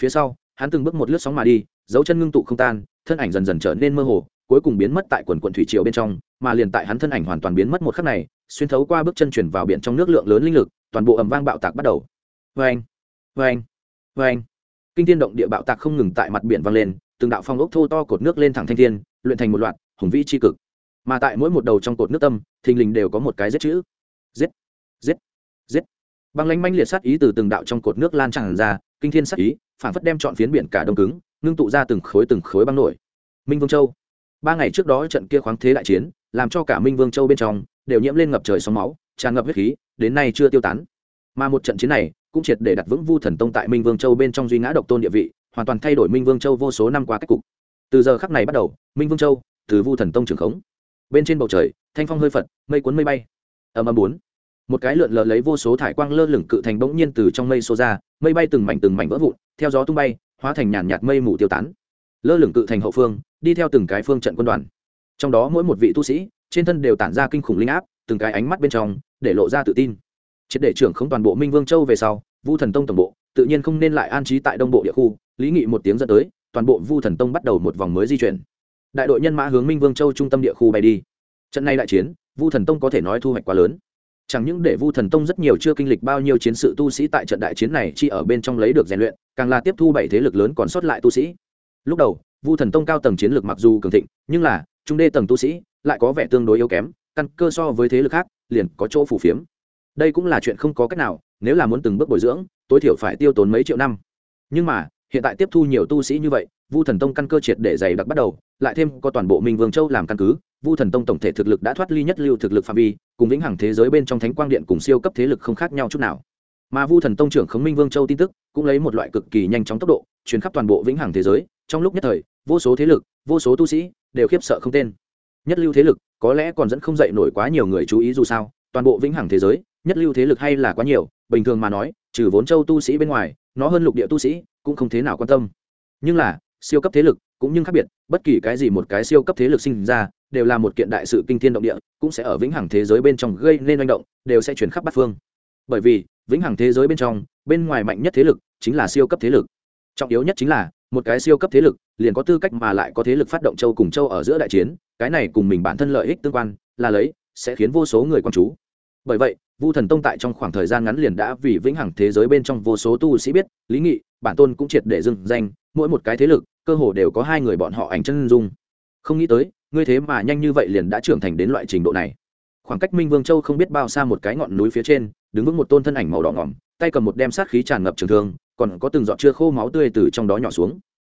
phía sau, hắn từng bước một lướt sóng mà đi, dấu chân ngưng tụ không tan, thân ảnh dần dần trở nên mơ hồ, cuối cùng biến mất tại quần quận thủy triều bên trong, mà liền tại hắn thân ảnh hoàn toàn biến mất một khắc này, xuyên thấu qua bước chân chuyển vào biển trong nước lượng lớn linh lực, toàn bộ ầm vang bạo tạc bắt đầu. Vê anh vê anh vê anh kinh thiên động địa bạo tạc không ngừng tại mặt biển vang lên, từng đạo phong ốc thô to cột nước lên thẳng thanh thiên, luyện thành một loạt hùng vĩ tri cực. Mà tại mỗi một đầu trong cột nước tâm, thình lình đều có một cái giết chữ. Giết giết giết. Băng lanh manh liệt sát ý từ từng đạo trong cột nước lan tràn ra, kinh thiên sát ý phản phất đem chọn phiến biển cả đông cứng, ngưng tụ ra từng khối từng khối băng nổi. Minh vương châu. Ba ngày trước đó trận kia khoáng thế đại chiến, làm cho cả minh vương châu bên trong đều nhiễm lên ngập trời sóng máu, tràn ngập huyết khí, đến nay chưa tiêu tán. Mà một trận chiến này cũng triệt để đặt vững vu thần tông tại minh vương châu bên trong duy ngã độc tôn địa vị, hoàn toàn thay đổi minh vương châu vô số năm qua cách cục. Từ giờ khắc này bắt đầu, minh vương châu từ vu thần tông trưởng khống. Bên trên bầu trời, thanh phong hơi phật, mây cuốn mây bay. Ầm ầm bốn. Một cái lượn lờ lấy vô số thải quang lơ lửng cự thành bỗng nhiên từ trong mây xô ra mây bay từng mảnh từng mảnh vỡ vụn, theo gió tung bay, hóa thành nhàn nhạt mây mù tiêu tán. Lơ lửng tự thành hậu phương, đi theo từng cái phương trận quân đoàn. Trong đó mỗi một vị tu sĩ, trên thân đều tản ra kinh khủng linh áp, từng cái ánh mắt bên trong, để lộ ra tự tin. Triệt để trưởng không toàn bộ minh vương châu về sau, vu thần tông tổng bộ, tự nhiên không nên lại an trí tại đông bộ địa khu, lý nghị một tiếng dẫn tới, toàn bộ vu thần tông bắt đầu một vòng mới di chuyển. Đại đội nhân mã hướng minh vương châu trung tâm địa khu bay đi. Trận này đại chiến, vu thần tông có thể nói thu hoạch quá lớn chẳng những để vu thần tông rất nhiều chưa kinh lịch bao nhiêu chiến sự tu sĩ tại trận đại chiến này chỉ ở bên trong lấy được rèn luyện, càng là tiếp thu bảy thế lực lớn còn sót lại tu sĩ. Lúc đầu, vu thần tông cao tầng chiến lược mặc dù cường thịnh, nhưng là, trung đê tầng tu sĩ lại có vẻ tương đối yếu kém, căn cơ so với thế lực khác liền có chỗ phủ phiếm. Đây cũng là chuyện không có cách nào, nếu là muốn từng bước bồi dưỡng, tối thiểu phải tiêu tốn mấy triệu năm. Nhưng mà, hiện tại tiếp thu nhiều tu sĩ như vậy, vu thần tông căn cơ triệt để dày đặc bắt đầu, lại thêm có toàn bộ minh vương châu làm căn cứ, vu thần tông tổng thể thực lực đã thoát ly nhất lưu thực lực phạm vi cùng vĩnh hằng thế giới bên trong thánh quang điện cùng siêu cấp thế lực không khác nhau chút nào. Mà vu thần tông trưởng khống minh vương châu tin tức, cũng lấy một loại cực kỳ nhanh chóng tốc độ chuyển khắp toàn bộ vĩnh hằng thế giới, trong lúc nhất thời, vô số thế lực, vô số tu sĩ, đều khiếp sợ không tên. Nhất lưu thế lực, có lẽ còn dẫn không dậy nổi quá nhiều người chú ý dù sao, toàn bộ vĩnh hằng thế giới, nhất lưu thế lực hay là quá nhiều, bình thường mà nói, trừ vốn châu tu sĩ bên ngoài, nó hơn lục địa tu sĩ, cũng không thế nào quan tâm. Nhưng là, siêu cấp thế lực cũng nhưng khác biệt, bất kỳ cái gì một cái siêu cấp thế lực sinh ra, đều là một kiện đại sự kinh thiên động địa, cũng sẽ ở vĩnh hằng thế giới bên trong gây nên manh động, đều sẽ chuyển khắp bát phương. Bởi vì, vĩnh hằng thế giới bên trong, bên ngoài mạnh nhất thế lực chính là siêu cấp thế lực. Trọng yếu nhất chính là, một cái siêu cấp thế lực, liền có tư cách mà lại có thế lực phát động châu cùng châu ở giữa đại chiến, cái này cùng mình bản thân lợi ích tương quan, là lấy, sẽ khiến vô số người quan chú. Bởi vậy, vu thần tông tại trong khoảng thời gian ngắn liền đã vì vĩnh hằng thế giới bên trong vô số tu sĩ biết, lý nghị, bản tôn cũng triệt để dừng danh, mỗi một cái thế lực cơ hồ đều có hai người bọn họ ảnh chân dung. Không nghĩ tới, ngươi thế mà nhanh như vậy liền đã trưởng thành đến loại trình độ này. Khoảng cách minh vương châu không biết bao xa một cái ngọn núi phía trên, đứng vững một tôn thân ảnh màu đỏ ngỏm, tay cầm một đem sát khí tràn ngập trường thương, còn có từng giọt chưa khô máu tươi từ trong đó nhỏ xuống.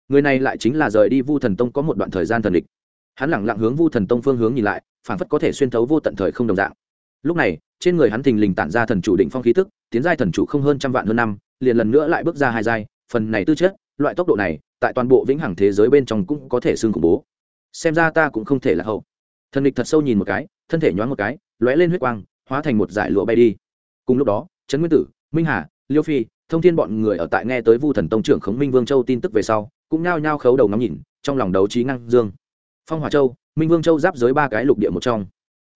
Người này lại chính là rời đi vu thần tông có một đoạn thời gian thần địch hắn lẳng lặng hướng vu thần tông phương hướng nhìn lại phản phất có thể xuyên thấu vô tận thời không đồng dạng. Lúc này, trên người hắn thình lình tản ra thần chủ định phong khí tức, tiến giai thần chủ không hơn trăm vạn hơn năm, liền lần nữa lại bước ra hai giai, phần này tư chất, loại tốc độ này tại toàn bộ vĩnh hằng thế giới bên trong cũng có thể xương khủng bố. Xem ra ta cũng không thể là hậu. Thần địch thật sâu nhìn một cái, thân thể nhoáng một cái, lóe lên huyết quang, hóa thành một dải lụa bay đi. Cùng lúc đó, trấn nguyên tử, minh hà, liêu phi, thông thiên bọn người ở tại nghe tới vu thần tông trưởng khống minh vương châu tin tức về sau, cũng nao nhao khấu đầu ngắm nhìn, trong lòng đấu trí năng dương. Phong hỏa châu, minh vương châu giáp giới ba cái lục địa một trong.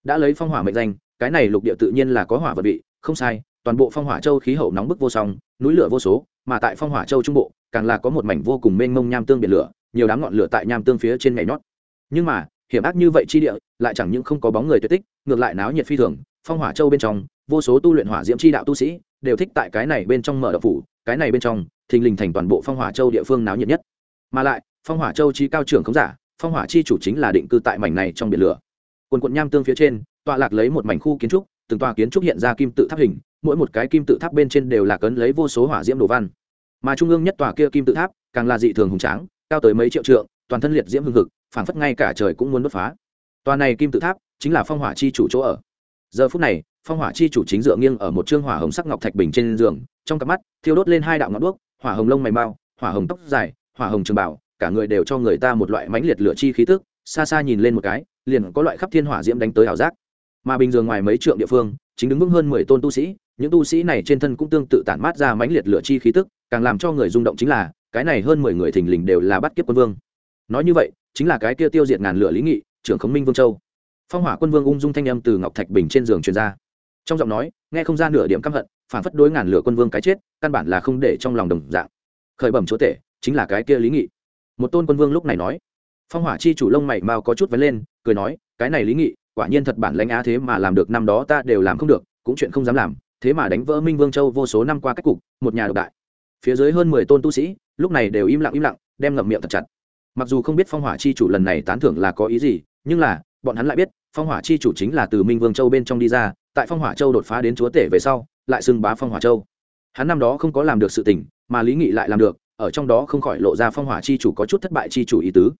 Đã lấy phong hỏa mệnh danh, cái này lục địa tự nhiên là có hỏa vật vị, không sai, toàn bộ phong hỏa châu khí hậu nóng bức vô song, núi lửa vô số, mà tại phong hỏa châu trung bộ càng là có một mảnh vô cùng mênh mông nham tương biển lửa, nhiều đám ngọn lửa tại nham tương phía trên nhảy nhót. Nhưng mà, hiểm ác như vậy chi địa, lại chẳng những không có bóng người tuyệt tích, ngược lại náo nhiệt phi thường, phong hỏa châu bên trong, vô số tu luyện hỏa diễm chi đạo tu sĩ, đều thích tại cái này bên trong mở đập phủ, cái này bên trong, thình lình thành toàn bộ phong hỏa châu địa phương náo nhiệt nhất. Mà lại, phong hỏa châu chi cao trưởng không giả, phong hỏa chi chủ chính là định cư tại mảnh này trong biển lửa. Quần quận nham tương phía trên, tọa lạc lấy một mảnh khu kiến trúc, từng tòa kiến trúc hiện ra kim tự tháp hình, mỗi một cái kim tự tháp bên trên đều là cấn lấy vô số hỏa diễm đồ văn mà trung ương nhất tòa kia kim tự tháp, càng là dị thường hùng tráng, cao tới mấy triệu trượng, toàn thân liệt diễm hưng hực, phảng phất ngay cả trời cũng muốn đốt phá. Tòa này kim tự tháp chính là phong hỏa chi chủ chỗ ở. Giờ phút này, phong hỏa chi chủ chính dựa nghiêng ở một trương hỏa hồng sắc ngọc thạch bình trên giường, trong cặp mắt, thiêu đốt lên hai đạo ngọn đuốc, hỏa hồng lông mày mau, hỏa hồng tóc dài, hỏa hồng trường bảo cả người đều cho người ta một loại mãnh liệt lửa chi khí tức, xa xa nhìn lên một cái, liền có loại khắp thiên hỏa diễm đánh tới ảo giác. Mà bình thường ngoài mấy trượng địa phương, chính đứng vững hơn mười tôn tu sĩ, những tu sĩ này trên thân cũng tương tự tản mát ra mãnh liệt lửa chi khí tức càng làm cho người rung động chính là, cái này hơn mười người thình lình đều là bắt kiếp quân vương. Nói như vậy, chính là cái kia tiêu diệt ngàn lửa lý nghị, trưởng khống minh vương châu. Phong hỏa quân vương ung dung thanh âm từ ngọc thạch bình trên giường truyền ra. Trong giọng nói, nghe không ra nửa điểm căm hận, phản phất đối ngàn lửa quân vương cái chết, căn bản là không để trong lòng đồng dạng. Khởi bẩm chúa tể, chính là cái kia lý nghị. Một tôn quân vương lúc này nói. Phong hỏa chi chủ lông mày mau có chút vấn lên, cười nói, cái này lý nghị, quả nhiên thật bản lãnh á thế mà làm được năm đó ta đều làm không được, cũng chuyện không dám làm, thế mà đánh vỡ minh vương châu vô số năm qua cách cục, một nhà độc đại phía dưới hơn mười tôn tu sĩ, lúc này đều im lặng im lặng, đem ngậm miệng thật chặt. Mặc dù không biết phong hỏa chi chủ lần này tán thưởng là có ý gì, nhưng là, bọn hắn lại biết, phong hỏa chi chủ chính là từ minh vương châu bên trong đi ra, tại phong hỏa châu đột phá đến chúa tể về sau, lại xưng bá phong hỏa châu. Hắn năm đó không có làm được sự tình, mà lý nghị lại làm được, ở trong đó không khỏi lộ ra phong hỏa chi chủ có chút thất bại chi chủ ý tứ.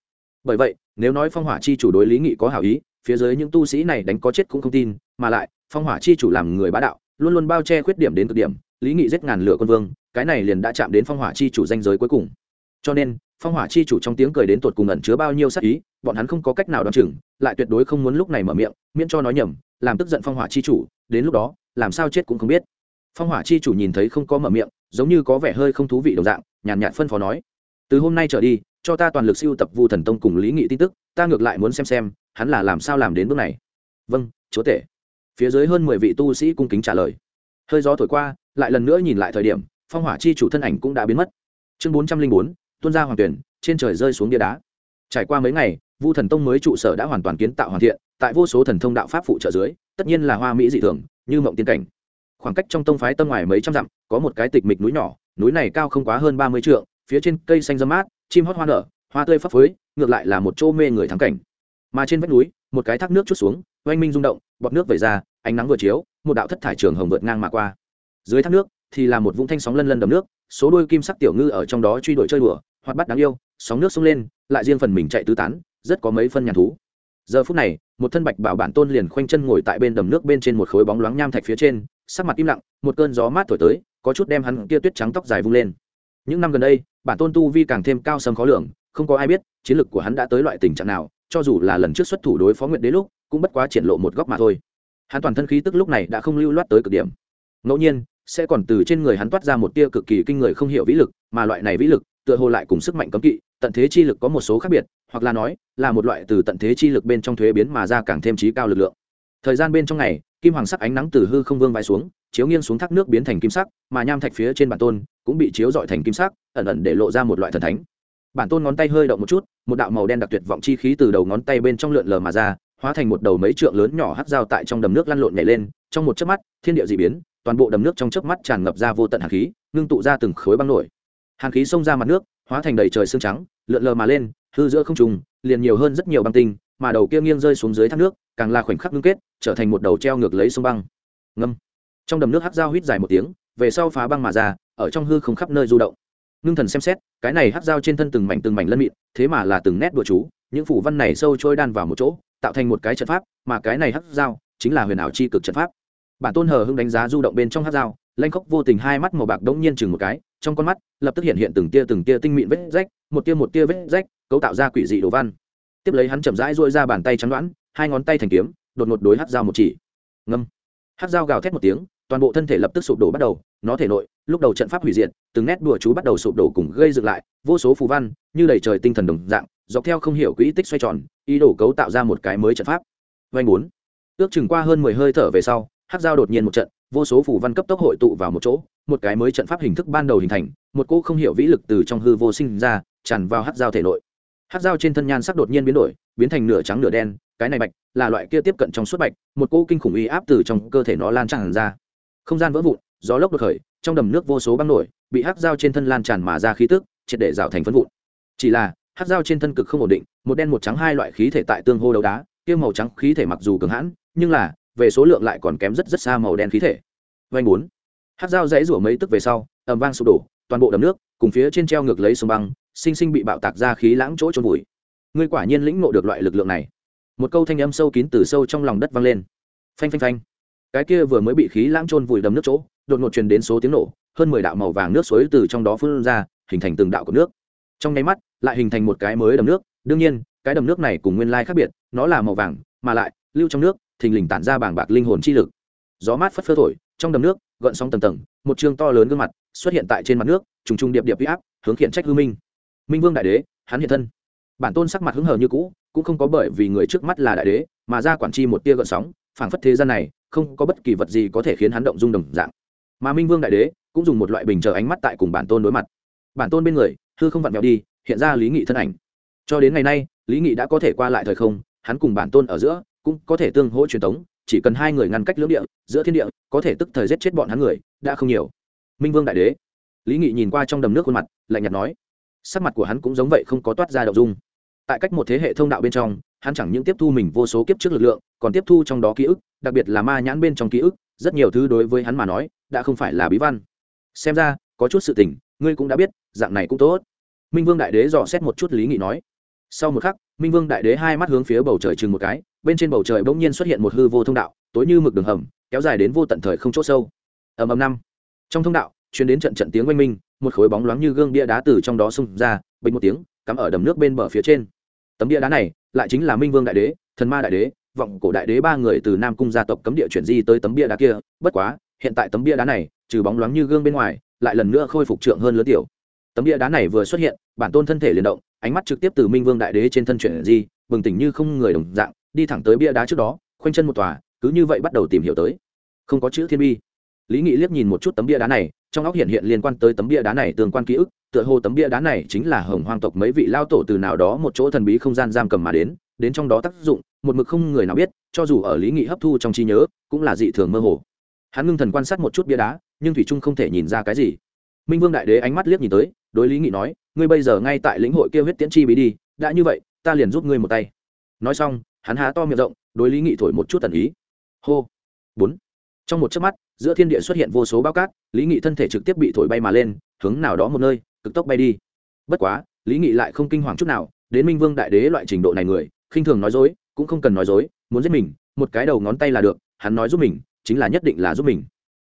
Bởi vậy, nếu nói phong hỏa chi chủ đối lý nghị có hảo ý, phía dưới những tu sĩ này đánh có chết cũng không tin, mà lại, phong hỏa chi chủ làm người bá đạo, luôn luôn bao che khuyết điểm đến cực điểm, lý nghị giết ngàn lửa quân vương cái này liền đã chạm đến phong hỏa chi chủ danh giới cuối cùng. Cho nên phong hỏa chi chủ trong tiếng cười đến tột cùng ẩn chứa bao nhiêu sắc ý bọn hắn không có cách nào đ o á n chừng lại tuyệt đối không muốn lúc này mở miệng miễn cho nói nhầm làm tức giận phong hỏa chi chủ đến lúc đó làm sao chết cũng không biết. Phong hỏa chi chủ nhìn thấy không có mở miệng giống như có vẻ hơi không thú vị đồng dạng nhàn nhạt, nhạt phân phó nói từ hôm nay trở đi cho ta toàn lực siêu tập vu thần tông cùng lý nghị tin tức ta ngược lại muốn xem xem hắn là làm sao làm đến bước này. Vâng chúa tể. Phía dưới hơn mười vị tu sĩ cung kính trả lời. Hơi gió thổi qua lại lần nữa nhìn lại thời điểm phong hỏa chi chủ thân ảnh cũng đã biến mất. Chương bốn trăm linh bốn tuân gia hoàng tuyển, trên trời rơi xuống bia đá. Trải qua mấy ngày, vu thần tông mới trụ sở đã hoàn toàn kiến tạo hoàn thiện, tại vô số thần thông đạo pháp phụ trợ dưới, tất nhiên là hoa mỹ dị thường, như mộng tiên cảnh. Khoảng cách trong tông phái tâm ngoài mấy trăm dặm, có một cái tịch mịch núi nhỏ, núi này cao không quá hơn ba mươi trượng, phía trên cây xanh dâm mát, chim hót hoa nở, hoa tươi phấp phới, ngược lại là một chỗ mê người thắng cảnh. Mà trên vách núi, một cái thác nước chút xuống, oanh minh rung động, bọt nước vẩy ra, ánh nắng vừa chiếu, một đạo thất thải trường hồng vượt ngang mà qua. Dưới thác nước thì là một vũng thanh sóng lân lân đầm nước, số đôi kim sắc tiểu ngư ở trong đó truy đuổi chơi đùa, hoạt bắt đáng yêu, sóng nước sông lên, lại riêng phần mình chạy tứ tán, rất có mấy phân nhàn thú. Giờ phút này, một thân bạch bảo bản tôn liền khoanh chân ngồi tại bên đầm nước bên trên một khối bóng loáng nham thạch phía trên, sắc mặt im lặng, một cơn gió mát thổi tới, có chút đem hắn kia tuyết trắng tóc dài vung lên. Những năm gần đây, bản tôn tu vi càng thêm cao sầm khó lường, không có ai biết, chiến lực của hắn đã tới loại tình trạng nào, cho dù là lần trước xuất thủ đối phó nguyệt đế lúc, cũng bất quá triển lộ một góc mà thôi. Hắn toàn thân khí tức lúc này đã không lưu loát tới cực điểm. Ngẫu nhiên sẽ còn từ trên người hắn toát ra một tia cực kỳ kinh người không hiểu vĩ lực, mà loại này vĩ lực, tựa hồ lại cùng sức mạnh cấm kỵ, tận thế chi lực có một số khác biệt, hoặc là nói, là một loại từ tận thế chi lực bên trong thuế biến mà ra càng thêm trí cao lực lượng. Thời gian bên trong ngày, kim hoàng sắc ánh nắng từ hư không vương vai xuống, chiếu nghiêng xuống thác nước biến thành kim sắc, mà nham thạch phía trên bản tôn cũng bị chiếu rọi thành kim sắc, ẩn ẩn để lộ ra một loại thần thánh. Bản tôn ngón tay hơi động một chút, một đạo màu đen đặc tuyệt vọng chi khí từ đầu ngón tay bên trong lượn lờ mà ra, hóa thành một đầu mấy trượng lớn nhỏ hắc dao tại trong đầm nước lăn lộn nhảy lên, trong một chớp mắt, thiên địa dị biến toàn bộ đầm nước trong chớp mắt tràn ngập ra vô tận hàn khí, ngưng tụ ra từng khối băng nổi. Hàn khí xông ra mặt nước, hóa thành đầy trời sương trắng, lượn lờ mà lên, hư giữa không trùng liền nhiều hơn rất nhiều băng tinh, mà đầu kia nghiêng rơi xuống dưới thác nước, càng là khoảnh khắc ngưng kết, trở thành một đầu treo ngược lấy sông băng. Ngâm. Trong đầm nước hắc dao huýt dài một tiếng, về sau phá băng mà ra, ở trong hư không khắp nơi du động. Ngưng thần xem xét, cái này hắc dao trên thân từng mảnh từng mảnh lân mịn, thế mà là từng nét đùa chú, những phủ văn này sâu trôi đan vào một chỗ, tạo thành một cái trận pháp, mà cái này hắc dao chính là huyền ảo chi cực trận pháp bản tôn hờ hưng đánh giá du động bên trong hắc dao, lanh khóc vô tình hai mắt màu bạc đống nhiên chừng một cái, trong con mắt lập tức hiện hiện từng tia từng tia tinh mịn vết rách, một tia một tia vết rách, cấu tạo ra quỷ dị đồ văn. Tiếp lấy hắn chậm rãi duỗi ra bàn tay trắng đoán, hai ngón tay thành kiếm, đột ngột đối hắc dao một chỉ. Ngâm. Hắc dao gào thét một tiếng, toàn bộ thân thể lập tức sụp đổ bắt đầu, nó thể nội, lúc đầu trận pháp hủy diệt, từng nét đùa chú bắt đầu sụp đổ cùng gây dựng lại, vô số phù văn, như đầy trời tinh thần đồng dạng, dọc theo không hiểu quỹ tích xoay tròn, ý đồ cấu tạo ra một cái mới trận pháp. Vanh bốn. Ước chừng qua hơn mười hơi thở về sau hát dao đột nhiên một trận, vô số phù văn cấp tốc hội tụ vào một chỗ, một cái mới trận pháp hình thức ban đầu hình thành, một cô không hiểu vĩ lực từ trong hư vô sinh ra, tràn vào hát dao thể nội. Hát dao trên thân nhan sắc đột nhiên biến đổi, biến thành nửa trắng nửa đen, cái này bạch là loại kia tiếp cận trong suốt bạch, một cô kinh khủng uy áp từ trong cơ thể nó lan tràn ra. Không gian vỡ vụn, gió lốc đột khởi, trong đầm nước vô số băng nổi, bị hắc dao trên thân lan tràn mà ra khí tức, triệt để rào thành phân vụn. Chỉ là, hắc dao trên thân cực không ổn định, một đen một trắng hai loại khí thể tại tương hô đấu đá, kia màu trắng khí thể mặc dù cường hãn, nhưng là về số lượng lại còn kém rất rất xa màu đen khí thể. Vanh bốn. Hắc dao dãy rủa mấy tức về sau, ầm vang sụp đổ, toàn bộ đầm nước, cùng phía trên treo ngược lấy sông băng, sinh sinh bị bạo tạc ra khí lãng chỗ trôn vùi. Ngươi quả nhiên lĩnh ngộ được loại lực lượng này. Một câu thanh âm sâu kín từ sâu trong lòng đất vang lên. Phanh phanh phanh. Cái kia vừa mới bị khí lãng trôn vùi đầm nước chỗ, đột ngột truyền đến số tiếng nổ, hơn mười đạo màu vàng nước suối từ trong đó phun ra, hình thành từng đạo của nước. Trong nháy mắt, lại hình thành một cái mới đầm nước. Đương nhiên, cái đầm nước này cùng nguyên lai khác biệt, nó là màu vàng, mà lại lưu trong nước thình lình tản ra bảng bạc linh hồn chi lực. Gió mát phất phơ thổi, trong đầm nước, gợn sóng tầng tầng, một chương to lớn gương mặt xuất hiện tại trên mặt nước, trùng trùng điệp điệp huy áp, hướng khiển trách hư minh. Minh vương đại đế, hắn hiện thân. Bản tôn sắc mặt hứng hờ như cũ, cũng không có bởi vì người trước mắt là đại đế, mà ra quản chi một tia gợn sóng, phảng phất thế gian này, không có bất kỳ vật gì có thể khiến hắn động dung đồng dạng. Mà minh vương đại đế, cũng dùng một loại bình chờ ánh mắt tại cùng bản tôn đối mặt. Bản tôn bên người, hư không vặn vẹo đi, hiện ra lý nghị thân ảnh. Cho đến ngày nay, lý nghị đã có thể qua lại thời không, hắn cùng bản tôn ở giữa cũng có thể tương hỗ truyền tống, chỉ cần hai người ngăn cách lưỡng địa giữa thiên địa có thể tức thời giết chết bọn hắn người đã không nhiều. Minh vương đại đế. Lý nghị nhìn qua trong đầm nước khuôn mặt lạnh nhạt nói sắc mặt của hắn cũng giống vậy không có toát ra đậu dung. Tại cách một thế hệ thông đạo bên trong hắn chẳng những tiếp thu mình vô số kiếp trước lực lượng còn tiếp thu trong đó ký ức đặc biệt là ma nhãn bên trong ký ức rất nhiều thứ đối với hắn mà nói đã không phải là bí văn. Xem ra có chút sự tình ngươi cũng đã biết dạng này cũng tốt. Minh vương đại đế dò xét một chút lý nghị nói. Sau một khắc minh vương đại đế hai mắt hướng phía bầu trời chừng một cái, bên trên bầu trời bỗng nhiên xuất hiện một hư vô thông đạo, tối như mực đường hầm, kéo dài đến vô tận thời không chỗ sâu. Ầm ầm năm. Trong thông đạo chuyến đến trận trận tiếng oanh minh, một khối bóng loáng như gương bia đá từ trong đó xông ra, bình một tiếng, cắm ở đầm nước bên bờ phía trên. Tấm bia đá này, lại chính là minh vương đại đế, thần ma đại đế, vọng cổ đại đế ba người từ nam cung gia tộc cấm địa chuyển di tới tấm bia đá kia. Bất quá, hiện tại tấm bia đá này, trừ bóng loáng như gương bên ngoài, lại lần nữa khôi phục trượng hơn lứa tiểu tấm bia đá này vừa xuất hiện, bản tôn thân thể liền động, ánh mắt trực tiếp từ minh vương đại đế trên thân chuyển di, bừng tỉnh như không người đồng dạng, đi thẳng tới bia đá trước đó, khoanh chân một tòa, cứ như vậy bắt đầu tìm hiểu tới. Không có chữ thiên bi. Lý nghị liếc nhìn một chút tấm bia đá này, trong óc hiện hiện liên quan tới tấm bia đá này tương quan ký ức, tựa hồ tấm bia đá này chính là hồng hoang tộc mấy vị lao tổ từ nào đó một chỗ thần bí không gian giam cầm mà đến đến trong đó tác dụng, một mực không người nào biết, cho dù ở lý nghị hấp thu trong trí nhớ, cũng là dị thường mơ hồ. Hắn ngưng thần quan sát một chút bia đá, nhưng thủy trung không thể nhìn ra cái gì. Minh vương đại đế ánh mắt liếc nhìn tới đối lý nghị nói, ngươi bây giờ ngay tại lĩnh hội kêu huyết tiễn chi bí đi, đã như vậy, ta liền giúp ngươi một tay. Nói xong, hắn há to miệng rộng, đối lý nghị thổi một chút tần ý. Hô. Bốn. Trong một chớp mắt, giữa thiên địa xuất hiện vô số bao cát, lý nghị thân thể trực tiếp bị thổi bay mà lên, hướng nào đó một nơi, cực tốc bay đi. Bất quá, lý nghị lại không kinh hoàng chút nào, đến minh vương đại đế loại trình độ này người, khinh thường nói dối, cũng không cần nói dối, muốn giết mình, một cái đầu ngón tay là được, hắn nói giúp mình, chính là nhất định là giúp mình.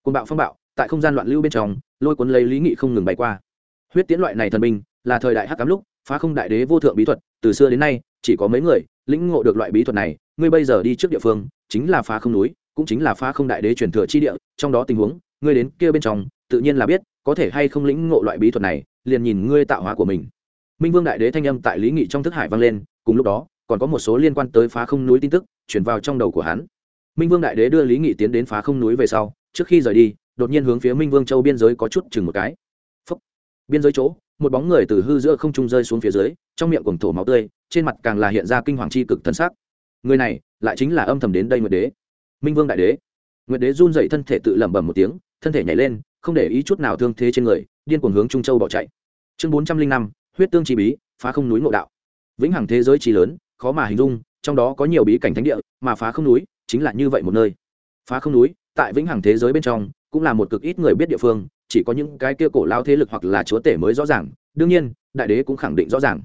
Côn bạo phong bạo, tại không gian loạn lưu bên trong, lôi cuốn lấy lý nghị không ngừng bay qua huyết tiễn loại này thần binh, là thời đại hắc cám lúc, phá không đại đế vô thượng bí thuật, từ xưa đến nay, chỉ có mấy người lĩnh ngộ được loại bí thuật này, ngươi bây giờ đi trước địa phương, chính là phá không núi, cũng chính là phá không đại đế truyền thừa chi địa, trong đó tình huống, ngươi đến kia bên trong, tự nhiên là biết, có thể hay không lĩnh ngộ loại bí thuật này, liền nhìn ngươi tạo hóa của mình. Minh vương đại đế thanh âm tại lý nghị trong thức hải vang lên, cùng lúc đó, còn có một số liên quan tới phá không núi tin tức chuyển vào trong đầu của hắn. Minh vương đại đế đưa lý nghị tiến đến phá không núi về sau, trước khi rời đi, đột nhiên hướng phía minh vương châu biên giới có chút chừng một cái biên giới chỗ, một bóng người từ hư giữa không trung rơi xuống phía dưới, trong miệng cùng thổ máu tươi, trên mặt càng là hiện ra kinh hoàng chi cực thân xác người này lại chính là âm thầm đến đây nguyệt đế. Minh vương đại đế. Nguyệt đế run dậy thân thể tự lẩm bẩm một tiếng, thân thể nhảy lên, không để ý chút nào thương thế trên người, điên cuồng hướng trung châu bỏ chạy. Chương bốn trăm linh năm, huyết tương chi bí, phá không núi ngộ đạo. Vĩnh hằng thế giới trí lớn, khó mà hình dung, trong đó có nhiều bí cảnh thánh địa, mà phá không núi chính là như vậy một nơi. Phá không núi, tại vĩnh hằng thế giới bên trong, cũng là một cực ít người biết địa phương chỉ có những cái kia cổ lao thế lực hoặc là chúa tể mới rõ ràng, đương nhiên, đại đế cũng khẳng định rõ ràng.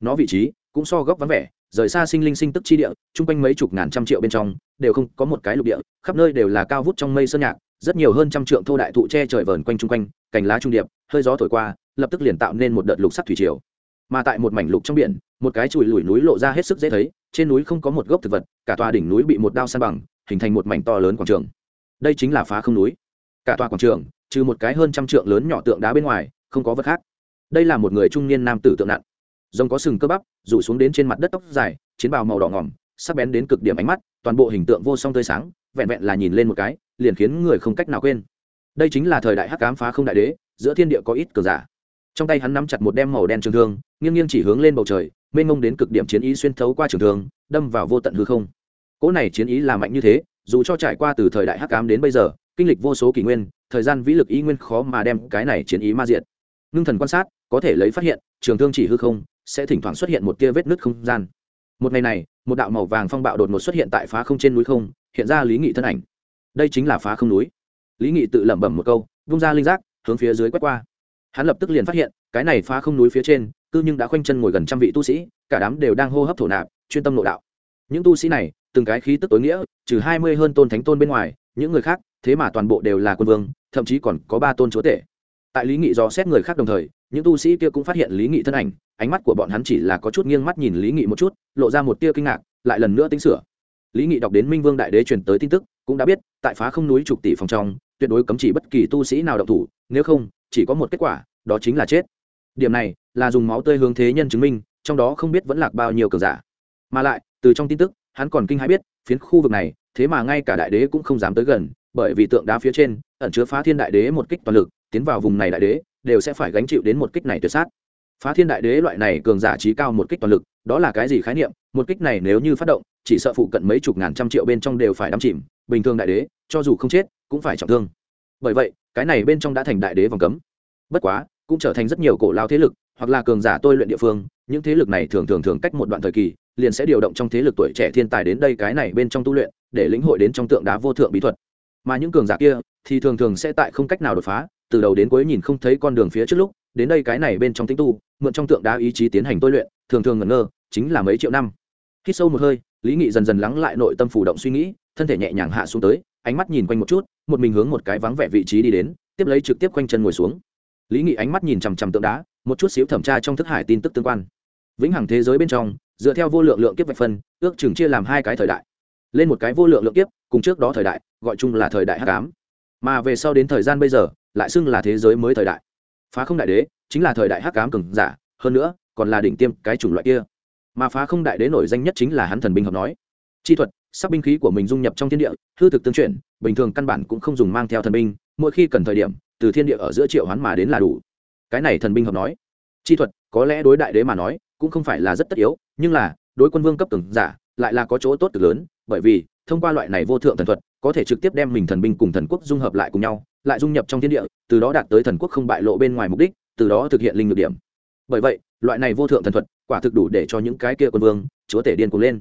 Nó vị trí cũng so góc vắng vẻ, rời xa sinh linh sinh tức chi địa, chung quanh mấy chục ngàn trăm triệu bên trong, đều không có một cái lục địa, khắp nơi đều là cao vút trong mây sơn nhạc, rất nhiều hơn trăm trượng thô đại thụ che trời vờn quanh chung quanh, cành lá trung điệp, hơi gió thổi qua, lập tức liền tạo nên một đợt lục sắc thủy triều. Mà tại một mảnh lục trong biển, một cái chùi lùi núi lộ ra hết sức dễ thấy, trên núi không có một gốc thực vật, cả tòa đỉnh núi bị một đao san bằng, hình thành một mảnh to lớn quảng trường. Đây chính là phá không núi. Cả tòa quảng trường trừ một cái hơn trăm trượng lớn nhỏ tượng đá bên ngoài, không có vật khác. Đây là một người trung niên nam tử tượng nặng. Rồng có sừng cơ bắp, rủ xuống đến trên mặt đất tóc dài, chiến bào màu đỏ ngỏm, sắc bén đến cực điểm ánh mắt, toàn bộ hình tượng vô song tươi sáng, vẹn vẹn là nhìn lên một cái, liền khiến người không cách nào quên. Đây chính là thời đại hắc cám phá không đại đế, giữa thiên địa có ít cờ giả. Trong tay hắn nắm chặt một đem màu đen trường thương, nghiêng nghiêng chỉ hướng lên bầu trời, mênh mông đến cực điểm chiến ý xuyên thấu qua trường thương, đâm vào vô tận hư không. Cỗ này chiến ý là mạnh như thế, dù cho trải qua từ thời đại hắc cám đến bây giờ, kinh lịch vô số kỷ nguyên thời gian vĩ lực ý nguyên khó mà đem cái này chiến ý ma diện ngưng thần quan sát, có thể lấy phát hiện, trường thương chỉ hư không, sẽ thỉnh thoảng xuất hiện một tia vết nứt không gian. Một ngày này, một đạo màu vàng phong bạo đột ngột xuất hiện tại phá không trên núi không, hiện ra lý nghị thân ảnh. Đây chính là phá không núi. Lý nghị tự lẩm bẩm một câu, vung ra linh giác, hướng phía dưới quét qua. Hắn lập tức liền phát hiện, cái này phá không núi phía trên, cư nhưng đã khoanh chân ngồi gần trăm vị tu sĩ, cả đám đều đang hô hấp thổ nạp, chuyên tâm nội đạo. Những tu sĩ này, từng cái khí tức tối nghĩa, trừ hai mươi hơn tôn thánh tôn bên ngoài những người khác, thế mà toàn bộ đều là quân vương, thậm chí còn có ba tôn chúa tể. Tại lý nghị do xét người khác đồng thời, những tu sĩ kia cũng phát hiện lý nghị thân ảnh, ánh mắt của bọn hắn chỉ là có chút nghiêng mắt nhìn lý nghị một chút, lộ ra một tia kinh ngạc, lại lần nữa tính sửa. Lý nghị đọc đến minh vương đại đế truyền tới tin tức, cũng đã biết, tại phá không núi trục tỷ phòng trong, tuyệt đối cấm chỉ bất kỳ tu sĩ nào độc thủ, nếu không, chỉ có một kết quả, đó chính là chết. Điểm này, là dùng máu tươi hướng thế nhân chứng minh, trong đó không biết vẫn lạc bao nhiêu cờ giả. Mà lại, từ trong tin tức, hắn còn kinh hãi biết, phiến khu vực này thế mà ngay cả đại đế cũng không dám tới gần, bởi vì tượng đá phía trên ẩn chứa phá thiên đại đế một kích toàn lực, tiến vào vùng này đại đế, đều sẽ phải gánh chịu đến một kích này tuyệt sát. Phá thiên đại đế loại này cường giả trí cao một kích toàn lực, đó là cái gì khái niệm? Một kích này nếu như phát động, chỉ sợ phụ cận mấy chục ngàn trăm triệu bên trong đều phải đắm chìm, bình thường đại đế, cho dù không chết, cũng phải trọng thương. Bởi vậy, cái này bên trong đã thành đại đế vòng cấm. Bất quá, cũng trở thành rất nhiều cổ lao thế lực, hoặc là cường giả tôi luyện địa phương, những thế lực này thường thường thường cách một đoạn thời kỳ, liền sẽ điều động trong thế lực tuổi trẻ thiên tài đến đây cái này bên trong tu luyện để lĩnh hội đến trong tượng đá vô thượng bí thuật. Mà những cường giả kia thì thường thường sẽ tại không cách nào đột phá, từ đầu đến cuối nhìn không thấy con đường phía trước lúc, đến đây cái này bên trong tính tu, mượn trong tượng đá ý chí tiến hành tôi luyện, thường thường ngẩn ngơ, chính là mấy triệu năm. Khi sâu một hơi, lý nghị dần dần lắng lại nội tâm phủ động suy nghĩ, thân thể nhẹ nhàng hạ xuống tới, ánh mắt nhìn quanh một chút, một mình hướng một cái vắng vẻ vị trí đi đến, tiếp lấy trực tiếp quanh chân ngồi xuống. Lý nghị ánh mắt nhìn chằm chằm tượng đá, một chút xíu thẩm tra trong thức hải tin tức tương quan. Vĩnh hằng thế giới bên trong, dựa theo vô lượng lượng kiếp vạch phân, ước chừng chia làm hai cái thời đại lên một cái vô lượng lượng kiếp, cùng trước đó thời đại, gọi chung là thời đại h tám mà về sau đến thời gian bây giờ, lại xưng là thế giới mới thời đại. Phá không đại đế, chính là thời đại hắc cám cường giả, hơn nữa, còn là đỉnh tiêm cái chủng loại kia. Mà phá không đại đế nổi danh nhất chính là hắn thần binh hợp nói. Chi thuật, sắc binh khí của mình dung nhập trong thiên địa, hư thực tương chuyển, bình thường căn bản cũng không dùng mang theo thần binh, mỗi khi cần thời điểm, từ thiên địa ở giữa triệu hoán mà đến là đủ. Cái này thần binh hợp nói. Chi thuật, có lẽ đối đại đế mà nói, cũng không phải là rất tất yếu, nhưng là, đối quân vương cấp cường giả, lại là có chỗ tốt cực lớn bởi vì, thông qua loại này vô thượng thần thuật, có thể trực tiếp đem mình thần binh cùng thần quốc dung hợp lại cùng nhau, lại dung nhập trong thiên địa, từ đó đạt tới thần quốc không bại lộ bên ngoài mục đích, từ đó thực hiện linh ngược điểm. Bởi vậy, loại này vô thượng thần thuật, quả thực đủ để cho những cái kia quân vương, chúa tể điên cuồng lên.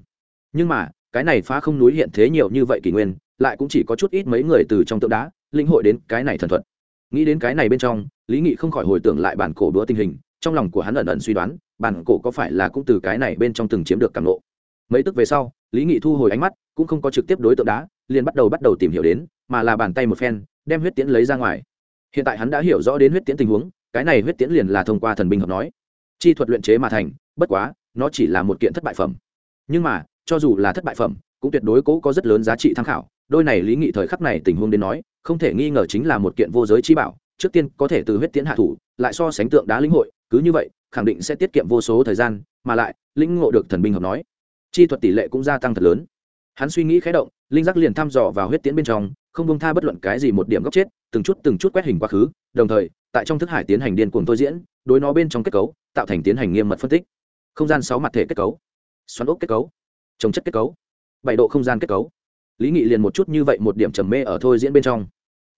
Nhưng mà, cái này phá không núi hiện thế nhiều như vậy kỷ nguyên, lại cũng chỉ có chút ít mấy người từ trong tượng đá, linh hội đến cái này thần thuật. Nghĩ đến cái này bên trong, lý nghị không khỏi hồi tưởng lại bản cổ đũa tình hình, trong lòng của hắn ẩn ẩn suy đoán, bản cổ có phải là cũng từ cái này bên trong từng chiếm được cảm lộ mấy tức về sau, lý nghị thu hồi ánh mắt, cũng không có trực tiếp đối tượng đá, liền bắt đầu bắt đầu tìm hiểu đến, mà là bàn tay một phen, đem huyết tiễn lấy ra ngoài. Hiện tại hắn đã hiểu rõ đến huyết tiễn tình huống, cái này huyết tiễn liền là thông qua thần binh hợp nói. Chi thuật luyện chế mà thành, bất quá, nó chỉ là một kiện thất bại phẩm. Nhưng mà, cho dù là thất bại phẩm, cũng tuyệt đối cố có rất lớn giá trị tham khảo. Đôi này lý nghị thời khắc này tình huống đến nói, không thể nghi ngờ chính là một kiện vô giới chi bảo, trước tiên có thể từ huyết tiễn hạ thủ, lại so sánh tượng đá lĩnh hội, cứ như vậy, khẳng định sẽ tiết kiệm vô số thời gian, mà lại, lĩnh ngộ được thần binh hợp nói chi thuật tỷ lệ cũng gia tăng thật lớn. Hắn suy nghĩ khé động, linh giác liền thăm dò vào huyết tiễn bên trong, không bông tha bất luận cái gì một điểm góc chết, từng chút từng chút quét hình quá khứ, đồng thời, tại trong thức hải tiến hành điên cuồng tôi diễn, đối nó bên trong kết cấu, tạo thành tiến hành nghiêm mật phân tích. Không gian sáu mặt thể kết cấu, xoắn ốc kết cấu, trồng chất kết cấu, bảy độ không gian kết cấu. Lý nghị liền một chút như vậy một điểm trầm mê ở thôi diễn bên trong.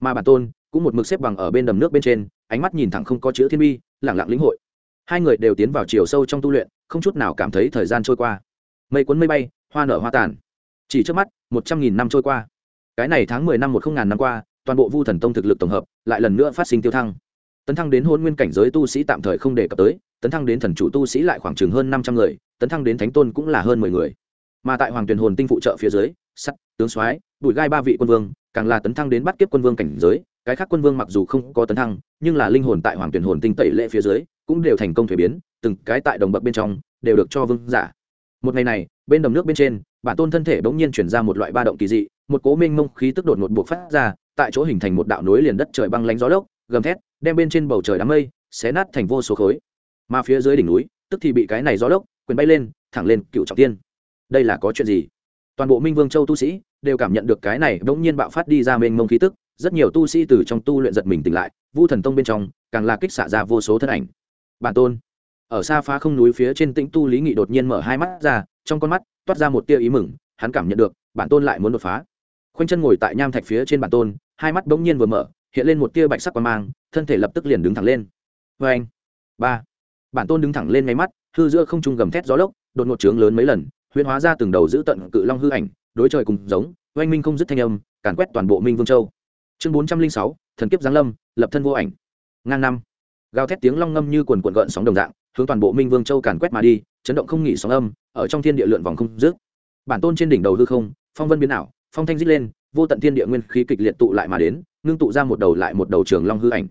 Mà bản tôn cũng một mực xếp bằng ở bên đầm nước bên trên, ánh mắt nhìn thẳng không có chữ thiên bi, lẳng lặng lĩnh hội. Hai người đều tiến vào chiều sâu trong tu luyện, không chút nào cảm thấy thời gian trôi qua mây cuốn mây bay, hoa nở hoa tàn. Chỉ trước mắt, một trăm nghìn năm trôi qua. Cái này tháng mười năm một không ngàn năm qua, toàn bộ vu thần tông thực lực tổng hợp lại lần nữa phát sinh tiêu thăng. Tấn thăng đến hôn nguyên cảnh giới tu sĩ tạm thời không đề cập tới, tấn thăng đến thần chủ tu sĩ lại khoảng chừng hơn năm trăm người, tấn thăng đến thánh tôn cũng là hơn mười người. Mà tại hoàng tuyền hồn tinh phụ trợ phía dưới, sắt, tướng soái, bụi gai ba vị quân vương, càng là tấn thăng đến bắt kiếp quân vương cảnh giới. Cái khác quân vương mặc dù không có tấn thăng, nhưng là linh hồn tại hoàng tuyền hồn tinh tẩy lệ phía dưới, cũng đều thành công thuế biến, từng cái tại đồng bậc bên trong, đều được cho vương giả một ngày này, bên đầm nước bên trên bản tôn thân thể bỗng nhiên chuyển ra một loại ba động kỳ dị, một cố minh mông khí tức đột ngột buộc phát ra, tại chỗ hình thành một đạo núi liền đất trời băng lánh gió lốc, gầm thét, đem bên trên bầu trời đám mây xé nát thành vô số khối. Mà phía dưới đỉnh núi, tức thì bị cái này gió lốc quyền bay lên, thẳng lên cựu trọng tiên đây là có chuyện gì? Toàn bộ minh vương châu tu sĩ đều cảm nhận được cái này bỗng nhiên bạo phát đi ra mênh mông khí tức, rất nhiều tu sĩ từ trong tu luyện giật mình tỉnh lại, vu thần tông bên trong càng là kích xả ra vô số thân ảnh. Bản tôn ở xa phá không núi phía trên tĩnh tu lý nghị đột nhiên mở hai mắt ra, trong con mắt toát ra một tia ý mừng, hắn cảm nhận được, bản tôn lại muốn đột phá. Khoanh chân ngồi tại nham thạch phía trên bản tôn, hai mắt bỗng nhiên vừa mở, hiện lên một tia bạch sắc quang mang, thân thể lập tức liền đứng thẳng lên. Vê anh, ba, bản tôn đứng thẳng lên ngay mắt, hư giữa không trung gầm thét gió lốc, đột ngột trướng lớn mấy lần, huyễn hóa ra từng đầu giữ tận cự long hư ảnh, đối trời cùng giống, oanh minh không dứt thanh âm, càn quét toàn bộ minh vương châu. Chương bốn trăm linh sáu, thần kiếp giáng lâm, lập thân vô ảnh. Ngang năm, gào thét tiếng long ngâm như quần quần gợn sóng đồng dạng hướng toàn bộ minh vương châu càn quét mà đi, chấn động không nghỉ sóng âm, ở trong thiên địa lượn vòng không dứt. Bản tôn trên đỉnh đầu hư không, phong vân biến ảo, phong thanh dít lên, vô tận thiên địa nguyên khí kịch liệt tụ lại mà đến, ngưng tụ ra một đầu lại một đầu trường long hư ảnh.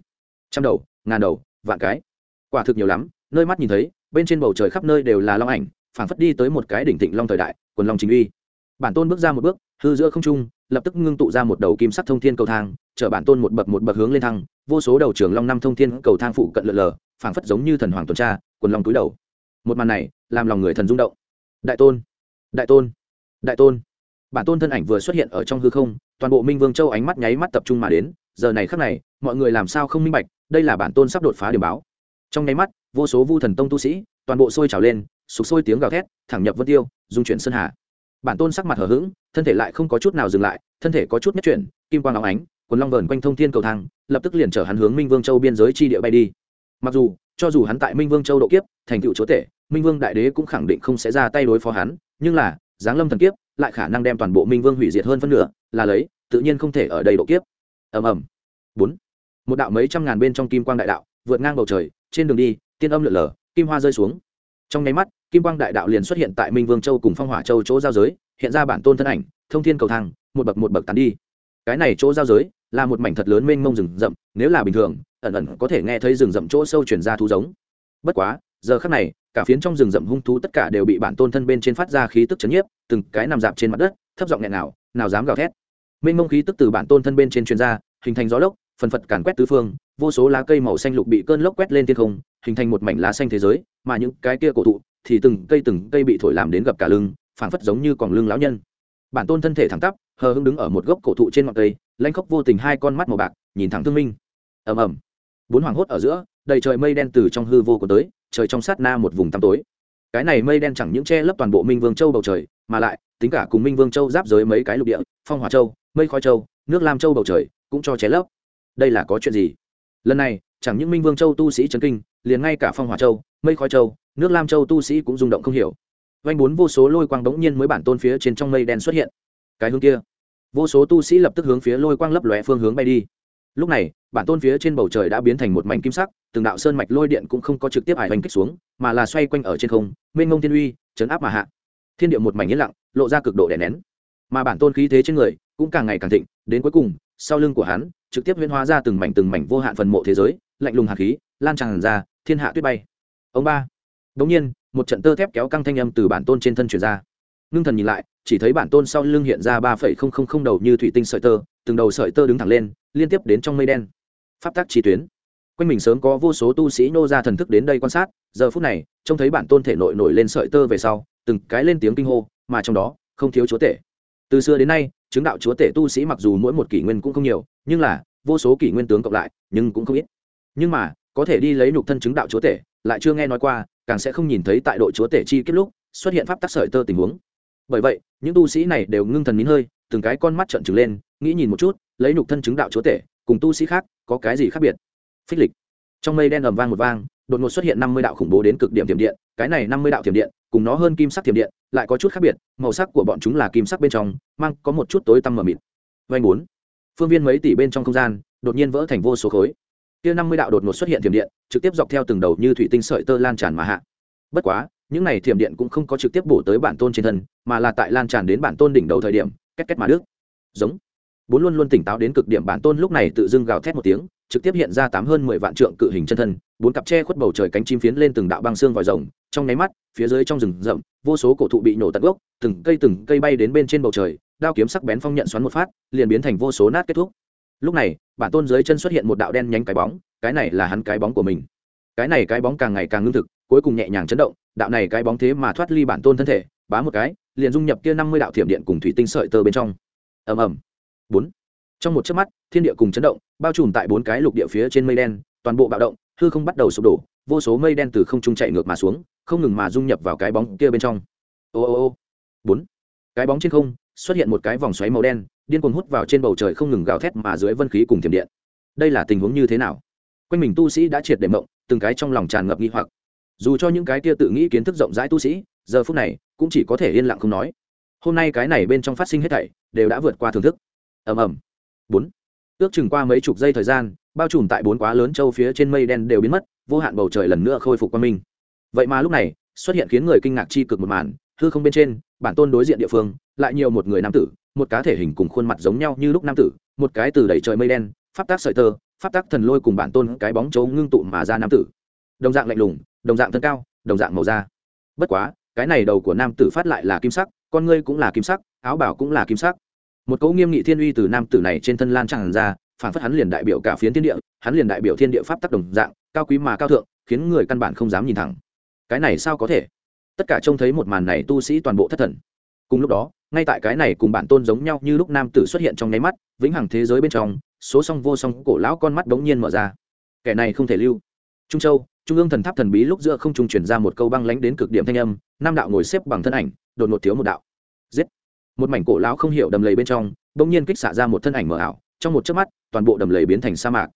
Trăm đầu, ngàn đầu, vạn cái. Quả thực nhiều lắm, nơi mắt nhìn thấy, bên trên bầu trời khắp nơi đều là long ảnh, phảng phất đi tới một cái đỉnh thịnh long thời đại, quần long chính uy. Bản tôn bước ra một bước, hư giữa không trung, lập tức ngưng tụ ra một đầu kim sắc thông thiên cầu thang, chở bản tôn một bậc một bậc hướng lên thăng, vô số đầu trường long năm thông thiên cầu thang phụ cận lượn lờ, phảng phất giống như thần hoàng tuần tra quần lòng túi đầu. Một màn này làm lòng người thần rung động. Đại tôn đại tôn đại tôn. Bản tôn thân ảnh vừa xuất hiện ở trong hư không, toàn bộ minh vương châu ánh mắt nháy mắt tập trung mà đến. Giờ này khắc này, mọi người làm sao không minh bạch, đây là bản tôn sắp đột phá điểm báo. Trong nháy mắt, vô số vu thần tông tu sĩ, toàn bộ sôi trào lên, sục sôi tiếng gào thét, thẳng nhập vân tiêu, dung chuyển sơn hà. Bản tôn sắc mặt hở h ữ g thân thể lại không có chút nào dừng lại, thân thể có chút nhất chuyển, kim quang áo ánh, quần long vờn quanh thông thiên cầu thang, lập tức liền chở hắn hướng minh vương châu biên giới chi địa bay đi. Mặc dù cho dù hắn tại minh vương châu độ kiếp, thành tựu chúa tể, minh vương đại đế cũng khẳng định không sẽ ra tay đối phó hắn, nhưng là, giáng lâm thần kiếp, lại khả năng đem toàn bộ minh vương hủy diệt hơn phân nửa, là lấy, tự nhiên không thể ở đây độ kiếp. Ầm ầm. Bốn. Một đạo mấy trăm ngàn bên trong kim quang đại đạo, vượt ngang bầu trời, trên đường đi, tiên âm lượn lờ, kim hoa rơi xuống. Trong nháy mắt, kim quang đại đạo liền xuất hiện tại minh vương châu cùng phong hỏa châu chỗ giao giới, hiện ra bản tôn thân ảnh, thông thiên cầu thang, một bậc một bậc tán đi. Cái này chỗ giao giới là một mảnh thật lớn mênh mông rừng rậm, nếu là bình thường, ẩn ẩn có thể nghe thấy rừng rậm chỗ sâu chuyển ra thú giống. Bất quá, giờ khắc này, cả phiến trong rừng rậm hung thú tất cả đều bị bản tôn thân bên trên phát ra khí tức chấn nhiếp, từng cái nằm dạp trên mặt đất, thấp giọng nghẹn nào nào dám gào thét. Mênh mông khí tức từ bản tôn thân bên trên truyền ra, hình thành gió lốc, phần phật càn quét tứ phương, vô số lá cây màu xanh lục bị cơn lốc quét lên thiên không, hình thành một mảnh lá xanh thế giới, mà những cái kia cổ thụ thì từng cây từng cây bị thổi làm đến gập cả lưng, phảng phất giống như còn lưng lão nhân. Bản tôn thân thể thẳng tắp hờ hững đứng ở một gốc cổ thụ trên ngọn cây, lanh khóc vô tình hai con mắt màu bạc, nhìn thẳng thương minh. Ầm ầm. Bốn hoàng hốt ở giữa, đầy trời mây đen từ trong hư vô của tới, trời trong sát na một vùng tăm tối. Cái này mây đen chẳng những che lấp toàn bộ minh vương châu bầu trời, mà lại, tính cả cùng minh vương châu giáp giới mấy cái lục địa, phong hỏa châu, mây khói châu, nước lam châu bầu trời, cũng cho che lấp. Đây là có chuyện gì? Lần này, chẳng những minh vương châu tu sĩ trấn kinh, liền ngay cả phong hỏa châu, mây khói châu, nước lam châu tu sĩ cũng rung động không hiểu. Vanh bốn vô số lôi quang đống nhiên mới bản tôn phía trên trong mây đen xuất hiện cái hướng kia. Vô số tu sĩ lập tức hướng phía lôi quang lấp lóe phương hướng bay đi. Lúc này, bản tôn phía trên bầu trời đã biến thành một mảnh kim sắc, từng đạo sơn mạch lôi điện cũng không có trực tiếp ải hoành kích xuống, mà là xoay quanh ở trên không, mênh ngông thiên uy, chấn áp mà hạ. Thiên địa một mảnh yên lặng, lộ ra cực độ đè nén. Mà bản tôn khí thế trên người cũng càng ngày càng thịnh, đến cuối cùng, sau lưng của hắn, trực tiếp huyễn hóa ra từng mảnh từng mảnh vô hạn phần mộ thế giới, lạnh lùng hạt khí, lan tràn ra, thiên hạ tuyết bay. Ông ba. Đống nhiên, một trận tơ thép kéo căng thanh âm từ bản tôn trên thân truyền ra. Ngưng thần nhìn lại chỉ thấy bản tôn sau lưng hiện ra ba phẩy không không không đầu như thủy tinh sợi tơ, từng đầu sợi tơ đứng thẳng lên, liên tiếp đến trong mây đen. Pháp tắc chi tuyến. Quanh mình sớm có vô số tu sĩ nô ra thần thức đến đây quan sát, giờ phút này, trông thấy bản tôn thể nội nổi lên sợi tơ về sau, từng cái lên tiếng kinh hô, mà trong đó, không thiếu chúa tể. Từ xưa đến nay, chứng đạo chúa tể tu sĩ mặc dù mỗi một kỷ nguyên cũng không nhiều, nhưng là, vô số kỷ nguyên tướng cộng lại, nhưng cũng không ít. Nhưng mà, có thể đi lấy nhục thân chứng đạo chúa tể, lại chưa nghe nói qua, càng sẽ không nhìn thấy tại đội chúa tể chi kết lúc, xuất hiện pháp tắc sợi tơ tình huống bởi vậy, những tu sĩ này đều ngưng thần nín hơi, từng cái con mắt trợn trừng lên, nghĩ nhìn một chút, lấy nhục thân chứng đạo chúa tể, cùng tu sĩ khác, có cái gì khác biệt? Phích lịch. Trong mây đen ầm vang một vang, đột ngột xuất hiện năm mươi đạo khủng bố đến cực điểm tiềm điện, cái này năm mươi đạo tiềm điện, cùng nó hơn kim sắc tiềm điện, lại có chút khác biệt, màu sắc của bọn chúng là kim sắc bên trong, mang có một chút tối tăm mờ mịt. Vanh bốn. Phương viên mấy tỷ bên trong không gian, đột nhiên vỡ thành vô số khối. Kia năm mươi đạo đột ngột xuất hiện tiềm điện, trực tiếp dọc theo từng đầu như thủy tinh sợi tơ lan tràn mà hạ. Bất quá những này thiểm điện cũng không có trực tiếp bổ tới bản tôn trên thân, mà là tại lan tràn đến bản tôn đỉnh đầu thời điểm, két két mà đức giống. Bốn luôn luôn tỉnh táo đến cực điểm bản tôn lúc này tự dưng gào thét một tiếng, trực tiếp hiện ra tám hơn mười vạn trượng cự hình chân thân, bốn cặp tre khuất bầu trời cánh chim phiến lên từng đạo băng xương vòi rồng, trong nháy mắt, phía dưới trong rừng rậm, vô số cổ thụ bị nổ tận gốc, từng cây từng cây bay đến bên trên bầu trời, đao kiếm sắc bén phong nhận xoắn một phát, liền biến thành vô số nát kết thúc. Lúc này, bản tôn dưới chân xuất hiện một đạo đen nhánh cái bóng, cái này là hắn cái bóng của mình. Cái này cái bóng càng ngày càng ngưng thực cuối cùng nhẹ nhàng chấn động, đạo này cái bóng thế mà thoát ly bản tôn thân thể, bá một cái, liền dung nhập kia năm mươi đạo thiểm điện cùng thủy tinh sợi tơ bên trong. Ầm ầm. Bốn. Trong một chớp mắt, thiên địa cùng chấn động, bao trùm tại bốn cái lục địa phía trên mây đen, toàn bộ bạo động, hư không bắt đầu sụp đổ, vô số mây đen từ không trung chạy ngược mà xuống, không ngừng mà dung nhập vào cái bóng kia bên trong. Ô ô ô. Bốn. Cái bóng trên không, xuất hiện một cái vòng xoáy màu đen, điên cuồng hút vào trên bầu trời không ngừng gào thét mà dưới vân khí cùng thiểm điện. Đây là tình huống như thế nào? Quanh mình tu sĩ đã triệt để mộng, từng cái trong lòng tràn ngập nghi hoặc dù cho những cái kia tự nghĩ kiến thức rộng rãi tu sĩ, giờ phút này, cũng chỉ có thể yên lặng không nói. Hôm nay cái này bên trong phát sinh hết thảy, đều đã vượt qua thưởng thức. Ầm ầm. Bốn. Ước chừng qua mấy chục giây thời gian, bao trùm tại bốn quá lớn châu phía trên mây đen đều biến mất, vô hạn bầu trời lần nữa khôi phục quang minh. Vậy mà lúc này, xuất hiện khiến người kinh ngạc chi cực một màn, hư không bên trên, bản tôn đối diện địa phương, lại nhiều một người nam tử, một cá thể hình cùng khuôn mặt giống nhau như lúc nam tử, một cái từ đẩy trời mây đen, pháp tác sợi tơ, pháp tác thần lôi cùng bản tôn cái bóng chấu ngưng tụ mà ra nam tử. Đồng dạng lạnh lùng đồng dạng thân cao, đồng dạng màu da. Bất quá, cái này đầu của nam tử phát lại là kim sắc, con ngươi cũng là kim sắc, áo bảo cũng là kim sắc. Một cấu nghiêm nghị thiên uy từ nam tử này trên thân lan tràn ra phản phất hắn liền đại biểu cả phiến thiên địa, hắn liền đại biểu thiên địa pháp tắc đồng dạng, cao quý mà cao thượng, khiến người căn bản không dám nhìn thẳng. Cái này sao có thể? Tất cả trông thấy một màn này tu sĩ toàn bộ thất thần. Cùng lúc đó, ngay tại cái này cùng bản tôn giống nhau như lúc nam tử xuất hiện trong nháy mắt, vĩnh hằng thế giới bên trong, số song vô song cổ lão con mắt đống nhiên mở ra. Kẻ này không thể lưu. Trung châu trung ương thần tháp thần bí lúc giữa không trung chuyển ra một câu băng lánh đến cực điểm thanh âm, Nam đạo ngồi xếp bằng thân ảnh, đột ngột thiếu một đạo. Giết! Một mảnh cổ lão không hiểu đầm lầy bên trong, bỗng nhiên kích xả ra một thân ảnh mờ ảo, trong một chớp mắt, toàn bộ đầm lầy biến thành sa mạc.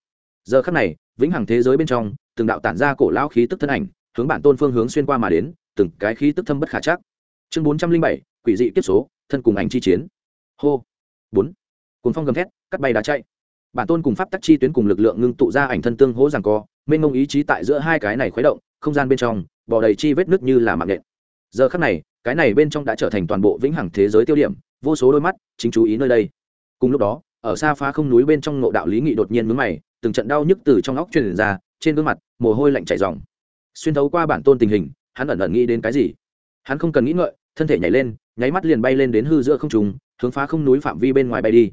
Giờ khắc này, vĩnh hằng thế giới bên trong, từng đạo tản ra cổ lão khí tức thân ảnh, hướng bản tôn phương hướng xuyên qua mà đến, từng cái khí tức thâm bất khả chắc. Chương bốn trăm linh bảy, quỷ dị kiếp số, thân cùng ảnh chi chiến. Hô! Bốn! Cuốn phong gầm thét, cắt bay đá chạy. Bản tôn cùng pháp tắc chi tuyến cùng lực lượng ngưng tụ ra ảnh thân tương hỗ rằng co mênh mông ý chí tại giữa hai cái này khuấy động, không gian bên trong bỏ đầy chi vết nước như là mạng nện giờ khắc này, cái này bên trong đã trở thành toàn bộ vĩnh hằng thế giới tiêu điểm, vô số đôi mắt chính chú ý nơi đây. Cùng lúc đó, ở xa phá không núi bên trong ngộ đạo lý nghị đột nhiên mướn mày, từng trận đau nhức từ trong óc truyền ra, trên gương mặt, mồ hôi lạnh chảy ròng. Xuyên thấu qua bản tôn tình hình, hắn ẩn ẩn nghĩ đến cái gì? Hắn không cần nghĩ ngợi, thân thể nhảy lên, nháy mắt liền bay lên đến hư giữa không trùng hướng phá không núi phạm vi bên ngoài bay đi.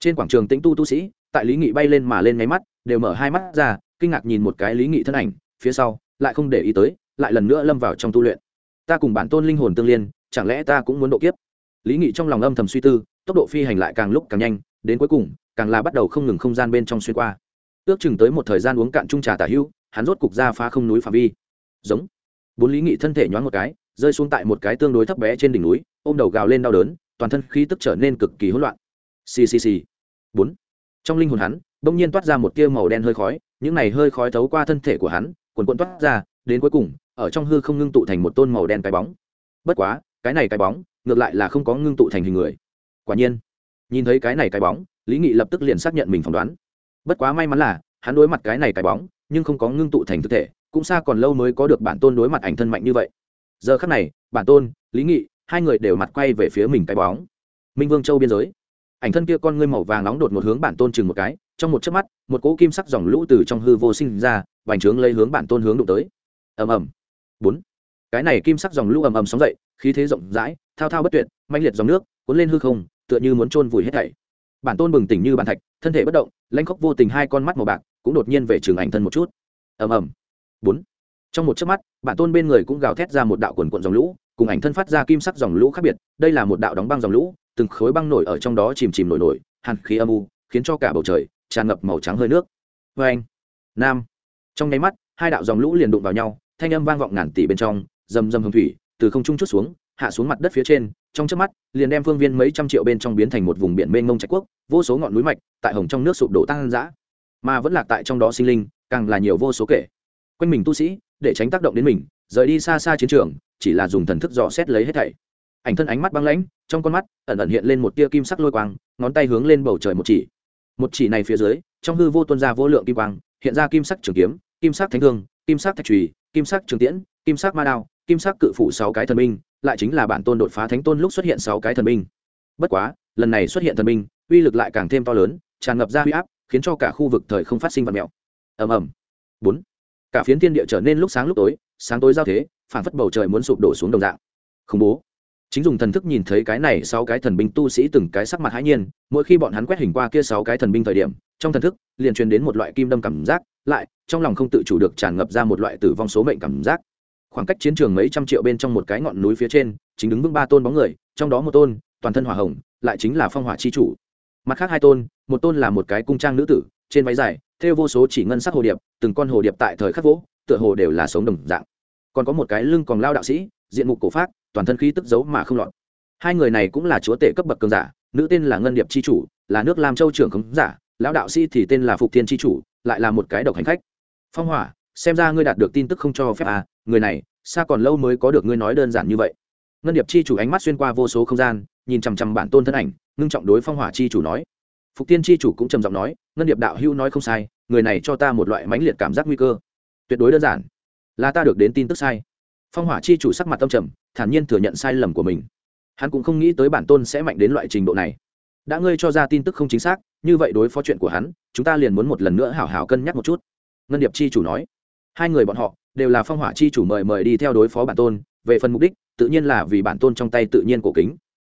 Trên quảng trường tĩnh tu tu sĩ, tại lý nghị bay lên mà lên nháy mắt, đều mở hai mắt ra kinh ngạc nhìn một cái lý nghị thân ảnh, phía sau, lại không để ý tới, lại lần nữa lâm vào trong tu luyện. Ta cùng bản tôn linh hồn tương liên, chẳng lẽ ta cũng muốn độ kiếp? Lý nghị trong lòng âm thầm suy tư, tốc độ phi hành lại càng lúc càng nhanh, đến cuối cùng, càng là bắt đầu không ngừng không gian bên trong xuyên qua. Ước chừng tới một thời gian uống cạn trung trà tả hưu, hắn rốt cục ra phá không núi phạm vi. Giống. Bốn lý nghị thân thể nhoáng một cái, rơi xuống tại một cái tương đối thấp bé trên đỉnh núi, ôm đầu gào lên đau đớn, toàn thân khí tức trở nên cực kỳ hỗn loạn. Ccc bốn. Trong linh hồn hắn, bỗng nhiên toát ra một tia màu đen hơi khói những này hơi khói thấu qua thân thể của hắn, quần quần toát ra, đến cuối cùng, ở trong hư không ngưng tụ thành một tôn màu đen cái bóng. Bất quá, cái này cái bóng, ngược lại là không có ngưng tụ thành hình người. Quả nhiên, nhìn thấy cái này cái bóng, lý nghị lập tức liền xác nhận mình phỏng đoán. Bất quá may mắn là, hắn đối mặt cái này cái bóng, nhưng không có ngưng tụ thành thực thể, cũng xa còn lâu mới có được bản tôn đối mặt ảnh thân mạnh như vậy. Giờ khắc này, bản tôn, lý nghị, hai người đều mặt quay về phía mình cái bóng. Minh vương châu biên giới. Ảnh thân kia con ngươi màu vàng nóng đột một hướng bản tôn chừng một cái trong một chớp mắt, một cỗ kim sắc dòng lũ từ trong hư vô sinh ra bành trướng lấy hướng bản tôn hướng đụng tới. Ầm ầm. Bốn. Cái này kim sắc dòng lũ ầm ầm sóng dậy, khí thế rộng rãi, thao thao bất tuyệt manh liệt dòng nước, cuốn lên hư không, tựa như muốn chôn vùi hết thảy. Bản tôn bừng tỉnh như bàn thạch, thân thể bất động lanh khóc vô tình hai con mắt màu bạc cũng đột nhiên về trường ảnh thân một chút. Ầm ầm. Bốn. Trong một chớp mắt, bản tôn bên người cũng gào thét ra một đạo quần cuộn dòng lũ, cùng ảnh thân phát ra kim sắc dòng lũ khác biệt, đây là một đạo đóng băng dòng lũ, từng khối băng nổi ở trong đó chìm chìm nổi nổi, hàn khí âm u, khiến cho cả bầu trời tràn ngập màu trắng hơi nước. Vê anh, nam. Trong nháy mắt, hai đạo dòng lũ liền đụng vào nhau, thanh âm vang vọng ngàn tỷ bên trong, rầm rầm hồng thủy, từ không trung chút xuống, hạ xuống mặt đất phía trên, trong chớp mắt, liền đem phương viên mấy trăm triệu bên trong biến thành một vùng biển mênh mông trạch quốc, vô số ngọn núi mạch tại hồng trong nước sụp đổ tăng dã mà vẫn lạc tại trong đó sinh linh, càng là nhiều vô số kể. Quanh mình tu sĩ, để tránh tác động đến mình, rời đi xa xa chiến trường, chỉ là dùng thần thức dò xét lấy hết thảy. Ảnh thân ánh mắt băng lãnh, trong con mắt, ẩn ẩn hiện lên một tia kim sắc lôi quang, ngón tay hướng lên bầu trời một chỉ một chỉ này phía dưới trong hư vô tuân ra vô lượng kim quang hiện ra kim sắc trường kiếm kim sắc thánh thương kim sắc thạch trùy kim sắc trường tiễn kim sắc ma đao kim sắc cự phủ sáu cái thần minh, lại chính là bản tôn đột phá thánh tôn lúc xuất hiện sáu cái thần minh. bất quá lần này xuất hiện thần minh, uy lực lại càng thêm to lớn tràn ngập ra huy áp khiến cho cả khu vực thời không phát sinh vật mèo ầm ầm. Bốn. Cả phiến thiên địa trở nên lúc sáng lúc tối sáng tối giao thế phản phất bầu trời muốn sụp đổ xuống đồng dạng. Khủng bố chính dùng thần thức nhìn thấy cái này sáu cái thần binh tu sĩ từng cái sắc mặt hãi nhiên, mỗi khi bọn hắn quét hình qua kia sáu cái thần binh thời điểm, trong thần thức liền truyền đến một loại kim đâm cảm giác, lại, trong lòng không tự chủ được tràn ngập ra một loại tử vong số mệnh cảm giác. Khoảng cách chiến trường mấy trăm triệu bên trong một cái ngọn núi phía trên, chính đứng vững ba tôn bóng người, trong đó một tôn, toàn thân hỏa hồng, lại chính là phong hỏa chi chủ. Mặt khác hai tôn, một tôn là một cái cung trang nữ tử, trên váy dài, theo vô số chỉ ngân sắc hồ điệp, từng con hồ điệp tại thời khắc vỗ, tựa hồ đều là sống đồng dạng. Còn có một cái lưng còn lao đạo sĩ, diện mục cổ phát toàn thân khí tức giấu mà không lọt. Hai người này cũng là chúa tể cấp bậc cường giả, nữ tên là ngân điệp chi chủ, là nước làm châu trưởng khống giả, lão đạo sĩ thì tên là phục thiên chi chủ, lại là một cái độc hành khách. Phong hỏa, xem ra ngươi đạt được tin tức không cho phép à người này, xa còn lâu mới có được ngươi nói đơn giản như vậy. Ngân điệp chi chủ ánh mắt xuyên qua vô số không gian, nhìn chằm chằm bản tôn thân ảnh, ngưng trọng đối phong hỏa chi chủ nói. Phục tiên chi chủ cũng trầm giọng nói, ngân điệp đạo hữu nói không sai, người này cho ta một loại mãnh liệt cảm giác nguy cơ. Tuyệt đối đơn giản. Là ta được đến tin tức sai phong hỏa chi chủ sắc mặt tâm trầm, thản nhiên thừa nhận sai lầm của mình. Hắn cũng không nghĩ tới bản tôn sẽ mạnh đến loại trình độ này. Đã ngươi cho ra tin tức không chính xác, như vậy đối phó chuyện của hắn, chúng ta liền muốn một lần nữa hảo hảo cân nhắc một chút. Ngân điệp chi chủ nói. Hai người bọn họ đều là phong hỏa chi chủ mời mời đi theo đối phó bản tôn, về phần mục đích, tự nhiên là vì bản tôn trong tay tự nhiên cổ kính.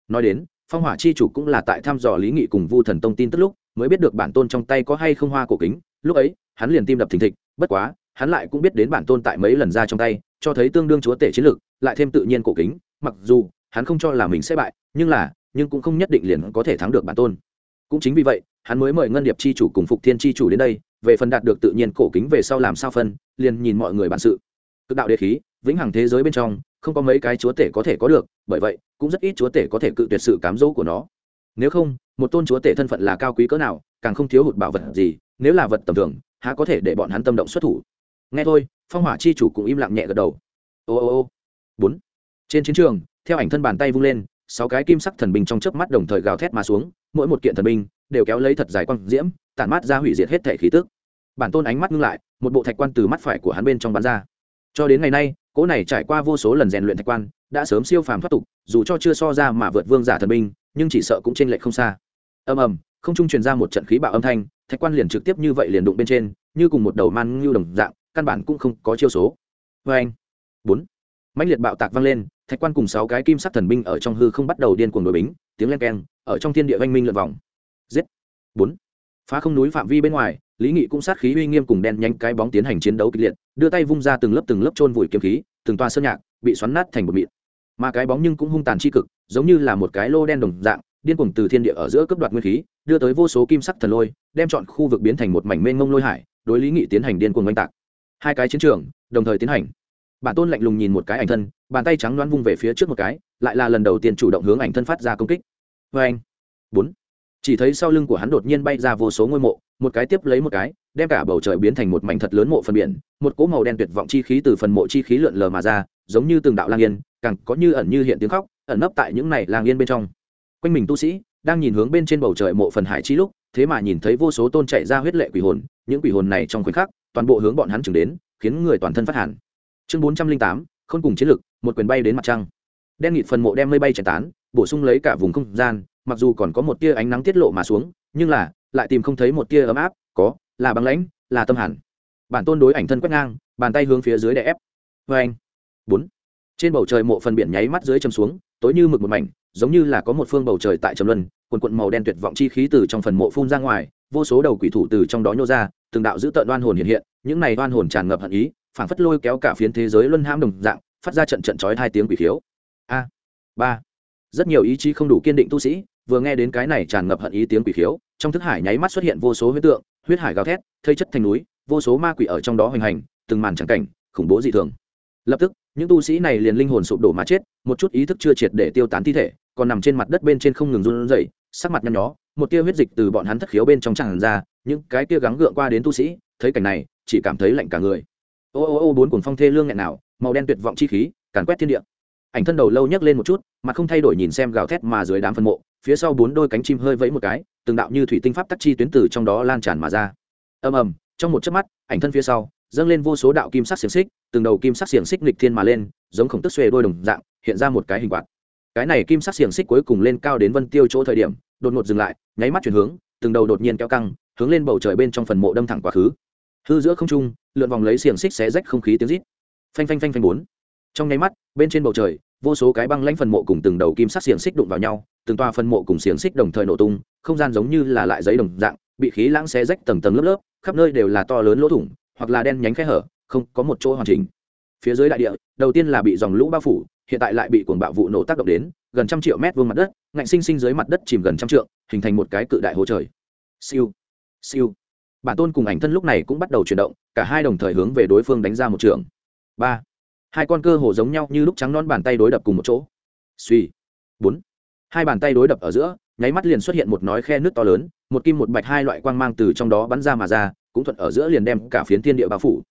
Nói đến, phong hỏa chi chủ cũng là tại thăm dò lý nghị cùng vu thần tông tin tức lúc, mới biết được bản tôn trong tay có hay không hoa cổ kính. Lúc ấy, hắn liền tim đập thình thịch, bất quá, hắn lại cũng biết đến bản tôn tại mấy lần ra trong tay cho thấy tương đương chúa tể chiến lược, lại thêm tự nhiên cổ kính, mặc dù hắn không cho là mình sẽ bại, nhưng là, nhưng cũng không nhất định liền có thể thắng được bản tôn. Cũng chính vì vậy, hắn mới mời ngân điệp chi chủ cùng phục thiên chi chủ đến đây, về phần đạt được tự nhiên cổ kính về sau làm sao phân, liền nhìn mọi người bản sự. Cực đạo đế khí, vĩnh hằng thế giới bên trong, không có mấy cái chúa tể có thể có được, bởi vậy, cũng rất ít chúa tể có thể cự tuyệt sự cám dỗ của nó. Nếu không, một tôn chúa tể thân phận là cao quý cỡ nào, càng không thiếu hụt bảo vật gì, nếu là vật tầm thường, há có thể để bọn hắn tâm động xuất thủ. Nghe thôi phong hỏa chi chủ cũng im lặng nhẹ gật đầu. Ô ô ô. Bốn. Trên chiến trường, theo ảnh thân bàn tay vung lên, sáu cái kim sắc thần binh trong chớp mắt đồng thời gào thét mà xuống, mỗi một kiện thần binh đều kéo lấy thật dài quang diễm, tản mát ra hủy diệt hết thể khí tức. Bản tôn ánh mắt ngưng lại, một bộ thạch quan từ mắt phải của hắn bên trong bắn ra. Cho đến ngày nay, cỗ này trải qua vô số lần rèn luyện thạch quan, đã sớm siêu phàm thoát tục, dù cho chưa so ra mà vượt vương giả thần binh, nhưng chỉ sợ cũng t r ê n lệch không xa. Ầm ầm, không trung truyền ra một trận khí bạo âm thanh, thạch quan liền trực tiếp như vậy liền đụng bên trên, như cùng một đầu man ngưu đồng dạng căn bản cũng không có chiêu số. Vê anh. Bốn. Mãnh liệt bạo tạc vang lên, thạch quan cùng sáu cái kim sắc thần binh ở trong hư không bắt đầu điên cuồng đội bính, tiếng len keng, ở trong thiên địa oanh minh lượn vòng. Giết. Bốn. Phá không núi phạm vi bên ngoài, lý nghị cũng sát khí uy nghiêm cùng đen nhanh cái bóng tiến hành chiến đấu kịch liệt, đưa tay vung ra từng lớp từng lớp trôn vùi kiếm khí, từng toa sơn nhạc bị xoắn nát thành một mịn. Mà cái bóng nhưng cũng hung tàn chi cực, giống như là một cái lô đen đồng dạng, điên cuồng từ thiên địa ở giữa cấp đoạt nguyên khí, đưa tới vô số kim sắc thần lôi, đem chọn khu vực biến thành một mảnh mênh mông lôi hải, đối lý nghị tiến hành điên cuồng oanh tạc hai cái chiến trường, đồng thời tiến hành. Bản tôn lạnh lùng nhìn một cái ảnh thân, bàn tay trắng loan vung về phía trước một cái, lại là lần đầu tiên chủ động hướng ảnh thân phát ra công kích. Vê anh, bốn. Chỉ thấy sau lưng của hắn đột nhiên bay ra vô số ngôi mộ, một cái tiếp lấy một cái, đem cả bầu trời biến thành một mảnh thật lớn mộ phần biển, một cỗ màu đen tuyệt vọng chi khí từ phần mộ chi khí lượn lờ mà ra, giống như từng đạo lang yên, càng có như ẩn như hiện tiếng khóc, ẩn nấp tại những này lang yên bên trong. Quanh mình tu sĩ đang nhìn hướng bên trên bầu trời mộ phần hải chi lúc, thế mà nhìn thấy vô số tôn chạy ra huyết lệ quỷ hồn, những quỷ hồn này trong khoảnh khắc toàn bộ hướng bọn hắn chừng đến, khiến người toàn thân phát hẳn chương bốn trăm linh tám không cùng chiến lực, một quyền bay đến mặt trăng. Đen nghịt phần mộ đem mây bay chảy tán, bổ sung lấy cả vùng không gian, mặc dù còn có một tia ánh nắng tiết lộ mà xuống, nhưng là, lại tìm không thấy một tia ấm áp, có, là băng lãnh, là tâm hẳn bản tôn đối ảnh thân quét ngang, bàn tay hướng phía dưới đè ép. Vê anh, bốn. Trên bầu trời mộ phần biển nháy mắt dưới chầm xuống, tối như mực một mảnh, giống như là có một phương bầu trời tại trầm luân, quần quận màu đen tuyệt vọng chi khí từ trong phần mộ phun ra ngoài, vô số đầu quỷ thủ từ trong đó nhô ra từng đạo giữ tợn đoan hồn hiện hiện, những này đoan hồn tràn ngập hận ý, phảng phất lôi kéo cả phiến thế giới luân hãm đồng dạng, phát ra trận trận chói hai tiếng quỷ khiếu. A, ba. Rất nhiều ý chí không đủ kiên định tu sĩ, vừa nghe đến cái này tràn ngập hận ý tiếng quỷ khiếu, trong thức hải nháy mắt xuất hiện vô số huyết tượng, huyết hải gào thét, thây chất thành núi, vô số ma quỷ ở trong đó hoành hành, từng màn trắng cảnh, khủng bố dị thường. Lập tức, những tu sĩ này liền linh hồn sụp đổ mà chết, một chút ý thức chưa triệt để tiêu tán thi thể, còn nằm trên mặt đất bên trên không ngừng run rẩy, sắc mặt nhăn nhó một tia huyết dịch từ bọn hắn thất khiếu bên trong tràn ra, những cái tia gắng gượng qua đến tu sĩ, thấy cảnh này, chỉ cảm thấy lạnh cả người. Ô ô ô, bốn cuồng phong thê lương nghẹn nào, màu đen tuyệt vọng chi khí, càn quét thiên địa. Ảnh thân đầu lâu nhấc lên một chút, mà không thay đổi nhìn xem gào thét mà dưới đám phân mộ, phía sau bốn đôi cánh chim hơi vẫy một cái, từng đạo như thủy tinh pháp tắc chi tuyến từ trong đó lan tràn mà ra. Ầm ầm, trong một chớp mắt, ảnh thân phía sau, dâng lên vô số đạo kim sắc xiềng xích, từng đầu kim sắc xiềng xích nghịch thiên mà lên, giống khổng tức xuề đôi đồng dạng, hiện ra một cái hình quạt. Cái này kim sắc xiềng xích cuối cùng lên cao đến vân tiêu chỗ thời điểm đột ngột dừng lại, nháy mắt chuyển hướng, từng đầu đột nhiên kéo căng, hướng lên bầu trời bên trong phần mộ đâm thẳng quá khứ. Hư giữa không trung, lượn vòng lấy xiềng xích xé rách không khí tiếng rít. Phanh phanh phanh phanh bốn. Trong nháy mắt, bên trên bầu trời, vô số cái băng lãnh phần mộ cùng từng đầu kim sắc xiềng xích đụng vào nhau, từng toa phần mộ cùng xiềng xích đồng thời nổ tung, không gian giống như là lại giấy đồng dạng, bị khí lãng xé rách tầng tầng lớp lớp, khắp nơi đều là to lớn lỗ thủng, hoặc là đen nhánh khe hở, không có một chỗ hoàn chỉnh. Phía dưới đại địa, đầu tiên là bị dòng lũ bao phủ, hiện tại lại bị cuồng bạo vụ nổ tác động đến gần trăm triệu mét vuông mặt đất, ngạnh sinh sinh dưới mặt đất chìm gần trăm trượng, hình thành một cái cự đại hố trời. Siêu siêu. Bản tôn cùng ảnh thân lúc này cũng bắt đầu chuyển động, cả hai đồng thời hướng về đối phương đánh ra một trường. Ba. Hai con cơ hồ giống nhau như lúc trắng non bàn tay đối đập cùng một chỗ. Suy. Bốn. Hai bàn tay đối đập ở giữa, nháy mắt liền xuất hiện một nói khe nước to lớn, một kim một bạch hai loại quang mang từ trong đó bắn ra mà ra, cũng thuận ở giữa liền đem cả phiến thiên địa bao phủ.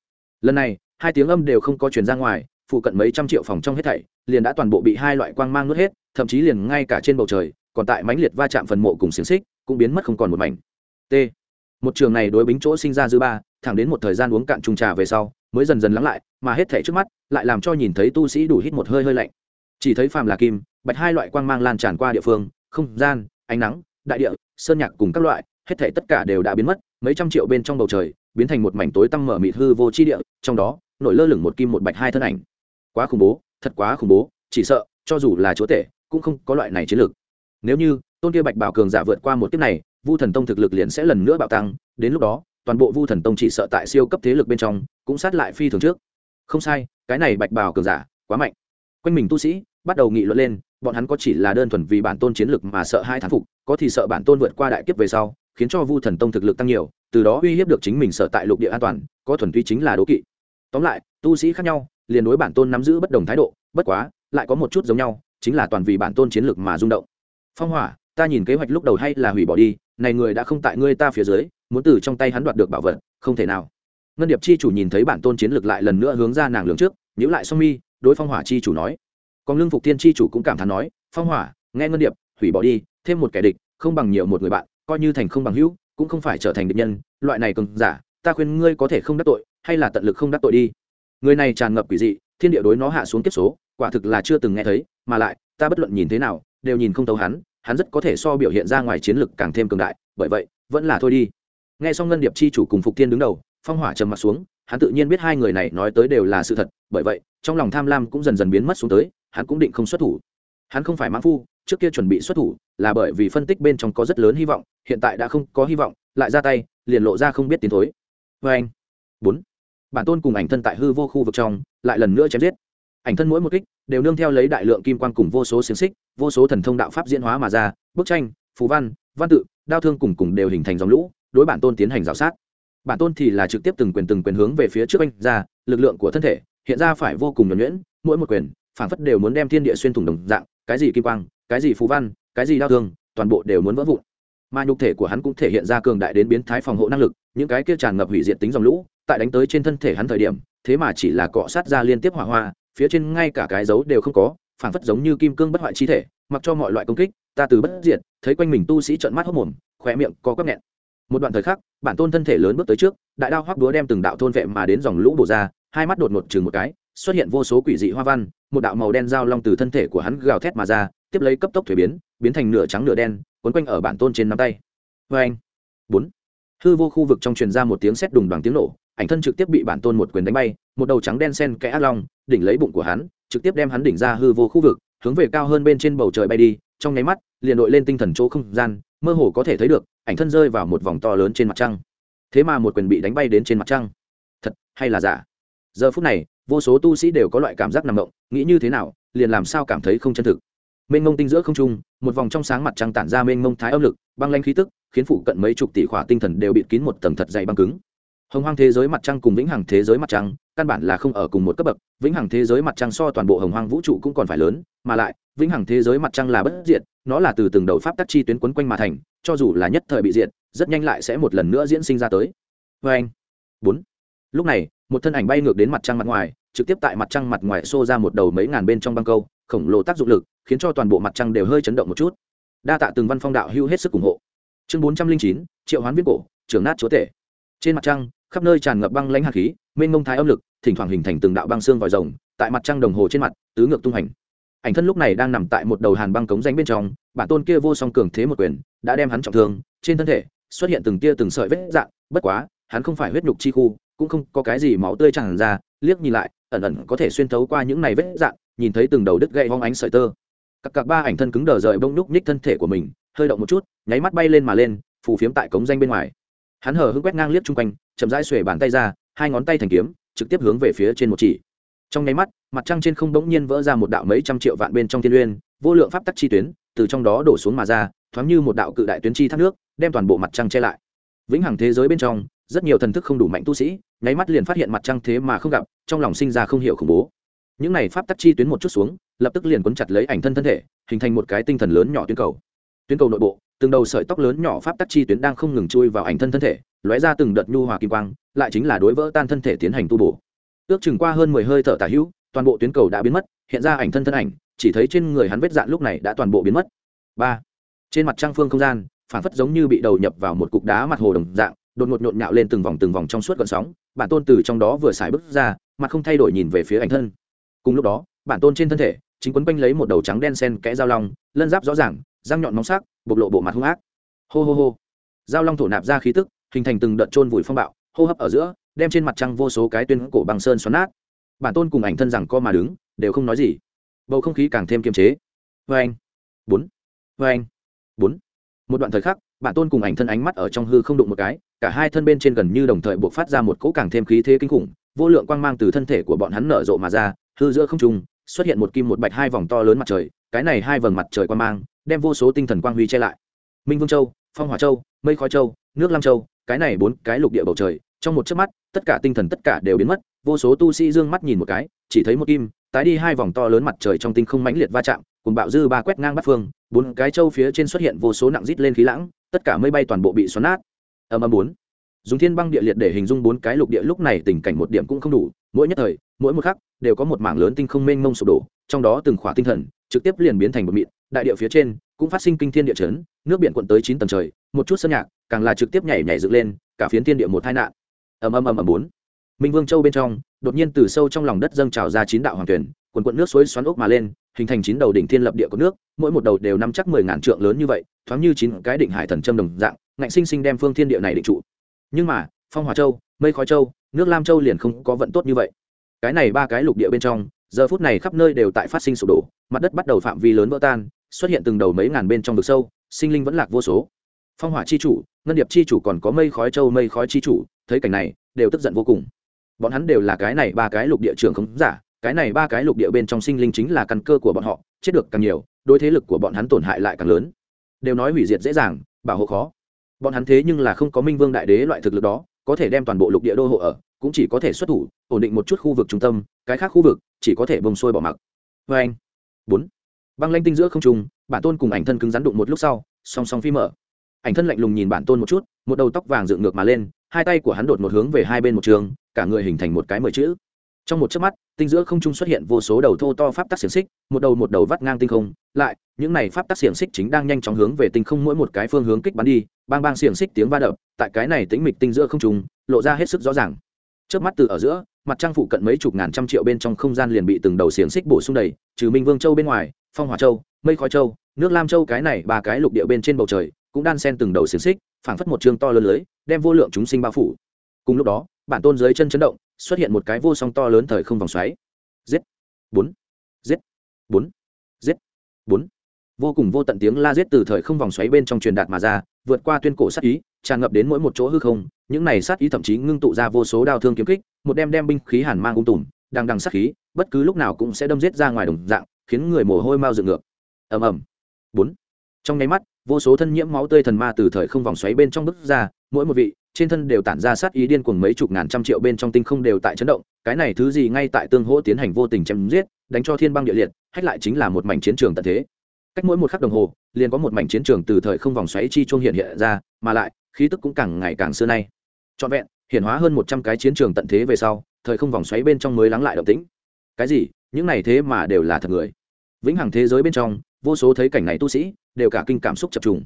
Lần này, hai tiếng âm đều không có truyền ra ngoài, phụ cận mấy trăm triệu phòng trong hết thảy, liền đã toàn bộ bị hai loại quang mang nuốt hết thậm chí liền ngay cả trên bầu trời, còn tại mãnh liệt va chạm phần mộ cùng xiềng xích, cũng biến mất không còn một mảnh. T. Một trường này đối bính chỗ sinh ra dư ba, thẳng đến một thời gian uống cạn trùng trà về sau, mới dần dần lắng lại, mà hết thảy trước mắt, lại làm cho nhìn thấy tu sĩ đủ hít một hơi hơi lạnh. Chỉ thấy phàm là kim, bạch hai loại quang mang lan tràn qua địa phương, không gian, ánh nắng, đại địa, sơn nhạc cùng các loại, hết thảy tất cả đều đã biến mất, mấy trăm triệu bên trong bầu trời, biến thành một mảnh tối tăm mở mịt hư vô chi địa, trong đó, nổi lơ lửng một kim một bạch hai thân ảnh. Quá khủng bố, thật quá khủng bố, chỉ sợ, cho dù là chúa tể cũng không có loại này chiến lược. Nếu như, tôn kia bạch bảo cường giả vượt qua một kiếp này, vu thần tông thực lực liền sẽ lần nữa bạo tăng, đến lúc đó, toàn bộ vu thần tông chỉ sợ tại siêu cấp thế lực bên trong, cũng sát lại phi thường trước. Không sai, cái này bạch bảo cường giả, quá mạnh. Quanh mình tu sĩ, bắt đầu nghị luận lên, bọn hắn có chỉ là đơn thuần vì bản tôn chiến lực mà sợ hai thán phục, có thì sợ bản tôn vượt qua đại kiếp về sau, khiến cho vu thần tông thực lực tăng nhiều, từ đó uy hiếp được chính mình sở tại lục địa an toàn, có thuần túy chính là đố kỵ. Tóm lại, tu sĩ khác nhau, liền đối bản tôn nắm giữ bất đồng thái độ, bất quá, lại có một chút giống nhau chính là toàn vì bản tôn chiến lược mà rung động. Phong hỏa, ta nhìn kế hoạch lúc đầu hay là hủy bỏ đi, này người đã không tại ngươi ta phía dưới, muốn từ trong tay hắn đoạt được bảo vật, không thể nào. Ngân điệp chi chủ nhìn thấy bản tôn chiến lược lại lần nữa hướng ra nàng lường trước nhữ lại song mi, đối phong hỏa chi chủ nói. Còn lương phục tiên chi chủ cũng cảm thán nói, phong hỏa, nghe ngân điệp, hủy bỏ đi, thêm một kẻ địch, không bằng nhiều một người bạn, coi như thành không bằng hữu, cũng không phải trở thành địch nhân, loại này cường giả, ta khuyên ngươi có thể không đắc tội, hay là tận lực không đắc tội đi. Người này tràn ngập quỷ dị, thiên địa đối nó hạ xuống kiếp số, quả thực là chưa từng nghe thấy mà lại, ta bất luận nhìn thế nào, đều nhìn không thấu hắn hắn rất có thể so biểu hiện ra ngoài chiến lực càng thêm cường đại, bởi vậy, vẫn là thôi đi. Nghe xong ngân điệp chi chủ cùng phục thiên đứng đầu, phong hỏa trầm mặt xuống, hắn tự nhiên biết hai người này nói tới đều là sự thật, bởi vậy, trong lòng tham lam cũng dần dần biến mất xuống tới, hắn cũng định không xuất thủ. Hắn không phải mãn phu, trước kia chuẩn bị xuất thủ, là bởi vì phân tích bên trong có rất lớn hy vọng, hiện tại đã không có hy vọng, lại ra tay, liền lộ ra không biết tiến thối. Vê anh bốn. Bản tôn cùng ảnh thân tại hư vô khu vực trong, lại lần nữa chém giết ảnh thân mỗi một kích đều nương theo lấy đại lượng kim quan cùng vô số xiềng xích, vô số thần thông đạo pháp diễn hóa mà ra, bức tranh phú văn văn tự, đao thương cùng cùng đều hình thành dòng lũ, đối bản tôn tiến hành rào sát. Bản tôn thì là trực tiếp từng quyền từng quyền hướng về phía trước anh ra, lực lượng của thân thể hiện ra phải vô cùng nhuẩn nhuyễn, mỗi một quyền phản phất đều muốn đem thiên địa xuyên thủng đồng dạng, cái gì kim quang, cái gì phú văn, cái gì đau thương, toàn bộ đều muốn vỡ vụn. Mà nhục thể của hắn cũng thể hiện ra cường đại đến biến thái phòng hộ năng lực, những cái kia tràn ngập hủy diệt tính dòng lũ, tại đánh tới trên thân thể hắn thời điểm, thế mà chỉ là cọ sát ra liên tiếp hỏa hoa phía trên ngay cả cái dấu đều không có, phảng phất giống như kim cương bất hoại chi thể, mặc cho mọi loại công kích, ta từ bất diệt, thấy quanh mình tu sĩ trợn mắt hốc mồm khỏe miệng có quắp nghẹn. Một đoạn thời khắc, bản tôn thân thể lớn bước tới trước, đại đao hoác đúa đem từng đạo thôn vệ mà đến dòng lũ bổ ra, hai mắt đột ngột chừng một cái, xuất hiện vô số quỷ dị hoa văn, một đạo màu đen dao long từ thân thể của hắn gào thét mà ra, tiếp lấy cấp tốc thuế biến biến thành nửa trắng nửa đen quấn quanh ở bản tôn trên nắm tay. Vê anh, bốn. Hư vô khu vực trong truyền ra một tiếng sét đùng đoàn tiếng nổ, ảnh thân trực tiếp bị bản tôn một quyền đánh bay một đầu trắng đen sen kẽ ác long, đỉnh lấy bụng của hắn, trực tiếp đem hắn đỉnh ra hư vô khu vực, hướng về cao hơn bên trên bầu trời bay đi. Trong nháy mắt, liền đội lên tinh thần chỗ không gian, mơ hồ có thể thấy được, ảnh thân rơi vào một vòng to lớn trên mặt trăng. Thế mà một quyền bị đánh bay đến trên mặt trăng. Thật hay là giả? Giờ phút này, vô số tu sĩ đều có loại cảm giác nằm động, nghĩ như thế nào, liền làm sao cảm thấy không chân thực. Mênh mông tinh giữa không trung, một vòng trong sáng mặt trăng tản ra mênh mông thái âm lực, băng lanh khí tức, khiến phụ cận mấy chục tỷ khỏa tinh thần đều bịt kín một tầng thật dày băng cứng hồng hoang thế giới mặt trăng cùng vĩnh hằng thế giới mặt trăng, căn bản là không ở cùng một cấp bậc. Vĩnh hằng thế giới mặt trăng so toàn bộ hồng hoang vũ trụ cũng còn phải lớn, mà lại, vĩnh hằng thế giới mặt trăng là bất diệt, nó là từ từng đầu pháp tắc chi tuyến quấn quanh mà thành, cho dù là nhất thời bị diệt, rất nhanh lại sẽ một lần nữa diễn sinh ra tới. Vê anh bốn. Lúc này, một thân ảnh bay ngược đến mặt trăng mặt ngoài, trực tiếp tại mặt trăng mặt ngoài xô ra một đầu mấy ngàn bên trong băng câu, khổng lồ tác dụng lực, khiến cho toàn bộ mặt trăng đều hơi chấn động một chút. Đa tạ từng văn phong đạo hưu hết sức ủng hộ. Chương bốn trăm linh chín, triệu hoán viết cổ, trưởng nát chúa tể. Trên mặt trăng khắp nơi tràn ngập băng lãnh hạt khí, mênh mông thái âm lực, thỉnh thoảng hình thành từng đạo băng xương vòi rồng, tại mặt trăng đồng hồ trên mặt, tứ ngược tung hành ảnh thân lúc này đang nằm tại một đầu hàn băng cống danh bên trong, bản tôn kia vô song cường thế một quyền, đã đem hắn trọng thương, trên thân thể xuất hiện từng tia từng sợi vết dạng, bất quá, hắn không phải huyết nhục chi khu, cũng không có cái gì máu tươi tràn ra, liếc nhìn lại, ẩn ẩn có thể xuyên thấu qua những này vết dạng, nhìn thấy từng đầu đứt gậy hoang ánh sợi tơ. Các cặp ba ảnh thân cứng đờ rời bông núc nhích thân thể của mình, hơi động một chút, nháy mắt bay lên mà lên, phù phiếm tại cống danh bên ngoài hắn hở hưng quét ngang liếc chung quanh, chậm rãi xuề bàn tay ra, hai ngón tay thành kiếm, trực tiếp hướng về phía trên một chỉ. Trong nháy mắt, mặt trăng trên không bỗng nhiên vỡ ra một đạo mấy trăm triệu vạn bên trong thiên uyên vô lượng pháp tắc chi tuyến, từ trong đó đổ xuống mà ra, thoáng như một đạo cự đại tuyến chi thác nước, đem toàn bộ mặt trăng che lại. Vĩnh hằng thế giới bên trong, rất nhiều thần thức không đủ mạnh tu sĩ, nháy mắt liền phát hiện mặt trăng thế mà không gặp, trong lòng sinh ra không hiểu khủng bố. Những này pháp tắc chi tuyến một chút xuống, lập tức liền quấn chặt lấy ảnh thân thân thể, hình thành một cái tinh thần lớn nhỏ tuyến cầu. Tuyến cầu nội bộ từng đầu sợi tóc lớn nhỏ pháp tắc chi tuyến đang không ngừng chui vào ảnh thân thân thể, lóe ra từng đợt nhu hòa kim quang, lại chính là đối vỡ tan thân thể tiến hành tu bổ. Ước chừng qua hơn mười hơi thở tả hữu, toàn bộ tuyến cầu đã biến mất, hiện ra ảnh thân thân ảnh, chỉ thấy trên người hắn vết dạn lúc này đã toàn bộ biến mất. Ba. Trên mặt trang phương không gian, phản phất giống như bị đầu nhập vào một cục đá mặt hồ đồng dạng, đột ngột nhộn nhạo lên từng vòng từng vòng trong suốt gọn sóng, bản tôn từ trong đó vừa xài bước ra, mặt không thay đổi nhìn về phía ảnh thân. Cùng lúc đó, bản tôn trên thân thể, chính quấn quanh lấy một đầu trắng đen sen kẽ dao long, lân giáp rõ ràng răng nhọn móng sắc, bộc lộ bộ mặt hung ác. Hô hô hô. Dao long thổ nạp ra khí tức, hình thành từng đợt trôn vùi phong bạo, hô hấp ở giữa, đem trên mặt trăng vô số cái tuyên cổ bằng sơn xoắn nát. Bản tôn cùng ảnh thân rằng co mà đứng, đều không nói gì. Bầu không khí càng thêm kiềm chế. Vê anh. Bốn. Vê anh. Bốn. Một đoạn thời khắc, bản tôn cùng ảnh thân ánh mắt ở trong hư không đụng một cái, cả hai thân bên trên gần như đồng thời buộc phát ra một cỗ càng thêm khí thế kinh khủng, vô lượng quang mang từ thân thể của bọn hắn nở rộ mà ra, hư giữa không trung, xuất hiện một kim một bạch hai vòng to lớn mặt trời cái này hai vầng mặt trời quang mang, đem vô số tinh thần quang huy che lại. Minh vương châu, phong hỏa châu, mây khói châu, nước lam châu, cái này bốn cái lục địa bầu trời, trong một chớp mắt, tất cả tinh thần tất cả đều biến mất, vô số tu sĩ dương mắt nhìn một cái, chỉ thấy một kim, tái đi hai vòng to lớn mặt trời trong tinh không mãnh liệt va chạm, cùng bạo dư ba quét ngang bắt phương, bốn cái châu phía trên xuất hiện vô số nặng rít lên khí lãng, tất cả mây bay toàn bộ bị xoắn nát. Âm âm bốn. Dùng thiên băng địa liệt để hình dung bốn cái lục địa lúc này tình cảnh một điểm cũng không đủ, mỗi nhất thời, mỗi một khắc, đều có một mảng lớn tinh không mênh mông sụp đổ, trong đó từng khỏa tinh thần trực tiếp liền biến thành một mịn, đại địa phía trên cũng phát sinh kinh thiên địa chấn, nước biển cuộn tới chín tầng trời, một chút sân nhạc càng là trực tiếp nhảy nhảy dựng lên, cả phiến thiên địa một tai nạn. Ầm ầm ầm ầm bốn. Minh vương châu bên trong, đột nhiên từ sâu trong lòng đất dâng trào ra chín đạo hoàng tuyển quần quận nước suối xoắn ốc mà lên, hình thành chín đầu đỉnh thiên lập địa của nước, mỗi một đầu đều nắm chắc mười ngàn trượng lớn như vậy, thoáng như chín cái định hải thần châm đồng dạng, ngạnh sinh sinh đem phương thiên địa này định trụ. Nhưng mà, phong hòa châu, mây khói châu, nước lam châu liền không có vận tốt như vậy. Cái này ba cái lục địa bên trong, giờ phút này khắp nơi đều tại phát sinh sụp đổ mặt đất bắt đầu phạm vi lớn vỡ tan, xuất hiện từng đầu mấy ngàn bên trong vực sâu, sinh linh vẫn lạc vô số. Phong hỏa chi chủ, ngân điệp chi chủ còn có mây khói châu, mây khói chi chủ, thấy cảnh này, đều tức giận vô cùng. Bọn hắn đều là cái này ba cái lục địa trường không giả, cái này ba cái lục địa bên trong sinh linh chính là căn cơ của bọn họ, chết được càng nhiều đôi thế lực của bọn hắn tổn hại lại càng lớn. Đều nói hủy diệt dễ dàng, bảo hộ khó. Bọn hắn thế nhưng là không có minh vương đại đế loại thực lực đó, có thể đem toàn bộ lục địa đô hộ ở, cũng chỉ có thể xuất thủ, ổn định một chút khu vực trung tâm, cái khác khu vực chỉ có thể bông sôi bỏ mặc. Vê anh bốn. Băng lanh tinh giữa không trung, bản tôn cùng ảnh thân cứng rắn đụng một lúc sau, song song phi mở. Ảnh thân lạnh lùng nhìn bản tôn một chút, một đầu tóc vàng dựng ngược mà lên, hai tay của hắn đột một hướng về hai bên một trường, cả người hình thành một cái mười chữ. Trong một chớp mắt, tinh giữa không trung xuất hiện vô số đầu thô to pháp tắc xiềng xích, một đầu một đầu vắt ngang tinh không, lại, những này pháp tắc xiềng xích chính đang nhanh chóng hướng về tinh không mỗi một cái phương hướng kích bắn đi, bang bang xiềng xích tiếng va đập, tại cái này tĩnh mịch tinh giữa không trung, lộ ra hết sức rõ ràng. Trước mắt từ ở giữa mặt trăng phụ cận mấy chục ngàn trăm triệu bên trong không gian liền bị từng đầu xiềng xích bổ sung đầy, trừ minh vương châu bên ngoài, phong hòa châu, mây khói châu, nước lam châu cái này ba cái lục địa bên trên bầu trời, cũng đan sen từng đầu xiềng xích, phảng phất một chương to lớn lưới, đem vô lượng chúng sinh bao phủ. Cùng lúc đó, bản tôn dưới chân chấn động, xuất hiện một cái vô song to lớn thời không vòng xoáy. Giết! Bốn! Giết! Bốn! Giết! Bốn! Vô cùng vô tận tiếng la giết từ thời không vòng xoáy bên trong truyền đạt mà ra, vượt qua tuyên cổ sát ý tràn ngập đến mỗi một chỗ hư không, những này sát ý thậm chí ngưng tụ ra vô số đao thương kiếm kích, một đem đem binh khí hàn mang ung tùm đang đằng sát khí, bất cứ lúc nào cũng sẽ đâm giết ra ngoài đồng dạng, khiến người mồ hôi mau dựng ngược. Ầm ầm. Bốn. Trong nháy mắt, vô số thân nhiễm máu tươi thần ma từ thời không vòng xoáy bên trong bức ra, mỗi một vị, trên thân đều tản ra sát ý điên cuồng mấy chục ngàn trăm triệu bên trong tinh không đều tại chấn động, cái này thứ gì ngay tại tương hỗ tiến hành vô tình chém giết, đánh cho thiên băng địa liệt, hách lại chính là một mảnh chiến trường tận thế. Cách mỗi một khắc đồng hồ, liền có một mảnh chiến trường từ thời không vòng xoáy chi chuông hiện hiện ra, mà lại khí tức cũng càng ngày càng xưa nay. Trọn vẹn hiện hóa hơn một trăm cái chiến trường tận thế về sau, thời không vòng xoáy bên trong mới lắng lại động tĩnh. Cái gì? Những này thế mà đều là thật người. Vĩnh hằng thế giới bên trong, vô số thấy cảnh này tu sĩ, đều cả kinh cảm xúc chập trùng.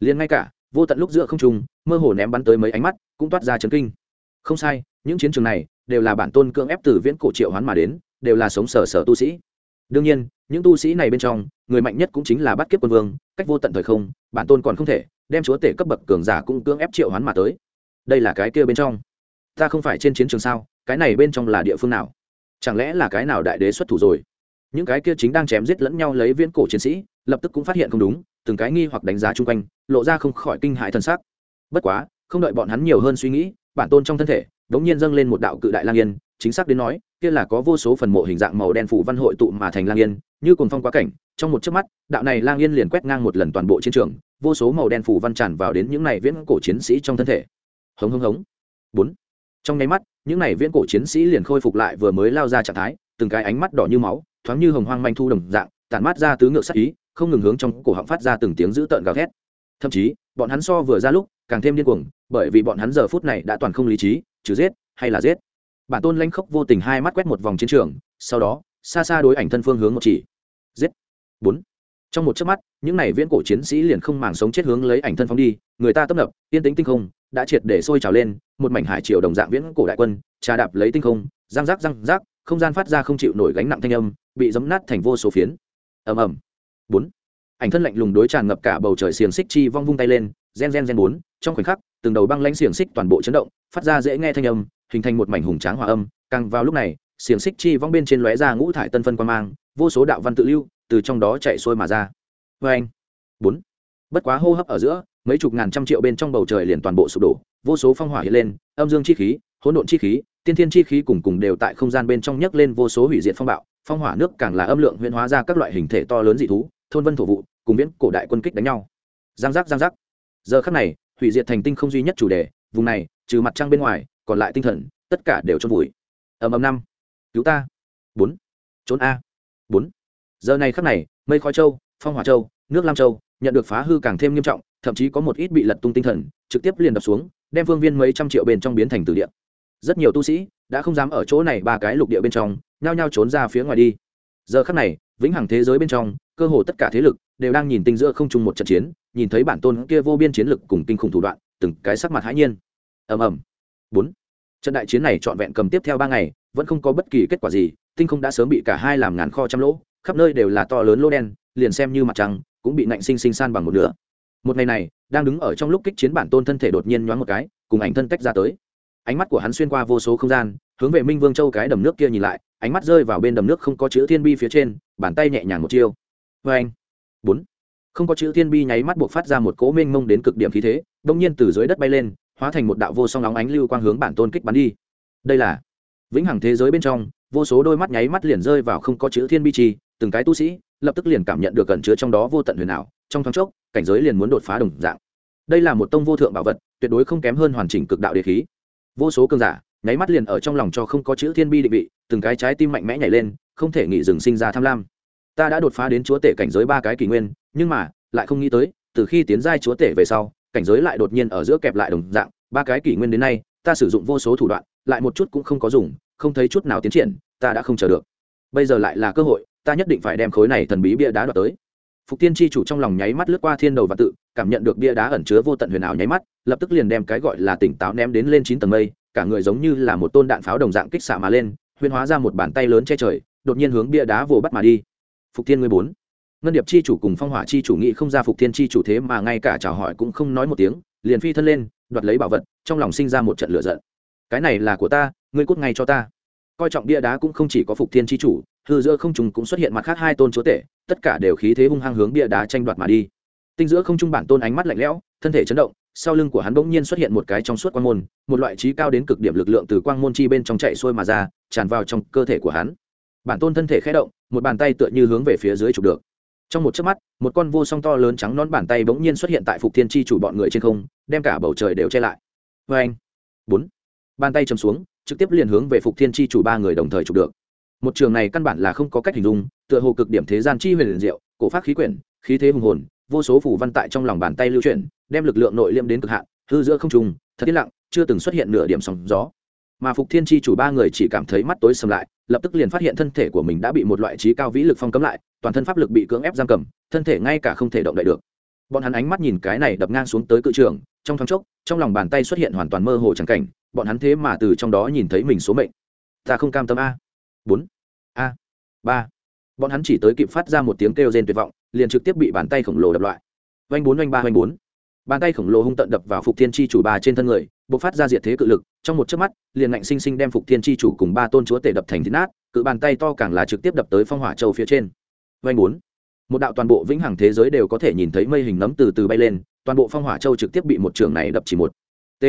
Liền ngay cả, vô tận lúc giữa không trung, mơ hồ ném bắn tới mấy ánh mắt, cũng toát ra chấn kinh. Không sai, những chiến trường này, đều là bản tôn cưỡng ép từ viễn cổ triệu hoán mà đến, đều là sống sở sở tu sĩ. Đương nhiên, những tu sĩ này bên trong, người mạnh nhất cũng chính là bắt kiếp quân vương, cách vô tận thời không, bản tôn còn không thể đem chúa tể cấp bậc cường giả cũng cưỡng ép triệu hoán mà tới. Đây là cái kia bên trong. Ta không phải trên chiến trường sao, cái này bên trong là địa phương nào? Chẳng lẽ là cái nào đại đế xuất thủ rồi? Những cái kia chính đang chém giết lẫn nhau lấy viễn cổ chiến sĩ, lập tức cũng phát hiện không đúng, từng cái nghi hoặc đánh giá chung quanh, lộ ra không khỏi kinh hại thân xác bất quá, không đợi bọn hắn nhiều hơn suy nghĩ, bản tôn trong thân thể, đống nhiên dâng lên một đạo cự đại lang yên, chính xác đến nói, kia là có vô số phần mộ hình dạng màu đen phủ văn hội tụ mà thành lang yên, như cồn phong quá cảnh, trong một chớp mắt, đạo này lang yên liền quét ngang một lần toàn bộ chiến trường vô số màu đen phủ văn tràn vào đến những này viễn cổ chiến sĩ trong thân thể. Hống hống hống. Bốn. Trong nháy mắt, những này viễn cổ chiến sĩ liền khôi phục lại vừa mới lao ra trạng thái, từng cái ánh mắt đỏ như máu, thoáng như hồng hoang manh thu đồng dạng, tản mát ra tứ ngựa sắc ý, không ngừng hướng trong cổ họng phát ra từng tiếng dữ tợn gào thét. Thậm chí, bọn hắn so vừa ra lúc, càng thêm điên cuồng, bởi vì bọn hắn giờ phút này đã toàn không lý trí, trừ giết hay là giết. Bản tôn lanh khốc vô tình hai mắt quét một vòng chiến trường, sau đó, xa xa đối ảnh thân phương hướng một chỉ. Giết. Bốn trong một chớp mắt, những này viễn cổ chiến sĩ liền không màng sống chết hướng lấy ảnh thân phóng đi, người ta tấp nập tiên tính tinh không, đã triệt để sôi trào lên, một mảnh hải triều đồng dạng viễn cổ đại quân, trà đạp lấy tinh không, răng rác răng rác không gian phát ra không chịu nổi gánh nặng thanh âm, bị giấm nát thành vô số phiến. Ầm ầm. Bốn. Ảnh thân lạnh lùng đối tràn ngập cả bầu trời xiềng xích chi vong vung tay lên, gen gen gen bốn. Trong khoảnh khắc, từng đầu băng lãnh xiềng xích toàn bộ chấn động, phát ra dễ nghe thanh âm, hình thành một mảnh hùng tráng hòa âm. Càng vào lúc này, xiềng xích chi vong bên trên lóe ra ngũ thải tân phân quan mang, vô số đạo văn tự lưu từ trong đó chạy xuôi mà ra. Vê anh. Bốn. Bất quá hô hấp ở giữa, mấy chục ngàn trăm triệu bên trong bầu trời liền toàn bộ sụp đổ, vô số phong hỏa hiện lên, âm dương chi khí, hỗn độn chi khí, tiên thiên chi khí cùng cùng đều tại không gian bên trong nhấc lên vô số hủy diệt phong bạo, phong hỏa nước càng là âm lượng huyễn hóa ra các loại hình thể to lớn dị thú, thôn vân thổ vụ, cùng viễn cổ đại quân kích đánh nhau. Giang giác giang giác. Giờ khắc này, hủy diệt thành tinh không duy nhất chủ đề, vùng này, trừ mặt trăng bên ngoài, còn lại tinh thần, tất cả đều trôn vùi. Ầm ầm năm. Cứu ta. Bốn. Trốn a. Bốn giờ này khắc này, mây khói châu, phong hỏa châu, nước lam châu, nhận được phá hư càng thêm nghiêm trọng, thậm chí có một ít bị lật tung tinh thần, trực tiếp liền đập xuống, đem phương viên mấy trăm triệu bên trong biến thành từ địa. Rất nhiều tu sĩ đã không dám ở chỗ này ba cái lục địa bên trong, nhao nhao trốn ra phía ngoài đi. Giờ khắc này, vĩnh hằng thế giới bên trong, cơ hồ tất cả thế lực đều đang nhìn tinh giữa không chung một trận chiến, nhìn thấy bản tôn kia vô biên chiến lực cùng kinh khủng thủ đoạn, từng cái sắc mặt hãi nhiên. Ầm ầm. Bốn. Trận đại chiến này trọn vẹn cầm tiếp theo ba ngày, vẫn không có bất kỳ kết quả gì, tinh không đã sớm bị cả hai làm ngàn kho trăm lỗ khắp nơi đều là to lớn lô đen, liền xem như mặt trăng, cũng bị nạnh sinh sinh san bằng một nửa. Một ngày này, đang đứng ở trong lúc kích chiến bản tôn thân thể đột nhiên nhoáng một cái, cùng ảnh thân tách ra tới. Ánh mắt của hắn xuyên qua vô số không gian, hướng về minh vương châu cái đầm nước kia nhìn lại, ánh mắt rơi vào bên đầm nước không có chữ thiên bi phía trên, bàn tay nhẹ nhàng một chiêu. Vê anh bốn. Không có chữ thiên bi nháy mắt buộc phát ra một cỗ mênh mông đến cực điểm khí thế, đông nhiên từ dưới đất bay lên, hóa thành một đạo vô song nóng ánh lưu quang hướng bản tôn kích bắn đi. Đây là vĩnh hằng thế giới bên trong, vô số đôi mắt nháy mắt liền rơi vào không có chữ thiên bi chi từng cái tu sĩ lập tức liền cảm nhận được cẩn chứa trong đó vô tận huyền ảo, trong thoáng chốc, cảnh giới liền muốn đột phá đồng dạng. Đây là một tông vô thượng bảo vật, tuyệt đối không kém hơn hoàn chỉnh cực đạo địa khí. Vô số cường giả, nháy mắt liền ở trong lòng cho không có chữ thiên bi định vị, từng cái trái tim mạnh mẽ nhảy lên, không thể nghỉ dừng sinh ra tham lam. Ta đã đột phá đến chúa tể cảnh giới ba cái kỷ nguyên, nhưng mà, lại không nghĩ tới, từ khi tiến giai chúa tể về sau, cảnh giới lại đột nhiên ở giữa kẹp lại đồng dạng, ba cái kỷ nguyên đến nay, ta sử dụng vô số thủ đoạn, lại một chút cũng không có dùng, không thấy chút nào tiến triển, ta đã không chờ được. Bây giờ lại là cơ hội ta nhất định phải đem khối này thần bí bia đá đoạt tới. Phục tiên tri chủ trong lòng nháy mắt lướt qua thiên đầu và tự, cảm nhận được bia đá ẩn chứa vô tận huyền ảo nháy mắt, lập tức liền đem cái gọi là tỉnh táo ném đến lên chín tầng mây, cả người giống như là một tôn đạn pháo đồng dạng kích xạ mà lên, huyền hóa ra một bàn tay lớn che trời, đột nhiên hướng bia đá vồ bắt mà đi. Phục thiên mười bốn. Ngân điệp chi chủ cùng phong hỏa chi chủ nghĩ không ra phục thiên chi chủ thế mà ngay cả chào hỏi cũng không nói một tiếng, liền phi thân lên, đoạt lấy bảo vật, trong lòng sinh ra một trận lửa giận. Cái này là của ta, ngươi cút ngay cho ta. Coi trọng bia đá cũng không chỉ có phục thiên chi chủ hư giữa không Trung cũng xuất hiện mặt khác hai tôn chúa tể, tất cả đều khí thế hung hăng hướng bia đá tranh đoạt mà đi. Tinh giữa không trung bản tôn ánh mắt lạnh lẽo, thân thể chấn động, sau lưng của hắn bỗng nhiên xuất hiện một cái trong suốt quang môn, một loại trí cao đến cực điểm lực lượng từ quang môn chi bên trong chạy xuôi mà ra, tràn vào trong cơ thể của hắn. Bản tôn thân thể khẽ động, một bàn tay tựa như hướng về phía dưới chụp được. Trong một chớp mắt, một con vô song to lớn trắng nón bàn tay bỗng nhiên xuất hiện tại phục thiên chi chủ bọn người trên không, đem cả bầu trời đều che lại. Vê anh bốn! Bàn tay chầm xuống, trực tiếp liền hướng về phục thiên chi chủ ba người đồng thời chụp được một trường này căn bản là không có cách hình dung, tựa hồ cực điểm thế gian chi huyền liền diệu, cổ pháp khí quyển, khí thế hùng hồn, vô số phủ văn tại trong lòng bàn tay lưu chuyển, đem lực lượng nội liêm đến cực hạn, hư giữa không trùng thật yên lặng, chưa từng xuất hiện nửa điểm sóng gió. Mà phục thiên chi chủ ba người chỉ cảm thấy mắt tối sầm lại, lập tức liền phát hiện thân thể của mình đã bị một loại trí cao vĩ lực phong cấm lại, toàn thân pháp lực bị cưỡng ép giam cầm, thân thể ngay cả không thể động đậy được. Bọn hắn ánh mắt nhìn cái này đập ngang xuống tới cự trường, trong thoáng chốc, trong lòng bàn tay xuất hiện hoàn toàn mơ hồ trắng cảnh, bọn hắn thế mà từ trong đó nhìn thấy mình số mệnh. Ta không cam tâm a bốn. A. Ba. Bọn hắn chỉ tới kịp phát ra một tiếng kêu rên tuyệt vọng, liền trực tiếp bị bàn tay khổng lồ đập loại. Vanh bốn vanh ba vanh bốn. Bàn tay khổng lồ hung tận đập vào phục thiên chi chủ ba trên thân người b ộ c phát ra diệt thế cự lực, trong một chớp mắt, liền ngạnh sinh sinh đem phục thiên chi chủ cùng ba tôn chúa tể đập thành thịt nát, cự bàn tay to càng là trực tiếp đập tới phong hỏa châu phía trên. Vanh bốn. Một đạo toàn bộ vĩnh hằng thế giới đều có thể nhìn thấy mây hình nấm từ từ bay lên, toàn bộ phong hỏa châu trực tiếp bị một trường này đập chỉ một. T.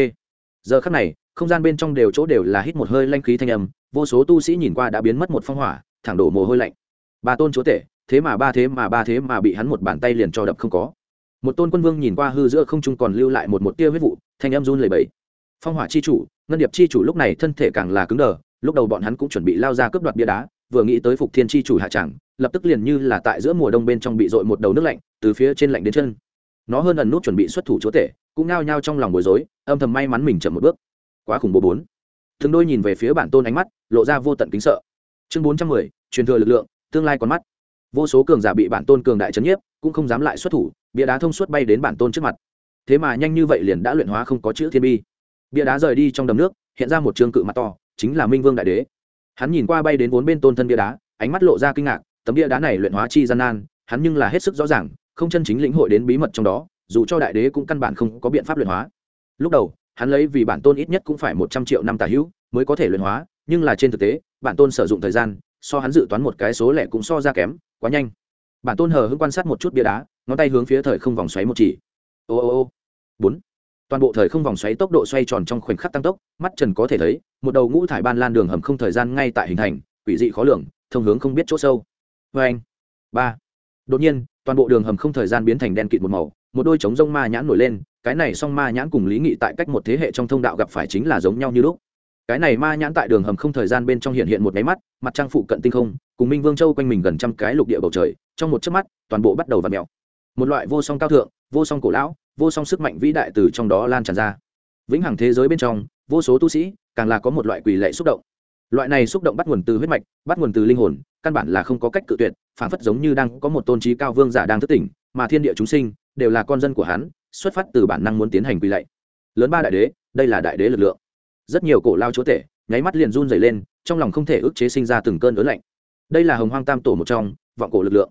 Giờ khắc này, không gian bên trong đều chỗ đều là hít một hơi lanh khí thanh âm vô số tu sĩ nhìn qua đã biến mất một phong hỏa, thẳng đổ mồ hôi lạnh. Ba tôn chúa tể, thế mà ba thế mà ba thế mà bị hắn một bàn tay liền cho đập không có. Một tôn quân vương nhìn qua hư giữa không trung còn lưu lại một một tia huyết vụ, thanh âm run lầy bẫy phong hỏa chi chủ, ngân điệp chi chủ lúc này thân thể càng là cứng đờ, lúc đầu bọn hắn cũng chuẩn bị lao ra cướp đoạt bia đá, vừa nghĩ tới phục thiên chi chủ hạ tràng lập tức liền như là tại giữa mùa đông bên trong bị dội một đầu nước lạnh, từ phía trên lạnh đến chân. Nó hơn ẩn nút chuẩn bị xuất thủ chúa tể, cũng nao nhao trong lòng bối rối, âm thầm may mắn mình chậm một bước. Quá khủng bố bốn. Thường đôi nhìn về phía bản tôn ánh mắt lộ ra vô tận kính sợ. Chương bốn trăm mười, truyền thừa lực lượng, tương lai con mắt. Vô số cường giả bị bản tôn cường đại trấn nhiếp, cũng không dám lại xuất thủ, bia đá thông suốt bay đến bản tôn trước mặt. Thế mà nhanh như vậy liền đã luyện hóa không có chữ thiên bi. Bia đá rời đi trong đầm nước, hiện ra một trường cự mặt to, chính là minh vương đại đế. Hắn nhìn qua bay đến vốn bên tôn thân bia đá, ánh mắt lộ ra kinh ngạc, tấm bia đá này luyện hóa chi gian nan, hắn nhưng là hết sức rõ ràng, không chân chính lĩnh hội đến bí mật trong đó, dù cho đại đế cũng căn bản không có biện pháp luyện hóa. Lúc đầu, hắn lấy vì bản tôn ít nhất cũng phải một trăm triệu năm tả hữu mới có thể luyện hóa nhưng là trên thực tế, bản tôn sử dụng thời gian, so hắn dự toán một cái số lẻ cũng so ra kém, quá nhanh. Bản tôn hờ hững quan sát một chút bia đá, ngón tay hướng phía thời không vòng xoáy một chỉ. Ô ô ô. Bốn. Toàn bộ thời không vòng xoáy tốc độ xoay tròn trong khoảnh khắc tăng tốc, mắt trần có thể thấy, một đầu ngũ thải ban lan đường hầm không thời gian ngay tại hình thành, quỷ dị khó lường, thông hướng không biết chỗ sâu. Vê anh. Ba. Đột nhiên, toàn bộ đường hầm không thời gian biến thành đen kịt một màu, một đôi trống rông ma nhãn nổi lên, cái này song ma nhãn cùng lý nghị tại cách một thế hệ trong thông đạo gặp phải chính là giống nhau như lúc cái này ma nhãn tại đường hầm không thời gian bên trong hiện hiện một máy mắt, mặt trăng phụ cận tinh không, cùng minh vương châu quanh mình gần trăm cái lục địa bầu trời, trong một chớp mắt, toàn bộ bắt đầu vặn mèo. một loại vô song cao thượng, vô song cổ lão, vô song sức mạnh vĩ đại từ trong đó lan tràn ra. Vĩnh hằng thế giới bên trong, vô số tu sĩ, càng là có một loại quỷ lệ xúc động. Loại này xúc động bắt nguồn từ huyết mạch, bắt nguồn từ linh hồn, căn bản là không có cách cự tuyệt, phản phất giống như đang có một tôn trí cao vương giả đang thức tỉnh, mà thiên địa chúng sinh đều là con dân của hắn, xuất phát từ bản năng muốn tiến hành quỷ lệ. Lớn ba đại đế, đây là đại đế lực lượng rất nhiều cổ lao chúa tể, nháy mắt liền run dày lên, trong lòng không thể ức chế sinh ra từng cơn ớn lạnh. Đây là hồng hoang tam tổ một trong, vọng cổ lực lượng.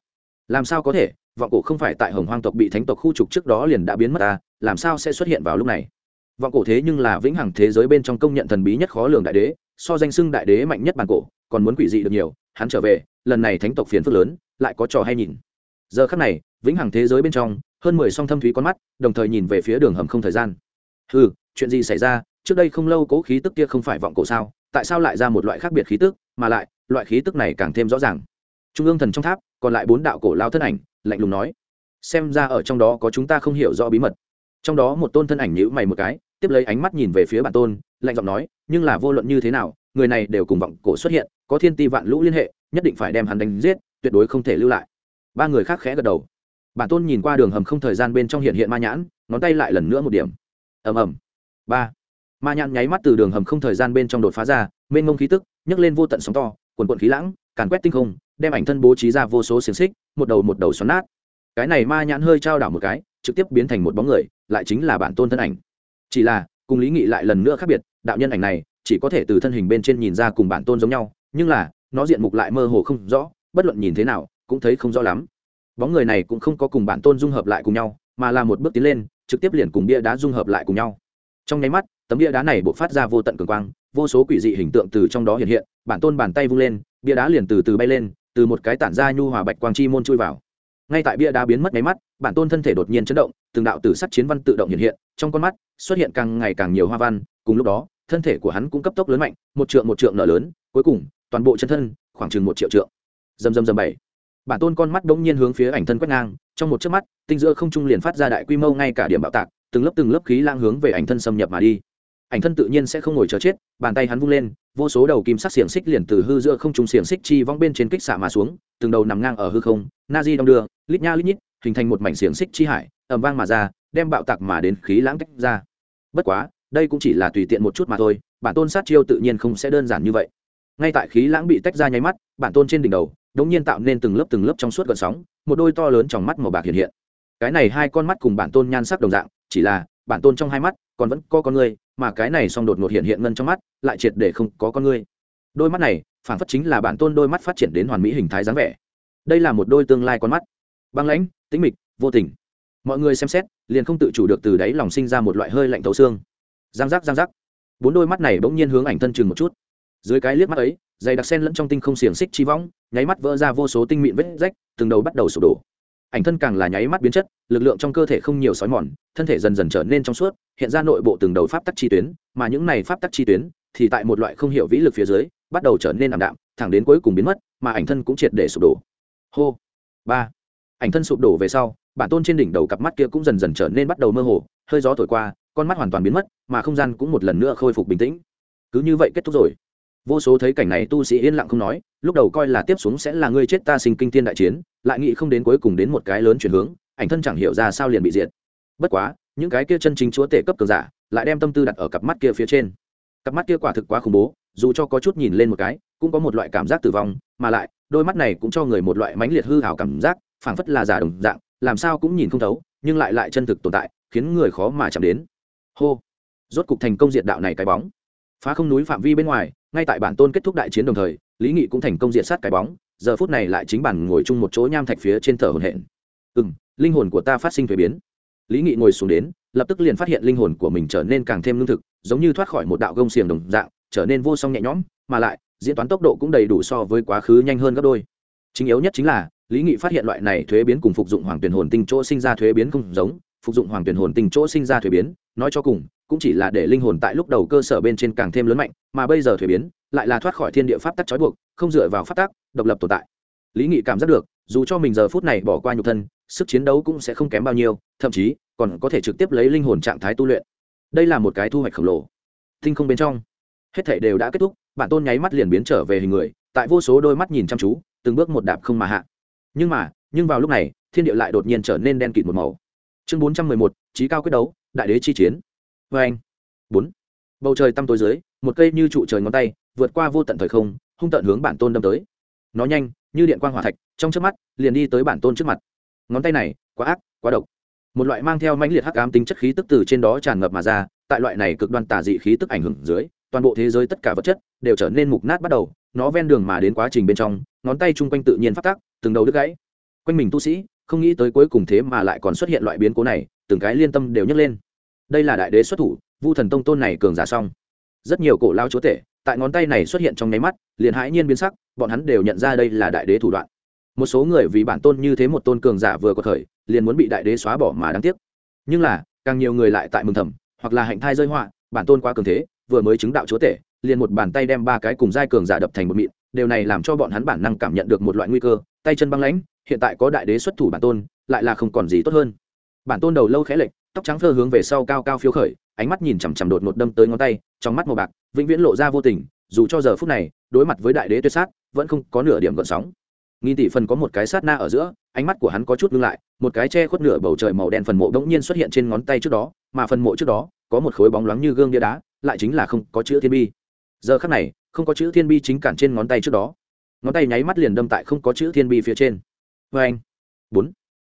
Làm sao có thể, vọng cổ không phải tại hồng hoang tộc bị thánh tộc khu trục trước đó liền đã biến mất ta làm sao sẽ xuất hiện vào lúc này? Vọng cổ thế nhưng là vĩnh hằng thế giới bên trong công nhận thần bí nhất khó lường đại đế, so danh xưng đại đế mạnh nhất bản cổ, còn muốn quỷ dị được nhiều, hắn trở về, lần này thánh tộc phiền phức lớn, lại có trò hay nhìn. Giờ khắc này, vĩnh hằng thế giới bên trong, hơn mười song thâm thúy con mắt, đồng thời nhìn về phía đường hầm không thời gian. Ừ chuyện gì xảy ra trước đây không lâu cố khí tức kia không phải vọng cổ sao, tại sao lại ra một loại khác biệt khí tức, mà lại, loại khí tức này càng thêm rõ ràng. Trung ương thần trong tháp, còn lại bốn đạo cổ lao thân ảnh, lạnh lùng nói, xem ra ở trong đó có chúng ta không hiểu rõ bí mật. Trong đó một tôn thân ảnh nhữ mày một cái, tiếp lấy ánh mắt nhìn về phía bản tôn, lạnh giọng nói, nhưng là vô luận như thế nào, người này đều cùng vọng cổ xuất hiện, có thiên ti vạn lũ liên hệ, nhất định phải đem hắn đánh giết, tuyệt đối không thể lưu lại. Ba người khác khẽ gật đầu. Bản tôn nhìn qua đường hầm không thời gian bên trong hiện hiện ma nhãn, ngón tay lại lần nữa một điểm. Ầm ầm. Ba ma nhãn nháy mắt từ đường hầm không thời gian bên trong đột phá ra, mênh mông khí tức, nhấc lên vô tận sóng to quần quận khí lãng, càn quét tinh không, đem ảnh thân bố trí ra vô số xiềng xích, một đầu một đầu xoắn nát. Cái này ma nhãn hơi trao đảo một cái, trực tiếp biến thành một bóng người, lại chính là bản tôn thân ảnh. Chỉ là, cùng lý nghị lại lần nữa khác biệt, đạo nhân ảnh này, chỉ có thể từ thân hình bên trên nhìn ra cùng bản tôn giống nhau, nhưng là, nó diện mục lại mơ hồ không rõ, bất luận nhìn thế nào, cũng thấy không rõ lắm. Bóng người này cũng không có cùng bản tôn dung hợp lại cùng nhau, mà là một bước tiến lên, trực tiếp liền cùng bia đá dung hợp lại cùng nhau. Trong nháy mắt tấm bia đá này buộc phát ra vô tận cường quang, vô số quỷ dị hình tượng từ trong đó hiện hiện, bản tôn bàn tay vung lên, bia đá liền từ từ bay lên, từ một cái tản ra nhu hòa bạch quang chi môn chui vào. Ngay tại bia đá biến mất máy mắt, bản tôn thân thể đột nhiên chấn động, từng đạo tử sắc chiến văn tự động hiện hiện, trong con mắt xuất hiện càng ngày càng nhiều hoa văn, cùng lúc đó, thân thể của hắn cũng cấp tốc lớn mạnh, một trượng một trượng nở lớn, cuối cùng, toàn bộ chân thân, khoảng chừng một triệu trượng. Dầm dầm dầm bảy. Bản tôn con mắt đ ỗ n g nhiên hướng phía ảnh thân quét ngang, trong một chớp mắt, tinh giữa không trung liền phát ra đại quy mô ngay cả điểm bạo tạc, từng lớp từng lớp khí lang hướng về ảnh thân xâm nhập mà đi ảnh thân tự nhiên sẽ không ngồi chờ chết, bàn tay hắn vung lên, vô số đầu kim sắc xiềng xích liền từ hư giữa không trung xiềng xích chi vong bên trên kích xạ mà xuống, từng đầu nằm ngang ở hư không na di đong đưa, lít nha lít nhít, hình thành một mảnh xiềng xích chi hải ẩm vang mà ra, đem bạo tạc mà đến khí lãng tách ra. Bất quá, đây cũng chỉ là tùy tiện một chút mà thôi, bản tôn sát chiêu tự nhiên không sẽ đơn giản như vậy. Ngay tại khí lãng bị tách ra nháy mắt, bản tôn trên đỉnh đầu, đống nhiên tạo nên từng lớp từng lớp trong suốt gợn sóng, một đôi to lớn trong mắt màu bạc hiện hiện. Cái này hai con mắt cùng bản tôn nhan sắc đồng dạng, chỉ là bản tôn trong hai mắt, còn vẫn có con người mà cái này song đột ngột hiện hiện ngân trong mắt, lại triệt để không có con người đôi mắt này, phản phất chính là bản tôn đôi mắt phát triển đến hoàn mỹ hình thái dáng vẻ. Đây là một đôi tương lai con mắt. Băng lãnh, tĩnh mịch, vô tình. Mọi người xem xét, liền không tự chủ được từ đáy lòng sinh ra một loại hơi lạnh thấu xương. Giang giác giang giác. Bốn đôi mắt này bỗng nhiên hướng ảnh thân chừng một chút. Dưới cái liếc mắt ấy, dày đặc sen lẫn trong tinh không xiềng xích chi võng nháy mắt vỡ ra vô số tinh mịn vết rách, từng đầu bắt đầu sụp đổ ảnh thân càng là nháy mắt biến chất, lực lượng trong cơ thể không nhiều sói mòn, thân thể dần dần trở nên trong suốt, hiện ra nội bộ từng đầu pháp tắc chi tuyến, mà những này pháp tắc chi tuyến thì tại một loại không hiểu vĩ lực phía dưới, bắt đầu trở nên ảm đạm, thẳng đến cuối cùng biến mất, mà ảnh thân cũng triệt để sụp đổ. Hô, ba. Ảnh thân sụp đổ về sau, bản tôn trên đỉnh đầu cặp mắt kia cũng dần dần trở nên bắt đầu mơ hồ, hơi gió thổi qua, con mắt hoàn toàn biến mất, mà không gian cũng một lần nữa khôi phục bình tĩnh. Cứ như vậy kết thúc rồi vô số thấy cảnh này tu sĩ yên lặng không nói, lúc đầu coi là tiếp xuống sẽ là ngươi chết ta sinh kinh thiên đại chiến, lại nghĩ không đến cuối cùng đến một cái lớn chuyển hướng, ảnh thân chẳng hiểu ra sao liền bị diệt. Bất quá, những cái kia chân chính chúa tể cấp cường giả lại đem tâm tư đặt ở cặp mắt kia phía trên. Cặp mắt kia quả thực quá khủng bố, dù cho có chút nhìn lên một cái, cũng có một loại cảm giác tử vong, mà lại, đôi mắt này cũng cho người một loại mãnh liệt hư hảo cảm giác, phảng phất là giả đồng dạng, làm sao cũng nhìn không thấu, nhưng lại lại chân thực tồn tại, khiến người khó mà chạm đến. Hô! Rốt cục thành công diệt đạo này cái bóng phá không núi phạm vi bên ngoài, ngay tại bản tôn kết thúc đại chiến đồng thời, lý nghị cũng thành công diện sát cái bóng, giờ phút này lại chính bản ngồi chung một chỗ nham thạch phía trên thở hồn hển. Ừ m linh hồn của ta phát sinh thuế biến. Lý nghị ngồi xuống đến, lập tức liền phát hiện linh hồn của mình trở nên càng thêm lương thực, giống như thoát khỏi một đạo gông xiềng đồng dạng, trở nên vô song nhẹ nhõm, mà lại, diễn toán tốc độ cũng đầy đủ so với quá khứ nhanh hơn gấp đôi. Chính yếu nhất chính là, lý nghị phát hiện loại này thuế biến cùng phục dụng hoàng tuyển hồn tinh chỗ sinh ra thuế biến không giống, phục dụng hoàng tuyển hồn tinh chỗ sinh ra thuế biến, nói cho cùng cũng chỉ là để linh hồn tại lúc đầu cơ sở bên trên càng thêm lớn mạnh, mà bây giờ thuế biến, lại là thoát khỏi thiên địa pháp tắc trói buộc, không dựa vào pháp tắc, độc lập tồn tại. Lý nghị cảm giác được, dù cho mình giờ phút này bỏ qua nhục thân, sức chiến đấu cũng sẽ không kém bao nhiêu, thậm chí, còn có thể trực tiếp lấy linh hồn trạng thái tu luyện. Đây là một cái thu hoạch khổng lồ. Tinh không bên trong, hết thể đều đã kết thúc, bản tôn nháy mắt liền biến trở về hình người, tại vô số đôi mắt nhìn chăm chú, từng bước một đạp không mà hạ. Nhưng mà, nhưng vào lúc này, thiên địa lại đột nhiên trở nên đen kịt một màu. Chương bốn trăm mười một trí cao quyết đấu, đại đế chi chiến vê anh. Bốn. Bầu trời tăm tối dưới, một cây như trụ trời ngón tay, vượt qua vô tận thời không, hung tận hướng bản tôn đâm tới. Nó nhanh, như điện quang hỏa thạch, trong trước mắt, liền đi tới bản tôn trước mặt. Ngón tay này, quá ác, quá độc. Một loại mang theo mãnh liệt hắc ám tính chất khí tức từ trên đó tràn ngập mà ra, tại loại này cực đoan tà dị khí tức ảnh hưởng dưới, toàn bộ thế giới tất cả vật chất đều trở nên mục nát bắt đầu, nó ven đường mà đến quá trình bên trong, ngón tay chung quanh tự nhiên phát tác, từng đầu đứt gãy. Quanh mình tu sĩ, không nghĩ tới cuối cùng thế mà lại còn xuất hiện loại biến cố này, từng cái liên tâm đều nhấc lên đây là đại đế xuất thủ, vu thần tông tôn này cường giả xong. Rất nhiều cổ lao chúa tể, tại ngón tay này xuất hiện trong nháy mắt, liền hãi nhiên biến sắc, bọn hắn đều nhận ra đây là đại đế thủ đoạn. Một số người vì bản tôn như thế một tôn cường giả vừa có thời, liền muốn bị đại đế xóa bỏ mà đáng tiếc. Nhưng là, càng nhiều người lại tại mừng thầm, hoặc là hạnh thai rơi họa, bản tôn quá cường thế, vừa mới chứng đạo chúa tể, liền một bàn tay đem ba cái cùng giai cường giả đập thành một mịn, điều này làm cho bọn hắn bản năng cảm nhận được một loại nguy cơ, tay chân băng lãnh, hiện tại có đại đế xuất thủ bản tôn, lại là không còn gì tốt hơn. Bản tôn đầu lâu khẽ lệch tóc trắng phơ hướng về sau cao cao phiếu khởi, ánh mắt nhìn chằm chằm đột một đâm tới ngón tay, trong mắt màu bạc, vĩnh viễn lộ ra vô tình, dù cho giờ phút này, đối mặt với đại đế tuyệt sát, vẫn không có nửa điểm gợn sóng. Nghìn tỷ phần có một cái sát na ở giữa, ánh mắt của hắn có chút ngưng lại, một cái che khuất nửa bầu trời màu đen phần mộ đ ỗ n g nhiên xuất hiện trên ngón tay trước đó, mà phần mộ trước đó, có một khối bóng loáng như gương đĩa đá, lại chính là không có chữ thiên bi. Giờ khắc này, không có chữ thiên bi chính cản trên ngón tay trước đó. Ngón tay nháy mắt liền đâm tại không có chữ thiên bi phía trên. Vê anh bốn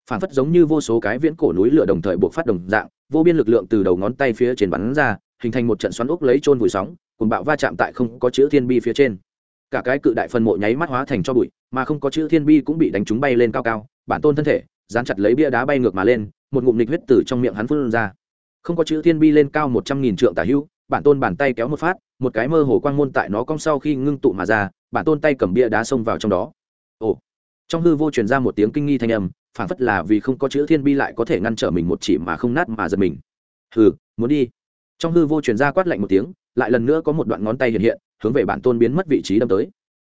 phản phất giống như vô số cái viễn cổ núi lửa đồng thời buộc phát đồng dạng, vô biên lực lượng từ đầu ngón tay phía trên bắn ra, hình thành một trận xoắn ốc lấy trôn vùi sóng cùng bạo va chạm tại không có chữ thiên bi phía trên. Cả cái cự đại phần mộ nháy mắt hóa thành cho bụi, mà không có chữ thiên bi cũng bị đánh trúng bay lên cao cao, bản tôn thân thể, dán chặt lấy bia đá bay ngược mà lên, một ngụm nịch huyết từ trong miệng hắn phun ra. Không có chữ thiên bi lên cao một trăm nghìn trượng tả hữu bản tôn bàn tay kéo một phát, một cái mơ hồ quang môn tại nó cong sau khi ngưng tụ mà ra, bản tôn tay cầm bia đá xông vào trong đó. Ồ. Trong hư vô truyền ra một tiếng kinh nghi thanh âm phản phất là vì không có chữ thiên bi lại có thể ngăn trở mình một chỉ mà không nát mà giật mình. Hừ, muốn đi. Trong hư vô truyền ra quát lạnh một tiếng, lại lần nữa có một đoạn ngón tay hiện hiện, hướng về bản tôn biến mất vị trí đâm tới.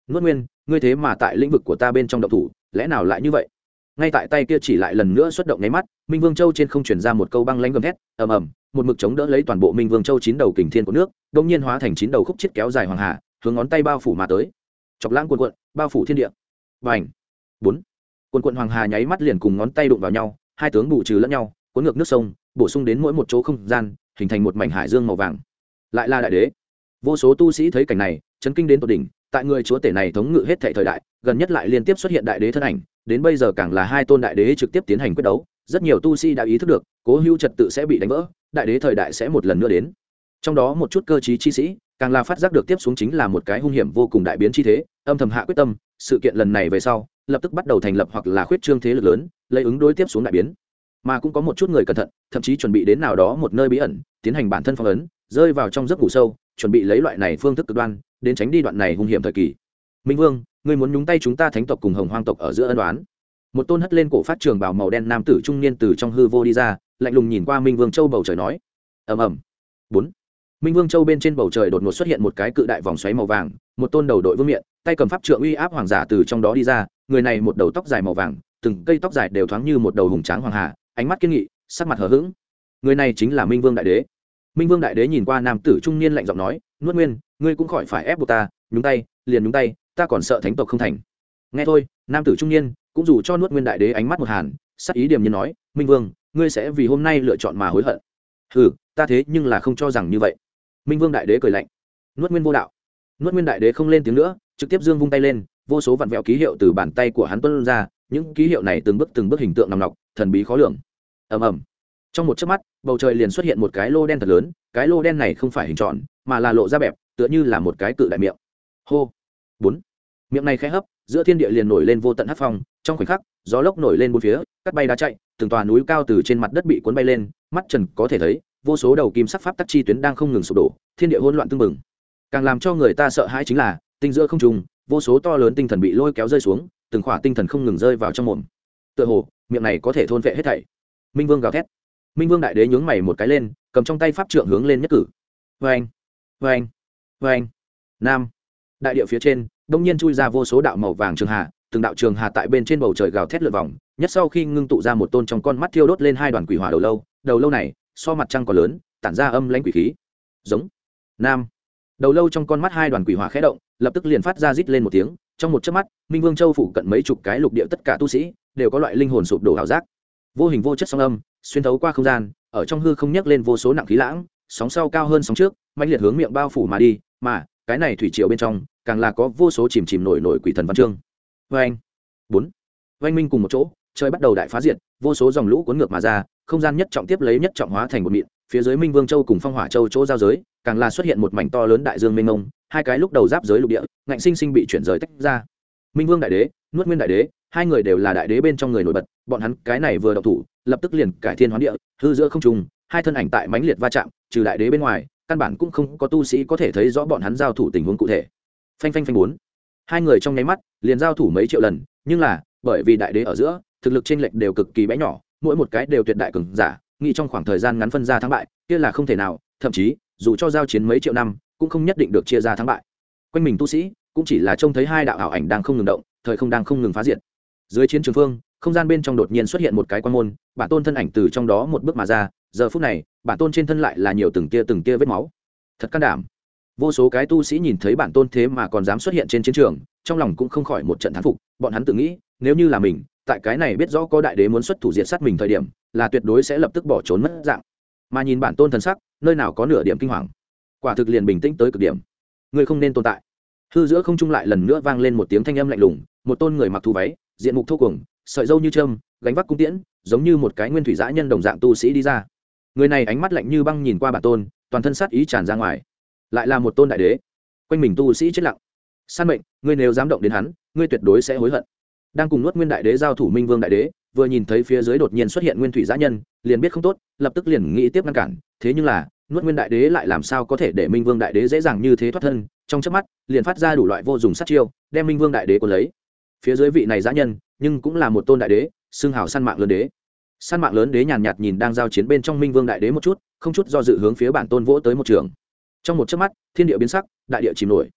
Nuốt nguyên, ngươi thế mà tại lĩnh vực của ta bên trong động thủ, lẽ nào lại như vậy? Ngay tại tay kia chỉ lại lần nữa xuất động nháy mắt, minh vương châu trên không chuyển ra một câu băng lanh gầm thét, ầm ầm, một mực chống đỡ lấy toàn bộ minh vương châu chín đầu kình thiên của nước đông nhiên hóa thành chín đầu khúc chết kéo dài hoàng hà, hướng ngón tay bao phủ mà tới. Chọc lãng cuộn cuộn, bao phủ thiên địa. Và ảnh bốn! Quần quận hoàng hà nháy mắt liền cùng ngón tay đụng vào nhau, hai tướng bù trừ lẫn nhau, cuốn ngược nước sông, bổ sung đến mỗi một chỗ không gian, hình thành một mảnh hải dương màu vàng. Lại là đại đế. Vô số tu sĩ thấy cảnh này, chấn kinh đến tột đỉnh, tại người chúa tể này thống ngự hết thệ thời đại, gần nhất lại liên tiếp xuất hiện đại đế thân ảnh, đến bây giờ càng là hai tôn đại đế trực tiếp tiến hành quyết đấu, rất nhiều tu sĩ đã ý thức được, cố hữu trật tự sẽ bị đánh vỡ, đại đế thời đại sẽ một lần nữa đến trong đó một chút cơ chí chi sĩ, càng là phát giác được tiếp xuống chính là một cái hung hiểm vô cùng đại biến chi thế, âm thầm hạ quyết tâm, sự kiện lần này về sau, lập tức bắt đầu thành lập hoặc là khuyết trương thế lực lớn, lấy ứng đối tiếp xuống đại biến. Mà cũng có một chút người cẩn thận, thậm chí chuẩn bị đến nào đó một nơi bí ẩn, tiến hành bản thân phong ấn, rơi vào trong giấc ngủ sâu, chuẩn bị lấy loại này phương thức cực đoan, đến tránh đi đoạn này hung hiểm thời kỳ. Minh vương, ngươi muốn nhúng tay chúng ta thánh tộc cùng hồng hoang tộc ở giữa ân đoán một tôn hất lên cổ phát trường bảo màu đen nam tử trung niên từ trong hư vô đi ra, lạnh lùng nhìn qua minh vương châu bầu trời nói. Ầm ầm. Bốn minh vương châu bên trên bầu trời đột ngột xuất hiện một cái cự đại vòng xoáy màu vàng, một tôn đầu đội vương miện, tay cầm pháp trượng uy áp hoàng giả từ trong đó đi ra, người này một đầu tóc dài màu vàng, từng cây tóc dài đều thoáng như một đầu hùng tráng hoàng hà, ánh mắt kiên nghị, sắc mặt hờ hững. Người này chính là minh vương đại đế. Minh vương đại đế nhìn qua nam tử trung niên lạnh giọng nói, nuốt nguyên, ngươi cũng khỏi phải ép buộc ta, nhúng tay, liền nhúng tay, ta còn sợ thánh tộc không thành. Nghe thôi, nam tử trung niên cũng dù cho nuốt nguyên đại đế ánh mắt một hàn, sắc ý điểm nhiên nói, minh vương, ngươi sẽ vì hôm nay lựa chọn mà hối hận. Ừ ta thế nhưng là không cho rằng như vậy minh vương đại đế cười lạnh. Nuốt nguyên vô đạo. Nuốt nguyên đại đế không lên tiếng nữa, trực tiếp dương vung tay lên, vô số vặn vẹo ký hiệu từ bàn tay của hắn tuân ra, những ký hiệu này từng bước từng bước hình tượng nằm nọc, thần bí khó lường. Ầm ầm. Trong một chớp mắt, bầu trời liền xuất hiện một cái lô đen thật lớn, cái lô đen này không phải hình tròn, mà là lộ ra bẹp, tựa như là một cái cự đại miệng. Hô. Bốn. Miệng này khẽ hấp, giữa thiên địa liền nổi lên vô tận hát phong, trong khoảnh khắc, gió lốc nổi lên bốn phía cắt bay đá chạy, từng tòa núi cao từ trên mặt đất bị cuốn bay lên, mắt trần có thể thấy vô số đầu kim sắc pháp tắc chi tuyến đang không ngừng sụp đổ, thiên địa hỗn loạn tưng bừng. Càng làm cho người ta sợ hãi chính là, tinh giữa không trùng vô số to lớn tinh thần bị lôi kéo rơi xuống, từng khỏa tinh thần không ngừng rơi vào trong mồm. Tựa hồ, miệng này có thể thôn vệ hết thảy. Minh vương gào thét. Minh vương đại đế nhướng mày một cái lên, cầm trong tay pháp trượng hướng lên nhất cử. Vê anh vê anh vê anh nam. Đại địa phía trên, đông nhiên chui ra vô số đạo màu vàng trường hạ từng đạo trường hà tại bên trên bầu trời gào thét lượn vòng, nhất sau khi ngưng tụ ra một tôn trong con mắt thiêu đốt lên hai đoàn quỷ hỏa đầu lâu đầu lâu này so mặt trăng còn lớn, tản ra âm lãnh quỷ khí. Giống. Nam. Đầu lâu trong con mắt hai đoàn quỷ hỏa khẽ động, lập tức liền phát ra rít lên một tiếng, trong một chớp mắt, minh vương châu phủ cận mấy chục cái lục địa tất cả tu sĩ đều có loại linh hồn sụp đổ ảo giác. Vô hình vô chất song âm, xuyên thấu qua không gian, ở trong hư không nhấc lên vô số nặng khí lãng, sóng sau cao hơn sóng trước mạnh liệt hướng miệng bao phủ mà đi, mà, cái này thủy triều bên trong, càng là có vô số chìm chìm nổi nổi quỷ thần văn chương. Vê anh bốn. Anh minh cùng một chỗ trời bắt đầu đại phá diệt, vô số dòng lũ cuốn ngược mà ra, không gian nhất trọng tiếp lấy nhất trọng hóa thành một mịn, phía dưới minh vương châu cùng phong hỏa châu chỗ giao giới, càng là xuất hiện một mảnh to lớn đại dương mênh mông, hai cái lúc đầu giáp giới lục địa, ngạnh sinh sinh bị chuyển rời tách ra. Minh vương đại đế, nuốt nguyên đại đế, hai người đều là đại đế bên trong người nổi bật, bọn hắn cái này vừa đậu thủ, lập tức liền cải thiên hoán địa, hư giữa không trùng hai thân ảnh tại mãnh liệt va chạm, trừ đại đế bên ngoài, căn bản cũng không có tu sĩ có thể thấy rõ bọn hắn giao thủ tình huống cụ thể. Phanh phanh phanh bốn. Hai người trong nháy mắt, liền giao thủ mấy triệu lần, nhưng là, bởi vì đại đế ở giữa thực lực trên lệch đều cực kỳ bé nhỏ, mỗi một cái đều tuyệt đại cường giả, nghĩ trong khoảng thời gian ngắn phân ra thắng bại, kia là không thể nào, thậm chí, dù cho giao chiến mấy triệu năm, cũng không nhất định được chia ra thắng bại. Quanh mình tu sĩ, cũng chỉ là trông thấy hai đạo ảo ảnh đang không ngừng động, thời không đang không ngừng phá diệt. Dưới chiến trường phương, không gian bên trong đột nhiên xuất hiện một cái quan môn, bản tôn thân ảnh từ trong đó một bước mà ra, giờ phút này, bản tôn trên thân lại là nhiều từng tia từng tia vết máu. Thật can đảm. Vô số cái tu sĩ nhìn thấy bản tôn thế mà còn dám xuất hiện trên chiến trường, trong lòng cũng không khỏi một trận thán phục, bọn hắn tự nghĩ, nếu như là mình tại cái này biết rõ có đại đế muốn xuất thủ diệt sát mình thời điểm, là tuyệt đối sẽ lập tức bỏ trốn mất dạng. Mà nhìn bản tôn thần sắc, nơi nào có nửa điểm kinh hoàng. Quả thực liền bình tĩnh tới cực điểm. Người không nên tồn tại. Hư giữa không trung lại lần nữa vang lên một tiếng thanh âm lạnh lùng, một tôn người mặc thu váy, diện mục thô cuồng, sợi dâu như trơm gánh vác cung tiễn, giống như một cái nguyên thủy dã nhân đồng dạng tu sĩ đi ra. Người này ánh mắt lạnh như băng nhìn qua bản tôn, toàn thân sát ý tràn ra ngoài. Lại là một tôn đại đế. Quanh mình tu sĩ chết lặng. San mệnh, ngươi nếu dám động đến hắn, ngươi tuyệt đối sẽ hối hận đang cùng nuốt nguyên đại đế giao thủ minh vương đại đế, vừa nhìn thấy phía dưới đột nhiên xuất hiện nguyên thủy giã nhân, liền biết không tốt, lập tức liền nghĩ tiếp ngăn cản. Thế nhưng là, nuốt nguyên đại đế lại làm sao có thể để minh vương đại đế dễ dàng như thế thoát thân? Trong chớp mắt, liền phát ra đủ loại vô dụng sát chiêu, đem minh vương đại đế cuốn lấy. Phía dưới vị này giã nhân, nhưng cũng là một tôn đại đế, xưng hào săn mạng lớn đế. Săn mạng lớn đế nhàn nhạt nhìn đang giao chiến bên trong minh vương đại đế một chút, không chút do dự hướng phía bản tôn vỗ tới một trường. Trong một chớp mắt, thiên địa biến sắc, đại địa chìm nổi.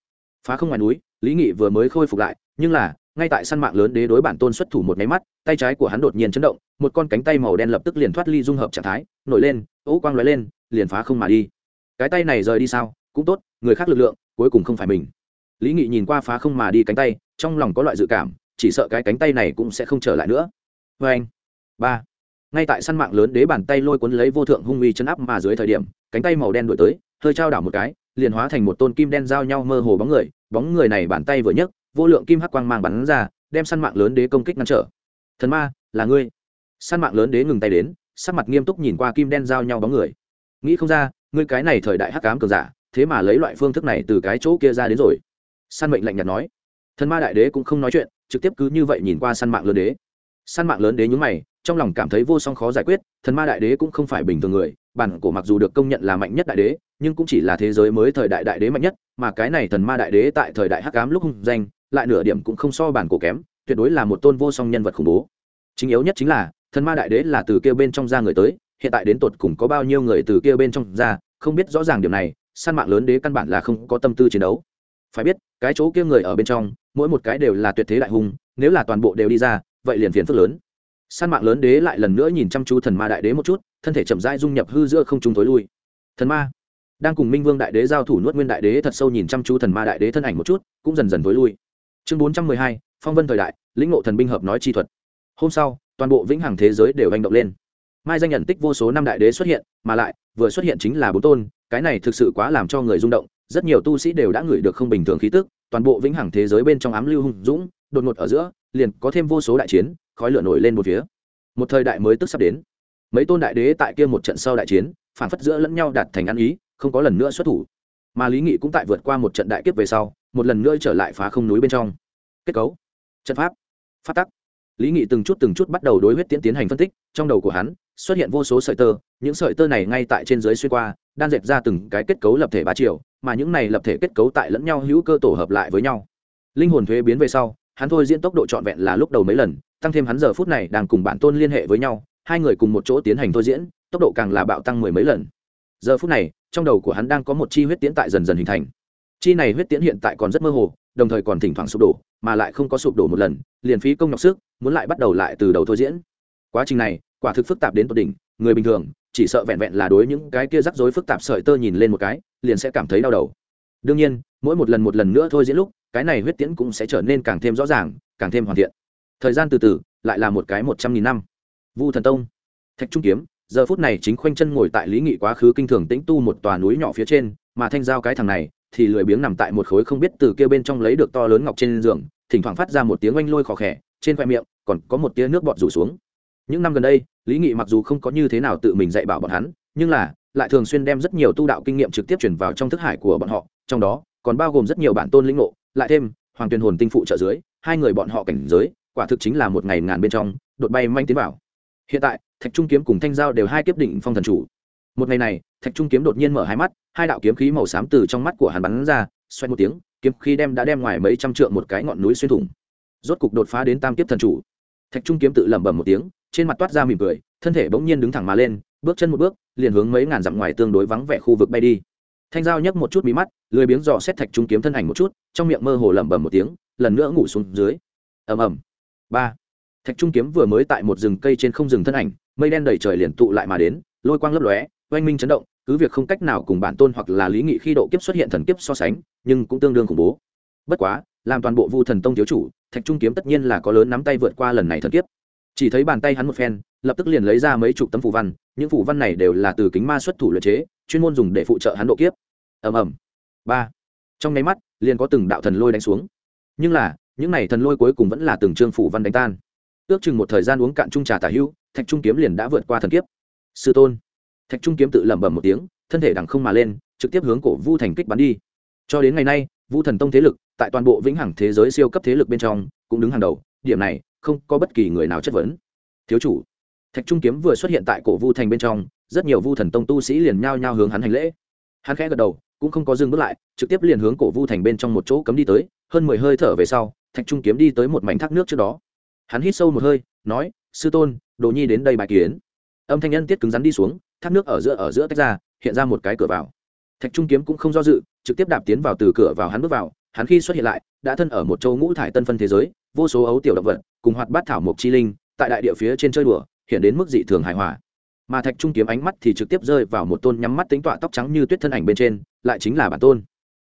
Phá không ngoài núi, lý nghị vừa mới khôi phục lại, nhưng là ngay tại săn mạng lớn đế đối bản tôn xuất thủ một máy mắt, tay trái của hắn đột nhiên chấn động, một con cánh tay màu đen lập tức liền thoát ly dung hợp trạng thái, nổi lên, ố quang lóe lên, liền phá không mà đi. Cái tay này rời đi sao? Cũng tốt, người khác lực lượng, cuối cùng không phải mình. Lý nghị nhìn qua phá không mà đi cánh tay, trong lòng có loại dự cảm, chỉ sợ cái cánh tay này cũng sẽ không trở lại nữa. Vê anh, ba. Ngay tại săn mạng lớn đế bàn tay lôi cuốn lấy vô thượng hung uy chân áp mà dưới thời điểm, cánh tay màu đen đổi tới, hơi trao đảo một cái, liền hóa thành một tôn kim đen giao nhau mơ hồ bóng người bóng người này bàn tay vừa nhấc vô lượng kim hắc quang mang bắn ra, đem săn mạng lớn đế công kích ngăn trở. Thần ma, là ngươi. Săn mạng lớn đế ngừng tay đến, sắc mặt nghiêm túc nhìn qua kim đen giao nhau bóng người. Nghĩ không ra, ngươi cái này thời đại hắc cám cường giả, thế mà lấy loại phương thức này từ cái chỗ kia ra đến rồi. Săn mệnh lạnh nhạt nói. Thần ma đại đế cũng không nói chuyện, trực tiếp cứ như vậy nhìn qua săn mạng lớn đế. Săn mạng lớn đế nhúng mày, trong lòng cảm thấy vô song khó giải quyết, thần ma đại đế cũng không phải bình thường người, bản cổ mặc dù được công nhận là mạnh nhất đại đế, nhưng cũng chỉ là thế giới mới thời đại đại đế mạnh nhất, mà cái này thần ma đại đế tại thời đại hắc ám lúc hung danh lại nửa điểm cũng không so bản cổ kém, tuyệt đối là một tôn vô song nhân vật khủng bố. Chính yếu nhất chính là, thần ma đại đế là từ kia bên trong ra người tới, hiện tại đến tột cùng có bao nhiêu người từ kia bên trong ra, không biết rõ ràng điểm này săn mạng lớn đế căn bản là không có tâm tư chiến đấu. Phải biết, cái chỗ kia người ở bên trong, mỗi một cái đều là tuyệt thế đại hùng nếu là toàn bộ đều đi ra, vậy liền phiền phức lớn. Săn mạng lớn đế lại lần nữa nhìn chăm chú thần ma đại đế một chút, thân thể chậm rãi dung nhập hư giữa không trung tối lui. Thần ma, đang cùng minh vương đại đế giao thủ nuốt nguyên đại đế thật sâu nhìn chăm chú thần ma đại đế thân ảnh một chút, cũng dần dần tối lui chương bốn trăm mười hai, phong vân thời đại, lĩnh ngộ thần binh hợp nói chi thuật. Hôm sau, toàn bộ vĩnh hằng thế giới đều hành động lên. Mai danh nhận tích vô số năm đại đế xuất hiện, mà lại, vừa xuất hiện chính là bốn tôn, cái này thực sự quá làm cho người rung động, rất nhiều tu sĩ đều đã ngửi được không bình thường khí tức, toàn bộ vĩnh hằng thế giới bên trong ám lưu hùng dũng, đột ngột ở giữa, liền có thêm vô số đại chiến, khói lửa nổi lên một phía. Một thời đại mới tức sắp đến. Mấy tôn đại đế tại kia một trận sau đại chiến, phản phất giữa lẫn nhau đạt thành ăn ý, không có lần nữa xuất thủ. Mà lý nghị cũng tại vượt qua một trận đại kiếp về sau một lần nữa trở lại phá không núi bên trong. Kết cấu, trận pháp, phát tắc. Lý nghị từng chút từng chút bắt đầu đối huyết tiến tiến hành phân tích, trong đầu của hắn xuất hiện vô số sợi tơ, những sợi tơ này ngay tại trên dưới xuyên qua, đan dệt ra từng cái kết cấu lập thể ba chiều, mà những này lập thể kết cấu tại lẫn nhau hữu cơ tổ hợp lại với nhau. Linh hồn thuế biến về sau, hắn thôi diễn tốc độ trọn vẹn là lúc đầu mấy lần, tăng thêm hắn giờ phút này đang cùng bản tôn liên hệ với nhau, hai người cùng một chỗ tiến hành thôi diễn, tốc độ càng là bạo tăng mười mấy lần. Giờ phút này, trong đầu của hắn đang có một chi huyết tiễn tại dần dần hình thành chi này huyết tiễn hiện tại còn rất mơ hồ, đồng thời còn thỉnh thoảng sụp đổ, mà lại không có sụp đổ một lần, liền phí công nhọc sức, muốn lại bắt đầu lại từ đầu thôi diễn. Quá trình này, quả thực phức tạp đến tột đỉnh, người bình thường, chỉ sợ vẹn vẹn là đối những cái kia rắc rối phức tạp sợi tơ nhìn lên một cái, liền sẽ cảm thấy đau đầu. Đương nhiên, mỗi một lần một lần nữa thôi diễn lúc, cái này huyết tiễn cũng sẽ trở nên càng thêm rõ ràng, càng thêm hoàn thiện. Thời gian từ từ, lại là một cái một trăm nghìn năm. Vu thần tông, thạch trung kiếm, giờ phút này chính khoanh chân ngồi tại lý nghị quá khứ kinh thường tĩnh tu một tòa núi nhỏ phía trên, mà thanh giao cái thằng này thì lười biếng nằm tại một khối không biết từ kia bên trong lấy được to lớn ngọc trên giường, thỉnh thoảng phát ra một tiếng oanh lôi khò khẽ trên khoe miệng còn có một tia nước bọt rủ xuống. Những năm gần đây, lý nghị mặc dù không có như thế nào tự mình dạy bảo bọn hắn, nhưng là lại thường xuyên đem rất nhiều tu đạo kinh nghiệm trực tiếp chuyển vào trong thức hải của bọn họ, trong đó còn bao gồm rất nhiều bản tôn lĩnh ngộ, lại thêm hoàng tuyên hồn tinh phụ trợ dưới, hai người bọn họ cảnh giới, quả thực chính là một ngày ngàn bên trong, đột bay manh tiến vào. Hiện tại, thạch trung kiếm cùng thanh giao đều hai kiếp định phong thần chủ một ngày này, thạch trung kiếm đột nhiên mở hai mắt, hai đạo kiếm khí màu xám từ trong mắt của hắn bắn ra xoay một tiếng, kiếm khí đem đã đem ngoài mấy trăm trượng một cái ngọn núi xuyên thủng. Rốt cục đột phá đến tam kiếp thần chủ. Thạch trung kiếm tự lẩm bẩm một tiếng, trên mặt toát ra mỉm cười, thân thể bỗng nhiên đứng thẳng mà lên, bước chân một bước, liền hướng mấy ngàn dặm ngoài tương đối vắng vẻ khu vực bay đi. Thanh giao nhấc một chút mí mắt, lười biếng dò xét thạch trung kiếm thân ảnh một chút, trong miệng mơ hồ lẩm bẩm một tiếng, lần nữa ngủ xuống dưới. Ầm ầm. Ba. Thạch trung kiếm vừa mới tại một rừng cây trên không rừng thân ảnh, mây đen đầy trời liền tụ lại mà đến, lôi quang lấp lóe oanh minh chấn động, cứ việc không cách nào cùng bản tôn hoặc là lý nghị khi độ kiếp xuất hiện thần kiếp so sánh, nhưng cũng tương đương khủng bố. Bất quá, làm toàn bộ vu thần tông thiếu chủ, thạch trung kiếm tất nhiên là có lớn nắm tay vượt qua lần này thần kiếp. Chỉ thấy bàn tay hắn một phen, lập tức liền lấy ra mấy chục tấm phủ văn, những phủ văn này đều là từ kính ma xuất thủ luyện chế, chuyên môn dùng để phụ trợ hắn độ kiếp. Ầm ầm. Ba. Trong nháy mắt, liền có từng đạo thần lôi đánh xuống. Nhưng là, những này thần lôi cuối cùng vẫn là từng trương phủ văn đánh tan. Ước chừng một thời gian uống cạn trung trà tả hữu, thạch trung kiếm liền đã vượt qua thần kiếp. Sư tôn thạch trung kiếm tự lẩm bẩm một tiếng, thân thể đằng không mà lên, trực tiếp hướng cổ vu thành kích bắn đi. Cho đến ngày nay, vu thần tông thế lực, tại toàn bộ vĩnh hằng thế giới siêu cấp thế lực bên trong, cũng đứng hàng đầu, điểm này, không có bất kỳ người nào chất vấn. Thiếu chủ, thạch trung kiếm vừa xuất hiện tại cổ vu thành bên trong, rất nhiều vu thần tông tu sĩ liền nhao nhao hướng hắn hành lễ. Hắn khẽ gật đầu, cũng không có dừng bước lại, trực tiếp liền hướng cổ vu thành bên trong một chỗ cấm đi tới, hơn mười hơi thở về sau, thạch trung kiếm đi tới một mảnh thác nước trước đó. Hắn hít sâu một hơi, nói, sư tôn, đồ nhi đến đây bài kiến. Âm thanh nhân tiết cứng rắn đi xuống thác nước ở giữa ở giữa tách ra, hiện ra một cái cửa vào. Thạch trung kiếm cũng không do dự, trực tiếp đạp tiến vào từ cửa vào hắn bước vào. Hắn khi xuất hiện lại, đã thân ở một châu ngũ thải tân phân thế giới, vô số ấu tiểu động vật, cùng hoạt bát thảo mộc chi linh, tại đại địa phía trên chơi đùa, hiện đến mức dị thường hài hòa. Mà thạch trung kiếm ánh mắt thì trực tiếp rơi vào một tôn nhắm mắt tính tọa tóc trắng như tuyết thân ảnh bên trên, lại chính là bản tôn.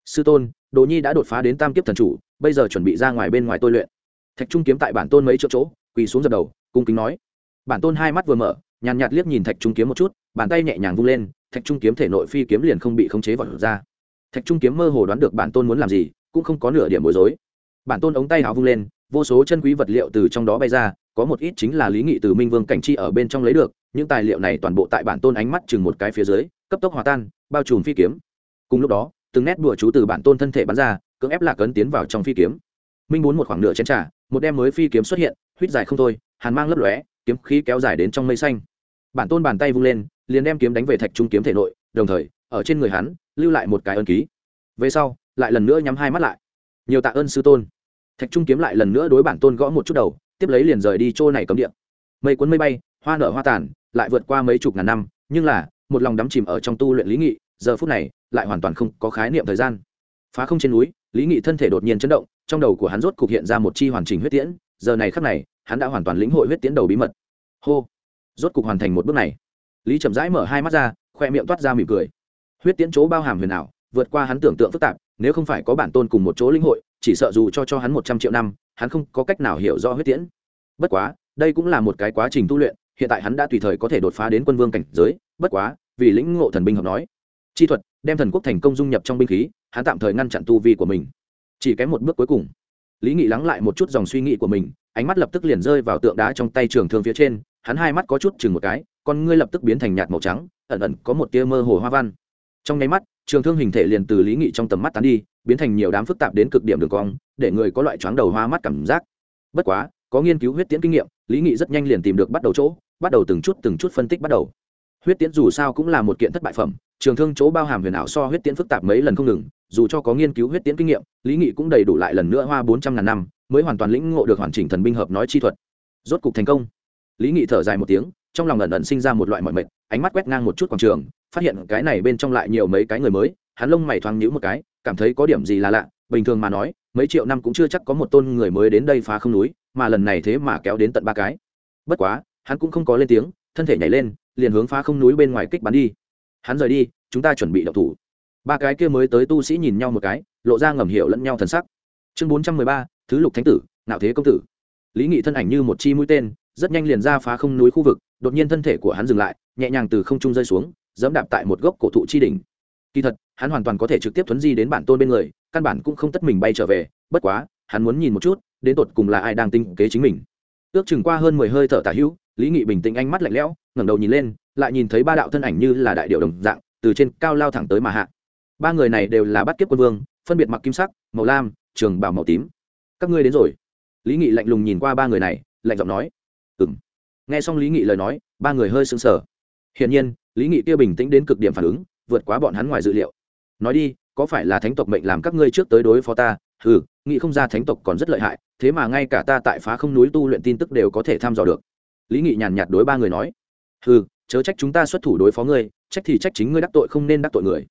Sư tôn đồ nhi đã đột phá đến tam kiếp thần chủ, bây giờ chuẩn bị ra ngoài bên ngoài tôi luyện. Thạch trung kiếm tại bản tôn mấy chỗ chỗ, quỳ xuống dập đầu, cung kính nói. Bản tôn hai mắt vừa mở nhàn nhạt liếc nhìn thạch trung kiếm một chút, bàn tay nhẹ nhàng vung lên, thạch trung kiếm thể nội phi kiếm liền không bị khống chế vào ra. Thạch trung kiếm mơ hồ đoán được bản tôn muốn làm gì, cũng không có nửa điểm bối rối. Bản tôn ống tay áo vung lên, vô số chân quý vật liệu từ trong đó bay ra, có một ít chính là lý nghị từ minh vương cảnh chi ở bên trong lấy được, những tài liệu này toàn bộ tại bản tôn ánh mắt chừng một cái phía dưới, cấp tốc hòa tan, bao trùm phi kiếm. Cùng lúc đó, từng nét đùa chú từ bản tôn thân thể bắn ra, cưỡng ép lạc ấn tiến vào trong phi kiếm. Minh muốn một khoảng nửa chén trà, một đem mới phi kiếm xuất hiện huýt dài không thôi, hàn mang lấp lóe, kiếm khí kéo dài đến trong mây xanh bản tôn bàn tay vung lên, liền đem kiếm đánh về thạch trung kiếm thể nội, đồng thời, ở trên người hắn, lưu lại một cái ân ký. Về sau, lại lần nữa nhắm hai mắt lại. Nhiều tạ ơn sư tôn. Thạch trung kiếm lại lần nữa đối bản tôn gõ một chút đầu, tiếp lấy liền rời đi chỗ này cấm điện mây cuốn mây bay, hoa nở hoa tàn, lại vượt qua mấy chục ngàn năm, nhưng là, một lòng đắm chìm ở trong tu luyện lý nghị, giờ phút này, lại hoàn toàn không có khái niệm thời gian. Phá không trên núi, lý nghị thân thể đột nhiên chấn động, trong đầu của hắn rốt cục hiện ra một chi hoàn chỉnh huyết tiễn, giờ này khắc này, hắn đã hoàn toàn lĩnh hội huyết tiễn đầu bí mật. Hô! Rốt cục hoàn thành một bước này. Lý chậm rãi mở hai mắt ra, khoe miệng toát ra mỉm cười. Huyết tiễn chỗ bao hàm huyền ảo, vượt qua hắn tưởng tượng phức tạp, nếu không phải có bản tôn cùng một chỗ linh hội, chỉ sợ dù cho cho hắn một trăm triệu năm, hắn không có cách nào hiểu rõ huyết tiễn. Bất quá, đây cũng là một cái quá trình tu luyện, hiện tại hắn đã tùy thời có thể đột phá đến quân vương cảnh giới, bất quá, vì lĩnh ngộ thần binh học nói, chi thuật, đem thần quốc thành công dung nhập trong binh khí, hắn tạm thời ngăn chặn tu vi của mình. Chỉ kém một bước cuối cùng. Lý nghị lắng lại một chút dòng suy nghĩ của mình, ánh mắt lập tức liền rơi vào tượng đá trong tay trường thương phía trên hắn hai mắt có chút chừng một cái, con ngươi lập tức biến thành nhạt màu trắng, ẩn ẩn có một tia mơ hồ hoa văn. Trong nháy mắt, trường thương hình thể liền từ lý nghị trong tầm mắt tán đi, biến thành nhiều đám phức tạp đến cực điểm đường cong, để người có loại chóng đầu hoa mắt cảm giác. Bất quá, có nghiên cứu huyết tiễn kinh nghiệm, lý nghị rất nhanh liền tìm được bắt đầu chỗ, bắt đầu từng chút từng chút phân tích bắt đầu. Huyết tiễn dù sao cũng là một kiện thất bại phẩm, trường thương chỗ bao hàm huyền ảo so huyết tiễn phức tạp mấy lần không ngừng, dù cho có nghiên cứu huyết tiễn kinh nghiệm, lý nghị cũng đầy đủ lại lần nữa hoa bốn trăm ngàn năm, mới hoàn toàn lĩnh ngộ được hoàn chỉnh thần binh hợp nói chi thuật. Rốt cục thành công lý nghị thở dài một tiếng, trong lòng ẩn ẩn sinh ra một loại mọi mệt, ánh mắt quét ngang một chút quảng trường, phát hiện cái này bên trong lại nhiều mấy cái người mới, hắn lông mày thoáng nhíu một cái, cảm thấy có điểm gì là lạ, bình thường mà nói, mấy triệu năm cũng chưa chắc có một tôn người mới đến đây phá không núi, mà lần này thế mà kéo đến tận ba cái. Bất quá, hắn cũng không có lên tiếng, thân thể nhảy lên, liền hướng phá không núi bên ngoài kích bắn đi. Hắn rời đi, chúng ta chuẩn bị đậu thủ. Ba cái kia mới tới tu sĩ nhìn nhau một cái, lộ ra ngầm hiểu lẫn nhau thần sắc. Chương bốn trăm mười ba, thứ lục thánh tử nạo thế công tử. Lý nghị thân ảnh như một chi mũi tên rất nhanh liền ra phá không núi khu vực, đột nhiên thân thể của hắn dừng lại, nhẹ nhàng từ không trung rơi xuống, dẫm đạp tại một gốc cổ thụ chi đỉnh. Kỳ thật, hắn hoàn toàn có thể trực tiếp thuấn di đến bản tôn bên người, căn bản cũng không tất mình bay trở về, bất quá, hắn muốn nhìn một chút, đến tột cùng là ai đang tinh kế chính mình. Ước chừng qua hơn mười hơi thở tả hữu, lý nghị bình tĩnh ánh mắt lạnh lẽo, ngẩng đầu nhìn lên, lại nhìn thấy ba đạo thân ảnh như là đại điệu đồng dạng, từ trên cao lao thẳng tới mà hạ. Ba người này đều là bắt kiếp quân vương, phân biệt mặc kim sắc, màu lam, trường bảo màu tím. Các ngươi đến rồi. Lý nghị lạnh lùng nhìn qua ba người này, lạnh giọng nói ừng nghe xong lý nghị lời nói, ba người hơi sững sờ. Hiển nhiên, lý nghị kia bình tĩnh đến cực điểm phản ứng, vượt quá bọn hắn ngoài dự liệu. Nói đi, có phải là thánh tộc mệnh làm các ngươi trước tới đối phó ta? Ừ nghị không ra thánh tộc còn rất lợi hại, thế mà ngay cả ta tại phá không núi tu luyện tin tức đều có thể thăm dò được. Lý nghị nhàn nhạt đối ba người nói. Ừ chớ trách chúng ta xuất thủ đối phó ngươi, trách thì trách chính ngươi đắc tội không nên đắc tội người.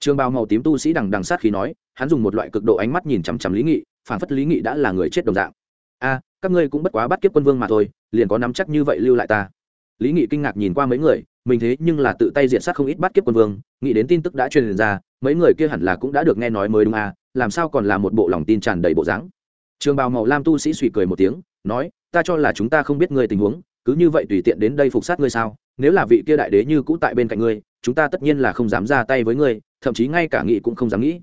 Trường bào màu tím tu sĩ đằng đằng sát khí nói, hắn dùng một loại cực độ ánh mắt nhìn chằm chằm lý nghị, phản phất lý nghị đã là người chết đồng dạng a, các ngươi cũng bất quá bắt kiếp quân vương mà thôi, liền có nắm chắc như vậy lưu lại ta. Lý nghị kinh ngạc nhìn qua mấy người, mình thế nhưng là tự tay diện sát không ít bắt kiếp quân vương, nghĩ đến tin tức đã truyền ra, mấy người kia hẳn là cũng đã được nghe nói mới đúng à làm sao còn là một bộ lòng tin tràn đầy bộ dáng. Trường bào màu lam tu sĩ suy cười một tiếng, nói, ta cho là chúng ta không biết ngươi tình huống, cứ như vậy tùy tiện đến đây phục sát ngươi sao? Nếu là vị kia đại đế như cũ tại bên cạnh ngươi, chúng ta tất nhiên là không dám ra tay với ngươi, thậm chí ngay cả nghị cũng không dám nghĩ.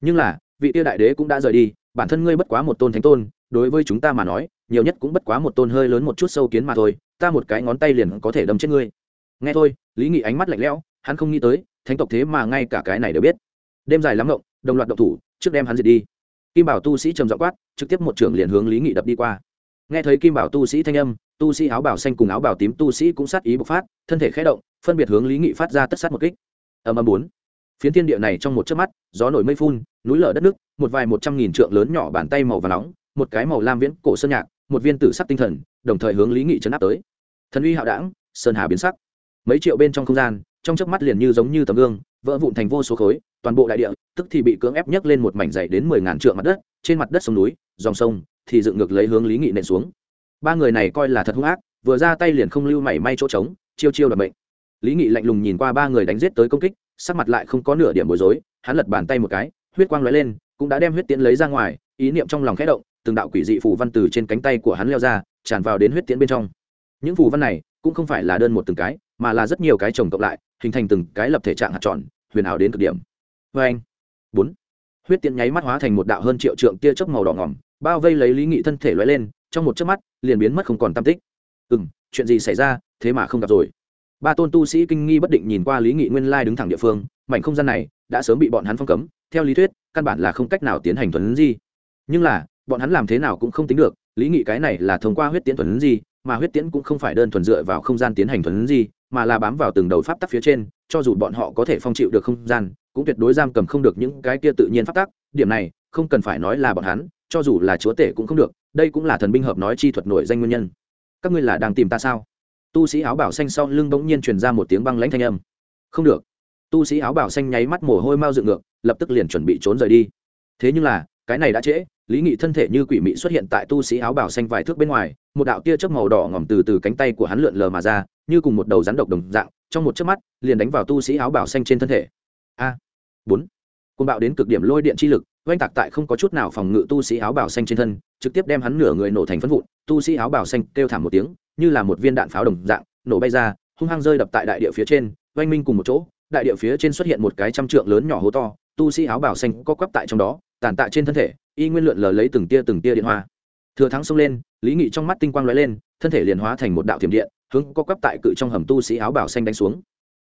Nhưng là, vị kia đại đế cũng đã rời đi, bản thân ngươi bất quá một tôn thánh tôn đối với chúng ta mà nói, nhiều nhất cũng bất quá một tôn hơi lớn một chút sâu kiến mà thôi, ta một cái ngón tay liền có thể đâm chết ngươi. Nghe thôi, lý nghị ánh mắt lạnh lẽo, hắn không nghĩ tới, thánh tộc thế mà ngay cả cái này đều biết. Đêm dài lắm ngộng, đồng loạt độc thủ, trước đem hắn diệt đi. Kim bảo tu sĩ trầm dọ quát, trực tiếp một trưởng liền hướng lý nghị đập đi qua. Nghe thấy kim bảo tu sĩ thanh âm, tu sĩ áo bảo xanh cùng áo bảo tím tu sĩ cũng sát ý bộc phát, thân thể khé động, phân biệt hướng lý nghị phát ra tất sát một kích. Âm âm bốn. Phiến thiên địa này trong một chớp mắt, gió nổi mây phun, núi lở đất nước, một vài một trăm nghìn trượng lớn nhỏ bàn tay màu và nóng một cái màu lam viễn cổ sơn nhạc, một viên tử sắc tinh thần, đồng thời hướng lý nghị chấn áp tới. Thần uy hạo đảng sơn hà biến sắc. Mấy triệu bên trong không gian, trong chớp mắt liền như giống như tấm gương, vỡ vụn thành vô số khối, toàn bộ đại địa, tức thì bị cưỡng ép nhấc lên một mảnh dày đến mười ngàn trượng mặt đất, trên mặt đất sông núi, dòng sông thì dựng ngược lấy hướng lý nghị nện xuống. Ba người này coi là thật hung ác, vừa ra tay liền không lưu mảy may chỗ trống, chiêu chiêu là bệnh lý nghị lạnh lùng nhìn qua ba người đánh giết tới công kích, sắc mặt lại không có nửa điểm bối rối, hắn lật bàn tay một cái, huyết quang lóe lên, cũng đã đem huyết tiễn lấy ra ngoài, ý niệm trong lòng khẽ động từng đạo quỷ dị phù văn từ trên cánh tay của hắn leo ra, tràn vào đến huyết tiễn bên trong. Những phù văn này cũng không phải là đơn một từng cái, mà là rất nhiều cái chồng cộng lại, hình thành từng cái lập thể trạng hạt tròn, huyền ảo đến cực điểm. Vê anh, bốn, huyết tiễn nháy mắt hóa thành một đạo hơn triệu trượng tia chớp màu đỏ ngỏm, bao vây lấy lý nghị thân thể lóe lên, trong một chớp mắt, liền biến mất không còn tam tích. Ừ m chuyện gì xảy ra, thế mà không gặp rồi. Ba tôn tu sĩ kinh nghi bất định nhìn qua lý nghị nguyên lai đứng thẳng địa phương, mảnh không gian này đã sớm bị bọn hắn phong cấm, theo lý thuyết, căn bản là không cách nào tiến hành thuần gì nhưng là bọn hắn làm thế nào cũng không tính được, lý nghị cái này là thông qua huyết tiễn thuần gì mà huyết tiễn cũng không phải đơn thuần dựa vào không gian tiến hành thuần gì mà là bám vào từng đầu pháp tắc phía trên, cho dù bọn họ có thể phong chịu được không gian, cũng tuyệt đối giam cầm không được những cái kia tự nhiên pháp tắc. Điểm này, không cần phải nói là bọn hắn, cho dù là chúa tể cũng không được, đây cũng là thần binh hợp nói chi thuật nổi danh nguyên nhân. Các ngươi là đang tìm ta sao? Tu sĩ áo bảo xanh sau lưng bỗng nhiên truyền ra một tiếng băng lãnh thanh âm. Không được. Tu sĩ áo bảo xanh nháy mắt mồ hôi mau dựng ngược, lập tức liền chuẩn bị trốn rời đi. Thế nhưng là cái này đã trễ, lý nghị thân thể như quỷ mị xuất hiện tại tu sĩ áo bảo xanh vài thước bên ngoài, một đạo tia chớp màu đỏ ngỏm từ từ cánh tay của hắn lượn lờ mà ra, như cùng một đầu rắn độc đồng dạng, trong một chớp mắt, liền đánh vào tu sĩ áo bảo xanh trên thân thể. A, bốn. Côn bạo đến cực điểm lôi điện chi lực, oanh tạc tại không có chút nào phòng ngự tu sĩ áo bảo xanh trên thân, trực tiếp đem hắn nửa người nổ thành phân vụn, tu sĩ áo bảo xanh kêu thảm một tiếng, như là một viên đạn pháo đồng dạng, nổ bay ra, hung hăng rơi đập tại đại địa phía trên, oanh minh cùng một chỗ, đại địa phía trên xuất hiện một cái trăm trượng lớn nhỏ hố to, tu sĩ áo bảo xanh có quắp tại trong đó tàn tạ trên thân thể, y nguyên lượn lờ lấy từng tia từng tia điện hoa. Thừa thắng xông lên, lý nghị trong mắt tinh quang lóe lên, thân thể liền hóa thành một đạo thiểm điện, hướng có quắp tại cự trong hầm tu sĩ áo bảo xanh đánh xuống.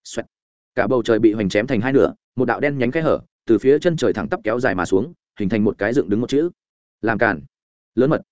Xoẹt. cả bầu trời bị hoành chém thành hai nửa, một đạo đen nhánh khẽ hở, từ phía chân trời thẳng tắp kéo dài mà xuống, hình thành một cái dựng đứng một chữ. Làm cản lớn mật.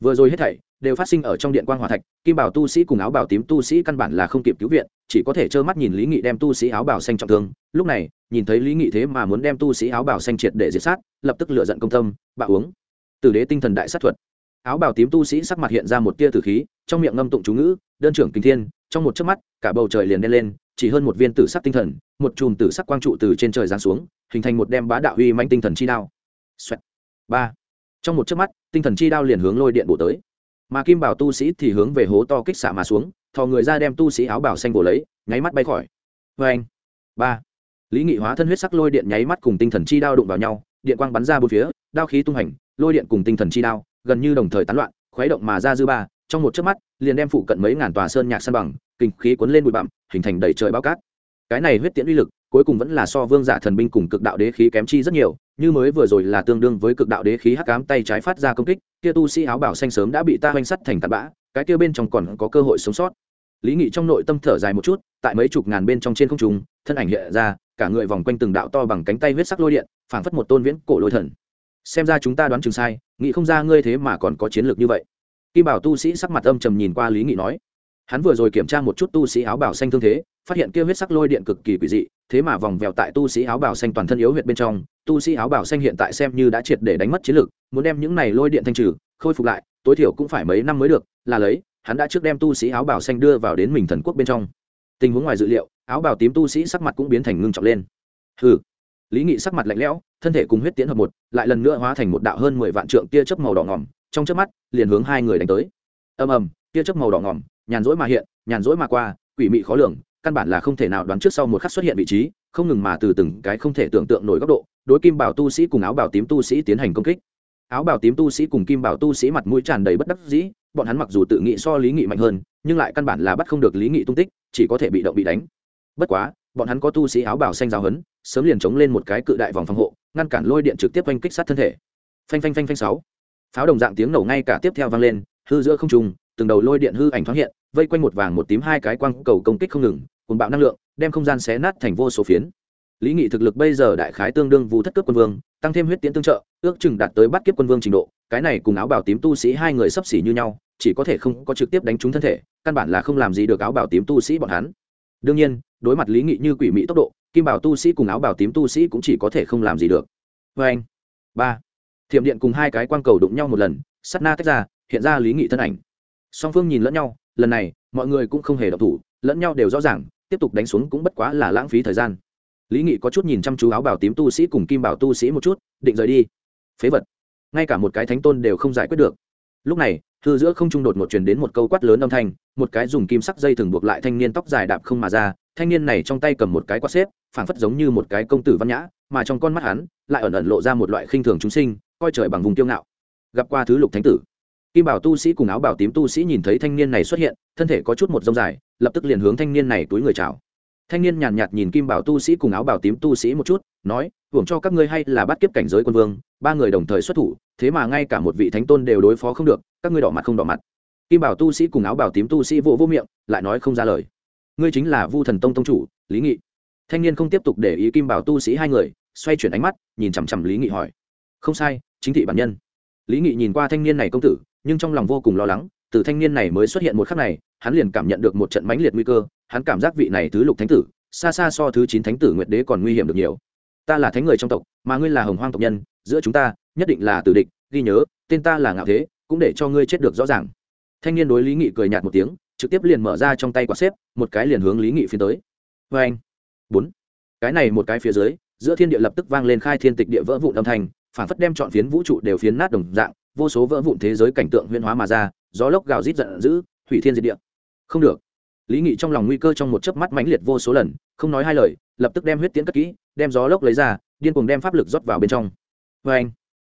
Vừa rồi hết thảy đều phát sinh ở trong điện quan hòa thạch, kim bảo tu sĩ cùng áo bảo tím tu sĩ căn bản là không kịp cứu viện, chỉ có thể trơ mắt nhìn lý nghị đem tu sĩ áo bảo xanh trọng thương. Lúc này, nhìn thấy lý nghị thế mà muốn đem tu sĩ áo bảo xanh triệt để diệt sát, lập tức lựa giận công tâm, bạo uống. Tử đế tinh thần đại sát thuật. Áo bảo tím tu sĩ sắc mặt hiện ra một tia tử khí, trong miệng ngâm tụng chú ngữ, đơn trưởng kinh thiên. Trong một chớp mắt, cả bầu trời liền đen lên, chỉ hơn một viên tử sắc tinh thần, một chùm tử sắc quang trụ từ trên trời giáng xuống, hình thành một đem bá đạo huy manh tinh thần chi đao. Ba. Trong một chớp mắt, tinh thần chi đao liền hướng lôi điện bổ tới mà kim bảo tu sĩ thì hướng về hố to kích xạ mà xuống, thò người ra đem tu sĩ áo bảo xanh vồ lấy, nháy mắt bay khỏi. Vê anh, ba, lý nghị hóa thân huyết sắc lôi điện nháy mắt cùng tinh thần chi đao đụng vào nhau, điện quang bắn ra bốn phía, đao khí tung hành, lôi điện cùng tinh thần chi đao, gần như đồng thời tán loạn, khuấy động mà ra dư ba, trong một chớp mắt, liền đem phụ cận mấy ngàn tòa sơn nhạc san bằng, kinh khí cuốn lên bụi bặm, hình thành đầy trời bao cát. Cái này huyết tiễn uy lực cuối cùng vẫn là so vương giả thần binh cùng cực đạo đế khí kém chi rất nhiều, như mới vừa rồi là tương đương với cực đạo đế khí hắc cám tay trái phát ra công kích, kia tu sĩ áo bảo xanh sớm đã bị ta hoành sắt thành tạt bã, cái kia bên trong còn có cơ hội sống sót. Lý nghị trong nội tâm thở dài một chút, tại mấy chục ngàn bên trong trên không trung, thân ảnh hiện ra, cả người vòng quanh từng đạo to bằng cánh tay huyết sắc lôi điện, phảng phất một tôn viễn cổ lôi thần. Xem ra chúng ta đoán chừng sai nghị không ra ngươi thế mà còn có chiến lược như vậy. Kim bảo tu sĩ sắc mặt âm trầm nhìn qua lý nghị nói. Hắn vừa rồi kiểm tra một chút tu sĩ áo bảo xanh thương thế phát hiện kia huyết sắc lôi điện cực kỳ quỷ dị, thế mà vòng vèo tại tu sĩ áo bảo xanh toàn thân yếu huyệt bên trong, tu sĩ áo bảo xanh hiện tại xem như đã triệt để đánh mất chiến lược, muốn đem những này lôi điện thanh trừ, khôi phục lại, tối thiểu cũng phải mấy năm mới được, là lấy, hắn đã trước đem tu sĩ áo bảo xanh đưa vào đến mình thần quốc bên trong. Tình huống ngoài dự liệu, áo bảo tím tu sĩ sắc mặt cũng biến thành ngưng trọng lên. Hừ. Lý nghị sắc mặt lạnh lẽo, thân thể cùng huyết tiến hợp một, lại lần nữa hóa thành một đạo hơn mười vạn trượng tia chớp màu đỏ ngỏm, trong chớp mắt, liền hướng hai người đánh tới. Ầm ầm, tia chớp màu đỏ ngỏm, nhàn rỗi mà hiện, nhàn rỗi mà qua, quỷ mị khó lường căn bản là không thể nào đoán trước sau một khắc xuất hiện vị trí không ngừng mà từ từng cái không thể tưởng tượng nổi góc độ đối kim bảo tu sĩ cùng áo bảo tím tu sĩ tiến hành công kích. Áo bảo tím tu sĩ cùng kim bảo tu sĩ mặt mũi tràn đầy bất đắc dĩ bọn hắn mặc dù tự nghĩ so lý nghị mạnh hơn nhưng lại căn bản là bắt không được lý nghị tung tích chỉ có thể bị động bị đánh. Bất quá bọn hắn có tu sĩ áo bảo xanh giáo hấn sớm liền chống lên một cái cự đại vòng phòng hộ ngăn cản lôi điện trực tiếp oanh kích sát thân thể. Phanh phanh phanh phanh sáu. Pháo đồng dạng tiếng nổ ngay cả tiếp theo vang lên hư giữa không trùng, từng đầu lôi điện hư ảnh thoáng hiện vây quanh một vàng một tím hai cái quang cầu công kích không ngừng cùng bạo năng lượng, đem không gian xé nát thành vô số phiến. Lý nghị thực lực bây giờ đại khái tương đương vụ thất cướp quân vương, tăng thêm huyết tiễn tương trợ, ước chừng đạt tới bắt kiếp quân vương trình độ, cái này cùng áo bảo tím tu sĩ hai người sấp xỉ như nhau, chỉ có thể không có trực tiếp đánh trúng thân thể, căn bản là không làm gì được áo bảo tím tu sĩ bọn hắn. Đương nhiên, đối mặt lý nghị như quỷ mỹ tốc độ, kim bảo tu sĩ cùng áo bảo tím tu sĩ cũng chỉ có thể không làm gì được. Vê anh, ba, thiểm điện cùng hai cái quang cầu đụng nhau một lần, sắt na tách ra, hiện ra lý nghị thân ảnh. Song phương nhìn lẫn nhau lần này, mọi người cũng không hề độc thủ, lẫn nhau đều rõ ràng, tiếp tục đánh xuống cũng bất quá là lãng phí thời gian. Lý nghị có chút nhìn chăm chú áo bảo tím tu sĩ cùng kim bảo tu sĩ một chút, định rời đi. Phế vật. Ngay cả một cái thánh tôn đều không giải quyết được. Lúc này, thư giữa không trung đột một truyền đến một câu quát lớn âm thanh, một cái dùng kim sắc dây thừng buộc lại thanh niên tóc dài đạp không mà ra, thanh niên này trong tay cầm một cái quát xếp, phảng phất giống như một cái công tử văn nhã, mà trong con mắt hắn, lại ẩn ẩn lộ ra một loại khinh thường chúng sinh, coi trời bằng vùng tiêu ngạo. Gặp qua thứ lục thánh tử kim bảo tu sĩ cùng áo bảo tím tu sĩ nhìn thấy thanh niên này xuất hiện thân thể có chút một dông dài lập tức liền hướng thanh niên này túi người chào. Thanh niên nhàn nhạt, nhìn kim bảo tu sĩ cùng áo bảo tím tu sĩ một chút nói hưởng cho các ngươi hay là bắt kiếp cảnh giới quân vương ba người đồng thời xuất thủ thế mà ngay cả một vị thánh tôn đều đối phó không được các ngươi đỏ mặt không đỏ mặt. Kim bảo tu sĩ cùng áo bảo tím tu sĩ vô vô miệng lại nói không ra lời. Ngươi chính là vu thần tông tông chủ lý nghị. Thanh niên không tiếp tục để ý kim bảo tu sĩ hai người xoay chuyển ánh mắt nhìn chằm chằm lý nghị hỏi không sai chính thị bản nhân. Lý nghị nhìn qua thanh niên này công tử nhưng trong lòng vô cùng lo lắng, từ thanh niên này mới xuất hiện một khắc này, hắn liền cảm nhận được một trận mãnh liệt nguy cơ, hắn cảm giác vị này thứ lục thánh tử, xa xa so thứ chín thánh tử nguyệt đế còn nguy hiểm được nhiều. Ta là thánh người trong tộc, mà ngươi là hồng hoang tộc nhân, giữa chúng ta, nhất định là tử địch, ghi nhớ, tên ta là ngạo thế, cũng để cho ngươi chết được rõ ràng. Thanh niên đối lý nghị cười nhạt một tiếng, trực tiếp liền mở ra trong tay quả xếp, một cái liền hướng lý nghị phiến tới. Vê anh, bốn. Cái này một cái phía dưới, giữa thiên địa lập tức vang lên khai thiên tịch địa vỡ vụn âm thanh, phản phất đem chọn phiến vũ trụ đều phiến nát đồng dạng vô số vỡ vụn thế giới cảnh tượng huyên hóa mà ra, gió lốc gào rít giận dữ, hủy thiên diệt địa. Không được. Lý nghị trong lòng nguy cơ trong một chớp mắt mãnh liệt vô số lần, không nói hai lời, lập tức đem huyết tiễn cất kỹ, đem gió lốc lấy ra, điên cuồng đem pháp lực rót vào bên trong. Vê anh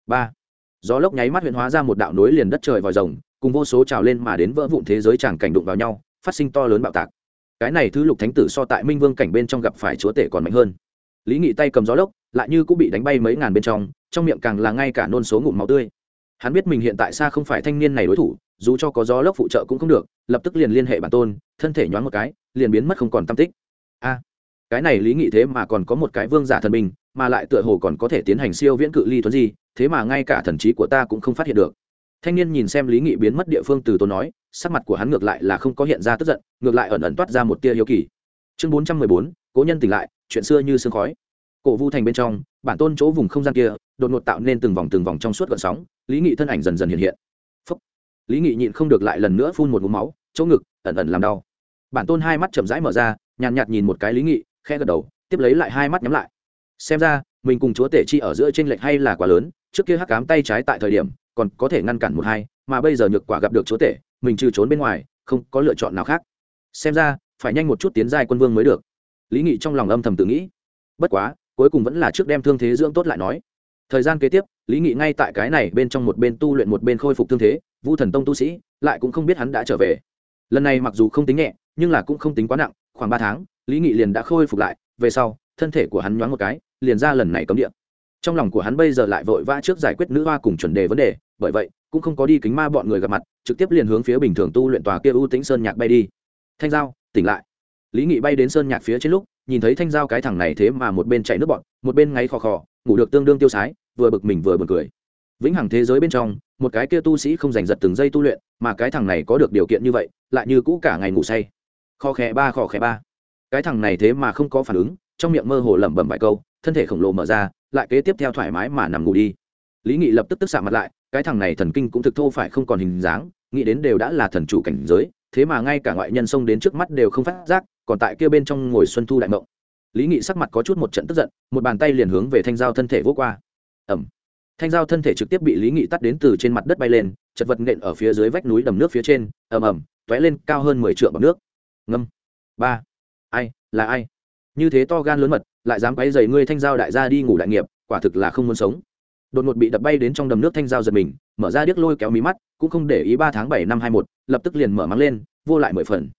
ba. Gió lốc nháy mắt huyễn hóa ra một đạo nối liền đất trời vòi rồng, cùng vô số trào lên mà đến vỡ vụn thế giới chẳng cảnh đụng vào nhau, phát sinh to lớn bạo tạc. Cái này thứ lục thánh tử so tại minh vương cảnh bên trong gặp phải chúa tể còn mạnh hơn. Lý nghị tay cầm gió lốc, lại như cũng bị đánh bay mấy ngàn bên trong trong miệng càng là ngay cả nôn số ngụm máu tươi hắn biết mình hiện tại xa không phải thanh niên này đối thủ, dù cho có gió lốc phụ trợ cũng không được, lập tức liền liên hệ bản tôn, thân thể nhoáng một cái, liền biến mất không còn tam tích. A, cái này lý nghị thế mà còn có một cái vương giả thần binh, mà lại tựa hồ còn có thể tiến hành siêu viễn cự ly thuấn gì thế mà ngay cả thần trí của ta cũng không phát hiện được. Thanh niên nhìn xem lý nghị biến mất địa phương từ tôn nói, sắc mặt của hắn ngược lại là không có hiện ra tức giận, ngược lại ẩn ẩn toát ra một tia hiếu kỳ. Chương bốn trăm mười bốn, cố nhân tỉnh lại, chuyện xưa như sương khói cổ vu thành bên trong, bản tôn chỗ vùng không gian kia, đột ngột tạo nên từng vòng từng vòng trong suốt gợn sóng, lý nghị thân ảnh dần dần hiện hiện. Phúc. lý nghị nhịn không được lại lần nữa phun một mũ máu, chỗ ngực, ẩn ẩn làm đau. Bản tôn hai mắt chậm rãi mở ra, nhàn nhạt nhìn một cái lý nghị khe gật đầu, tiếp lấy lại hai mắt nhắm lại. Xem ra, mình cùng chúa tể chi ở giữa t r ê n lệch hay là quá lớn, trước kia hắc cám tay trái tại thời điểm, còn có thể ngăn cản một hai, mà bây giờ nhược quả gặp được chúa tể, mình trừ trốn bên ngoài, không có lựa chọn nào khác. Xem ra, phải nhanh một chút tiến giai quân vương mới được. Lý nghị trong lòng âm thầm tự nghĩ. Bất quá cuối cùng vẫn là trước đem thương thế dưỡng tốt lại nói. Thời gian kế tiếp, lý nghị ngay tại cái này bên trong một bên tu luyện một bên khôi phục thương thế, vu thần tông tu sĩ lại cũng không biết hắn đã trở về. Lần này mặc dù không tính nhẹ, nhưng là cũng không tính quá nặng, khoảng ba tháng, lý nghị liền đã khôi phục lại, về sau, thân thể của hắn nhoáng một cái, liền ra lần này cấm địa. Trong lòng của hắn bây giờ lại vội vã trước giải quyết nữ hoa cùng chuẩn đề vấn đề, bởi vậy, cũng không có đi kính ma bọn người gặp mặt, trực tiếp liền hướng phía bình thường tu luyện tòa kia ưu tính sơn nhạc bay đi. Thanh giao, tỉnh lại. Lý nghị bay đến sơn nhạc phía trên lúc nhìn thấy thanh giao cái thằng này thế mà một bên chạy nước bọn, một bên ngáy khò khò, ngủ được tương đương tiêu sái, vừa bực mình vừa bực cười. Vĩnh hằng thế giới bên trong, một cái kia tu sĩ không giành giật từng giây tu luyện, mà cái thằng này có được điều kiện như vậy, lại như cũ cả ngày ngủ say. Kho khẽ ba kho khẽ ba. Cái thằng này thế mà không có phản ứng, trong miệng mơ hồ lẩm bẩm vài câu, thân thể khổng lồ mở ra, lại kế tiếp theo thoải mái mà nằm ngủ đi. Lý nghị lập tức tức xạ mặt lại, cái thằng này thần kinh cũng thực thô phải không còn hình dáng, nghĩ đến đều đã là thần chủ cảnh giới, thế mà ngay cả ngoại nhân xông đến trước mắt đều không phát giác còn tại kia bên trong ngồi xuân thu đại mộng. Lý nghị sắc mặt có chút một trận tức giận, một bàn tay liền hướng về thanh giao thân thể vô qua. Ẩm thanh giao thân thể trực tiếp bị lý nghị tắt đến từ trên mặt đất bay lên, chật vật nện ở phía dưới vách núi đầm nước phía trên, ầm ầm t ó é lên cao hơn mười t bằng nước. Ngâm. Ba. Ai, là ai? Như thế to gan lớn mật, lại dám quấy dày ngươi thanh giao đại gia đi ngủ đại nghiệp, quả thực là không muốn sống. Đột ngột bị đập bay đến trong đầm nước thanh giao giật mình, mở ra điếc lôi kéo mí mắt, cũng không để ý ba tháng bảy năm hai một lập tức liền mở mắng lên, vô lại mười phần.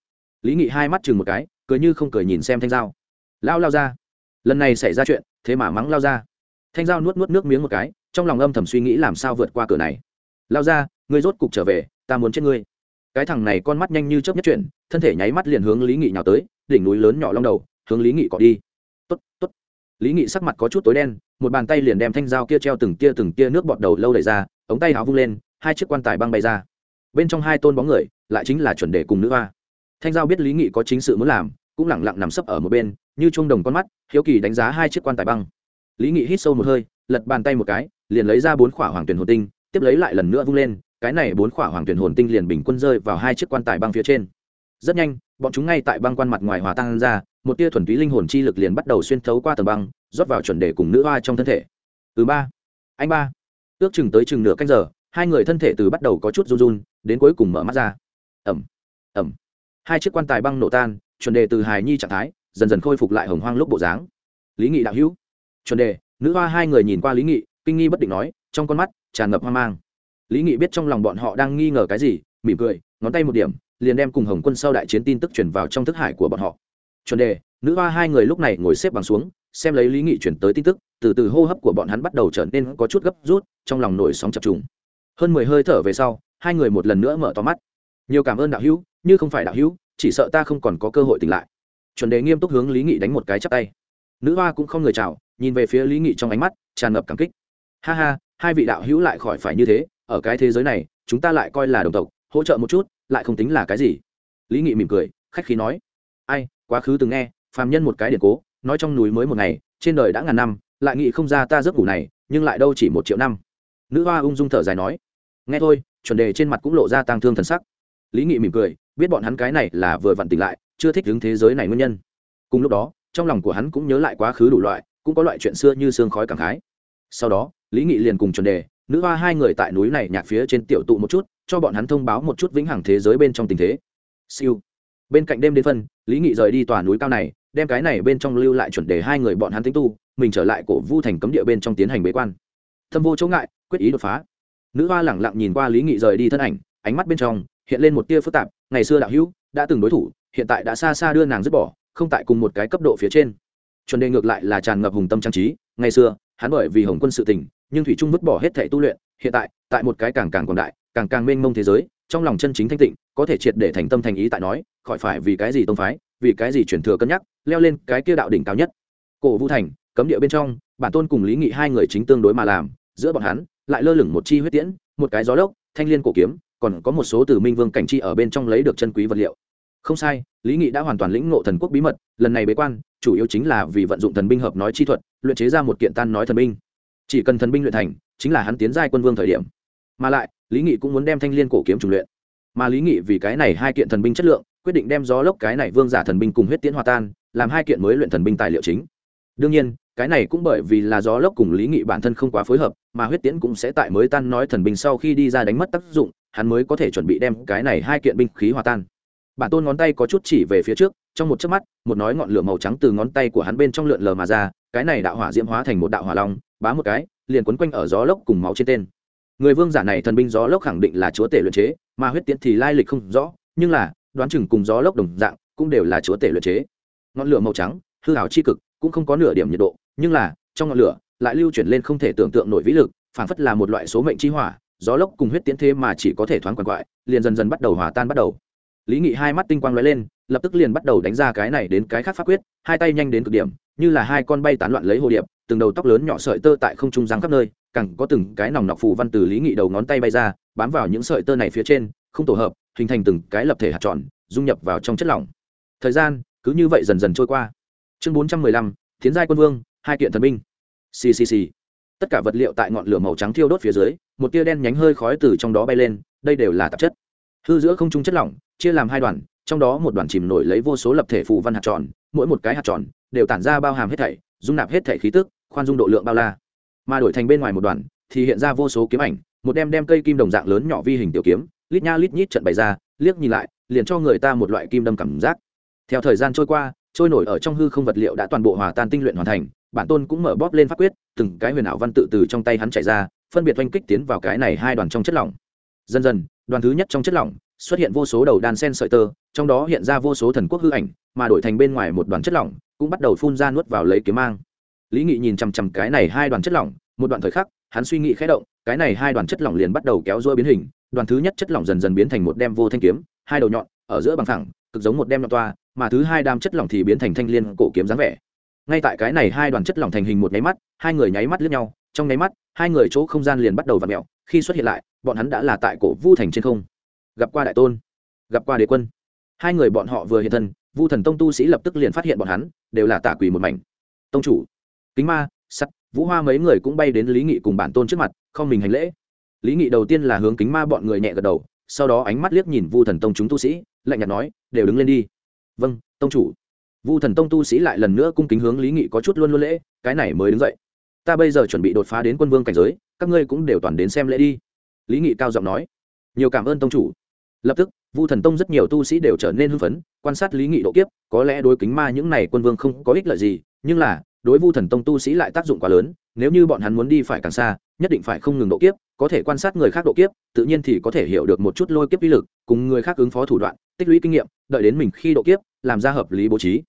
Lý nghị hai mắt chừng một cái cười như không cười nhìn xem thanh dao, lao lao ra. Lần này xảy ra chuyện thế mà mắng lao ra. Thanh dao nuốt nuốt nước miếng một cái trong lòng âm thầm suy nghĩ làm sao vượt qua cửa này. Lao ra ngươi rốt cục trở về ta muốn chết ngươi. Cái thằng này con mắt nhanh như chớp nhất chuyển thân thể nháy mắt liền hướng lý nghị nhào tới đỉnh núi lớn nhỏ long đầu hướng lý nghị cọ đi. Tốt tốt. Lý nghị sắc mặt có chút tối đen một bàn tay liền đem thanh dao kia treo từng tia từng tia nước bọt đầu lâu đẩy ra ống tay áo vung lên hai chiếc quan tài băng bay ra. Bên trong hai tôn bóng người lại chính là chuẩn đề cùng nữ hoa. Thanh giao biết lý nghị có chính sự muốn làm cũng lẳng lặng nằm sấp ở một bên, như chuông đồng con mắt, hiếu kỳ đánh giá hai chiếc quan tài băng. Lý nghị hít sâu một hơi, lật bàn tay một cái, liền lấy ra bốn khỏa hoàng tuyển hồn tinh, tiếp lấy lại lần nữa vung lên, cái này bốn khỏa hoàng tuyển hồn tinh liền bình quân rơi vào hai chiếc quan tài băng phía trên. Rất nhanh, bọn chúng ngay tại băng quan mặt ngoài hòa tan ra, một tia thuần túy linh hồn chi lực liền bắt đầu xuyên thấu qua tầng băng, rót vào chuẩn đề cùng nữ hoa trong thân thể. Thứ ba, anh ba. Ước chừng tới chừng nửa canh giờ, hai người thân thể từ bắt đầu có chút run run, đến cuối cùng mở mắt ra. Ẩm ẩm. Hai chiếc quan tài băng nổ tan chuẩn đề từ hài nhi trạng thái, dần dần khôi phục lại hồng hoang lúc bộ dáng. Lý nghị đạo hữu. Chuẩn đề, nữ hoa hai người nhìn qua lý nghị, kinh nghi bất định nói, trong con mắt tràn ngập hoang mang. Lý nghị biết trong lòng bọn họ đang nghi ngờ cái gì, mỉm cười, ngón tay một điểm, liền đem cùng hồng quân sau đại chiến tin tức chuyển vào trong thức hải của bọn họ. Chuẩn đề, nữ hoa hai người lúc này ngồi xếp bằng xuống, xem lấy lý nghị chuyển tới tin tức, từ từ hô hấp của bọn hắn bắt đầu trở nên có chút gấp rút, trong lòng nổi sóng chập trùng. Hơn mười hơi thở về sau, hai người một lần nữa mở to mắt. Nhiều cảm ơn đạo hữu, như không phải đạo hữu chỉ sợ ta không còn có cơ hội tỉnh lại. Chuẩn đề nghiêm túc hướng lý nghị đánh một cái chắp tay. Nữ hoa cũng không người chào, nhìn về phía lý nghị trong ánh mắt tràn ngập cảm kích. Ha ha, hai vị đạo hữu lại khỏi phải như thế, ở cái thế giới này, chúng ta lại coi là đồng tộc, hỗ trợ một chút, lại không tính là cái gì. Lý nghị mỉm cười, khách khí nói. Ai, quá khứ từng nghe, phàm nhân một cái điện cố, nói trong núi mới một ngày, trên đời đã ngàn năm, lại nghĩ không ra ta giấc ngủ này, nhưng lại đâu chỉ một triệu năm. Nữ hoa ung dung thở dài nói. Nghe thôi, chuẩn đề trên mặt cũng lộ ra tang thương thần sắc. Lý nghị mỉm cười biết bọn hắn cái này là vừa vặn tỉnh lại, chưa thích đứng thế giới này nguyên nhân. Cùng lúc đó, trong lòng của hắn cũng nhớ lại quá khứ đủ loại, cũng có loại chuyện xưa như sương khói cảm khái. Sau đó, lý nghị liền cùng chuẩn đề, nữ hoa hai người tại núi này nhạc phía trên tiểu tụ một chút, cho bọn hắn thông báo một chút vĩnh hằng thế giới bên trong tình thế. Siêu. Bên cạnh đêm đến phân, lý nghị rời đi tòa núi cao này, đem cái này bên trong lưu lại chuẩn đề hai người bọn hắn tính tu, mình trở lại cổ vu thành cấm địa bên trong tiến hành bế quan. Thâm vô chỗ ngại, quyết ý đột phá. Nữ hoa lẳng lặng nhìn qua lý nghị rời đi thân ảnh, ánh mắt bên trong hiện lên một tia phức tạp ngày xưa đạo hữu đã từng đối thủ, hiện tại đã xa xa đưa nàng dứt bỏ, không tại cùng một cái cấp độ phía trên. Chuẩn đề ngược lại là tràn ngập hùng tâm trang trí, ngày xưa, hắn bởi vì hồng quân sự tình, nhưng thủy trung vứt bỏ hết thể tu luyện, hiện tại tại một cái càng càng còn đại, càng càng mênh mông thế giới, trong lòng chân chính thanh tịnh, có thể triệt để thành tâm thành ý tại nói, khỏi phải vì cái gì tông phái, vì cái gì chuyển thừa cân nhắc, leo lên cái kia đạo đỉnh cao nhất. Cổ vũ thành, cấm địa bên trong, bản tôn cùng lý nghị hai người chính tương đối mà làm, giữa bọn hắn, lại lơ lửng một chi huyết tiễn, một cái gió lốc, thanh liên cổ kiếm còn có một số từ minh vương cảnh chi ở bên trong lấy được chân quý vật liệu. Không sai, lý nghị đã hoàn toàn lĩnh ngộ thần quốc bí mật, lần này bế quan, chủ yếu chính là vì vận dụng thần binh hợp nói chi thuật, luyện chế ra một kiện tan nói thần binh. Chỉ cần thần binh luyện thành, chính là hắn tiến giai quân vương thời điểm. Mà lại, lý nghị cũng muốn đem thanh liên cổ kiếm trùng luyện. Mà lý nghị vì cái này hai kiện thần binh chất lượng, quyết định đem gió lốc cái này vương giả thần binh cùng huyết tiễn hòa tan, làm hai kiện mới luyện thần binh tài liệu chính. Đương nhiên, cái này cũng bởi vì là gió lốc cùng lý nghị bản thân không quá phối hợp, mà huyết tiễn cũng sẽ tại mới tan nói thần binh sau khi đi ra đánh mất tác dụng hắn mới có thể chuẩn bị đem cái này hai kiện binh khí hòa tan. Bản tôn ngón tay có chút chỉ về phía trước, trong một chớp mắt, một nói ngọn lửa màu trắng từ ngón tay của hắn bên trong lượn lờ mà ra, cái này đạo hỏa diễm hóa thành một đạo hỏa long, bá một cái, liền quấn quanh ở gió lốc cùng máu trên tên. Người vương giả này thần binh gió lốc khẳng định là chúa tể luyện chế, mà huyết tiễn thì lai lịch không rõ, nhưng là, đoán chừng cùng gió lốc đồng dạng, cũng đều là chúa tể luyện chế. Ngọn lửa màu trắng, hư hảo chi cực, cũng không có nửa điểm nhiệt độ, nhưng là, trong ngọn lửa, lại lưu chuyển lên không thể tưởng tượng nổi vĩ lực, phản phất là một loại số mệnh chi hỏa gió lốc cùng huyết tiễn thế mà chỉ có thể thoáng quằn quại, liền dần dần bắt đầu hòa tan bắt đầu. Lý nghị hai mắt tinh quang lóe lên, lập tức liền bắt đầu đánh ra cái này đến cái khác pháp quyết, hai tay nhanh đến cực điểm, như là hai con bay tán loạn lấy hồ điệp, từng đầu tóc lớn nhỏ sợi tơ tại không trung giang khắp nơi, cẳng có từng cái nòng nọc phù văn từ lý nghị đầu ngón tay bay ra, bám vào những sợi tơ này phía trên, không tổ hợp, hình thành từng cái lập thể hạt tròn, dung nhập vào trong chất lỏng. Thời gian cứ như vậy dần dần trôi qua. Chương bốn trăm mười lăm tiến giai quân vương, hai kiện thần binh. Ccc tất cả vật liệu tại ngọn lửa màu trắng thiêu đốt phía dưới, một tia đen nhánh hơi khói từ trong đó bay lên, đây đều là tạp chất. Hư giữa không trung chất lỏng, chia làm hai đoàn, trong đó một đoàn chìm nổi lấy vô số lập thể phù văn hạt tròn, mỗi một cái hạt tròn đều tản ra bao hàm hết thảy, dung nạp hết thảy khí tức, khoan dung độ lượng bao la. Mà đổi thành bên ngoài một đoàn, thì hiện ra vô số kiếm ảnh, một đem đem cây kim đồng dạng lớn nhỏ vi hình tiểu kiếm, lít nha lít nhít trận bày ra, liếc nhìn lại, liền cho người ta một loại kim đâm cảm giác. Theo thời gian trôi qua, trôi nổi ở trong hư không vật liệu đã toàn bộ hòa tan tinh luyện hoàn thành bản tôn cũng mở bóp lên pháp quyết, từng cái huyền ảo văn tự từ trong tay hắn chạy ra, phân biệt oanh kích tiến vào cái này hai đoàn trong chất lỏng. Dần dần, đoàn thứ nhất trong chất lỏng xuất hiện vô số đầu đàn sen sợi tơ, trong đó hiện ra vô số thần quốc hư ảnh, mà đổi thành bên ngoài một đoàn chất lỏng, cũng bắt đầu phun ra nuốt vào lấy kiếm mang. Lý nghị nhìn chằm chằm cái này hai đoàn chất lỏng, một đoạn thời khắc, hắn suy nghĩ khẽ động, cái này hai đoàn chất lỏng liền bắt đầu kéo dôi biến hình, đoàn thứ nhất chất lỏng dần dần biến thành một đem vô thanh kiếm, hai đầu nhọn, ở giữa bằng thẳng, cực giống một đem nhọn toa, mà thứ hai đam chất lỏng thì biến thành thanh liên cổ kiếm dáng vẻ ngay tại cái này hai đoàn chất lỏng thành hình một nháy mắt, hai người nháy mắt lướt nhau, trong nháy mắt, hai người chỗ không gian liền bắt đầu v ặ mẹo khi xuất hiện lại, bọn hắn đã là tại cổ vu thành trên không. Gặp qua đại tôn, gặp qua đế quân. Hai người bọn họ vừa hiện thân, vu thần tông tu sĩ lập tức liền phát hiện bọn hắn, đều là tả quỷ một mảnh. Tông chủ, kính ma, sắt, vũ hoa mấy người cũng bay đến lý nghị cùng bản tôn trước mặt, không mình hành lễ. Lý nghị đầu tiên là hướng kính ma bọn người nhẹ gật đầu, sau đó ánh mắt liếc nhìn vu thần tông chúng tu sĩ, lạnh nhạt nói, đều đứng lên đi. Vâng tông chủ vu thần tông tu sĩ lại lần nữa cung kính hướng lý nghị có chút luôn luôn lễ, cái này mới đứng dậy. Ta bây giờ chuẩn bị đột phá đến quân vương cảnh giới, các ngươi cũng đều toàn đến xem lễ đi. Lý nghị cao giọng nói. Nhiều cảm ơn tông chủ. Lập tức, vu thần tông rất nhiều tu sĩ đều trở nên hưng phấn, quan sát lý nghị độ kiếp, có lẽ đối kính ma những này quân vương không có ích lợi gì, nhưng là, đối vu thần tông tu sĩ lại tác dụng quá lớn, nếu như bọn hắn muốn đi phải càng xa, nhất định phải không ngừng độ kiếp, có thể quan sát người khác độ kiếp, tự nhiên thì có thể hiểu được một chút lôi kiếp uy lực, cùng người khác ứng phó thủ đoạn, tích lũy kinh nghiệm, đợi đến mình khi độ kiếp làm ra hợp lý bố trí.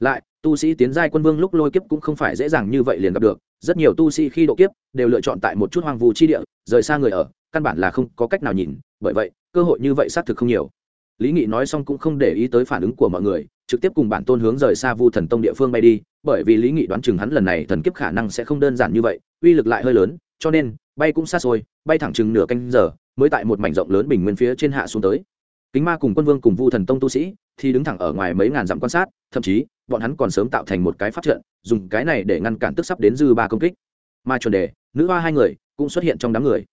Lại, tu sĩ tiến giai quân vương lúc lôi kiếp cũng không phải dễ dàng như vậy liền gặp được. Rất nhiều tu sĩ khi độ kiếp đều lựa chọn tại một chút hoang vu chi địa, rời xa người ở, căn bản là không có cách nào nhìn. Bởi vậy, cơ hội như vậy xác thực không nhiều. Lý nghị nói xong cũng không để ý tới phản ứng của mọi người, trực tiếp cùng bản tôn hướng rời xa vu thần tông địa phương bay đi, bởi vì lý nghị đoán chừng hắn lần này thần kiếp khả năng sẽ không đơn giản như vậy, uy lực lại hơi lớn, cho nên, bay cũng xa xôi, bay thẳng chừng nửa canh giờ, mới tại một mảnh rộng lớn bình nguyên phía trên hạ xuống tới. Kính ma cùng quân vương cùng vu thần tông tu sĩ thì đứng thẳng ở ngoài mấy ngàn dặm quan sát, thậm chí, bọn hắn còn sớm tạo thành một cái phát trận, dùng cái này để ngăn cản tức sắp đến dư ba công kích. Mà chuẩn đề, nữ hoa hai người, cũng xuất hiện trong đám người.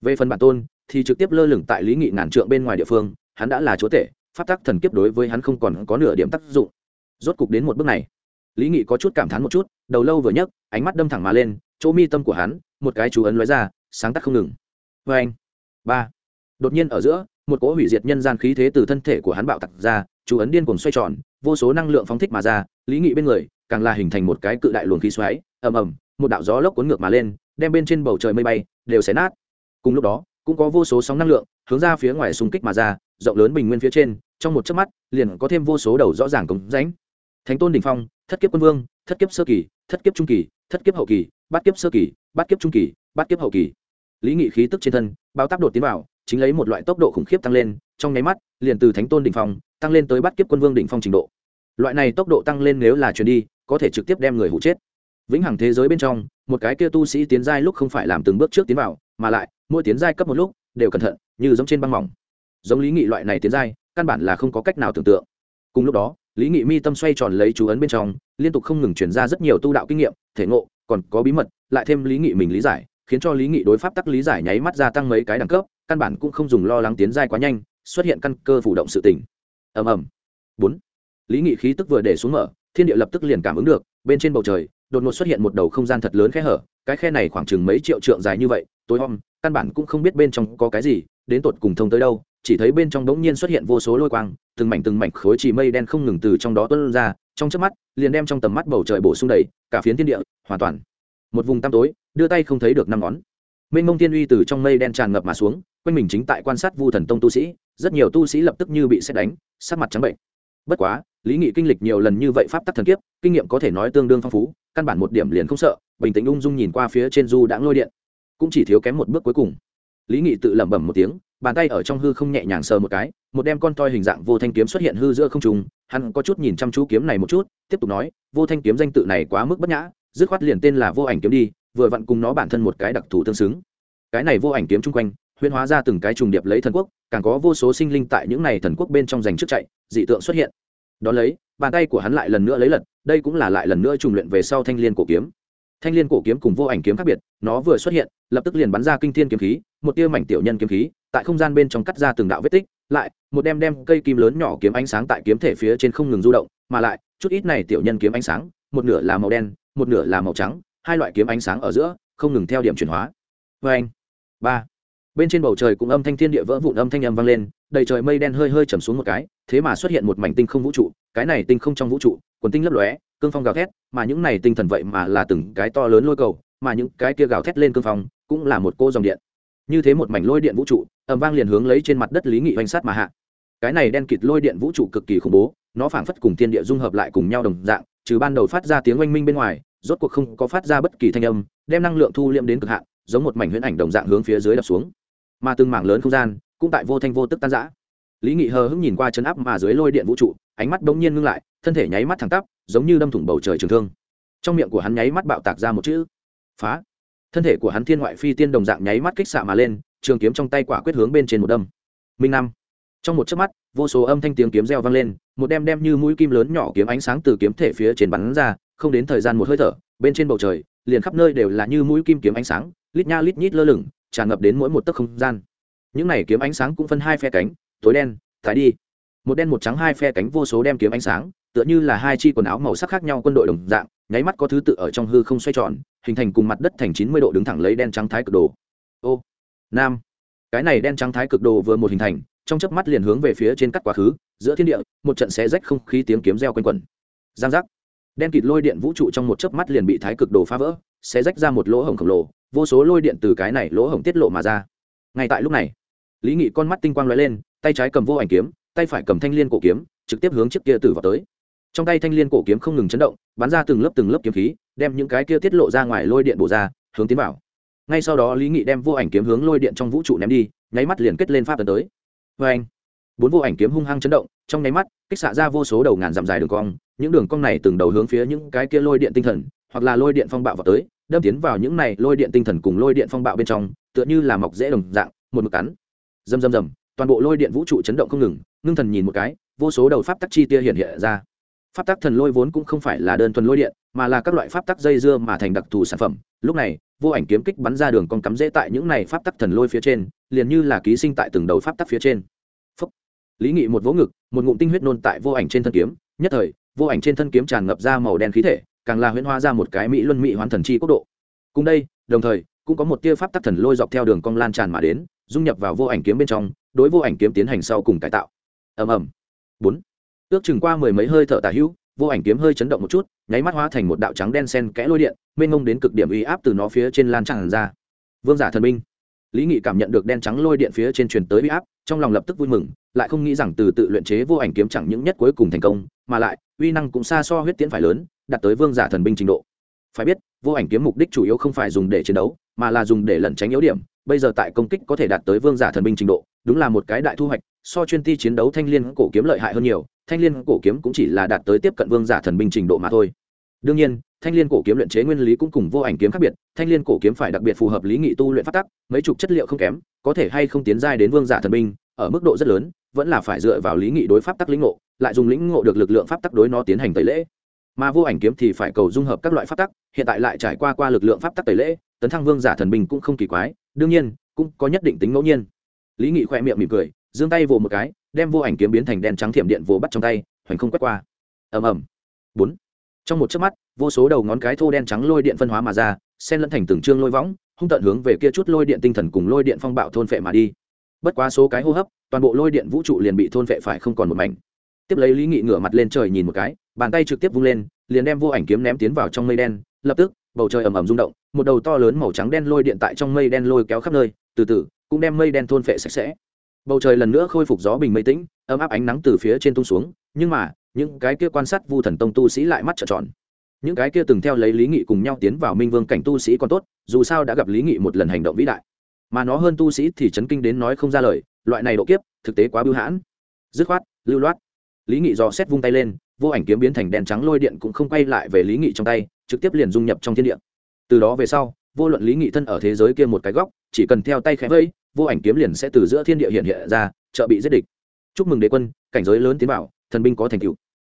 Về phần bản tôn, thì trực tiếp lơ lửng tại lý nghị ngàn trượng bên ngoài địa phương, hắn đã là chúa tể phát tác thần kiếp đối với hắn không còn có nửa điểm tác dụng. Rốt cục đến một bước này, lý nghị có chút cảm thán một chút, đầu lâu vừa nhấc, ánh mắt đâm thẳng mà lên, chỗ mi tâm của hắn, một cái chú ấn lóe ra, sáng tác không ngừng. Vê anh ba. Đột nhiên ở giữa, một cỗ hủy diệt nhân gian khí thế từ thân thể của hắn bạo tặc ra chú ấn điên cuồng xoay tròn, vô số năng lượng phóng thích mà ra, lý nghị bên người, càng là hình thành một cái cự đại luồng khí xoáy, ầm ầm, một đạo gió lốc cuốn ngược mà lên, đem bên trên bầu trời mây bay, đều xé nát. Cùng lúc đó, cũng có vô số sóng năng lượng, hướng ra phía ngoài xung kích mà ra, rộng lớn bình nguyên phía trên, trong một chớp mắt, liền có thêm vô số đầu rõ ràng cống rãnh. Thánh tôn đình phong, thất kiếp quân vương, thất kiếp sơ kỳ, thất kiếp trung kỳ, thất kiếp hậu kỳ bát kiếp sơ kỳ bát kiếp trung kỳ bát kiếp hậu kỳ. Lý nghị khí tức trên thân, bao tác đột tiến vào chính lấy một loại tốc độ khủng khiếp tăng lên, trong nháy mắt, liền từ thánh tôn đỉnh phong, tăng lên tới bát kiếp quân vương đỉnh phong trình độ. Loại này tốc độ tăng lên nếu là truyền đi, có thể trực tiếp đem người hụ chết. Vĩnh hằng thế giới bên trong, một cái kia tu sĩ tiến giai lúc không phải làm từng bước trước tiến vào, mà lại, mỗi tiến giai cấp một lúc, đều cẩn thận, như giống trên băng mỏng. Giống lý nghị loại này tiến giai, căn bản là không có cách nào tưởng tượng. Cùng lúc đó, lý nghị mi tâm xoay tròn lấy chú ấn bên trong, liên tục không ngừng chuyển ra rất nhiều tu đạo kinh nghiệm, thể ngộ, còn có bí mật, lại thêm lý nghị mình lý giải, khiến cho lý nghị đối pháp tắc lý giải nháy mắt gia tăng mấy cái đẳng cấp căn bản cũng không dùng lo lắng tiến giai quá nhanh, xuất hiện căn cơ phủ động sự tỉnh ầm ầm. Bốn. Lý nghị khí tức vừa để xuống mở, thiên địa lập tức liền cảm ứng được, bên trên bầu trời, đột ngột xuất hiện một đầu không gian thật lớn khe hở, cái khe này khoảng chừng mấy triệu trượng dài như vậy, tối om, căn bản cũng không biết bên trong có cái gì, đến tột cùng thông tới đâu, chỉ thấy bên trong đống nhiên xuất hiện vô số lôi quang, từng mảnh từng mảnh khối chỉ mây đen không ngừng từ trong đó tuôn ra, trong chớp mắt, liền đem trong tầm mắt bầu trời bổ sung đầy, cả phiến thiên địa, hoàn toàn. Một vùng tăm tối, đưa tay không thấy được năm ngón. Mênh mông thiên uy từ trong mây đen tràn ngập mà xuống quanh mình chính tại quan sát vu thần tông tu sĩ, rất nhiều tu sĩ lập tức như bị xét đánh sát mặt trắng bệnh. Bất quá, lý nghị kinh lịch nhiều lần như vậy pháp tắc thần kiếp, kinh nghiệm có thể nói tương đương phong phú, căn bản một điểm liền không sợ, bình tĩnh ung dung nhìn qua phía trên du đã lôi điện. Cũng chỉ thiếu kém một bước cuối cùng. Lý nghị tự lẩm bẩm một tiếng, bàn tay ở trong hư không nhẹ nhàng sờ một cái, một đem con toi hình dạng vô thanh kiếm xuất hiện hư giữa không trùng hắn có chút nhìn chăm chú kiếm này một chút, tiếp tục nói, vô thanh kiếm danh tự này quá mức bất nhã, dứt khoát liền tên là vô ảnh kiếm đi, vừa vặn cùng nó bản thân một cái đặc thù tương xứng. Cái này vô ảnh kiếm chung quanh huyễn hóa ra từng cái trùng điệp lấy thần quốc, càng có vô số sinh linh tại những này thần quốc bên trong giành trước chạy, dị tượng xuất hiện. Đón lấy, bàn tay của hắn lại lần nữa lấy lật, đây cũng là lại lần nữa trùng luyện về sau thanh liên cổ kiếm. Thanh liên cổ kiếm cùng vô ảnh kiếm khác biệt, nó vừa xuất hiện, lập tức liền bắn ra kinh thiên kiếm khí, một tia mảnh tiểu nhân kiếm khí, tại không gian bên trong cắt ra từng đạo vết tích, lại, một đem đem cây kim lớn nhỏ kiếm ánh sáng tại kiếm thể phía trên không ngừng du động, mà lại, chút ít này tiểu nhân kiếm ánh sáng, một nửa là màu đen, một nửa là màu trắng, hai loại kiếm ánh sáng ở giữa, không ngừng theo điểm chuyển hóa. Vê anh ba bên trên bầu trời cũng âm thanh thiên địa vỡ vụn âm thanh âm vang lên, đầy trời mây đen hơi hơi chầm xuống một cái, thế mà xuất hiện một mảnh tinh không vũ trụ, cái này tinh không trong vũ trụ, quần tinh lấp lóe, cương phong gào thét, mà những này tinh thần vậy mà là từng cái to lớn lôi cầu, mà những cái kia gào thét lên cương phong cũng là một cô dòng điện. Như thế một mảnh lôi điện vũ trụ ầm vang liền hướng lấy trên mặt đất lý nghị oanh sát mà hạ. Cái này đen kịt lôi điện vũ trụ cực kỳ khủng bố, nó phảng phất cùng thiên địa dung hợp lại cùng nhau đồng dạng, trừ ban đầu phát ra tiếng oanh minh bên ngoài, rốt cuộc không có phát ra bất kỳ thanh âm, đem năng lượng thu liệm đến cực hạn, giống một mảnh huyễn ảnh đồng dạng hướng phía dưới đập xuống mà từng mảng lớn không gian cũng tại vô thanh vô tức tan rã. Lý nghị hờ hững nhìn qua chấn áp mà dưới lôi điện vũ trụ, ánh mắt bỗng nhiên ngưng lại, thân thể nháy mắt thẳng tắp, giống như đâm thủng bầu trời trường thương. Trong miệng của hắn nháy mắt bạo tạc ra một chữ, phá. Thân thể của hắn thiên ngoại phi tiên đồng dạng nháy mắt kích xạ mà lên, trường kiếm trong tay quả quyết hướng bên trên một đâm. Minh năm trong một chớp mắt, vô số âm thanh tiếng kiếm reo vang lên, một đem đem như mũi kim lớn nhỏ kiếm ánh sáng từ kiếm thể phía trên bắn ra, không đến thời gian một hơi thở, bên trên bầu trời, liền khắp nơi đều là như mũi kim kiếm ánh sáng, lít nha lít nhít lơ lửng tràn ngập đến mỗi một tấc không gian. Những này kiếm ánh sáng cũng phân hai phe cánh, tối đen thái đi. Một đen một trắng hai phe cánh vô số đem kiếm ánh sáng, tựa như là hai chi quần áo màu sắc khác nhau quân đội đồng dạng, nháy mắt có thứ tự ở trong hư không xoay tròn, hình thành cùng mặt đất thành chín mươi độ đứng thẳng lấy đen trắng thái cực đồ. Ô, nam. Cái này đen trắng thái cực đồ vừa một hình thành, trong chớp mắt liền hướng về phía trên cắt quá khứ, giữa thiên địa, một trận xé rách không khí tiếng kiếm reo quanh quẩn. Giang giác. Đen kịt lôi điện vũ trụ trong một chớp mắt liền bị thái cực đồ phá vỡ, xé rách ra một lỗ hổng khổng lồ vô số lôi điện từ cái này lỗ hổng tiết lộ mà ra. Ngay tại lúc này, lý nghị con mắt tinh quang lóe lên, tay trái cầm vô ảnh kiếm, tay phải cầm thanh liên cổ kiếm, trực tiếp hướng chiếc kia tử vào tới. Trong tay thanh liên cổ kiếm không ngừng chấn động, bắn ra từng lớp từng lớp kiếm khí, đem những cái kia tiết lộ ra ngoài lôi điện bổ ra, hướng tiến vào. Ngay sau đó lý nghị đem vô ảnh kiếm hướng lôi điện trong vũ trụ ném đi, nháy mắt liền kết lên pháp tấn tới. Vê anh, bốn vô ảnh kiếm hung hăng chấn động, trong nháy mắt, kích xạ ra vô số đầu ngàn dặm dài đường cong, những đường cong này từng đầu hướng phía những cái kia lôi điện tinh thần, hoặc là lôi điện phong bạo vào tới đâm tiến vào những này lôi điện tinh thần cùng lôi điện phong bạo bên trong, tựa như là mọc dễ đồng dạng, một mực cắn. Rầm rầm rầm, toàn bộ lôi điện vũ trụ chấn động không ngừng, ngưng thần nhìn một cái, vô số đầu pháp tắc chi tia hiện hiện ra. Pháp tắc thần lôi vốn cũng không phải là đơn thuần lôi điện, mà là các loại pháp tắc dây dưa mà thành đặc thù sản phẩm. Lúc này, vô ảnh kiếm kích bắn ra đường con cắm dễ tại những này pháp tắc thần lôi phía trên, liền như là ký sinh tại từng đầu pháp tắc phía trên. Phúc. lý nghị một vỗ ngực, một ngụm tinh huyết nôn tại vô ảnh trên thân kiếm. Nhất thời, vô ảnh trên thân kiếm tràn ngập ra màu đen khí thể càng là huyễn hóa ra một cái mỹ luân mỹ hoán thần chi quốc độ. Cùng đây, đồng thời, cũng có một tia pháp tắc thần lôi dọc theo đường cong lan tràn mà đến, dung nhập vào vô ảnh kiếm bên trong, đối vô ảnh kiếm tiến hành sau cùng cải tạo. Ầm ầm. Bốn. Ước chừng qua mười mấy hơi thở tả hữu, vô ảnh kiếm hơi chấn động một chút, nháy mắt hóa thành một đạo trắng đen sen kẽ lôi điện, mênh ngông đến cực điểm uy áp từ nó phía trên lan tràn ra. Vương giả thần minh lý nghị cảm nhận được đen trắng lôi điện phía trên truyền tới uy áp, trong lòng lập tức vui mừng, lại không nghĩ rằng từ tự luyện chế vô ảnh kiếm chẳng những nhất cuối cùng thành công, mà lại, uy năng cũng xa so huyết tiễn phải lớn đạt tới vương giả thần binh trình độ. Phải biết, vô ảnh kiếm mục đích chủ yếu không phải dùng để chiến đấu, mà là dùng để lẩn tránh yếu điểm. Bây giờ tại công kích có thể đạt tới vương giả thần binh trình độ, đúng là một cái đại thu hoạch, so chuyên ti chiến đấu thanh liên cổ kiếm lợi hại hơn nhiều, thanh liên cổ kiếm cũng chỉ là đạt tới tiếp cận vương giả thần binh trình độ mà thôi. Đương nhiên, thanh liên cổ kiếm luyện chế nguyên lý cũng cùng vô ảnh kiếm khác biệt, thanh liên cổ kiếm phải đặc biệt phù hợp lý nghị tu luyện phát tắc, mấy chục chất liệu không kém, có thể hay không tiến giai đến vương giả thần binh, ở mức độ rất lớn, vẫn là phải dựa vào lý nghị đối pháp tắc lĩnh ngộ, lại dùng lĩnh ngộ được lực lượng pháp tắc đối nó tiến hành tẩy lễ mà vô ảnh kiếm thì phải cầu dung hợp các loại pháp tắc, hiện tại lại trải qua qua lực lượng pháp tắc tẩy lễ, tấn thăng vương giả thần bình cũng không kỳ quái, đương nhiên, cũng có nhất định tính ngẫu nhiên. Lý nghị khoe miệng mỉm cười, giương tay vồ một cái, đem vô ảnh kiếm biến thành đen trắng thiểm điện vồ bắt trong tay, hoành không quét qua. Ầm ầm. Bốn. Trong một chớp mắt, vô số đầu ngón cái thô đen trắng lôi điện phân hóa mà ra, xen lẫn thành từng trương lôi võng, hung tận hướng về kia chút lôi điện tinh thần cùng lôi điện phong bạo thôn phệ mà đi. Bất quá số cái hô hấp, toàn bộ lôi điện vũ trụ liền bị thôn phệ phải không còn một mảnh. Tiếp lấy lý nghị ngửa mặt lên trời nhìn một cái bàn tay trực tiếp vung lên, liền đem vô ảnh kiếm ném tiến vào trong mây đen, lập tức, bầu trời ầm ầm rung động, một đầu to lớn màu trắng đen lôi điện tại trong mây đen lôi kéo khắp nơi, từ từ, cũng đem mây đen thôn phệ sạch sẽ. Bầu trời lần nữa khôi phục gió bình mây tĩnh, ấm áp ánh nắng từ phía trên tung xuống, nhưng mà, những cái kia quan sát vu thần tông tu sĩ lại mắt trợn tròn. Những cái kia từng theo lấy lý nghị cùng nhau tiến vào minh vương cảnh tu sĩ còn tốt, dù sao đã gặp lý nghị một lần hành động vĩ đại. Mà nó hơn tu sĩ thì chấn kinh đến nói không ra lời, loại này độ kiếp, thực tế quá bưu hãn. Dứt khoát, lưu loát. Lý nghị dò xét vung tay lên vô ảnh kiếm biến thành đèn trắng lôi điện cũng không quay lại về lý nghị trong tay trực tiếp liền dung nhập trong thiên địa. Từ đó về sau vô luận lý nghị thân ở thế giới kia một cái góc chỉ cần theo tay khẽ vây vô ảnh kiếm liền sẽ từ giữa thiên địa hiện hiện ra trợ bị giết địch. Chúc mừng đế quân cảnh giới lớn tiến bảo, thần binh có thành tựu.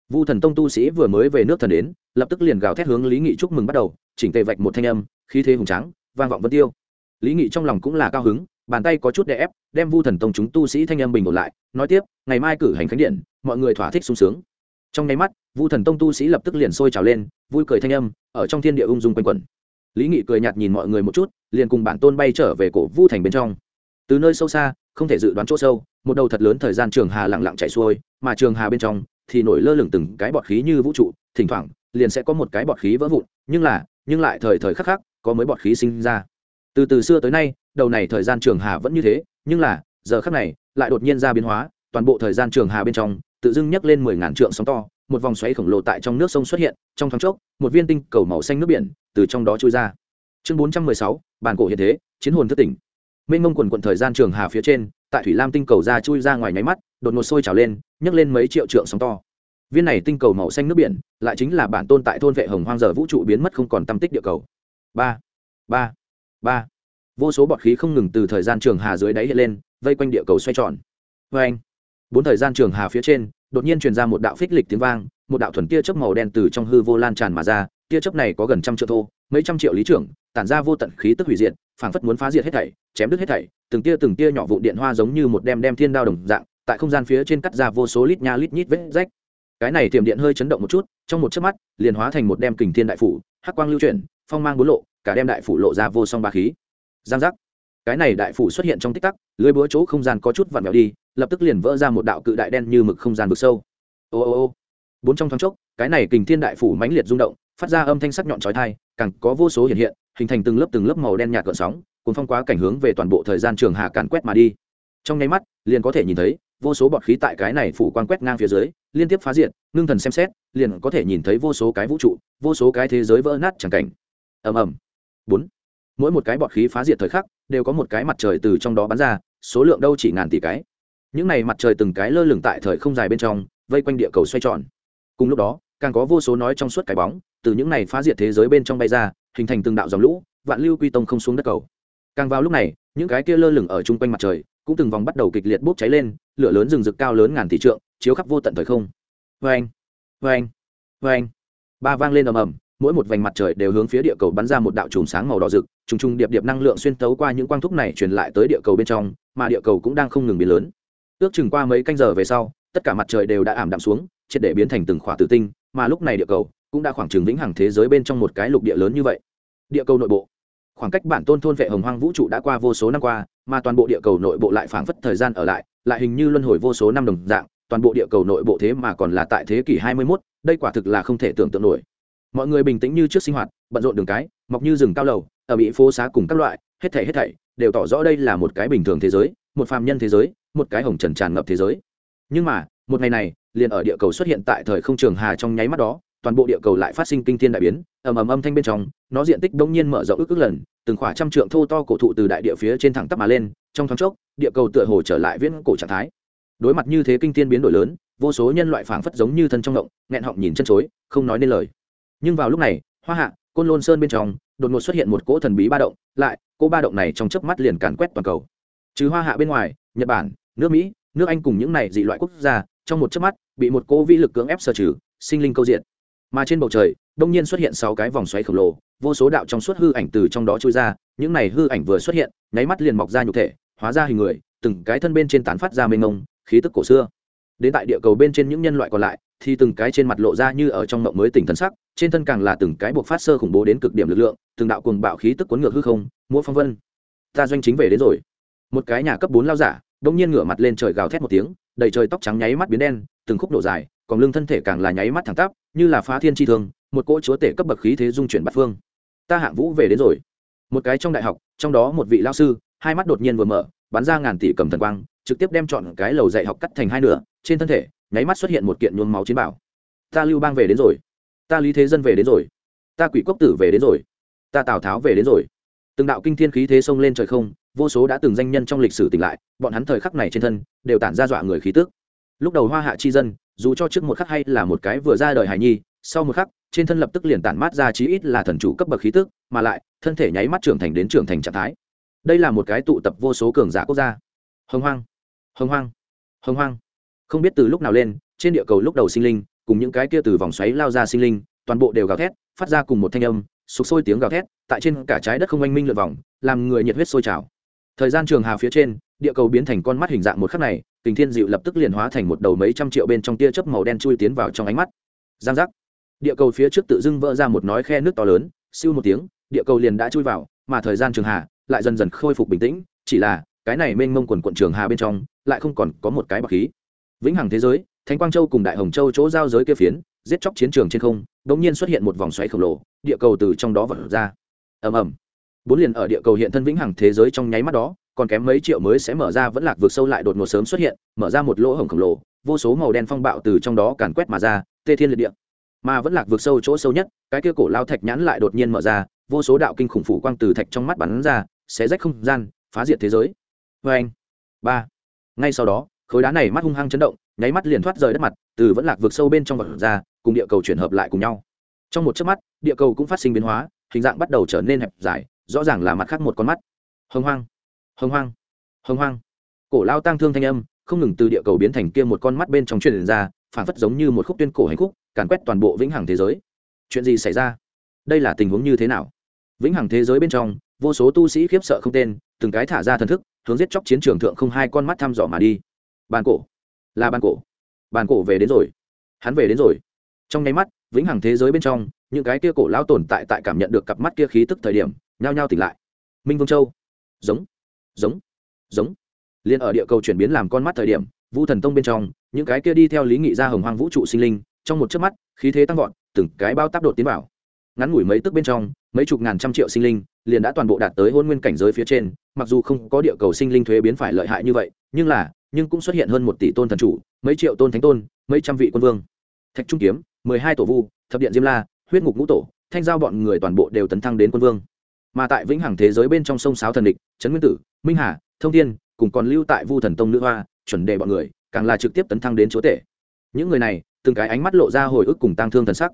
Vu thần tông tu sĩ vừa mới về nước thần đến lập tức liền gào thét hướng lý nghị chúc mừng bắt đầu chỉnh tề vạch một thanh âm khí thế hùng tráng vang vọng vân tiêu. Lý nghị trong lòng cũng là cao hứng bàn tay có chút đè ép đem vu thần tông chúng tu sĩ thanh âm bình ổn lại nói tiếp ngày mai cử hành khánh điện mọi người thỏa thích sung sướng trong nháy mắt, vu thần tông tu sĩ lập tức liền sôi trào lên, vui cười thanh âm, ở trong thiên địa ung dung quanh quẩn. Lý nghị cười nhạt nhìn mọi người một chút, liền cùng bản tôn bay trở về cổ vu thành bên trong. Từ nơi sâu xa, không thể dự đoán chỗ sâu, một đầu thật lớn thời gian trường hà lặng lặng chạy xuôi, mà trường hà bên trong thì nổi lơ lửng từng cái bọt khí như vũ trụ, thỉnh thoảng liền sẽ có một cái bọt khí vỡ vụn, nhưng là, nhưng lại thời thời khắc khắc có mới bọt khí sinh ra. Từ từ xưa tới nay, đầu này thời gian trường hà vẫn như thế, nhưng là, giờ khắc này, lại đột nhiên ra biến hóa, toàn bộ thời gian trường hà bên trong tự dưng nhấc lên mười ngàn trượng sóng to, một vòng xoáy khổng lồ tại trong nước sông xuất hiện, trong thoáng chốc, một viên tinh cầu màu xanh nước biển từ trong đó trôi ra. Chương bốn trăm mười sáu, bản cổ hiện thế, chiến hồn thất tỉnh. Mênh mông quần quận thời gian trường hà phía trên, tại thủy lam tinh cầu ra chui ra ngoài nháy mắt, đột ngột sôi trào lên, nhấc lên mấy triệu trượng sóng to. Viên này tinh cầu màu xanh nước biển, lại chính là bản tôn tại thôn vệ hồng hoang giờ vũ trụ biến mất không còn tâm tích địa cầu. Ba ba ba. Vô số bọt khí không ngừng từ thời gian trường hà dưới đáy hiện lên, vây quanh địa cầu xoay tròn. Vê anh bốn thời gian trường hà phía trên, đột nhiên truyền ra một đạo phích lịch tiếng vang, một đạo thuần tia chớp màu đen từ trong hư vô lan tràn mà ra, tia chớp này có gần trăm triệu thô, mấy trăm triệu lý trưởng, tản ra vô tận khí tức hủy diệt, phảng phất muốn phá diệt hết thảy, chém đứt hết thảy, từng tia từng tia nhỏ vụ điện hoa giống như một đem đem thiên đao đồng dạng, tại không gian phía trên cắt ra vô số lít nha lít nhít vết rách. Cái này tiềm điện hơi chấn động một chút, trong một chớp mắt, liền hóa thành một đem kình thiên đại phủ, hắc quang lưu chuyển, phong mang bốn lộ, cả đem đại phủ lộ ra vô song ba khí. Giang giác cái này đại phủ xuất hiện trong tích tắc, lưới búa chỗ không gian có chút vặn vẹo đi, lập tức liền vỡ ra một đạo cự đại đen như mực không gian vực sâu. Ô ô ô. Bốn trong thoáng chốc, cái này kình thiên đại phủ mãnh liệt rung động, phát ra âm thanh sắc nhọn chói tai, càng có vô số hiện hiện, hình thành từng lớp từng lớp màu đen nhạt gợn sóng, cuốn phong quá cảnh hướng về toàn bộ thời gian trường hà càn quét mà đi. Trong nháy mắt, liền có thể nhìn thấy, vô số bọt khí tại cái này phủ quan quét ngang phía dưới, liên tiếp phá diện ngưng thần xem xét, liền có thể nhìn thấy vô số cái vũ trụ, vô số cái thế giới vỡ nát chẳng cảnh. Ầm ầm. Bốn. Mỗi một cái bọt khí phá diệt thời khắc đều có một cái mặt trời từ trong đó bắn ra, số lượng đâu chỉ ngàn tỷ cái. Những này mặt trời từng cái lơ lửng tại thời không dài bên trong, vây quanh địa cầu xoay tròn. Cùng lúc đó, càng có vô số nói trong suốt cái bóng, từ những này phá diệt thế giới bên trong bay ra, hình thành từng đạo dòng lũ, vạn lưu quy tông không xuống đất cầu. Càng vào lúc này, những cái kia lơ lửng ở chung quanh mặt trời, cũng từng vòng bắt đầu kịch liệt bốc cháy lên, lửa lớn rừng rực cao lớn ngàn tỷ trượng, chiếu khắp vô tận thời không. Vê anh vê anh vê anh ba vang lên ầm ầm mỗi một vành mặt trời đều hướng phía địa cầu bắn ra một đạo chùm sáng màu đỏ rực trùng trùng điệp điệp năng lượng xuyên tấu qua những quang thúc này truyền lại tới địa cầu bên trong mà địa cầu cũng đang không ngừng biến lớn. Ước chừng qua mấy canh giờ về sau tất cả mặt trời đều đã ảm đạm xuống triệt để biến thành từng khỏa tử tinh mà lúc này địa cầu cũng đã khoảng chừng vĩnh hằng thế giới bên trong một cái lục địa lớn như vậy. Địa cầu nội bộ khoảng cách bản tôn thôn vệ hồng hoang vũ trụ đã qua vô số năm qua mà toàn bộ địa cầu nội bộ lại phảng phất thời gian ở lại lại hình như luân hồi vô số năm đồng dạng toàn bộ địa cầu nội bộ thế mà còn là tại thế kỷ 21, đây quả thực là không thể tưởng tượng nổi mọi người bình tĩnh như trước sinh hoạt, bận rộn đường cái, mọc như rừng cao lầu, ở bị phố xá cùng các loại, hết thảy hết thảy đều tỏ rõ đây là một cái bình thường thế giới, một phàm nhân thế giới, một cái hồng trần tràn ngập thế giới. Nhưng mà, một ngày này, liền ở địa cầu xuất hiện tại thời không trường hà trong nháy mắt đó, toàn bộ địa cầu lại phát sinh kinh thiên đại biến, ầm ầm âm thanh bên trong, nó diện tích đông nhiên mở rộng ước ước lần, từng khỏa trăm trượng thô to cổ thụ từ đại địa phía trên thẳng tắp mà lên, trong thoáng chốc, địa cầu tựa hồ trở lại viễn cổ trạng thái. Đối mặt như thế kinh thiên biến đổi lớn, vô số nhân loại phảng phất giống như thân trong động, nghẹn họng nhìn chân chối, không nói nên lời nhưng vào lúc này, hoa hạ, côn lôn sơn bên trong, đột ngột xuất hiện một cỗ thần bí ba động, lại, cỗ ba động này trong chớp mắt liền càn quét toàn cầu. Trừ hoa hạ bên ngoài, nhật bản, nước mỹ, nước anh cùng những này dị loại quốc gia, trong một chớp mắt, bị một cỗ vi lực cưỡng ép sở trừ, sinh linh câu diện. Mà trên bầu trời, đông nhiên xuất hiện sáu cái vòng xoáy khổng lồ, vô số đạo trong suốt hư ảnh từ trong đó trôi ra, những này hư ảnh vừa xuất hiện, nháy mắt liền mọc ra nhục thể, hóa ra hình người, từng cái thân bên trên tán phát ra mênh ngông khí tức cổ xưa. Đến tại địa cầu bên trên những nhân loại còn lại thì từng cái trên mặt lộ ra như ở trong mộng mới tỉnh thần sắc, trên thân càng là từng cái buộc phát sơ khủng bố đến cực điểm lực lượng, từng đạo cuồng bạo khí tức cuốn ngược hư không mua phong vân. Ta doanh chính về đến rồi. Một cái nhà cấp bốn lao giả đông nhiên ngửa mặt lên trời gào thét một tiếng, đầy trời tóc trắng nháy mắt biến đen, từng khúc độ dài, còn lưng thân thể càng là nháy mắt thẳng tắp, như là phá thiên chi thương, một cỗ chúa tể cấp bậc khí thế dung chuyển bát phương. Ta hạng vũ về đến rồi. Một cái trong đại học, trong đó một vị lao sư hai mắt đột nhiên vừa mở, bắn ra ngàn tỷ cầm thần quang, trực tiếp đem chọn cái lầu dạy học cắt thành hai nửa, trên thân thể, nháy mắt xuất hiện một kiện nhuốm máu chiến bảo. Ta lưu bang về đến rồi. Ta lý thế dân về đến rồi. Ta quỷ quốc tử về đến rồi. Ta tào tháo về đến rồi. Từng đạo kinh thiên khí thế xông lên trời không, vô số đã từng danh nhân trong lịch sử tỉnh lại, bọn hắn thời khắc này trên thân, đều tản ra dọa người khí tức. Lúc đầu hoa hạ chi dân, dù cho trước một khắc hay là một cái vừa ra đời hài nhi, sau một khắc, trên thân lập tức liền tản mát ra chí ít là thần chủ cấp bậc khí tức, mà lại, thân thể nháy mắt trưởng thành đến trưởng thành trạng thái đây là một cái tụ tập vô số cường giả quốc gia. Hồng hoang hồng hoang hồng hoang. Không biết từ lúc nào lên, trên địa cầu lúc đầu sinh linh, cùng những cái kia từ vòng xoáy lao ra sinh linh, toàn bộ đều gào thét, phát ra cùng một thanh âm, sục sôi tiếng gào thét, tại trên cả trái đất không oanh minh lượt vòng, làm người nhiệt huyết sôi trào. Thời gian trường hà phía trên, địa cầu biến thành con mắt hình dạng một khắc này tình thiên dịu lập tức liền hóa thành một đầu mấy trăm triệu bên trong tia chớp màu đen chui tiến vào trong ánh mắt. Giang giác. Địa cầu phía trước tự dưng vỡ ra một nói khe nước to lớn, siêu một tiếng, địa cầu liền đã chui vào, mà thời gian trường hà lại dần dần khôi phục bình tĩnh, chỉ là, cái này mênh mông quần quận trường hà bên trong, lại không còn có một cái bọc khí. Vĩnh hằng thế giới, thánh quang châu cùng đại hồng châu chỗ giao giới kia phiến, giết chóc chiến trường trên không đ ỗ n g nhiên xuất hiện một vòng xoáy khổng lồ, địa cầu từ trong đó vật ra. Ầm ầm. Bốn liền ở địa cầu hiện thân vĩnh hằng thế giới trong nháy mắt đó, còn kém mấy triệu mới sẽ mở ra vẫn lạc vượt sâu lại đột ngột sớm xuất hiện, mở ra một lỗ hổng khổng lồ, vô số màu đen phong bạo từ trong đó càn quét mà ra, tê thiên liệt địa. Mà vẫn lạc vượt sâu chỗ sâu nhất, cái kia cổ lao thạch nhãn lại đột nhiên mở ra, vô số đạo kinh khủng phủ quang từ thạch trong mắt bắn ra sẽ rách không gian, phá diệt thế giới. Vê anh, ba. Ngay sau đó, khối đá này mắt hung hăng chấn động, nháy mắt liền thoát rời đất mặt, từ vẫn lạc vượt sâu bên trong vật ra, cùng địa cầu chuyển hợp lại cùng nhau. Trong một chớp mắt, địa cầu cũng phát sinh biến hóa, hình dạng bắt đầu trở nên hẹp dài, rõ ràng là mặt khác một con mắt. Hồng hoang hồng hoang hồng hoang. Cổ lao tang thương thanh âm, không ngừng từ địa cầu biến thành kia một con mắt bên trong truyền ra phản phất giống như một khúc tuyên cổ hành khúc, càn quét toàn bộ vĩnh hằng thế giới. Chuyện gì xảy ra? Đây là tình huống như thế nào? Vĩnh hằng thế giới bên trong vô số tu sĩ khiếp sợ không tên, từng cái thả ra thần thức, hướng giết chóc chiến trường thượng không hai con mắt thăm dò mà đi. Bàn cổ. Là bàn cổ. Bàn cổ về đến rồi. Hắn về đến rồi. Trong nháy mắt, vĩnh hằng thế giới bên trong, những cái kia cổ lao tồn tại tại cảm nhận được cặp mắt kia khí tức thời điểm, nhao nhao tỉnh lại. Minh vương châu. Giống. Giống. Giống. Liên ở địa cầu chuyển biến làm con mắt thời điểm, vu thần tông bên trong, những cái kia đi theo lý nghị ra hồng hoang vũ trụ sinh linh, trong một chớp mắt, khí thế tăng vọt, từng cái bao tác đột tiến vào ngắn ngủi mấy tức bên trong, mấy chục ngàn trăm triệu sinh linh liền đã toàn bộ đạt tới hôn nguyên cảnh giới phía trên, mặc dù không có địa cầu sinh linh thuế biến phải lợi hại như vậy, nhưng là, nhưng cũng xuất hiện hơn một tỷ tôn thần chủ, mấy triệu tôn thánh tôn, mấy trăm vị quân vương. Thạch trung kiếm, mười hai tổ vu, thập điện diêm la, huyết ngục ngũ tổ, thanh giao bọn người toàn bộ đều tấn thăng đến quân vương. Mà tại vĩnh hằng thế giới bên trong sông sáo thần địch, trấn nguyên tử, minh hà, thông thiên, cùng còn lưu tại vu thần tông nữ hoa, chuẩn đề bọn người, càng là trực tiếp tấn thăng đến chúa tể. Những người này, từng cái ánh mắt lộ ra hồi ức cùng tăng thương thần sắc.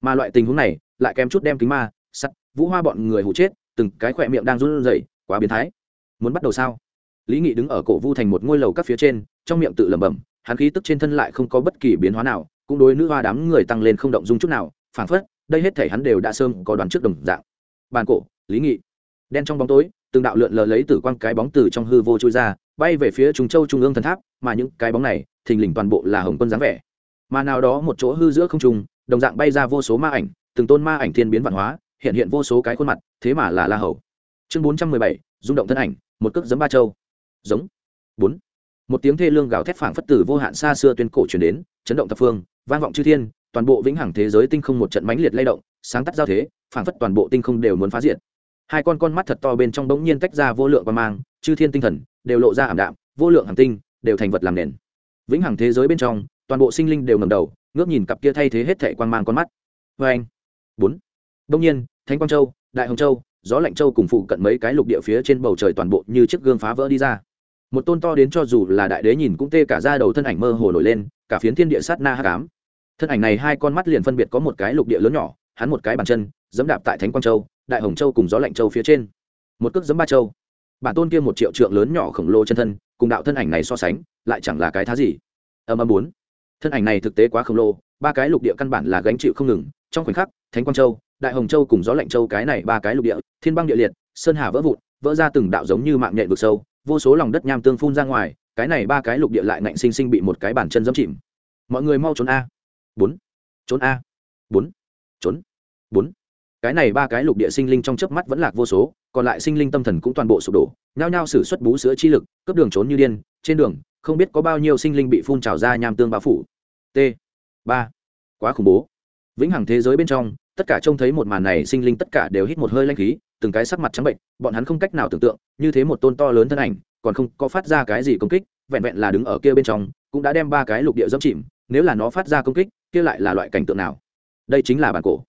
Mà loại tình huống này lại kém chút đem kính ma, sắt, vũ hoa bọn người hụ chết, từng cái khỏe miệng đang run rẩy, quá biến thái. Muốn bắt đầu sao? Lý nghị đứng ở cổ vu thành một ngôi lầu các phía trên, trong miệng tự lẩm bẩm, hắn khí tức trên thân lại không có bất kỳ biến hóa nào, cũng đối nữ hoa đám người tăng lên không động dung chút nào, phảng phất, đây hết thể hắn đều đã sơm có đoán trước đồng dạng. Bàn cổ, lý nghị. Đen trong bóng tối, từng đạo lượn lờ lấy tử quang cái bóng từ trong hư vô trôi ra, bay về phía trung châu trung ương thần tháp, mà những cái bóng này, thình lình toàn bộ là hồng quân dáng vẻ. Mà nào đó một chỗ hư giữa không trung, đồng dạng bay ra vô số ma ảnh từng tôn ma ảnh thiên biến văn hóa, hiện hiện vô số cái khuôn mặt, thế mà là la hầu. Chương bốn trăm mười bảy, rung động thân ảnh, một cước giấm ba châu. Giống. Bốn. Một tiếng thê lương gào thét phảng phất tử vô hạn xa xưa tuyên cổ truyền đến, chấn động thập phương, vang vọng chư thiên, toàn bộ vĩnh hằng thế giới tinh không một trận mãnh liệt lay động, sáng tắt giao thế, phảng phất toàn bộ tinh không đều muốn phá diện. hai con con mắt thật to bên trong bỗng nhiên tách ra vô lượng quan mang, chư thiên tinh thần đều lộ ra ảm đạm, vô lượng hàng tinh đều thành vật làm nền. Vĩnh hằng thế giới bên trong, toàn bộ sinh linh đều ngầm đầu, ngước nhìn cặp kia thay thế hết thệ quan mang con mắt. Vê anh bốn. Đông nhiên, thánh quang châu, đại hồng châu, gió lạnh châu cùng phụ cận mấy cái lục địa phía trên bầu trời toàn bộ như chiếc gương phá vỡ đi ra. Một tôn to đến cho dù là đại đế nhìn cũng tê cả ra đầu thân ảnh mơ hồ nổi lên, cả phiến thiên địa sát na hát cám thân ảnh này hai con mắt liền phân biệt có một cái lục địa lớn nhỏ, hắn một cái bàn chân, dẫm đạp tại thánh quang châu, đại hồng châu cùng gió lạnh châu phía trên. Một cước dẫm ba châu. Bản tôn kia một triệu trượng lớn nhỏ khổng lồ chân thân, cùng đạo thân ảnh này so sánh, lại chẳng là cái thá gì. Âm âm bốn. Thân ảnh này thực tế quá khổng lồ, ba cái lục địa căn bản là gánh chịu không ngừng, trong khoảnh khắc thánh quang châu, đại hồng châu cùng gió lạnh châu cái này ba cái lục địa, thiên băng địa liệt, sơn hà vỡ vụn, vỡ ra từng đạo giống như mạng nhện vực sâu, vô số lòng đất nham tương phun ra ngoài, cái này ba cái lục địa lại ngạnh sinh sinh bị một cái bàn chân dẫm chìm. Mọi người mau trốn a. Bốn. Trốn a. Bốn. Trốn. Bốn. Cái này ba cái lục địa sinh linh trong chớp mắt vẫn lạc vô số, còn lại sinh linh tâm thần cũng toàn bộ sụp đổ, nhao nhao xử xuất bú sữa chi lực, cướp đường trốn như điên, trên đường, không biết có bao nhiêu sinh linh bị phun trào ra nham tương bao phủ. T. Ba. Quá khủng bố. Vĩnh hằng thế giới bên trong tất cả trông thấy một màn này sinh linh tất cả đều hít một hơi lanh khí, từng cái sắc mặt trắng bệnh, bọn hắn không cách nào tưởng tượng, như thế một tôn to lớn thân ảnh, còn không có phát ra cái gì công kích, vẹn vẹn là đứng ở kia bên trong, cũng đã đem ba cái lục địa dẫm chìm, nếu là nó phát ra công kích, kia lại là loại cảnh tượng nào? Đây chính là bản cổ.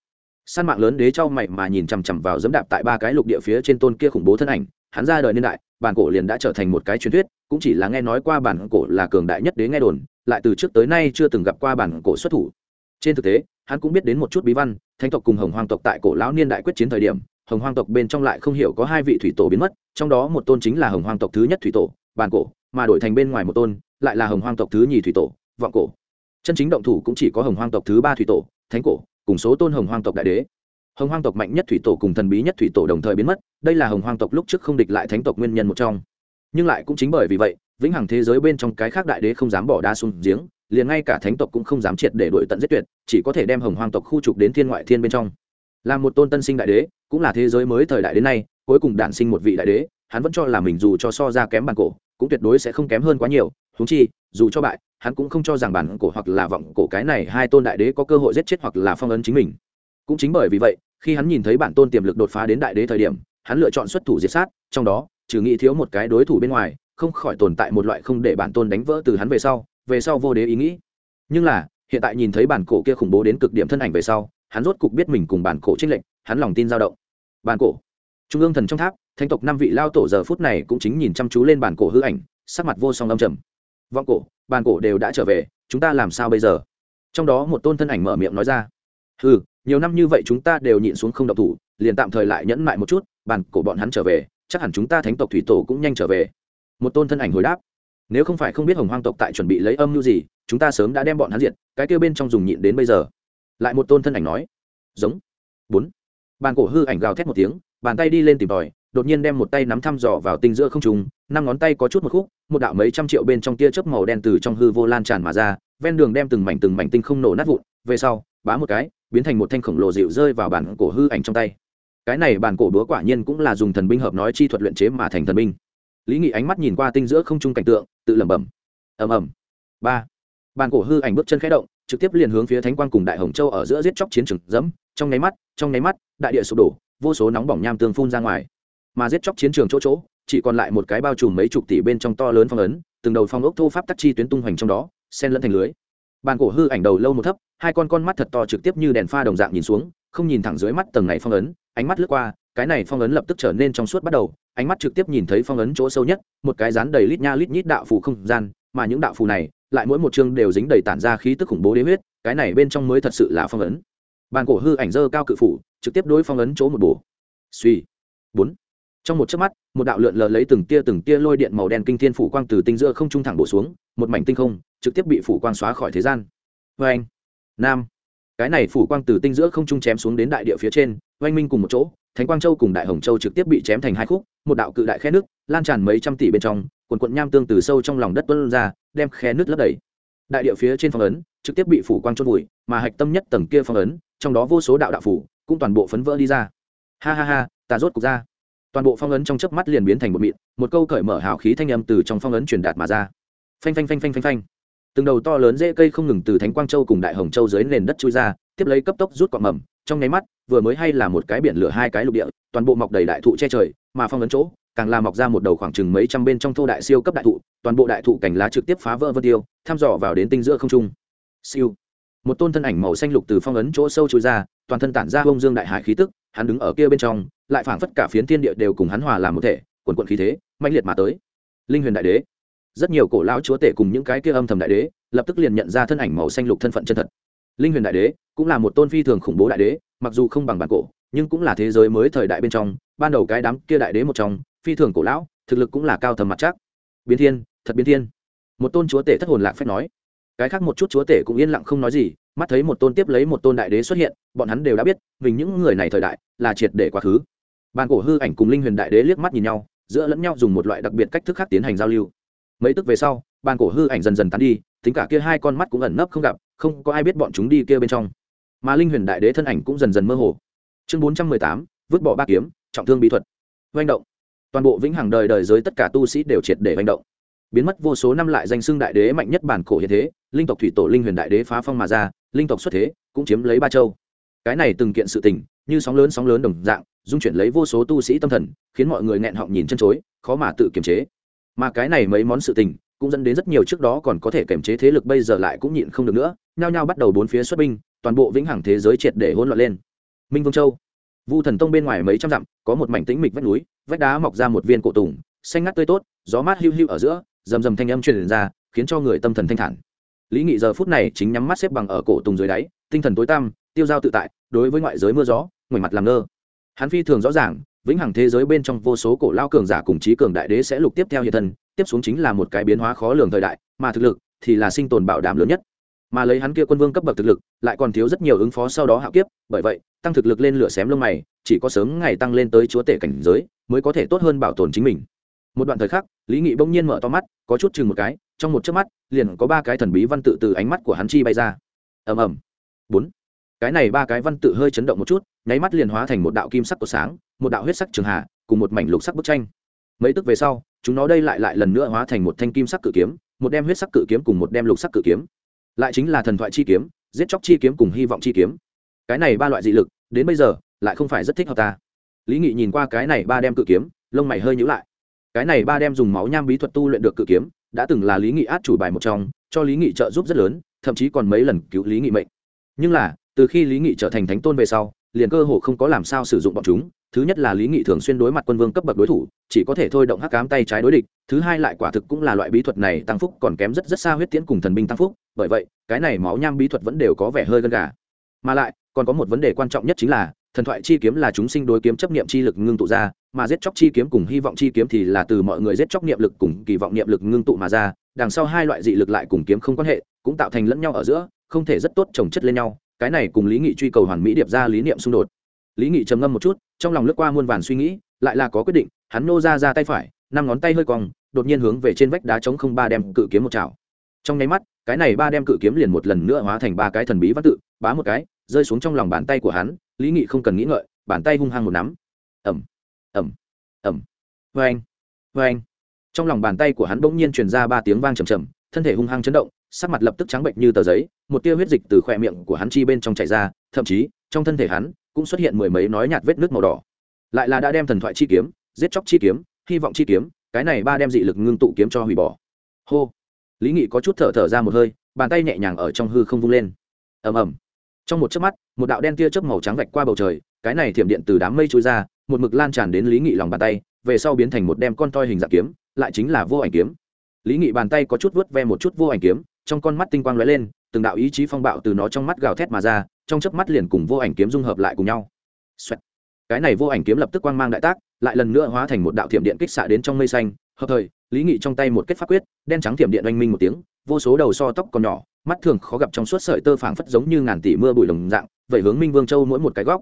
Săn mạng lớn đế trao mày mà nhìn chằm chằm vào dẫm đạp tại ba cái lục địa phía trên tôn kia khủng bố thân ảnh, hắn ra đời niên đại, bản cổ liền đã trở thành một cái truyền thuyết, cũng chỉ là nghe nói qua bản cổ là cường đại nhất đế nghe đồn, lại từ trước tới nay chưa từng gặp qua bản cổ xuất thủ. Trên thực tế hắn cũng biết đến một chút bí văn, thánh tộc cùng hồng hoàng tộc tại cổ lão niên đại quyết chiến thời điểm, hồng hoàng tộc bên trong lại không hiểu có hai vị thủy tổ biến mất, trong đó một tôn chính là hồng hoàng tộc thứ nhất thủy tổ bản cổ, mà đổi thành bên ngoài một tôn, lại là hồng hoàng tộc thứ nhì thủy tổ, vọng cổ. Chân chính động thủ cũng chỉ có hồng hoàng tộc thứ ba thủy tổ, thánh cổ, cùng số tôn hồng hoàng tộc đại đế. Hồng hoàng tộc mạnh nhất thủy tổ cùng thần bí nhất thủy tổ đồng thời biến mất, đây là hồng hoàng tộc lúc trước không địch lại thánh tộc nguyên nhân một trong. Nhưng lại cũng chính bởi vì vậy, vĩnh hằng thế giới bên trong cái khác đại đế không dám bỏ đa xuống giếng liền ngay cả thánh tộc cũng không dám triệt để đổi tận giết tuyệt, chỉ có thể đem hồng hoàng tộc khu trục đến thiên ngoại thiên bên trong. Là một tôn tân sinh đại đế, cũng là thế giới mới thời đại đến nay, cuối cùng đản sinh một vị đại đế, hắn vẫn cho là mình dù cho so ra kém bản cổ, cũng tuyệt đối sẽ không kém hơn quá nhiều. Húng chi, dù cho bại, hắn cũng không cho rằng bản cổ hoặc là vọng cổ cái này hai tôn đại đế có cơ hội giết chết hoặc là phong ấn chính mình. Cũng chính bởi vì vậy, khi hắn nhìn thấy bản tôn tiềm lực đột phá đến đại đế thời điểm, hắn lựa chọn xuất thủ diệt sát, trong đó, trừ nghĩ thiếu một cái đối thủ bên ngoài, không khỏi tồn tại một loại không để bản tôn đánh vỡ từ hắn về sau về sau vô đế ý nghĩ. Nhưng là, hiện tại nhìn thấy bản cổ kia khủng bố đến cực điểm thân ảnh về sau, hắn rốt cục biết mình cùng bản cổ trinh lệnh hắn lòng tin dao động. Bản cổ. Trung ương thần trong tháp thanh tộc năm vị lao tổ giờ phút này cũng chính nhìn chăm chú lên bản cổ hư ảnh, sắc mặt vô song âm trầm. Vọng cổ, bản cổ đều đã trở về, chúng ta làm sao bây giờ? Trong đó một tôn thân ảnh mở miệng nói ra. Ừ nhiều năm như vậy chúng ta đều nhịn xuống không độc thủ, liền tạm thời lại nhẫn mại một chút, bản cổ bọn hắn trở về, chắc hẳn chúng ta thánh tộc thủy tổ cũng nhanh trở về. Một tôn thân ảnh hồi đáp nếu không phải không biết hồng hoang tộc tại chuẩn bị lấy âm mưu gì, chúng ta sớm đã đem bọn hắn diệt, cái kêu bên trong dùng nhịn đến bây giờ. Lại một tôn thân ảnh nói. Giống. Bốn. Bàn cổ hư ảnh gào thét một tiếng, bàn tay đi lên tìm tòi, đột nhiên đem một tay nắm thăm dò vào tinh giữa không trùng năm ngón tay có chút một khúc, một đạo mấy trăm triệu bên trong tia chớp màu đen từ trong hư vô lan tràn mà ra, ven đường đem từng mảnh từng mảnh tinh không nổ nát vụn, về sau, bá một cái, biến thành một thanh khổng lồ dịu rơi vào bản cổ hư ảnh trong tay. Cái này bản cổ đúa quả nhiên cũng là dùng thần binh hợp nói chi thuật luyện chế mà thành thần binh. Lý nghị ánh mắt nhìn qua tinh giữa không trung cảnh tượng tự lẩm bẩm. Ầm ầm. Ba. Bàn cổ hư ảnh bước chân khẽ động, trực tiếp liền hướng phía thánh quang cùng đại hồng châu ở giữa giết chóc chiến trường dẫm. Trong nháy mắt, trong nháy mắt, đại địa sụp đổ, vô số nóng bỏng nham tương phun ra ngoài. Mà giết chóc chiến trường chỗ chỗ, chỉ còn lại một cái bao trùm mấy chục tỷ bên trong to lớn phong ấn, từng đầu phong ốc thô pháp tắc chi tuyến tung hoành trong đó sen lẫn thành lưới. Bàn cổ hư ảnh đầu lâu một thấp, hai con con mắt thật to trực tiếp như đèn pha đồng dạng nhìn xuống, không nhìn thẳng dưới mắt tầng này phong ấn, ánh mắt lướt qua, cái này phong ấn lập tức trở nên trong suốt bắt đầu ánh mắt trực tiếp nhìn thấy phong ấn chỗ sâu nhất, một cái rán đầy lít nha lít nhít đạo phù không gian, mà những đạo phù này, lại mỗi một chương đều dính đầy tản ra khí tức khủng bố đế huyết, cái này bên trong mới thật sự là phong ấn. Bàn cổ hư ảnh dơ cao cự phủ, trực tiếp đối phong ấn chỗ một bổ. Suy. Bốn. Trong một chớp mắt, một đạo lượn lờ lấy từng tia từng tia lôi điện màu đen kinh thiên phủ quang từ tinh giữa không trung thẳng bổ xuống, một mảnh tinh không, trực tiếp bị phủ quang xóa khỏi thế gian. Vê anh nam. Cái này phủ quang từ tinh giữa không trung chém xuống đến đại địa phía trên oanh minh cùng một chỗ thánh quang châu cùng đại hồng châu trực tiếp bị chém thành hai khúc, một đạo cự đại khe nước, lan tràn mấy trăm tỷ bên trong, quần quận nham tương từ sâu trong lòng đất tuân ra, đem khe nước lấp đầy. Đại địa phía trên phong ấn, trực tiếp bị phủ quang chốt vùi, mà hạch tâm nhất tầng kia phong ấn, trong đó vô số đạo đạo phủ, cũng toàn bộ phấn vỡ đi ra. Ha ha ha, ta rốt cục ra. Toàn bộ phong ấn trong chớp mắt liền biến thành một mịn, một câu cởi mở hào khí thanh âm từ trong phong ấn truyền đạt mà ra. Phanh phanh phanh phanh phanh phanh. Từng đầu to lớn dễ cây không ngừng từ thánh quang châu cùng đại hồng châu dưới nền đất chui ra, tiếp lấy cấp tốc rút cọn mầm trong nháy mắt, vừa mới hay là một cái biển lửa hai cái lục địa, toàn bộ mọc đầy đại thụ che trời, mà phong ấn chỗ, càng làm mọc ra một đầu khoảng chừng mấy trăm bên trong thô đại siêu cấp đại thụ, toàn bộ đại thụ cành lá trực tiếp phá vỡ vân tiêu, thăm dò vào đến tinh giữa không trung. Siêu. Một tôn thân ảnh màu xanh lục từ phong ấn chỗ sâu trôi ra, toàn thân tản ra bông dương đại hải khí tức, hắn đứng ở kia bên trong, lại phảng phất cả phiến thiên địa đều cùng hắn hòa làm một thể, quần quận khí thế mạnh liệt mà tới. Linh huyền đại đế. Rất nhiều cổ lão chúa tể cùng những cái kia âm thầm đại đế, lập tức liền nhận ra thân ảnh màu xanh lục thân phận chân thật linh huyền đại đế cũng là một tôn phi thường khủng bố đại đế, mặc dù không bằng bản cổ, nhưng cũng là thế giới mới thời đại bên trong, ban đầu cái đám kia đại đế một trong, phi thường cổ lão, thực lực cũng là cao thầm mặt chắc. Biến thiên, thật biến thiên. Một tôn chúa tể thất hồn lạc phép nói. Cái khác một chút chúa tể cũng yên lặng không nói gì, mắt thấy một tôn tiếp lấy một tôn đại đế xuất hiện, bọn hắn đều đã biết, mình những người này thời đại là triệt để quá khứ. Bàn cổ hư ảnh cùng linh huyền đại đế liếc mắt nhìn nhau, giữa lẫn nhau dùng một loại đặc biệt cách thức khác tiến hành giao lưu. Mấy tức về sau bàn cổ hư ảnh dần dần tán đi, tính cả kia hai con mắt cũng ẩn nấp không gặp không có ai biết bọn chúng đi kia bên trong. Mà linh huyền đại đế thân ảnh cũng dần dần mơ hồ. Chương bốn trăm mười tám, vứt bỏ ba kiếm, trọng thương bí thuật. Manh động. Toàn bộ vĩnh hằng đời đời giới tất cả tu sĩ đều triệt để manh động. Biến mất vô số năm lại danh xưng đại đế mạnh nhất bản cổ hiện thế, linh tộc thủy tổ linh huyền đại đế phá phong mà ra, linh tộc xuất thế, cũng chiếm lấy ba châu. Cái này từng kiện sự tình, như sóng lớn sóng lớn đồng dạng, dung chuyển lấy vô số tu sĩ tâm thần, khiến mọi người nghẹn họng nhìn chân chối, khó mà tự kiềm chế. Mà cái này mấy món sự tình cũng dẫn đến rất nhiều trước đó còn có thể kiềm chế thế lực bây giờ lại cũng nhịn không được nữa, nhao nhao bắt đầu bốn phía xuất binh, toàn bộ vĩnh hằng thế giới triệt để hỗn loạn lên. Minh vương châu, vu thần tông bên ngoài mấy trăm dặm, có một mảnh tĩnh mịch vách núi, vách đá mọc ra một viên cổ tùng, xanh ngắt tươi tốt, gió mát hiu hiu ở giữa, rầm rầm thanh âm truyền ra, khiến cho người tâm thần thanh thản. Lý nghị giờ phút này chính nhắm mắt xếp bằng ở cổ tùng dưới đáy, tinh thần tối tăm, tiêu dao tự tại, đối với ngoại giới mưa gió, ngoảnh mặt làm ngơ. Hắn phi thường rõ ràng, vĩnh hằng thế giới bên trong vô số cổ lao cường giả cùng trí cường đại đế sẽ lục tiếp theo hiện thân tiếp xuống chính là một cái biến hóa khó lường thời đại, mà thực lực thì là sinh tồn bảo đảm lớn nhất. Mà lấy hắn kia quân vương cấp bậc thực lực, lại còn thiếu rất nhiều ứng phó sau đó hạo kiếp, bởi vậy, tăng thực lực lên lửa xém lông mày, chỉ có sớm ngày tăng lên tới chúa tể cảnh giới, mới có thể tốt hơn bảo tồn chính mình. Một đoạn thời khắc, lý nghị bỗng nhiên mở to mắt, có chút chừng một cái, trong một chớp mắt, liền có ba cái thần bí văn tự từ ánh mắt của hắn chi bay ra. Ầm ầm. Bốn. Cái này ba cái văn tự hơi chấn động một chút, nháy mắt liền hóa thành một đạo kim sắc của sáng, một đạo huyết sắc trường hạ cùng một mảnh lục sắc bức tranh. Mấy tức về sau chúng nó đây lại lại lần nữa hóa thành một thanh kim sắc cự kiếm, một đem huyết sắc cự kiếm cùng một đem lục sắc cự kiếm. Lại chính là thần thoại chi kiếm, giết chóc chi kiếm cùng hy vọng chi kiếm. Cái này ba loại dị lực, đến bây giờ, lại không phải rất thích hợp ta. Lý nghị nhìn qua cái này ba đem cự kiếm, lông mày hơi nhữ lại. Cái này ba đem dùng máu nham bí thuật tu luyện được cự kiếm, đã từng là lý nghị át chủ bài một trong, cho lý nghị trợ giúp rất lớn, thậm chí còn mấy lần cứu lý nghị mệnh. Nhưng là, từ khi lý nghị trở thành thánh tôn về sau, liền cơ hồ không có làm sao sử dụng bọn chúng thứ nhất là lý nghị thường xuyên đối mặt quân vương cấp bậc đối thủ, chỉ có thể thôi động hắc cám tay trái đối địch. Thứ hai lại quả thực cũng là loại bí thuật này tăng phúc còn kém rất rất xa huyết tiễn cùng thần binh tăng phúc, bởi vậy, cái này máu nham bí thuật vẫn đều có vẻ hơi gân gà. Mà lại, còn có một vấn đề quan trọng nhất chính là, thần thoại chi kiếm là chúng sinh đối kiếm chấp niệm chi lực ngưng tụ ra, mà giết chóc chi kiếm cùng hy vọng chi kiếm thì là từ mọi người giết chóc niệm lực cùng kỳ vọng niệm lực ngưng tụ mà ra, đằng sau hai loại dị lực lại cùng kiếm không quan hệ, cũng tạo thành lẫn nhau ở giữa, không thể rất tốt trồng chất lên nhau. Cái này cùng lý nghị truy cầu hoàn mỹ điệp ra lý niệm xung đột lý nghị trầm ngâm một chút, trong lòng lướt qua muôn vàn suy nghĩ, lại là có quyết định, hắn nô ra ra tay phải, năm ngón tay hơi cong, đột nhiên hướng về trên vách đá trống không ba đem cự kiếm một chảo. Trong nháy mắt, cái này ba đem cự kiếm liền một lần nữa hóa thành ba cái thần bí văn tự, bá một cái, rơi xuống trong lòng bàn tay của hắn, lý nghị không cần nghĩ ngợi, bàn tay hung hăng một nắm. Ẩm ẩm ẩm vê anh vê anh trong lòng bàn tay của hắn bỗng nhiên truyền ra ba tiếng vang trầm trầm, thân thể hung hăng chấn động, sắc mặt lập tức trắng bệnh như tờ giấy, một tia huyết dịch từ khỏe miệng của hắn chi bên trong chảy ra, thậm chí, trong thân thể hắn cũng xuất hiện mười mấy nói nhạt vết nước màu đỏ. Lại là đã đem thần thoại chi kiếm, giết chóc chi kiếm, hy vọng chi kiếm, cái này ba đem dị lực ngưng tụ kiếm cho hủy bỏ. Hô. Lý nghị có chút thở thở ra một hơi, bàn tay nhẹ nhàng ở trong hư không vung lên. Ầm ầm. Trong một chớp mắt, một đạo đen tia chớp màu trắng vạch qua bầu trời, cái này thiểm điện từ đám mây trôi ra, một mực lan tràn đến lý nghị lòng bàn tay, về sau biến thành một đem con toi hình dạng kiếm, lại chính là vô ảnh kiếm. Lý nghị bàn tay có chút vớt ve một chút vô ảnh kiếm, trong con mắt tinh quang lóe lên, từng đạo ý chí phong bạo từ nó trong mắt gào thét mà ra trong chớp mắt liền cùng vô ảnh kiếm dung hợp lại cùng nhau. Xoẹt. cái này vô ảnh kiếm lập tức quang mang đại tác, lại lần nữa hóa thành một đạo thiểm điện kích xạ đến trong mây xanh. Hợp thời, lý nghị trong tay một kết pháp quyết, đen trắng thiểm điện oanh minh một tiếng, vô số đầu so tóc còn nhỏ, mắt thường khó gặp trong suốt sợi tơ phảng phất giống như ngàn tỷ mưa bụi lồng dạng, vậy hướng minh vương châu mỗi một cái góc.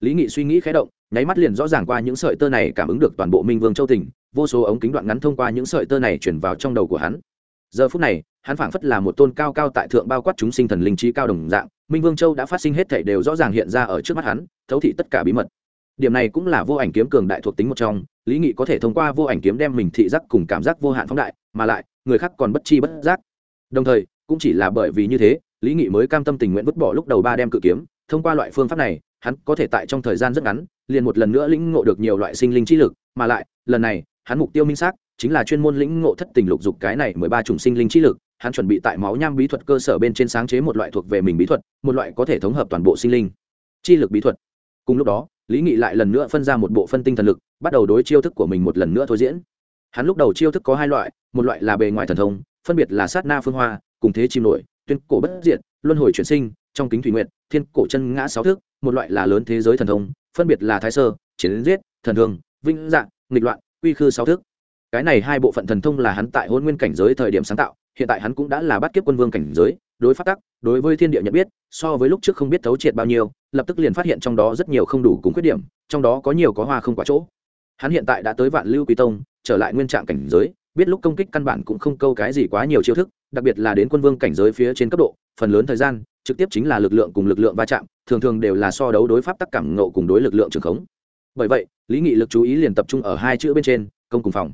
Lý nghị suy nghĩ khé động, nháy mắt liền rõ ràng qua những sợi tơ này cảm ứng được toàn bộ minh vương châu tỉnh vô số ống kính đoạn ngắn thông qua những sợi tơ này chuyển vào trong đầu của hắn giờ phút này, hắn phảng phất là một tôn cao cao tại thượng bao quát chúng sinh thần linh trí cao đồng dạng, minh vương châu đã phát sinh hết thảy đều rõ ràng hiện ra ở trước mắt hắn, thấu thị tất cả bí mật. Điểm này cũng là vô ảnh kiếm cường đại thuộc tính một trong, lý nghị có thể thông qua vô ảnh kiếm đem mình thị giác cùng cảm giác vô hạn phóng đại, mà lại, người khác còn bất chi bất giác. Đồng thời, cũng chỉ là bởi vì như thế, lý nghị mới cam tâm tình nguyện vứt bỏ lúc đầu ba đem cự kiếm, thông qua loại phương pháp này, hắn có thể tại trong thời gian rất ngắn, liền một lần nữa lĩnh ngộ được nhiều loại sinh linh trí lực, mà lại, lần này, hắn mục tiêu minh xác chính là chuyên môn lĩnh ngộ thất tình lục dục cái này mười ba chủng sinh linh trí lực, hắn chuẩn bị tại máu nham bí thuật cơ sở bên trên sáng chế một loại thuộc về mình bí thuật, một loại có thể thống hợp toàn bộ sinh linh chi lực bí thuật. Cùng lúc đó, lý nghị lại lần nữa phân ra một bộ phân tinh thần lực, bắt đầu đối chiêu thức của mình một lần nữa thôi diễn. Hắn lúc đầu chiêu thức có hai loại, một loại là bề ngoài thần thông, phân biệt là sát na phương hoa, cùng thế chim nổi, tuyên cổ bất diệt, luân hồi chuyển sinh, trong kính thủy nguyện thiên cổ chân ngã sáu thước một loại là lớn thế giới thần thông, phân biệt là thái sơ, chiến giết, thần thương vinh dạng nghịch loạn, quy khư sáu thước cái này hai bộ phận thần thông là hắn tại hôn nguyên cảnh giới thời điểm sáng tạo, hiện tại hắn cũng đã là bắt kiếp quân vương cảnh giới, đối phát tắc, đối với thiên địa nhận biết, so với lúc trước không biết thấu triệt bao nhiêu, lập tức liền phát hiện trong đó rất nhiều không đủ cùng khuyết điểm, trong đó có nhiều có hoa không quá chỗ. Hắn hiện tại đã tới vạn lưu quý tông, trở lại nguyên trạng cảnh giới, biết lúc công kích căn bản cũng không câu cái gì quá nhiều chiêu thức, đặc biệt là đến quân vương cảnh giới phía trên cấp độ, phần lớn thời gian, trực tiếp chính là lực lượng cùng lực lượng va chạm, thường thường đều là so đấu đối pháp tắc cảm ngộ cùng đối lực lượng trường khống. Bởi vậy, lý nghị lực chú ý liền tập trung ở hai chữ bên trên, công cùng phòng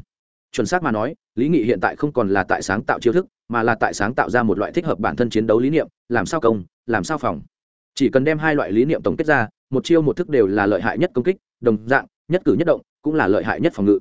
chuẩn xác mà nói, lý nghị hiện tại không còn là tại sáng tạo chiêu thức, mà là tại sáng tạo ra một loại thích hợp bản thân chiến đấu lý niệm, làm sao công, làm sao phòng. Chỉ cần đem hai loại lý niệm tổng kết ra, một chiêu một thức đều là lợi hại nhất công kích, đồng dạng, nhất cử nhất động, cũng là lợi hại nhất phòng ngự.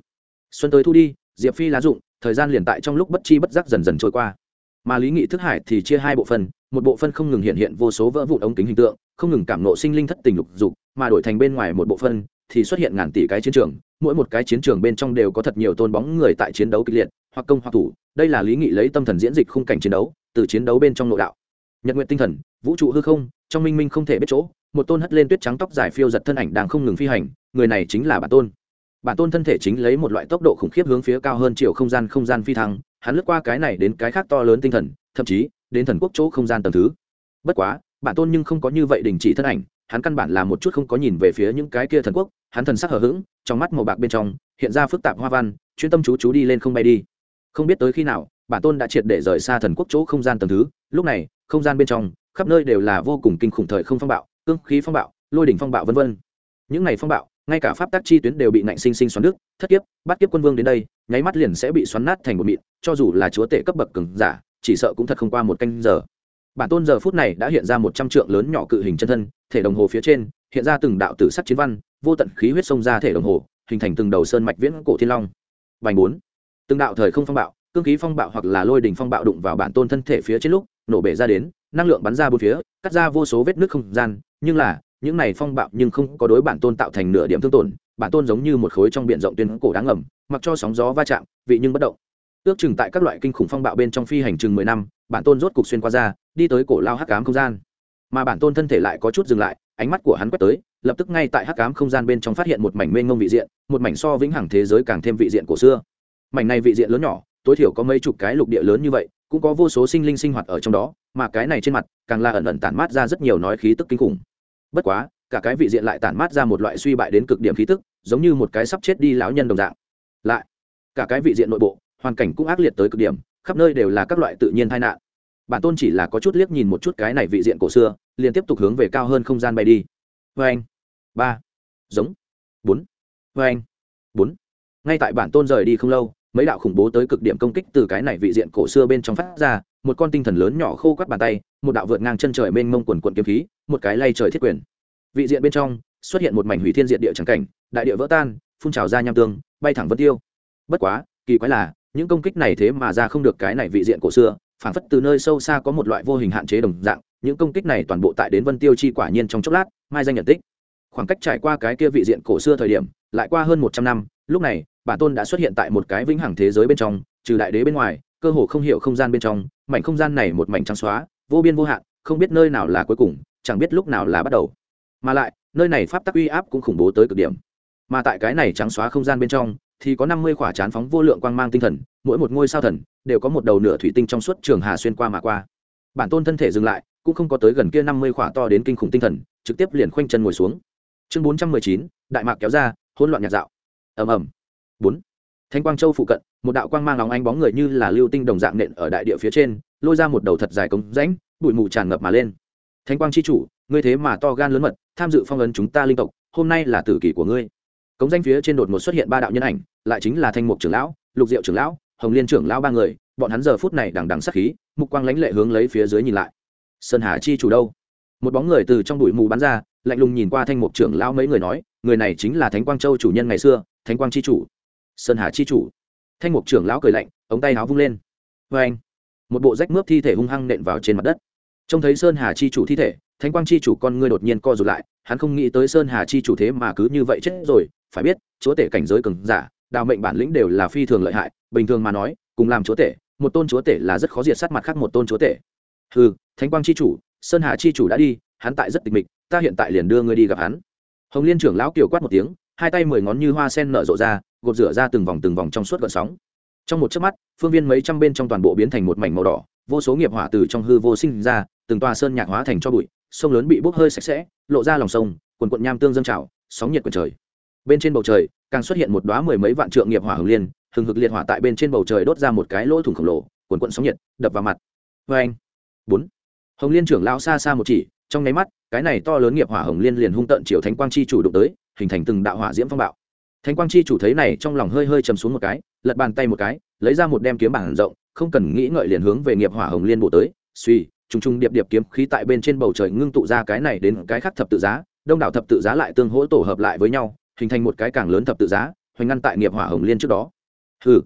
Xuân tới thu đi, diệp phi lá dụng, thời gian liền tại trong lúc bất chi bất giác dần dần trôi qua. Mà lý nghị thức hải thì chia hai bộ phân, một bộ phân không ngừng hiện hiện vô số vỡ vụn ống kính hình tượng, không ngừng cảm nộ sinh linh thất tình lục dục, mà đổi thành bên ngoài một bộ phân thì xuất hiện ngàn tỷ cái chiến trường mỗi một cái chiến trường bên trong đều có thật nhiều tôn bóng người tại chiến đấu kịch liệt, hoặc công hoặc thủ. Đây là lý nghị lấy tâm thần diễn dịch khung cảnh chiến đấu, từ chiến đấu bên trong nội đạo. Nhật nguyện tinh thần, vũ trụ hư không, trong minh minh không thể biết chỗ, một tôn hất lên tuyết trắng tóc dài phiêu giật thân ảnh đang không ngừng phi hành, người này chính là bản tôn. Bản tôn thân thể chính lấy một loại tốc độ khủng khiếp hướng phía cao hơn chiều không gian không gian phi thăng, hắn lướt qua cái này đến cái khác to lớn tinh thần, thậm chí, đến thần quốc chỗ không gian tầm thứ. Bất quá, bản tôn nhưng không có như vậy đình chỉ thân ảnh, hắn căn bản là một chút không có nhìn về phía những cái kia thần quốc hắn thần sắc hờ hững, trong mắt màu bạc bên trong hiện ra phức tạp hoa văn, chuyên tâm chú chú đi lên không bay đi. Không biết tới khi nào, bản tôn đã triệt để rời xa thần quốc chỗ không gian tầng thứ, lúc này, không gian bên trong, khắp nơi đều là vô cùng kinh khủng thời không phong bạo, cương khí phong bạo, lôi đỉnh phong bạo vân vân. Những này phong bạo, ngay cả pháp tác chi tuyến đều bị nạnh sinh sinh xoắn nước thất kiếp, bắt kiếp quân vương đến đây, nháy mắt liền sẽ bị xoắn nát thành một mịn, cho dù là chúa tể cấp bậc cường giả, chỉ sợ cũng thật không qua một canh giờ. Bản tôn giờ phút này đã hiện ra một trăm trượng lớn nhỏ cự hình chân thân, thể đồng hồ phía trên hiện ra từng đạo tử sắc chiến văn, vô tận khí huyết sông ra thể đồng hồ, hình thành từng đầu sơn mạch viễn cổ thiên long. Vành bốn. Từng đạo thời không phong bạo, cương khí phong bạo hoặc là lôi đỉnh phong bạo đụng vào bản tôn thân thể phía trên lúc, nổ bể ra đến, năng lượng bắn ra bốn phía, cắt ra vô số vết nước không gian, nhưng là, những này phong bạo nhưng không có đối bản tôn tạo thành nửa điểm thương tổn, bản tôn giống như một khối trong biển rộng tuyên cổ đáng ngầm, mặc cho sóng gió va chạm, vị nhưng bất động. Ước chừng tại các loại kinh khủng phong bạo bên trong phi hành chừng mười năm, bản tôn rốt cục xuyên qua ra, đi tới cổ lao hắc cám không gian. Mà bản tôn thân thể lại có chút dừng lại ánh mắt của hắn quét tới, lập tức ngay tại hắc cám không gian bên trong phát hiện một mảnh mênh ngông vị diện, một mảnh so vĩnh hằng thế giới càng thêm vị diện cổ xưa. Mảnh này vị diện lớn nhỏ, tối thiểu có mấy chục cái lục địa lớn như vậy, cũng có vô số sinh linh sinh hoạt ở trong đó, mà cái này trên mặt, càng là ẩn ẩn tản mát ra rất nhiều nói khí tức kinh khủng. Bất quá, cả cái vị diện lại tản mát ra một loại suy bại đến cực điểm khí tức, giống như một cái sắp chết đi lão nhân đồng dạng. Lại, cả cái vị diện nội bộ, hoàn cảnh cũng ác liệt tới cực điểm, khắp nơi đều là các loại tự nhiên tai nạn bản tôn chỉ là có chút liếc nhìn một chút cái này vị diện cổ xưa, liền tiếp tục hướng về cao hơn không gian bay đi. Vê anh, ba, giống, bốn vê anh, bốn. Ngay tại bản tôn rời đi không lâu, mấy đạo khủng bố tới cực điểm công kích từ cái này vị diện cổ xưa bên trong phát ra, một con tinh thần lớn nhỏ khô quắt bàn tay, một đạo vượt ngang chân trời mênh mông quần quận kiếm khí, một cái lay trời thiết quyền. Vị diện bên trong, xuất hiện một mảnh hủy thiên diện địa trắng cảnh, đại địa vỡ tan, phun trào ra nham tương, bay thẳng vân tiêu. Bất quá, kỳ quái là, những công kích này thế mà ra không được cái này vị diện cổ xưa phản phất từ nơi sâu xa có một loại vô hình hạn chế đồng dạng, những công kích này toàn bộ tại đến vân tiêu chi quả nhiên trong chốc lát, mai danh nhận tích. Khoảng cách trải qua cái kia vị diện cổ xưa thời điểm, lại qua hơn một trăm năm, lúc này, bản tôn đã xuất hiện tại một cái vĩnh hằng thế giới bên trong, trừ đại đế bên ngoài, cơ hồ không hiểu không gian bên trong, mảnh không gian này một mảnh trắng xóa, vô biên vô hạn, không biết nơi nào là cuối cùng, chẳng biết lúc nào là bắt đầu. Mà lại, nơi này pháp tắc uy áp cũng khủng bố tới cực điểm. Mà tại cái này trắng xóa không gian bên trong thì có năm mươi khỏa chán phóng vô lượng quang mang tinh thần, mỗi một ngôi sao thần đều có một đầu nửa thủy tinh trong suốt trường hà xuyên qua mà qua. Bản tôn thân thể dừng lại, cũng không có tới gần kia năm mươi khỏa to đến kinh khủng tinh thần, trực tiếp liền khoanh chân ngồi xuống. Chương bốn trăm mười chín, đại mạc kéo ra, hỗn loạn nhạt dạo. Ầm ầm. Bốn. Thanh quang châu phụ cận, một đạo quang mang nóng ánh bóng người như là lưu tinh đồng dạng nện ở đại địa phía trên, lôi ra một đầu thật dài cống rãnh, bụi mù tràn ngập mà lên. Thanh quang chi chủ, ngươi thế mà to gan lớn mật, tham dự phong ấn chúng ta linh tộc, hôm nay là tử kỷ của ngươi cống danh phía trên đột ngột xuất hiện ba đạo nhân ảnh, lại chính là thanh mục trưởng lão, lục diệu trưởng lão, hồng liên trưởng lão ba người, bọn hắn giờ phút này đằng đằng sắc khí, mục quang lãnh lệ hướng lấy phía dưới nhìn lại. Sơn hà chi chủ đâu? Một bóng người từ trong bụi mù bắn ra, lạnh lùng nhìn qua thanh mục trưởng lão mấy người nói, người này chính là thánh quang châu chủ nhân ngày xưa, thánh quang chi chủ. Sơn hà chi chủ. Thanh mục trưởng lão cười lạnh, ống tay áo vung lên. Vê anh, một bộ rách mướp thi thể hung hăng nện vào trên mặt đất. Trông thấy sơn hà chi chủ thi thể, thánh quang chi chủ con ngươi đột nhiên co rụt lại, hắn không nghĩ tới sơn hà chi chủ thế mà cứ như vậy chết rồi phải biết, chúa tể cảnh giới cường giả, đào mệnh bản lĩnh đều là phi thường lợi hại, bình thường mà nói, cùng làm chúa tể, một tôn chúa tể là rất khó diệt sát mặt khác một tôn chúa tể. Ừ thánh quang chi chủ, sơn hà chi chủ đã đi, hắn tại rất tịch mịch, ta hiện tại liền đưa ngươi đi gặp hắn. Hồng liên trưởng lão kiều quát một tiếng, hai tay mười ngón như hoa sen nở rộ ra, gột rửa ra từng vòng từng vòng trong suốt gợn sóng. Trong một chớp mắt, phương viên mấy trăm bên trong toàn bộ biến thành một mảnh màu đỏ, vô số nghiệp hỏa từ trong hư vô sinh ra, từng tòa sơn nhạc hóa thành cho bụi, sông lớn bị bốc hơi sạch sẽ, lộ ra lòng sông, quần quận nham tương dâng trào, sóng nhiệt quần trời bên trên bầu trời, càng xuất hiện một đoá mười mấy vạn trượng nghiệp hỏa hồng liên, hừng hực liệt hỏa tại bên trên bầu trời đốt ra một cái lỗ thủng khổng lồ quần quận sóng nhiệt, đập vào mặt. Vê anh, bốn. Hồng liên trưởng lao xa xa một chỉ, trong nháy mắt, cái này to lớn nghiệp hỏa hồng liên liền hung tận chiều thánh quang chi chủ đụng tới, hình thành từng đạo hỏa diễm phong bạo. Thánh quang chi chủ thấy này trong lòng hơi hơi chầm xuống một cái, lật bàn tay một cái, lấy ra một đem kiếm bảng rộng, không cần nghĩ ngợi liền hướng về nghiệp hỏa hồng liên bộ tới, suy, trùng trùng điệp điệp kiếm khí tại bên trên bầu trời ngưng tụ ra cái này đến cái khác thập tự giá, đông đảo thập tự giá lại tương hỗ tổ hợp lại với nhau hình thành một cái càng lớn thập tự giá, hoành ngăn tại nghiệp hỏa hồng liên trước đó. Hừ.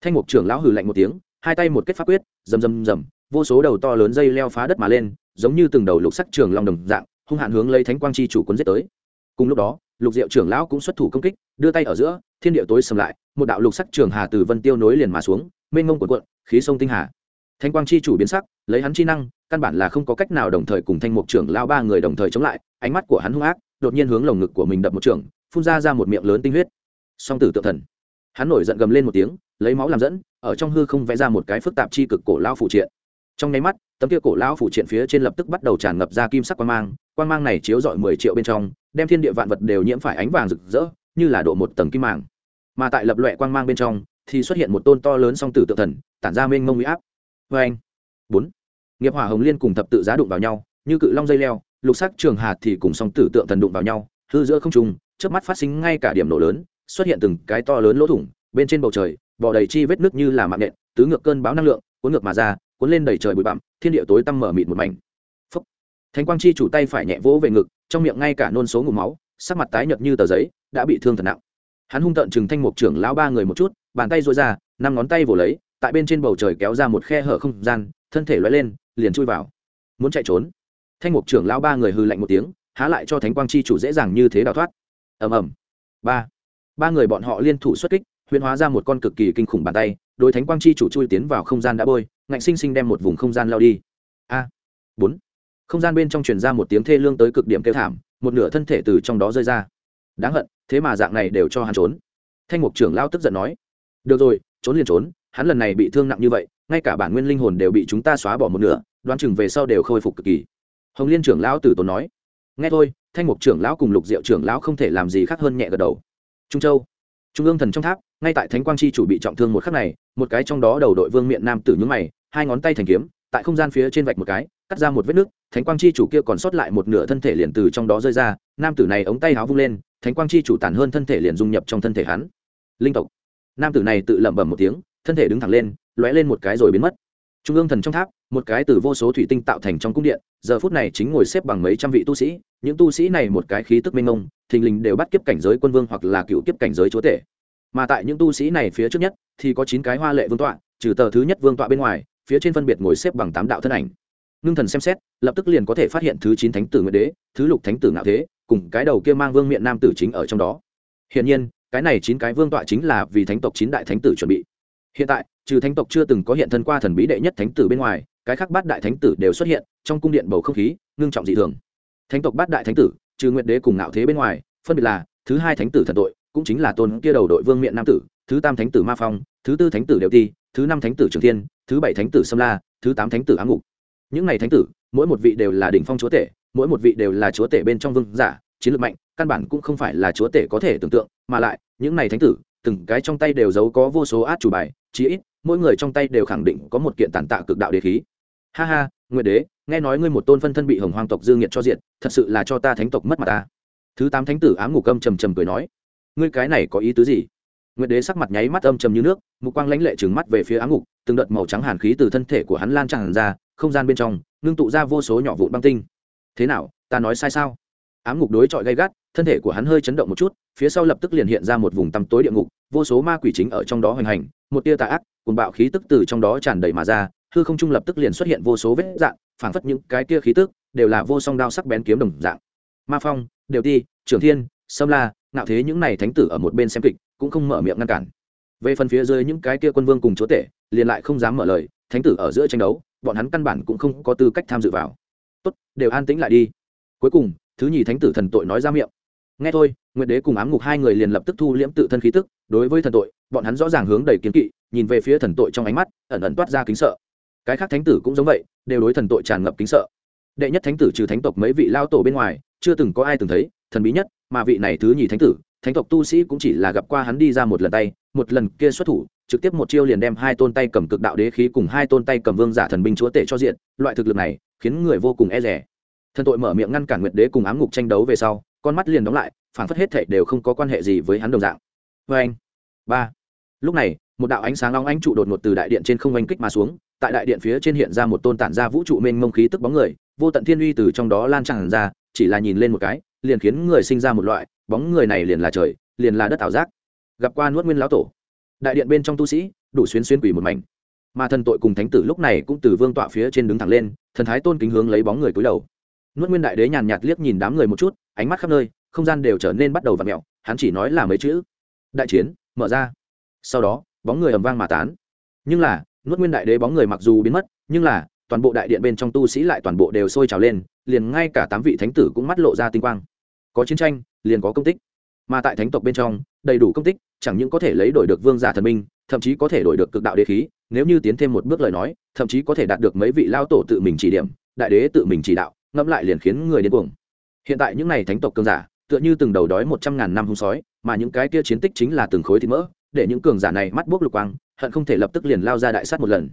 Thanh mục trưởng lão hừ lạnh một tiếng, hai tay một kết pháp quyết, rầm rầm rầm, vô số đầu to lớn dây leo phá đất mà lên, giống như từng đầu lục sắc trường long đồng dạng, hung hạn hướng lấy thánh quang chi chủ cuốn giết tới. Cùng lúc đó, lục diệu trưởng lão cũng xuất thủ công kích, đưa tay ở giữa, thiên địa tối sầm lại, một đạo lục sắc trường hà từ vân tiêu nối liền mà xuống, mênh ngông cuộn cuộn, khí sông tinh hà. Thanh quang chi chủ biến sắc, lấy hắn chi năng, căn bản là không có cách nào đồng thời cùng thanh mục trưởng lao ba người đồng thời chống lại, ánh mắt của hắn hung ác, đột nhiên hướng lồng ngực của mình đập một trường phun ra ra một miệng lớn tinh huyết. Song tử tự thần. Hắn nổi giận gầm lên một tiếng, lấy máu làm dẫn, ở trong hư không vẽ ra một cái phức tạp chi cực cổ lao phụ triện. Trong nháy mắt, tấm kia cổ lao phụ triện phía trên lập tức bắt đầu tràn ngập ra kim sắc quang mang quang mang này chiếu rọi mười triệu bên trong, đem thiên địa vạn vật đều nhiễm phải ánh vàng rực rỡ, như là độ một tầng kim màng. Mà tại lập loẹ quang mang bên trong, thì xuất hiện một tôn to lớn song tử tự thần, tản ra mênh mông huy áp. Vê anh. Bốn. Nghiệp hỏa hồng liên cùng thập tự giá đụng vào nhau, như cự long dây leo, lục sắc trường hạt thì cùng song tử tượng thần đụng vào nhau, hư giữa không trùng trước mắt phát sinh ngay cả điểm nổ lớn, xuất hiện từng cái to lớn lỗ thủng, bên trên bầu trời, bò đầy chi vết nước như là mạng nện tứ ngược cơn báo năng lượng, cuốn ngược mà ra, cuốn lên đầy trời bụi bặm, thiên địa tối tăm mở mịt một mảnh. Phúc. thánh quang chi chủ tay phải nhẹ vỗ về ngực, trong miệng ngay cả nôn số ngụm máu, sắc mặt tái nhợt như tờ giấy, đã bị thương thật nặng. Hắn hung tợn chừng thanh mục trưởng lão ba người một chút, bàn tay duỗi ra, năm ngón tay vồ lấy, tại bên trên bầu trời kéo ra một khe hở không gian, thân thể loay lên, liền chui vào. Muốn chạy trốn. Thanh mục trưởng lão ba người hư lạnh một tiếng, há lại cho thánh quang chi chủ dễ dàng như thế đào thoát ầm ầm. Ba. Ba người bọn họ liên thủ xuất kích, huyễn hóa ra một con cực kỳ kinh khủng bàn tay, đối thánh quang chi chủ chui tiến vào không gian đã bôi, ngạnh sinh sinh đem một vùng không gian lao đi. A. Bốn. Không gian bên trong truyền ra một tiếng thê lương tới cực điểm kêu thảm, một nửa thân thể từ trong đó rơi ra. Đáng hận, thế mà dạng này đều cho hắn trốn. Thanh mục trưởng lao tức giận nói. Được rồi, trốn liền trốn, hắn lần này bị thương nặng như vậy, ngay cả bản nguyên linh hồn đều bị chúng ta xóa bỏ một nửa, đoán chừng về sau đều khôi phục cực kỳ. Hồng liên trưởng lão tử tốn nói. Nghe thôi thanh mục trưởng lão cùng lục diệu trưởng lão không thể làm gì khác hơn nhẹ gật đầu. Trung châu, trung ương thần trong tháp, ngay tại thánh quang chi chủ bị trọng thương một khắc này, một cái trong đó đầu đội vương miện nam tử nhướng mày, hai ngón tay thành kiếm, tại không gian phía trên vạch một cái, cắt ra một vết nước, thánh quang chi chủ kia còn sót lại một nửa thân thể liền từ trong đó rơi ra, nam tử này ống tay áo vung lên, thánh quang chi chủ tàn hơn thân thể liền dung nhập trong thân thể hắn. Linh tộc, nam tử này tự lẩm bẩm một tiếng, thân thể đứng thẳng lên, lóe lên một cái rồi biến mất. Trung ương thần trong tháp một cái từ vô số thủy tinh tạo thành trong cung điện, giờ phút này chính ngồi xếp bằng mấy trăm vị tu sĩ, những tu sĩ này một cái khí tức minh ông thình lình đều bắt kiếp cảnh giới quân vương hoặc là cựu kiếp cảnh giới chúa tể. Mà tại những tu sĩ này phía trước nhất, thì có chín cái hoa lệ vương tọa, trừ tờ thứ nhất vương tọa bên ngoài, phía trên phân biệt ngồi xếp bằng tám đạo thân ảnh. Ngưng thần xem xét, lập tức liền có thể phát hiện thứ chín thánh tử nguyễn đế, thứ lục thánh tử ngạo thế, cùng cái đầu kia mang vương miện nam tử chính ở trong đó. Hiện nhiên, cái này chín cái vương tọa chính là vì thánh tộc chín đại thánh tử chuẩn bị. Hiện tại, trừ thánh tộc chưa từng có hiện thân qua thần bí đệ nhất thánh tử bên ngoài cái khác bát đại thánh tử đều xuất hiện, trong cung điện bầu không khí ngưng trọng dị thường. Thánh tộc bát đại thánh tử, trừ nguyện đế cùng ngạo thế bên ngoài, phân biệt là thứ hai thánh tử thần tội, cũng chính là tôn kia đầu đội vương miện nam tử, thứ tam thánh tử ma phong, thứ tư thánh tử đều ti, thứ năm thánh tử trường thiên, thứ bảy thánh tử sâm la, thứ tám thánh tử ám ngục. Những này thánh tử, mỗi một vị đều là đỉnh phong chúa tể, mỗi một vị đều là chúa tể bên trong vương giả, chiến lược mạnh, căn bản cũng không phải là chúa tể có thể tưởng tượng, mà lại, những này thánh tử, từng cái trong tay đều giấu có vô số át chủ bài, chí ít, mỗi người trong tay đều khẳng định có một kiện tàn tạ cực đạo đế khí ha ha, nguyệt đế, nghe nói ngươi một tôn phân thân bị hồng hoang tộc dương nghiệt cho diện thật sự là cho ta thánh tộc mất mặt ta. Thứ tám thánh tử ám ngục âm trầm trầm cười nói, ngươi cái này có ý tứ gì? Nguyệt đế sắc mặt nháy mắt âm trầm như nước, mục quang lãnh lệ trừng mắt về phía ám ngục từng đợt màu trắng hàn khí từ thân thể của hắn lan tràn ra, không gian bên trong, ngưng tụ ra vô số nhỏ vụn băng tinh. Thế nào, ta nói sai sao? Ám ngục đối chọi gay gắt, thân thể của hắn hơi chấn động một chút, phía sau lập tức liền hiện ra một vùng tăm tối địa ngục, vô số ma quỷ chính ở trong đó hoành hành, một tia tà ác cùng bạo khí tức từ trong đó tràn đầy mà ra hư không trung lập tức liền xuất hiện vô số vết dạng, phảng phất những cái kia khí tức đều là vô song đao sắc bén kiếm đồng dạng. Ma phong, đều ti trưởng thiên, sâm la, ngạo thế những này thánh tử ở một bên xem kịch, cũng không mở miệng ngăn cản. Về phần phía dưới những cái kia quân vương cùng chúa tể, liền lại không dám mở lời, thánh tử ở giữa tranh đấu, bọn hắn căn bản cũng không có tư cách tham dự vào. Tốt, đều an tĩnh lại đi. Cuối cùng, thứ nhì thánh tử thần tội nói ra miệng. Nghe thôi, nguyệt đế cùng ám ngục hai người liền lập tức thu liễm tự thân khí tức, đối với thần tội, bọn hắn rõ ràng hướng đầy kiến kỵ, nhìn về phía thần tội trong ánh mắt, ẩn ẩn toát ra kính sợ cái khác thánh tử cũng giống vậy, đều đối thần tội tràn ngập kính sợ. Đệ nhất thánh tử trừ thánh tộc mấy vị lao tổ bên ngoài, chưa từng có ai từng thấy, thần bí nhất, mà vị này thứ nhì thánh tử, thánh tộc tu sĩ cũng chỉ là gặp qua hắn đi ra một lần tay, một lần kia xuất thủ, trực tiếp một chiêu liền đem hai tôn tay cầm cực đạo đế khí cùng hai tôn tay cầm vương giả thần binh chúa tể cho diện, loại thực lực này, khiến người vô cùng e rẻ thần tội mở miệng ngăn cản nguyệt đế cùng ám ngục tranh đấu về sau, con mắt liền đóng lại phản phất hết thảy đều không có quan hệ gì với hắn đồng dạng. Vê anh ba! Lúc này, một đạo ánh sáng long ánh trụ đột ngột từ đại điện trên không oanh kích mà xuống tại đại điện phía trên hiện ra một tôn tản ra vũ trụ mênh mông khí tức bóng người, vô tận thiên uy từ trong đó lan tràn ra, chỉ là nhìn lên một cái, liền khiến người sinh ra một loại, bóng người này liền là trời, liền là đất ảo giác. Gặp qua nuốt nguyên lão tổ. Đại điện bên trong tu sĩ, đủ xuyên xuyên quỷ một mảnh. Mà thần tội cùng thánh tử lúc này cũng từ vương tọa phía trên đứng thẳng lên, thần thái tôn kính hướng lấy bóng người cúi đầu. Nuốt nguyên đại đế nhàn nhạt liếc nhìn đám người một chút, ánh mắt khắp nơi, không gian đều trở nên bắt đầu v ặ mẹo hắn chỉ nói là mấy chữ. Đại chiến, mở ra. Sau đó, bóng người ầm vang mà tán. Nhưng là nuốt nguyên đại đế bóng người mặc dù biến mất, nhưng là, toàn bộ đại điện bên trong tu sĩ lại toàn bộ đều sôi trào lên, liền ngay cả tám vị thánh tử cũng mắt lộ ra tinh quang. Có chiến tranh, liền có công tích. Mà tại thánh tộc bên trong, đầy đủ công tích, chẳng những có thể lấy đổi được vương giả thần minh, thậm chí có thể đổi được cực đạo đế khí, nếu như tiến thêm một bước lời nói, thậm chí có thể đạt được mấy vị lao tổ tự mình chỉ điểm, đại đế tự mình chỉ đạo, ngẫm lại liền khiến người điên cuồng. Hiện tại những n à y thánh tộc cường giả, tựa như từng đầu đói một trăm ngàn năm hung sói, mà những cái kia chiến tích chính là từng khối thịt mỡ, để những cường giả này mắt buốc lục quang hận không thể lập tức liền lao ra đại sát một lần.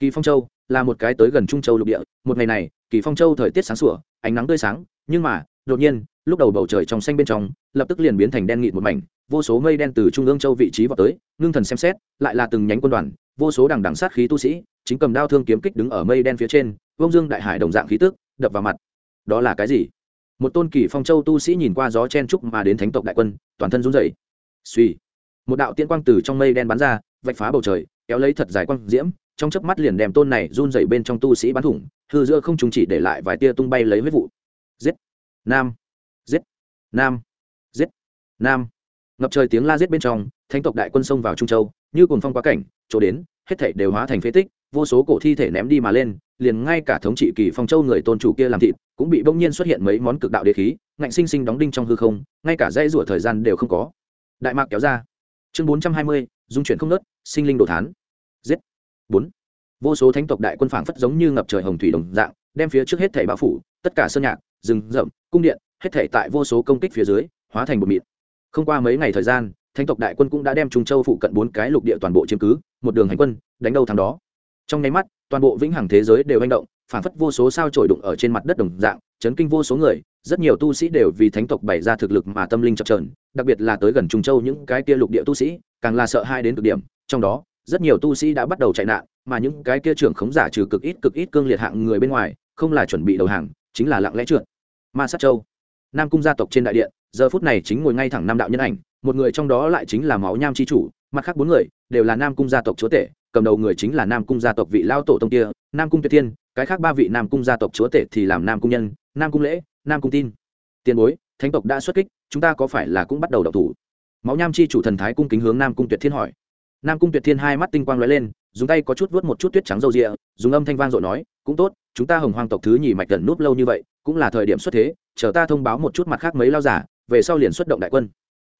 Kỳ phong châu là một cái tới gần trung châu lục địa, một ngày này, kỳ phong châu thời tiết sáng sủa, ánh nắng tươi sáng, nhưng mà, đột nhiên, lúc đầu bầu trời trong xanh bên trong, lập tức liền biến thành đen nghịt một mảnh, vô số mây đen từ trung ương châu vị trí vào tới, ngưng thần xem xét, lại là từng nhánh quân đoàn, vô số đằng đằng sát khí tu sĩ, chính cầm đao thương kiếm kích đứng ở mây đen phía trên, vông dương đại hải đồng dạng khí tức, đập vào mặt. Đó là cái gì? Một tôn kỳ phong châu tu sĩ nhìn qua gió chen trúc mà đến thánh tộc đại quân, toàn thân run rẩy. Suy một đạo tiên quang từ trong mây đen bắn ra vạch phá bầu trời, kéo lấy thật dài quang diễm, trong chớp mắt liền đem tôn này run rẩy bên trong tu sĩ bắn thủng, hư giữa không trùng chỉ để lại vài tia tung bay lấy huyết vụ. Giết! Nam! Giết! Nam! Giết! Nam! Ngập trời tiếng la giết bên trong, thánh tộc đại quân xông vào trung châu, như cồn phong quá cảnh, chỗ đến, hết thảy đều hóa thành phế tích, vô số cổ thi thể ném đi mà lên, liền ngay cả thống trị kỳ phong châu người tôn chủ kia làm thịt, cũng bị bỗng nhiên xuất hiện mấy món cực đạo đế khí, ngạnh sinh sinh đóng đinh trong hư không, ngay cả dây rủa thời gian đều không có. Đại mạc kéo ra. Chương bốn trăm hai mươi dung chuyển không nớt, sinh linh đồ thán. Giết. Bốn. Vô số thánh tộc đại quân phảng phất giống như ngập trời hồng thủy đồng dạng, đem phía trước hết thảy bao phủ, tất cả sơn nhạc, rừng rậm, cung điện, hết thảy tại vô số công kích phía dưới, hóa thành một mịn không qua mấy ngày thời gian, thánh tộc đại quân cũng đã đem trung châu phụ cận bốn cái lục địa toàn bộ chiếm cứ, một đường hành quân, đánh đâu thắng đó. Trong nháy mắt, toàn bộ vĩnh hằng thế giới đều hành động, phảng phất vô số sao trổi đụng ở trên mặt đất đồng dạng, chấn kinh vô số người, rất nhiều tu sĩ đều vì thánh tộc bày ra thực lực mà tâm linh chập trờn đặc biệt là tới gần trung châu những cái kia lục địa tu sĩ, càng là sợ hai đến cực điểm. Trong đó, rất nhiều tu sĩ đã bắt đầu chạy nạn, mà những cái kia trưởng khống giả trừ cực ít cực ít cương liệt hạng người bên ngoài, không là chuẩn bị đầu hàng, chính là lặng lẽ trượt. Ma sát châu, nam cung gia tộc trên đại điện, giờ phút này chính ngồi ngay thẳng Nam đạo nhân ảnh, một người trong đó lại chính là máu nham c h i chủ, mặt khác bốn người đều là nam cung gia tộc chúa tể, cầm đầu người chính là nam cung gia tộc vị lao tổ tông kia, nam cung tuyệt thiên, cái khác ba vị nam cung gia tộc chúa tể thì làm nam cung nhân, nam cung lễ, nam cung tin. Tiền bối thánh tộc đã xuất kích, chúng ta có phải là cũng bắt đầu đọc thủ? Máu nham chi chủ thần thái cung kính hướng nam cung tuyệt thiên hỏi. Nam cung tuyệt thiên hai mắt tinh quang lóe lên, dùng tay có chút vớt một chút tuyết trắng râu rịa, dùng âm thanh vang dội nói, cũng tốt, chúng ta hồng hoang tộc thứ nhì mạch gần núp lâu như vậy, cũng là thời điểm xuất thế, chờ ta thông báo một chút mặt khác mấy lao giả, về sau liền xuất động đại quân.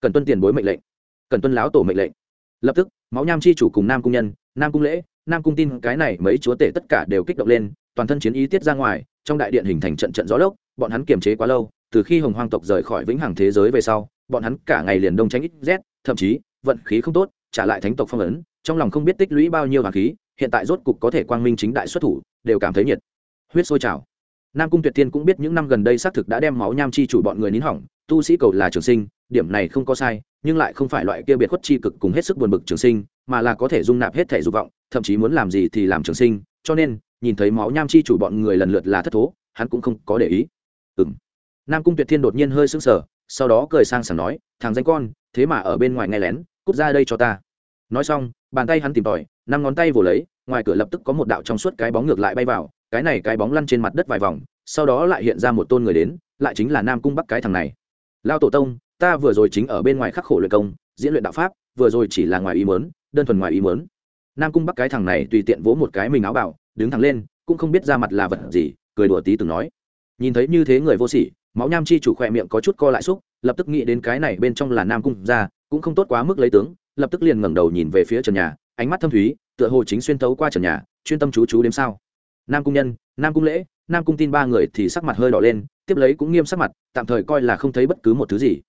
Cần tuân tiền bối mệnh lệnh. Cần tuân láo tổ mệnh lệnh. Lập tức, máu nham chi chủ cùng nam cung nhân, nam cung lễ, nam cung tin, cái này mấy chúa tể tất cả đều kích động lên, toàn thân chiến ý tiết ra ngoài, trong đại điện hình thành trận trận gió lốc bọn hắn kiềm chế quá lâu, từ khi hồng hoang tộc rời khỏi vĩnh hằng thế giới về sau, bọn hắn cả ngày liền đông tránh ít rét, thậm chí, vận khí không tốt, trả lại thánh tộc phong ấn, trong lòng không biết tích lũy bao nhiêu hàng khí, hiện tại rốt cục có thể quang minh chính đại xuất thủ, đều cảm thấy nhiệt. Huyết sôi trào. Nam cung tuyệt tiên cũng biết những năm gần đây xác thực đã đem máu nham chi chủ bọn người nín hỏng, tu sĩ cầu là trường sinh, điểm này không có sai, nhưng lại không phải loại kia biệt khuất chi cực cùng hết sức buồn bực trường sinh, mà là có thể dung nạp hết thể dục vọng, thậm chí muốn làm gì thì làm trường sinh, cho nên, nhìn thấy máu nham chi chủ bọn người lần lượt là thất thố, hắn cũng không có để ý ừ m nam cung tuyệt thiên đột nhiên hơi sững sờ, sau đó cười sang sảng nói, thằng danh con, thế mà ở bên ngoài nghe lén, cút ra đây cho ta. Nói xong, bàn tay hắn tìm tòi, năm ngón tay vồ lấy, ngoài cửa lập tức có một đạo trong suốt cái bóng ngược lại bay vào, cái này cái bóng lăn trên mặt đất vài vòng, sau đó lại hiện ra một tôn người đến, lại chính là nam cung bắc cái thằng này. Lao tổ tông, ta vừa rồi chính ở bên ngoài khắc khổ luyện công, diễn luyện đạo pháp, vừa rồi chỉ là ngoài ý mớn đơn thuần ngoài ý mớn nam cung bắc cái thằng này tùy tiện vỗ một cái mình áo bảo đứng thẳng lên, cũng không biết ra mặt là vật gì, cười đùa tí từng nói nhìn thấy như thế người vô sỉ, máu nham chi chủ khỏe miệng có chút co lại xúc, lập tức nghĩ đến cái này bên trong là nam cung ra cũng không tốt quá mức lấy tướng, lập tức liền ngẩng đầu nhìn về phía trần nhà, ánh mắt thâm thúy, tựa hồ chính xuyên thấu qua trần nhà, chuyên tâm chú chú đếm sao. Nam cung nhân, nam cung lễ, nam cung tin ba người thì sắc mặt hơi đỏ lên, tiếp lấy cũng nghiêm sắc mặt, tạm thời coi là không thấy bất cứ một thứ gì.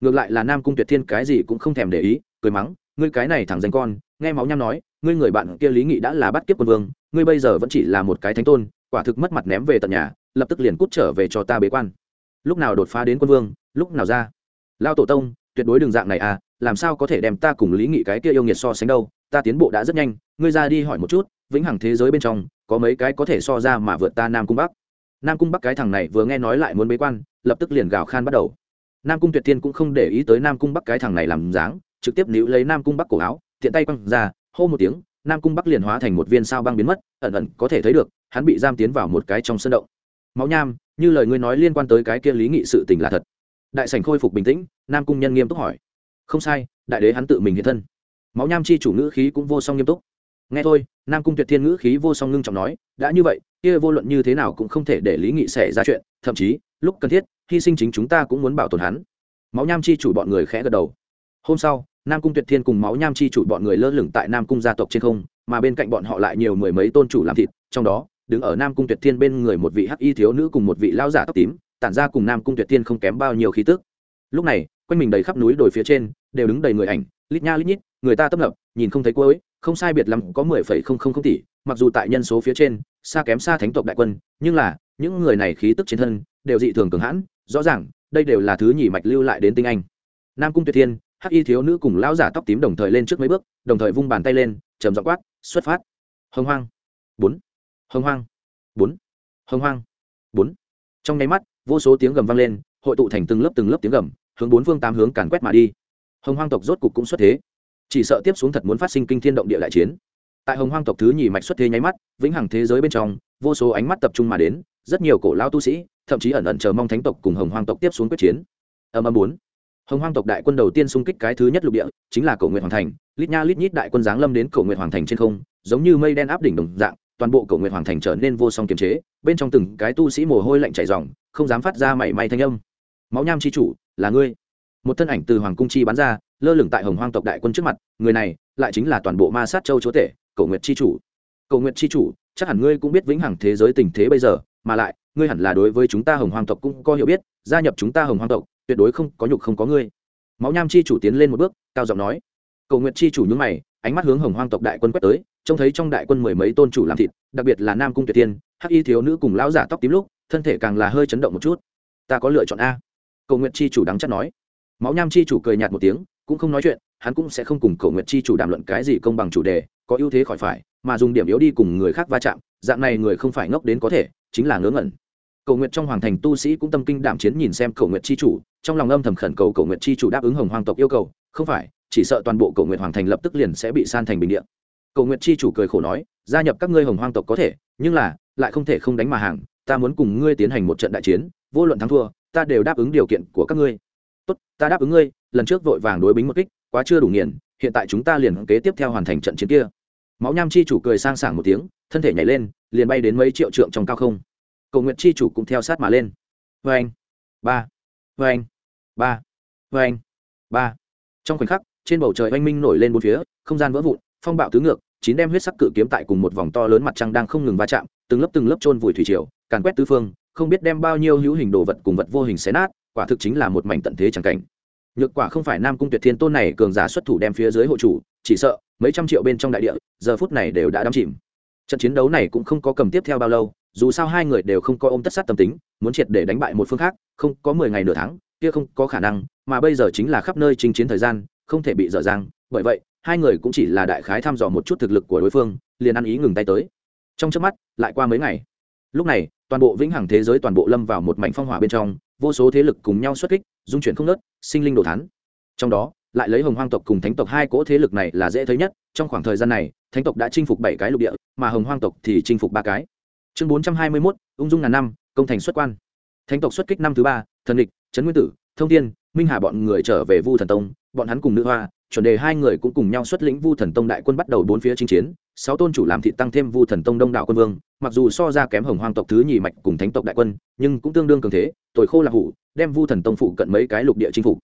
Ngược lại là nam cung tuyệt thiên cái gì cũng không thèm để ý, cười mắng, ngươi cái này thẳng danh con, nghe máu nham nói, ngươi người bạn kia lý nghị đã là bắt kiếp quân vương, ngươi bây giờ vẫn chỉ là một cái thánh tôn, quả thực mất mặt ném về tận nhà lập tức liền cút trở về cho ta bế quan. Lúc nào đột phá đến quân vương, lúc nào ra. Lao tổ tông, tuyệt đối đường dạng này à làm sao có thể đem ta cùng lý nghị cái kia yêu nghiệt so sánh đâu, ta tiến bộ đã rất nhanh, ngươi ra đi hỏi một chút, vĩnh hằng thế giới bên trong, có mấy cái có thể so ra mà vượt ta nam cung bắc. Nam cung bắc cái thằng này vừa nghe nói lại muốn bế quan, lập tức liền gào khan bắt đầu. Nam cung tuyệt tiên cũng không để ý tới nam cung bắc cái thằng này làm dáng, trực tiếp níu lấy nam cung bắc cổ áo, tiện tay quăng ra, hô một tiếng, nam cung bắc liền hóa thành một viên sao băng biến mất, ẩn ẩn có thể thấy được, hắn bị giam tiến vào một cái trong sân động máu nham, như lời ngươi nói liên quan tới cái kia lý nghị sự tình là thật. Đại sảnh khôi phục bình tĩnh, nam cung nhân nghiêm túc hỏi. Không sai, đại đế hắn tự mình hiện thân. Máu nham chi chủ ngữ khí cũng vô song nghiêm túc. Nghe thôi, nam cung tuyệt thiên ngữ khí vô song ngưng trọng nói, đã như vậy, kia vô luận như thế nào cũng không thể để lý nghị xảy ra chuyện, thậm chí, lúc cần thiết, hy sinh chính chúng ta cũng muốn bảo tồn hắn. Máu nham chi chủ bọn người khẽ gật đầu. Hôm sau, nam cung tuyệt thiên cùng máu nham chi chủ bọn người lơ lửng tại nam cung gia tộc trên không, mà bên cạnh bọn họ lại nhiều mười mấy tôn chủ làm thịt, trong đó đứng ở nam cung tuyệt thiên bên người một vị hắc y thiếu nữ cùng một vị lao giả tóc tím, tản ra cùng nam cung tuyệt thiên không kém bao nhiêu khí tức. Lúc này, quanh mình đầy khắp núi đồi phía trên, đều đứng đầy người ảnh, lít nha lít nhít, người ta tấp nập, nhìn không thấy cuối, không sai biệt lắm có mười phẩy không không không tỷ, mặc dù tại nhân số phía trên, xa kém xa thánh tộc đại quân, nhưng là, những người này khí tức trên thân, đều dị thường cường hãn, rõ ràng, đây đều là thứ nhị mạch lưu lại đến tinh anh. Nam cung tuyệt thiên, hắc y thiếu nữ cùng lão giả tóc tím đồng thời lên trước mấy bước, đồng thời vung bàn tay lên, trầm giọng quát, xuất phát! Hồng hoang. Bốn hồng hoang. Bốn. Hồng hoang. Bốn. Trong nháy mắt, vô số tiếng gầm vang lên, hội tụ thành từng lớp từng lớp tiếng gầm, hướng bốn phương tám hướng càn quét mà đi. Hồng hoang tộc rốt cục cũng xuất thế. Chỉ sợ tiếp xuống thật muốn phát sinh kinh thiên động địa đại chiến. Tại hồng hoang tộc thứ nhì mạch xuất thế nháy mắt, vĩnh hằng thế giới bên trong, vô số ánh mắt tập trung mà đến, rất nhiều cổ lao tu sĩ, thậm chí ẩn ẩn chờ mong thánh tộc cùng hồng hoang tộc tiếp xuống quyết chiến. Âm âm bốn. Hồng hoang tộc đại quân đầu tiên xung kích cái thứ nhất lục địa, chính là cổ nguyện hoàng thành. Lít nha lít nhít đại quân giáng lâm đến cổ nguyện hoàng thành trên không, giống như mây đen áp đỉnh đồng dạng toàn bộ cổ nguyện hoàng thành trở nên vô song kiềm chế, bên trong từng cái tu sĩ mồ hôi lạnh chảy dòng không dám phát ra mảy may thanh âm. Máu nham chi chủ, là ngươi. Một thân ảnh từ hoàng cung chi bắn ra, lơ lửng tại hồng hoang tộc đại quân trước mặt, người này lại chính là toàn bộ ma sát châu chúa tể cầu nguyện chi chủ. Cầu nguyện chi chủ, chắc hẳn ngươi cũng biết vĩnh hằng thế giới tình thế bây giờ, mà lại, ngươi hẳn là đối với chúng ta hồng hoang tộc cũng có hiểu biết, gia nhập chúng ta hồng hoang tộc, tuyệt đối không có nhục không có ngươi. Máu nham chi chủ tiến lên một bước, cao giọng nói. Cầu nguyện chi chủ nhúng mày ánh mắt hướng hồng hoang tộc đại quân quét tới, trông thấy trong đại quân mười mấy tôn chủ làm thịt, đặc biệt là nam cung tuyệt tiên hắc y thiếu nữ cùng lão giả tóc tím lúc, thân thể càng là hơi chấn động một chút. Ta có lựa chọn a. Cầu nguyện chi chủ đắng chắc nói. Máu nham chi chủ cười nhạt một tiếng, cũng không nói chuyện, hắn cũng sẽ không cùng cầu nguyện chi chủ đàm luận cái gì công bằng chủ đề, có ưu thế khỏi phải, mà dùng điểm yếu đi cùng người khác va chạm, dạng này người không phải ngốc đến có thể, chính là ngớ ngẩn. Cầu nguyện trong hoàng thành tu sĩ cũng tâm kinh đảm chiến nhìn xem cầu nguyện chi chủ, trong lòng âm thầm khẩn cầu cầu nguyện chi chủ đáp ứng hồng hoàng tộc yêu cầu, không phải chỉ sợ toàn bộ cổ nguyện hoàng thành lập tức liền sẽ bị san thành bình địa. Cầu nguyện chi chủ cười khổ nói, gia nhập các ngươi hồng hoang tộc có thể, nhưng là, lại không thể không đánh mà hàng, ta muốn cùng ngươi tiến hành một trận đại chiến, vô luận thắng thua, ta đều đáp ứng điều kiện của các ngươi. Tốt, ta đáp ứng ngươi, lần trước vội vàng đối bính một kích, quá chưa đủ nghiền, hiện tại chúng ta liền kế tiếp theo hoàn thành trận chiến kia. Máu nham chi chủ cười sang sảng một tiếng, thân thể nhảy lên, liền bay đến mấy triệu trượng trong cao không. Cầu nguyện chi chủ cũng theo sát mà lên. Vê anh ba vê anh ba vê anh ba. Trong khoảnh khắc trên bầu trời oanh minh nổi lên bốn phía, không gian vỡ vụn, phong bạo tứ ngược, chín đem huyết sắc cự kiếm tại cùng một vòng to lớn mặt trăng đang không ngừng va chạm, từng lớp từng lớp trôn vùi thủy triều, càn quét tứ phương, không biết đem bao nhiêu hữu hình đồ vật cùng vật vô hình xé nát, quả thực chính là một mảnh tận thế chẳng cảnh. Nhược quả không phải nam cung tuyệt thiên tôn này cường giả xuất thủ đem phía dưới hộ chủ, chỉ sợ, mấy trăm triệu bên trong đại địa, giờ phút này đều đã đắm chìm. Trận chiến đấu này cũng không có cầm tiếp theo bao lâu, dù sao hai người đều không có ôm tất sát tâm tính, muốn triệt để đánh bại một phương khác, không có mười ngày nửa tháng, kia không có khả năng, mà bây giờ chính là khắp nơi chinh chiến thời gian không thể bị dở dang, bởi vậy, hai người cũng chỉ là đại khái thăm dò một chút thực lực của đối phương, liền ăn ý ngừng tay tới. Trong trước mắt, lại qua mấy ngày. Lúc này, toàn bộ vĩnh hằng thế giới toàn bộ lâm vào một mảnh phong hỏa bên trong, vô số thế lực cùng nhau xuất kích, dung chuyển không nớt sinh linh đồ thắn trong đó, lại lấy hồng hoang tộc cùng thánh tộc hai cỗ thế lực này là dễ thấy nhất, trong khoảng thời gian này, thánh tộc đã chinh phục bảy cái lục địa, mà hồng hoang tộc thì chinh phục ba cái. Chương bốn trăm hai mươi mốt, ung dung ngàn năm, công thành xuất quan. Thánh tộc xuất kích năm thứ ba, thần địch, trấn nguyên tử, thông tiên minh hà bọn người trở về vu thần tông, bọn hắn cùng nữ hoa, chuẩn đề hai người cũng cùng nhau xuất lĩnh vu thần tông đại quân bắt đầu bốn phía chinh chiến, sáu tôn chủ làm thị tăng thêm vu thần tông đông đảo quân vương, mặc dù so ra kém hồng hoang tộc thứ nhì mạch cùng thánh tộc đại quân, nhưng cũng tương đương cường thế, tội khô là hủ, đem vu thần tông phụ cận mấy cái lục địa chinh phục.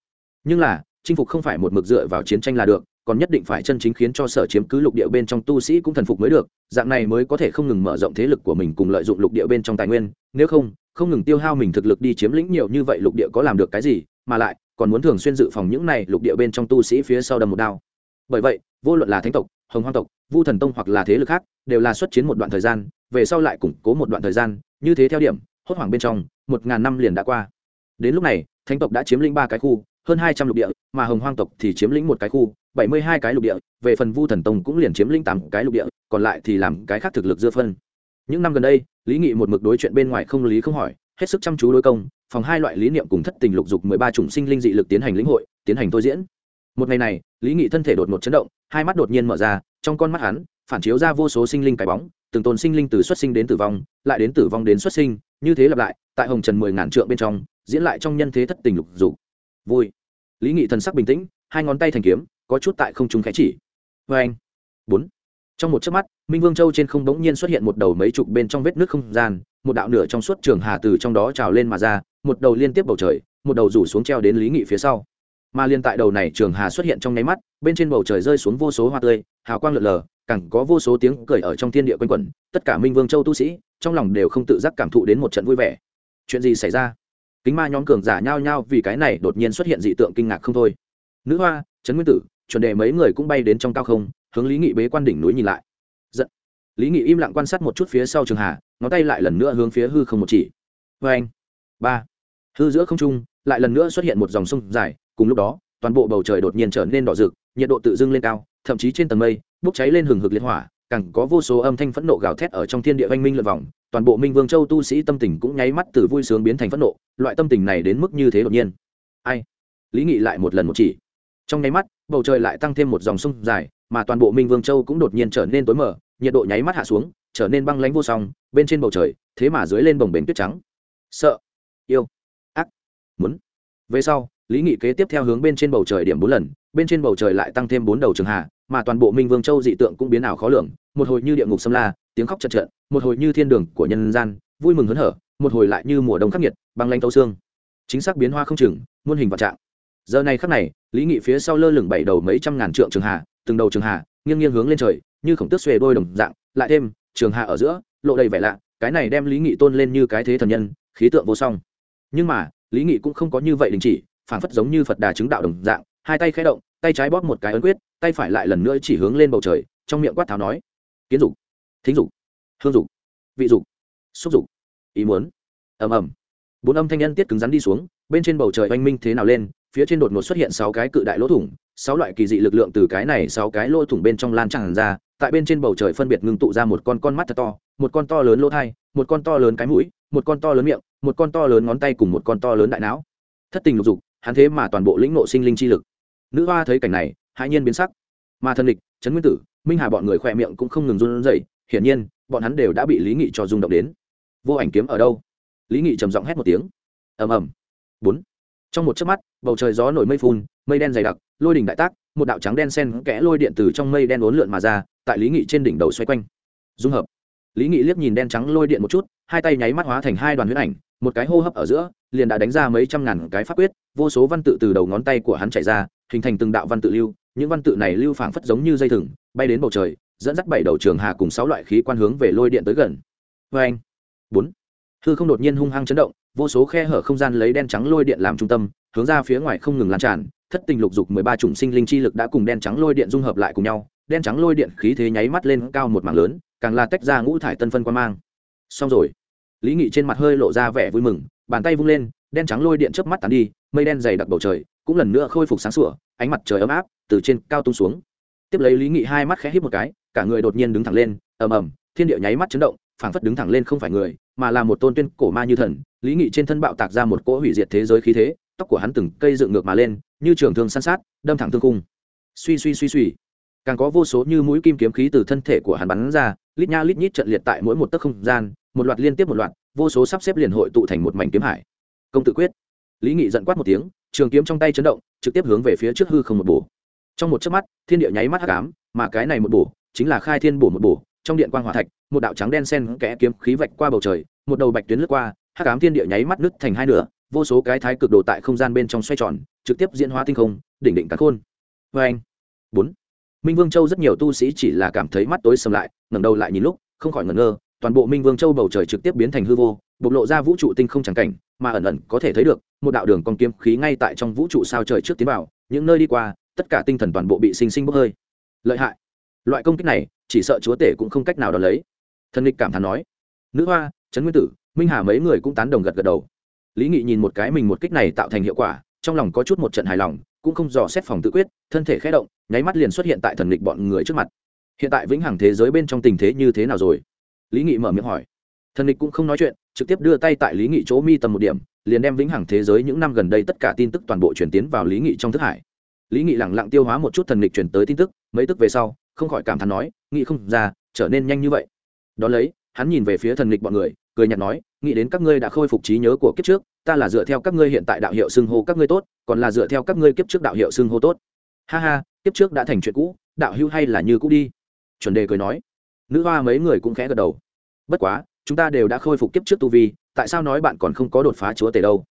Nhưng là, chinh phục không phải một mực dựa vào chiến tranh là được, còn nhất định phải chân chính khiến cho sở chiếm cứ lục địa bên trong tu sĩ cũng thần phục mới được, dạng này mới có thể không ngừng mở rộng thế lực của mình cùng lợi dụng lục địa bên trong tài nguyên, nếu không không ngừng tiêu hao mình thực lực đi chiếm lĩnh nhiều như vậy lục địa có làm được cái gì mà lại còn muốn thường xuyên dự phòng những này lục địa bên trong tu sĩ phía sau đâm một đao. Bởi vậy, vô luận là thánh tộc, hồng hoang tộc, vu thần tông hoặc là thế lực khác, đều là xuất chiến một đoạn thời gian, về sau lại củng cố một đoạn thời gian, như thế theo điểm, hốt hoảng bên trong, một ngàn năm liền đã qua. Đến lúc này, thánh tộc đã chiếm lĩnh ba cái khu, hơn hai trăm lục địa, mà hồng hoang tộc thì chiếm lĩnh một cái khu, bảy mươi hai cái lục địa, về phần vu thần tông cũng liền chiếm lĩnh tám cái lục địa, còn lại thì làm cái khác thực lực dưa phân. Những năm gần đây, lý nghị một mực đối chuyện bên ngoài không lý không hỏi hết sức chăm chú đối công, phòng hai loại lý niệm cùng thất tình lục dục mười ba chủng sinh linh dị lực tiến hành lĩnh hội, tiến hành thôi diễn. Một ngày này, lý nghị thân thể đột ngột chấn động, hai mắt đột nhiên mở ra, trong con mắt hắn, phản chiếu ra vô số sinh linh cái bóng, từng tồn sinh linh từ xuất sinh đến tử vong, lại đến tử vong đến xuất sinh, như thế lặp lại, tại hồng trần mười ngàn trượng bên trong, diễn lại trong nhân thế thất tình lục dục. Vui. Lý nghị thần sắc bình tĩnh, hai ngón tay thành kiếm, có chút tại không trung khẽ chỉ. Vê anh. Bốn. Trong một chớp mắt, minh vương châu trên không bỗng nhiên xuất hiện một đầu mấy chục bên trong vết nước không gian một đạo nửa trong suốt trường hà từ trong đó trào lên mà ra, một đầu liên tiếp bầu trời, một đầu rủ xuống treo đến lý nghị phía sau. Mà liên tại đầu này trường hà xuất hiện trong nháy mắt, bên trên bầu trời rơi xuống vô số hoa tươi, hào quang lượn lờ càng có vô số tiếng cười ở trong thiên địa quanh quẩn, tất cả minh vương châu tu sĩ, trong lòng đều không tự giác cảm thụ đến một trận vui vẻ. Chuyện gì xảy ra? Kính ma nhóm cường giả nhao nhao vì cái này đột nhiên xuất hiện dị tượng kinh ngạc không thôi. Nữ hoa, trấn nguyên tử, chuẩn đề mấy người cũng bay đến trong cao không, hướng lý nghị bế quan đỉnh núi nhìn lại. Giận. Lý nghị im lặng quan sát một chút phía sau trường hà ngón tay lại lần nữa hướng phía hư không một chỉ. Vê anh, ba, hư giữa không trung, lại lần nữa xuất hiện một dòng sông dài, cùng lúc đó, toàn bộ bầu trời đột nhiên trở nên đỏ rực, nhiệt độ tự dưng lên cao, thậm chí trên tầng mây, bốc cháy lên hừng hực liệt hỏa, càng có vô số âm thanh phẫn nộ gào thét ở trong thiên địa oanh minh lượn vòng, toàn bộ minh vương châu tu sĩ tâm tình cũng nháy mắt từ vui sướng biến thành phẫn nộ, loại tâm tình này đến mức như thế đột nhiên. Ai? Lý nghị lại một lần một chỉ. Trong nháy mắt, bầu trời lại tăng thêm một dòng sông dài, mà toàn bộ minh vương châu cũng đột nhiên trở nên tối mở nhiệt độ nháy mắt hạ xuống, trở nên băng lánh vô song bên trên bầu trời, thế mà dưới lên bồng bềnh tuyết trắng. Sợ. Yêu. Ác. Muốn. Về sau, lý nghị kế tiếp theo hướng bên trên bầu trời điểm bốn lần, bên trên bầu trời lại tăng thêm bốn đầu trường hạ, mà toàn bộ minh vương châu dị tượng cũng biến ảo khó lường. Một hồi như địa ngục xâm la, tiếng khóc chật trợn một hồi như thiên đường của nhân gian, vui mừng hớn hở, một hồi lại như mùa đông khắc nghiệt, băng lanh tấu xương. Chính xác biến hoa không chừng, muôn hình vạn trạng. Giờ này khắc này, lý nghị phía sau lơ lửng bảy đầu mấy trăm ngàn trượng trường hà từng đầu trường hà nghiêng nghiêng hướng lên trời, như khổng tước xuề đôi đồng dạng, lại thêm, trường hà ở giữa lộ đầy vẻ lạ, cái này đem lý nghị tôn lên như cái thế thần nhân, khí tượng vô song. Nhưng mà, lý nghị cũng không có như vậy đình chỉ, phảng phất giống như phật đà chứng đạo đồng dạng, hai tay khẽ động, tay trái bóp một cái ấn quyết, tay phải lại lần nữa chỉ hướng lên bầu trời, trong miệng quát tháo nói, kiến dục, thính dục, hương dục, vị dục, xúc dục, ý muốn. Ầm ầm. Bốn âm thanh nhân tiết cứng rắn đi xuống, bên trên bầu trời oanh minh thế nào lên, phía trên đột ngột xuất hiện sáu cái cự đại lỗ thủng, sáu loại kỳ dị lực lượng từ cái này sáu cái lỗ thủng bên trong lan tràn ra tại bên trên bầu trời phân biệt ngưng tụ ra một con con mắt thật to, một con to lớn lỗ thai, một con to lớn cái mũi, một con to lớn miệng, một con to lớn ngón tay cùng một con to lớn đại não. Thất tình lục dục, hắn thế mà toàn bộ lĩnh nộ sinh linh chi lực. Nữ hoa thấy cảnh này, hãi nhiên biến sắc. Mà thần địch trấn nguyên tử, minh hà bọn người khỏe miệng cũng không ngừng run rẩy, hiển nhiên, bọn hắn đều đã bị lý nghị cho rung động đến. Vô ảnh kiếm ở đâu? Lý nghị trầm giọng hét một tiếng. Ầm ầm. Bốn. Trong một chớp mắt, bầu trời gió nổi mây phun, mây đen dày đặc, lôi đỉnh đại tác một đạo trắng đen sen kẽ lôi điện từ trong mây đen uốn lượn mà ra, tại lý nghị trên đỉnh đầu xoay quanh. Dung hợp. Lý nghị liếc nhìn đen trắng lôi điện một chút, hai tay nháy mắt hóa thành hai đoàn huyết ảnh, một cái hô hấp ở giữa, liền đã đánh ra mấy trăm ngàn cái pháp quyết, vô số văn tự từ đầu ngón tay của hắn chạy ra, hình thành từng đạo văn tự lưu, những văn tự này lưu phảng phất giống như dây thừng, bay đến bầu trời, dẫn dắt bảy đầu trường hà cùng sáu loại khí quan hướng về lôi điện tới gần. Vê anh, bốn, hư không đột nhiên hung hăng chấn động, vô số khe hở không gian lấy đen trắng lôi điện làm trung tâm, hướng ra phía ngoài không ngừng lan tràn thất tình lục dục mười ba chủng sinh linh chi lực đã cùng đen trắng lôi điện dung hợp lại cùng nhau, đen trắng lôi điện khí thế nháy mắt lên cao một mảng lớn, càng là tách ra ngũ thải tân phân quan mang. Xong rồi, lý nghị trên mặt hơi lộ ra vẻ vui mừng, bàn tay vung lên, đen trắng lôi điện chớp mắt tán đi, mây đen dày đặc bầu trời, cũng lần nữa khôi phục sáng sủa, ánh mặt trời ấm áp từ trên cao tung xuống. Tiếp lấy lý nghị hai mắt khẽ hít một cái, cả người đột nhiên đứng thẳng lên, ầm ầm, thiên địa nháy mắt chấn động, phảng phất đứng thẳng lên không phải người, mà là một tôn tuyên cổ ma như thần. Lý nghị trên thân bạo tạc ra một cỗ hủy diệt thế giới khí thế tóc của hắn từng cây dựng ngược mà lên, như trường thương săn sát, đâm thẳng thương cung suy suy suy suy. Càng có vô số như mũi kim kiếm khí từ thân thể của hắn bắn ra, lít nha lít nhít trận liệt tại mỗi một tấc không gian, một loạt liên tiếp một loạt, vô số sắp xếp liền hội tụ thành một mảnh kiếm hải. Công tự quyết. Lý nghị giận quát một tiếng, trường kiếm trong tay chấn động, trực tiếp hướng về phía trước hư không một bổ. Trong một chớp mắt, thiên địa nháy mắt hắc ám, mà cái này một bổ, chính là khai thiên bổ một bổ, trong điện quang hỏa thạch, một đạo trắng đen sen kẽ kiếm khí vạch qua bầu trời, một đầu bạch tuyến lướt qua, hắc ám thiên địa nháy mắt nứt thành hai nửa vô số cái thái cực đồ tại không gian bên trong xoay tròn, trực tiếp diễn hóa tinh không, đỉnh định cắn khôn. Vê anh, bốn. Minh vương châu rất nhiều tu sĩ chỉ là cảm thấy mắt tối sầm lại, ngẩng đầu lại nhìn lúc, không khỏi ngẩn ngơ, toàn bộ minh vương châu bầu trời trực tiếp biến thành hư vô, bộc lộ ra vũ trụ tinh không chẳng cảnh, mà ẩn ẩn có thể thấy được, một đạo đường con kiếm khí ngay tại trong vũ trụ sao trời trước tiến vào, những nơi đi qua, tất cả tinh thần toàn bộ bị sinh sinh bốc hơi. Lợi hại. Loại công kích này, chỉ sợ chúa tể cũng không cách nào đón lấy. Thần địch cảm thán nói, nữ hoa, trấn nguyên tử, minh hà mấy người cũng tán đồng gật gật đầu lý nghị nhìn một cái mình một kích này tạo thành hiệu quả, trong lòng có chút một trận hài lòng, cũng không dò xét phòng tự quyết, thân thể khé động, nháy mắt liền xuất hiện tại thần địch bọn người trước mặt. Hiện tại vĩnh hằng thế giới bên trong tình thế như thế nào rồi? Lý nghị mở miệng hỏi. Thần địch cũng không nói chuyện, trực tiếp đưa tay tại lý nghị chỗ mi tầm một điểm, liền đem vĩnh hằng thế giới những năm gần đây tất cả tin tức toàn bộ chuyển tiến vào lý nghị trong thức hải. Lý nghị lẳng lặng tiêu hóa một chút thần địch chuyển tới tin tức, mấy tức về sau, không khỏi cảm thán nói, nghị không ra, trở nên nhanh như vậy. Đón lấy, hắn nhìn về phía thần địch bọn người cười nhạt nói, nghĩ đến các ngươi đã khôi phục trí nhớ của kiếp trước, ta là dựa theo các ngươi hiện tại đạo hiệu xưng hô các ngươi tốt, còn là dựa theo các ngươi kiếp trước đạo hiệu xưng hô tốt. Ha ha, kiếp trước đã thành chuyện cũ, đạo hữu hay là như cũ đi. Chuẩn đề cười nói. Nữ hoa mấy người cũng khẽ gật đầu. Bất quá, chúng ta đều đã khôi phục kiếp trước tu vi, tại sao nói bạn còn không có đột phá chúa tể đâu?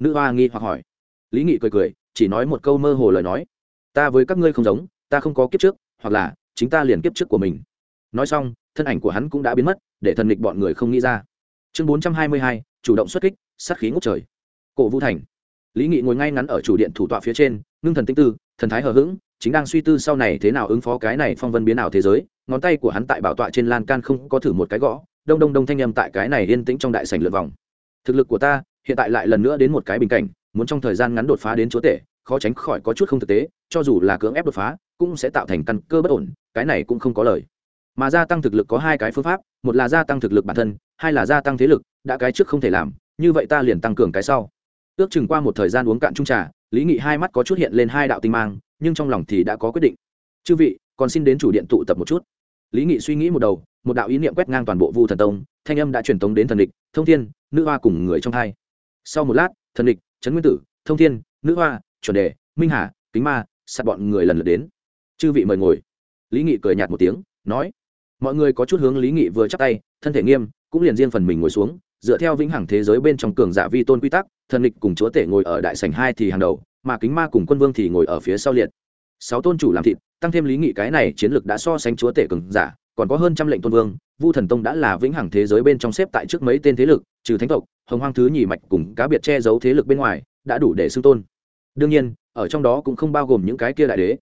Nữ hoa nghi hoặc hỏi. Lý nghị cười cười, chỉ nói một câu mơ hồ lời nói. Ta với các ngươi không giống, ta không có kiếp trước, hoặc là, chính ta liền kiếp trước của mình. Nói xong, thân ảnh của hắn cũng đã biến mất, để thần lịch bọn người không nghĩ ra chương bốn trăm hai mươi hai, chủ động xuất kích, sát khí ngốc trời. Cổ vũ thành. Lý nghị ngồi ngay ngắn ở chủ điện thủ tọa phía trên, ngưng thần tinh tư, thần thái hờ hững, chính đang suy tư sau này thế nào ứng phó cái này phong vân biến ảo thế giới. Ngón tay của hắn tại bảo tọa trên lan can không có thử một cái gõ, đông đông đông thanh â m tại cái này yên tĩnh trong đại sảnh lượt vòng. Thực lực của ta, hiện tại lại lần nữa đến một cái bình cảnh, muốn trong thời gian ngắn đột phá đến chúa tể, khó tránh khỏi có chút không thực tế, cho dù là cưỡng ép đột phá, cũng sẽ tạo thành căn cơ bất ổn, cái này cũng không có lời. Mà gia tăng thực lực có hai cái phương pháp, một là gia tăng thực lực bản thân hai là gia tăng thế lực, đã cái trước không thể làm, như vậy ta liền tăng cường cái sau. Ước chừng qua một thời gian uống cạn trung trà, lý nghị hai mắt có chút hiện lên hai đạo tinh mang, nhưng trong lòng thì đã có quyết định. Chư vị, còn xin đến chủ điện tụ tập một chút. Lý nghị suy nghĩ một đầu, một đạo ý niệm quét ngang toàn bộ vu thần tông, thanh âm đã truyền tống đến thần địch, thông thiên, nữ hoa cùng người trong hai. Sau một lát, thần địch, trấn nguyên tử, thông thiên, nữ hoa, chuẩn đề, minh hà, kính ma, sạt bọn người lần lượt đến. Chư vị mời ngồi. Lý nghị cười nhạt một tiếng, nói. Mọi người có chút hướng lý nghị vừa chắc tay, thân thể nghiêm cũng liền riêng phần mình ngồi xuống, dựa theo vĩnh hằng thế giới bên trong cường giả vi tôn quy tắc, thần địch cùng chúa tể ngồi ở đại sảnh hai thì hàng đầu, mà kính ma cùng quân vương thì ngồi ở phía sau liệt. Sáu tôn chủ làm thịt, tăng thêm lý nghị cái này chiến lược đã so sánh chúa tể cường giả, còn có hơn trăm lệnh tôn vương, vu thần tông đã là vĩnh hằng thế giới bên trong xếp tại trước mấy tên thế lực, trừ thánh tộc, hồng hoang thứ nhì mạch cùng cá biệt che giấu thế lực bên ngoài, đã đủ để xưng tôn. Đương nhiên, ở trong đó cũng không bao gồm những cái kia đại đế.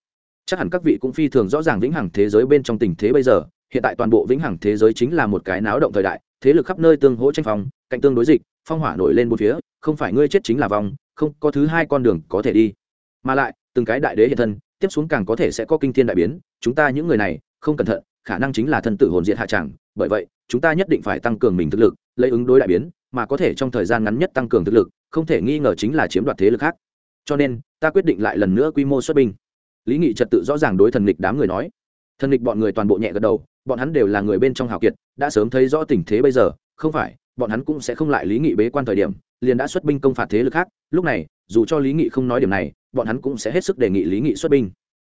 Chắc hẳn các vị cũng phi thường rõ ràng vĩnh hằng thế giới bên trong tình thế bây giờ, hiện tại toàn bộ vĩnh hằng thế giới chính là một cái náo động thời đại thế lực khắp nơi tương hỗ tranh phòng cạnh tương đối dịch, phong hỏa nổi lên bốn phía, không phải ngươi chết chính là vòng không, có thứ hai con đường có thể đi. Mà lại, từng cái đại đế hiện thân, tiếp xuống càng có thể sẽ có kinh thiên đại biến, chúng ta những người này, không cẩn thận, khả năng chính là thân tử hồn diệt hạ tràng bởi vậy, chúng ta nhất định phải tăng cường mình thực lực, lấy ứng đối đại biến, mà có thể trong thời gian ngắn nhất tăng cường thực lực, không thể nghi ngờ chính là chiếm đoạt thế lực khác. Cho nên, ta quyết định lại lần nữa quy mô xuất binh. Lý nghị trật tự rõ ràng đối thần nghịch đám người nói thần địch bọn người toàn bộ nhẹ gật đầu, bọn hắn đều là người bên trong hào kiệt, đã sớm thấy rõ tình thế bây giờ, không phải, bọn hắn cũng sẽ không lại lý nghị bế quan thời điểm, liền đã xuất binh công phạt thế lực khác, lúc này, dù cho lý nghị không nói điểm này, bọn hắn cũng sẽ hết sức đề nghị lý nghị xuất binh.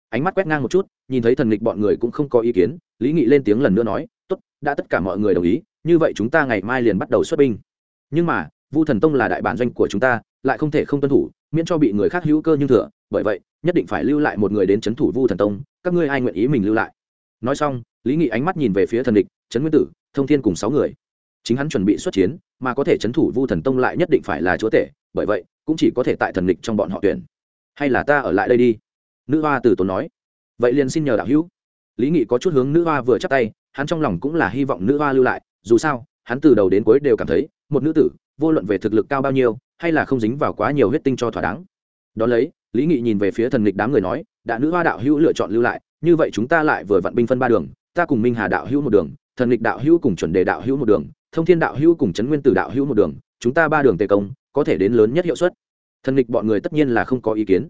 Ánh mắt quét ngang một chút, nhìn thấy thần lịch bọn người cũng không có ý kiến, lý nghị lên tiếng lần nữa nói, tốt, đã tất cả mọi người đồng ý, như vậy chúng ta ngày mai liền bắt đầu xuất binh. Nhưng mà, vu thần tông là đại bản doanh của chúng ta, lại không thể không tuân thủ, miễn cho bị người khác hữu cơ như thừa bởi vậy, nhất định phải lưu lại một người đến c h ấ n thủ vu thần tông, các ngươi ai nguyện ý mình lưu lại? Nói xong, lý nghị ánh mắt nhìn về phía thần địch, trấn nguyên tử, thông thiên cùng sáu người. Chính hắn chuẩn bị xuất chiến, mà có thể c h ấ n thủ vu thần tông lại nhất định phải là chúa tể, bởi vậy, cũng chỉ có thể tại thần địch trong bọn họ tuyển. Hay là ta ở lại đây đi? Nữ hoa từ tốn nói. Vậy liền xin nhờ đạo hữu. Lý nghị có chút hướng nữ hoa vừa chắc tay, hắn trong lòng cũng là hy vọng nữ hoa lưu lại, dù sao, hắn từ đầu đến cuối đều cảm thấy, một nữ tử, vô luận về thực lực cao bao nhiêu, hay là không dính vào quá nhiều huyết tinh cho thỏa đáng. Đón lấy lý nghị nhìn về phía thần nghịch đám người nói đã nữ hoa đạo hữu lựa chọn lưu lại như vậy chúng ta lại vừa vặn binh phân ba đường ta cùng minh hà đạo hữu một đường thần nghịch đạo hữu cùng chuẩn đề đạo hữu một đường thông thiên đạo hữu cùng trấn nguyên tử đạo hữu một đường chúng ta ba đường tề công có thể đến lớn nhất hiệu suất. Thần nghịch bọn người tất nhiên là không có ý kiến.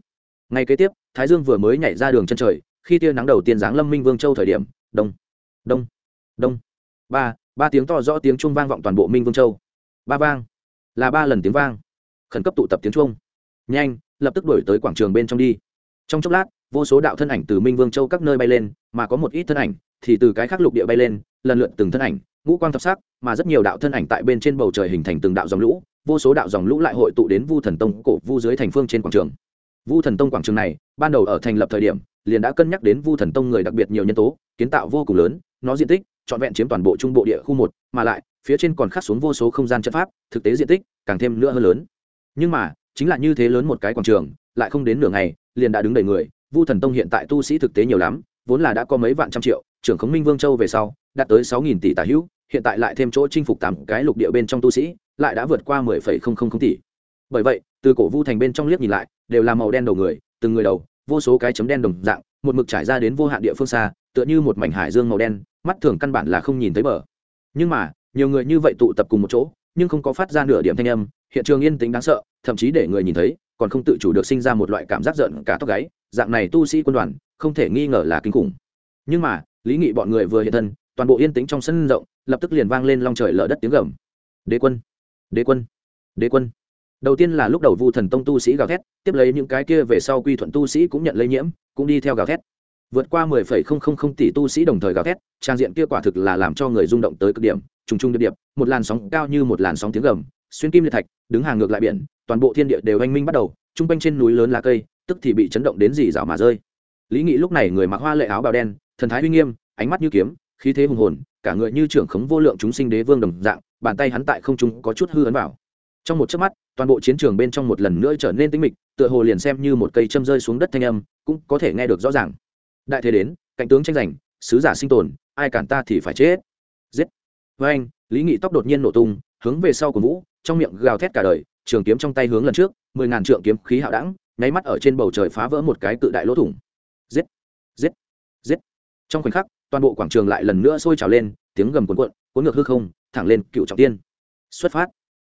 Ngay kế tiếp thái dương vừa mới nhảy ra đường chân trời khi tia nắng đầu tiên giáng lâm minh vương châu thời điểm đông đông đông. Ba ba tiếng to rõ tiếng trung vang vọng toàn bộ minh vương châu. Ba vang là ba lần tiếng vang. Khẩn cấp tụ tập tiếng trung, nhanh lập tức đổi tới quảng trường bên trong đi. Trong chốc lát, vô số đạo thân ảnh từ minh vương châu các nơi bay lên, mà có một ít thân ảnh thì từ cái khác lục địa bay lên, lần lượt từng thân ảnh, ngũ quang thập sắc, mà rất nhiều đạo thân ảnh tại bên trên bầu trời hình thành từng đạo dòng lũ, vô số đạo dòng lũ lại hội tụ đến vu thần tông cổ vu dưới thành phương trên quảng trường. Vu thần tông quảng trường này, ban đầu ở thành lập thời điểm, liền đã cân nhắc đến vu thần tông người đặc biệt nhiều nhân tố, kiến tạo vô cùng lớn, nó diện tích trọn vẹn chiếm toàn bộ trung bộ địa khu một, mà lại, phía trên còn khắc xuống vô số không gian trận pháp, thực tế diện tích càng thêm nữa hơn lớn. Nhưng mà chính là như thế lớn một cái quảng trường, lại không đến nửa ngày, liền đã đứng đầy người, vu thần tông hiện tại tu sĩ thực tế nhiều lắm, vốn là đã có mấy vạn trăm triệu, trưởng khống minh vương châu về sau, đạt tới sáu nghìn tỷ tả hữu, hiện tại lại thêm chỗ chinh phục tám cái lục địa bên trong tu sĩ, lại đã vượt qua mười phẩy không không không tỷ. Bởi vậy, từ cổ vu thành bên trong liếc nhìn lại, đều là màu đen đầu người, từng người đầu, vô số cái chấm đen đồng dạng, một mực trải ra đến vô hạn địa phương xa, tựa như một mảnh hải dương màu đen, mắt thường căn bản là không nhìn thấy bờ. Nhưng mà, nhiều người như vậy tụ tập cùng một chỗ nhưng không có phát ra nửa điểm thanh âm, hiện trường yên tĩnh đáng sợ, thậm chí để người nhìn thấy, còn không tự chủ được sinh ra một loại cảm giác giận cả tóc gáy, dạng này tu sĩ quân đoàn, không thể nghi ngờ là kinh khủng. Nhưng mà, lý nghị bọn người vừa hiện thân, toàn bộ yên tĩnh trong sân rộng, lập tức liền vang lên long trời lở đất tiếng gầm. Đế quân! Đế quân! Đế quân! Đầu tiên là lúc đầu vu thần tông tu sĩ gào thét, tiếp lấy những cái kia về sau quy thuận tu sĩ cũng nhận lây nhiễm, cũng đi theo gào thét. Vượt qua mười phẩy không không không tỷ tu sĩ đồng thời gào thét, trang diện kia quả thực là làm cho người rung động tới cực điểm trùng trùng điệp điệp, một làn sóng cao như một làn sóng tiếng gầm, xuyên kim liệt thạch, đứng hàng ngược lại biển, toàn bộ thiên địa đều anh minh bắt đầu, trung quanh trên núi lớn lá cây, tức thì bị chấn động đến dì rào mà rơi. Lý nghị lúc này người mặc hoa lệ áo bào đen, thần thái uy nghiêm, ánh mắt như kiếm, khí thế hùng hồn, cả người như trưởng khống vô lượng chúng sinh đế vương đồng dạng, bàn tay hắn tại không trung có chút hư ấn vào. Trong một chớp mắt, toàn bộ chiến trường bên trong một lần nữa trở nên tĩnh mịch, tựa hồ liền xem như một cây châm rơi xuống đất thanh âm, cũng có thể nghe được rõ ràng. Đại thế đến, cạnh tướng tranh giành, sứ giả sinh tồn, ai cản ta thì phải chết. Giết với anh, lý nghị tóc đột nhiên nổ tung, hướng về sau của vũ, trong miệng gào thét cả đời, trường kiếm trong tay hướng lần trước, mười ngàn trượng kiếm khí hạo đẳng, nháy mắt ở trên bầu trời phá vỡ một cái cự đại lỗ thủng. Giết giết giết. Trong khoảnh khắc, toàn bộ quảng trường lại lần nữa sôi trào lên, tiếng gầm cuồn cuộn, cuốn ngược hư không, thẳng lên cựu trọng tiên. Xuất phát.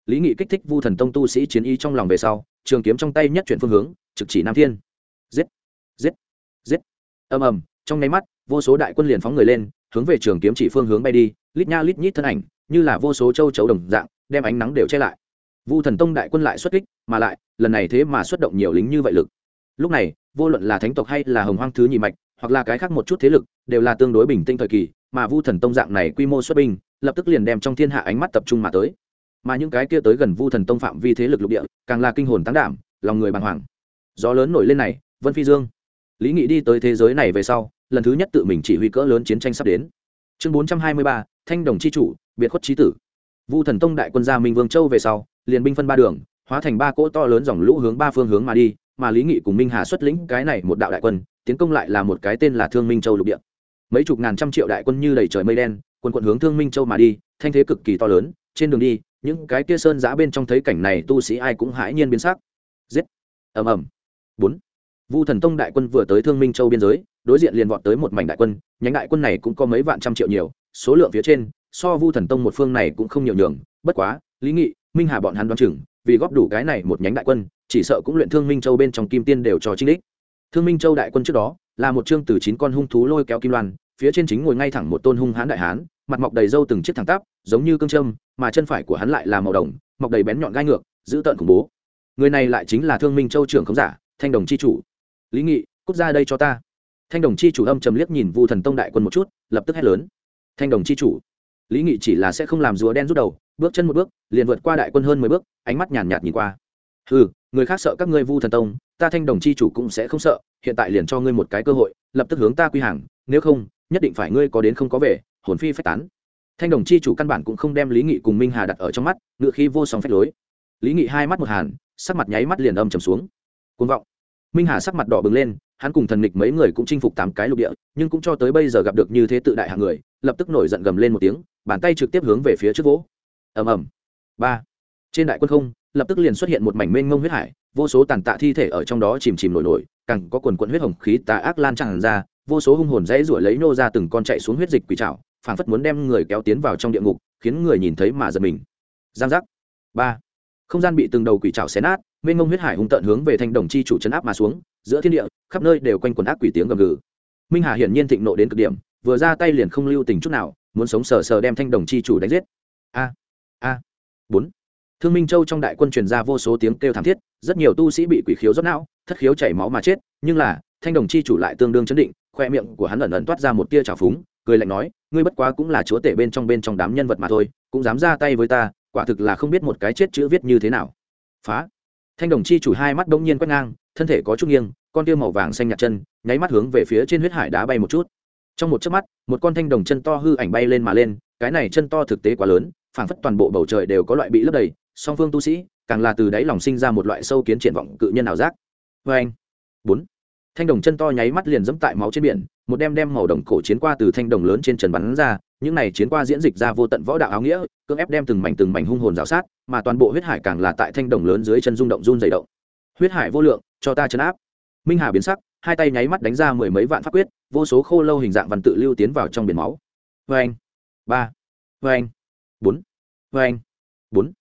Lý nghị kích thích vu thần tông tu sĩ chiến y trong lòng về sau, trường kiếm trong tay nhất chuyển phương hướng, trực chỉ nam thiên. Giết giết giết. Ầm ầm, trong nháy mắt, vô số đại quân liền phóng người lên, hướng về trường kiếm chỉ phương hướng bay đi lít nha lít nhít thân ảnh, như là vô số châu chấu đồng dạng, đem ánh nắng đều che lại. Vu thần tông đại quân lại xuất kích, mà lại, lần này thế mà xuất động nhiều lính như vậy lực. Lúc này, vô luận là thánh tộc hay là hồng hoang thứ nhị mạch, hoặc là cái khác một chút thế lực, đều là tương đối bình tĩnh thời kỳ, mà vu thần tông dạng này quy mô xuất binh, lập tức liền đem trong thiên hạ ánh mắt tập trung mà tới. Mà những cái kia tới gần vu thần tông phạm vi thế lực lục địa, càng là kinh hồn tán đảm, lòng người bàng hoàng. Gió lớn nổi lên này, vân phi dương. Lý nghị đi tới thế giới này về sau, lần thứ nhất tự mình chỉ huy cỡ lớn chiến tranh sắp đến. Chương bốn trăm hai mươi ba thanh đồng c h i chủ, biệt khuất trí tử. Vu thần tông đại quân gia minh vương châu về sau, liền binh phân ba đường, hóa thành ba cỗ to lớn dòng lũ hướng ba phương hướng mà đi, mà lý nghị cùng minh hà xuất lĩnh cái này một đạo đại quân, tiến công lại là một cái tên là thương minh châu lục địa. Mấy chục ngàn trăm triệu đại quân như đầy trời mây đen quân quận hướng thương minh châu mà đi, thanh thế cực kỳ to lớn, trên đường đi, những cái kia sơn giã bên trong thấy cảnh này tu sĩ ai cũng hãi nhiên biến sắc. Giết! Ầm ầm. Bốn. Vu thần tông đại quân vừa tới thương minh châu biên giới, đối diện liền vọt tới một mảnh đại quân, nhánh đại quân này cũng có mấy vạn trăm triệu nhiều số lượng phía trên, so vu thần tông một phương này cũng không nhiều nhường. Bất quá, lý nghị, minh hà bọn hắn đoán chừng, vì góp đủ cái này một nhánh đại quân, chỉ sợ cũng luyện thương minh châu bên trong kim tiên đều cho trinh đích. Thương minh châu đại quân trước đó, là một chương từ chín con hung thú lôi kéo kim loan, phía trên chính ngồi ngay thẳng một tôn hung hán đại hán, mặt mọc đầy râu từng chiếc thẳng tắp, giống như cương trâm mà chân phải của hắn lại là màu đồng, mọc đầy bén nhọn gai ngược, giữ tợn khủng bố. Người này lại chính là thương minh châu trưởng khống giả, thanh đồng c h i chủ. Lý nghị, cút ra đây cho ta. Thanh đồng c h i chủ âm trầm liếc nhìn vu thần tông đại quân một chút, lập tức hét lớn thanh đồng c h i chủ. Lý nghị chỉ là sẽ không làm rùa đen rút đầu, bước chân một bước, liền vượt qua đại quân hơn mười bước, ánh mắt nhàn nhạt nhìn qua. Ừ người khác sợ các ngươi vu thần tông, ta thanh đồng chi chủ cũng sẽ không sợ, hiện tại liền cho ngươi một cái cơ hội, lập tức hướng ta quy hàng, nếu không, nhất định phải ngươi có đến không có về, hồn phi phách tán. Thanh đồng chi chủ căn bản cũng không đem lý nghị cùng minh hà đặt ở trong mắt, ngựa khi vô song phách lối. Lý nghị hai mắt một hàn, sắc mặt nháy mắt liền âm trầm xuống. Côn vọng. Minh hà sắc mặt đỏ bừng lên, hắn cùng thần nghịch mấy người cũng chinh phục tám cái lục địa, nhưng cũng cho tới bây giờ gặp được như thế tự đại hạng người lập tức nổi giận gầm lên một tiếng, bàn tay trực tiếp hướng về phía trước vỗ. Ầm ầm. Ba. Trên đại quân không, lập tức liền xuất hiện một mảnh mênh mông huyết hải, vô số tàn tạ thi thể ở trong đó chìm chìm nổi nổi, càng có quần quận huyết hồng khí tà ác lan tràn ra, vô số hung hồn dãy ruổi lấy nô ra từng con chạy xuống huyết dịch quỷ trảo, phảng phất muốn đem người kéo tiến vào trong địa ngục, khiến người nhìn thấy mà giật mình. Giang giác. Ba. Không gian bị từng đầu quỷ trảo xé nát, mênh mông huyết hải hung tận hướng về thanh đồng chi chủ chấn áp mà xuống, giữa thiên địa, khắp nơi đều quanh quần ác quỷ tiếng gầm gừ. Minh hà hiển nhiên thịnh nộ đến cực điểm vừa ra tay liền không lưu tình chút nào, muốn sống sờ sờ đem thanh đồng chi chủ đánh giết. A a, bốn. Thương minh châu trong đại quân truyền ra vô số tiếng kêu thảm thiết, rất nhiều tu sĩ bị quỷ khiếu rót não, thất khiếu chảy máu mà chết, nhưng là, thanh đồng chi chủ lại tương đương chấn định, khoe miệng của hắn ẩn ẩn toát ra một tia trào phúng, cười lạnh nói, ngươi bất quá cũng là chúa tể bên trong bên trong đám nhân vật mà thôi, cũng dám ra tay với ta, quả thực là không biết một cái chết chữ viết như thế nào. Phá. Thanh đồng chi chủ hai mắt đông nhiên quét ngang, thân thể có chút nghiêng, con tia màu vàng xanh nhạt chân, nháy mắt hướng về phía trên huyết hải đá bay một chút trong một chớp mắt, một con thanh đồng chân to hư ảnh bay lên mà lên, cái này chân to thực tế quá lớn, phảng phất toàn bộ bầu trời đều có loại bị lấp đầy, song phương tu sĩ, càng là từ đáy lòng sinh ra một loại sâu kiến triển vọng cự nhân ảo giác. Vê anh, bốn, thanh đồng chân to nháy mắt liền dẫm tại máu trên biển, một đem đem màu đồng cổ chiến qua từ thanh đồng lớn trên trần bắn ra, những này chiến qua diễn dịch ra vô tận võ đạo áo nghĩa, cưỡng ép đem từng mảnh từng mảnh hung hồn rào sát, mà toàn bộ huyết hải càng là tại thanh đồng lớn dưới chân rung động run dày động. Huyết hải vô lượng, cho ta chấn áp. Minh hà biến sắc hai tay nháy mắt đánh ra mười mấy vạn pháp quyết, vô số khô lâu hình dạng văn tự lưu tiến vào trong biển máu. Vê anh. Ba. Vê anh. Bốn. Vê anh. Bốn.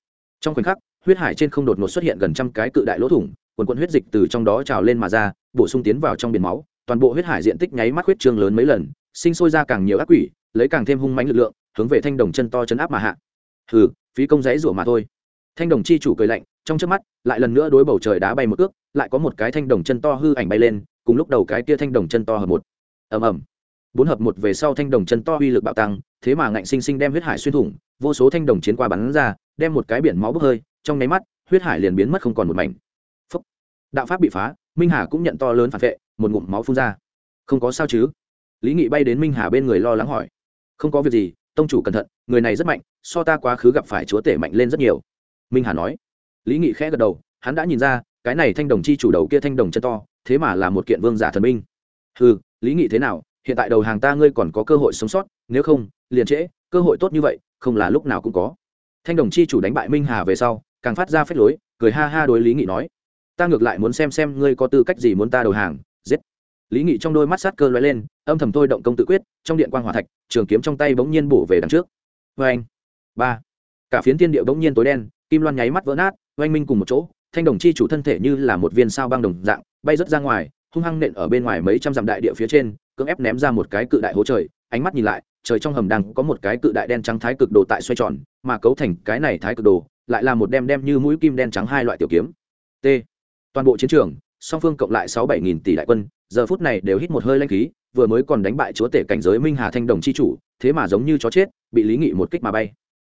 Trong khoảnh khắc, huyết hải trên không đột ngột xuất hiện gần trăm cái cự đại lỗ thủng, quần quần huyết dịch từ trong đó trào lên mà ra, bổ sung tiến vào trong biển máu. Toàn bộ huyết hải diện tích nháy mắt huyết trương lớn mấy lần, sinh sôi ra càng nhiều ác quỷ, lấy càng thêm hung mãnh lực lượng, hướng về thanh đồng chân to chấn áp mà hạ. Hừ, phí công giấy rủa mà thôi. Thanh đồng chi chủ cười lạnh, trong trước mắt, lại lần nữa đối bầu trời đá bay một ước lại có một cái thanh đồng chân to hư ảnh bay lên cùng lúc đầu cái kia thanh đồng chân to hợp một. Ầm ầm. Bốn hợp một về sau thanh đồng chân to uy lực bạo tăng, thế mà ngạnh sinh sinh đem huyết hải xuyên thủng, vô số thanh đồng chiến qua bắn ra, đem một cái biển máu bốc hơi, trong nháy mắt, huyết hải liền biến mất không còn một mảnh. Phúc. đạo pháp bị phá, minh hà cũng nhận to lớn phản vệ, một ngụm máu phun ra. Không có sao chứ? Lý nghị bay đến minh hà bên người lo lắng hỏi. Không có việc gì, tông chủ cẩn thận, người này rất mạnh, so ta quá khứ gặp phải chúa tể mạnh lên rất nhiều. Minh hà nói. Lý nghị khẽ gật đầu, hắn đã nhìn ra, cái này thanh đồng chi chủ đầu kia thanh đồng chân to thế mà là một kiện vương giả thần minh ừ lý nghị thế nào, hiện tại đầu hàng ta ngươi còn có cơ hội sống sót, nếu không, liền trễ, cơ hội tốt như vậy, không là lúc nào cũng có. Thanh đồng chi chủ đánh bại minh hà về sau, càng phát ra phép lối, cười ha ha đối lý nghị nói. Ta ngược lại muốn xem xem ngươi có tư cách gì muốn ta đầu hàng, giết. Lý nghị trong đôi mắt sát cơ lóe lên, âm thầm thôi động công tự quyết, trong điện quan hỏa hòa thạch, trường kiếm trong tay bỗng nhiên bổ về đằng trước. Vê anh, ba. Cả phiến tiên địa bỗng nhiên tối đen, kim loan nháy mắt vỡ nát, oanh minh cùng một chỗ, thanh đồng chi chủ thân thể như là một viên sao băng đồng dạng bay rớt ra ngoài, hung hăng nện ở bên ngoài mấy trăm dặm đại địa phía trên, cưỡng ép ném ra một cái cự đại hố trời, ánh mắt nhìn lại, trời trong hầm đang có một cái cự đại đen trắng thái cực đồ tại xoay tròn, mà cấu thành cái này thái cực đồ, lại là một đem đem như mũi kim đen trắng hai loại tiểu kiếm. T. Toàn bộ chiến trường, song phương cộng lại sáu bảy nghìn tỷ đại quân, giờ phút này đều hít một hơi lanh khí, vừa mới còn đánh bại chúa tể cảnh giới minh hà thanh đồng chi chủ, thế mà giống như chó chết, bị lý nghị một kích mà bay.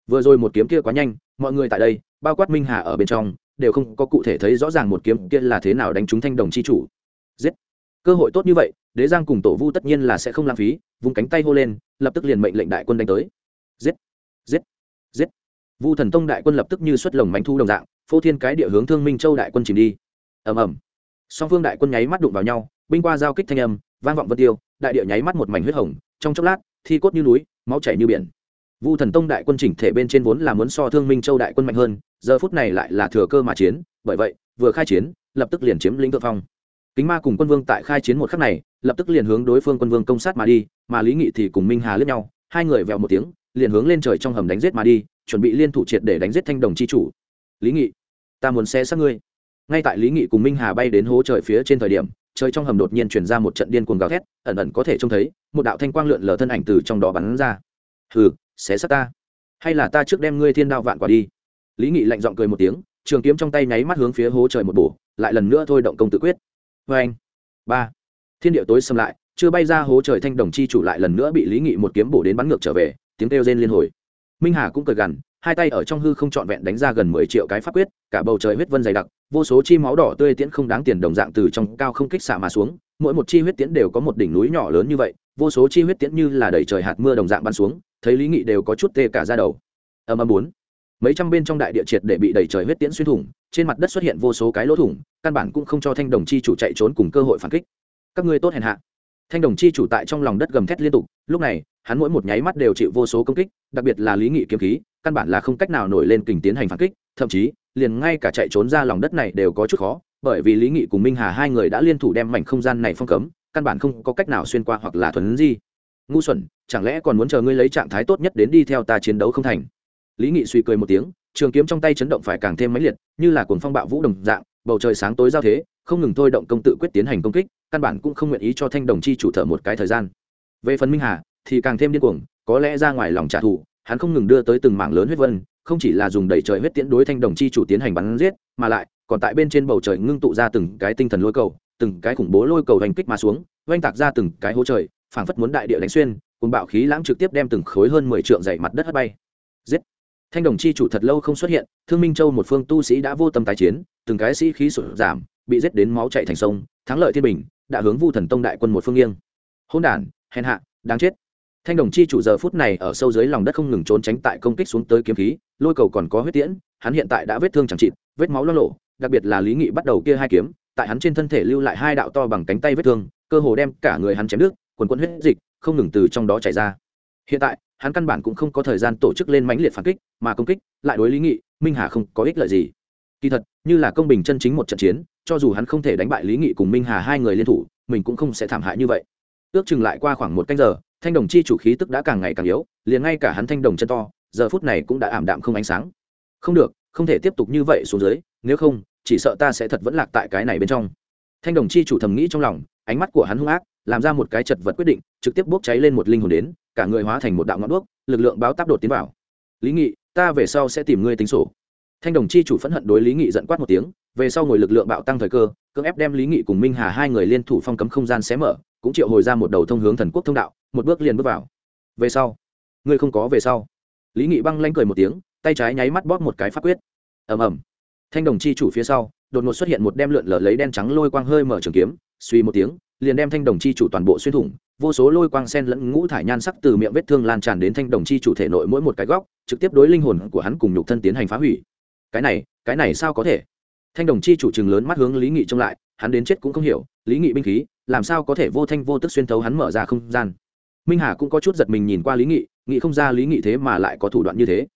Vừa rồi một kiếm kia quá nhanh, mọi người tại đây, bao quát minh hà ở bên trong đều không có cụ thể thấy rõ ràng một kiếm kia là thế nào đánh trúng thanh đồng chi chủ. Giết. Cơ hội tốt như vậy, đế giang cùng tổ vu tất nhiên là sẽ không lãng phí vùng cánh tay hô lên, lập tức liền mệnh lệnh đại quân đánh tới. Giết. Giết. Giết. Vu thần tông đại quân lập tức như xuất lồng mánh thu đồng dạng, phô thiên cái địa hướng thương minh châu đại quân chìm đi. Ầm ầm. Song phương đại quân nháy mắt đụng vào nhau, binh qua giao kích thanh âm, vang vọng vân tiêu, đại địa nháy mắt một mảnh huyết hồng, trong chốc lát, thi cốt như núi, máu chảy như biển vu thần tông đại quân chỉnh thể bên trên vốn là muốn so thương minh châu đại quân mạnh hơn, giờ phút này lại là thừa cơ mà chiến, bởi vậy, vừa khai chiến, lập tức liền chiếm lĩnh thượng phong. Kính ma cùng quân vương tại khai chiến một khắc này, lập tức liền hướng đối phương quân vương công sát mà đi, mà lý nghị thì cùng minh hà lướt nhau, hai người vèo một tiếng, liền hướng lên trời trong hầm đánh giết mà đi, chuẩn bị liên thủ triệt để đánh giết thanh đồng chi chủ. Lý nghị, ta muốn xe xác ngươi. Ngay tại lý nghị cùng minh hà bay đến hố trời phía trên thời điểm, trời trong hầm đột nhiên chuyển ra một trận điên cuồng gào thét, ẩn ẩn có thể trông thấy, một đạo thanh quang lượn lờ thân ảnh từ trong đó bắn ra. Hừ xé xác ta. Hay là ta trước đem ngươi thiên đao vạn quả đi. Lý nghị lạnh giọng cười một tiếng, trường kiếm trong tay nháy mắt hướng phía hố trời một bổ, lại lần nữa thôi động công tự quyết. Vê anh, ba. Thiên địa tối xâm lại, chưa bay ra hố trời thanh đồng chi chủ lại lần nữa bị lý nghị một kiếm bổ đến bắn ngược trở về, tiếng kêu rên liên hồi. Minh hà cũng cười gằn, hai tay ở trong hư không trọn vẹn đánh ra gần mười triệu cái pháp quyết, cả bầu trời huyết vân dày đặc, vô số chi máu đỏ tươi tiễn không đáng tiền đồng dạng từ trong cao không kích xạ mà xuống mỗi một chi huyết tiễn đều có một đỉnh núi nhỏ lớn như vậy, vô số chi huyết tiễn như là đầy trời hạt mưa đồng dạng bắn xuống, thấy lý nghị đều có chút tê cả ra đầu. Âm âm bốn. Mấy trăm bên trong đại địa triệt để bị đầy trời huyết tiễn xuyên thủng, trên mặt đất xuất hiện vô số cái lỗ thủng, căn bản cũng không cho thanh đồng chi chủ chạy trốn cùng cơ hội phản kích. Các ngươi tốt hèn hạ. Thanh đồng chi chủ tại trong lòng đất gầm thét liên tục, lúc này, hắn mỗi một nháy mắt đều chịu vô số công kích, đặc biệt là lý nghị kiếm khí, căn bản là không cách nào nổi lên kình tiến hành phản kích, thậm chí, liền ngay cả chạy trốn ra lòng đất này đều có chút khó bởi vì lý nghị cùng minh hà hai người đã liên thủ đem mảnh không gian này phong cấm, căn bản không có cách nào xuyên qua hoặc là thuấn di. Ngu xuẩn, chẳng lẽ còn muốn chờ ngươi lấy trạng thái tốt nhất đến đi theo ta chiến đấu không thành? Lý nghị suy cười một tiếng, trường kiếm trong tay chấn động phải càng thêm mãnh liệt, như là cuồng phong bạo vũ đồng dạng, bầu trời sáng tối giao thế, không ngừng thôi động công tự quyết tiến hành công kích, căn bản cũng không nguyện ý cho thanh đồng chi chủ thợ một cái thời gian. Về phần minh hà, thì càng thêm điên cuồng, có lẽ ra ngoài lòng trả thù, hắn không ngừng đưa tới từng mảng lớn huyết vân, không chỉ là dùng đẩy trời huyết tiễn đối thanh đồng chi chủ tiến hành bắn giết, mà lại còn tại bên trên bầu trời ngưng tụ ra từng cái tinh thần lôi cầu, từng cái khủng bố lôi cầu hành kích mà xuống oanh tạc ra từng cái hố trời, phảng phất muốn đại địa đánh xuyên cùng bạo khí lãng trực tiếp đem từng khối hơn mười trượng dày mặt đất hất bay. Giết! Thanh đồng chi chủ thật lâu không xuất hiện, thương minh châu một phương tu sĩ đã vô tâm tái chiến, từng cái sĩ khí sụt giảm, bị giết đến máu chạy thành sông, thắng lợi thiên bình, đã hướng vu thần tông đại quân một phương nghiêng. Hôn đản, hèn hạ, đáng chết. Thanh đồng chi chủ giờ phút này ở sâu dưới lòng đất không ngừng trốn tránh tại công kích xuống tới kiếm khí, lôi cầu còn có huyết tiễn, hắn hiện tại đã vết thương chẳng chịt, vết máu lo lộ đặc biệt là lý nghị bắt đầu kia hai kiếm, tại hắn trên thân thể lưu lại hai đạo to bằng cánh tay vết thương, cơ hồ đem cả người hắn chém nước quần quân huyết dịch, không ngừng từ trong đó chảy ra. Hiện tại, hắn căn bản cũng không có thời gian tổ chức lên mãnh liệt phản kích, mà công kích, lại đối lý nghị, minh hà không có ích lợi gì. Kỳ thật, như là công bình chân chính một trận chiến, cho dù hắn không thể đánh bại lý nghị cùng minh hà hai người liên thủ, mình cũng không sẽ thảm hại như vậy. Ước chừng lại qua khoảng một canh giờ, thanh đồng chi chủ khí tức đã càng ngày càng yếu, liền ngay cả hắn thanh đồng chân to, giờ phút này cũng đã ảm đạm không ánh sáng. Không được, không thể tiếp tục như vậy xuống dưới, nếu không chỉ sợ ta sẽ thật vẫn lạc tại cái này bên trong. Thanh đồng chi chủ thầm nghĩ trong lòng, ánh mắt của hắn hung ác, làm ra một cái chật vật quyết định, trực tiếp bốc cháy lên một linh hồn đến, cả người hóa thành một đạo ngọn đuốc, lực lượng báo táp đột tiến vào. Lý nghị, ta về sau sẽ tìm ngươi tính sổ. Thanh đồng chi chủ phẫn hận đối lý nghị giận quát một tiếng, về sau ngồi lực lượng bạo tăng thời cơ, cưỡng ép đem lý nghị cùng minh hà hai người liên thủ phong cấm không gian xé mở, cũng triệu hồi ra một đầu thông hướng thần quốc thông đạo, một bước liền bước vào. Về sau, ngươi không có về sau. Lý nghị băng lanh cười một tiếng, tay trái nháy mắt bóp một cái pháp quyết. Ầm ầm thanh đồng chi chủ phía sau, đột ngột xuất hiện một đem lượn lờ lấy đen trắng lôi quang hơi mở trường kiếm, suy một tiếng, liền đem thanh đồng chi chủ toàn bộ xuyên thủng, vô số lôi quang sen lẫn ngũ thải nhan sắc từ miệng vết thương lan tràn đến thanh đồng chi chủ thể nội mỗi một cái góc, trực tiếp đối linh hồn của hắn cùng nhục thân tiến hành phá hủy. Cái này cái này sao có thể? Thanh đồng chi chủ chừng lớn mắt hướng lý nghị trông lại, hắn đến chết cũng không hiểu, lý nghị binh khí, làm sao có thể vô thanh vô tức xuyên thấu hắn mở ra không gian? Minh hà cũng có chút giật mình nhìn qua lý nghị nghị không ra lý nghị thế mà lại có thủ đoạn như thế.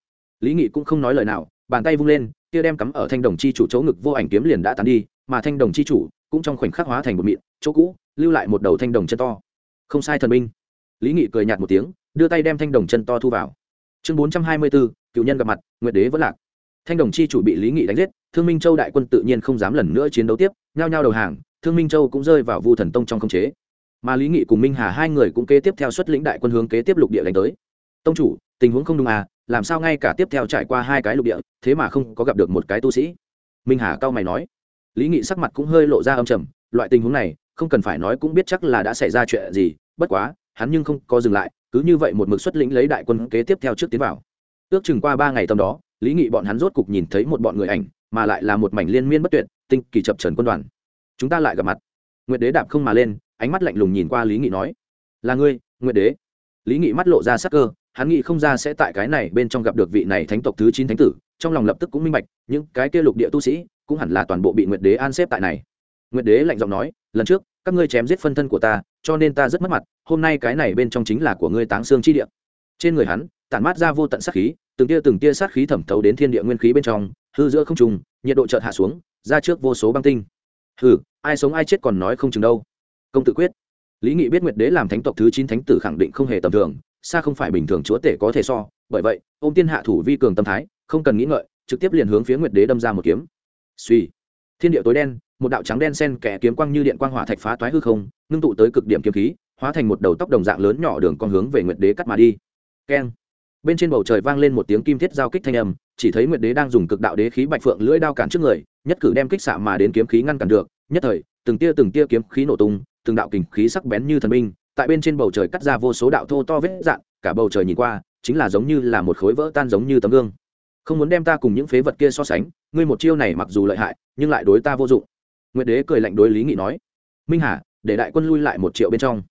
Lý nghị cũng không nói lời nào, bàn tay vung lên kia đem cắm ở thanh đồng chi chủ chỗ ngực vô ảnh kiếm liền đã tàn đi, mà thanh đồng chi chủ cũng trong khoảnh khắc hóa thành một mịn, chỗ cũ, lưu lại một đầu thanh đồng chân to. Không sai thần minh. Lý nghị cười nhạt một tiếng, đưa tay đem thanh đồng chân to thu vào. Chương bốn trăm hai mươi bốn cựu nhân gặp mặt, nguyệt đế vẫn lạc. Thanh đồng chi chủ bị lý nghị đánh giết, thương minh châu đại quân tự nhiên không dám lần nữa chiến đấu tiếp, nhao nhao đầu hàng, thương minh châu cũng rơi vào vu thần tông trong không chế. Mà lý nghị cùng minh hà hai người cũng kế tiếp theo xuất lĩnh đại quân hướng kế tiếp lục địa đánh tới. Tông chủ, tình huống không đúng à làm sao ngay cả tiếp theo trải qua hai cái lục địa, thế mà không có gặp được một cái tu sĩ? Minh hà cao mày nói. Lý nghị sắc mặt cũng hơi lộ ra âm trầm, loại tình huống này, không cần phải nói cũng biết chắc là đã xảy ra chuyện gì, bất quá, hắn nhưng không có dừng lại, cứ như vậy một mực xuất lĩnh lấy đại quân kế tiếp theo trước tiến vào. Ước chừng qua ba ngày tầm đó, lý nghị bọn hắn rốt cục nhìn thấy một bọn người ảnh, mà lại là một mảnh liên miên bất tuyệt, tinh kỳ chập trần quân đoàn. Chúng ta lại gặp mặt. Nguyệt đế đạp không mà lên, ánh mắt lạnh lùng nhìn qua lý nghị nói. Là ngươi, nguyệt đế. Lý nghị mắt lộ ra sắc cơ hắn nghĩ không ra sẽ tại cái này bên trong gặp được vị này thánh tộc thứ chín thánh tử, trong lòng lập tức cũng minh bạch, những cái kia lục địa tu sĩ, cũng hẳn là toàn bộ bị nguyệt đế an xếp tại này. Nguyệt đế lạnh giọng nói, lần trước, các ngươi chém giết phân thân của ta, cho nên ta rất mất mặt, hôm nay cái này bên trong chính là của ngươi táng xương chi địa. Trên người hắn, tản mát ra vô tận sát khí, từng tia từng tia sát khí thẩm thấu đến thiên địa nguyên khí bên trong, hư giữa không trùng nhiệt độ chợt hạ xuống, ra trước vô số băng tinh. Hừ, ai sống ai chết còn nói không chừng đâu. Công tự quyết. Lý nghị biết nguyệt đế làm thánh tộc thứ chín thánh tử khẳng định không hề tầm thường xa không phải bình thường chúa tể có thể so, bởi vậy ô m tiên hạ thủ vi cường tâm thái, không cần nghĩ ngợi, trực tiếp liền hướng phía nguyệt đế đâm ra một kiếm. Suy thiên địa tối đen, một đạo trắng đen sen kẻ kiếm quang như điện quang hỏa thạch phá toái hư không, ngưng tụ tới cực điểm kiếm khí, hóa thành một đầu tóc đồng dạng lớn nhỏ đường con hướng về nguyệt đế cắt mà đi. Keng. Bên trên bầu trời vang lên một tiếng kim thiết giao kích thanh âm, chỉ thấy nguyệt đế đang dùng cực đạo đế khí bạch phượng lưỡi đao cản trước người, nhất cử đem kích xạ mà đến kiếm khí ngăn cản được, nhất thời, từng tia từng tia kiếm khí nổ tung, từng đạo kình khí sắc bén như thần binh tại bên trên bầu trời cắt ra vô số đạo thô to vết dạn, cả bầu trời nhìn qua, chính là giống như là một khối vỡ tan giống như tấm gương. Không muốn đem ta cùng những phế vật kia so sánh, ngươi một chiêu này mặc dù lợi hại, nhưng lại đối ta vô dụng. Nguyệt đế cười lạnh đối lý nghị nói, minh hà, để đại quân lui lại một triệu bên trong.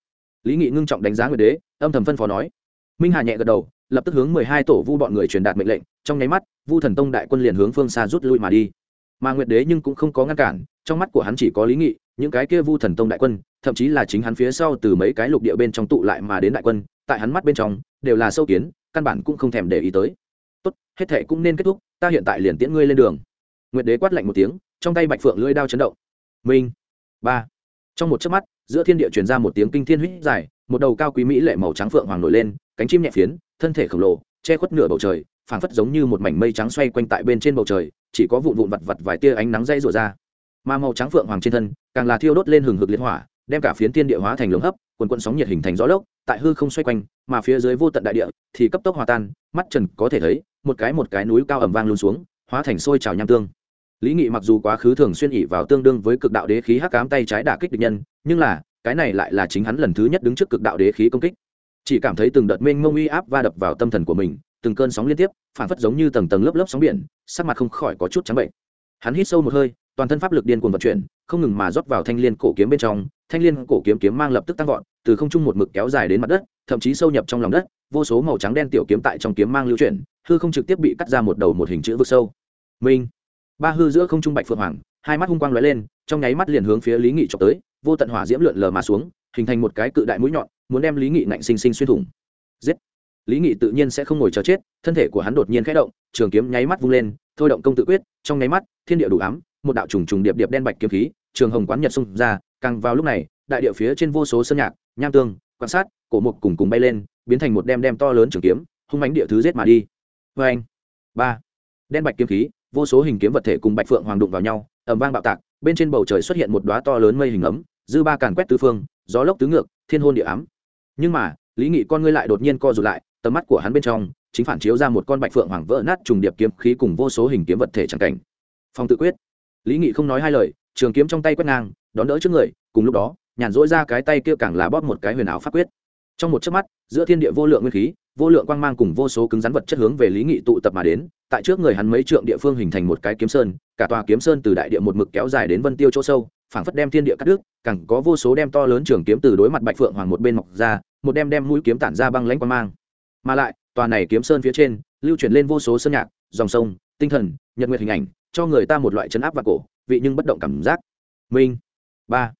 Lý nghị ngưng trọng đánh giá nguyệt đế, âm thầm phân phó nói. Minh hà nhẹ gật đầu, lập tức hướng mười hai tổ vu bọn người truyền đạt mệnh lệnh, trong nháy mắt, vu thần tông đại quân liền hướng phương xa rút lui mà đi. Mà nguyệt đế nhưng cũng không có ngăn cản, trong mắt của hắn chỉ có lý nghị những cái kia vu thần tông đại quân, thậm chí là chính hắn phía sau từ mấy cái lục địa bên trong tụ lại mà đến đại quân, tại hắn mắt bên trong, đều là sâu kiến, căn bản cũng không thèm để ý tới. Tốt, hết thệ cũng nên kết thúc, ta hiện tại liền tiễn ngươi lên đường. Nguyệt đế quát lạnh một tiếng, trong tay bạch phượng lưỡi đao chấn động. Minh! Ba. Trong một chớp mắt, giữa thiên địa truyền ra một tiếng kinh thiên huýt dài, một đầu cao quý mỹ lệ màu trắng phượng hoàng nổi lên, cánh chim nhẹ phiến, thân thể khổng lồ, che khuất nửa bầu trời, phảng phất giống như một mảnh mây trắng xoay quanh tại bên trên bầu trời, chỉ có vụn vụn vặt vặt vài tia ánh nắng dây rủa ra mà màu trắng phượng hoàng trên thân, càng là thiêu đốt lên hừng hực liệt hỏa, đem cả phiến thiên địa hóa thành lồng hấp, quần quận sóng nhiệt hình thành gió lốc, tại hư không xoay quanh, mà phía dưới vô tận đại địa thì cấp tốc hòa tan, mắt trần có thể thấy, một cái một cái núi cao ẩm vang luôn xuống, hóa thành sôi trào nham tương. Lý nghị mặc dù quá khứ thường xuyên ỉ vào tương đương với cực đạo đế khí hắc cám tay trái đả kích địch nhân, nhưng là, cái này lại là chính hắn lần thứ nhất đứng trước cực đạo đế khí công kích. Chỉ cảm thấy từng đợt mênh mông uy áp va đập vào tâm thần của mình, từng cơn sóng liên tiếp, phản phất giống như tầng tầng lớp lớp sóng biển, sắc mặt không khỏi có chút trắng bệnh hắn hít sâu một hơi, toàn thân pháp lực điên cuồng vận chuyển, không ngừng mà rót vào thanh liên cổ kiếm bên trong, thanh liên cổ kiếm kiếm mang lập tức tăng vọt, từ không trung một mực kéo dài đến mặt đất, thậm chí sâu nhập trong lòng đất, vô số màu trắng đen tiểu kiếm tại trong kiếm mang lưu chuyển, hư không trực tiếp bị cắt ra một đầu một hình chữ vực sâu. Minh. Ba hư giữa không trung bạch phượng hoàng, hai mắt hung quang lóe lên, trong nháy mắt liền hướng phía lý nghị trọc tới, vô tận hỏa diễm lượn lờ mà xuống, hình thành một cái cự đại mũi nhọn, muốn đem lý nghị nạnh sinh sinh xuyên thủng. Giết. Lý nghị tự nhiên sẽ không ngồi chờ chết, thân thể của hắn đột nhiên khẽ động, trường kiếm nháy mắt vung lên thôi động công tự quyết, trong nháy mắt, thiên địa đủ ám, một đạo trùng trùng điệp điệp đen bạch kiếm khí, trường hồng quán nhật xung ra, càng vào lúc này, đại địa phía trên vô số sơn nhạc, nham tương, quan sát, cổ mục cùng cùng bay lên, biến thành một đem đem to lớn trường kiếm, hung mánh địa thứ giết mà đi. Vê anh, ba, đen bạch kiếm khí, vô số hình kiếm vật thể cùng bạch phượng hoàng đụng vào nhau ẩm vang bạo tạc, bên trên bầu trời xuất hiện một đoá to lớn mây hình ấm, dư ba càn quét tứ phương, gió lốc tứ ngược, thiên hôn địa ám. Nhưng mà, lý nghị con ngươi lại đột nhiên co rụt lại, tầm mắt của hắn bên trong chính phản chiếu ra một con bạch phượng hoàng vỡ nát trùng điệp kiếm khí cùng vô số hình kiếm vật thể chẳng cảnh. Phong tự quyết. Lý nghị không nói hai lời, trường kiếm trong tay quét ngang, đón đỡ trước người, cùng lúc đó, nhàn rỗi ra cái tay kia càng là bóp một cái huyền ảo pháp quyết. Trong một chớp mắt, giữa thiên địa vô lượng nguyên khí, vô lượng quang mang cùng vô số cứng rắn vật chất hướng về lý nghị tụ tập mà đến, tại trước người hắn mấy trượng địa phương hình thành một cái kiếm sơn, cả tòa kiếm sơn từ đại địa một mực kéo dài đến vân tiêu chỗ sâu, phảng phất đem thiên địa cắt đứt, càng có vô số đem to lớn trường kiếm từ đối mặt bạch phượng hoàng một bên mọc ra, một đem đem mũi kiếm tản ra băng lãnh quang mang. Mà lại tòa này kiếm sơn phía trên, lưu chuyển lên vô số sơn nhạc, dòng sông, tinh thần, nhật nguyệt hình ảnh, cho người ta một loại chấn áp và cổ, vị nhưng bất động cảm giác. Minh. Ba.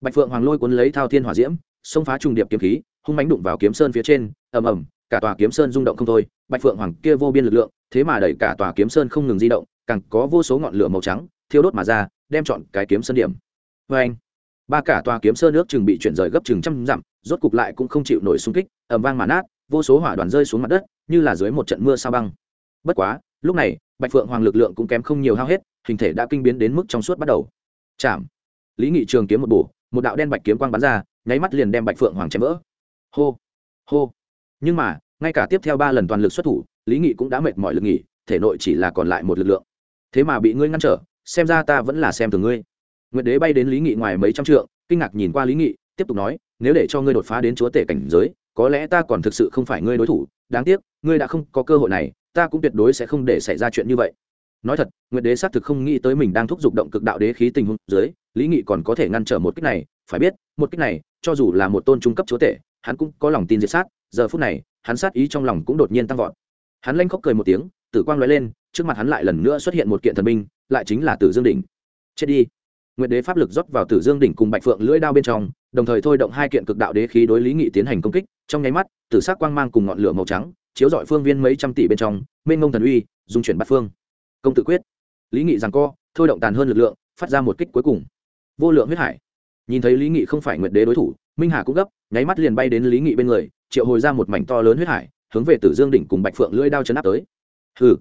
Bạch phượng hoàng lôi cuốn lấy thao thiên hỏa diễm, xông phá trùng điệp kiếm khí, hung mánh đụng vào kiếm sơn phía trên, ầm ầm, cả tòa kiếm sơn rung động không thôi. Bạch phượng hoàng kia vô biên lực lượng, thế mà đẩy cả tòa kiếm sơn không ngừng di động, càng có vô số ngọn lửa màu trắng thiêu đốt mà ra, đem chọn cái kiếm sơn điểm. Vê anh, ba cả tòa kiếm sơn nước chừng bị chuyển rời gấp chừng trăm dặm, rốt cục lại cũng không chịu nổi xung kích, ầm vang mà nát vô số hỏa đoàn rơi xuống mặt đất, như là dưới một trận mưa sao băng. Bất quá, lúc này, bạch phượng hoàng lực lượng cũng kém không nhiều hao hết, hình thể đã kinh biến đến mức trong suốt bắt đầu. Chạm. Lý nghị trường kiếm một bổ, một đạo đen bạch kiếm quang bắn ra, nháy mắt liền đem bạch phượng hoàng chém vỡ. Hô. Hô. Nhưng mà, ngay cả tiếp theo ba lần toàn lực xuất thủ, lý nghị cũng đã mệt mỏi lực nghỉ, thể nội chỉ là còn lại một lực lượng. Thế mà bị ngươi ngăn trở, xem ra ta vẫn là xem thường ngươi. Nguyệt đế bay đến lý nghị ngoài mấy trăm trượng, kinh ngạc nhìn qua lý nghị, tiếp tục nói, nếu để cho ngươi đột phá đến chúa tể cảnh giới có lẽ ta còn thực sự không phải ngươi đối thủ, đáng tiếc, ngươi đã không có cơ hội này, ta cũng tuyệt đối sẽ không để xảy ra chuyện như vậy. Nói thật, nguyệt đế xác thực không nghĩ tới mình đang thúc giục động cực đạo đế khí tình huống dưới, lý nghị còn có thể ngăn trở một cách này, phải biết, một cách này, cho dù là một tôn trung cấp chúa tể, hắn cũng có lòng tin diệt sát, giờ phút này, hắn sát ý trong lòng cũng đột nhiên tăng vọt. Hắn lanh khóc cười một tiếng, tử quang l lên, trước mặt hắn lại lần nữa xuất hiện một kiện thần binh, lại chính là tử dương đỉnh. Chết đi nguyệt đế pháp lực rót vào tử dương đỉnh cùng bạch phượng lưỡi đao bên trong, đồng thời thôi động hai kiện cực đạo đế khí đối lý nghị tiến hành công kích. Trong nháy mắt, tử sắc quang mang cùng ngọn lửa màu trắng chiếu dọi phương viên mấy trăm tỷ bên trong, mênh ngông thần uy, dung chuyển bát phương. Công tự quyết. Lý nghị rằng co, thôi động tàn hơn lực lượng, phát ra một kích cuối cùng. Vô lượng huyết hải. Nhìn thấy lý nghị không phải nguyệt đế đối thủ, minh hà cũng gấp, nháy mắt liền bay đến lý nghị bên người, triệu hồi ra một mảnh to lớn huyết hải, hướng về tử dương đỉnh cùng bạch phượng lưỡi đao chấn áp tới. Hừ.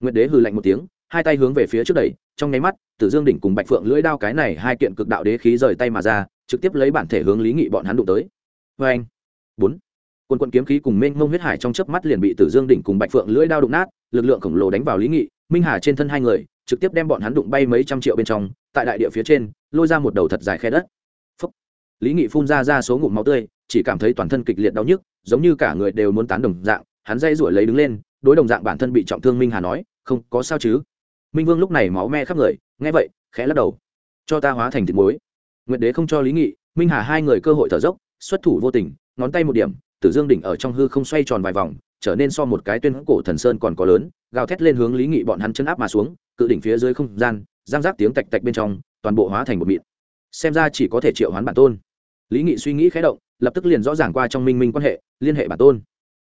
Nguyệt đế hừ lạnh một tiếng hai tay hướng về phía trước đẩy, trong nháy mắt, tử dương đỉnh cùng bạch phượng lưỡi đao cái này hai kiện cực đạo đế khí rời tay mà ra, trực tiếp lấy bản thể hướng lý nghị bọn hắn đụng tới. Vê anh bốn! Quân quân kiếm khí cùng minh mông huyết hải trong chớp mắt liền bị tử dương đỉnh cùng bạch phượng lưỡi đao đụng nát, lực lượng khổng lồ đánh vào lý nghị, minh hà trên thân hai người, trực tiếp đem bọn hắn đụng bay mấy trăm triệu bên trong, tại đại địa phía trên, lôi ra một đầu thật dài khe đất. Phúc. lý nghị phun ra ra số ngụm máu tươi, chỉ cảm thấy toàn thân kịch liệt đau nhức, giống như cả người đều muốn tán đồng dạng, hắn dây rủi lấy đứng lên, đối đồng dạng bản thân bị trọng thương minh hà nói, không, có sao chứ? Minh vương lúc này máu me khắp người, nghe vậy, khẽ lắc đầu. Cho ta hóa thành thịt muối. Nguyệt đế không cho lý nghị, minh hà hai người cơ hội thở dốc, xuất thủ vô tình, ngón tay một điểm, tử dương đỉnh ở trong hư không xoay tròn vài vòng, trở nên so một cái tuyên cổ thần sơn còn có lớn, gào thét lên hướng lý nghị bọn hắn chân áp mà xuống, cự đỉnh phía dưới không gian, giang giác tiếng tạch tạch bên trong, toàn bộ hóa thành một mịn. Xem ra chỉ có thể triệu hoán bản tôn. Lý nghị suy nghĩ khé động, lập tức liền rõ ràng qua trong minh minh quan hệ, liên hệ bản tôn.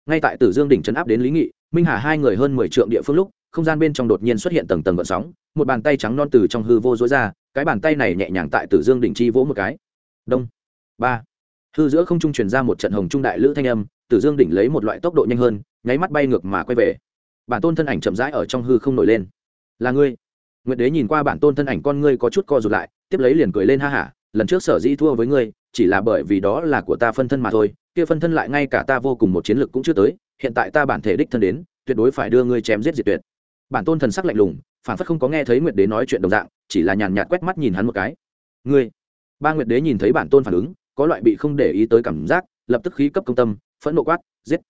Ngay tại tử dương đỉnh chấn áp đến lý nghị, minh hà hai người hơn mười trượng địa phương lúc không gian bên trong đột nhiên xuất hiện tầng tầng gợn sóng, một bàn tay trắng non từ trong hư vô dối ra, cái bàn tay này nhẹ nhàng tại tử dương đỉnh chi vỗ một cái. Đông. Ba. Hư giữa không trung truyền ra một trận hồng trung đại lữ thanh âm, tử dương đỉnh lấy một loại tốc độ nhanh hơn, nháy mắt bay ngược mà quay về. Bản tôn thân ảnh chậm rãi ở trong hư không nổi lên. Là ngươi. Nguyệt đế nhìn qua bản tôn thân ảnh con ngươi có chút co rụt lại, tiếp lấy liền cười lên ha hả, lần trước sở dĩ thua với ngươi, chỉ là bởi vì đó là của ta phân thân mà thôi, kia phân thân lại ngay cả ta vô cùng một chiến lược cũng chưa tới, hiện tại ta bản thể đích thân đến, tuyệt đối phải đưa ngươi chém giết diệt tuyệt bản tôn thần sắc lạnh lùng phản phất không có nghe thấy nguyệt đế nói chuyện đồng dạng, chỉ là nhàn nhạt quét mắt nhìn hắn một cái. Ngươi? Ba nguyệt đế nhìn thấy bản tôn phản ứng, có loại bị không để ý tới cảm giác, lập tức khí cấp công tâm, phẫn nộ quát, giết!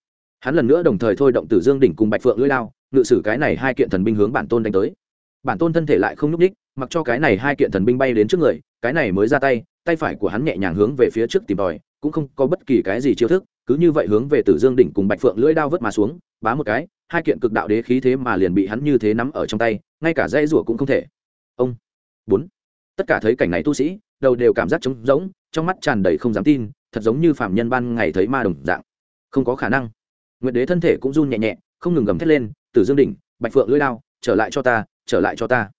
Hắn lần nữa đồng thời thôi động tử dương đỉnh cùng bạch phượng lưỡi lao, ngự sử cái này hai kiện thần binh hướng bản tôn đánh tới. Bản tôn thân thể lại không nhúc ních mặc cho cái này hai kiện thần binh bay đến trước người, cái này mới ra tay tay phải của hắn nhẹ nhàng hướng về phía trước tìm tòi, cũng không có bất kỳ cái gì chiêu thức, cứ như vậy hướng về tử dương đỉnh cùng bạch phượng lưỡi đao vớt mà xuống, bá một cái hai kiện cực đạo đế khí thế mà liền bị hắn như thế nắm ở trong tay, ngay cả dây rủa cũng không thể. Ông. Bốn. Tất cả thấy cảnh này tu sĩ, đầu đều cảm giác trống rỗng, trong mắt tràn đầy không dám tin, thật giống như phạm nhân ban ngày thấy ma đồng dạng. Không có khả năng. Nguyệt đế thân thể cũng run nhẹ nhẹ, không ngừng gầm thét lên từ dương đỉnh, bạch phượng lưỡi lao trở lại cho ta, trở lại cho ta.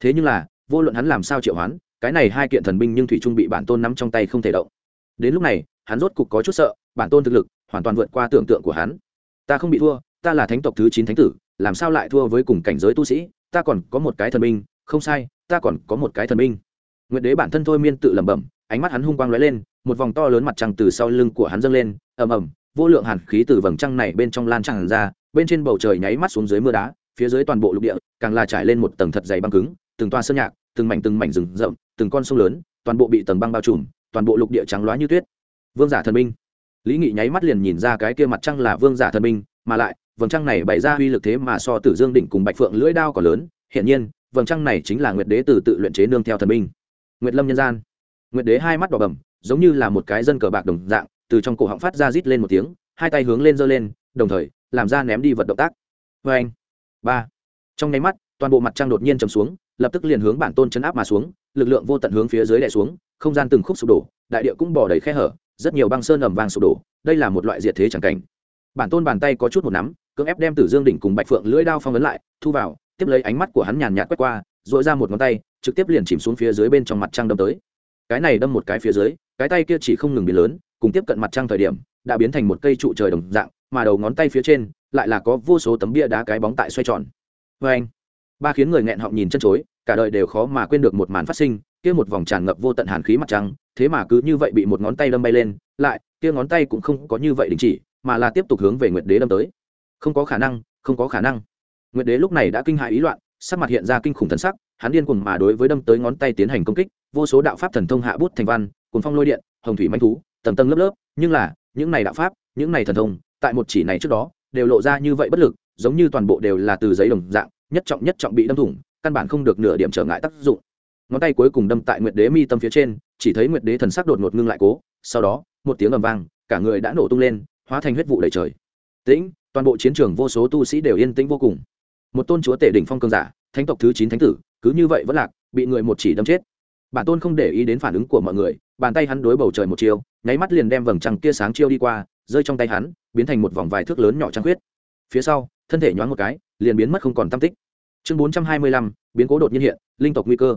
Thế nhưng là, vô luận hắn làm sao triệu hoán, cái này hai kiện thần binh nhưng thủy trung bị bản tôn nắm trong tay không thể động. Đến lúc này, hắn rốt cục có chút sợ, bản tôn thực lực hoàn toàn vượt qua tưởng tượng của hắn. Ta không bị thua ta là thánh tộc thứ chín thánh tử, làm sao lại thua với cùng cảnh giới tu sĩ? Ta còn có một cái thần binh, không sai, ta còn có một cái thần binh. Nguyệt đế bản thân thôi miên tự lẩm bẩm, ánh mắt hắn hung quang lóe lên, một vòng to lớn mặt trăng từ sau lưng của hắn dâng lên, ầm ầm, vô lượng hàn khí từ vầng trăng này bên trong lan tràn ra, bên trên bầu trời nháy mắt xuống dưới mưa đá, phía dưới toàn bộ lục địa, càng là trải lên một tầng thật dày băng cứng, từng toa sơn nhạc, từng mảnh từng mảnh rừng rậm, từng con sông lớn, toàn bộ bị tầng băng bao trùm, toàn bộ lục địa trắng loá như tuyết. Vương giả thần minh lý nghị nháy mắt liền nhìn ra cái kia mặt trăng là vương giả thần minh mà lại vầng trăng này bày ra uy lực thế mà so tử dương đỉnh cùng bạch phượng lưỡi đao còn lớn, hiển nhiên, vầng trăng này chính là nguyệt đế từ tự luyện chế nương theo thần minh nguyệt lâm nhân gian. Nguyệt đế hai mắt đỏ bầm giống như là một cái dân cờ bạc đồng dạng, từ trong cổ họng phát ra rít lên một tiếng, hai tay hướng lên giơ lên, đồng thời, làm ra ném đi vật động tác. Vê anh, ba. Trong nháy mắt, toàn bộ mặt trăng đột nhiên chầm xuống, lập tức liền hướng bản tôn chấn áp mà xuống, lực lượng vô tận hướng phía dưới đè xuống, không gian từng khúc sụp đổ, đại địa cũng bỏ đầy khe hở, rất nhiều băng sơn ẩm vàng sụp đổ, đây là một loại diệt thế chẳng cảnh. Bản tôn bàn tay có chút một nắm cưỡng ép đem tử dương đỉnh cùng bạch phượng lưỡi đao phong ấn lại, thu vào, tiếp lấy ánh mắt của hắn nhàn nhạt quét qua dội ra một ngón tay, trực tiếp liền chìm xuống phía dưới bên trong mặt trăng đâm tới. Cái này đâm một cái phía dưới, cái tay kia chỉ không ngừng biến lớn, cùng tiếp cận mặt trăng thời điểm, đã biến thành một cây trụ trời đồng dạng, mà đầu ngón tay phía trên, lại là có vô số tấm bia đá cái bóng tại xoay tròn. Vê anh, ba khiến người nghẹn họng nhìn chân chối, cả đời đều khó mà quên được một màn phát sinh, kia một vòng tràn ngập vô tận hàn khí mặt trăng, thế mà cứ như vậy bị một ngón tay đâm bay lên, lại, kia ngón tay cũng không có như vậy đình chỉ, mà là tiếp tục hướng về nguyệt đế đâm tới không có khả năng, không có khả năng. Nguyệt đế lúc này đã kinh hại ý loạn, sắc mặt hiện ra kinh khủng thần sắc, hắn điên cuồng mà đối với đâm tới ngón tay tiến hành công kích, vô số đạo pháp thần thông hạ bút thành văn cùng phong lôi điện, hồng thủy manh thú, tầng tầng lớp lớp, nhưng là, những này đạo pháp, những này thần thông, tại một chỉ này trước đó, đều lộ ra như vậy bất lực, giống như toàn bộ đều là từ giấy đồng dạng, nhất trọng nhất trọng bị đâm thủng, căn bản không được nửa điểm trở ngại tác dụng. Ngón tay cuối cùng đâm tại nguyệt đế mi tâm phía trên, chỉ thấy nguyệt đế thần sắc đột ngột ngưng lại cố, sau đó, một tiếng ầm vang, cả người đã nổ tung lên, hóa thành huyết vụ đầy trời. Tĩnh toàn bộ chiến trường vô số tu sĩ đều yên tĩnh vô cùng. Một tôn chúa tể đỉnh phong cường giả, thánh tộc thứ chín thánh tử, cứ như vậy vẫn lạc, bị người một chỉ đâm chết. Bản tôn không để ý đến phản ứng của mọi người, bàn tay hắn đối bầu trời một chiều nháy mắt liền đem vầng trăng kia sáng chiêu đi qua, rơi trong tay hắn, biến thành một vòng vài thước lớn nhỏ trăng khuyết. Phía sau, thân thể nhoáng một cái, liền biến mất không còn tam tích. Chương bốn trăm hai mươi lăm, biến cố đột nhiên hiện, linh tộc nguy cơ.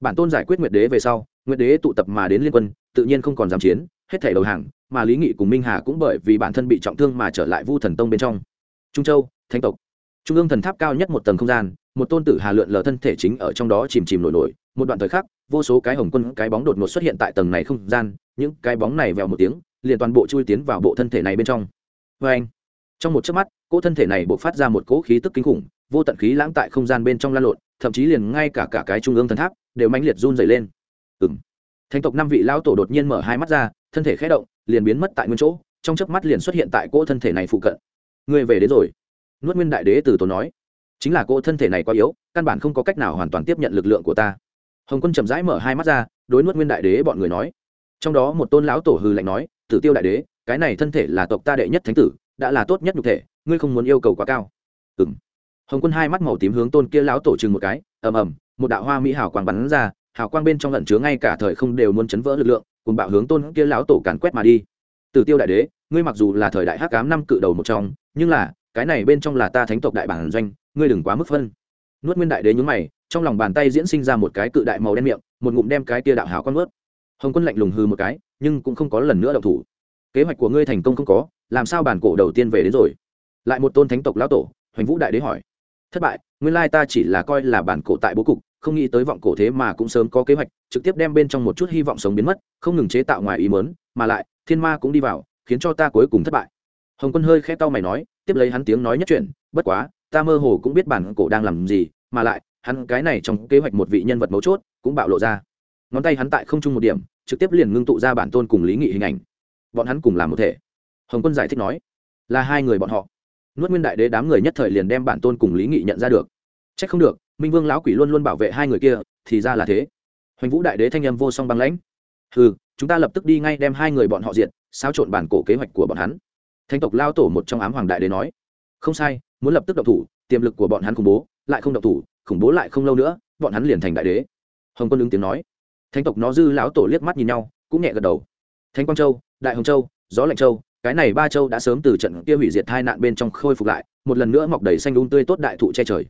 Bản tôn giải quyết nguyệt đế về sau, nguyệt đế tụ tập mà đến liên quân, tự nhiên không còn dám chiến hết thảy đầu hàng, mà lý nghị cùng minh hà cũng bởi vì bản thân bị trọng thương mà trở lại vu thần tông bên trong. Trung châu, thánh tộc. Trung ương thần tháp cao nhất một tầng không gian, một tôn tử hà lượn lờ thân thể chính ở trong đó chìm chìm nổi nổi. Một đoạn thời khắc, vô số cái hồng quân, cái bóng đột ngột xuất hiện tại tầng này không gian, những cái bóng này vèo một tiếng, liền toàn bộ chui tiến vào bộ thân thể này bên trong. Vê anh, trong một chớp mắt, cỗ thân thể này buộc phát ra một cỗ khí tức kinh khủng, vô tận khí lãng tại không gian bên trong lan lộn, thậm chí liền ngay cả cả cái trung ương thần tháp đều mãnh liệt run dày lên. Ừm. Thánh tộc năm vị lão tổ đột nhiên mở hai mắt ra thân thể khẽ động, liền biến mất tại nguyên chỗ, trong chớp mắt liền xuất hiện tại cỗ thân thể này phụ cận. Người về đến rồi. Nuốt nguyên đại đế từ tổ nói. Chính là cỗ thân thể này quá yếu, căn bản không có cách nào hoàn toàn tiếp nhận lực lượng của ta. Hồng quân chậm rãi mở hai mắt ra, đối nuốt nguyên đại đế bọn người nói. Trong đó một tôn lão tổ hư lạnh nói, tử tiêu đại đế, cái này thân thể là tộc ta đệ nhất thánh tử, đã là tốt nhất nhục thể, ngươi không muốn yêu cầu quá cao. Ừ m hồng quân hai mắt màu tím hướng tôn kia lão tổ chừng một cái, ầm ầm, một đạo hoa mỹ hào quang bắn ra, hào quang bên trong lẩn chứa ngay cả thời không đều muốn chấn vỡ lực lượng cùng bạo hướng tôn kia lão tổ càn quét mà đi. Tử tiêu đại đế, ngươi mặc dù là thời đại hắc cám năm cự đầu một trong, nhưng là, cái này bên trong là ta thánh tộc đại bản doanh, ngươi đừng quá mức phân. Nuốt nguyên đại đế nhún mày, trong lòng bàn tay diễn sinh ra một cái cự đại màu đen miệng, một ngụm đem cái tia đạo hào con ướt hồng quân lạnh lùng hư một cái, nhưng cũng không có lần nữa động thủ. Kế hoạch của ngươi thành công không có, làm sao bản cổ đầu tiên về đến rồi? Lại một tôn thánh tộc lão tổ, hoành vũ đại đế hỏi. Thất bại, nguyên lai ta chỉ là coi là bản cổ tại bố cục không nghĩ tới vọng cổ thế mà cũng sớm có kế hoạch, trực tiếp đem bên trong một chút hy vọng sống biến mất, không ngừng chế tạo ngoài ý mớn mà lại, thiên ma cũng đi vào, khiến cho ta cuối cùng thất bại. Hồng quân hơi khẽ tao mày nói, tiếp lấy hắn tiếng nói nhất chuyện bất quá, ta mơ hồ cũng biết bản cổ đang làm gì, mà lại, hắn cái này trong kế hoạch một vị nhân vật mấu chốt cũng bạo lộ ra. Ngón tay hắn tại không chung một điểm, trực tiếp liền ngưng tụ ra bản tôn cùng lý nghị hình ảnh. Bọn hắn cùng làm một thể. Hồng quân giải thích nói, là hai người bọn họ. Nuốt nguyên đại đế đám người nhất thời liền đem bản tôn cùng lý nghị nhận ra được. C h ắ c không được minh vương lão quỷ luôn luôn bảo vệ hai người kia, thì ra là thế. Hoành vũ đại đế thanh âm vô song băng lãnh. Ừ chúng ta lập tức đi ngay đem hai người bọn họ diện sao trộn bản cổ kế hoạch của bọn hắn. Thanh tộc lao tổ một trong ám hoàng đại đế nói. Không sai, muốn lập tức động thủ, tiềm lực của bọn hắn khủng bố, lại không động thủ, khủng bố lại không lâu nữa, bọn hắn liền thành đại đế. Hồng quân ứng tiếng nói. Thánh tộc nó dư lão tổ liếc mắt nhìn nhau, cũng nhẹ gật đầu. Thánh quang châu, đại hồng châu, gió lạnh châu, cái này ba châu đã sớm từ trận kia hủy diệt hai nạn bên trong khôi phục lại, một lần nữa mọc đầy xanh đun tươi tốt đại thụ che trời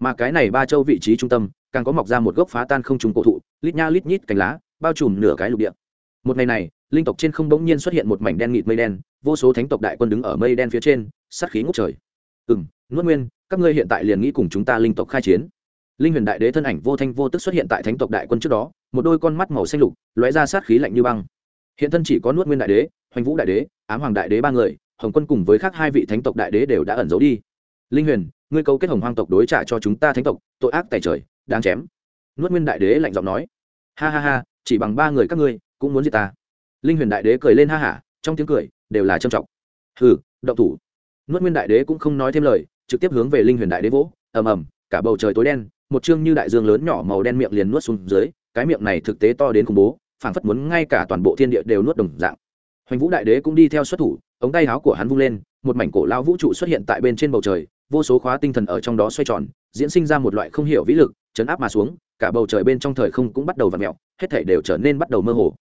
mà cái này ba châu vị trí trung tâm, càng có mọc ra một gốc phá tan không trùng cổ thụ, lít nha lít nhít cành lá, bao trùm nửa cái lục địa. Một ngày này, linh tộc trên không bỗng nhiên xuất hiện một mảnh đen nghịt mây đen, vô số thánh tộc đại quân đứng ở mây đen phía trên, sát khí ngốc trời. Ừ m nuốt nguyên, các ngươi hiện tại liền nghĩ cùng chúng ta linh tộc khai chiến. Linh huyền đại đế thân ảnh vô thanh vô tức xuất hiện tại thánh tộc đại quân trước đó, một đôi con mắt màu xanh lục, lóe ra sát khí lạnh như băng. Hiện thân chỉ có nuốt nguyên đại đế, hoành vũ đại đế, ám hoàng đại đế ba người, hồng quân cùng với khác hai vị thánh tộc đại đế đều đã ẩn giấu đi. Linh huyền ngươi cấu kết hồng hoang tộc đối trả cho chúng ta thánh tộc, tội ác tài trời, đáng chém. Nuốt nguyên đại đế lạnh giọng nói. Ha ha ha, chỉ bằng ba người các ngươi, cũng muốn giết ta. Linh huyền đại đế cười lên ha hả, trong tiếng cười đều là trầm trọng. Hừ, động thủ. Nuốt nguyên đại đế cũng không nói thêm lời, trực tiếp hướng về linh huyền đại đế vỗ, ầm ầm, cả bầu trời tối đen, một chương như đại dương lớn nhỏ màu đen miệng liền nuốt xuống dưới, cái miệng này thực tế to đến khủng bố, phảng phất muốn ngay cả toàn bộ thiên địa đều nuốt đồng dạng. Hoành vũ đại đế cũng đi theo xuất thủ, ống tay áo của hắn vung lên, một mảnh cổ lao vũ trụ xuất hiện tại bên trên bầu trời vô số khóa tinh thần ở trong đó xoay tròn, diễn sinh ra một loại không hiểu vĩ lực, chấn áp mà xuống, cả bầu trời bên trong thời không cũng bắt đầu v ặ mẹo hết thể đều trở nên bắt đầu mơ hồ.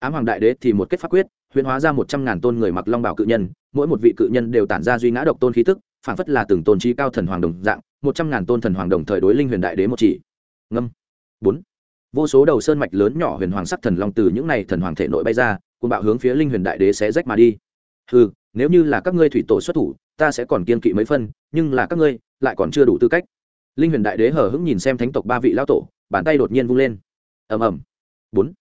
Ám hoàng đại đế thì một kết pháp quyết huyễn hóa ra một trăm ngàn tôn người mặc long bảo cự nhân, mỗi một vị cự nhân đều tản ra duy ngã độc tôn khí tức phản phất là từng tôn trí cao thần hoàng đồng dạng, một trăm ngàn tôn thần hoàng đồng thời đối linh huyền đại đế một chỉ. Ngâm. Bốn. Vô số đầu sơn mạch lớn nhỏ huyền hoàng sắc thần long từ những này thần hoàng thể nội bay ra cùng bạo hướng phía linh huyền đại đế sẽ rách mà đi. Ừ nếu như là các ngươi thủy tổ xuất thủ, ta sẽ còn kiên kỵ mấy phân, nhưng là các ngươi lại còn chưa đủ tư cách. Linh huyền đại đế hờ hững nhìn xem thánh tộc ba vị lão tổ, bàn tay đột nhiên vung lên. Ầm ầm. Bốn.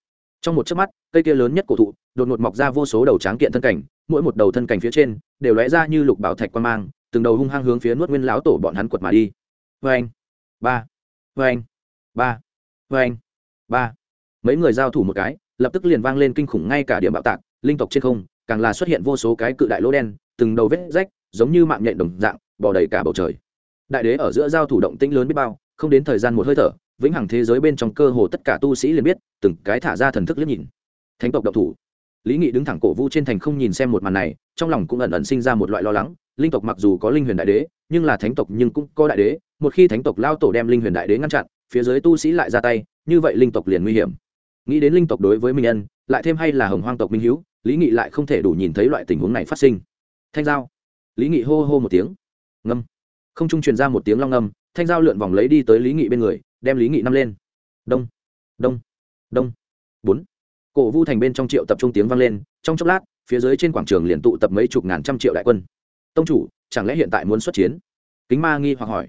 Trong một chớp mắt, cây kia lớn nhất cổ thụ đột ngột mọc ra vô số đầu tráng kiện thân cảnh, mỗi một đầu thân cảnh phía trên đều lóe ra như lục bảo thạch quan mang, từng đầu hung hăng hướng phía nuốt nguyên lão tổ bọn hắn quật mà đi. Vê anh ba. Vê anh ba. Vê anh ba. Mấy người giao thủ một cái, lập tức liền vang lên kinh khủng ngay cả điểm bạo tạc, linh tộc trên không càng là xuất hiện vô số cái cự đại lỗ đen, từng đầu vết rách, giống như mạng nhện đồng dạng bỏ đầy cả bầu trời. Đại đế ở giữa giao thủ động tĩnh lớn biết bao, không đến thời gian một hơi thở, vĩnh hằng thế giới bên trong cơ hồ tất cả tu sĩ liền biết, từng cái thả ra thần thức liếc nhìn. Thánh tộc động thủ. Lý nghị đứng thẳng cổ vu trên thành không nhìn xem một màn này, trong lòng cũng ẩn ẩn sinh ra một loại lo lắng, linh tộc mặc dù có linh huyền đại đế, nhưng là thánh tộc nhưng cũng có đại đế, một khi thánh tộc lao tổ đem linh huyền đại đế ngăn chặn, phía dưới tu sĩ lại ra tay, như vậy linh tộc liền nguy hiểm. Nghĩ đến linh tộc đối với minh ân lại thêm hay là hồng hoang tộc minh hữu lý nghị lại không thể đủ nhìn thấy loại tình huống này phát sinh. Thanh giao. Lý nghị hô hô một tiếng. Ngâm. Không trung truyền ra một tiếng long ngâm thanh giao lượn vòng lấy đi tới lý nghị bên người, đem lý nghị năm lên. Đông. Đông. Đông. Bốn. Cổ vu thành bên trong triệu tập trung tiếng vang lên, trong chốc lát, phía dưới trên quảng trường liền tụ tập mấy chục ngàn trăm triệu đại quân. Tông chủ, chẳng lẽ hiện tại muốn xuất chiến? Kính ma nghi hoặc hỏi.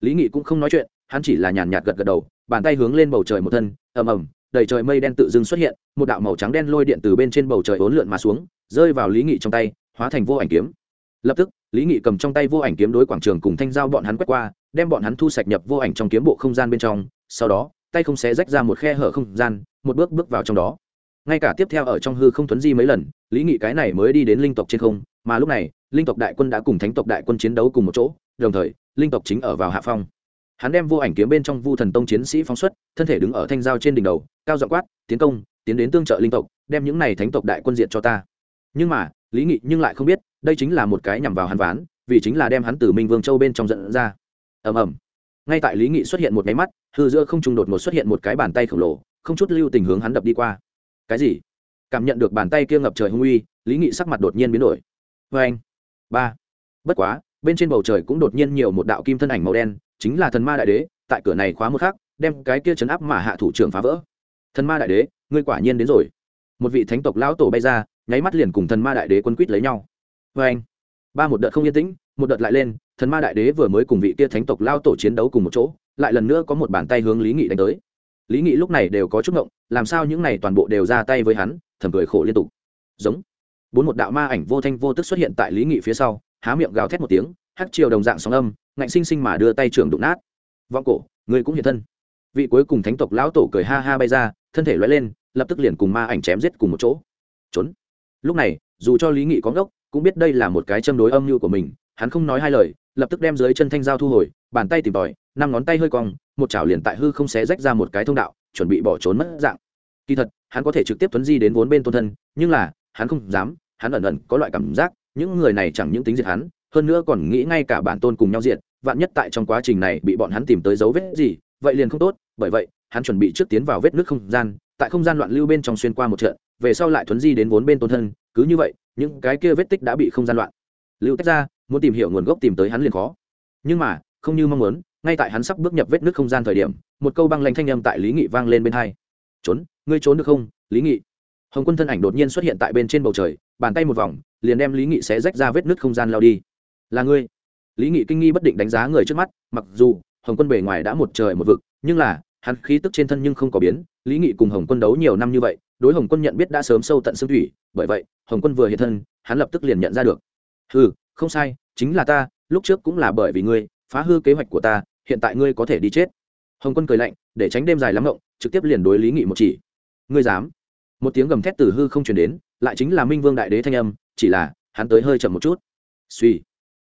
Lý nghị cũng không nói chuyện, hắn chỉ là nhàn nhạt gật gật đầu, bàn tay hướng lên bầu trời một thân, ầm ầm đầy trời mây đen tự dưng xuất hiện, một đạo màu trắng đen lôi điện từ bên trên bầu trời ốn lượn mà xuống, rơi vào lý nghị trong tay, hóa thành vô ảnh kiếm. Lập tức, lý nghị cầm trong tay vô ảnh kiếm đối quảng trường cùng thanh giao bọn hắn quét qua, đem bọn hắn thu sạch nhập vô ảnh trong kiếm bộ không gian bên trong, sau đó, tay không xé rách ra một khe hở không gian, một bước bước vào trong đó. Ngay cả tiếp theo ở trong hư không thuấn di mấy lần, lý nghị cái này mới đi đến linh tộc trên không, mà lúc này, linh tộc đại quân đã cùng thánh tộc đại quân chiến đấu cùng một chỗ, đồng thời, linh tộc chính ở vào hạ phong hắn đem vô ảnh kiếm bên trong vu thần tông chiến sĩ phóng xuất, thân thể đứng ở thanh giao trên đỉnh đầu, cao dọ quát, tiến công, tiến đến tương trợ linh tộc, đem những này thánh tộc đại quân diện cho ta. Nhưng mà, lý nghị nhưng lại không biết, đây chính là một cái nhằm vào hắn ván, vì chính là đem hắn từ minh vương châu bên trong dẫn ra. Ầm ầm. Ngay tại lý nghị xuất hiện một máy mắt, hư giữa không trung đột ngột xuất hiện một cái bàn tay khổng lồ, không chút lưu tình hướng hắn đập đi qua. Cái gì? Cảm nhận được bàn tay kia ngập trời hung uy, lý nghị sắc mặt đột nhiên biến đổi. Vê anh ba. Bất quá, bên trên bầu trời cũng đột nhiên nhiều một đạo kim thân ảnh màu đen chính là thần ma đại đế, tại cửa này khóa một khắc, đem cái kia chấn áp mà hạ thủ trưởng phá vỡ. Thần ma đại đế, ngươi quả nhiên đến rồi. Một vị thánh tộc lão tổ bay ra, nháy mắt liền cùng thần ma đại đế quân quýt lấy nhau. Vê anh, ba một đợt không yên tĩnh, một đợt lại lên, thần ma đại đế vừa mới cùng vị kia thánh tộc lao tổ chiến đấu cùng một chỗ, lại lần nữa có một bàn tay hướng lý nghị đánh tới. Lý nghị lúc này đều có chút ngộng, làm sao những này toàn bộ đều ra tay với hắn, thầm cười khổ liên tục. Giống. Bốn một đạo ma ảnh vô thanh vô tức xuất hiện tại lý nghị phía sau, há miệng gào thét một tiếng hắt chiều đồng dạng sóng âm ngạnh sinh sinh mà đưa tay trưởng đụng nát. Vọng cổ, ngươi cũng hiện thân. Vị cuối cùng thánh tộc lão tổ cười ha ha bay ra, thân thể loay lên, lập tức liền cùng ma ảnh chém giết cùng một chỗ. Trốn. Lúc này, dù cho lý nghị có ngốc, cũng biết đây là một cái châm đối âm mưu của mình, hắn không nói hai lời, lập tức đem dưới chân thanh dao thu hồi, bàn tay tìm tòi, năm ngón tay hơi cong, một chảo liền tại hư không xé rách ra một cái thông đạo, chuẩn bị bỏ trốn mất dạng. Kỳ thật, hắn có thể trực tiếp tuấn di đến vốn bên tôn thân, nhưng là, hắn không dám, hắn ẩn ẩn có loại cảm giác, những người này chẳng những tính diệt hắn, hơn nữa còn nghĩ ngay cả bản tôn cùng nhau diệt vạn nhất tại trong quá trình này bị bọn hắn tìm tới dấu vết gì, vậy liền không tốt, bởi vậy, hắn chuẩn bị trước tiến vào vết nước không gian, tại không gian loạn lưu bên trong xuyên qua một trận, về sau lại thuấn di đến vốn bên tôn thân, cứ như vậy, những cái kia vết tích đã bị không gian loạn. Lưu tách ra, muốn tìm hiểu nguồn gốc tìm tới hắn liền khó. Nhưng mà, không như mong muốn, ngay tại hắn sắp bước nhập vết nước không gian thời điểm, một câu băng lanh thanh âm tại lý nghị vang lên bên hai. Trốn, ngươi trốn được không, lý nghị? Hồng quân thân ảnh đột nhiên xuất hiện tại bên trên bầu trời, bàn tay một vòng, liền đem lý nghị sẽ rách ra vết nước không gian lao đi. Là ngươi lý nghị kinh nghi bất định đánh giá người trước mắt, mặc dù hồng quân bề ngoài đã một trời một vực, nhưng là, hắn khí tức trên thân nhưng không có biến, lý nghị cùng hồng quân đấu nhiều năm như vậy, đối hồng quân nhận biết đã sớm sâu tận xương thủy, bởi vậy, hồng quân vừa hiện thân, hắn lập tức liền nhận ra được. Ừ không sai, chính là ta, lúc trước cũng là bởi vì ngươi, phá hư kế hoạch của ta, hiện tại ngươi có thể đi chết. Hồng quân cười lạnh, để tránh đêm dài lắm rộng trực tiếp liền đối lý nghị một chỉ. Ngươi dám? Một tiếng gầm thét từ hư không chuyển đến, lại chính là minh vương đại đế thanh âm, chỉ là, hắn tới hơi chậm một chút. Suy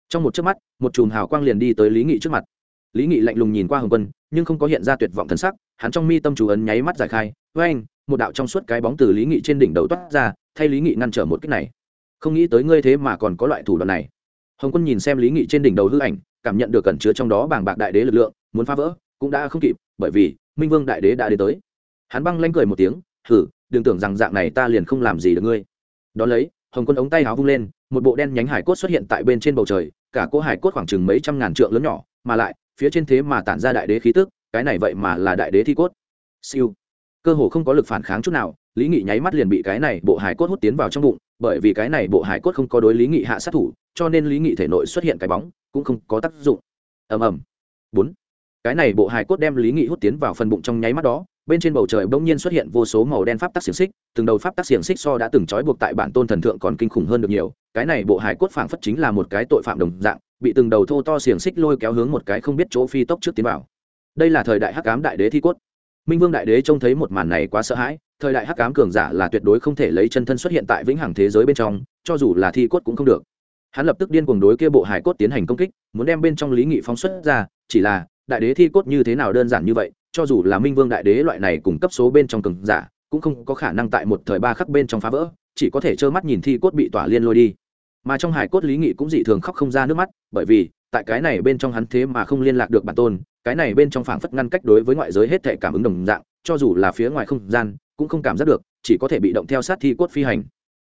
trong một chớp mắt, một chùm hào quang liền đi tới lý nghị trước mặt. Lý nghị lạnh lùng nhìn qua hồng quân, nhưng không có hiện ra tuyệt vọng thân sắc, hắn trong mi tâm chủ ấn nháy mắt giải khai. Với anh một đạo trong suốt cái bóng từ lý nghị trên đỉnh đầu toát ra, thay lý nghị ngăn trở một cách này. Không nghĩ tới ngươi thế mà còn có loại thủ đoạn này. Hồng quân nhìn xem lý nghị trên đỉnh đầu hư ảnh, cảm nhận được cẩn chứa trong đó bảng bạc đại đế lực lượng, muốn phá vỡ, cũng đã không kịp, bởi vì minh vương đại đế đã đến tới. Hắn băng lanh cười một tiếng thử đừng tưởng rằng dạng này ta liền không làm gì được ngươi. Đón lấy, hồng quân ống tay áo vung lên một bộ đen nhánh hải cốt xuất hiện tại bên trên bầu trời, cả cỗ hải cốt khoảng chừng mấy trăm ngàn trượng lớn nhỏ, mà lại, phía trên thế mà tản ra đại đế khí tức, cái này vậy mà là đại đế thi cốt. Siêu. Cơ hồ không có lực phản kháng chút nào, lý nghị nháy mắt liền bị cái này bộ hải cốt hút tiến vào trong bụng, bởi vì cái này bộ hải cốt không có đối lý nghị hạ sát thủ, cho nên lý nghị thể nội xuất hiện cái bóng, cũng không có tác dụng. Ầm ầm. Bốn. Cái này bộ hải cốt đem lý nghị hút tiến vào phần bụng trong nháy mắt đó bên trên bầu trời bỗng nhiên xuất hiện vô số màu đen pháp tắc xiềng xích, từng đầu pháp tắc xiềng xích so đã từng trói buộc tại bản tôn thần thượng còn kinh khủng hơn được nhiều. Cái này bộ hải cốt phảng phất chính là một cái tội phạm đồng dạng, bị từng đầu thô to xiềng xích lôi kéo hướng một cái không biết chỗ phi tốc trước tiến vào. Đây là thời đại hắc ám đại đế thi cốt. Minh vương đại đế trông thấy một màn này quá sợ hãi, thời đại hắc ám cường giả là tuyệt đối không thể lấy chân thân xuất hiện tại vĩnh hằng thế giới bên trong, cho dù là thi cốt cũng không được. Hắn lập tức điên cuồng đối kia bộ hải cốt tiến hành công kích, muốn đem bên trong lý nghị phóng xuất ra, chỉ là, đại đế thi cốt như thế nào đơn giản như vậy cho dù là minh vương đại đế loại này cùng cấp số bên trong cường giả, cũng không có khả năng tại một thời ba khắc bên trong phá vỡ, chỉ có thể trơ mắt nhìn thi cốt bị tỏa liên lôi đi. Mà trong hải cốt lý nghị cũng dị thường khóc không ra nước mắt, bởi vì, tại cái này bên trong hắn thế mà không liên lạc được bản tôn, cái này bên trong phảng phất ngăn cách đối với ngoại giới hết thể cảm ứng đồng dạng, cho dù là phía ngoài không gian, cũng không cảm giác được, chỉ có thể bị động theo sát thi cốt phi hành.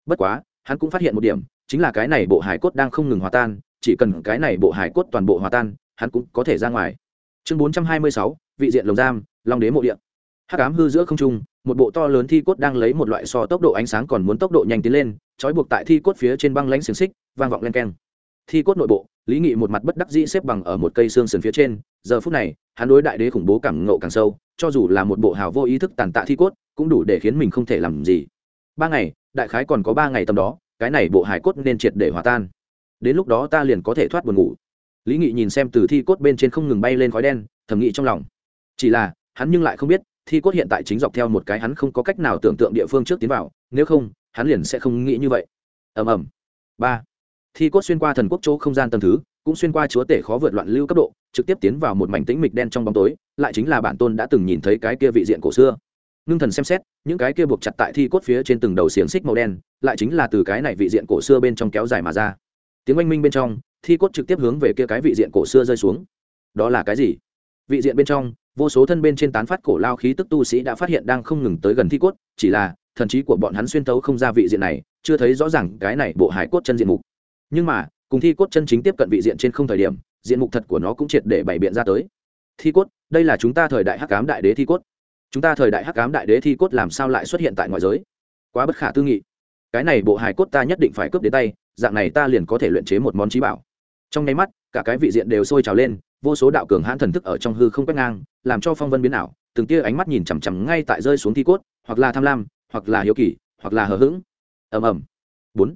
Bất quá, hắn cũng phát hiện một điểm, chính là cái này bộ hải cốt đang không ngừng hòa tan, chỉ cần cái này bộ hải cốt toàn bộ hòa tan, hắn cũng có thể ra ngoài chương bốn trăm hai mươi sáu, vị diện lồng giam, long đế mộ điện hắc ám hư giữa không trung, một bộ to lớn thi cốt đang lấy một loại so tốc độ ánh sáng còn muốn tốc độ nhanh tiến lên, trói buộc tại thi cốt phía trên băng lãnh xiềng xích, vang vọng len keng. Thi cốt nội bộ, lý nghị một mặt bất đắc dĩ xếp bằng ở một cây xương sườn phía trên, giờ phút này, hắn đối đại đế khủng bố càng ngộ càng sâu, cho dù là một bộ hào vô ý thức tàn tạ thi cốt, cũng đủ để khiến mình không thể làm gì. Ba ngày, đại khái còn có ba ngày tầm đó, cái này bộ hải cốt nên triệt để hòa tan. Đến lúc đó ta liền có thể thoát buồn ngủ lý nghị nhìn xem từ thi cốt bên trên không ngừng bay lên khói đen, thầm nghĩ trong lòng. Chỉ là, hắn nhưng lại không biết, thi cốt hiện tại chính dọc theo một cái hắn không có cách nào tưởng tượng địa phương trước tiến vào, nếu không, hắn liền sẽ không nghĩ như vậy. Ầm ầm. Ba. Thi cốt xuyên qua thần quốc chỗ không gian tầm thứ, cũng xuyên qua chúa tể khó vượt loạn lưu cấp độ, trực tiếp tiến vào một mảnh tĩnh mịch đen trong bóng tối, lại chính là bản tôn đã từng nhìn thấy cái kia vị diện cổ xưa. Ngưng thần xem xét, những cái kia buộc chặt tại thi cốt phía trên từng đầu xiềng xích màu đen, lại chính là từ cái này vị diện cổ xưa bên trong kéo dài mà ra. Tiếng oanh minh bên trong thi cốt trực tiếp hướng về kia cái vị diện cổ xưa rơi xuống. Đó là cái gì? Vị diện bên trong, vô số thân bên trên tán phát cổ lao khí tức tu sĩ đã phát hiện đang không ngừng tới gần thi cốt, chỉ là, thần trí của bọn hắn xuyên tấu không ra vị diện này, chưa thấy rõ ràng cái này bộ hải cốt chân diện mục. Nhưng mà, cùng thi cốt chân chính tiếp cận vị diện trên không thời điểm, diện mục thật của nó cũng triệt để bày biện ra tới. Thi cốt, đây là chúng ta thời đại hắc cám đại đế thi cốt. Chúng ta thời đại hắc cám đại đế thi cốt làm sao lại xuất hiện tại ngoại giới? Quá bất khả tư nghị. Cái này bộ hải cốt ta nhất định phải cướp đến tay, dạng này ta liền có thể luyện chế một món trí bảo trong nháy mắt, cả cái vị diện đều sôi trào lên, vô số đạo cường hãn thần thức ở trong hư không quét ngang, làm cho phong vân biến ảo, từng tia ánh mắt nhìn chằm chằm ngay tại rơi xuống thi cốt, hoặc là tham lam, hoặc là hiếu kỳ, hoặc là hờ hững. Ầm ầm. Bốn.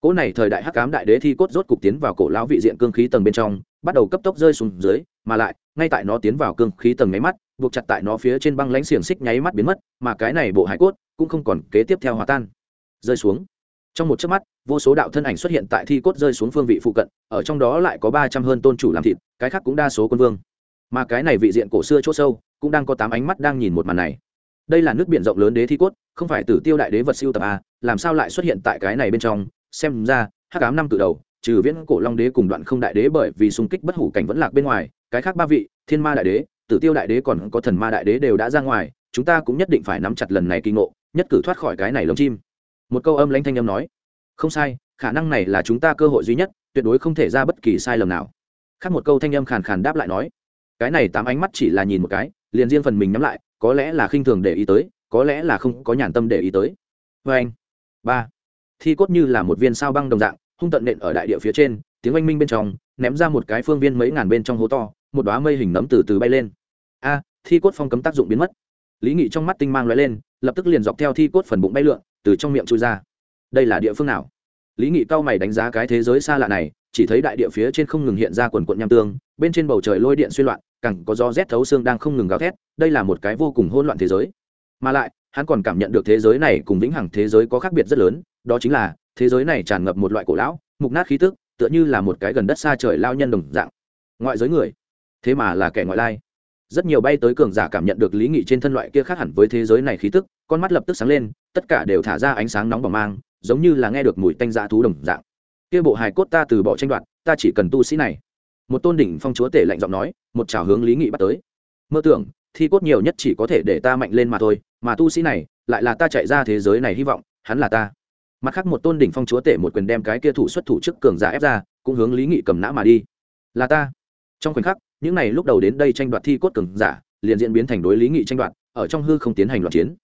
Cỗ này thời đại hắc cám đại đế thi cốt rốt cục tiến vào cổ lão vị diện cương khí tầng bên trong, bắt đầu cấp tốc rơi xuống dưới, mà lại, ngay tại nó tiến vào cương khí tầng nháy mắt, buộc chặt tại nó phía trên băng lãnh xiềng xích nháy mắt biến mất, mà cái này bộ hải cốt cũng không còn kế tiếp theo hòa tan. Rơi xuống trong một chớp mắt, vô số đạo thân ảnh xuất hiện tại thi cốt rơi xuống phương vị phụ cận, ở trong đó lại có ba trăm hơn tôn chủ làm thịt, cái khác cũng đa số quân vương. Mà cái này vị diện cổ xưa chỗ sâu, cũng đang có tám ánh mắt đang nhìn một màn này. Đây là nước biển rộng lớn đế thi cốt, không phải tử tiêu đại đế vật siêu tập a làm sao lại xuất hiện tại cái này bên trong? Xem ra, hắc ám năm từ đầu, trừ viễn cổ long đế cùng đoạn không đại đế bởi vì xung kích bất hủ cảnh vẫn lạc bên ngoài, cái khác ba vị, thiên ma đại đế, tử tiêu đại đế còn có thần ma đại đế đều đã ra ngoài, chúng ta cũng nhất định phải nắm chặt lần này kỳ ngộ, nhất cử thoát khỏi cái này lông chim một câu âm lãnh thanh âm nói, không sai, khả năng này là chúng ta cơ hội duy nhất, tuyệt đối không thể ra bất kỳ sai lầm nào. Khác một câu thanh âm khàn khàn đáp lại nói, cái này tám ánh mắt chỉ là nhìn một cái, liền riêng phần mình nhắm lại, có lẽ là khinh thường để ý tới, có lẽ là không có nhàn tâm để ý tới. Vê anh, ba, thi cốt như là một viên sao băng đồng dạng, hung tận nện ở đại địa phía trên, tiếng oanh minh bên trong, ném ra một cái phương viên mấy ngàn bên trong hố to, một đoá mây hình nấm từ từ bay lên. A, thi cốt phong cấm tác dụng biến mất. Lý nghị trong mắt tinh mang l lên, lập tức liền dọc theo thi cốt phần bụng bay lượn từ trong miệng chui ra. Đây là địa phương nào? Lý nghị cao mày đánh giá cái thế giới xa lạ này, chỉ thấy đại địa phía trên không ngừng hiện ra quần quận nham tương, bên trên bầu trời lôi điện xuyên loạn cẳng có gió rét thấu xương đang không ngừng gào thét, đây là một cái vô cùng hỗn loạn thế giới. Mà lại, hắn còn cảm nhận được thế giới này cùng vĩnh hằng thế giới có khác biệt rất lớn, đó chính là, thế giới này tràn ngập một loại cổ lão, mục nát khí tức, tựa như là một cái gần đất xa trời lao nhân đồng dạng. Ngoại giới người. Thế mà là kẻ ngoại lai rất nhiều bay tới cường giả cảm nhận được lý nghị trên thân loại kia khác hẳn với thế giới này khí tức, con mắt lập tức sáng lên, tất cả đều thả ra ánh sáng nóng bỏng mang, giống như là nghe được mùi tanh dã thú đồng dạng. Kia bộ hài cốt ta từ bỏ tranh đoạt, ta chỉ cần tu sĩ này. Một tôn đỉnh phong chúa tể lạnh giọng nói, một trào hướng lý nghị bắt tới. Mơ tưởng, thi cốt nhiều nhất chỉ có thể để ta mạnh lên mà thôi, mà tu sĩ này, lại là ta chạy ra thế giới này hy vọng, hắn là ta. Mặt khác một tôn đỉnh phong chúa tể một quyền đem cái kia thủ xuất thủ trước cường giả ép ra, cũng hướng lý nghị cầm nã mà đi. Là ta. Trong khoảnh khắc những này lúc đầu đến đây tranh đoạt thi cốt cường giả, liền diễn biến thành đối lý nghị tranh đoạt, ở trong hư không tiến hành loạt chiến.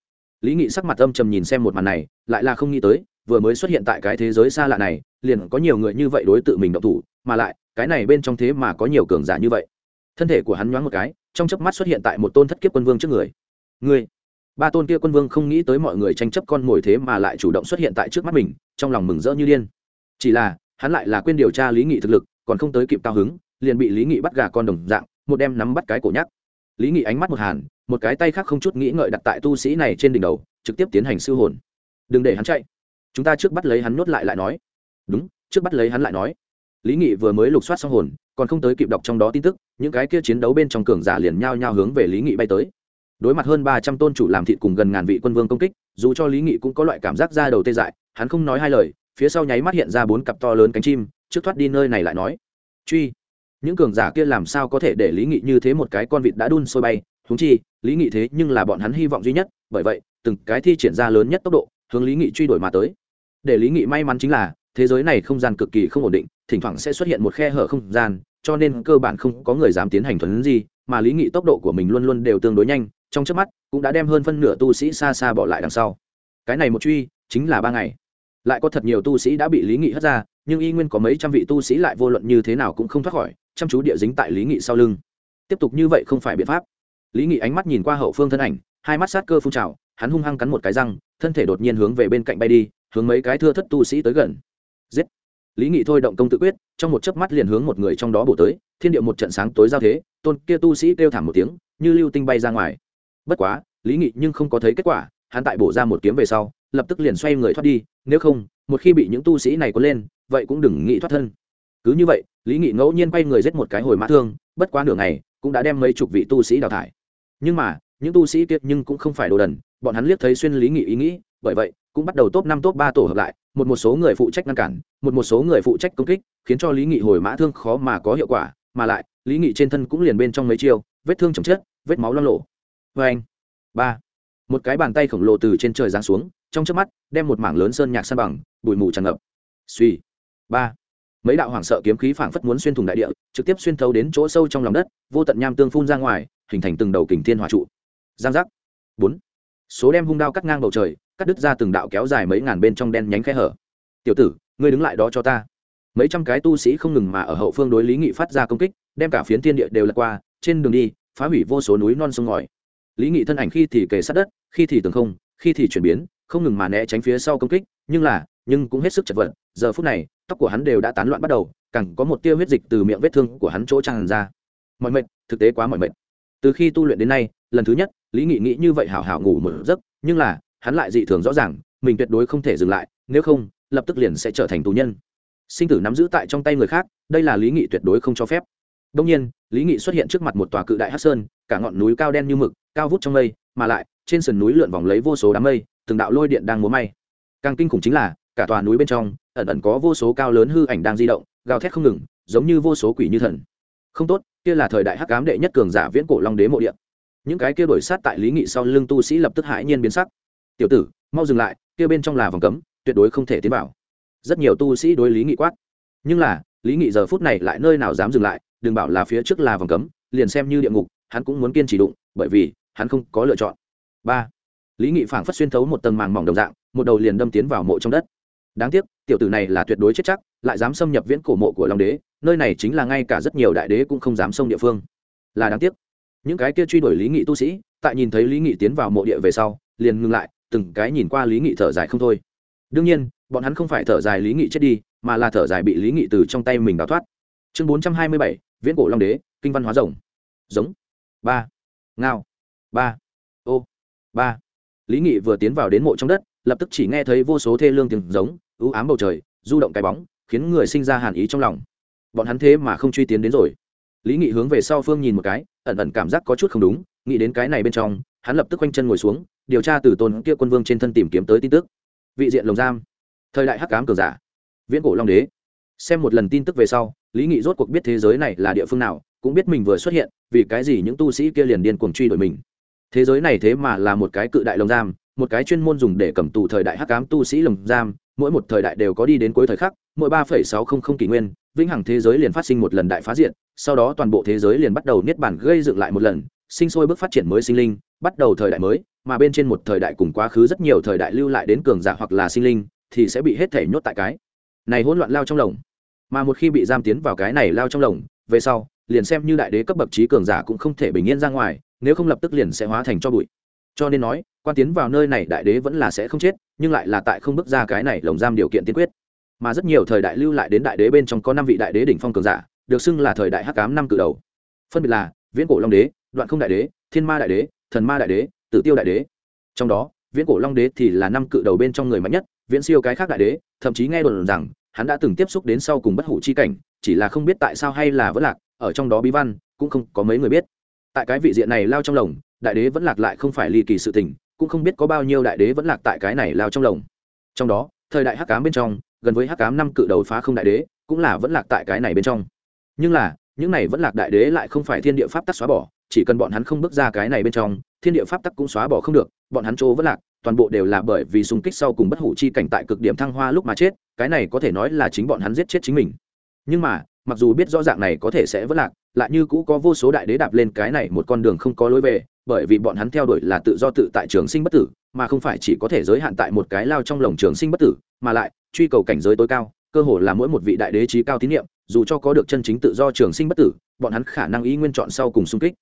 Lý nghị sắc mặt âm trầm nhìn xem một màn này, lại là không nghĩ tới, vừa mới xuất hiện tại cái thế giới xa lạ này, liền có nhiều người như vậy đối tự mình động thủ, mà lại, cái này bên trong thế mà có nhiều cường giả như vậy. Thân thể của hắn nhoáng một cái, trong chớp mắt xuất hiện tại một tôn thất kiếp quân vương trước người. Người ba tôn kia quân vương không nghĩ tới mọi người tranh chấp con mồi thế mà lại chủ động xuất hiện tại trước mắt mình, trong lòng mừng rỡ như điên. Chỉ là, hắn lại là quên điều tra lý nghị thực lực, còn không tới kịp cao hứng liền bị lý nghị bắt gà con đồng dạng, một đem nắm bắt cái cổ nhắc. Lý nghị ánh mắt một hàn, một cái tay khác không chút nghĩ ngợi đặt tại tu sĩ này trên đỉnh đầu, trực tiếp tiến hành sư hồn. Đừng để hắn chạy. Chúng ta trước bắt lấy hắn nuốt lại lại nói. Đúng, trước bắt lấy hắn lại nói. Lý nghị vừa mới lục soát xong hồn, còn không tới kịp đọc trong đó tin tức, những cái kia chiến đấu bên trong cường giả liền nhao nhao hướng về lý nghị bay tới. Đối mặt hơn ba trăm tôn chủ làm thịt cùng gần ngàn vị quân vương công kích, dù cho lý nghị cũng có loại cảm giác ra đầu tê dại, hắn không nói hai lời, phía sau nháy mắt hiện ra bốn cặp to lớn cánh chim, trước thoát đi nơi này lại nói. Truy những cường giả kia làm sao có thể để lý nghị như thế một cái con vịt đã đun sôi bay? Húng chi, lý nghị thế nhưng là bọn hắn hy vọng duy nhất, bởi vậy, từng cái thi triển ra lớn nhất tốc độ, hướng lý nghị truy đuổi mà tới. Để lý nghị may mắn chính là, thế giới này không gian cực kỳ không ổn định, thỉnh thoảng sẽ xuất hiện một khe hở không gian, cho nên cơ bản không có người dám tiến hành thuấn gì mà lý nghị tốc độ của mình luôn luôn đều tương đối nhanh, trong trước mắt, cũng đã đem hơn phân nửa tu sĩ xa xa bỏ lại đằng sau. Cái này một truy, chính là ba ngày. Lại có thật nhiều tu sĩ đã bị lý nghị hất ra, nhưng y nguyên có mấy trăm vị tu sĩ lại vô luận như thế nào cũng không thoát khỏi chăm chú địa dính tại lý nghị sau lưng. Tiếp tục như vậy không phải biện pháp. Lý nghị ánh mắt nhìn qua hậu phương thân ảnh, hai mắt sát cơ phun trào, hắn hung hăng cắn một cái răng, thân thể đột nhiên hướng về bên cạnh bay đi, hướng mấy cái thưa thất tu sĩ tới gần. Giết! Lý nghị thôi động công tự quyết, trong một chớp mắt liền hướng một người trong đó bổ tới, thiên địa một trận sáng tối giao thế, tôn kia tu sĩ kêu thảm một tiếng, như lưu tinh bay ra ngoài. Bất quá, lý nghị nhưng không có thấy kết quả, hắn tại bổ ra một kiếm về sau, lập tức liền xoay người thoát đi, nếu không, một khi bị những tu sĩ này có lên, vậy cũng đừng nghĩ thoát thân cứ như vậy, lý nghị ngẫu nhiên quay người giết một cái hồi mã thương, bất quá nửa ngày, cũng đã đem mấy chục vị tu sĩ đào thải. Nhưng mà, những tu sĩ kiệt nhưng cũng không phải đồ đần, bọn hắn liếc thấy xuyên lý nghị ý nghĩ, bởi vậy, cũng bắt đầu top năm, top ba tổ hợp lại, một một số người phụ trách ngăn cản, một một số người phụ trách công kích, khiến cho lý nghị hồi mã thương khó mà có hiệu quả, mà lại, lý nghị trên thân cũng liền bên trong mấy chiêu, vết thương chồng chết vết máu lo lộ. Vê anh ba. Một cái bàn tay khổng lồ từ trên trời giáng xuống, trong trước mắt, đem một mảng lớn sơn nhạc san bằng, bụi mù tràn ngập. Suy. Ba mấy đạo hoảng sợ kiếm khí phảng phất muốn xuyên thủng đại địa, trực tiếp xuyên thấu đến chỗ sâu trong lòng đất, vô tận nham tương phun ra ngoài, hình thành từng đầu kình thiên hỏa trụ. Giang giác. Bốn. Số đem hung đao cắt ngang bầu trời, cắt đứt ra từng đạo kéo dài mấy ngàn bên trong đen nhánh khe hở. Tiểu tử, ngươi đứng lại đó cho ta. Mấy trăm cái tu sĩ không ngừng mà ở hậu phương đối lý nghị phát ra công kích, đem cả phiến thiên địa đều lật qua, trên đường đi, phá hủy vô số núi non sông ngòi. Lý nghị thân ảnh khi thì kề sát đất, khi thì tường không, khi thì chuyển biến, không ngừng mà né tránh phía sau công kích, nhưng là, nhưng cũng hết sức chật vật giờ phút này, tóc của hắn đều đã tán loạn bắt đầu, càng có một tia huyết dịch từ miệng vết thương của hắn chỗ tràn ra. Mọi mệt, thực tế quá mọi mệt. Từ khi tu luyện đến nay, lần thứ nhất, lý nghị nghĩ như vậy hảo hảo ngủ một giấc, nhưng là, hắn lại dị thường rõ ràng, mình tuyệt đối không thể dừng lại, nếu không, lập tức liền sẽ trở thành tù nhân. Sinh tử nắm giữ tại trong tay người khác, đây là lý nghị tuyệt đối không cho phép. Đông nhiên, lý nghị xuất hiện trước mặt một tòa cự đại hát sơn, cả ngọn núi cao đen như mực, cao vút trong mây, mà lại, trên sườn núi lượn vòng lấy vô số đám mây, từng đạo lôi điện đang múa may. Càng kinh khủng chính là, cả tòa núi bên trong ẩn ẩn có vô số cao lớn hư ảnh đang di động, gào thét không ngừng, giống như vô số quỷ như thần. Không tốt, kia là thời đại hắc cám đệ nhất cường giả viễn cổ long đế mộ địa. Những cái kia đổi sát tại lý nghị sau lưng tu sĩ lập tức hãi nhiên biến sắc. Tiểu tử, mau dừng lại, kia bên trong là vòng cấm, tuyệt đối không thể tiến vào. Rất nhiều tu sĩ đối lý nghị quát. Nhưng là, lý nghị giờ phút này lại nơi nào dám dừng lại, đừng bảo là phía trước là vòng cấm, liền xem như địa ngục, hắn cũng muốn kiên trì đụng, bởi vì, hắn không có lựa chọn. Ba. Lý nghị phảng phất xuyên thấu một tầng màng mỏng đồng dạng, một đầu liền đâm tiến vào mộ trong đất đáng tiếc, tiểu tử này là tuyệt đối chết chắc, lại dám xâm nhập viễn cổ mộ của long đế, nơi này chính là ngay cả rất nhiều đại đế cũng không dám xông địa phương. Là đáng tiếc. Những cái kia truy đuổi lý nghị tu sĩ, tại nhìn thấy lý nghị tiến vào mộ địa về sau, liền ngừng lại, từng cái nhìn qua lý nghị thở dài không thôi. Đương nhiên, bọn hắn không phải thở dài lý nghị chết đi, mà là thở dài bị lý nghị từ trong tay mình đào thoát. Chương bốn trăm hai mươi bảy, viễn cổ long đế, kinh văn hóa rồng giống. Ba. Ngao. Ba. Ô. Ba. Lý nghị vừa tiến vào đến mộ trong đất, lập tức chỉ nghe thấy vô số thê lương tiếng giống ưu ám bầu trời, du động cái bóng, khiến người sinh ra hàn ý trong lòng. Bọn hắn thế mà không truy tiến đến rồi. Lý nghị hướng về sau phương nhìn một cái, ẩn ẩn cảm giác có chút không đúng, nghĩ đến cái này bên trong, hắn lập tức quanh chân ngồi xuống, điều tra từ tôn kia quân vương trên thân tìm kiếm tới tin tức. Vị diện lồng giam. Thời đại hắc cám cường giả. Viễn cổ long đế. Xem một lần tin tức về sau, lý nghị rốt cuộc biết thế giới này là địa phương nào, cũng biết mình vừa xuất hiện, vì cái gì những tu sĩ kia liền điên cuồng truy đuổi mình. Thế giới này thế mà là một cái cự đại lồng giam một cái chuyên môn dùng để cầm tù thời đại hắc ám tu sĩ lồng giam, mỗi một thời đại đều có đi đến cuối thời khắc, mỗi ba phẩy sáu không không kỷ nguyên, vĩnh hằng thế giới liền phát sinh một lần đại phá diện sau đó toàn bộ thế giới liền bắt đầu niết bản gây dựng lại một lần, sinh sôi bước phát triển mới sinh linh, bắt đầu thời đại mới, mà bên trên một thời đại cùng quá khứ rất nhiều thời đại lưu lại đến cường giả hoặc là sinh linh, thì sẽ bị hết thể nhốt tại cái này hỗn loạn lao trong lồng mà một khi bị giam tiến vào cái này lao trong lồng về sau, liền xem như đại đế cấp bậc trí cường giả cũng không thể bình yên ra ngoài, nếu không lập tức liền sẽ hóa thành cho bụi cho nên nói, quan tiến vào nơi này đại đế vẫn là sẽ không chết, nhưng lại là tại không bước ra cái này lồng giam điều kiện tiên quyết. Mà rất nhiều thời đại lưu lại đến đại đế bên trong có năm vị đại đế đỉnh phong cường giả, được xưng là thời đại hắc cám năm cự đầu. Phân biệt là viễn cổ long đế, đoạn không đại đế, thiên ma đại đế, thần ma đại đế, tử tiêu đại đế. Trong đó, viễn cổ long đế thì là năm cự đầu bên trong người mạnh nhất, viễn siêu cái khác đại đế, thậm chí nghe đồn rằng, hắn đã từng tiếp xúc đến sau cùng bất hủ chi cảnh, chỉ là không biết tại sao hay là vẫn lạc, ở trong đó bí văn, cũng không có mấy người biết tại cái vị diện này lao trong lồng, đại đế vẫn lạc lại không phải ly kỳ sự tình, cũng không biết có bao nhiêu đại đế vẫn lạc tại cái này lao trong lồng. Trong đó, thời đại hắc cám bên trong, gần với hắc cám năm cự đầu phá không đại đế, cũng là vẫn lạc tại cái này bên trong. Nhưng là, những này vẫn lạc đại đế lại không phải thiên địa pháp tắc xóa bỏ, chỉ cần bọn hắn không bước ra cái này bên trong, thiên địa pháp tắc cũng xóa bỏ không được, bọn hắn chỗ vẫn lạc, toàn bộ đều là bởi vì xung kích sau cùng bất hủ chi cảnh tại cực điểm thăng hoa lúc mà chết, cái này có thể nói là chính bọn hắn giết chết chính mình. Nhưng mà mặc dù biết rõ ràng này có thể sẽ vất lạc, lại như cũ có vô số đại đế đạp lên cái này một con đường không có lối về, bởi vì bọn hắn theo đuổi là tự do tự tại trường sinh bất tử, mà không phải chỉ có thể giới hạn tại một cái lao trong lồng trường sinh bất tử, mà lại, truy cầu cảnh giới tối cao, cơ hồ là mỗi một vị đại đế trí cao tín nhiệm, dù cho có được chân chính tự do trường sinh bất tử, bọn hắn khả năng ý nguyên chọn sau cùng xung kích.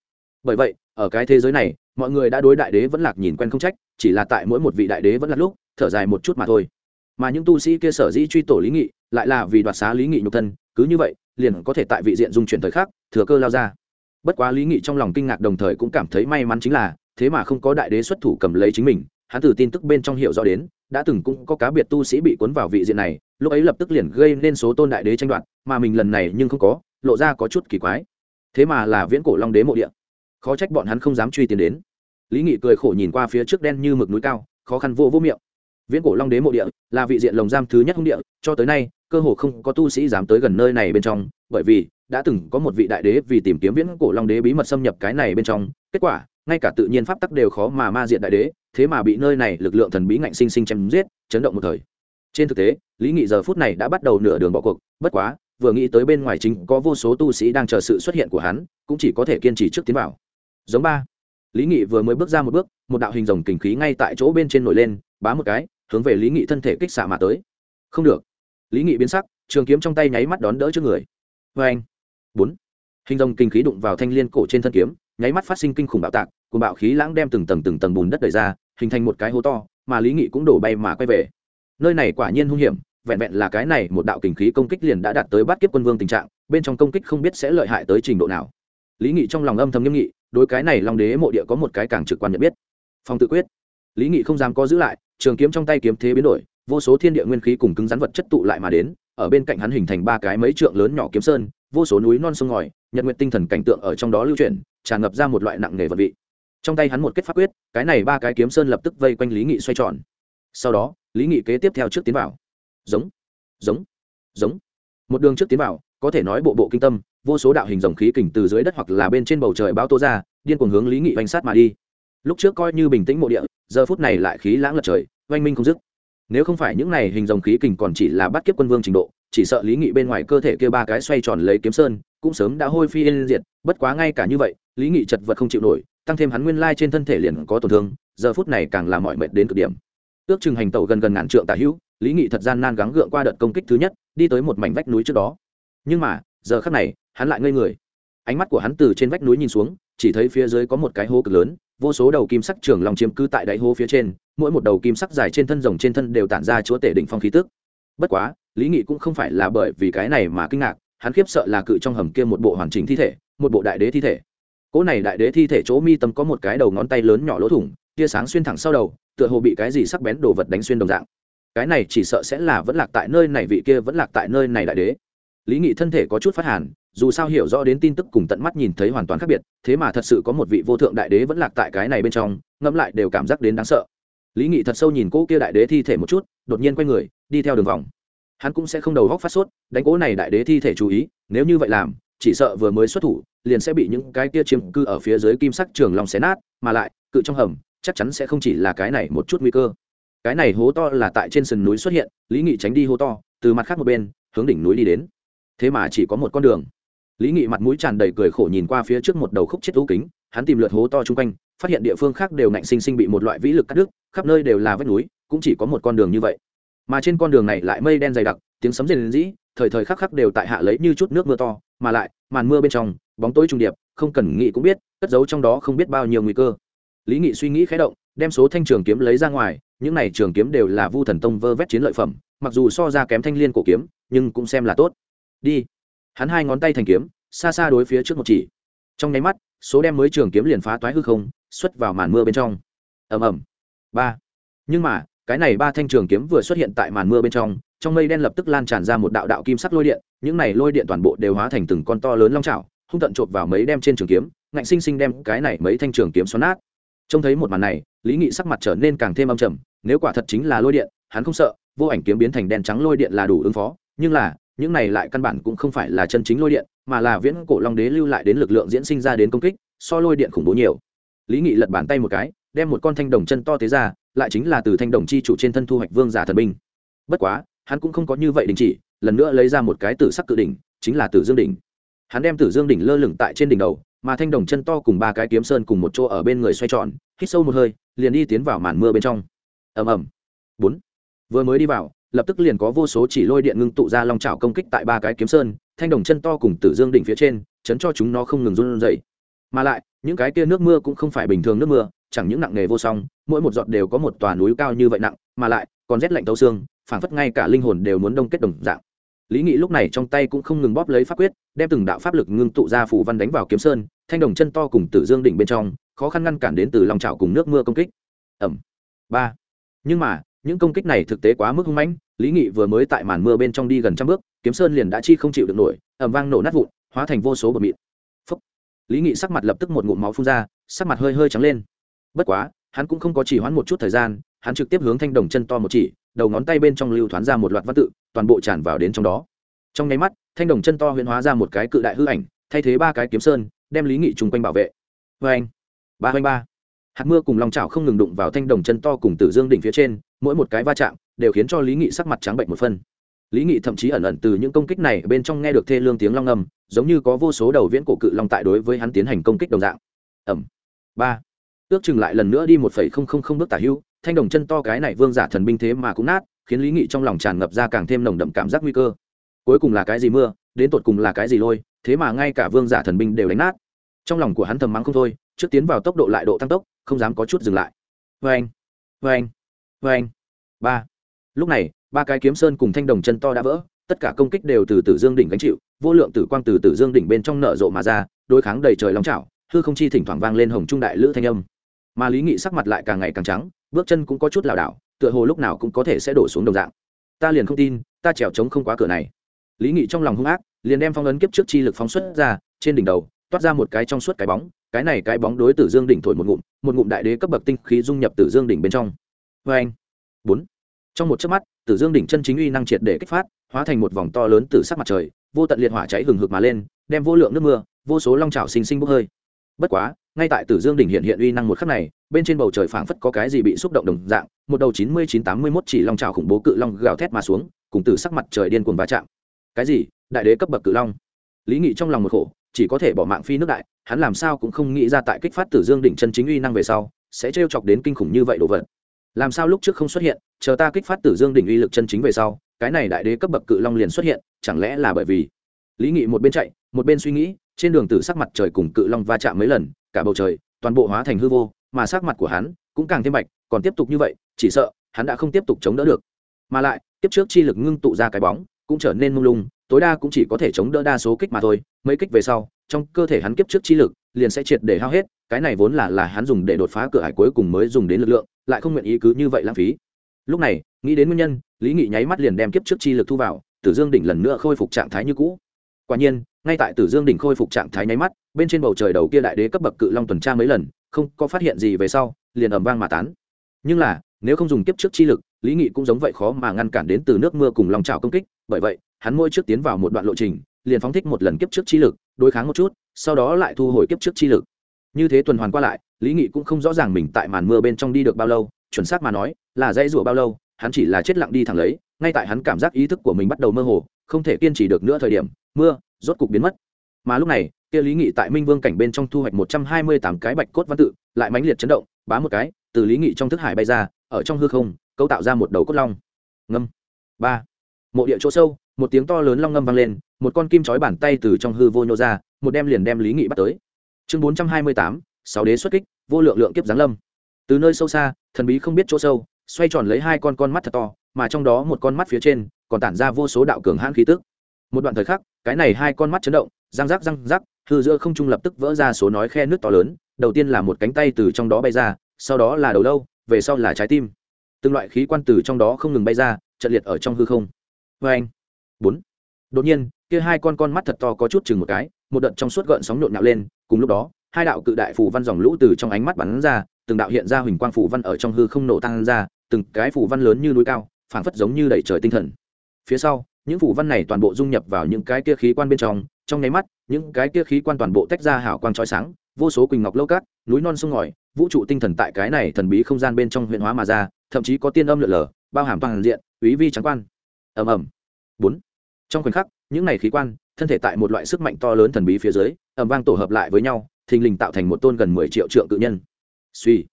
Bởi vậy, ở cái thế giới này, mọi người đã đối đại đế vẫn lạc nhìn quen không trách, chỉ là tại mỗi một vị đại đế vẫn lạc lúc, thở dài một chút mà thôi. Mà những tu sĩ kia sở dĩ truy tổ lý nghị, lại là vì đoạt xá lý nghị nhục thân cứ như vậy, liền có thể tại vị diện dung chuyển thời khắc, thừa cơ lao ra. Bất quá lý nghị trong lòng kinh ngạc đồng thời cũng cảm thấy may mắn chính là, thế mà không có đại đế xuất thủ cầm lấy chính mình, hắn từ tin tức bên trong hiểu rõ đến, đã từng cũng có cá biệt tu sĩ bị cuốn vào vị diện này, lúc ấy lập tức liền gây nên số tôn đại đế tranh đoạt, mà mình lần này nhưng không có, lộ ra có chút kỳ quái. Thế mà là viễn cổ long đế mộ địa. Khó trách bọn hắn không dám truy tiến đến. Lý nghị cười khổ nhìn qua phía trước đen như mực núi cao, khó khăn vô vô miệng. Viễn cổ long đế mộ địa là vị diện lồng giam thứ nhất hung địa, cho tới nay cơ hồ không có tu sĩ dám tới gần nơi này bên trong, bởi vì đã từng có một vị đại đế vì tìm kiếm viễn cổ long đế bí mật xâm nhập cái này bên trong, kết quả, ngay cả tự nhiên pháp tắc đều khó mà ma diện đại đế, thế mà bị nơi này lực lượng thần bí ngạnh sinh sinh chém giết, chấn động một thời. Trên thực tế, lý nghị giờ phút này đã bắt đầu nửa đường bỏ cuộc, bất quá, vừa nghĩ tới bên ngoài chính có vô số tu sĩ đang chờ sự xuất hiện của hắn, cũng chỉ có thể kiên trì trước tiến vào. Giống ba, lý nghị vừa mới bước ra một bước, một đạo hình rồng kình khí ngay tại chỗ bên trên nổi lên, bá một cái, hướng về lý nghị thân thể kích xạ mà tới. Không được lý nghị biến sắc, trường kiếm trong tay nháy mắt đón đỡ trước người. Vê anh, bốn, hình rồng kinh khí đụng vào thanh liên cổ trên thân kiếm, nháy mắt phát sinh kinh khủng bạo tạc cùng bạo khí lãng đem từng tầng từng tầng bùn đất đẩy ra, hình thành một cái hố to, mà lý nghị cũng đổ bay mà quay về. Nơi này quả nhiên hung hiểm, vẹn vẹn là cái này một đạo kinh khí công kích liền đã đạt tới bắt kiếp quân vương tình trạng, bên trong công kích không biết sẽ lợi hại tới trình độ nào. Lý nghị trong lòng âm thầm nghiêm nghị, đối cái này long đế mộ địa có một cái càng trực quan nhận biết. Phong tự quyết, lý nghị không dám có giữ lại, trường kiếm trong tay kiếm thế biến đổi vô số thiên địa nguyên khí cùng cứng rắn vật chất tụ lại mà đến, ở bên cạnh hắn hình thành ba cái mấy trượng lớn nhỏ kiếm sơn, vô số núi non sông ngòi, nhật nguyện tinh thần cảnh tượng ở trong đó lưu chuyển, tràn ngập ra một loại nặng nghề vật vị. Trong tay hắn một kết pháp quyết, cái này ba cái kiếm sơn lập tức vây quanh lý nghị xoay tròn. Sau đó, lý nghị kế tiếp theo trước tiến vào. Giống giống giống. Một đường trước tiến vào, có thể nói bộ bộ kinh tâm, vô số đạo hình dòng khí kình từ dưới đất hoặc là bên trên bầu trời bao tô ra, điên cuồng hướng lý nghị oanh sát mà đi. Lúc trước coi như bình tĩnh mộ địa, giờ phút này lại khí lãng lật trời, oanh minh không dứt nếu không phải những này hình dòng khí kình còn chỉ là bắt kiếp quân vương trình độ, chỉ sợ lý nghị bên ngoài cơ thể kia ba cái xoay tròn lấy kiếm sơn, cũng sớm đã hôi phi yên diệt. Bất quá ngay cả như vậy, lý nghị chật vật không chịu nổi, tăng thêm hắn nguyên lai trên thân thể liền có tổn thương, giờ phút này càng làm mọi mệt đến cực điểm. Ước chừng hành tẩu gần gần ngàn trượng tả hữu, lý nghị thật gian nan gắng gượng qua đợt công kích thứ nhất, đi tới một mảnh vách núi trước đó. Nhưng mà, giờ khắc này, hắn lại ngây người. Ánh mắt của hắn từ trên vách núi nhìn xuống, chỉ thấy phía dưới có một cái hố cực lớn, vô số đầu kim sắc trường long chiếm cư tại đáy hố phía trên mỗi một đầu kim sắc dài trên thân rồng trên thân đều tản ra chúa tể đỉnh phong khí tức. Bất quá, lý nghị cũng không phải là bởi vì cái này mà kinh ngạc, hắn khiếp sợ là cự trong hầm kia một bộ hoàn chỉnh thi thể, một bộ đại đế thi thể. Cỗ này đại đế thi thể chỗ mi tâm có một cái đầu ngón tay lớn nhỏ lỗ thủng, tia sáng xuyên thẳng sau đầu, tựa hồ bị cái gì sắc bén đồ vật đánh xuyên đồng dạng. Cái này chỉ sợ sẽ là vẫn lạc tại nơi này vị kia vẫn lạc tại nơi này đại đế. Lý nghị thân thể có chút phát hàn, dù sao hiểu rõ đến tin tức cùng tận mắt nhìn thấy hoàn toàn khác biệt, thế mà thật sự có một vị vô thượng đại đế vẫn lạc tại cái này bên trong, ngẫm lại đều cảm giác đến đáng sợ lý nghị thật sâu nhìn cỗ kia đại đế thi thể một chút, đột nhiên quay người, đi theo đường vòng. Hắn cũng sẽ không đầu góc phát sốt, đánh cỗ này đại đế thi thể chú ý, nếu như vậy làm, chỉ sợ vừa mới xuất thủ, liền sẽ bị những cái kia chiếm cư ở phía dưới kim sắc trường long xé nát, mà lại, cự trong hầm, chắc chắn sẽ không chỉ là cái này một chút nguy cơ. Cái này hố to là tại trên sườn núi xuất hiện, lý nghị tránh đi hố to, từ mặt khác một bên, hướng đỉnh núi đi đến. Thế mà chỉ có một con đường. Lý nghị mặt mũi tràn đầy cười khổ nhìn qua phía trước một đầu khúc chết lũ kính, hắn tìm lượt hố to chung quanh phát hiện địa phương khác đều nạnh sinh sinh bị một loại vĩ lực cắt đứt, khắp nơi đều là vách núi, cũng chỉ có một con đường như vậy. Mà trên con đường này lại mây đen dày đặc, tiếng sấm rền rĩ, thời thời khắc khắc đều tại hạ lấy như chút nước mưa to, mà lại, màn mưa bên trong, bóng tối trung điệp, không cần nghĩ cũng biết, cất giấu trong đó không biết bao nhiêu nguy cơ. Lý nghị suy nghĩ khé động, đem số thanh trường kiếm lấy ra ngoài, những này trường kiếm đều là vu thần tông vơ vét chiến lợi phẩm, mặc dù so ra kém thanh liên cổ kiếm, nhưng cũng xem là tốt. Đi. Hắn hai ngón tay thành kiếm, xa xa đối phía trước một chỉ. Trong nháy mắt, số đem mới trường kiếm liền phá toái hư không xuất vào màn mưa bên trong. Ầm ầm. Ba. Nhưng mà, cái này ba thanh trường kiếm vừa xuất hiện tại màn mưa bên trong trong mây đen lập tức lan tràn ra một đạo đạo kim sắc lôi điện, những này lôi điện toàn bộ đều hóa thành từng con to lớn long trào hung tận chộp vào mấy đem trên trường kiếm, ngạnh sinh sinh đem cái này mấy thanh trường kiếm xoắn nát. Trông thấy một màn này, lý nghị sắc mặt trở nên càng thêm âm trầm, nếu quả thật chính là lôi điện, hắn không sợ, vô ảnh kiếm biến thành đen trắng lôi điện là đủ ứng phó, nhưng là, những này lại căn bản cũng không phải là chân chính lôi điện, mà là viễn cổ long đế lưu lại đến lực lượng diễn sinh ra đến công kích, so lôi điện khủng bố nhiều lý nghị lật bàn tay một cái, đem một con thanh đồng chân to tế ra, lại chính là từ thanh đồng chi chủ trên thân thu hoạch vương giả thần binh. Bất quá, hắn cũng không có như vậy đình chỉ, lần nữa lấy ra một cái tử sắc cự đỉnh, chính là tử dương đỉnh. Hắn đem tử dương đỉnh lơ lửng tại trên đỉnh đầu, mà thanh đồng chân to cùng ba cái kiếm sơn cùng một chỗ ở bên người xoay tròn, hít sâu một hơi, liền đi tiến vào màn mưa bên trong. Ầm ầm. Bốn. Vừa mới đi vào, lập tức liền có vô số chỉ lôi điện ngưng tụ ra long trào công kích tại ba cái kiếm sơn, thanh đồng chân to cùng tử dương đỉnh phía trên, chấn cho chúng nó không ngừng run dậy mà lại những cái kia nước mưa cũng không phải bình thường nước mưa, chẳng những nặng nề vô song, mỗi một giọt đều có một tòa núi cao như vậy nặng, mà lại còn rét lạnh tấu xương, phảng phất ngay cả linh hồn đều muốn đông kết đồng dạng. Lý nghị lúc này trong tay cũng không ngừng bóp lấy pháp quyết, đem từng đạo pháp lực ngưng tụ ra phủ văn đánh vào kiếm sơn, thanh đồng chân to cùng tử dương đỉnh bên trong, khó khăn ngăn cản đến từ lòng trào cùng nước mưa công kích. Ẩm. Ba. Nhưng mà, những công kích này thực tế quá mức hung mãnh, lý nghị vừa mới tại màn mưa bên trong đi gần trăm bước, kiếm sơn liền đã chi không chịu được nổi ẩm vang nổ nát vụn, hóa thành vô số bờ mịn lý nghị sắc mặt lập tức một ngụm máu phun ra, sắc mặt hơi hơi trắng lên. Bất quá, hắn cũng không có chỉ hoãn một chút thời gian, hắn trực tiếp hướng thanh đồng chân to một chỉ, đầu ngón tay bên trong lưu thoáng ra một loạt văn tự, toàn bộ tràn vào đến trong đó. Trong nháy mắt, thanh đồng chân to huyễn hóa ra một cái cự đại hư ảnh, thay thế ba cái kiếm sơn, đem lý nghị chung quanh bảo vệ. Vê anh, ba anh ba. Hạt mưa cùng lòng chảo không ngừng đụng vào thanh đồng chân to cùng tử dương đỉnh phía trên, mỗi một cái va chạm đều khiến cho lý nghị sắc mặt trắng bệnh một phân lý nghị thậm chí ẩn ẩn từ những công kích này bên trong nghe được thê lương tiếng long ngầm giống như có vô số đầu viễn cổ cự long tại đối với hắn tiến hành công kích đồng dạng. Ẩm. Ba. Ước chừng lại lần nữa đi một phẩy không không không bước tả hưu, thanh đồng chân to cái này vương giả thần binh thế mà cũng nát, khiến lý nghị trong lòng tràn ngập ra càng thêm nồng đậm cảm giác nguy cơ. Cuối cùng là cái gì mưa, đến tột cùng là cái gì lôi, thế mà ngay cả vương giả thần binh đều đánh nát. Trong lòng của hắn thầm mắng không thôi, trước tiến vào tốc độ lại độ tăng tốc, không dám có chút dừng lại. Vê anh vê anh vê anh ba. Lúc này ba cái kiếm sơn cùng thanh đồng chân to đã vỡ, tất cả công kích đều từ tử dương đỉnh gánh chịu, vô lượng tử quang từ tử dương đỉnh bên trong nở rộ mà ra, đối kháng đầy trời long trào hư không chi thỉnh thoảng vang lên hồng trung đại lữ thanh âm. Mà lý nghị sắc mặt lại càng ngày càng trắng, bước chân cũng có chút lảo đảo, tựa hồ lúc nào cũng có thể sẽ đổ xuống đồng dạng. Ta liền không tin, ta trèo trống không quá cửa này. Lý nghị trong lòng hung ác, liền đem phong ấn kiếp trước chi lực phóng xuất ra, trên đỉnh đầu, toát ra một cái trong suốt cái bóng, cái này cái bóng đối tử dương đỉnh thổi một ngụm một ngụm đại đế cấp bậc tinh khí dung nhập tử dương đỉnh bên trong. Vê anh bốn trong một chớp mắt, tử dương đỉnh chân chính uy năng triệt để kích phát, hóa thành một vòng to lớn từ sắc mặt trời, vô tận liệt hỏa cháy hừng hực mà lên, đem vô lượng nước mưa, vô số long trào xinh xinh bốc hơi. Bất quá, ngay tại tử dương đỉnh hiện hiện uy năng một khắc này, bên trên bầu trời phảng phất có cái gì bị xúc động đồng dạng, một đầu chín mươi chín tám mươi mốt chỉ long trào khủng bố cự long gào thét mà xuống, cùng từ sắc mặt trời điên cuồng va chạm. Cái gì? Đại đế cấp bậc cự long? Lý nghị trong lòng một khổ, chỉ có thể bỏ mạng phi nước đại, hắn làm sao cũng không nghĩ ra tại kích phát tử dương đỉnh chân chính uy năng về sau, sẽ trêu chọc đến kinh khủng như vậy đồ vật làm sao lúc trước không xuất hiện, chờ ta kích phát tử dương đỉnh uy lực chân chính về sau, cái này đại đế cấp bậc cự long liền xuất hiện, chẳng lẽ là bởi vì? Lý nghị một bên chạy, một bên suy nghĩ, trên đường tử sắc mặt trời cùng cự long va chạm mấy lần, cả bầu trời, toàn bộ hóa thành hư vô, mà sắc mặt của hắn cũng càng thêm bạch, còn tiếp tục như vậy, chỉ sợ, hắn đã không tiếp tục chống đỡ được. Mà lại tiếp trước chi lực ngưng tụ ra cái bóng, cũng trở nên mông lung, tối đa cũng chỉ có thể chống đỡ đa số kích mà thôi, mấy kích về sau, trong cơ thể hắn kiếp trước chi lực liền sẽ triệt để hao hết cái này vốn là là hắn dùng để đột phá cửa hải cuối cùng mới dùng đến lực lượng, lại không nguyện ý cứ như vậy lãng phí. Lúc này, nghĩ đến nguyên nhân, lý nghị nháy mắt liền đem kiếp trước chi lực thu vào, tử dương đỉnh lần nữa khôi phục trạng thái như cũ. Quả nhiên, ngay tại tử dương đỉnh khôi phục trạng thái nháy mắt, bên trên bầu trời đầu kia đại đế cấp bậc cự long tuần tra mấy lần, không có phát hiện gì về sau, liền ầm vang mà tán. Nhưng là, nếu không dùng kiếp trước chi lực, lý nghị cũng giống vậy khó mà ngăn cản đến từ nước mưa cùng lòng trào công kích, bởi vậy, hắn mỗi trước tiến vào một đoạn lộ trình, liền phóng thích một lần kiếp trước chi lực, đối kháng một chút, sau đó lại thu hồi kiếp trước chi lực như thế tuần hoàn qua lại, lý nghị cũng không rõ ràng mình tại màn mưa bên trong đi được bao lâu, chuẩn xác mà nói, là dãy rủa bao lâu, hắn chỉ là chết lặng đi thẳng lấy, ngay tại hắn cảm giác ý thức của mình bắt đầu mơ hồ, không thể kiên trì được nữa thời điểm, mưa rốt cục biến mất. Mà lúc này, kia lý nghị tại minh vương cảnh bên trong thu hoạch một trăm hai mươi tám cái bạch cốt văn tự, lại mãnh liệt chấn động, bá một cái, từ lý nghị trong thức hải bay ra, ở trong hư không, cấu tạo ra một đầu cốt long. Ngâm. Ba. Mộ địa chỗ sâu, một tiếng to lớn long ngâm vang lên, một con kim chói bàn tay từ trong hư vô nhô ra, một đem liền đem lý nghị bắt tới chương bốn trăm hai mươi tám, sáu đế xuất kích, vô lượng lượng kiếp giáng lâm. Từ nơi sâu xa, thần bí không biết chỗ sâu, xoay tròn lấy hai con con mắt thật to, mà trong đó một con mắt phía trên còn tản ra vô số đạo cường hãn khí tức. Một đoạn thời khắc, cái này hai con mắt chấn động, răng rắc răng rắc, hư giữa không trung lập tức vỡ ra số nói khe nước to lớn, đầu tiên là một cánh tay từ trong đó bay ra, sau đó là đầu lâu, về sau là trái tim. Từng loại khí quan từ trong đó không ngừng bay ra trận liệt ở trong hư không. Vê anh, bốn. Đột nhiên, kia hai con con mắt thật to có chút chừng một cái, một đợt trong suốt gợn sóng nhộn nhạo lên cùng lúc đó, hai đạo cự đại phù văn dòng lũ từ trong ánh mắt bắn ra, từng đạo hiện ra huỳnh quang phù văn ở trong hư không nổ tăng ra, từng cái phù văn lớn như núi cao, phảng phất giống như đẩy trời tinh thần. Phía sau, những phù văn này toàn bộ dung nhập vào những cái kia khí quan bên trong trong nháy mắt, những cái kia khí quan toàn bộ tách ra hảo quang trói sáng, vô số quỳnh ngọc lâu cát, núi non sông ngòi, vũ trụ tinh thần tại cái này thần bí không gian bên trong huyện hóa mà ra, thậm chí có tiên âm lượn lờ, bao hàm toàn diện úy vi trắng quan. Ầm ầm. Bốn. Trong khoảnh khắc những này khí quan, thân thể tại một loại sức mạnh to lớn thần bí phía dưới, ầm vang tổ hợp lại với nhau, thình lình tạo thành một tôn gần mười triệu trượng cự nhân. Suy.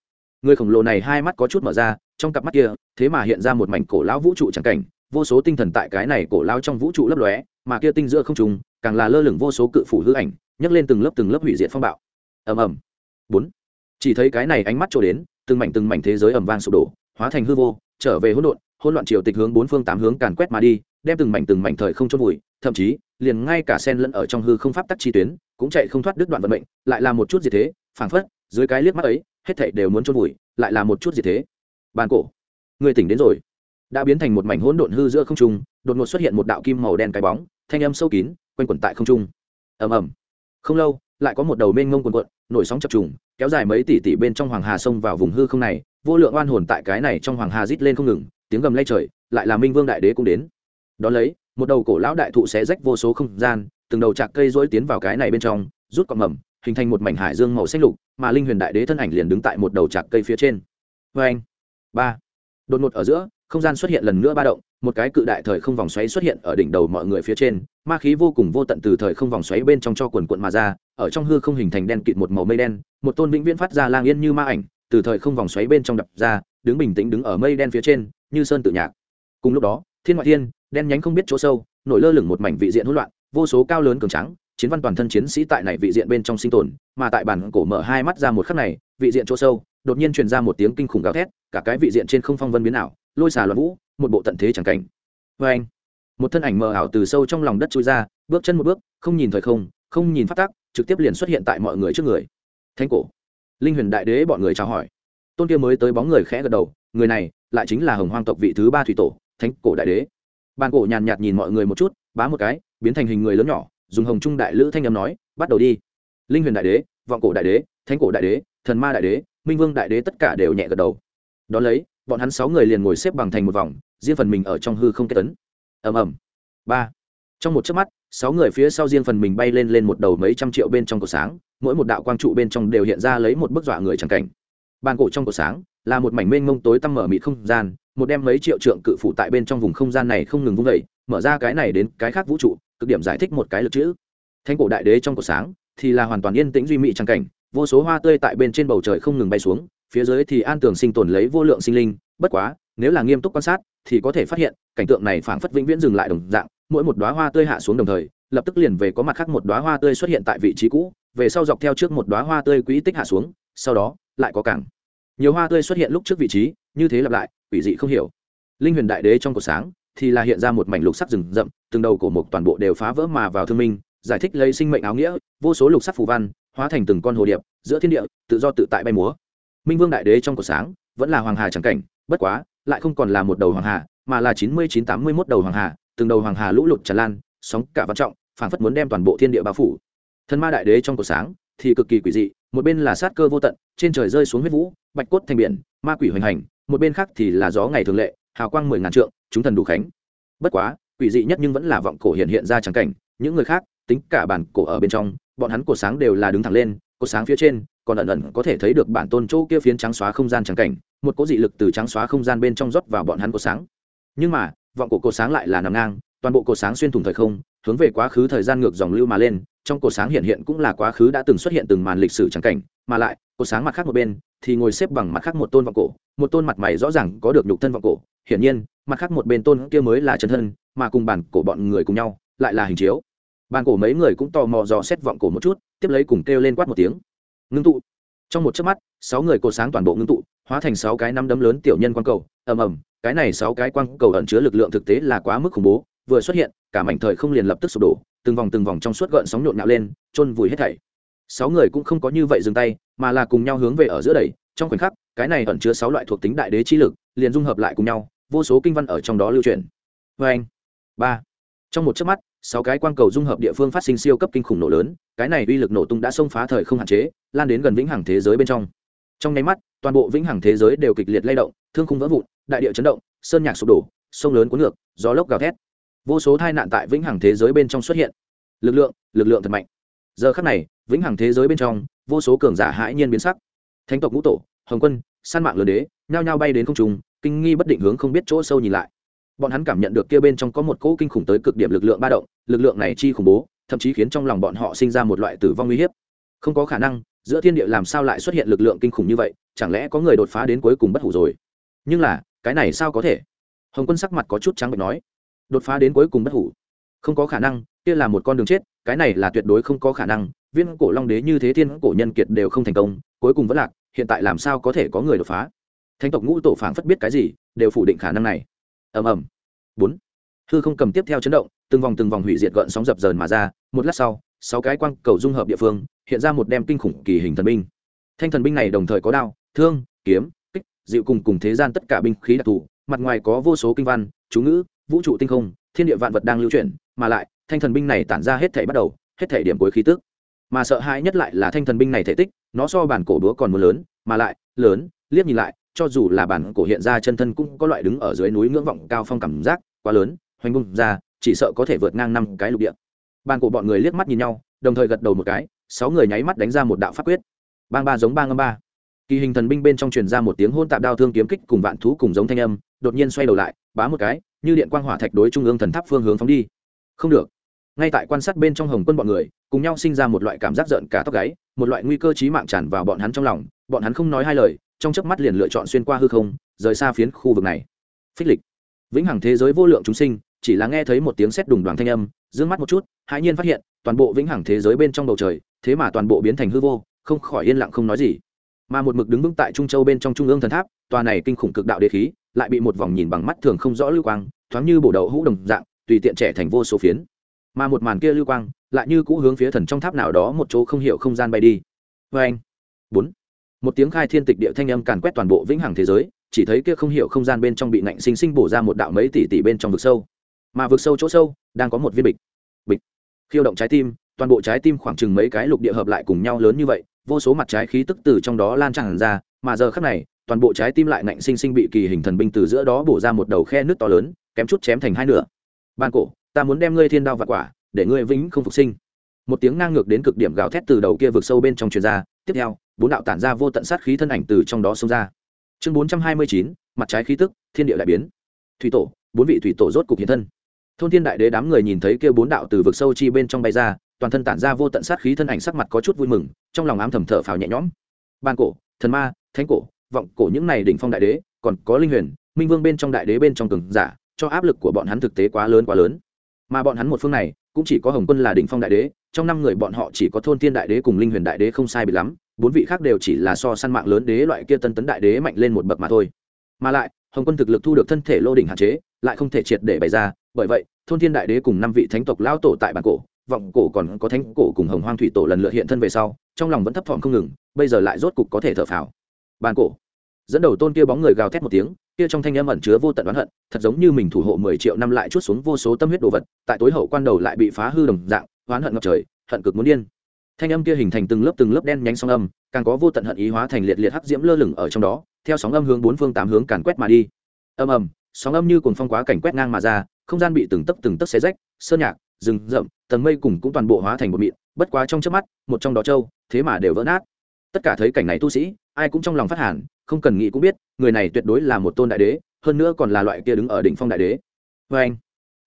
Người khổng lồ này hai mắt có chút mở ra, trong cặp mắt kia, thế mà hiện ra một mảnh cổ lão vũ trụ trắng cảnh, vô số tinh thần tại cái này cổ lão trong vũ trụ lấp lóe, mà kia tinh giữa không trùng càng là lơ lửng vô số cự phủ hư ảnh, nhấc lên từng lớp từng lớp hủy diệt phong bạo. Ầm ầm. Bốn. Chỉ thấy cái này ánh mắt trổ đến, từng mảnh từng mảnh thế giới ầm vang sụp đổ, hóa thành hư vô, trở về hỗn độn, hỗn loạn triều tịch hướng bốn phương tám hướng càn quét mà đi đem từng mảnh từng mảnh thời không chôn vùi thậm chí liền ngay cả sen lẫn ở trong hư không pháp tắc chi tuyến cũng chạy không thoát đứt đoạn vận mệnh lại là một chút gì thế phảng phất dưới cái liếc mắt ấy hết thảy đều muốn chôn vùi lại là một chút gì thế. Bàn cổ người tỉnh đến rồi. Đã biến thành một mảnh hỗn độn hư giữa không trung đột ngột xuất hiện một đạo kim màu đen cái bóng thanh âm sâu kín quanh quẩn tại không trung. Ầm ầm. Không lâu lại có một đầu mênh ngông cuồn cuộn, nổi sóng chập trùng kéo dài mấy tỷ tỷ bên trong hoàng hà sông vào vùng hư không này vô lượng oan hồn tại cái này trong hoàng hà rít lên không ngừng tiếng gầm lay trời lại là minh vương đại đế cũng đến đón lấy, một đầu cổ lão đại thụ sẽ rách vô số không gian, từng đầu chạc cây rỗi tiến vào cái này bên trong, rút cọng mầm, hình thành một mảnh hải dương màu xanh lục, mà linh huyền đại đế thân ảnh liền đứng tại một đầu chạc cây phía trên. Vê anh, ba, đột ngột ở giữa, không gian xuất hiện lần nữa ba động, một cái cự đại thời không vòng xoáy xuất hiện ở đỉnh đầu mọi người phía trên, ma khí vô cùng vô tận từ thời không vòng xoáy bên trong cho quần quận mà ra, ở trong hư không hình thành đen kịt một màu mây đen, một tôn vĩnh viễn phát ra lang yên như ma ảnh, từ thời không vòng xoáy bên trong đập ra, đứng bình tĩnh đứng ở mây đen phía trên, như sơn tự nhạc. Cùng lúc đó, thiên ngoại thiên đen nhánh không biết chỗ sâu, nổi lơ lửng một mảnh vị diện hỗn loạn, vô số cao lớn cường trắng chiến văn toàn thân chiến sĩ tại này vị diện bên trong sinh tồn, mà tại bản cổ mở hai mắt ra một khắc này, vị diện chỗ sâu, đột nhiên truyền ra một tiếng kinh khủng gào thét, cả cái vị diện trên không phong vân biến ảo, lôi xà loạn vũ, một bộ tận thế chẳng cảnh. Vê anh, một thân ảnh mờ ảo từ sâu trong lòng đất trôi ra, bước chân một bước, không nhìn thời không không nhìn phát tác trực tiếp liền xuất hiện tại mọi người trước người. Thánh cổ. Linh huyền đại đế bọn người chào hỏi. Tôn kia mới tới bóng người khẽ gật đầu, người này lại chính là hồng hoang tộc vị thứ ba thủy tổ, thánh cổ đại đế bàn cổ nhàn nhạt nhìn mọi người một chút, bá một cái, biến thành hình người lớn nhỏ, dùng hồng trung đại lữ thanh âm nói, bắt đầu đi. Linh huyền đại đế, vọng cổ đại đế, thánh cổ đại đế, thần ma đại đế, minh vương đại đế tất cả đều nhẹ gật đầu. Đón lấy, bọn hắn sáu người liền ngồi xếp bằng thành một vòng, riêng phần mình ở trong hư không kết tấn. Ầm ầm. Ba. Trong một chớp mắt, sáu người phía sau riêng phần mình bay lên lên một đầu mấy trăm triệu bên trong cổ sáng, mỗi một đạo quang trụ bên trong đều hiện ra lấy một bức dọa người chẳng cảnh. Bàn cổ trong cổ sáng, là một mảnh mênh mông tối tăm mở mịt không gian một đem mấy triệu trượng cự phủ tại bên trong vùng không gian này không ngừng vung vẩy mở ra cái này đến cái khác vũ trụ, cực điểm giải thích một cái lực chữ. Thanh cổ đại đế trong cổ sáng thì là hoàn toàn yên tĩnh duy mị trang cảnh, vô số hoa tươi tại bên trên bầu trời không ngừng bay xuống, phía dưới thì an tường sinh tồn lấy vô lượng sinh linh, bất quá, nếu là nghiêm túc quan sát thì có thể phát hiện, cảnh tượng này phảng phất vĩnh viễn dừng lại đồng dạng, mỗi một đoá hoa tươi hạ xuống đồng thời, lập tức liền về có mặt khác một đoá hoa tươi xuất hiện tại vị trí cũ, về sau dọc theo trước một đoá hoa tươi quỹ tích hạ xuống, sau đó, lại có cảng. Nhiều hoa tươi xuất hiện lúc trước vị trí, như thế lặp lại quỷ dị không hiểu. Linh huyền đại đế trong cổ sáng thì là hiện ra một mảnh lục sắc rừng rậm, từng đầu cổ mục toàn bộ đều phá vỡ mà vào thương minh, giải thích lấy sinh mệnh áo nghĩa, vô số lục sắc phù văn hóa thành từng con hồ điệp giữa thiên địa, tự do tự tại bay múa. Minh vương đại đế trong cổ sáng vẫn là hoàng hà trắng cảnh, bất quá, lại không còn là một đầu hoàng hà, mà là chín mươi chín tám mươi mốt đầu hoàng hà, từng đầu hoàng hà lũ lụt tràn lan, sóng cả văn trọng, phảng phất muốn đem toàn bộ thiên địa bao phủ. Thân ma đại đế trong cổ sáng thì cực kỳ quỷ dị, một bên là sát cơ vô tận, trên trời rơi xuống huyết vũ, bạch cốt thành biển ma quỷ hoành hành, một bên khác thì là gió ngày thường lệ, hào quang mười ngàn trượng, chúng thần đủ khánh. Bất quá, quỷ dị nhất nhưng vẫn là vọng cổ hiện hiện ra trắng cảnh, những người khác, tính cả bản cổ ở bên trong, bọn hắn cổ sáng đều là đứng thẳng lên, cổ sáng phía trên còn ẩn ẩn có thể thấy được bản tôn chỗ kia phiến trắng xóa không gian trắng cảnh, một cỗ dị lực từ trắng xóa không gian bên trong rót vào bọn hắn cổ sáng. Nhưng mà, vọng cổ cổ sáng lại là nằm ngang, toàn bộ cổ sáng xuyên thủng thời không, hướng về quá khứ thời gian ngược dòng lưu mà lên, trong cổ sáng hiện hiện cũng là quá khứ đã từng xuất hiện từng màn lịch sử trắng cảnh, mà lại cột sáng mặt khác một bên, thì ngồi xếp bằng mặt khác một tôn vọng cổ, một tôn mặt mày rõ ràng có được nhục thân vọng cổ. Hiển nhiên, mặt khác một bên tôn kia mới là chân thân, mà cùng bản cổ bọn người cùng nhau, lại là hình chiếu. Bàn cổ mấy người cũng tò mò dò xét vọng cổ một chút, tiếp lấy cùng kêu lên quát một tiếng. Ngưng tụ. Trong một chớp mắt, sáu người cột sáng toàn bộ ngưng tụ, hóa thành sáu cái năm đấm lớn tiểu nhân quang cầu. Ầm ầm, cái này sáu cái quang cầu ẩn chứa lực lượng thực tế là quá mức khủng bố, vừa xuất hiện, cả mảnh thời không liền lập tức sụp đổ, từng vòng từng vòng trong suốt gợn sóng nhộn nhạo lên, chôn vùi hết thảy. Sáu người cũng không có như vậy dừng tay mà là cùng nhau hướng về ở giữa đẩy. Trong khoảnh khắc, cái này ẩn chứa sáu loại thuộc tính đại đế chi lực, liền dung hợp lại cùng nhau, vô số kinh văn ở trong đó lưu truyền vê anh, ba. Trong một chớp mắt, sáu cái quang cầu dung hợp địa phương phát sinh siêu cấp kinh khủng nổ lớn, cái này uy lực nổ tung đã xông phá thời không hạn chế, lan đến gần vĩnh hằng thế giới bên trong. Trong nháy mắt, toàn bộ vĩnh hằng thế giới đều kịch liệt lay động, thương khung vỡ vụn, đại địa chấn động, sơn nhạc sụp đổ, sông lớn cuốn ngược, gió lốc gào thét. Vô số tai nạn tại vĩnh hằng thế giới bên trong xuất hiện. Lực lượng lực lượng thật mạnh. Giờ khắc này, vĩnh hằng thế giới bên trong vô số cường giả hãi nhiên biến sắc. Thánh tộc ngũ tổ, hồng quân, san mạng lớn đế, nhao nhao bay đến không trung, kinh nghi bất định hướng không biết chỗ sâu nhìn lại. Bọn hắn cảm nhận được kia bên trong có một cỗ kinh khủng tới cực điểm lực lượng ba động, lực lượng này chi khủng bố, thậm chí khiến trong lòng bọn họ sinh ra một loại tử vong uy hiếp. Không có khả năng, giữa thiên địa làm sao lại xuất hiện lực lượng kinh khủng như vậy, chẳng lẽ có người đột phá đến cuối cùng bất hủ rồi? Nhưng là, cái này sao có thể? Hồng quân sắc mặt có chút trắng bệch nói. Đột phá đến cuối cùng bất hủ. Không có khả năng, kia là một con đường chết, cái này là tuyệt đối không có khả năng viên cổ long đế như thế thiên cổ nhân kiệt đều không thành công, cuối cùng vẫn lạc, hiện tại làm sao có thể có người đột phá? Thánh tộc ngũ tổ phảng phất biết cái gì, đều phủ định khả năng này. Ầm ầm. Bốn. Hư không cầm tiếp theo chấn động, từng vòng từng vòng hủy diệt gợn sóng dập dờn mà ra, một lát sau, sáu cái quang cầu dung hợp địa phương, hiện ra một đem kinh khủng kỳ hình thần binh. Thanh thần binh này đồng thời có đao, thương, kiếm, kích dịu cùng cùng thế gian tất cả binh khí đặc thù, mặt ngoài có vô số kinh văn, chú ngữ, vũ trụ tinh không, thiên địa vạn vật đang lưu chuyển, mà lại, thanh thần binh này tản ra hết thể bắt đầu, hết thể điểm cuối khí tức mà sợ hãi nhất lại là thanh thần binh này thể tích, nó so bản cổ đúa còn muốn lớn, mà lại, lớn, liếc nhìn lại, cho dù là bản cổ hiện ra chân thân cũng có loại đứng ở dưới núi ngưỡng vọng cao phong cảm giác, quá lớn, hoành bung ra, chỉ sợ có thể vượt ngang năm cái lục địa. Bản cổ bọn người liếc mắt nhìn nhau, đồng thời gật đầu một cái, sáu người nháy mắt đánh ra một đạo pháp quyết. Bang ba giống ba ngâm ba. Kỳ hình thần binh bên trong truyền ra một tiếng hôn tạp đao thương kiếm kích cùng vạn thú cùng giống thanh âm, đột nhiên xoay đầu lại, bá một cái, như điện quang hỏa thạch đối trung ương thần tháp phương hướng phóng đi. Không được ngay tại quan sát bên trong hồng quân bọn người, cùng nhau sinh ra một loại cảm giác giận cả tóc gáy, một loại nguy cơ chí mạng tràn vào bọn hắn trong lòng, bọn hắn không nói hai lời, trong chớp mắt liền lựa chọn xuyên qua hư không, rời xa phiến khu vực này. Phích lịch. Vĩnh hằng thế giới vô lượng chúng sinh, chỉ là nghe thấy một tiếng sét đùng đoàn thanh âm d mắt một chút, hãi nhiên phát hiện, toàn bộ vĩnh hằng thế giới bên trong bầu trời, thế mà toàn bộ biến thành hư vô, không khỏi yên lặng không nói gì. Mà một mực đứng vững tại trung châu bên trong trung ương thần tháp, tòa này kinh khủng cực đạo đế khí, lại bị một vòng nhìn bằng mắt thường không rõ lưu quang, thoáng như bổ đậu hũ đồng dạng, tùy tiện trẻ thành vô số phiến mà một màn kia lưu quang lại như cũ hướng phía thần trong tháp nào đó một chỗ không hiểu không gian bay đi. Vê anh. Bốn. Một tiếng khai thiên tịch địa thanh âm càn quét toàn bộ vĩnh hằng thế giới, chỉ thấy kia không hiểu không gian bên trong bị nạnh sinh sinh bổ ra một đạo mấy tỷ tỷ bên trong vực sâu. Mà vực sâu chỗ sâu, đang có một viên bịch. Bịch. Khiêu động trái tim, toàn bộ trái tim khoảng chừng mấy cái lục địa hợp lại cùng nhau lớn như vậy, vô số mặt trái khí tức từ trong đó lan tràn ra, mà giờ khắc này, toàn bộ trái tim lại nạnh sinh sinh bị kỳ hình thần binh từ giữa đó bổ ra một đầu khe nước to lớn, kém chút chém thành hai nửa. Ban cổ ta muốn đem ngươi thiên đao và quả, để ngươi vĩnh không phục sinh. Một tiếng ngang ngược đến cực điểm gào thét từ đầu kia vực sâu bên trong truyền ra, tiếp theo, bốn đạo tản ra vô tận sát khí thân ảnh từ trong đó xông ra. Chương bốn trăm hai mươi chín, mặt trái khí tức, thiên địa đại biến. Thủy tổ, bốn vị thủy tổ rốt cục hiện thân. Thôn thiên đại đế đám người nhìn thấy kia bốn đạo từ vực sâu chi bên trong bay ra, toàn thân tản ra vô tận sát khí thân ảnh sắc mặt có chút vui mừng, trong lòng ám thầm thở phào nhẹ nhõm. Ban cổ, thần ma, thánh cổ, vọng cổ những này đỉnh phong đại đế, còn có linh huyền, minh vương bên trong đại đế bên trong cường giả, cho áp lực của bọn hắn thực tế quá lớn quá lớn mà bọn hắn một phương này cũng chỉ có hồng quân là đỉnh phong đại đế, trong năm người bọn họ chỉ có thôn thiên đại đế cùng linh huyền đại đế không sai bị lắm, bốn vị khác đều chỉ là so săn mạng lớn đế loại kia tân tấn đại đế mạnh lên một bậc mà thôi. Mà lại, hồng quân thực lực thu được thân thể lô đỉnh hạn chế, lại không thể triệt để bày ra, bởi vậy, thôn thiên đại đế cùng năm vị thánh tộc lao tổ tại bản cổ, vọng cổ còn có thánh cổ cùng hồng hoang thủy tổ lần lượt hiện thân về sau, trong lòng vẫn thấp thỏm không ngừng, bây giờ lại rốt cục có thể thở phào. Bản cổ, dẫn đầu tôn kia bóng người gào thét một tiếng kia trong thanh âm ẩn chứa vô tận oán hận, thật giống như mình thủ hộ mười triệu năm lại chút xuống vô số tâm huyết đồ vật, tại tối hậu quan đầu lại bị phá hư đồng dạng, oán hận ngập trời, hận cực muốn điên. Thanh âm kia hình thành từng lớp từng lớp đen nhánh sóng âm, càng có vô tận hận ý hóa thành liệt liệt hắc diễm lơ lửng ở trong đó, theo sóng âm hướng bốn phương tám hướng càn quét mà đi. Âm ầm, sóng âm như cuồng phong quá cảnh quét ngang mà ra, không gian bị từng tấc từng tấc xé rách, sơn nhạc, rừng rậm, tầng mây cùng cũng toàn bộ hóa thành một mịn, bất quá trong chớp mắt, một trong đó châu thế mà đều vỡ nát. Tất cả thấy cảnh này tu sĩ, ai cũng trong lòng phát hàn không cần nghĩ cũng biết, người này tuyệt đối là một tôn đại đế, hơn nữa còn là loại kia đứng ở đỉnh phong đại đế. Vê anh,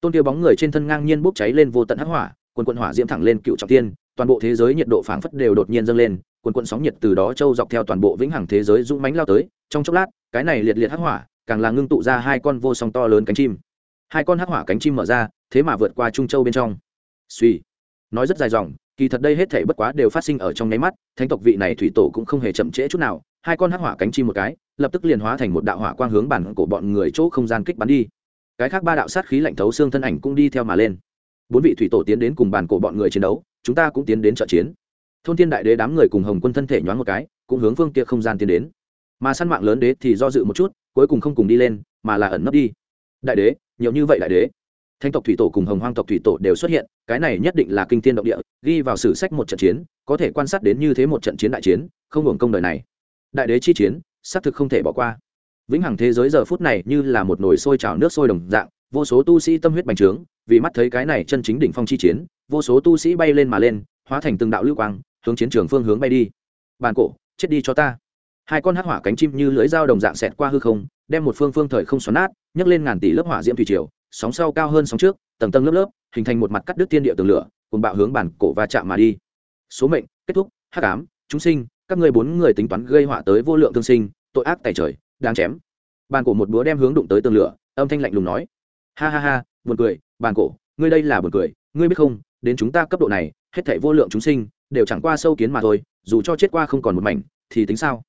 tôn kia bóng người trên thân ngang nhiên bốc cháy lên vô tận hắc hỏa, quần quận hỏa diễm thẳng lên cựu trọng tiên toàn bộ thế giới nhiệt độ phảng phất đều đột nhiên dâng lên, quần quận sóng nhiệt từ đó trâu dọc theo toàn bộ vĩnh hằng thế giới dũng mánh lao tới. Trong chốc lát, cái này liệt liệt hắc hỏa, càng là ngưng tụ ra hai con vô song to lớn cánh chim. Hai con hắc hỏa cánh chim mở ra, thế mà vượt qua trung châu bên trong. Suy nói rất dài dòng, kỳ thật đây hết thể bất quá đều phát sinh ở trong nháy mắt, thánh tộc vị này thủy tổ cũng không hề chậm trễ chút nào hai con hắc hỏa cánh chim một cái, lập tức liền hóa thành một đạo hỏa quang hướng bản của bọn người chỗ không gian kích bắn đi. Cái khác ba đạo sát khí lạnh thấu xương thân ảnh cũng đi theo mà lên. Bốn vị thủy tổ tiến đến cùng bàn cổ bọn người chiến đấu, chúng ta cũng tiến đến trợ chiến. Thôn thiên đại đế đám người cùng hồng quân thân thể nhoáng một cái, cũng hướng phương kia không gian tiến đến. Mà săn mạng lớn đế thì do dự một chút, cuối cùng không cùng đi lên, mà là ẩn nấp đi. Đại đế, nhiều như vậy đại đế. Thanh tộc thủy tổ cùng hồng hoang tộc thủy tổ đều xuất hiện, cái này nhất định là kinh thiên động địa, ghi vào sử sách một trận chiến, có thể quan sát đến như thế một trận chiến đại chiến, không hưởng công đời này đại đế chi chiến, xác thực không thể bỏ qua. Vĩnh hằng thế giới giờ phút này như là một nồi sôi trào nước sôi đồng dạng, vô số tu sĩ tâm huyết bành trướng, vì mắt thấy cái này chân chính đỉnh phong chi chiến, vô số tu sĩ bay lên mà lên, hóa thành từng đạo lưu quang, hướng chiến trường phương hướng bay đi. Bàn cổ, chết đi cho ta. Hai con hắc hỏa cánh chim như lưỡi dao đồng dạng xẹt qua hư không, đem một phương phương thời không xoắn nát, nhấc lên ngàn tỷ lớp hỏa diễm thủy triều, sóng sau cao hơn sóng trước, tầng tầng lớp lớp, hình thành một mặt cắt đứt tiên địa tường lửa cùng bạo hướng bản cổ va chạm mà đi. Số mệnh, kết thúc, hắc ám, chúng sinh các ngươi bốn người tính toán gây họa tới vô lượng thương sinh, tội ác tài trời đang chém. Bàn cổ một búa đem hướng đụng tới tường lửa, âm thanh lạnh lùng nói. Ha ha ha, buồn cười, bàn cổ, ngươi đây là buồn cười, ngươi biết không, đến chúng ta cấp độ này, hết thảy vô lượng chúng sinh, đều chẳng qua sâu kiến mà thôi, dù cho chết qua không còn một mảnh, thì tính sao?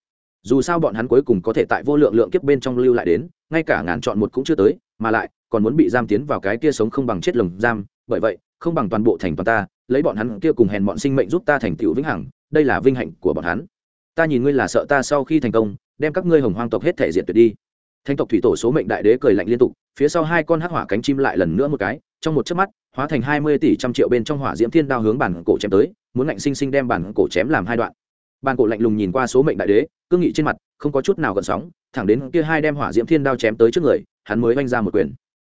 Dù sao bọn hắn cuối cùng có thể tại vô lượng lượng kiếp bên trong lưu lại đến, ngay cả ngàn chọn một cũng chưa tới, mà lại, còn muốn bị giam tiến vào cái kia sống không bằng chết lồng giam, bởi vậy, không bằng toàn bộ thành toàn ta, lấy bọn hắn kia cùng hèn bọn sinh mệnh giúp ta thành tựu vĩnh hằng đây là vinh hạnh của bọn hắn. Ta nhìn ngươi là sợ ta sau khi thành công, đem các ngươi hồng hoang tộc hết thể diệt tuyệt đi. Thánh tộc thủy tổ số mệnh đại đế cười lạnh liên tục, phía sau hai con hắc hỏa cánh chim lại lần nữa một cái, trong một chớp mắt, hóa thành hai mươi tỷ trăm triệu bên trong hỏa diễm thiên đao hướng bản cổ chém tới, muốn ngạnh sinh sinh đem bản cổ chém làm hai đoạn. Bản cổ lạnh lùng nhìn qua số mệnh đại đế, cương nghị trên mặt, không có chút nào gợn sóng, thẳng đến kia hai đem hỏa diễm thiên đao chém tới trước người, hắn mới oanh ra một quyền.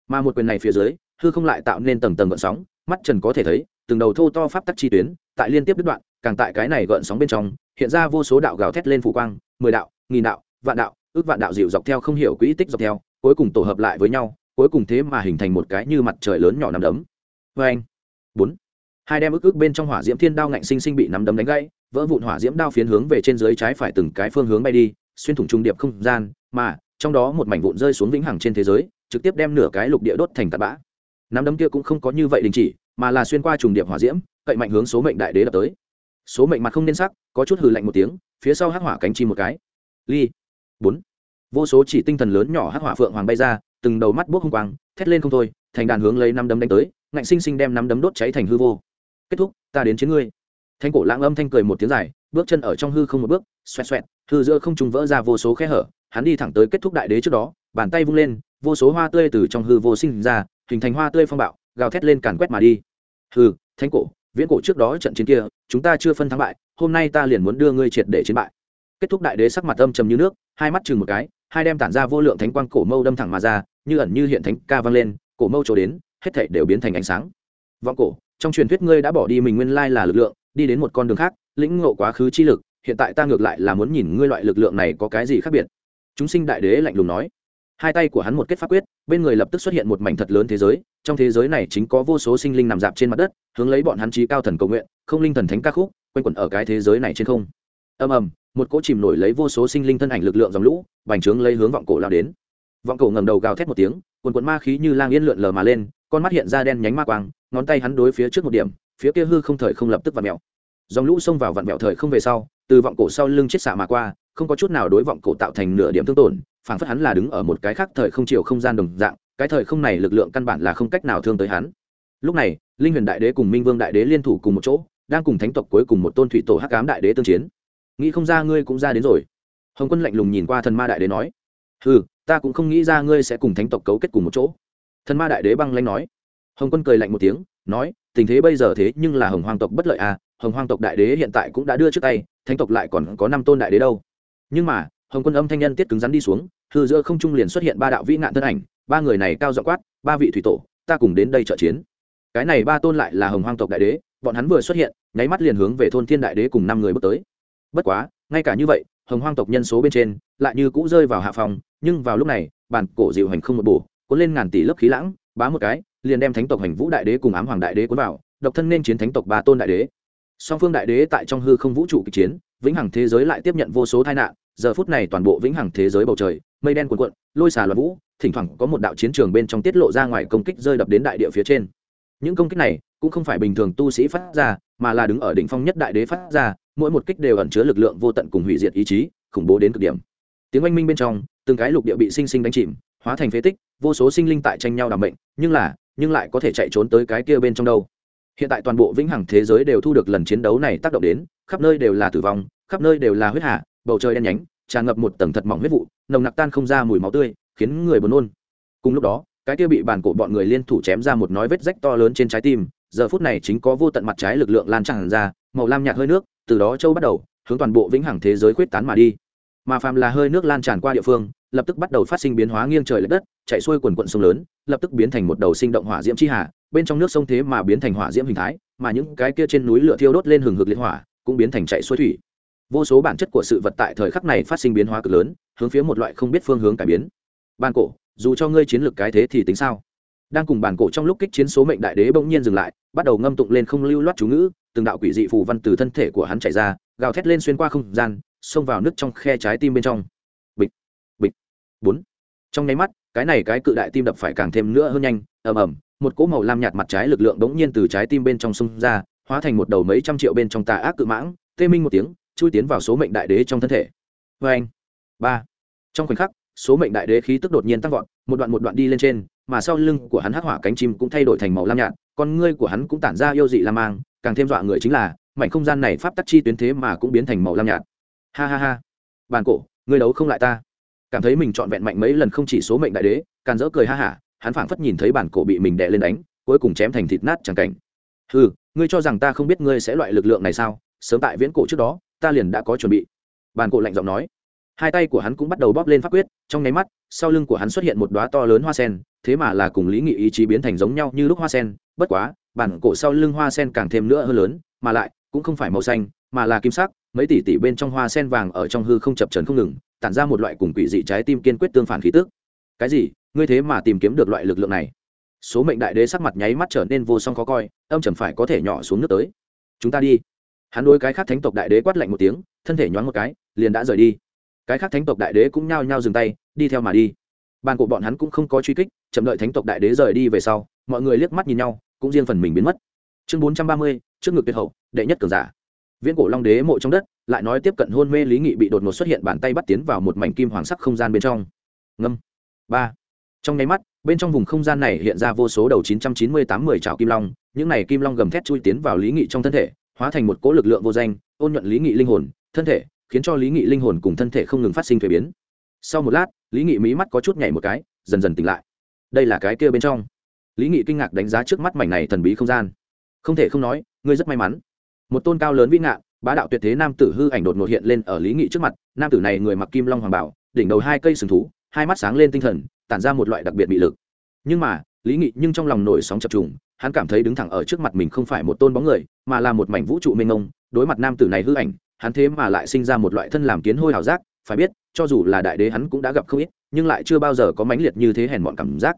Mà một quyền này phía dưới, hư không lại tạo nên tầng tầng gợn sóng, mắt trần có thể thấy, từng đầu thô to pháp tắc chi tuyến, tại liên tiếp đứt đoạn càng tại cái này gợn sóng bên trong, hiện ra vô số đạo gào thét lên phủ quang, mười đạo, nghìn đạo, vạn đạo, ước vạn đạo dịu dọc theo không hiểu quỹ tích dọc theo, cuối cùng tổ hợp lại với nhau, cuối cùng thế mà hình thành một cái như mặt trời lớn nhỏ nằm đấm. Vê anh, bốn, hai đem ức ức bên trong hỏa diễm thiên đao ngạnh sinh sinh bị nắm đấm đánh gãy, vỡ vụn hỏa diễm đao phiến hướng về trên dưới trái phải từng cái phương hướng bay đi, xuyên thủng trung điệp không gian, mà, trong đó một mảnh vụn rơi xuống vĩnh hằng trên thế giới, trực tiếp đem nửa cái lục địa đốt thành tạt bã. Nắm đấm kia cũng không có như vậy đình chỉ, mà là xuyên qua trùng điệp hỏa diễm, cậy mạnh hướng số mệnh đại đế đập tới số mệnh mặt không nên sắc, có chút hừ lạnh một tiếng, phía sau hắc hỏa cánh chim một cái. Ly. Bốn. Vô số chỉ tinh thần lớn nhỏ hắc hỏa phượng hoàng bay ra, từng đầu mắt bốc hung quang, thét lên không thôi, thành đàn hướng lấy năm đấm đánh tới, ngạnh sinh sinh đem năm đấm đốt cháy thành hư vô. Kết thúc, ta đến chiến ngươi. Thanh cổ lãng âm thanh cười một tiếng dài, bước chân ở trong hư không một bước, xoẹt xoẹt, hư giữa không trùng vỡ ra vô số khe hở, hắn đi thẳng tới kết thúc đại đế trước đó, bàn tay vung lên, vô số hoa tươi từ trong hư vô sinh ra, hình thành hoa tươi phong bạo, gào thét lên càn quét mà đi. Hư thanh cổ viễn cổ trước đó trận chiến kia, chúng ta chưa phân thắng bại, hôm nay ta liền muốn đưa ngươi triệt để chiến bại. Kết thúc đại đế sắc mặt âm trầm như nước, hai mắt chừng một cái, hai đem tản ra vô lượng thánh quang cổ mâu đâm thẳng mà ra, như ẩn như hiện thánh ca vang lên, cổ mâu trổ đến, hết thảy đều biến thành ánh sáng. Vọng cổ, trong truyền thuyết ngươi đã bỏ đi mình nguyên lai là lực lượng, đi đến một con đường khác, lĩnh ngộ quá khứ chi lực, hiện tại ta ngược lại là muốn nhìn ngươi loại lực lượng này có cái gì khác biệt. Chúng sinh đại đế lạnh lùng nói. Hai tay của hắn một kết pháp quyết bên người lập tức xuất hiện một mảnh thật lớn thế giới, trong thế giới này chính có vô số sinh linh nằm dạp trên mặt đất, hướng lấy bọn hắn trí cao thần cầu nguyện, không linh thần thánh ca khúc, quanh quẩn ở cái thế giới này trên không. Ầm ầm, một cỗ chìm nổi lấy vô số sinh linh thân ảnh lực lượng dòng lũ, bành trướng lấy hướng vọng cổ lao đến. Vọng cổ ngầm đầu gào thét một tiếng, quần quần ma khí như lang yên lượn lờ mà lên, con mắt hiện ra đen nhánh ma quang, ngón tay hắn đối phía trước một điểm, phía kia hư không thời không lập tức vặn mèo. Dòng lũ xông vào vặn mèo thời không về sau, từ vọng cổ sau lưng chết xạ mà qua, không có chút nào đối vọng cổ tạo thành nửa điểm thương tổn phảng phất hắn là đứng ở một cái khác thời không chiều không gian đồng dạng, cái thời không này lực lượng căn bản là không cách nào thương tới hắn. Lúc này, linh huyền đại đế cùng minh vương đại đế liên thủ cùng một chỗ, đang cùng thánh tộc cuối cùng một tôn thủy tổ hắc cám đại đế tương chiến. Nghĩ không ra ngươi cũng ra đến rồi. Hồng quân lạnh lùng nhìn qua thần ma đại đế nói. Ừ ta cũng không nghĩ ra ngươi sẽ cùng thánh tộc cấu kết cùng một chỗ. Thần ma đại đế băng lanh nói. Hồng quân cười lạnh một tiếng, nói, tình thế bây giờ thế nhưng là hồng hoàng tộc bất lợi à hồng hoàng tộc đại đế hiện tại cũng đã đưa trước tay, thánh tộc lại còn có năm tôn đại đế đâu. Nhưng mà, hồng quân âm thanh nhân tiết cứng rắn đi xuống hư giữa không trung liền xuất hiện ba đạo vĩ nạn thân ảnh, ba người này cao dọ quát, ba vị thủy tổ, ta cùng đến đây trợ chiến. Cái này ba tôn lại là hồng hoang tộc đại đế, bọn hắn vừa xuất hiện, nháy mắt liền hướng về thôn thiên đại đế cùng năm người bước tới. Bất quá, ngay cả như vậy, hồng hoang tộc nhân số bên trên lại như cũ rơi vào hạ phòng nhưng vào lúc này, bản cổ dịu hành không một bổ, cuốn lên ngàn tỷ lớp khí lãng, bá một cái, liền đem thánh tộc hành vũ đại đế cùng ám hoàng đại đế cuốn vào, độc thân nên chiến thánh tộc ba tôn đại đế. Song phương đại đế tại trong hư không vũ trụ kịch chiến, vĩnh hằng thế giới lại tiếp nhận vô số tai nạn, giờ phút này toàn bộ vĩnh hằng thế giới bầu trời mây đen cuộn cuộn, lôi xà loạn vũ, thỉnh thoảng có một đạo chiến trường bên trong tiết lộ ra ngoài công kích rơi đập đến đại địa phía trên. Những công kích này cũng không phải bình thường tu sĩ phát ra, mà là đứng ở đỉnh phong nhất đại đế phát ra, mỗi một kích đều ẩn chứa lực lượng vô tận cùng hủy diệt ý chí, khủng bố đến cực điểm. Tiếng oanh minh bên trong, từng cái lục địa bị sinh sinh đánh chìm, hóa thành phế tích, vô số sinh linh tại tranh nhau đảm bệnh nhưng là, nhưng lại có thể chạy trốn tới cái kia bên trong đâu. Hiện tại toàn bộ vĩnh hằng thế giới đều thu được lần chiến đấu này tác động đến, khắp nơi đều là tử vong, khắp nơi đều là huyết hạ bầu trời đen nhánh, tràn ngập một tầng thật mỏng huyết vụ nồng nặc tan không ra mùi máu tươi, khiến người buồn nôn. Cùng lúc đó, cái kia bị bàn cổ bọn người liên thủ chém ra một nói vết rách to lớn trên trái tim, giờ phút này chính có vô tận mặt trái lực lượng lan tràn ra, màu lam nhạt hơi nước, từ đó châu bắt đầu, hướng toàn bộ vĩnh hằng thế giới quyết tán mà đi. Mà phàm là hơi nước lan tràn qua địa phương, lập tức bắt đầu phát sinh biến hóa nghiêng trời lệch đất, chạy xuôi quần quận sông lớn, lập tức biến thành một đầu sinh động hỏa diễm chi hà, bên trong nước sông thế mà biến thành hỏa diễm hình thái, mà những cái kia trên núi lửa thiêu đốt lên hừng hực liên hỏa, cũng biến thành chạy xuôi thủy vô số bản chất của sự vật tại thời khắc này phát sinh biến hóa cực lớn, hướng phía một loại không biết phương hướng cải biến. Ban cổ, dù cho ngươi chiến lược cái thế thì tính sao? Đang cùng bàn cổ trong lúc kích chiến số mệnh đại đế bỗng nhiên dừng lại, bắt đầu ngâm tụng lên không lưu loát chú ngữ, từng đạo quỷ dị phù văn từ thân thể của hắn chạy ra, gào thét lên xuyên qua không gian, xông vào nước trong khe trái tim bên trong. Bịch bịch, bốn. Trong nháy mắt, cái này cái cự đại tim đập phải càng thêm nữa hơn nhanh, ầm ầm, một cỗ màu lam nhạt mặt trái lực lượng bỗng nhiên từ trái tim bên trong xông ra, hóa thành một đầu mấy trăm triệu bên trong tà ác cự mãng, tê minh một tiếng chui tiến vào số mệnh đại đế trong thân thể. Vê anh, ba. Trong khoảnh khắc, số mệnh đại đế khí tức đột nhiên tăng vọt, một đoạn một đoạn đi lên trên, mà sau lưng của hắn hắc hỏa cánh chim cũng thay đổi thành màu lam nhạt, con ngươi của hắn cũng tản ra yêu dị lam mang, càng thêm dọa người chính là, mảnh không gian này pháp tắc chi tuyến thế mà cũng biến thành màu lam nhạt. Ha ha ha. Bàn cổ, ngươi đấu không lại ta. Cảm thấy mình trọn vẹn mạnh mấy lần không chỉ số mệnh đại đế càng dỡ cười ha hả, hắn phảng phất nhìn thấy bản cổ bị mình đè lên đánh, cuối cùng chém thành thịt nát chẳng cảnh. Hừ, ngươi cho rằng ta không biết ngươi sẽ loại lực lượng này sao? Sớm tại viễn cổ trước đó ta liền đã có chuẩn bị. Bàn cổ lạnh giọng nói. Hai tay của hắn cũng bắt đầu bóp lên pháp quyết, trong nháy mắt, sau lưng của hắn xuất hiện một đoá to lớn hoa sen, thế mà là cùng lý nghị ý chí biến thành giống nhau như lúc hoa sen, bất quá bản cổ sau lưng hoa sen càng thêm nữa hơn lớn, mà lại, cũng không phải màu xanh, mà là kim sắc, mấy tỷ tỷ bên trong hoa sen vàng ở trong hư không chập trần không ngừng, tản ra một loại cùng quỷ dị trái tim kiên quyết tương phản khí tức. Cái gì? Ngươi thế mà tìm kiếm được loại lực lượng này? Số mệnh đại đế sắc mặt nháy mắt trở nên vô song khó coi, âm chầm phải có thể nhỏ xuống nước tới. Chúng ta đi hắn đôi cái khác thánh tộc đại đế quát lạnh một tiếng, thân thể nhoáng một cái, liền đã rời đi. Cái khác thánh tộc đại đế cũng nhao nhao dừng tay, đi theo mà đi. Bàn của bọn hắn cũng không có truy kích, chậm đợi thánh tộc đại đế rời đi về sau, mọi người liếc mắt nhìn nhau, cũng riêng phần mình biến mất. Chương bốn trăm ba mươi, trước ngực tuyệt hậu, đệ nhất cường giả. Viễn cổ long đế mộ trong đất, lại nói tiếp cận hôn mê lý nghị bị đột ngột xuất hiện bàn tay bắt tiến vào một mảnh kim hoàng sắc không gian bên trong. Ngâm. Ba. Trong nháy mắt, bên trong vùng không gian này hiện ra vô số đầu chín trăm chín mươi tám mười trào kim long, những này kim long gầm thét chui tiến vào lý nghị trong thân thể hóa thành một cỗ lực lượng vô danh, ôn nhuận lý nghị linh hồn, thân thể, khiến cho lý nghị linh hồn cùng thân thể không ngừng phát sinh thuế biến. Sau một lát, lý nghị mí mắt có chút nhảy một cái, dần dần tỉnh lại. Đây là cái kia bên trong. Lý nghị kinh ngạc đánh giá trước mắt mảnh này thần bí không gian. Không thể không nói, ngươi rất may mắn. Một tôn cao lớn vĩ ngạn, bá đạo tuyệt thế nam tử hư ảnh đột ngột hiện lên ở lý nghị trước mặt, nam tử này người mặc kim long hoàng bảo, đỉnh đầu hai cây sừng thú, hai mắt sáng lên tinh thần, tản ra một loại đặc biệt bị lực. Nhưng mà lý nghị nhưng trong lòng nổi sóng chập trùng, hắn cảm thấy đứng thẳng ở trước mặt mình không phải một tôn bóng người, mà là một mảnh vũ trụ mênh mông, đối mặt nam tử này hư ảnh, hắn thế mà lại sinh ra một loại thân làm kiến hôi hào giác, phải biết, cho dù là đại đế hắn cũng đã gặp không ít, nhưng lại chưa bao giờ có mãnh liệt như thế hèn bọn cảm giác.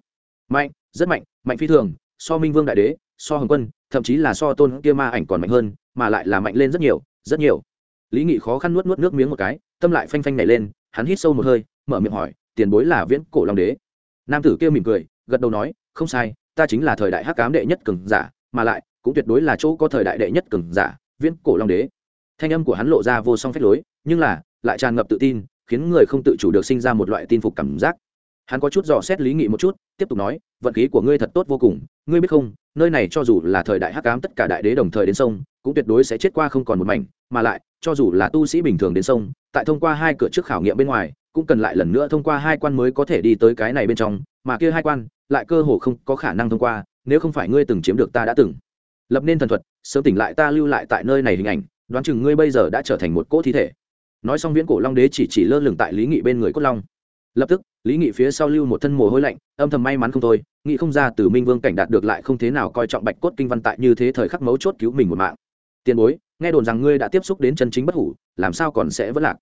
Mạnh, rất mạnh mạnh phi thường, so minh vương đại đế, so hồng quân, thậm chí là so tôn kia ma ảnh còn mạnh hơn, mà lại là mạnh lên rất nhiều rất nhiều. Lý nghị khó khăn nuốt nuốt nước miếng một cái, tâm lại phanh phanh nảy lên, hắn hít sâu một hơi, mở miệng hỏi, tiền bối là viễn cổ long đế? Nam tử kia mỉm cười, gật đầu nói không sai, ta chính là thời đại hắc cám đệ nhất cường giả, mà lại, cũng tuyệt đối là chỗ có thời đại đệ nhất cường giả, viễn cổ long đế. Thanh âm của hắn lộ ra vô song phách lối, nhưng là, lại tràn ngập tự tin, khiến người không tự chủ được sinh ra một loại tin phục cảm giác. Hắn có chút dò xét lý nghị một chút, tiếp tục nói, vận khí của ngươi thật tốt vô cùng, ngươi biết không, nơi này cho dù là thời đại hắc cám tất cả đại đế đồng thời đến sông, cũng tuyệt đối sẽ chết qua không còn một mảnh, mà lại, cho dù là tu sĩ bình thường đến sông, tại thông qua hai cửa trước khảo nghiệm bên ngoài cũng cần lại lần nữa thông qua hai quan mới có thể đi tới cái này bên trong, mà kia hai quan lại cơ hồ không có khả năng thông qua, nếu không phải ngươi từng chiếm được ta đã từng. Lập nên thần thuật, sớm tỉnh lại ta lưu lại tại nơi này hình ảnh, đoán chừng ngươi bây giờ đã trở thành một cỗ thi thể. Nói xong viễn cổ long đế chỉ chỉ lơ lửng tại lý nghị bên người cốt long. Lập tức, lý nghị phía sau lưu một thân mồ hôi lạnh, âm thầm may mắn không thôi nghị không ra từ minh vương cảnh đạt được lại không thế nào coi trọng bạch cốt kinh văn tại như thế thời khắc mấu chốt cứu mình một mạng. Tiền bối, nghe đồn rằng ngươi đã tiếp xúc đến chân chính bất hủ, làm sao còn sẽ vất lạc?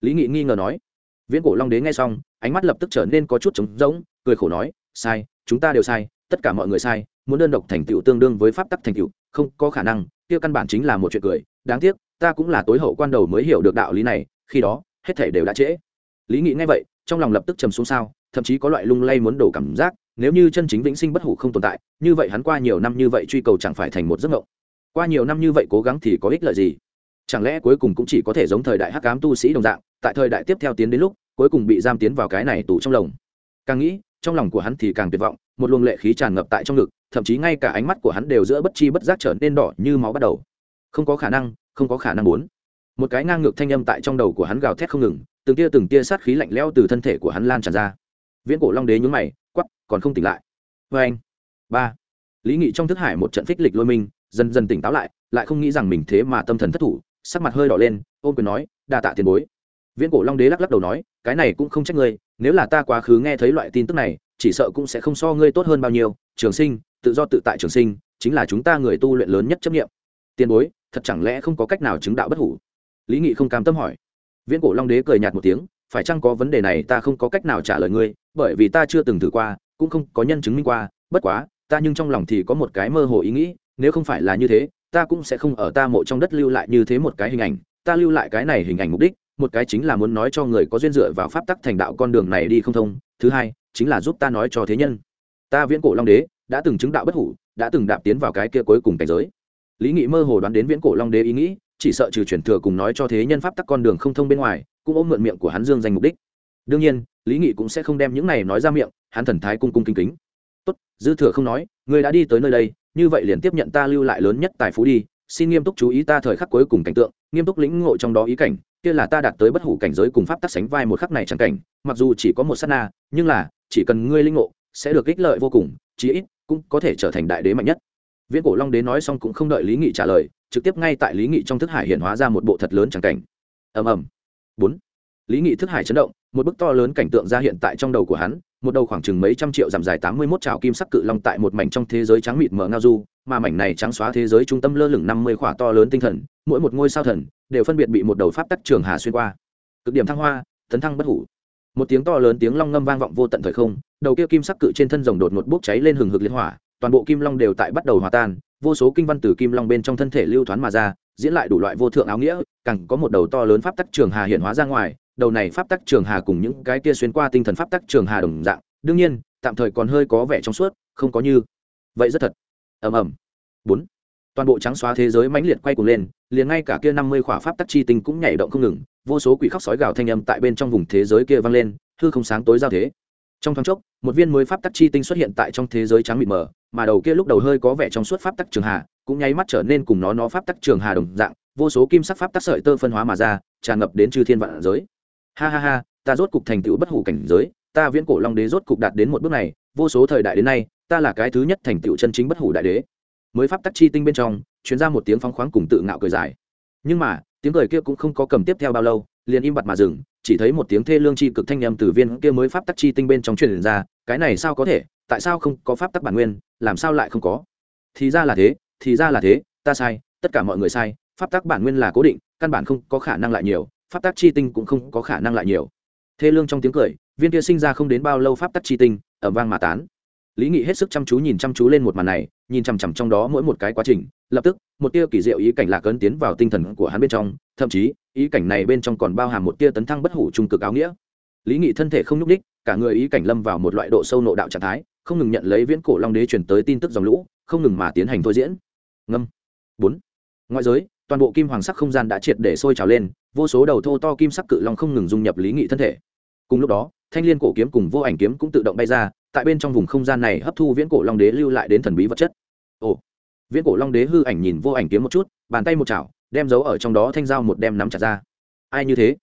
Lý nghị nghi ngờ nói viễn cổ long đế nghe xong, ánh mắt lập tức trở nên có chút trống rỗng, cười khổ nói, sai, chúng ta đều sai, tất cả mọi người sai, muốn đơn độc thành tựu tương đương với pháp tắc thành tựu, không có khả năng, kia căn bản chính là một chuyện cười, đáng tiếc, ta cũng là tối hậu quan đầu mới hiểu được đạo lý này, khi đó, hết thể đều đã trễ. Lý nghị ngay vậy, trong lòng lập tức trầm xuống sao, thậm chí có loại lung lay muốn đổ cảm giác, nếu như chân chính vĩnh sinh bất hủ không tồn tại, như vậy hắn qua nhiều năm như vậy truy cầu chẳng phải thành một giấc mộng. Qua nhiều năm như vậy cố gắng thì có ích lợi gì? Chẳng lẽ cuối cùng cũng chỉ có thể giống thời đại hắc ám tu sĩ đồng dạng, tại thời đại tiếp theo tiến đến lúc, cuối cùng bị giam tiến vào cái này tù trong lồng? Càng nghĩ, trong lòng của hắn thì càng tuyệt vọng, một luồng lệ khí tràn ngập tại trong ngực, thậm chí ngay cả ánh mắt của hắn đều giữa bất chi bất giác trở nên đỏ như máu bắt đầu. Không có khả năng, không có khả năng muốn. Một cái ngang ngược thanh âm tại trong đầu của hắn gào thét không ngừng, từng tia từng tia sát khí lạnh lẽo từ thân thể của hắn lan tràn ra. Viễn cổ long đế nhún mày quắp còn không tỉnh lại. Vê anh, ba. Lý nghị trong thức hải một trận phích lịch lôi minh dần dần tỉnh táo lại lại không nghĩ rằng mình thế mà tâm thần thất thủ sắc mặt hơi đỏ lên ôm quyền nói, đa tạ tiền bối. Viễn cổ long đế lắc lắc đầu nói, cái này cũng không trách ngươi, nếu là ta quá khứ nghe thấy loại tin tức này, chỉ sợ cũng sẽ không so ngươi tốt hơn bao nhiêu. Trường sinh, tự do tự tại trường sinh, chính là chúng ta người tu luyện lớn nhất chấp nghiệm tiền bối, thật chẳng lẽ không có cách nào chứng đạo bất hủ? Lý nghị không cam tâm hỏi. Viễn cổ long đế cười nhạt một tiếng, phải chăng có vấn đề này ta không có cách nào trả lời ngươi, bởi vì ta chưa từng thử qua, cũng không có nhân chứng minh qua, bất quá, ta nhưng trong lòng thì có một cái mơ hồ ý nghĩ, nếu không phải là như thế ta cũng sẽ không ở ta mộ trong đất lưu lại như thế một cái hình ảnh, ta lưu lại cái này hình ảnh mục đích, một cái chính là muốn nói cho người có duyên dựa vào pháp tắc thành đạo con đường này đi không thông, thứ hai, chính là giúp ta nói cho thế nhân. Ta viễn cổ long đế, đã từng chứng đạo bất hủ, đã từng đạp tiến vào cái kia cuối cùng cảnh giới. Lý nghị mơ hồ đoán đến viễn cổ long đế ý nghĩ, chỉ sợ trừ chuyển thừa cùng nói cho thế nhân pháp tắc con đường không thông bên ngoài, cũng ôm mượn miệng của hắn dương danh mục đích. Đương nhiên, lý nghị cũng sẽ không đem những này nói ra miệng, hắn thần thái cung cung kính kính. Tốt, dư thừa không nói người đã đi tới nơi đây như vậy liền tiếp nhận ta lưu lại lớn nhất tài phú đi, xin nghiêm túc chú ý ta thời khắc cuối cùng cảnh tượng, nghiêm túc lĩnh ngộ trong đó ý cảnh, kia là ta đạt tới bất hủ cảnh giới cùng pháp tắc sánh vai một khắc này chẳng cảnh, mặc dù chỉ có một sát na, nhưng là, chỉ cần ngươi linh ngộ, sẽ được ích lợi vô cùng, chí ít cũng có thể trở thành đại đế mạnh nhất. Viễn cổ long đế nói xong cũng không đợi lý nghị trả lời, trực tiếp ngay tại lý nghị trong thức hải hiện hóa ra một bộ thật lớn chẳng cảnh. Ầm ầm. Bốn. Lý nghị thức hải chấn động, một bức to lớn cảnh tượng ra hiện tại trong đầu của hắn một đầu khoảng chừng mấy trăm triệu dặm dài tám mươi mốt trào kim sắc cự long tại một mảnh trong thế giới trắng mịt mờ ngao du, mà mảnh này trắng xóa thế giới trung tâm lơ lửng năm mươi khỏa to lớn tinh thần, mỗi một ngôi sao thần đều phân biệt bị một đầu pháp tắc trường hà xuyên qua. Cực điểm thăng hoa, tấn thăng bất hủ. Một tiếng to lớn tiếng long ngâm vang vọng vô tận thời không, đầu kia kim sắc cự trên thân rồng đột ngột bốc cháy lên hừng hực liên hỏa, toàn bộ kim long đều tại bắt đầu hòa tan, vô số kinh văn từ kim long bên trong thân thể lưu thoán mà ra, diễn lại đủ loại vô thượng áo nghĩa, càng có một đầu to lớn pháp tắc trường hà hiện hóa ra ngoài đầu này pháp tắc trường hà cùng những cái kia xuyên qua tinh thần pháp tắc trường hà đồng dạng, đương nhiên, tạm thời còn hơi có vẻ trong suốt, không có như vậy rất thật. Ầm ầm. Bốn. Toàn bộ trắng xóa thế giới mãnh liệt quay cuồng lên, liền ngay cả kia năm mươi khỏa pháp tắc chi tinh cũng nhảy động không ngừng, vô số quỷ khóc sói gào thanh âm tại bên trong vùng thế giới kia vang lên, hư không sáng tối giao thế. Trong thoáng chốc, một viên mới pháp tắc chi tinh xuất hiện tại trong thế giới trắng mịt mờ, mà đầu kia lúc đầu hơi có vẻ trong suốt pháp tắc trường hà, cũng nháy mắt trở nên cùng nó nó pháp tắc trường hà đồng dạng, vô số kim sắc pháp tắc sợi tơ phân hóa mà ra, tràn ngập đến chư thiên vạn giới ha ha ha, ta rốt cục thành tựu bất hủ cảnh giới, ta viễn cổ long đế rốt cục đạt đến một bước này, vô số thời đại đến nay, ta là cái thứ nhất thành tựu chân chính bất hủ đại đế. Mới pháp tắc chi tinh bên trong chuyến ra một tiếng phóng khoáng cùng tự ngạo cười dài. Nhưng mà, tiếng cười kia cũng không có cầm tiếp theo bao lâu, liền im bặt mà dừng, chỉ thấy một tiếng thê lương chi cực thanh nhầm từ viên kia mới pháp tắc chi tinh bên trong truyền ra, cái này sao có thể, tại sao không có pháp tắc bản nguyên, làm sao lại không có? Thì ra là thế, thì ra là thế, ta sai, tất cả mọi người sai, pháp tắc bản nguyên là cố định, căn bản không có khả năng lại nhiều pháp tắc chi tinh cũng không có khả năng lại nhiều. Thê lương trong tiếng cười, viên kia sinh ra không đến bao lâu pháp tắc chi tinh ở vang mà tán. Lý nghị hết sức chăm chú nhìn chăm chú lên một màn này, nhìn chằm chằm trong đó mỗi một cái quá trình, lập tức, một tia kỳ diệu ý cảnh lạc ấn tiến vào tinh thần của hắn bên trong, thậm chí, ý cảnh này bên trong còn bao hàm một tia tấn thăng bất hủ trung cực áo nghĩa. Lý nghị thân thể không nhúc ních cả người ý cảnh lâm vào một loại độ sâu nộ đạo trạng thái, không ngừng nhận lấy viễn cổ long đế truyền tới tin tức dòng lũ, không ngừng mà tiến hành thôi diễn. Ngâm. Bốn. Ngoại giới toàn bộ kim hoàng sắc không gian đã triệt để sôi trào lên, vô số đầu thô to kim sắc cự long không ngừng dung nhập lý nghị thân thể. Cùng lúc đó, thanh l i ê n cổ kiếm cùng vô ảnh kiếm cũng tự động bay ra, tại bên trong vùng không gian này hấp thu viễn cổ long đế lưu lại đến thần bí vật chất. Ồ, viễn cổ long đế hư ảnh nhìn vô ảnh kiếm một chút, bàn tay một chảo, đem giấu ở trong đó thanh dao một đem nắm chặt ra. Ai như thế?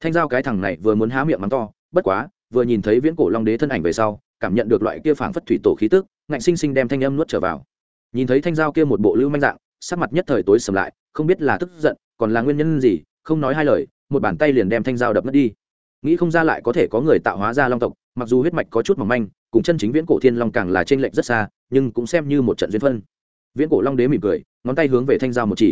Thanh dao cái thằng này vừa muốn há miệng mắng to, bất quá, vừa nhìn thấy viễn cổ long đế thân ảnh về sau, cảm nhận được loại kia phảng phất thủy tổ khí tức, ngạnh sinh sinh đem thanh âm nuốt trở vào. Nhìn thấy thanh dao kia một bộ lưu manh dạng sắc mặt nhất thời tối sầm lại, không biết là tức giận, còn là nguyên nhân gì, không nói hai lời, một bàn tay liền đem thanh dao đập mất đi. Nghĩ không ra lại có thể có người tạo hóa ra long tộc, mặc dù huyết mạch có chút mỏng manh, cùng chân chính viễn cổ thiên long càng là t r ê n lệch rất xa, nhưng cũng xem như một trận duyên phân. Viễn cổ long đế mỉm cười, ngón tay hướng về thanh dao một chỉ.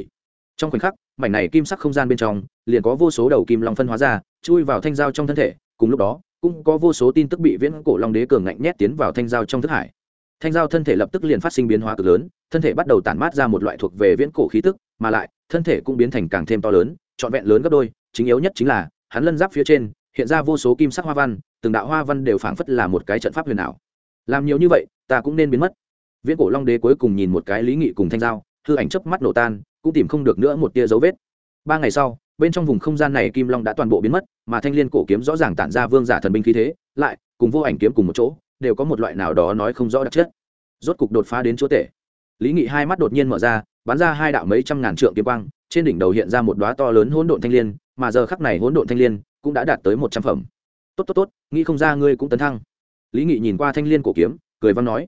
Trong khoảnh khắc, mảnh này kim sắc không gian bên trong, liền có vô số đầu kim long phân hóa ra, chui vào thanh dao trong thân thể, cùng lúc đó, cũng có vô số tin tức bị viễn cổ long đế cường ngạnh nhét tiến vào thanh dao trong thức hải thanh giao thân thể lập tức liền phát sinh biến hóa cực lớn, thân thể bắt đầu tản mát ra một loại thuộc về viễn cổ khí tức, mà lại, thân thể cũng biến thành càng thêm to lớn, trọn vẹn lớn gấp đôi, chính yếu nhất chính là, hắn lân giáp phía trên, hiện ra vô số kim sắc hoa văn, từng đạo hoa văn đều phảng phất là một cái trận pháp huyền ảo. Làm nhiều như vậy, ta cũng nên biến mất. Viễn cổ long đế cuối cùng nhìn một cái lý nghị cùng thanh giao, hư ảnh chớp mắt nổ tan, cũng tìm không được nữa một tia dấu vết. Ba ngày sau, bên trong vùng không gian này kim long đã toàn bộ biến mất, mà thanh liên cổ kiếm rõ ràng tản ra vương giả thần binh khí thế, lại, cùng vô ảnh kiếm cùng một chỗ đều có một loại nào đó nói không rõ đặc chất. Rốt cục đột phá đến chúa tể. Lý nghị hai mắt đột nhiên mở ra, bắn ra hai đạo mấy trăm ngàn trượng kiếm quang, trên đỉnh đầu hiện ra một đoá to lớn hỗn độn thanh l i ê n mà giờ khắc này hỗn độn thanh l i ê n cũng đã đạt tới một trăm phẩm. Tốt tốt tốt, nghĩ không ra ngươi cũng tấn thăng. Lý nghị nhìn qua thanh l i ê n cổ kiếm, cười văn nói.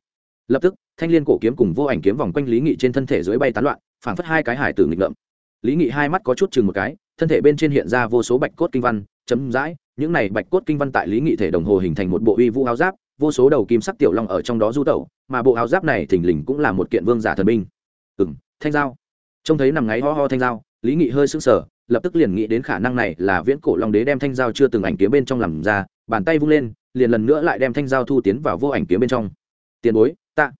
Lập tức, thanh l i ê n cổ kiếm cùng vô ảnh kiếm vòng quanh lý nghị trên thân thể dưới bay tán loạn, phảng phất hai cái hải tử nghịch ngợm. Lý nghị hai mắt có chút chừng một cái, thân thể bên trên hiện ra vô số bạch cốt kinh văn chấm dãi những này bạch cốt kinh văn tại lý nghị thể đồng hồ hình thành một bộ uy vũ áo giáp vô số đầu kim sắc tiểu long ở trong đó du tẩu, mà bộ áo giáp này thình lình cũng là một kiện vương giả thần binh. Ừ m thanh giao. Trông thấy nằm ngáy ho ho thanh giao, lý nghị hơi sững sờ, lập tức liền nghĩ đến khả năng này là viễn cổ long đế đem thanh giao chưa từng ảnh kiếm bên trong làm ra, bàn tay vung lên, liền lần nữa lại đem thanh giao thu tiến vào vô ảnh kiếm bên trong. Tiền bối ta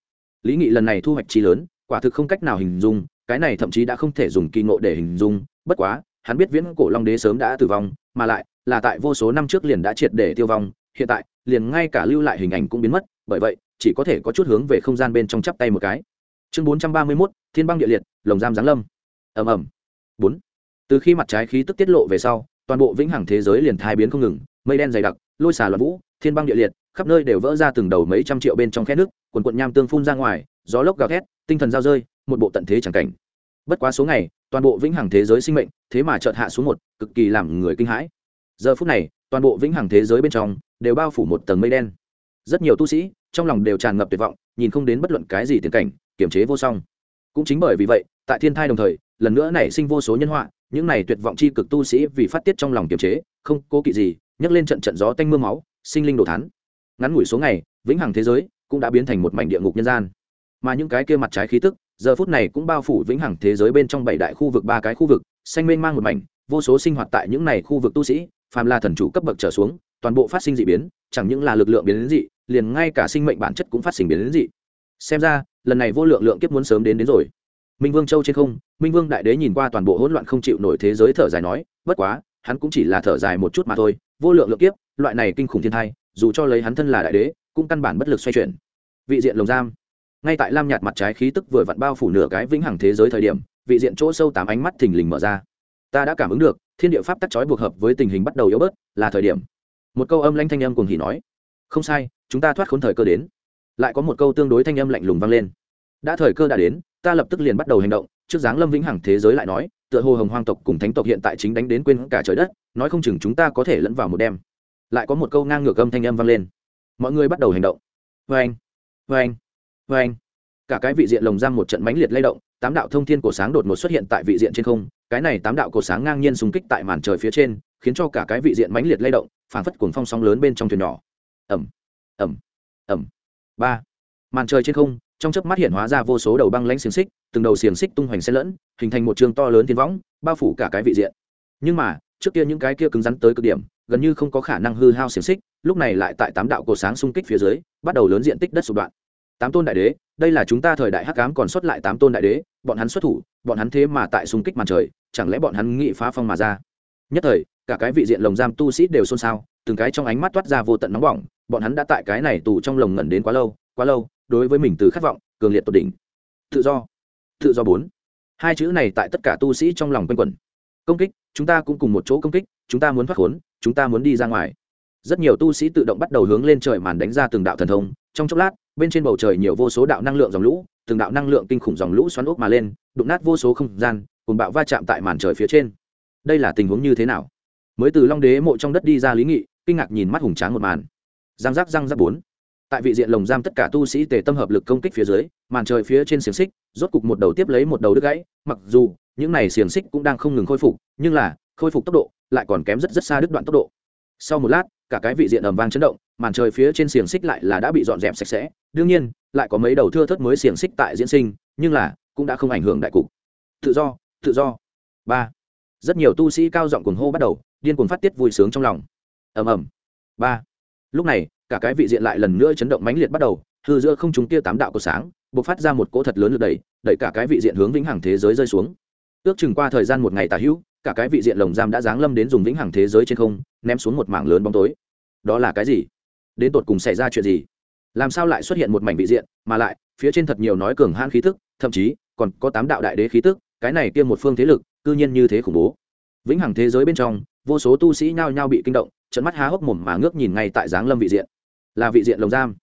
lý nghị lần này thu hoạch trí lớn, quả thực không cách nào hình dung, cái này thậm chí đã không thể dùng kỳ ngộ để hình dung, bất quá, hắn biết viễn cổ long đế sớm đã tử vong, mà lại là tại vô số năm trước liền đã triệt để tiêu vong hiện tại, liền ngay cả lưu lại hình ảnh cũng biến mất, bởi vậy, chỉ có thể có chút hướng về không gian bên trong chắp tay một cái. Chương bốn trăm ba mươi mốt, thiên băng địa liệt, lồng giam giáng lâm. Ầm ầm. Bốn. Từ khi mặt trái khí tức tiết lộ về sau, toàn bộ vĩnh hằng thế giới liền thai biến không ngừng, mây đen dày đặc, lôi xà loạn vũ, thiên băng địa liệt, khắp nơi đều vỡ ra từng đầu mấy trăm triệu bên trong khe nước, quần quận nham tương phun ra ngoài, gió lốc gào thét, tinh thần giao rơi, một bộ tận thế chẳng cảnh. Bất quá số ngày, toàn bộ vĩnh hằng thế giới sinh mệnh, thế mà chợt hạ xuống một, cực kỳ làm người kinh hãi. Giờ phút này toàn bộ vĩnh hằng thế giới bên trong đều bao phủ một tầng mây đen. Rất nhiều tu sĩ trong lòng đều tràn ngập tuyệt vọng, nhìn không đến bất luận cái gì tiền cảnh kiểm chế vô song. Cũng chính bởi vì vậy, tại thiên thai đồng thời, lần nữa nảy sinh vô số nhân họa, những này tuyệt vọng chi cực tu sĩ vì phát tiết trong lòng kiềm chế, không cố kỵ gì, nhấc lên trận trận gió tanh mưa máu, sinh linh đồ thán. Ngắn ngủi số ngày, vĩnh hằng thế giới cũng đã biến thành một mảnh địa ngục nhân gian. Mà những cái kia mặt trái khí tức, giờ phút này cũng bao phủ vĩnh hằng thế giới bên trong bảy đại khu vực, ba cái khu vực, xanh mênh mang một mảnh, vô số sinh hoạt tại những này khu vực tu sĩ phàm là thần chủ cấp bậc trở xuống, toàn bộ phát sinh dị biến, chẳng những là lực lượng biến đến dị, liền ngay cả sinh mệnh bản chất cũng phát sinh biến đến dị. Xem ra, lần này vô lượng lượng kiếp muốn sớm đến đến rồi. Minh vương châu trên không, minh vương đại đế nhìn qua toàn bộ hỗn loạn không chịu nổi thế giới thở dài nói, bất quá, hắn cũng chỉ là thở dài một chút mà thôi, vô lượng lượng kiếp, loại này kinh khủng thiên thai dù cho lấy hắn thân là đại đế, cũng căn bản bất lực xoay chuyển. Vị diện lồng giam. Ngay tại lam nhạt mặt trái khí tức vừa vặn bao phủ nửa cái vĩnh hằng thế giới thời điểm, vị diện chỗ sâu tám ánh mắt thình lình mở ra. Ta đã cảm ứng được thiên địa pháp tắc trói buộc hợp với tình hình bắt đầu yếu bớt, là thời điểm. Một câu âm lanh thanh âm cùng hỉ nói, không sai, chúng ta thoát khốn thời cơ đến. Lại có một câu tương đối thanh âm lạnh lùng vang lên, đã thời cơ đã đến, ta lập tức liền bắt đầu hành động. Trước dáng lâm vĩnh hằng thế giới lại nói, tựa hồ hồng hoang tộc cùng thánh tộc hiện tại chính đánh đến quên cả trời đất, nói không chừng chúng ta có thể lẫn vào một đêm. Lại có một câu ngang ngược âm thanh âm vang lên, mọi người bắt đầu hành động. Vê anh vê anh vê anh cả cái vị diện lồng giam một trận mãnh liệt lay động, tám đạo thông thiên của sáng đột ngột xuất hiện tại vị diện trên không cái này tám đạo cổ sáng ngang nhiên xung kích tại màn trời phía trên, khiến cho cả cái vị diện mãnh liệt lay động phản phất cuồng phong sóng lớn bên trong thuyền nhỏ. Ẩm ẩm ẩm ba. Màn trời trên không, trong chớp mắt hiện hóa ra vô số đầu băng lãnh xiềng xích, từng đầu xiềng xích tung hoành xen lẫn, hình thành một trường to lớn tiến võng, bao phủ cả cái vị diện. Nhưng mà, trước kia những cái kia cứng rắn tới cực điểm, gần như không có khả năng hư hao xiềng xích, lúc này lại tại tám đạo cột sáng xung kích phía dưới, bắt đầu lớn diện tích đất sụp đoạn tám tôn đại đế, đây là chúng ta thời đại hắc ám còn xuất lại tám tôn đại đế, bọn hắn xuất thủ, bọn hắn thế mà tại xung kích màn trời, chẳng lẽ bọn hắn nghị phá phong mà ra? Nhất thời, cả cái vị diện lồng giam tu sĩ đều xôn xao, từng cái trong ánh mắt toát ra vô tận nóng bỏng, bọn hắn đã tại cái này tù trong lồng ngẩn đến quá lâu quá lâu, đối với mình từ khát vọng, cường liệt tột đỉnh. Tự do tự do bốn. Hai chữ này tại tất cả tu sĩ trong lòng quanh quẩn. Công kích, chúng ta cũng cùng một chỗ công kích, chúng ta muốn thoát khốn, chúng ta muốn đi ra ngoài. Rất nhiều tu sĩ tự động bắt đầu hướng lên trời màn đánh ra từng đạo thần thông, trong chốc lát bên trên bầu trời nhiều vô số đạo năng lượng dòng lũ, từng đạo năng lượng kinh khủng dòng lũ xoắn ốc mà lên, đụng nát vô số không gian cùng bạo va chạm tại màn trời phía trên. Đây là tình huống như thế nào? Mới từ long đế mộ trong đất đi ra lý nghị, kinh ngạc nhìn mắt hùng tráng một màn. Giang giác răng giáp bốn. Tại vị diện lồng giam tất cả tu sĩ tề tâm hợp lực công kích phía dưới, màn trời phía trên xiềng xích, rốt cục một đầu tiếp lấy một đầu đứt gãy, mặc dù, những này xiềng xích cũng đang không ngừng khôi phục, nhưng là, khôi phục tốc độ lại còn kém rất rất xa đứt đoạn tốc độ sau một lát, cả cái vị diện ầm vang chấn động, màn trời phía trên xiềng xích lại là đã bị dọn dẹp sạch sẽ. Đương nhiên, lại có mấy đầu thưa thớt mới xiềng xích tại diễn sinh, nhưng là cũng đã không ảnh hưởng đại cục. Tự do tự do. Ba. Rất nhiều tu sĩ cao giọng cuồng hô bắt đầu, điên cuồng phát tiết vui sướng trong lòng. Ầm ầm. Ba. Lúc này, cả cái vị diện lại lần nữa chấn động mãnh liệt bắt đầu, hư giữa không chúng kia tám đạo của sáng, bộc phát ra một cỗ thật lớn lực đẩy đẩy cả cái vị diện hướng vĩnh hằng thế giới rơi xuống. Ước chừng qua thời gian một ngày tà hữu cả cái vị diện lồng giam đã giáng lâm đến dùng vĩnh hằng thế giới trên không, ném xuống một mảng lớn bóng tối. Đó là cái gì? Đến tột cùng xảy ra chuyện gì? Làm sao lại xuất hiện một mảnh vị diện, mà lại, phía trên thật nhiều nói cường hãn khí tức, thậm chí, còn có tám đạo đại đế khí tức, cái này kia một phương thế lực, cư nhiên như thế khủng bố. Vĩnh hằng thế giới bên trong, vô số tu sĩ nhao nhao bị kinh động trận mắt há hốc mồm mà ngước nhìn ngay tại giáng lâm vị diện. Là vị diện lồng giam.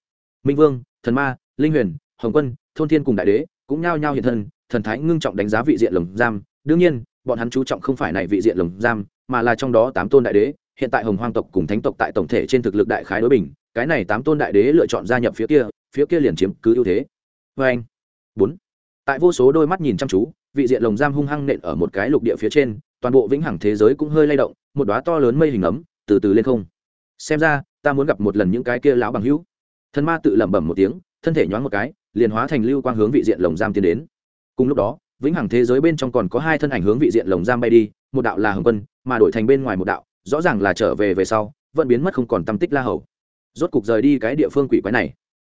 Minh vương, thần ma, linh huyền, hồng quân, thôn thiên cùng đại đế, cũng nhao nhao hiện thân, thần thái ngưng trọng đánh giá vị diện lồng giam. Đương nhiên bọn hắn chú trọng không phải này vị diện lồng giam, mà là trong đó tám tôn đại đế, hiện tại hồng hoang tộc cùng thánh tộc tại tổng thể trên thực lực đại khái đối bình, cái này tám tôn đại đế lựa chọn gia nhập phía kia phía kia liền chiếm cứ ưu thế. Vê anh, bốn. Tại vô số đôi mắt nhìn chăm chú, vị diện lồng giam hung hăng nện ở một cái lục địa phía trên, toàn bộ vĩnh hằng thế giới cũng hơi lay động, một đóa to lớn mây hình ấm, từ từ lên không. Xem ra, ta muốn gặp một lần những cái kia lão bằng hữu. Thân ma tự lẩm bẩm một tiếng, thân thể nhoáng một cái, liền hóa thành lưu quang hướng vị diện lồng giam tiến đến. Cùng lúc đó vĩnh hằng thế giới bên trong còn có hai thân ảnh hướng vị diện lồng giam bay đi, một đạo là hồng quân, mà đổi thành bên ngoài một đạo, rõ ràng là trở về về sau, vẫn biến mất không còn tâm tích la hầu. Rốt cục rời đi cái địa phương quỷ quái này.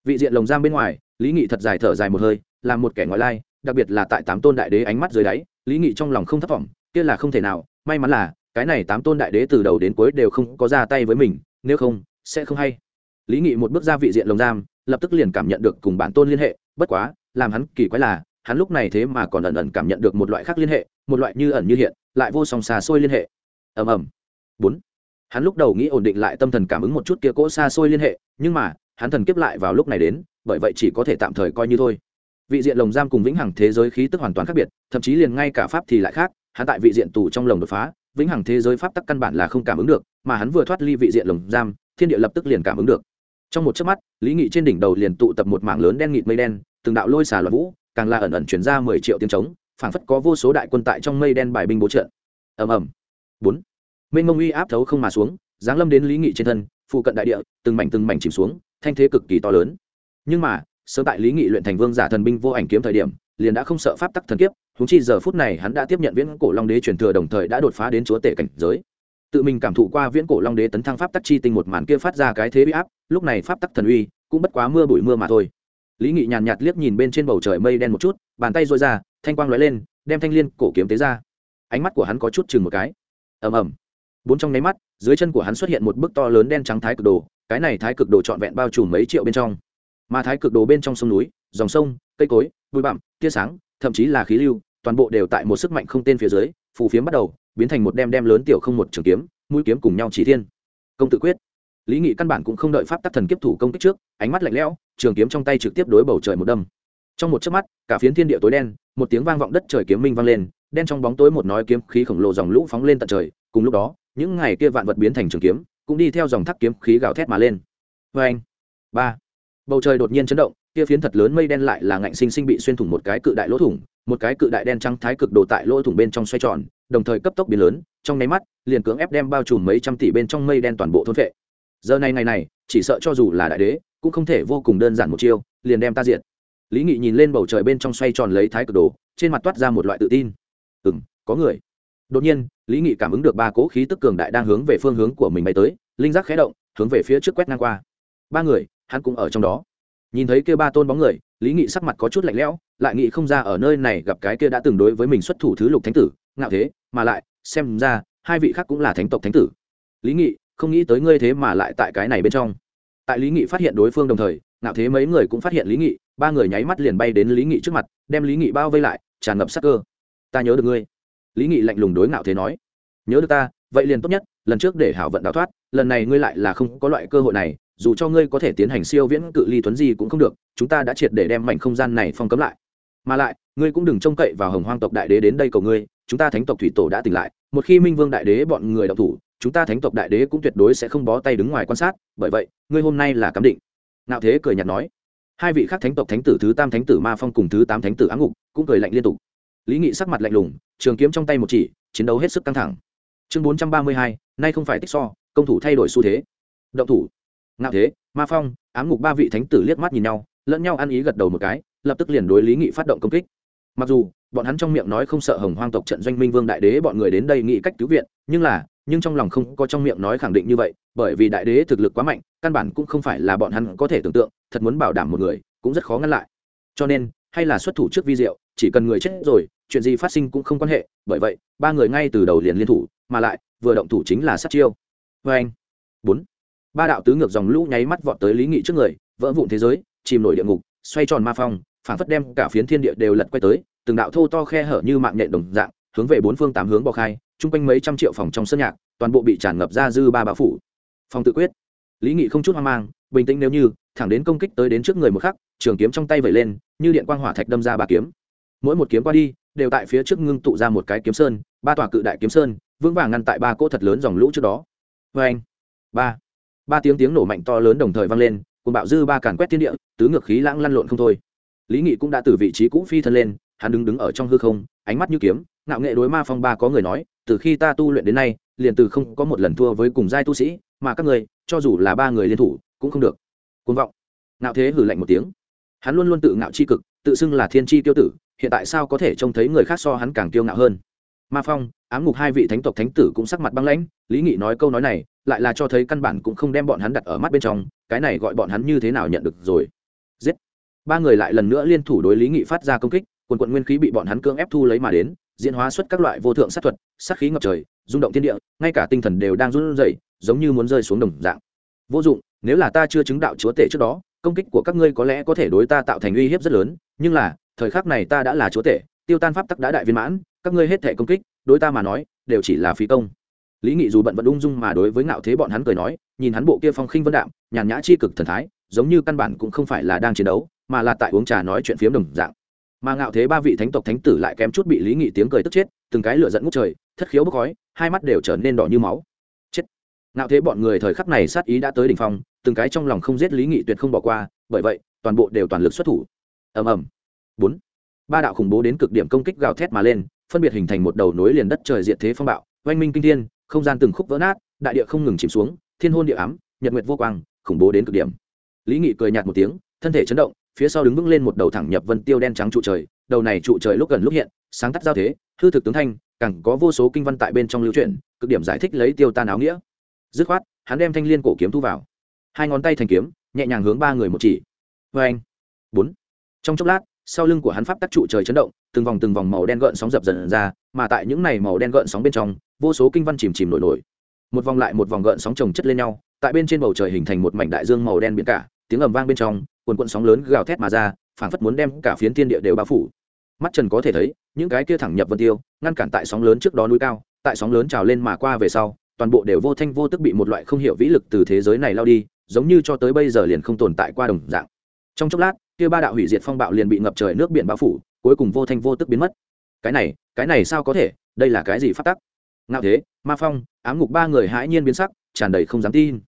Vị diện lồng giam bên ngoài, lý nghị thật dài thở dài một hơi, là một kẻ ngoại lai, đặc biệt là tại tám tôn đại đế ánh mắt dưới đáy, lý nghị trong lòng không thất vọng, kia là không thể nào, may mắn là, cái này tám tôn đại đế từ đầu đến cuối đều không có ra tay với mình, nếu không, sẽ không hay. Lý nghị một bước ra vị diện lồng giam, lập tức liền cảm nhận được cùng bản tôn liên hệ, bất quá, làm hắn kỳ quái là hắn lúc này thế mà còn ẩn ẩn cảm nhận được một loại khác liên hệ, một loại như ẩn như hiện, lại vô song xa xôi liên hệ. Ầm ầm. Bốn. Hắn lúc đầu nghĩ ổn định lại tâm thần cảm ứng một chút kia cỗ xa xôi liên hệ, nhưng mà, hắn thần kiếp lại vào lúc này đến, bởi vậy chỉ có thể tạm thời coi như thôi. Vị diện lồng giam cùng vĩnh hằng thế giới khí tức hoàn toàn khác biệt, thậm chí liền ngay cả pháp thì lại khác, hắn tại vị diện tù trong lồng đột phá, vĩnh hằng thế giới pháp tắc căn bản là không cảm ứng được, mà hắn vừa thoát ly vị diện lồng giam, thiên địa lập tức liền cảm ứng được. Trong một chớp mắt, lý nghị trên đỉnh đầu liền tụ tập một mảng lớn đen nghịt mây đen, từng đạo lôi xà loạn vũ càng là ẩn ẩn chuyển ra mười triệu tiếng trống, phảng phất có vô số đại quân tại trong mây đen bài binh bố trận ầm ầm. Bốn. Mênh mông uy áp thấu không mà xuống, giáng lâm đến lý nghị trên thân, phụ cận đại địa, từng mảnh từng mảnh chìm xuống, thanh thế cực kỳ to lớn. Nhưng mà, sớm tại lý nghị luyện thành vương giả thần binh vô ảnh kiếm thời điểm, liền đã không sợ pháp tắc thần kiếp húng chi giờ phút này hắn đã tiếp nhận viễn cổ long đế truyền thừa đồng thời đã đột phá đến chúa tể cảnh giới. Tự mình cảm thụ qua viễn cổ long đế tấn thăng pháp tắc chi tinh một màn kia phát ra cái thế uy áp, lúc này pháp tắc thần uy cũng bất quá mưa bụi mưa mà thôi lý nghị nhàn nhạt liếc nhìn bên trên bầu trời mây đen một chút, bàn tay dội ra, thanh quang lóe lên, đem thanh liên cổ kiếm tế ra. Ánh mắt của hắn có chút chừng một cái. Ầm ầm. Bốn trong nháy mắt, dưới chân của hắn xuất hiện một bức to lớn đen trắng thái cực đồ, cái này thái cực đồ trọn vẹn bao trùm mấy triệu bên trong. Mà thái cực đồ bên trong sông núi, dòng sông, cây cối, bụi bặm, tia sáng, thậm chí là khí lưu, toàn bộ đều tại một sức mạnh không tên phía dưới, phù phiếm bắt đầu, biến thành một đem đem lớn tiểu không một trường kiếm, mũi kiếm cùng nhau chỉ thiên. Công tự quyết lý nghị căn bản cũng không đợi pháp tắc thần kiếp thủ công kích trước, ánh mắt lạnh lẽo, trường kiếm trong tay trực tiếp đối bầu trời một đâm. Trong một chớp mắt, cả phiến thiên địa tối đen, một tiếng vang vọng đất trời kiếm minh vang lên, đen trong bóng tối một nói kiếm khí khổng lồ dòng lũ phóng lên tận trời, cùng lúc đó, những ngày kia vạn vật biến thành trường kiếm, cũng đi theo dòng thác kiếm khí gào thét mà lên. Vê anh ba. Bầu trời đột nhiên chấn động, kia phiến thật lớn mây đen lại là ngạnh sinh sinh bị xuyên thủng một cái cự đại lỗ thủng, một cái cự đại đen trắng thái cực đồ tại lỗ thủng bên trong xoay tròn, đồng thời cấp tốc biến lớn, trong nháy mắt, liền cưỡng ép đem bao trùm mấy trăm tỷ bên trong mây đen toàn bộ thôn vệ giờ này ngày này, chỉ sợ cho dù là đại đế, cũng không thể vô cùng đơn giản một chiêu, liền đem ta diện lý nghị nhìn lên bầu trời bên trong xoay tròn lấy thái cực đồ, trên mặt toát ra một loại tự tin. Ừ m có người. Đột nhiên, lý nghị cảm ứng được ba cố khí tức cường đại đang hướng về phương hướng của mình bay tới, linh giác khé động, hướng về phía trước quét ngang qua. Ba người, hắn cũng ở trong đó. Nhìn thấy kia ba tôn bóng người, lý nghị sắc mặt có chút lạnh lẽo, lại nghị không ra ở nơi này gặp cái kia đã từng đối với mình xuất thủ thứ lục thánh tử, ngạo thế, mà lại, xem ra, hai vị khác cũng là thánh tộc thánh tử. Lý nghị không nghĩ tới ngươi thế mà lại tại cái này bên trong. Tại lý nghị phát hiện đối phương đồng thời, ngạo thế mấy người cũng phát hiện lý nghị, ba người nháy mắt liền bay đến lý nghị trước mặt, đem lý nghị bao vây lại, tràn ngập sắc cơ. Ta nhớ được ngươi. Lý nghị lạnh lùng đối ngạo thế nói. Nhớ được ta, vậy liền tốt nhất, lần trước để hảo vận đào thoát, lần này ngươi lại là không có loại cơ hội này, dù cho ngươi có thể tiến hành siêu viễn cự ly tuấn gì cũng không được, chúng ta đã triệt để đem mảnh không gian này phong cấm lại. Mà lại, ngươi cũng đừng trông cậy vào hồng hoang tộc đại đế đến đây cầu ngươi, chúng ta thánh tộc thủy tổ đã tỉnh lại, một khi minh vương đại đế bọn người đọc thủ chúng ta thánh tộc đại đế cũng tuyệt đối sẽ không bó tay đứng ngoài quan sát, bởi vậy, ngươi hôm nay là cấm định. Nạo thế cười nhạt nói. Hai vị khác thánh tộc thánh tử thứ tam thánh tử ma phong cùng thứ tám thánh tử áng ngục cũng cười lạnh liên tục. Lý nghị sắc mặt lạnh lùng, trường kiếm trong tay một chỉ, chiến đấu hết sức căng thẳng. Chương bốn trăm ba mươi hai, nay không phải tích so, công thủ thay đổi xu thế. Động thủ. Ngạo thế, ma phong ám ngục ba vị thánh tử liếc mắt nhìn nhau, lẫn nhau ăn ý gật đầu một cái, lập tức liền đối lý nghị phát động công kích mặc dù, bọn hắn trong miệng nói không sợ hồng hoang tộc trận doanh minh vương đại đế bọn người đến đây nghĩ cách cứu viện, nhưng là, nhưng trong lòng không có trong miệng nói khẳng định như vậy, bởi vì đại đế thực lực quá mạnh, căn bản cũng không phải là bọn hắn có thể tưởng tượng, thật muốn bảo đảm một người, cũng rất khó ngăn lại. Cho nên, hay là xuất thủ trước vi diệu, chỉ cần người chết rồi, chuyện gì phát sinh cũng không quan hệ, bởi vậy, ba người ngay từ đầu liền liên thủ, mà lại, vừa động thủ chính là sát chiêu. Vê anh, bốn, ba đạo tứ ngược dòng lũ nháy mắt vọt tới lý nghị trước người, vỡ vụn thế giới, chìm nổi địa ngục, xoay tròn ma phong phản phất đem cả phiến thiên địa đều lật quay tới, từng đạo thô to khe hở như mạng nhện đồng dạng, hướng về bốn phương tám hướng bò khai, chung quanh mấy trăm triệu phòng trong sân nhạc, toàn bộ bị tràn ngập ra dư ba bão phủ. Phòng tự quyết. Lý nghị không chút hoang mang, bình tĩnh nếu như, thẳng đến công kích tới đến trước người một khắc, trường kiếm trong tay vẩy lên, như điện quang hỏa thạch đâm ra ba kiếm. Mỗi một kiếm qua đi, đều tại phía trước ngưng tụ ra một cái kiếm sơn, ba tòa cự đại kiếm sơn, vững vàng ngăn tại ba cỗ thật lớn dòng lũ trước đó. Vê anh ba. Ba tiếng tiếng nổ mạnh to lớn đồng thời vang lên cùng bạo dư ba càn quét thiên địa, tứ ngược khí lãng lăn lộn không thôi lý nghị cũng đã từ vị trí cũ phi thân lên, hắn đứng đứng ở trong hư không, ánh mắt như kiếm, ngạo nghệ đối ma phong ba có người nói, từ khi ta tu luyện đến nay, liền từ không có một lần thua với cùng giai tu sĩ, mà các người, cho dù là ba người liên thủ, cũng không được. Côn vọng. Ngạo thế hử lạnh một tiếng. Hắn luôn luôn tự ngạo c h i cực, tự xưng là thiên tri tiêu tử, hiện tại sao có thể trông thấy người khác so hắn càng tiêu ngạo hơn? Ma phong, ám ngục hai vị thánh tộc thánh tử cũng sắc mặt băng lãnh, lý nghị nói câu nói này, lại là cho thấy căn bản cũng không đem bọn hắn đặt ở mắt bên trong, cái này gọi bọn hắn như thế nào nhận được rồi? Giết ba người lại lần nữa liên thủ đối lý nghị phát ra công kích, quần quận nguyên khí bị bọn hắn cưỡng ép thu lấy mà đến, diễn hóa xuất các loại vô thượng sát thuật, sát khí ngập trời, rung động thiên địa, ngay cả tinh thần đều đang run rẩy, giống như muốn rơi xuống đồng dạng. Vô dụng, nếu là ta chưa chứng đạo chúa tể trước đó, công kích của các ngươi có lẽ có thể đối ta tạo thành uy hiếp rất lớn, nhưng là, thời khắc này ta đã là chúa tể, tiêu tan pháp tắc đã đại viên mãn, các ngươi hết thể công kích, đối ta mà nói, đều chỉ là phí công. Lý nghị dù bận vẫn ung dung mà đối với ngạo thế bọn hắn cười nói, nhìn hắn bộ kia phong khinh vân đạm, nhàn nhã chi cực thần thái, giống như căn bản cũng không phải là đang chiến đấu mà là tại uống trà nói chuyện phiếm đồng dạng. Mà ngạo thế ba vị thánh tộc thánh tử lại kém chút bị lý nghị tiếng cười tức chết, từng cái lửa dẫn ngút trời, thất khiếu bốc khói, hai mắt đều trở nên đỏ như máu. Chết. Ngạo thế bọn người thời khắc này sát ý đã tới đỉnh phong, từng cái trong lòng không giết lý nghị tuyệt không bỏ qua, bởi vậy, toàn bộ đều toàn lực xuất thủ. Ầm ầm. Bốn. Ba đạo khủng bố đến cực điểm công kích gào thét mà lên, phân biệt hình thành một đầu nối liền đất trời diện thế phong bạo, oanh minh kinh thiên, không gian từng khúc vỡ nát, đại địa không ngừng chìm xuống, thiên hôn địa ám, nhật nguyệt vô quang, khủng bố đến cực điểm. Lý nghị cười nhạt một tiếng, thân thể chấn động phía sau đứng vững lên một đầu thẳng nhập vân tiêu đen trắng trụ trời, đầu này trụ trời lúc gần lúc hiện, sáng tắt giao thế, hư thực tướng thanh, càng có vô số kinh văn tại bên trong lưu truyền cực điểm giải thích lấy tiêu tan áo nghĩa. Dứt khoát, hắn đem thanh liên cổ kiếm thu vào. Hai ngón tay thành kiếm, nhẹ nhàng hướng ba người một chỉ. Vê anh. Bốn. Trong chốc lát, sau lưng của hắn pháp tắc trụ trời chấn động, từng vòng từng vòng màu đen gợn sóng dập dần ra, mà tại những này màu đen gợn sóng bên trong, vô số kinh văn chìm chìm nổi nổi. Một vòng lại một vòng gợn sóng chồng chất lên nhau, tại bên trên bầu trời hình thành một mảnh đại dương màu đen biển cả, tiếng ầm vang bên trong quần quận sóng lớn gào thét mà ra, phảng phất muốn đem cả phiến thiên địa đều bao phủ. Mắt trần có thể thấy, những cái kia thẳng nhập vân tiêu, ngăn cản tại sóng lớn trước đó núi cao, tại sóng lớn trào lên mà qua về sau, toàn bộ đều vô thanh vô tức bị một loại không hiểu vĩ lực từ thế giới này lao đi, giống như cho tới bây giờ liền không tồn tại qua đồng dạng. Trong chốc lát, kia ba đạo hủy diệt phong bạo liền bị ngập trời nước biển bao phủ, cuối cùng vô thanh vô tức biến mất. Cái này cái này sao có thể? Đây là cái gì phát tắc? Ngạo thế, ma phong, ám ngục ba người hãi nhiên biến sắc, tràn đầy không dám tin.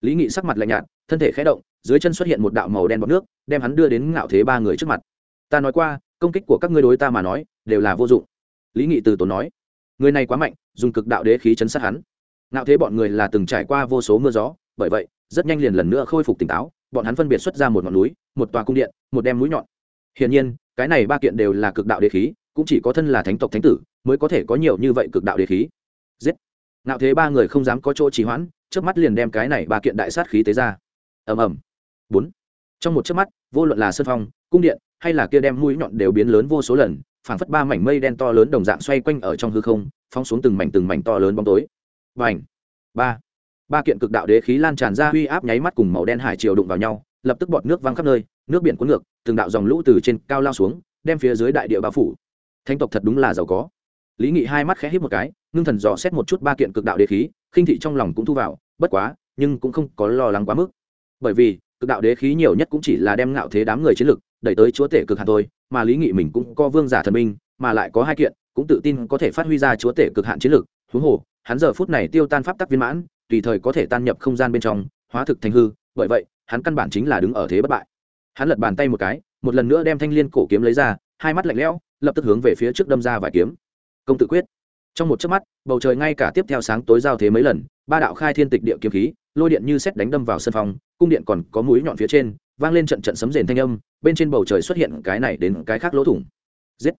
Lý nghị sắc mặt lạnh nhạt, thân thể khẽ động dưới chân xuất hiện một đạo màu đen bọc nước, đem hắn đưa đến ngạo thế ba người trước mặt. Ta nói qua, công kích của các ngươi đối ta mà nói, đều là vô dụng. Lý nghị từ tốn nói, người này quá mạnh, dùng cực đạo đế khí chấn sát hắn. Ngạo thế bọn người là từng trải qua vô số mưa gió, bởi vậy, rất nhanh liền lần nữa khôi phục tỉnh táo, bọn hắn phân biệt xuất ra một ngọn núi, một tòa cung điện, một đem mũi nhọn. Hiển nhiên, cái này ba kiện đều là cực đạo đế khí, cũng chỉ có thân là thánh tộc thánh tử mới có thể có nhiều như vậy cực đạo đế khí. Giết! Ngạo thế ba người không dám có chỗ trì hoãn trước mắt liền đem cái này ba kiện đại sát khí tế ra. Ầm ầm bốn. Trong một chớp mắt, vô luận là sân phong, cung điện, hay là kia đem mũi nhọn đều biến lớn vô số lần, phảng phất ba mảnh mây đen to lớn đồng dạng xoay quanh ở trong hư không, phóng xuống từng mảnh từng mảnh to lớn bóng tối. Và ảnh ba! Ba kiện cực đạo đế khí lan tràn ra uy áp nháy mắt cùng màu đen hải triều đụng vào nhau, lập tức bọt nước văng khắp nơi, nước biển cuốn ngược, từng đạo dòng lũ từ trên cao lao xuống, đem phía dưới đại địa bao phủ. Thanh tộc thật đúng là giàu có. Lý nghị hai mắt khẽ hít một cái, ngưng thần dò xét một chút ba kiện cực đạo đế khí, khinh thị trong lòng cũng thu vào, bất quá, nhưng cũng không có lo lắng quá mức. Bởi vì cực đạo đế khí nhiều nhất cũng chỉ là đem ngạo thế đám người chiến lực đẩy tới chúa tể cực hạn thôi, mà lý nghị mình cũng có vương giả thần minh mà lại có hai kiện, cũng tự tin có thể phát huy ra chúa tể cực hạn chiến lực. Huống hồ, hắn giờ phút này tiêu tan pháp tắc viên mãn, tùy thời có thể tan nhập không gian bên trong, hóa thực thành hư, bởi vậy, hắn căn bản chính là đứng ở thế bất bại. Hắn lật bàn tay một cái, một lần nữa đem thanh liên cổ kiếm lấy ra, hai mắt lạnh lẽo, lập tức hướng về phía trước đâm ra vài kiếm. Công tự quyết. Trong một chớp mắt, bầu trời ngay cả tiếp theo sáng tối giao thế mấy lần, ba đạo khai thiên tịch địa kiếm khí, lôi điện như xét đánh đâm vào sân phòng cung điện còn có mũi nhọn phía trên, vang lên trận trận sấm rền thanh âm, bên trên bầu trời xuất hiện cái này đến cái khác lỗ thủng. Giết.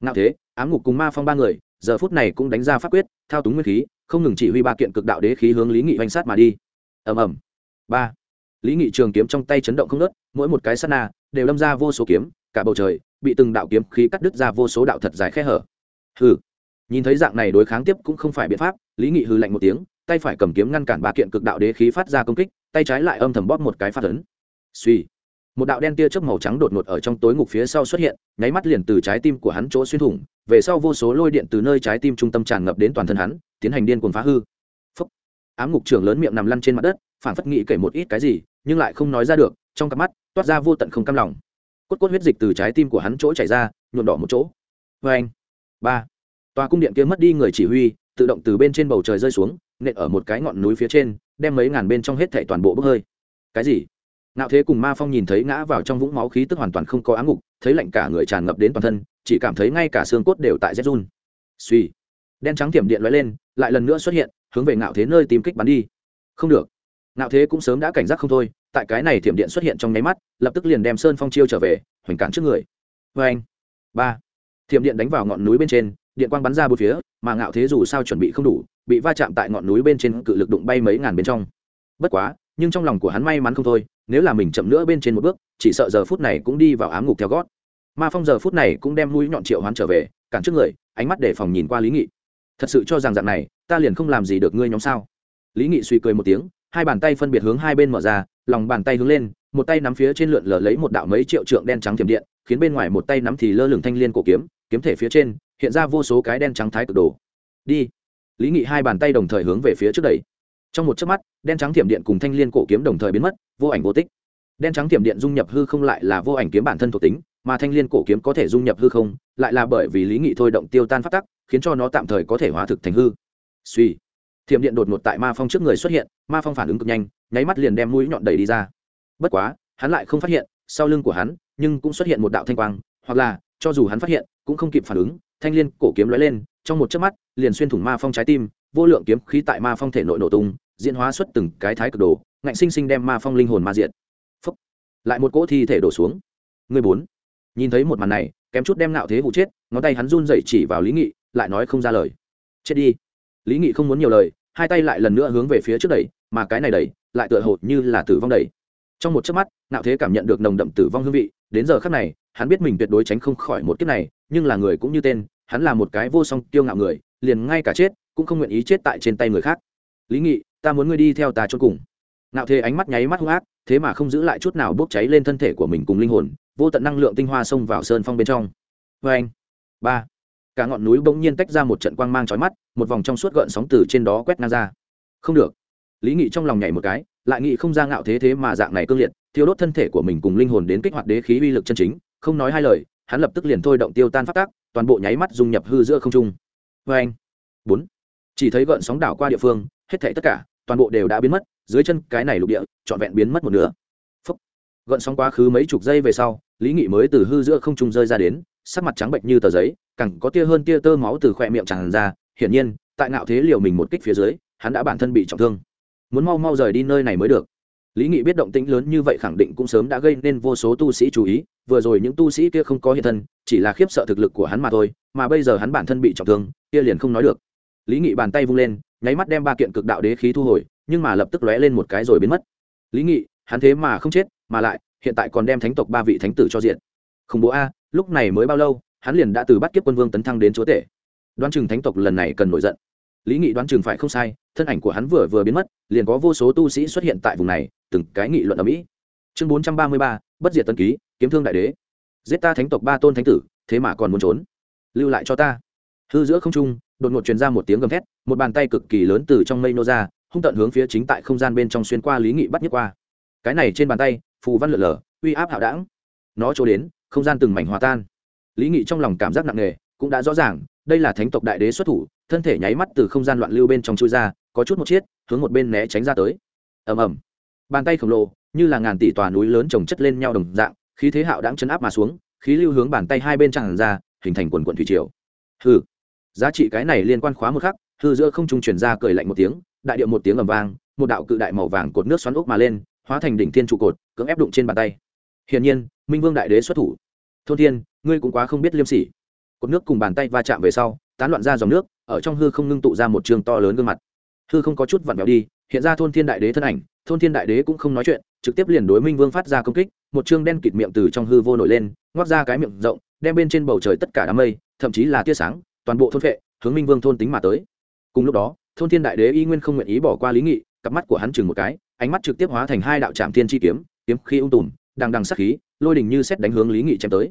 Ngạo thế, ám ngục cùng ma phong ba người, giờ phút này cũng đánh ra pháp quyết, thao túng nguyên khí, không ngừng chỉ huy ba kiện cực đạo đế khí hướng lý nghị oanh sát mà đi. Ầm ầm. Ba. Lý nghị trường kiếm trong tay chấn động không nớt mỗi một cái sát na đều đâm ra vô số kiếm, cả bầu trời bị từng đạo kiếm khí cắt đứt ra vô số đạo thật dài khe hở. Hừ. Nhìn thấy dạng này đối kháng tiếp cũng không phải biện pháp, lý nghị hừ lạnh một tiếng, tay phải cầm kiếm ngăn cản ba kiện cực đạo đế khí phát ra công kích tay trái lại âm thầm bóp một cái phát ấn. Suy một đạo đen tia chớp màu trắng đột ngột ở trong tối ngục phía sau xuất hiện nháy mắt liền từ trái tim của hắn chỗ xuyên thủng về sau vô số lôi điện từ nơi trái tim trung tâm tràn ngập đến toàn thân hắn tiến hành điên cuồng phá hư. Phấp, ám ngục trưởng lớn miệng nằm lăn trên mặt đất phản phất nghĩ kể một ít cái gì nhưng lại không nói ra được trong cặp mắt toát ra vô tận không cam lòng. Cốt cốt huyết dịch từ trái tim của hắn chỗ chảy ra nhuộm đỏ một chỗ. Vê anh ba. Tòa cung điện kia mất đi người chỉ huy tự động từ bên trên bầu trời rơi xuống nện ở một cái ngọn núi phía trên đem mấy ngàn bên trong hết thảy toàn bộ bốc hơi. Cái gì? Nạo thế cùng ma phong nhìn thấy ngã vào trong vũng máu khí tức hoàn toàn không có ám ngục, thấy lạnh cả người tràn ngập đến toàn thân, chỉ cảm thấy ngay cả xương cốt đều tại rét run. Suy. Đen trắng tiệm điện lóe lên, lại lần nữa xuất hiện, hướng về ngạo thế nơi tìm kích bắn đi. Không được. Ngạo thế cũng sớm đã cảnh giác không thôi, tại cái này thiểm điện xuất hiện trong nháy mắt, lập tức liền đem sơn phong chiêu trở về, hoành cản trước người. Vê anh. Ba. Thiểm điện đánh vào ngọn núi bên trên, điện quang bắn ra bốn phía, mà ngạo thế dù sao chuẩn bị không đủ bị va chạm tại ngọn núi bên trên cự lực đụng bay mấy ngàn bên trong. Bất quá, nhưng trong lòng của hắn may mắn không thôi, nếu là mình chậm nữa bên trên một bước, chỉ sợ giờ phút này cũng đi vào ám ngục theo gót. Ma phong giờ phút này cũng đem mũi nhọn triệu hoán trở về, cản trước người, ánh mắt để phòng nhìn qua lý nghị. Thật sự cho rằng dạng này, ta liền không làm gì được ngươi nhóm sao? Lý nghị suy cười một tiếng, hai bàn tay phân biệt hướng hai bên mở ra, lòng bàn tay hướng lên, một tay nắm phía trên lượn lờ lấy một đạo mấy triệu trượng đen trắng thiểm điện, khiến bên ngoài một tay nắm thì lơ lửng thanh liên cổ kiếm kiếm thể phía trên, hiện ra vô số cái đen trắng thái cực đồ. Đi lý nghị hai bàn tay đồng thời hướng về phía trước đẩy. Trong một chớp mắt, đen trắng thiểm điện cùng thanh liên cổ kiếm đồng thời biến mất, vô ảnh vô tích. Đen trắng thiểm điện dung nhập hư không lại là vô ảnh kiếm bản thân thuộc tính, mà thanh liên cổ kiếm có thể dung nhập hư không, lại là bởi vì lý nghị thôi động tiêu tan phát tắc, khiến cho nó tạm thời có thể hóa thực thành hư. Suy. Thiểm điện đột ngột tại ma phong trước người xuất hiện, ma phong phản ứng cực nhanh, nháy mắt liền đem mũi nhọn đẩy đi ra. Bất quá, hắn lại không phát hiện, sau lưng của hắn, nhưng cũng xuất hiện một đạo thanh quang, hoặc là, cho dù hắn phát hiện, cũng không kịp phản ứng thanh liên cổ kiếm lóe lên, trong một chớp mắt, liền xuyên thủng ma phong trái tim, vô lượng kiếm khí tại ma phong thể nội nổ tung, diễn hóa xuất từng cái thái cực đồ, ngạnh sinh sinh đem ma phong linh hồn ma diện Phúc. lại một cỗ thi thể đổ xuống. Người bốn. Nhìn thấy một màn này, kém chút đem nạo thế vụ chết, ngón tay hắn run dậy chỉ vào lý nghị, lại nói không ra lời. Chết đi. Lý nghị không muốn nhiều lời, hai tay lại lần nữa hướng về phía trước đẩy, mà cái này đẩy, lại tựa hồ như là tử vong đẩy. Trong một chớp mắt, nạo thế cảm nhận được nồng đậm tử vong hương vị, đến giờ khắc này hắn biết mình tuyệt đối tránh không khỏi một kiếp này, nhưng là người cũng như tên, hắn là một cái vô song kiêu ngạo người, liền ngay cả chết, cũng không nguyện ý chết tại trên tay người khác. Lý nghị, ta muốn ngươi đi theo ta cho cùng. Nạo thế ánh mắt nháy mắt hung ác, thế mà không giữ lại chút nào bốc cháy lên thân thể của mình cùng linh hồn, vô tận năng lượng tinh hoa xông vào sơn phong bên trong. Vê anh, ba, cả ngọn núi bỗng nhiên tách ra một trận quang mang trói mắt, một vòng trong suốt gợn sóng từ trên đó quét ngang ra. Không được. Lý nghị trong lòng nhảy một cái, lại nghị không ra ngạo thế thế mà dạng này cương liệt, thiêu đốt thân thể của mình cùng linh hồn đến kích hoạt đế khí uy lực chân chính không nói hai lời, hắn lập tức liền thôi động tiêu tan phát tác toàn bộ nháy mắt dung nhập hư giữa không trung. Vê anh, bốn, chỉ thấy gợn sóng đảo qua địa phương, hết thảy tất cả, toàn bộ đều đã biến mất, dưới chân cái này lục địa, trọn vẹn biến mất một nửa. Phúc. gợn sóng quá khứ mấy chục giây về sau, lý nghị mới từ hư giữa không trung rơi ra đến, sắc mặt trắng bệnh như tờ giấy, cẳng có tia hơn tia tơ máu từ khỏe miệng tràn ra, hiển nhiên, tại ngạo thế liều mình một kích phía dưới, hắn đã bản thân bị trọng thương. Muốn mau mau rời đi nơi này mới được lý nghị biết động tĩnh lớn như vậy khẳng định cũng sớm đã gây nên vô số tu sĩ chú ý, vừa rồi những tu sĩ kia không có hiện thân, chỉ là khiếp sợ thực lực của hắn mà thôi, mà bây giờ hắn bản thân bị trọng thương, kia liền không nói được. Lý nghị bàn tay vung lên, nháy mắt đem ba kiện cực đạo đế khí thu hồi, nhưng mà lập tức lóe lên một cái rồi biến mất. Lý nghị, hắn thế mà không chết, mà lại, hiện tại còn đem thánh tộc ba vị thánh tử cho diện. Khủng bố a, lúc này mới bao lâu, hắn liền đã từ bắt kiếp quân vương tấn thăng đến chúa tể. Đoán chừng thánh tộc lần này cần nổi giận lý nghị đoán chừng phải không sai, thân ảnh của hắn vừa vừa biến mất, liền có vô số tu sĩ xuất hiện tại vùng này, từng cái nghị luận ở mỹ. Chương bốn trăm ba mươi ba, bất diệt tân ký, kiếm thương đại đế. Giết ta thánh tộc ba tôn thánh tử, thế mà còn muốn trốn. Lưu lại cho ta. Hư giữa không trung, đột ngột truyền ra một tiếng gầm thét, một bàn tay cực kỳ lớn từ trong mây nô ra, hung tận hướng phía chính tại không gian bên trong xuyên qua lý nghị bắt nhức qua. Cái này trên bàn tay, phù văn lượn lờ, uy áp hạo đảng nó trôi đến, không gian từng mảnh hòa tan. Lý nghị trong lòng cảm giác nặng nề, cũng đã rõ ràng, đây là thánh tộc đại đế xuất thủ thân thể nháy mắt từ không gian loạn lưu bên trong chui ra có chút một chiếc, hướng một bên né tránh ra tới. Ầm ầm. Bàn tay khổng lồ như là ngàn tỷ tòa núi lớn trồng chất lên nhau đồng dạng khí thế hạo đáng chấn áp mà xuống khí lưu hướng bàn tay hai bên tràn ra hình thành quần quận thủy triều. Hư giá trị cái này liên quan khóa một khắc hư giữa không trung truyền ra cười lạnh một tiếng đại điệu một tiếng ầm vang một đạo cự đại màu vàng cột nước xoắn ốc mà lên hóa thành đỉnh thiên trụ cột cưỡng ép đụng trên bàn tay. Hiển nhiên minh vương đại đế xuất thủ. Thôn thiên ngươi cũng quá không biết liêm sỉ. Cột nước cùng bàn tay va chạm về sau tán loạn ra dòng nước ở trong hư không ngưng tụ ra một trường to lớn gương mặt. Hư không có chút vặn vẹo đi, hiện ra thôn thiên đại đế thân ảnh, thôn thiên đại đế cũng không nói chuyện, trực tiếp liền đối minh vương phát ra công kích, một chương đen kịt miệng từ trong hư vô nổi lên, ngoác ra cái miệng rộng, đem bên trên bầu trời tất cả đám mây, thậm chí là tia sáng, toàn bộ thôn vệ hướng minh vương thôn tính mà tới. Cùng lúc đó, thôn thiên đại đế y nguyên không nguyện ý bỏ qua lý nghị, cặp mắt của hắn chừng một cái, ánh mắt trực tiếp hóa thành hai đạo trạm thiên chi kiếm kiếm khi ung tùm, đằng đằng sắc khí, lôi đình như xét đánh hướng lý nghị chém tới.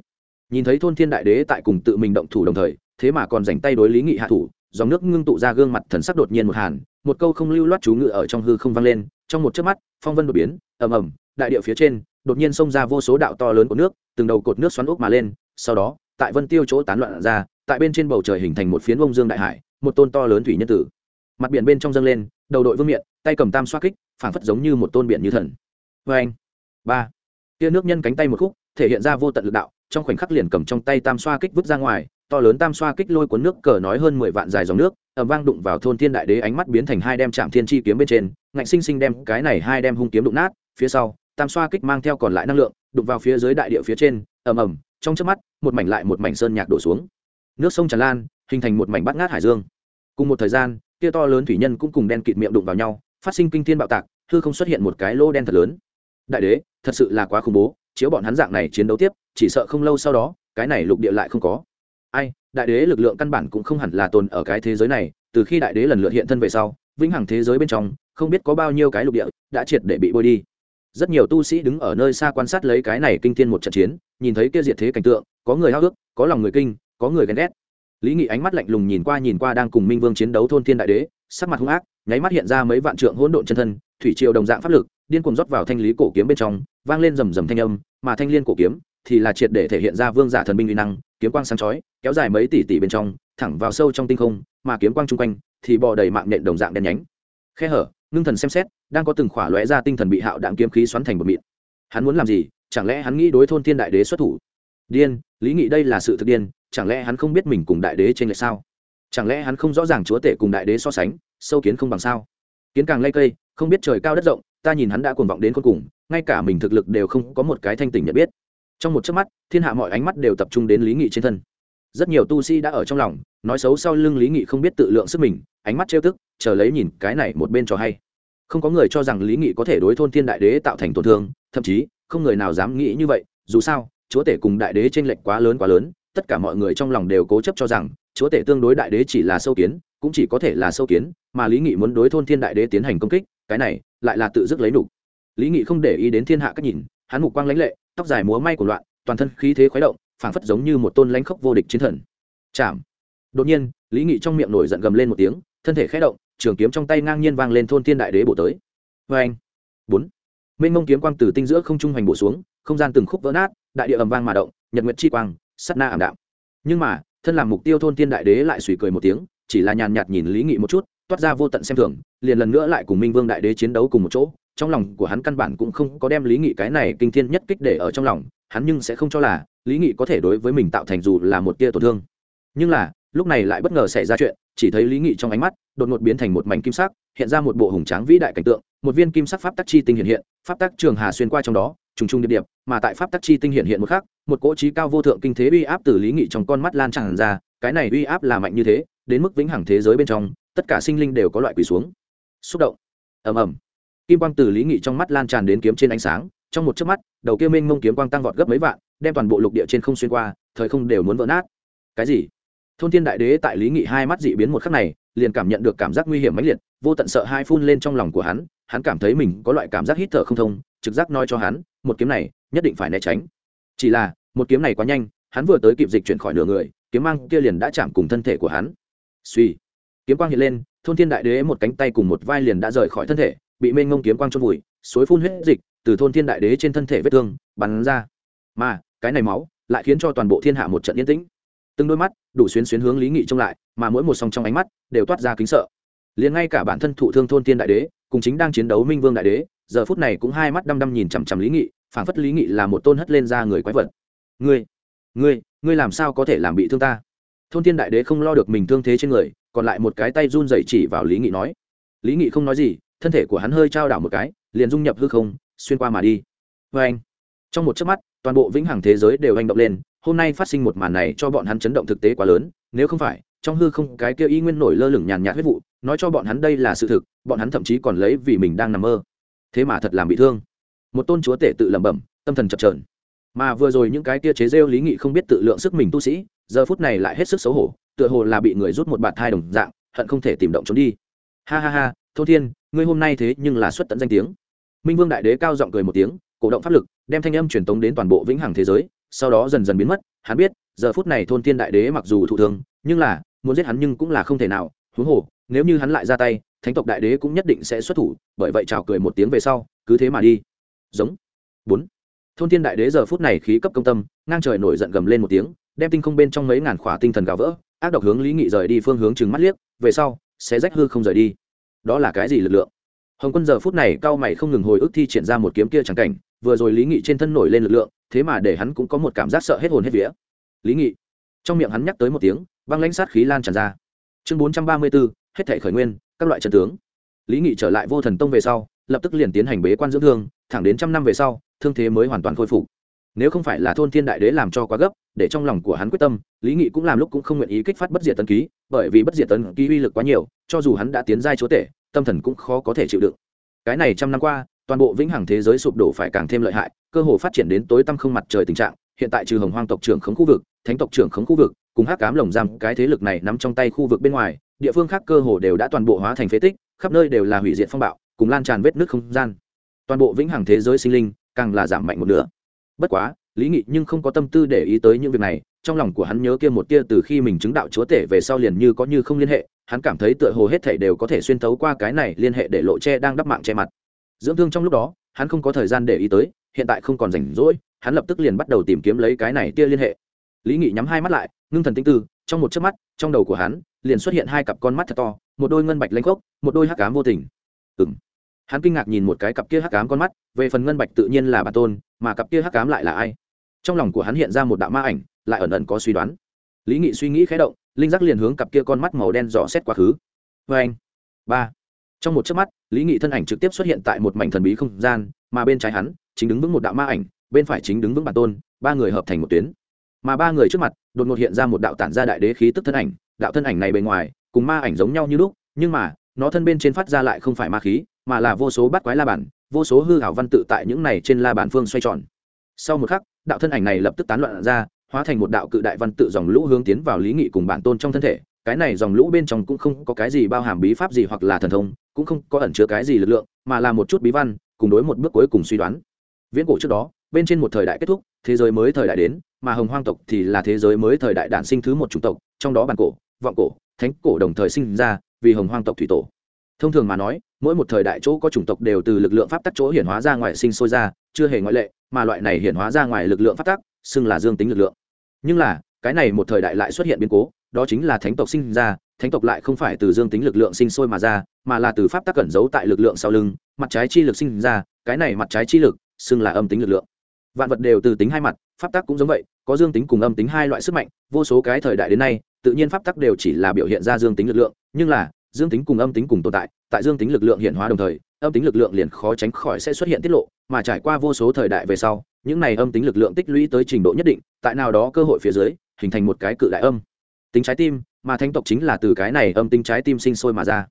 Nhìn thấy thôn thiên đại đế tại cùng tự mình động thủ đồng thời, thế mà còn dành tay đối lý nghị hạ thủ dòng nước ngưng tụ ra gương mặt thần sắc đột nhiên một hàn, một câu không lưu loát chú ngự ở trong hư không vang lên, trong một chớp mắt, phong vân đột biến, ầm ầm, đại địa phía trên, đột nhiên xông ra vô số đạo to lớn của nước, từng đầu cột nước xoắn ốc mà lên, sau đó, tại vân tiêu chỗ tán loạn ra, tại bên trên bầu trời hình thành một phiến bông dương đại hải, một tôn to lớn thủy nhân tử. Mặt biển bên trong dâng lên, đầu đội vương miện, tay cầm tam xoa kích, phảng phất giống như một tôn biển như thần. Vê anh, ba, tia nước nhân cánh tay một khúc, thể hiện ra vô tận lực đạo, trong khoảnh khắc liền cầm trong tay tam xoa kích vứt ra ngoài to lớn tam xoa kích lôi cuốn nước cờ nói hơn mười vạn dài dòng nước ẩm vang đụng vào thôn thiên đại đế ánh mắt biến thành hai đem chạm thiên chi kiếm bên trên, ngạnh sinh sinh đem cái này hai đem hung kiếm đụng nát, phía sau, tam xoa kích mang theo còn lại năng lượng, đụng vào phía dưới đại địa phía trên, ầm ầm, trong chớp mắt, một mảnh lại một mảnh sơn nhạc đổ xuống. Nước sông tràn lan, hình thành một mảnh bát ngát hải dương. Cùng một thời gian, kia to lớn thủy nhân cũng cùng đen kịt miệng đụng vào nhau, phát sinh kinh thiên bạo tạc, hư không xuất hiện một cái lô đen thật lớn. Đại đế, thật sự là quá khủng bố, chiếu bọn hắn dạng này chiến đấu tiếp, chỉ sợ không lâu sau đó, cái này lục địa lại không có ai, đại đế lực lượng căn bản cũng không hẳn là tồn ở cái thế giới này, từ khi đại đế lần lượt hiện thân về sau, vĩnh hằng thế giới bên trong, không biết có bao nhiêu cái lục địa đã triệt để bị bôi đi. Rất nhiều tu sĩ đứng ở nơi xa quan sát lấy cái này kinh thiên một trận chiến, nhìn thấy kia diệt thế cảnh tượng, có người hao ước có lòng người kinh, có người ghen ghét. Lý nghị ánh mắt lạnh lùng nhìn qua nhìn qua đang cùng minh vương chiến đấu thôn thiên đại đế, sắc mặt hung ác, nháy mắt hiện ra mấy vạn trượng hỗn độn chân thân, thủy triều đồng dạng pháp lực, điên cuồng rót vào thanh lý cổ kiếm bên trong, vang lên rầm rầm thanh âm, mà thanh liên cổ kiếm thì là triệt để thể hiện ra vương giả thần binh uy năng kiếm quang sáng chói, kéo dài mấy tỷ tỷ bên trong, thẳng vào sâu trong tinh không, mà kiếm quang chung quanh thì bò đầy mạng nện đồng dạng đen nhánh. Khe hở, ngưng thần xem xét, đang có từng khỏa lóe ra tinh thần bị hạo đạn kiếm khí xoắn thành một mịn. Hắn muốn làm gì? Chẳng lẽ hắn nghĩ đối thôn thiên đại đế xuất thủ? Điên, lý nghị đây là sự thực điên, chẳng lẽ hắn không biết mình cùng đại đế trên lệch sao? Chẳng lẽ hắn không rõ ràng chúa tể cùng đại đế so sánh, sâu kiến không bằng sao? Kiến càng lây cây, không biết trời cao đất rộng, ta nhìn hắn đã cuồng vọng đến cuối cùng, ngay cả mình thực lực đều không có một cái thanh tỉnh nhận biết trong một chớp mắt, thiên hạ mọi ánh mắt đều tập trung đến lý nghị trên thân rất nhiều tu sĩ đã ở trong lòng, nói xấu sau lưng lý nghị không biết tự lượng sức mình, ánh mắt trêu tức, chờ lấy nhìn cái này một bên cho hay không có người cho rằng lý nghị có thể đối thôn thiên đại đế tạo thành tổn thương, thậm chí, không người nào dám nghĩ như vậy, dù sao, chúa tể cùng đại đế t r ê n lệch quá lớn quá lớn, tất cả mọi người trong lòng đều cố chấp cho rằng, chúa tể tương đối đại đế chỉ là sâu kiến, cũng chỉ có thể là sâu kiến, mà lý nghị muốn đối thôn thiên đại đế tiến hành công kích, cái này, lại là tự dứt lấy đủ. lý nghị không để ý đến thiên hạ cách nhìn, hắn mục quang lãnh lệ tóc dài múa may của loạn, toàn thân khí thế khuấy động, phảng phất giống như một tôn lãnh khốc vô địch chiến thần. Chạm. Đột nhiên, lý nghị trong miệng nổi giận gầm lên một tiếng, thân thể khẽ động, trường kiếm trong tay ngang nhiên vang lên thôn thiên đại đế bổ tới. Vê anh bốn. Mênh mông kiếm quang từ tinh giữa không trung hoành bổ xuống, không gian từng khúc vỡ nát, đại địa ầm vang mà động, nhật nguyệt chi quang sắt na ảm đạm. Nhưng mà, thân làm mục tiêu thôn thiên đại đế lại suy cười một tiếng, chỉ là nhàn nhạt nhìn lý nghị một chút, toát ra vô tận xem thường, liền lần nữa lại cùng minh vương đại đế chiến đấu cùng một chỗ trong lòng của hắn căn bản cũng không có đem lý nghị cái này kinh thiên nhất kích để ở trong lòng, hắn nhưng sẽ không cho là lý nghị có thể đối với mình tạo thành dù là một tia tổn thương. Nhưng là, lúc này lại bất ngờ xảy ra chuyện, chỉ thấy lý nghị trong ánh mắt, đột ngột biến thành một mảnh kim sắc, hiện ra một bộ hùng tráng vĩ đại cảnh tượng, một viên kim sắc pháp tắc chi tinh hiện hiện, pháp tắc trường hà xuyên qua trong đó, trùng trùng điệp điệp, mà tại pháp tắc chi tinh hiện hiện một khắc, một cỗ trí cao vô thượng kinh thế uy áp từ lý nghị trong con mắt lan tràn ra, cái này uy áp là mạnh như thế, đến mức vĩnh hằng thế giới bên trong, tất cả sinh linh đều có loại quỳ xuống. Xúc động. Ầm ầm kim quang từ lý nghị trong mắt lan tràn đến kiếm trên ánh sáng, trong một chớp mắt, đầu kia minh mông kiếm quang tăng vọt gấp mấy vạn, đem toàn bộ lục địa trên không xuyên qua, thời không đều muốn vỡ nát. Cái gì? Thôn thiên đại đế tại lý nghị hai mắt dị biến một khắc này, liền cảm nhận được cảm giác nguy hiểm mãnh liệt, vô tận sợ hai phun lên trong lòng của hắn hắn cảm thấy mình có loại cảm giác hít thở không thông, trực giác nói cho hắn, một kiếm này, nhất định phải né tránh. Chỉ là, một kiếm này quá nhanh, hắn vừa tới kịp dịch chuyển khỏi nửa người, kiếm mang kia liền đã chạm cùng thân thể của hắn. Suy kiếm quang hiện lên, thôn thiên đại đế một cánh tay cùng một vai liền đã rời khỏi thân thể bị mênh ngông kiếm quang trôn vùi, suối phun huyết dịch từ thôn thiên đại đế trên thân thể vết thương bắn ra. Mà, cái này máu lại khiến cho toàn bộ thiên hạ một trận yên tĩnh. Từng đôi mắt đủ xuyến xuyến hướng lý nghị trông lại, mà mỗi một song trong ánh mắt đều toát ra kính sợ. Liền ngay cả bản thân thụ thương thôn thiên đại đế, cùng chính đang chiến đấu minh vương đại đế, giờ phút này cũng hai mắt đăm đăm nhìn chằm chằm lý nghị, phảng phất lý nghị là một tôn hất lên ra người quái vật. Ngươi ngươi ngươi làm sao có thể làm bị thương ta? Thôn thiên đại đế không lo được mình thương thế trên người, còn lại một cái tay run dậy chỉ vào lý nghị nói. Lý nghị không nói gì thân thể của hắn hơi trao đảo một cái, liền dung nhập hư không, xuyên qua mà đi. Vê anh, trong một chớp mắt, toàn bộ vĩnh hằng thế giới đều hành động lên, hôm nay phát sinh một màn này cho bọn hắn chấn động thực tế quá lớn, nếu không phải, trong hư không cái kia y nguyên nổi lơ lửng nhàn nhạt huyết vụ, nói cho bọn hắn đây là sự thực, bọn hắn thậm chí còn lấy vì mình đang nằm mơ. Thế mà thật làm bị thương. Một tôn chúa tể tự lẩm bẩm, tâm thần chập trờn mà vừa rồi những cái kia chế rêu lý nghị không biết tự lượng sức mình tu sĩ, giờ phút này lại hết sức xấu hổ, tựa hồ là bị người rút một bạt thai đồng dạng, hận không thể tìm động trốn đi. Ha ha ha thô thiên, ngươi hôm nay thế nhưng là xuất tận danh tiếng. Minh vương đại đế cao giọng cười một tiếng, cổ động pháp lực, đem thanh âm truyền tống đến toàn bộ vĩnh hằng thế giới, sau đó dần dần biến mất. Hắn biết, giờ phút này thôn thiên đại đế mặc dù thụ thương, nhưng là, muốn giết hắn nhưng cũng là không thể nào. Huống hồ, nếu như hắn lại ra tay, thánh tộc đại đế cũng nhất định sẽ xuất thủ, bởi vậy chào cười một tiếng về sau, cứ thế mà đi. Giống. Bốn. Thôn thiên đại đế giờ phút này khí cấp công tâm, ngang trời nổi giận gầm lên một tiếng, đem tinh không bên trong mấy ngàn khỏa tinh thần gào vỡ, ác độc hướng lý nghị rời đi phương hướng chừng mắt liếc, về sau, sẽ rách hư không rời đi đó là cái gì lực lượng? Hồng quân giờ phút này cao mày không ngừng hồi ức thi triển ra một kiếm kia chẳng cảnh, vừa rồi lý nghị trên thân nổi lên lực lượng, thế mà để hắn cũng có một cảm giác sợ hết hồn hết vía. Lý nghị, trong miệng hắn nhắc tới một tiếng, băng lãnh sát khí lan tràn ra. Chương bốn trăm ba mươi bốn hết thể khởi nguyên, các loại trận tướng. Lý nghị trở lại vô thần tông về sau, lập tức liền tiến hành bế quan dưỡng thương, thẳng đến trăm năm về sau, thương thế mới hoàn toàn khôi phục nếu không phải là thôn thiên đại đế làm cho quá gấp, để trong lòng của hắn quyết tâm, lý nghị cũng làm lúc cũng không nguyện ý kích phát bất diệt tấn ký, bởi vì bất diệt tấn ký uy lực quá nhiều, cho dù hắn đã tiến giai chúa tể, tâm thần cũng khó có thể chịu đựng. Cái này trăm năm qua, toàn bộ vĩnh hằng thế giới sụp đổ phải càng thêm lợi hại, cơ hồ phát triển đến tối tăm không mặt trời tình trạng, hiện tại trừ hồng hoang tộc trưởng khống khu vực, thánh tộc trưởng khống khu vực, cùng hắc cám lồng giam, cái thế lực này nắm trong tay khu vực bên ngoài, địa phương khác cơ hồ đều đã toàn bộ hóa thành phế tích, khắp nơi đều là hủy diệt phong bạo, cùng lan tràn vết nước không gian. Toàn bộ vĩnh hằng thế giới sinh linh, càng là giảm mạnh một nửa bất quá, lý nghị nhưng không có tâm tư để ý tới những việc này, trong lòng của hắn nhớ kia một tia từ khi mình chứng đạo chúa tể về sau liền như có như không liên hệ, hắn cảm thấy tựa hồ hết thảy đều có thể xuyên thấu qua cái này liên hệ để lộ che đang đắp mạng che mặt. Dưỡng thương trong lúc đó, hắn không có thời gian để ý tới, hiện tại không còn rảnh rỗi, hắn lập tức liền bắt đầu tìm kiếm lấy cái này tia liên hệ. Lý nghị nhắm hai mắt lại, ngưng thần tinh tư, trong một chớp mắt, trong đầu của hắn, liền xuất hiện hai cặp con mắt thật to, một đôi ngân bạch lanh khốc, một đôi hắc cám vô tình. Ừng hắn kinh ngạc nhìn một cái cặp kia hắc cám con mắt, về phần ngân bạch tự nhiên là bản tôn, mà cặp kia hắc cám lại là ai? Trong lòng của hắn hiện ra một đạo ma ảnh, lại ẩn ẩn có suy đoán. Lý nghị suy nghĩ khé động, linh giác liền hướng cặp kia con mắt màu đen dò xét quá khứ. Vê anh ba! Trong một chớp mắt, lý nghị thân ảnh trực tiếp xuất hiện tại một mảnh thần bí không gian, mà bên trái hắn, chính đứng vững một đạo ma ảnh, bên phải chính đứng vững bản tôn, ba người hợp thành một tuyến. Mà ba người trước mặt, đột ngột hiện ra một đạo tản ra đại đế khí tức thân ảnh, đạo thân ảnh này bề ngoài, cùng ma ảnh giống nhau như lúc, nhưng mà nó thân bên trên phát ra lại không phải ma khí, mà là vô số bắt quái la bản vô số hư hảo văn tự tại những này trên la bản phương xoay tròn. Sau một khắc, đạo thân ảnh này lập tức tán loạn ra, hóa thành một đạo cự đại văn tự dòng lũ hướng tiến vào lý nghị cùng bản tôn trong thân thể. Cái này dòng lũ bên trong cũng không có cái gì bao hàm bí pháp gì hoặc là thần thông, cũng không có ẩn chứa cái gì lực lượng, mà là một chút bí văn, cùng đối một bước cuối cùng suy đoán. Viễn cổ trước đó, bên trên một thời đại kết thúc, thế giới mới thời đại đến, mà hồng hoang tộc thì là thế giới mới thời đại đản sinh thứ một chủng tộc, trong đó bản cổ, vọng cổ, thánh cổ đồng thời sinh ra vì hồng hoang tộc thủy tổ. Thông thường mà nói, mỗi một thời đại chỗ có chủng tộc đều từ lực lượng pháp tắc chỗ hiển hóa ra ngoài sinh sôi ra, chưa hề ngoại lệ, mà loại này hiển hóa ra ngoài lực lượng pháp tắc, xưng là dương tính lực lượng. Nhưng là, cái này một thời đại lại xuất hiện biến cố, đó chính là thánh tộc sinh ra, thánh tộc lại không phải từ dương tính lực lượng sinh sôi mà ra, mà là từ pháp tắc cẩn giấu tại lực lượng sau lưng, mặt trái chi lực sinh ra, cái này mặt trái chi lực, xưng là âm tính lực lượng. Vạn vật đều từ tính hai mặt, pháp tắc cũng giống vậy, có dương tính cùng âm tính hai loại sức mạnh, vô số cái thời đại đến nay tự nhiên pháp tắc đều chỉ là biểu hiện ra dương tính lực lượng, nhưng là, dương tính cùng âm tính cùng tồn tại tại dương tính lực lượng hiện hóa đồng thời, âm tính lực lượng liền khó tránh khỏi sẽ xuất hiện tiết lộ, mà trải qua vô số thời đại về sau, những này âm tính lực lượng tích lũy tới trình độ nhất định, tại nào đó cơ hội phía dưới, hình thành một cái cự đại âm. Tính trái tim, mà thánh tộc chính là từ cái này âm tính trái tim sinh sôi mà ra.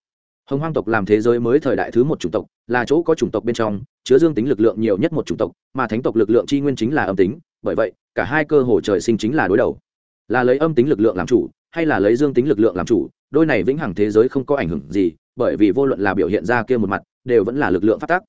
Hồng hoang tộc làm thế giới mới thời đại thứ một chủng tộc, là chỗ có chủng tộc bên trong, chứa dương tính lực lượng nhiều nhất một chủng tộc, mà thánh tộc lực lượng chi nguyên chính là âm tính, bởi vậy, cả hai cơ hồ trời sinh chính là đối đầu. Là lấy âm tính lực lượng làm chủ hay là lấy dương tính lực lượng làm chủ, đôi này vĩnh hằng thế giới không có ảnh hưởng gì, bởi vì vô luận là biểu hiện ra kia một mặt, đều vẫn là lực lượng phát tác.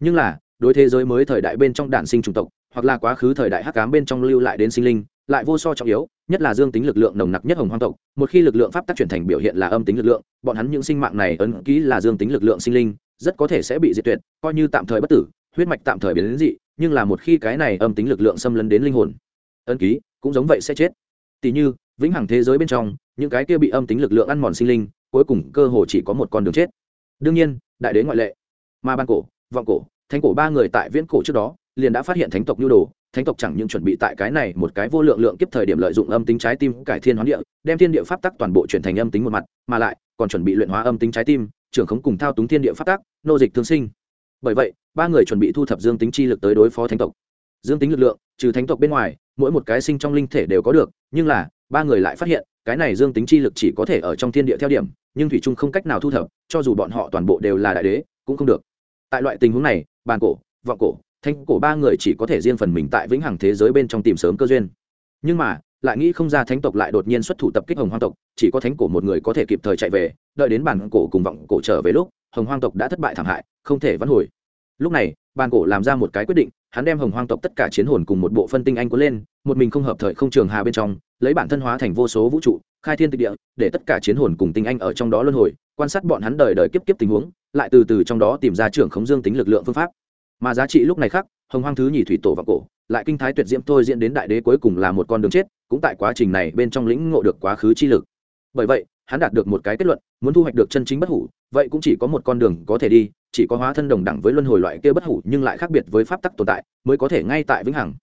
Nhưng là, đối thế giới mới thời đại bên trong đản sinh chủng tộc, hoặc là quá khứ thời đại hắc cám bên trong lưu lại đến sinh linh, lại vô so trọng yếu, nhất là dương tính lực lượng nồng nặc nhất hồng hoang tộc, một khi lực lượng pháp tác chuyển thành biểu hiện là âm tính lực lượng, bọn hắn những sinh mạng này ấn ký là dương tính lực lượng sinh linh, rất có thể sẽ bị diệt tuyệt, coi như tạm thời bất tử, huyết mạch tạm thời biến đến dị, nhưng là một khi cái này âm tính lực lượng xâm lấn đến linh hồn, ấn ký cũng giống vậy sẽ chết. Tỷ như vĩnh hằng thế giới bên trong, những cái kia bị âm tính lực lượng ăn mòn sinh linh, cuối cùng cơ hồ chỉ có một con đường chết. Đương nhiên, đại đế ngoại lệ, ma ban cổ, vọng cổ, thánh cổ ba người tại viễn cổ trước đó, liền đã phát hiện thánh tộc nhu đồ, thánh tộc chẳng những chuẩn bị tại cái này một cái vô lượng lượng kiếp thời điểm lợi dụng âm tính trái tim cải thiên hoán địa, đem thiên địa pháp tắc toàn bộ chuyển thành âm tính một mặt, mà lại, còn chuẩn bị luyện hóa âm tính trái tim, trưởng khống cùng thao túng thiên địa pháp tắc, nô dịch thương sinh. Bởi vậy, ba người chuẩn bị thu thập dương tính chi lực tới đối phó thánh tộc. Dương tính lực lượng, trừ thánh tộc bên ngoài, mỗi một cái sinh trong linh thể đều có được, nhưng là ba người lại phát hiện, cái này dương tính chi lực chỉ có thể ở trong thiên địa theo điểm, nhưng thủy trung không cách nào thu thập, cho dù bọn họ toàn bộ đều là đại đế, cũng không được. Tại loại tình huống này, bàn cổ, vọng cổ thanh cổ ba người chỉ có thể riêng phần mình tại vĩnh hằng thế giới bên trong tìm sớm cơ duyên. Nhưng mà, lại nghĩ không ra thánh tộc lại đột nhiên xuất thủ tập kích hồng hoang tộc, chỉ có thánh cổ một người có thể kịp thời chạy về, đợi đến bàn cổ cùng vọng cổ trở về lúc, hồng hoang tộc đã thất bại thảm hại, không thể vãn hồi. Lúc này, bàn cổ làm ra một cái quyết định hắn đem hồng hoang tộc tất cả chiến hồn cùng một bộ phân tinh anh cuốn lên, một mình không hợp thời không trường hà bên trong, lấy bản thân hóa thành vô số vũ trụ, khai thiên tịch địa, để tất cả chiến hồn cùng tinh anh ở trong đó luân hồi, quan sát bọn hắn đời đời kiếp kiếp tình huống, lại từ từ trong đó tìm ra trưởng khống dương tính lực lượng phương pháp. Mà giá trị lúc này khác, hồng hoang thứ nhì thủy tổ và cổ, lại kinh thái tuyệt diễm thôi diễn đến đại đế cuối cùng là một con đường chết, cũng tại quá trình này bên trong lĩnh ngộ được quá khứ chi lực. Bởi vậy, hắn đạt được một cái kết luận, muốn thu hoạch được chân chính bất hủ, vậy cũng chỉ có một con đường có thể đi chỉ có hóa thân đồng đẳng với luân hồi loại kia bất hủ nhưng lại khác biệt với pháp tắc tồn tại, mới có thể ngay tại vĩnh hằng.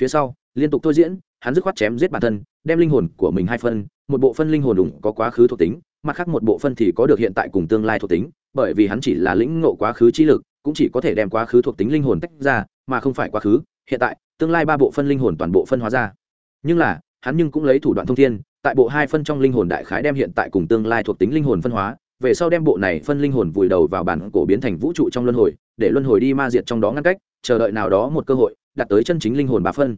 Phía sau, liên tục thôi diễn, hắn dứt khoát chém giết bản thân, đem linh hồn của mình hai phân, một bộ phân linh hồn đủng có quá khứ thuộc tính, mặt khác một bộ phân thì có được hiện tại cùng tương lai thuộc tính, bởi vì hắn chỉ là lĩnh ngộ quá khứ trí lực, cũng chỉ có thể đem quá khứ thuộc tính linh hồn tách ra, mà không phải quá khứ, hiện tại, tương lai ba bộ phân linh hồn toàn bộ phân hóa ra. Nhưng là, hắn nhưng cũng lấy thủ đoạn thông thiên, tại bộ hai phân trong linh hồn đại khái đem hiện tại cùng tương lai thuộc tính linh hồn phân hóa về sau đem bộ này phân linh hồn vùi đầu vào bản cổ biến thành vũ trụ trong luân hồi, để luân hồi đi ma diệt trong đó ngăn cách, chờ đợi nào đó một cơ hội, đạt tới chân chính linh hồn bà phân.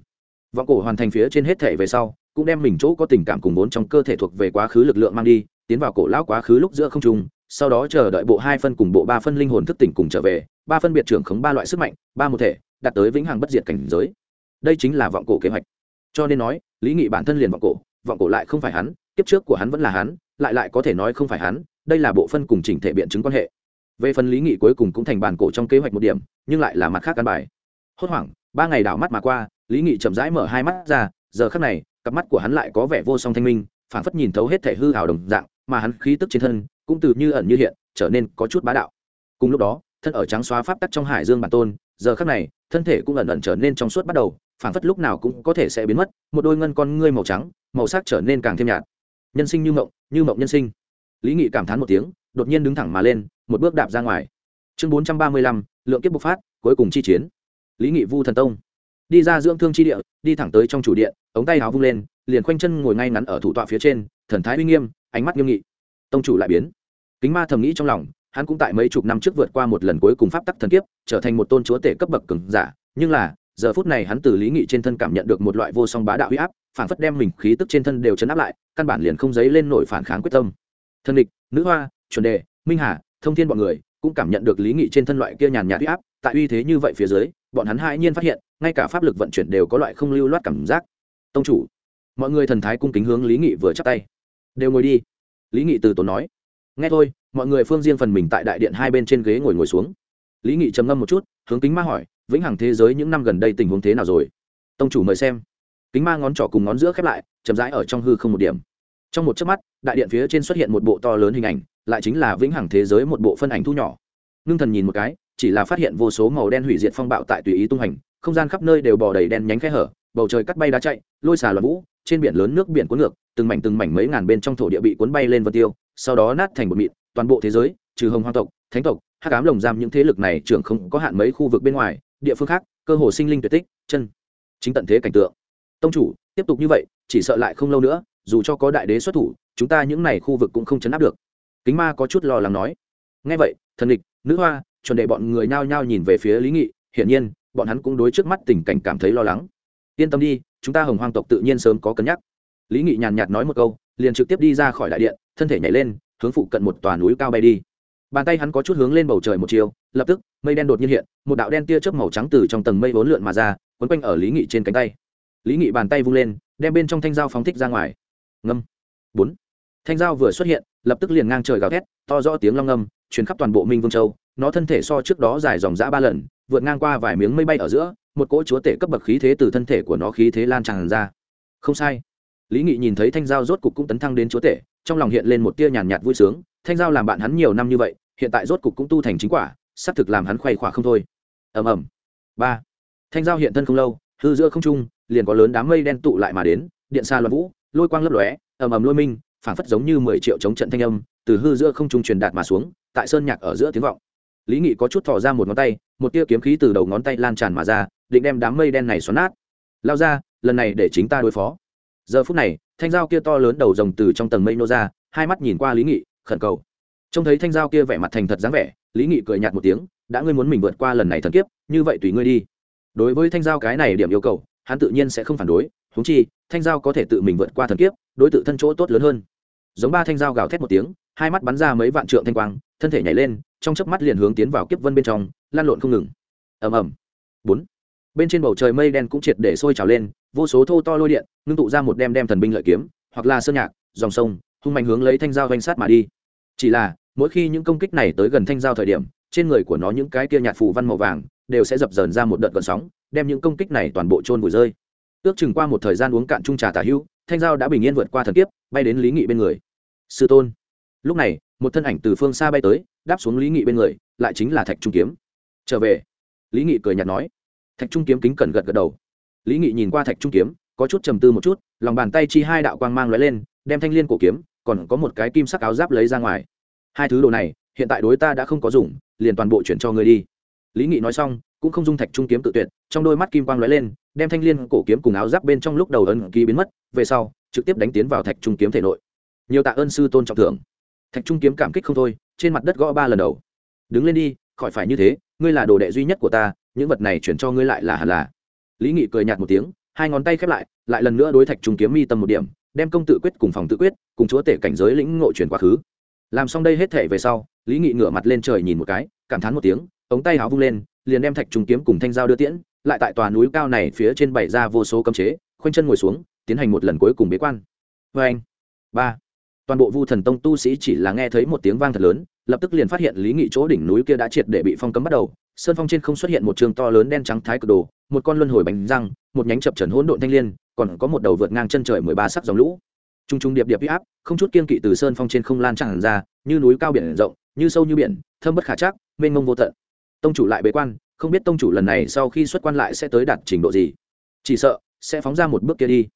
Vọng cổ hoàn thành phía trên hết thể về sau, cũng đem mình chỗ có tình cảm cùng vốn trong cơ thể thuộc về quá khứ lực lượng mang đi, tiến vào cổ lão quá khứ lúc giữa không trung, sau đó chờ đợi bộ hai phân cùng bộ ba phân linh hồn thức tỉnh cùng trở về, ba phân biệt trưởng khống ba loại sức mạnh, ba một thể, đạt tới vĩnh hằng bất diệt cảnh giới. Đây chính là vọng cổ kế hoạch. Cho nên nói, lý nghị bản thân liền vọng cổ vọng cổ lại không phải hắn, kiếp trước của hắn vẫn là hắn, lại lại có thể nói không phải hắn đây là bộ phân cùng chỉnh thể biện chứng quan hệ. Về phần lý nghị cuối cùng cũng thành bàn cổ trong kế hoạch một điểm, nhưng lại là mặt khác căn bài. Hốt hoảng, ba ngày đảo mắt mà qua, lý nghị chậm rãi mở hai mắt ra, giờ khắc này, cặp mắt của hắn lại có vẻ vô song thanh minh, phảng phất nhìn thấu hết thể hư hào đồng dạng, mà hắn khí tức trên thân cũng từ như ẩn như hiện, trở nên có chút bá đạo. Cùng lúc đó, thân ở trắng xóa pháp tắc trong hải dương bản tôn, giờ khắc này, thân thể cũng ẩn ẩn trở nên trong suốt bắt đầu, phảng phất lúc nào cũng có thể sẽ biến mất, một đôi ngân con ngươi màu trắng, màu sắc trở nên càng thêm nhạt. Nhân sinh như mộng như mộng nhân sinh lý nghị cảm thán một tiếng, đột nhiên đứng thẳng mà lên, một bước đạp ra ngoài. Chương bốn trăm ba mươi lăm, lượng kiếp bộc phát, cuối cùng chi chiến. Lý nghị vu thần tông. Đi ra dưỡng thương chi địa, đi thẳng tới trong chủ điện, ống tay áo vung lên, liền khoanh chân ngồi ngay ngắn ở thủ tọa phía trên, thần thái uy nghiêm, ánh mắt nghiêm nghị. Tông chủ lại biến. Kính ma thầm nghĩ trong lòng, hắn cũng tại mấy chục năm trước vượt qua một lần cuối cùng pháp tắc thần kiếp, trở thành một tôn chúa tể cấp bậc cường giả, nhưng là, giờ phút này hắn từ lý nghị trên thân cảm nhận được một loại vô song bá đạo huy áp, phản phất đem mình khí tức trên thân đều chấn áp lại, căn bản liền không dấy lên nổi phản kháng quyết tâm thần địch, nữ hoa, chuẩn đề, minh hà, thông thiên bọn người cũng cảm nhận được lý nghị trên thân loại kia nhàn nhạt huy áp. Tại uy thế như vậy phía dưới, bọn hắn hai nhiên phát hiện, ngay cả pháp lực vận chuyển đều có loại không lưu loát cảm giác. Tông chủ, mọi người thần thái cung kính hướng lý nghị vừa chắc tay. Đều ngồi đi. Lý nghị từ tốn nói. Nghe thôi, mọi người phương riêng phần mình tại đại điện hai bên trên ghế ngồi ngồi xuống. Lý nghị trầm ngâm một chút, hướng kính ma hỏi, vĩnh hằng thế giới những năm gần đây tình huống thế nào rồi? Tông chủ mời xem. Kính ma ngón trỏ cùng ngón giữa khép lại, chậm rãi ở trong hư không một điểm trong một chớp mắt, đại điện phía trên xuất hiện một bộ to lớn hình ảnh, lại chính là vĩnh hằng thế giới một bộ phân ảnh thu nhỏ. Ngưng thần nhìn một cái, chỉ là phát hiện vô số màu đen hủy diệt phong bạo tại tùy ý tung hành, không gian khắp nơi đều bò đầy đen nhánh khe hở, bầu trời cắt bay đá chạy, lôi xà loạn vũ, trên biển lớn nước biển cuốn ngược, từng mảnh từng mảnh mấy ngàn bên trong thổ địa bị cuốn bay lên vân tiêu, sau đó nát thành một mịn, toàn bộ thế giới, trừ hồng hoang tộc, thánh tộc hát cám lồng giam những thế lực này trưởng không có hạn mấy khu vực bên ngoài, địa phương khác, cơ hồ sinh linh tuyệt tích, chân, chính tận thế cảnh tượng. Tông chủ, tiếp tục như vậy, chỉ sợ lại không lâu nữa dù cho có đại đế xuất thủ, chúng ta những này khu vực cũng không chấn áp được. Kính ma có chút lo lắng nói. Ngay vậy, thần địch, nữ hoa, chuẩn đệ bọn người nhao nhao nhìn về phía lý nghị, hiển nhiên, bọn hắn cũng đối trước mắt tình cảnh cảm thấy lo lắng. Yên tâm đi, chúng ta hồng hoang tộc tự nhiên sớm có cân nhắc. Lý nghị nhàn nhạt nói một câu, liền trực tiếp đi ra khỏi đại điện, thân thể nhảy lên, hướng phụ cận một tòa núi cao bay đi. Bàn tay hắn có chút hướng lên bầu trời một chiều, lập tức, mây đen đột nhiên hiện, một đạo đen tia chớp màu trắng từ trong tầng mây bốn lượn mà ra, quấn quanh ở lý nghị trên cánh tay. Lý nghị bàn tay vung lên, đem bên trong thanh dao phóng thích ra ngoài ngâm. Bốn. Thanh dao vừa xuất hiện, lập tức liền ngang trời gào thét, to rõ tiếng long ngâm chuyến khắp toàn bộ minh vương châu. Nó thân thể so trước đó dài dòng dã ba lần, vượt ngang qua vài miếng mây bay ở giữa, một cỗ chúa tể cấp bậc khí thế từ thân thể của nó khí thế lan tràn ra. Không sai. Lý nghị nhìn thấy thanh giao rốt cục cũng tấn thăng đến chúa tể, trong lòng hiện lên một tia nhàn nhạt vui sướng, thanh giao làm bạn hắn nhiều năm như vậy, hiện tại rốt cục cũng tu thành chính quả, xác thực làm hắn khoay khỏa không thôi. Ầm ầm. Ba. Thanh giao hiện thân không lâu, hư giữa không trung, liền có lớn đám mây đen tụ lại mà đến, điện xa loạn vũ lôi quang lấp lóe, ầm ầm lôi minh, phảng phất giống như mười triệu chống trận thanh âm, từ hư giữa không trung truyền đạt mà xuống, tại sơn nhạc ở giữa tiếng vọng. Lý nghị có chút thò ra một ngón tay, một tia kiếm khí từ đầu ngón tay lan tràn mà ra, định đem đám mây đen này xoắn nát. Lao ra, lần này để chính ta đối phó. Giờ phút này, thanh dao kia to lớn đầu rồng từ trong tầng mây nô ra, hai mắt nhìn qua lý nghị, khẩn cầu. Trông thấy thanh dao kia vẻ mặt thành thật dáng vẻ, lý nghị cười nhạt một tiếng, đã ngươi muốn mình vượt qua lần này thần kiếp, như vậy tùy ngươi đi. Đối với thanh dao cái này điểm yêu cầu, hắn tự nhiên sẽ không phản đối húng chi, thanh giao có thể tự mình vượt qua thần kiếp, đối t thân chỗ tốt lớn hơn. Giống ba thanh giao gào thét một tiếng, hai mắt bắn ra mấy vạn trượng thanh quang, thân thể nhảy lên, trong chớp mắt liền hướng tiến vào kiếp vân bên trong lan lộn không ngừng. Ầm ầm. Bốn. Bên trên bầu trời mây đen cũng triệt để sôi trào lên, vô số thô to lôi điện, ngưng tụ ra một đem đem thần binh lợi kiếm, hoặc là sơn nhạc, dòng sông, hung mạnh hướng lấy thanh giao danh sát mà đi. Chỉ là, mỗi khi những công kích này tới gần thanh giao thời điểm, trên người của nó những cái kia nhạt phù văn màu vàng, đều sẽ dập dờn ra một đợt gợn sóng, đem những công kích này toàn bộ trôn vùi rơi ước chừng qua một thời gian uống cạn chung trà tả hữu, thanh giao đã bình yên vượt qua thần kiếp, bay đến lý nghị bên người. Sư tôn. Lúc này, một thân ảnh từ phương xa bay tới, đáp xuống lý nghị bên người, lại chính là thạch trung kiếm. Trở về. Lý nghị cười nhạt nói. Thạch trung kiếm kính cẩn gật gật đầu. Lý nghị nhìn qua thạch trung kiếm, có chút trầm tư một chút, lòng bàn tay chi hai đạo quang mang lóe lên, đem thanh l i ê n cổ kiếm, còn có một cái kim sắc áo giáp lấy ra ngoài. Hai thứ đồ này, hiện tại đối ta đã không có dùng, liền toàn bộ chuyển cho ngươi đi. Lý nghị nói xong cũng không dung thạch trung kiếm tự tuyệt, trong đôi mắt kim quang lóe lên, đem thanh l i ê n cổ kiếm cùng áo giáp bên trong lúc đầu ân ký biến mất, về sau, trực tiếp đánh tiến vào thạch trung kiếm thể nội. Nhiều tạ ơn sư tôn trọng thưởng. Thạch trung kiếm cảm kích không thôi, trên mặt đất gõ ba lần đầu. Đứng lên đi, khỏi phải như thế, ngươi là đồ đệ duy nhất của ta, những vật này chuyển cho ngươi lại là hẳn là. Lý nghị cười nhạt một tiếng, hai ngón tay khép lại lại lần nữa đối thạch trung kiếm mi tâm một điểm, đem công tự quyết cùng phòng tự quyết, cùng chúa tể cảnh giới lĩnh ngộ chuyển quá khứ. Làm xong đây hết thể về sau, lý nghị ngửa mặt lên trời nhìn một cái, cảm thán một tiếng, ống tay áo vung lên liền đem thạch trùng kiếm cùng thanh giao đưa tiễn, lại tại tòa núi cao này phía trên bảy ra vô số cấm chế, khoanh chân ngồi xuống, tiến hành một lần cuối cùng bế quan. Vê anh, ba, toàn bộ vu thần tông tu sĩ chỉ là nghe thấy một tiếng vang thật lớn, lập tức liền phát hiện lý nghị chỗ đỉnh núi kia đã triệt để bị phong cấm bắt đầu, sơn phong trên không xuất hiện một trường to lớn đen trắng thái cực đồ, một con luân hồi bánh răng, một nhánh chập trần hỗn độn thanh l i ê n còn có một đầu vượt ngang chân trời mười ba sắc dòng lũ. T r u n g t r u n g điệp điệp huy áp, không chút kiên kỵ từ sơn phong trên không lan tràn ra, như núi cao biển rộng, như sâu như biển thơm bất khả chắc, mênh mông vô tận tông chủ lại bế quan, không biết tông chủ lần này sau khi xuất quan lại sẽ tới đạt trình độ gì. Chỉ sợ, sẽ phóng ra một bước kia đi.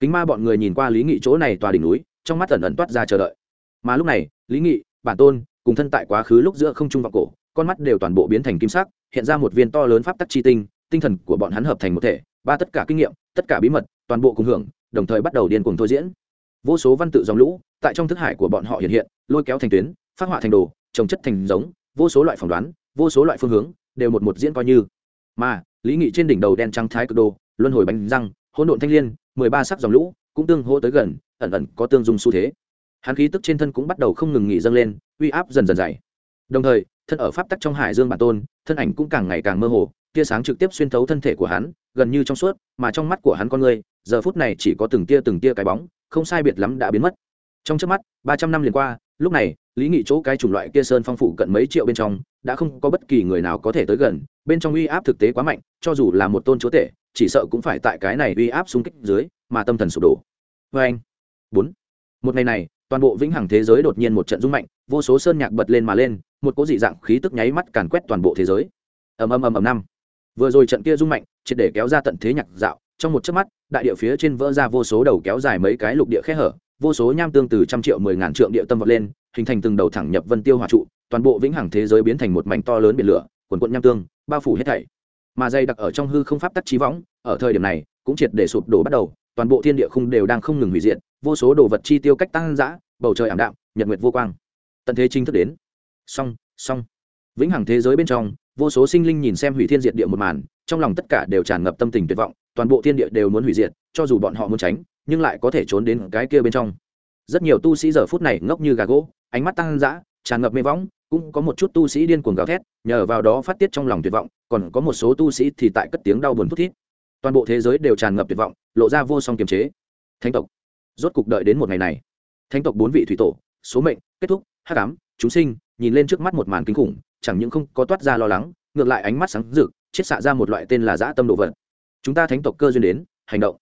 Kính ma bọn người nhìn qua lý nghị chỗ này tòa đỉnh núi, trong mắt ẩn ẩn toát ra chờ đợi. Mà lúc này, lý nghị, bản tôn, cùng thân tại quá khứ lúc giữa không trung vào cổ, con mắt đều toàn bộ biến thành kim sắc, hiện ra một viên to lớn pháp tắc chi tinh tinh thần của bọn hắn hợp thành một thể, ba tất cả kinh nghiệm, tất cả bí mật, toàn bộ cùng hưởng, đồng thời bắt đầu điên cuồng thôi diễn. Vô số văn tự dòng lũ, tại trong thức hải của bọn họ hiện hiện, lôi kéo thành tuyến, phát họa thành đồ, trồng chất thành giống, vô số loại phỏng đoán vô số loại phương hướng, đều một một diễn coi như. Mà, lý nghị trên đỉnh đầu đen trắng thái cực đồ, luân hồi bánh răng, hỗn độn thanh liên, mười ba sắc dòng lũ, cũng tương hô tới gần, ẩn ẩn có tương dung xu thế. Hắn khí tức trên thân cũng bắt đầu không ngừng nghỉ dâng lên, uy áp dần dần dày. Đồng thời, thân ở pháp tắc trong hải dương bản tôn, thân ảnh cũng càng ngày càng mơ hồ, tia sáng trực tiếp xuyên thấu thân thể của hắn, gần như trong suốt, mà trong mắt của hắn con người, giờ phút này chỉ có từng tia từng tia cái bóng, không sai biệt lắm đã biến mất. Trong trước mắt, ba trăm năm liền qua, lúc này, lý nghị chỗ cái chủng loại kia sơn phong phủ cận mấy triệu bên trong đã không có bất kỳ người nào có thể tới gần, bên trong uy áp thực tế quá mạnh, cho dù là một tôn chúa tể, chỉ sợ cũng phải tại cái này uy áp xung kích dưới mà tâm thần sụp đổ. Vê anh, bốn. Một ngày này, toàn bộ vĩnh hằng thế giới đột nhiên một trận rung mạnh, vô số sơn nhạc bật lên mà lên, một cỗ dị dạng khí tức nháy mắt càn quét toàn bộ thế giới. Ầm ầm ầm ầm năm. Vừa rồi trận kia rung mạnh, triệt để kéo ra tận thế nhạc dạo, trong một chớp mắt, đại địa phía trên vỡ ra vô số đầu kéo dài mấy cái lục địa khe hở vô số nham tương từ trăm triệu, mười ngàn trượng địa tâm vọt lên, hình thành từng đầu thẳng nhập vân tiêu hỏa trụ, toàn bộ vĩnh hằng thế giới biến thành một mảnh to lớn biển lửa quần quận nham tương, bao phủ hết thảy. Mà dây đặc ở trong hư không pháp tắc trí võng, ở thời điểm này, cũng triệt để sụp đổ bắt đầu, toàn bộ thiên địa khung đều đang không ngừng hủy diệt, vô số đồ vật chi tiêu cách tăng dã, bầu trời ảm đạm, nhật nguyệt vô quang. Tận thế chính thức đến. Song song vĩnh hằng thế giới bên trong, vô số sinh linh nhìn xem hủy thiên diệt địa một màn, trong lòng tất cả đều tràn ngập tâm tình tuyệt vọng, toàn bộ thiên địa đều muốn hủy diệt, cho dù bọn họ muốn tránh nhưng lại có thể trốn đến cái kia bên trong. Rất nhiều tu sĩ giờ phút này ngốc như gà gỗ, ánh mắt tăng dã, tràn ngập mê võng, cũng có một chút tu sĩ điên cuồng gào thét, nhờ vào đó phát tiết trong lòng tuyệt vọng, còn có một số tu sĩ thì tại cất tiếng đau buồn thút thít. Toàn bộ thế giới đều tràn ngập tuyệt vọng, lộ ra vô song kiềm chế. Thánh tộc. Rốt cục đợi đến một ngày này. Thánh tộc bốn vị thủy tổ, số mệnh, kết thúc, hắc ám, chúng sinh, nhìn lên trước mắt một màn kinh khủng, chẳng những không có toát ra lo lắng, ngược lại ánh mắt sáng rực, chiết xạ ra một loại tên là dã tâm độ vật. Chúng ta thánh tộc cơ duyên đến, hành động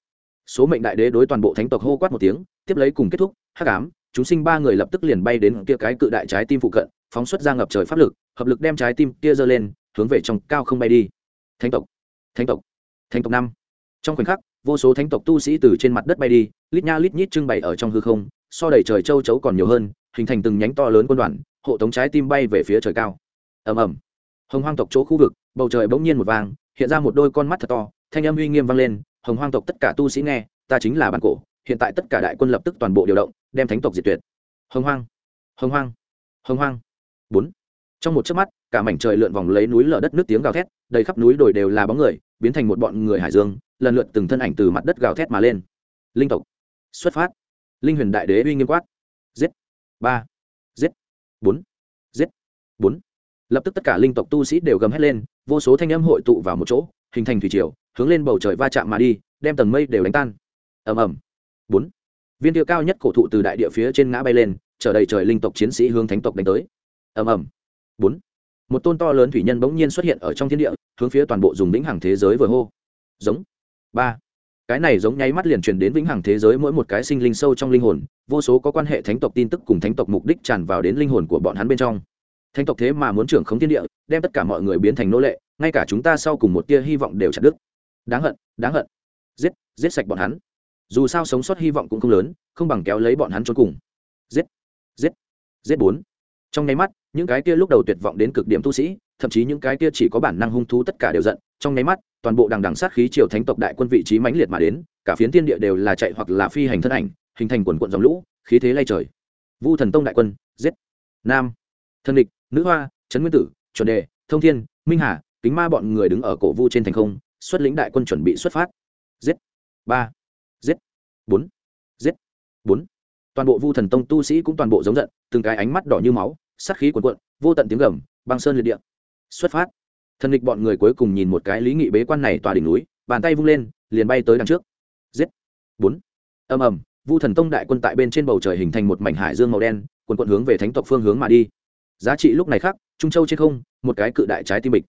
số mệnh đại đế đối toàn bộ thánh tộc hô quát một tiếng, tiếp lấy cùng kết thúc, hắc ám, chúng sinh ba người lập tức liền bay đến kia cái cự đại trái tim phụ cận, phóng xuất ra ngập trời pháp lực, hợp lực đem trái tim kia giơ lên, hướng về trong cao không bay đi. Thánh tộc thánh tộc thánh tộc năm. Trong khoảnh khắc, vô số thánh tộc tu sĩ từ trên mặt đất bay đi, lít nha lít nhít trưng bày ở trong hư không, so đầy trời châu chấu còn nhiều hơn, hình thành từng nhánh to lớn quân đoàn, hộ tống trái tim bay về phía trời cao. Ầm ầm. Hồng hoang tộc chỗ khu vực, bầu trời bỗng nhiên một vàng, hiện ra một đôi con mắt thật to, thanh âm uy nghiêm vang lên hồng hoang tộc tất cả tu sĩ nghe, ta chính là bản cổ, hiện tại tất cả đại quân lập tức toàn bộ điều động, đem thánh tộc diệt tuyệt. Hồng hoang hồng hoang hồng hoang. Bốn. Trong một chớp mắt, cả mảnh trời lượn vòng lấy núi lở đất nước tiếng gào thét, đầy khắp núi đồi đều là bóng người, biến thành một bọn người hải dương, lần lượt từng thân ảnh từ mặt đất gào thét mà lên. Linh tộc. Xuất phát. Linh huyền đại đế uy nghiêm quát. Giết. Ba. Giết. Bốn. Giết. Bốn. Lập tức tất cả linh tộc tu sĩ đều gầm hét lên, vô số thanh âm hội tụ vào một chỗ hình thành thủy triều, hướng lên bầu trời va chạm mà đi, đem tầng mây đều đánh tan. Ầm ầm. Bốn. Viên địa cao nhất cổ thụ từ đại địa phía trên ngã bay lên, trở đầy trời linh tộc chiến sĩ hướng thánh tộc đánh tới. Ầm ầm. Bốn. Một tôn to lớn thủy nhân bỗng nhiên xuất hiện ở trong thiên địa, hướng phía toàn bộ dùng vĩnh hằng thế giới vừa hô. Giống. Ba. Cái này giống nháy mắt liền truyền đến vĩnh hằng thế giới mỗi một cái sinh linh sâu trong linh hồn, vô số có quan hệ thánh tộc tin tức cùng thánh tộc mục đích tràn vào đến linh hồn của bọn hắn bên trong thánh tộc thế mà muốn trưởng khống thiên địa, đem tất cả mọi người biến thành nô lệ, ngay cả chúng ta sau cùng một tia hy vọng đều chặt đứt. Đáng hận đáng hận. Giết giết sạch bọn hắn. Dù sao sống sót hy vọng cũng không lớn, không bằng kéo lấy bọn hắn trốn cùng. Giết giết giết bốn. Trong nháy mắt, những cái kia lúc đầu tuyệt vọng đến cực điểm tu sĩ, thậm chí những cái kia chỉ có bản năng hung thú tất cả đều giận. Trong nháy mắt, toàn bộ đằng đằng sát khí triều thánh tộc đại quân vị trí mãnh liệt mà đến, cả phiến tiên địa đều là chạy hoặc là phi hành thân ảnh, hình thành quần quận dòng lũ, khí thế lay trời. Vu thần tông đại quân, giết. Nam. Thân địch nữ hoa, trấn nguyên tử, chuẩn đề, thông thiên, minh hà, kính ma bọn người đứng ở cổ vu trên thành không, xuất lĩnh đại quân chuẩn bị xuất phát. Giết. Ba. Giết. Bốn. Giết. Bốn. Toàn bộ vu thần tông tu sĩ cũng toàn bộ giống giận, từng cái ánh mắt đỏ như máu, sát khí cuồn cuộn, vô tận tiếng gầm, băng sơn liệt địa. Xuất phát. Thần địch bọn người cuối cùng nhìn một cái lý nghị bế quan này tòa đỉnh núi, bàn tay vung lên, liền bay tới đằng trước. Giết. Bốn. Ầm ầm, vu thần tông đại quân tại bên trên bầu trời hình thành một mảnh hải dương màu đen quần quận hướng về thánh tộc phương hướng mà đi giá trị lúc này khác, trung châu trên không, một cái cự đại trái tim bịch.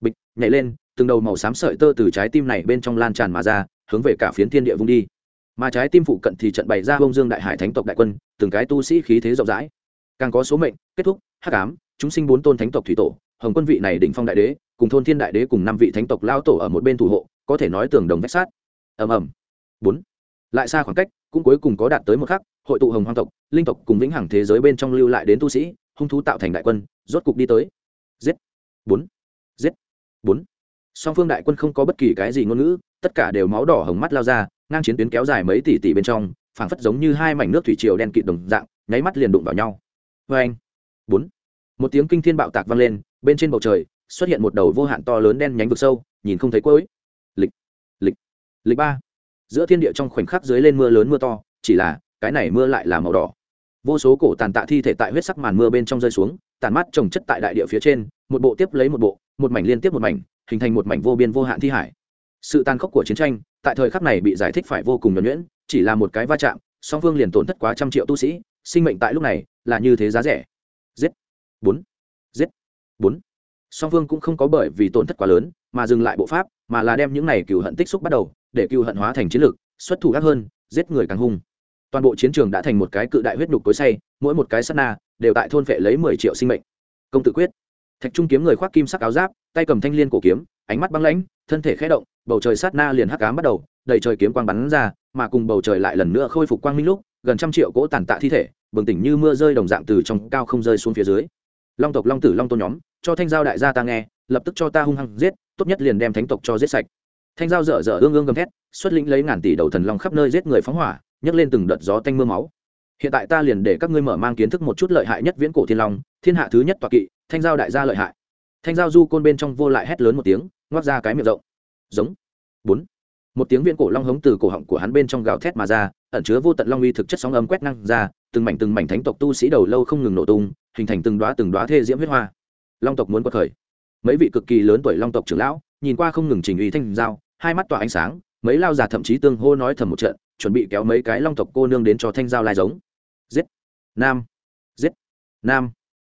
Bịch, nhảy lên, từng đầu màu xám sợi tơ từ trái tim này bên trong lan tràn mà ra, hướng về cả phiến thiên địa vung đi. Mà trái tim phụ cận thì trận bày ra bông dương đại hải thánh tộc đại quân, từng cái tu sĩ khí thế rộng rãi. Càng có số mệnh, kết thúc, hắc ám, chúng sinh bốn tôn thánh tộc thủy tổ, hồng quân vị này đỉnh phong đại đế, cùng thôn thiên đại đế cùng năm vị thánh tộc lao tổ ở một bên thủ hộ, có thể nói tường đồng vách sát. Ầm ầm. Bốn. Lại xa khoảng cách, cũng cuối cùng có đạt tới một khắc, hội tụ hồng hoang tộc, linh tộc cùng vĩnh hằng thế giới bên trong lưu lại đến tu sĩ hung thú tạo thành đại quân, rốt cục đi tới. Giết. Bốn. Giết. Bốn. Song phương đại quân không có bất kỳ cái gì ngôn ngữ, tất cả đều máu đỏ hồng mắt lao ra, ngang chiến tuyến kéo dài mấy tỷ tỷ bên trong, phảng phất giống như hai mảnh nước thủy triều đen kịt đồng dạng, nháy mắt liền đụng vào nhau. Vê anh. Bốn. Một tiếng kinh thiên bạo tạc vang lên, bên trên bầu trời xuất hiện một đầu vô hạn to lớn đen nhánh vực sâu, nhìn không thấy cuối. Lịch. Lịch. Lịch ba. Giữa thiên địa trong khoảnh khắc dưới lên mưa lớn mưa to, chỉ là cái này mưa lại là màu đỏ vô số cổ tàn tạ thi thể tại huyết sắc màn mưa bên trong rơi xuống, tàn mắt trồng chất tại đại địa phía trên, một bộ tiếp lấy một bộ, một mảnh liên tiếp một mảnh, hình thành một mảnh vô biên vô hạn thi hải. Sự tàn khốc của chiến tranh, tại thời khắc này bị giải thích phải vô cùng nhuẩn nhuyễn, chỉ là một cái va chạm, song phương liền tổn thất quá trăm triệu tu sĩ, sinh mệnh tại lúc này là như thế giá rẻ. Giết. Bốn. Giết. Bốn. Song phương cũng không có bởi vì tổn thất quá lớn, mà dừng lại bộ pháp, mà là đem những này cựu hận tích xúc bắt đầu, để cựu hận hóa thành chiến lược, xuất thủ gác hơn, giết người càng hung toàn bộ chiến trường đã thành một cái cự đại huyết nhục tối say, mỗi một cái sắt na đều tại thôn vệ lấy mười triệu sinh mệnh. Công tự quyết. Thạch trung kiếm người khoác kim sắc áo giáp, tay cầm thanh l i ê n cổ kiếm, ánh mắt băng lãnh, thân thể khé động, bầu trời sát na liền hắc cám bắt đầu, đầy trời kiếm quang bắn ra, mà cùng bầu trời lại lần nữa khôi phục quang minh lúc, gần trăm triệu cỗ tàn tạ thi thể, bừng tỉnh như mưa rơi đồng dạng từ trong cao không rơi xuống phía dưới. Long tộc long tử long tôn nhóm, cho thanh giao đại gia ta nghe, lập tức cho ta hung hăng giết, tốt nhất liền đem thánh tộc cho giết sạch. Thanh giao dở dở ương ương gầm thét, xuất lĩnh lấy ngàn tỷ đầu thần long khắp nơi giết người phóng hỏa nhấc lên từng đợt gió tanh mưa máu. Hiện tại ta liền để các ngươi mở mang kiến thức một chút lợi hại nhất viễn cổ thiên long, thiên hạ thứ nhất toạc kỵ, thanh giao đại gia lợi hại. Thanh giao du côn bên trong vô lại hét lớn một tiếng, ngoác ra cái miệng rộng. Giống. Bốn. Một tiếng viễn cổ long hống từ cổ họng của hắn bên trong gào thét mà ra, ẩn chứa vô tận long uy thực chất sóng âm quét năng ra, từng mảnh từng mảnh thánh tộc tu sĩ đầu lâu không ngừng nổ tung, hình thành từng đoá từng đoá thê diễm huyết hoa. Long tộc muốn quật khởi. Mấy vị cực kỳ lớn tuổi long tộc trưởng lão, nhìn qua không ngừng trình uy thanh giao, hai mắt tỏa ánh sáng, mấy lao già thậm chí tương hô nói thầm một trận chuẩn bị kéo mấy cái long tộc cô nương đến cho thanh giao lai giống. Giết. Nam. Giết. Nam.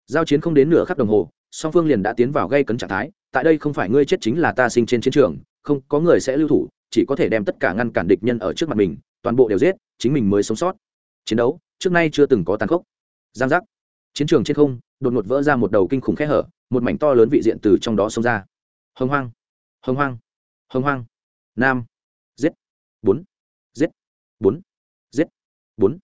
Giao chiến không đến nửa khắc đồng hồ, song phương liền đã tiến vào gây cấn trạng thái, tại đây không phải ngươi chết chính là ta sinh trên chiến trường, không, có người sẽ lưu thủ, chỉ có thể đem tất cả ngăn cản địch nhân ở trước mặt mình, toàn bộ đều giết, chính mình mới sống sót. Chiến đấu, trước nay chưa từng có tàn khốc. Giang giác. Chiến trường trên không, đột ngột vỡ ra một đầu kinh khủng khe hở, một mảnh to lớn vị diện từ trong đó xông ra. Hồng hoang. Hồng hoang. Hồng hoang. Nam. Giết. Bốn bốn giết bốn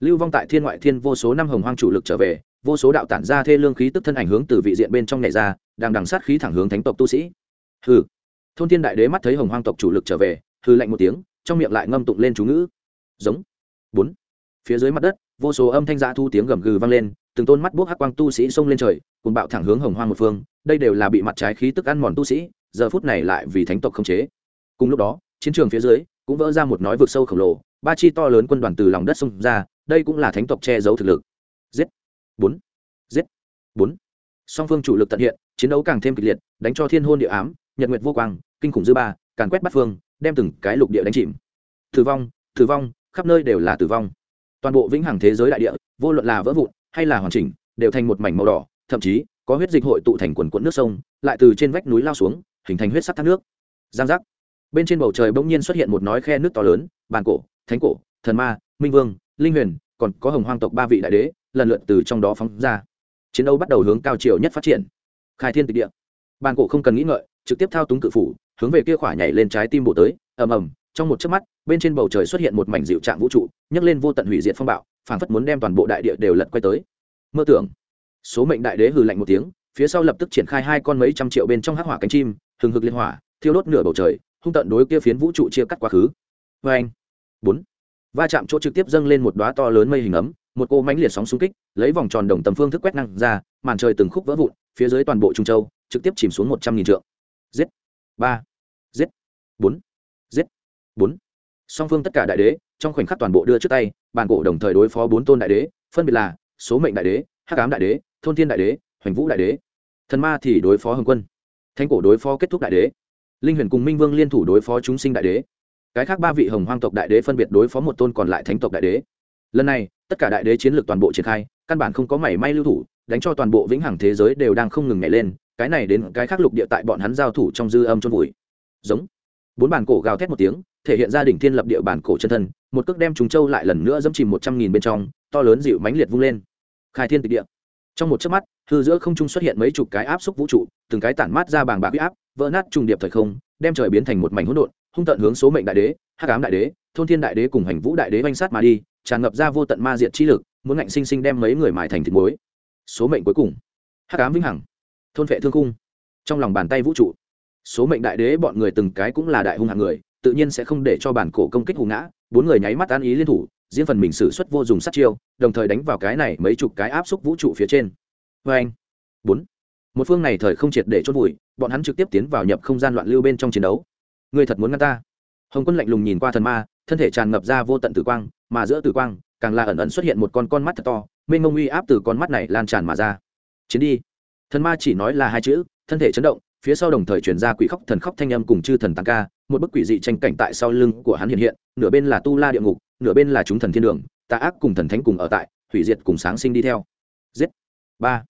lưu vong tại thiên ngoại thiên vô số năm hồng hoang chủ lực trở về vô số đạo tản ra thê lương khí tức thân ảnh hướng từ vị diện bên trong này ra đang đằng sát khí thẳng hướng thánh tộc tu sĩ hừ thôn thiên đại đế mắt thấy hồng hoang tộc chủ lực trở về hư lạnh một tiếng trong miệng lại ngâm tụng lên chú ngữ giống bốn phía dưới mặt đất vô số âm thanh dã thu tiếng gầm gừ vang lên từng tôn mắt buốc hắc quang tu sĩ xông lên trời cùng bạo thẳng hướng hồng hoang một phương đây đều là bị mặt trái khí tức ăn mòn tu sĩ giờ phút này lại vì thánh tộc không chế cùng lúc đó chiến trường phía dưới cũng vỡ ra một nói vực sâu khổng lồ ba chi to lớn quân đoàn từ lòng đất xông ra, đây cũng là thánh tộc che giấu thực lực. Giết. Bốn. Giết. Bốn. Song phương chủ lực tận hiện, chiến đấu càng thêm kịch liệt, đánh cho thiên hôn địa ám, nhật nguyệt vô quang, kinh khủng dư ba, càn quét bắt phương, đem từng cái lục địa đánh chìm. Tử vong tử vong, khắp nơi đều là tử vong. Toàn bộ vĩnh hằng thế giới đại địa, vô luận là vỡ vụn hay là hoàn chỉnh, đều thành một mảnh màu đỏ, thậm chí có huyết dịch hội tụ thành quần quận nước sông, lại từ trên vách núi lao xuống, hình thành huyết sắc thác nước. Giang giác. Bên trên bầu trời bỗng nhiên xuất hiện một nói khe nước to lớn, bàn cổ thánh cổ, thần ma, minh vương, linh huyền, còn có hồng hoang tộc ba vị đại đế, lần lượt từ trong đó phóng ra. Chiến đấu bắt đầu hướng cao chiều nhất phát triển. Khai thiên tịch địa. Bàn cổ không cần nghĩ ngợi, trực tiếp thao túng cự phủ, hướng về kia khỏa nhảy lên trái tim bộ tới, ầm ầm, trong một chớp mắt, bên trên bầu trời xuất hiện một mảnh dịu trạng vũ trụ, nhấc lên vô tận hủy diệt phong bạo, phảng phất muốn đem toàn bộ đại địa đều lật quay tới. Mơ tưởng, số mệnh đại đế hừ lạnh một tiếng, phía sau lập tức triển khai hai con mấy trăm triệu bên trong hắc hỏa cánh chim, hừng hực liên hỏa, thiêu đốt nửa bầu trời, hung tận đối kia phiến vũ trụ chia cắt quá khứ. Vê anh bốn. Va chạm chỗ trực tiếp dâng lên một đoá to lớn mây hình ấm, một cô mánh liệt sóng xung kích, lấy vòng tròn đồng tầm phương thức quét năng ra, màn trời từng khúc vỡ vụn, phía dưới toàn bộ trung châu, trực tiếp chìm xuống một trăm nghìn trượng. Giết. Ba. Giết. Bốn. Giết. Bốn. Song phương tất cả đại đế, trong khoảnh khắc toàn bộ đưa trước tay bàn cổ đồng thời đối phó bốn tôn đại đế, phân biệt là số mệnh đại đế, hắc ám đại đế, thôn thiên đại đế, hoành vũ đại đế. Thần ma thì đối phó hồng quân. Thanh cổ đối phó kết thúc đại đế. Linh huyền cùng minh vương liên thủ đối phó chúng sinh đại đế cái khác ba vị hồng hoang tộc đại đế phân biệt đối phó một tôn còn lại thánh tộc đại đế. Lần này, tất cả đại đế chiến lược toàn bộ triển khai, căn bản không có mảy may lưu thủ, đánh cho toàn bộ vĩnh hằng thế giới đều đang không ngừng nhảy lên, cái này đến cái khác lục địa tại bọn hắn giao thủ trong dư âm chôn vùi. Giống. Bốn bản cổ gào thét một tiếng, thể hiện ra đỉnh thiên lập địa bản cổ chân thân, một cước đem trùng châu lại lần nữa dẫm chìm một trăm nghìn bên trong, to lớn dịu mãnh liệt vung lên. Khai thiên tịch địa. Trong một chớp mắt, hư giữa không trung xuất hiện mấy chục cái áp xúc vũ trụ, từng cái tản mát ra bàng bạc huy áp, vỡ nát trùng điệp thời không, đem trời biến thành một mảnh hỗn độn hung tận hướng số mệnh đại đế, hắc ám đại đế, thôn thiên đại đế cùng hành vũ đại đế oanh sát mà đi, tràn ngập ra vô tận ma diệt chi lực, muốn ngạnh sinh sinh đem mấy người mài thành thịt muối. Số mệnh cuối cùng. Hắc ám vĩnh hằng. Thôn vệ thương cung trong lòng bàn tay vũ trụ. Số mệnh đại đế bọn người từng cái cũng là đại hung hạng người, tự nhiên sẽ không để cho bản cổ công kích hù ngã, bốn người nháy mắt an ý liên thủ, riêng phần mình xử suất vô dùng sát chiêu, đồng thời đánh vào cái này mấy chục cái áp xúc vũ trụ phía trên. Vê anh bốn. Một phương này thời không triệt để chốt vùi, bọn hắn trực tiếp tiến vào nhập không gian loạn lưu bên trong chiến đấu người thật muốn ngăn ta? Hồng quân lạnh lùng nhìn qua thần ma, thân thể tràn ngập ra vô tận tử quang, mà giữa tử quang, càng là ẩn ẩn xuất hiện một con con mắt thật to, mênh mông uy áp từ con mắt này lan tràn mà ra. Chiến đi. Thần ma chỉ nói là hai chữ, thân thể chấn động, phía sau đồng thời chuyển ra quỷ khóc thần khóc thanh âm cùng chư thần tăng ca, một bức quỷ dị tranh cảnh tại sau lưng của hắn hiện hiện, nửa bên là tu la địa ngục, nửa bên là chúng thần thiên đường, tà ác cùng thần thánh cùng ở tại, hủy diệt cùng sáng sinh đi theo. Giết. Ba.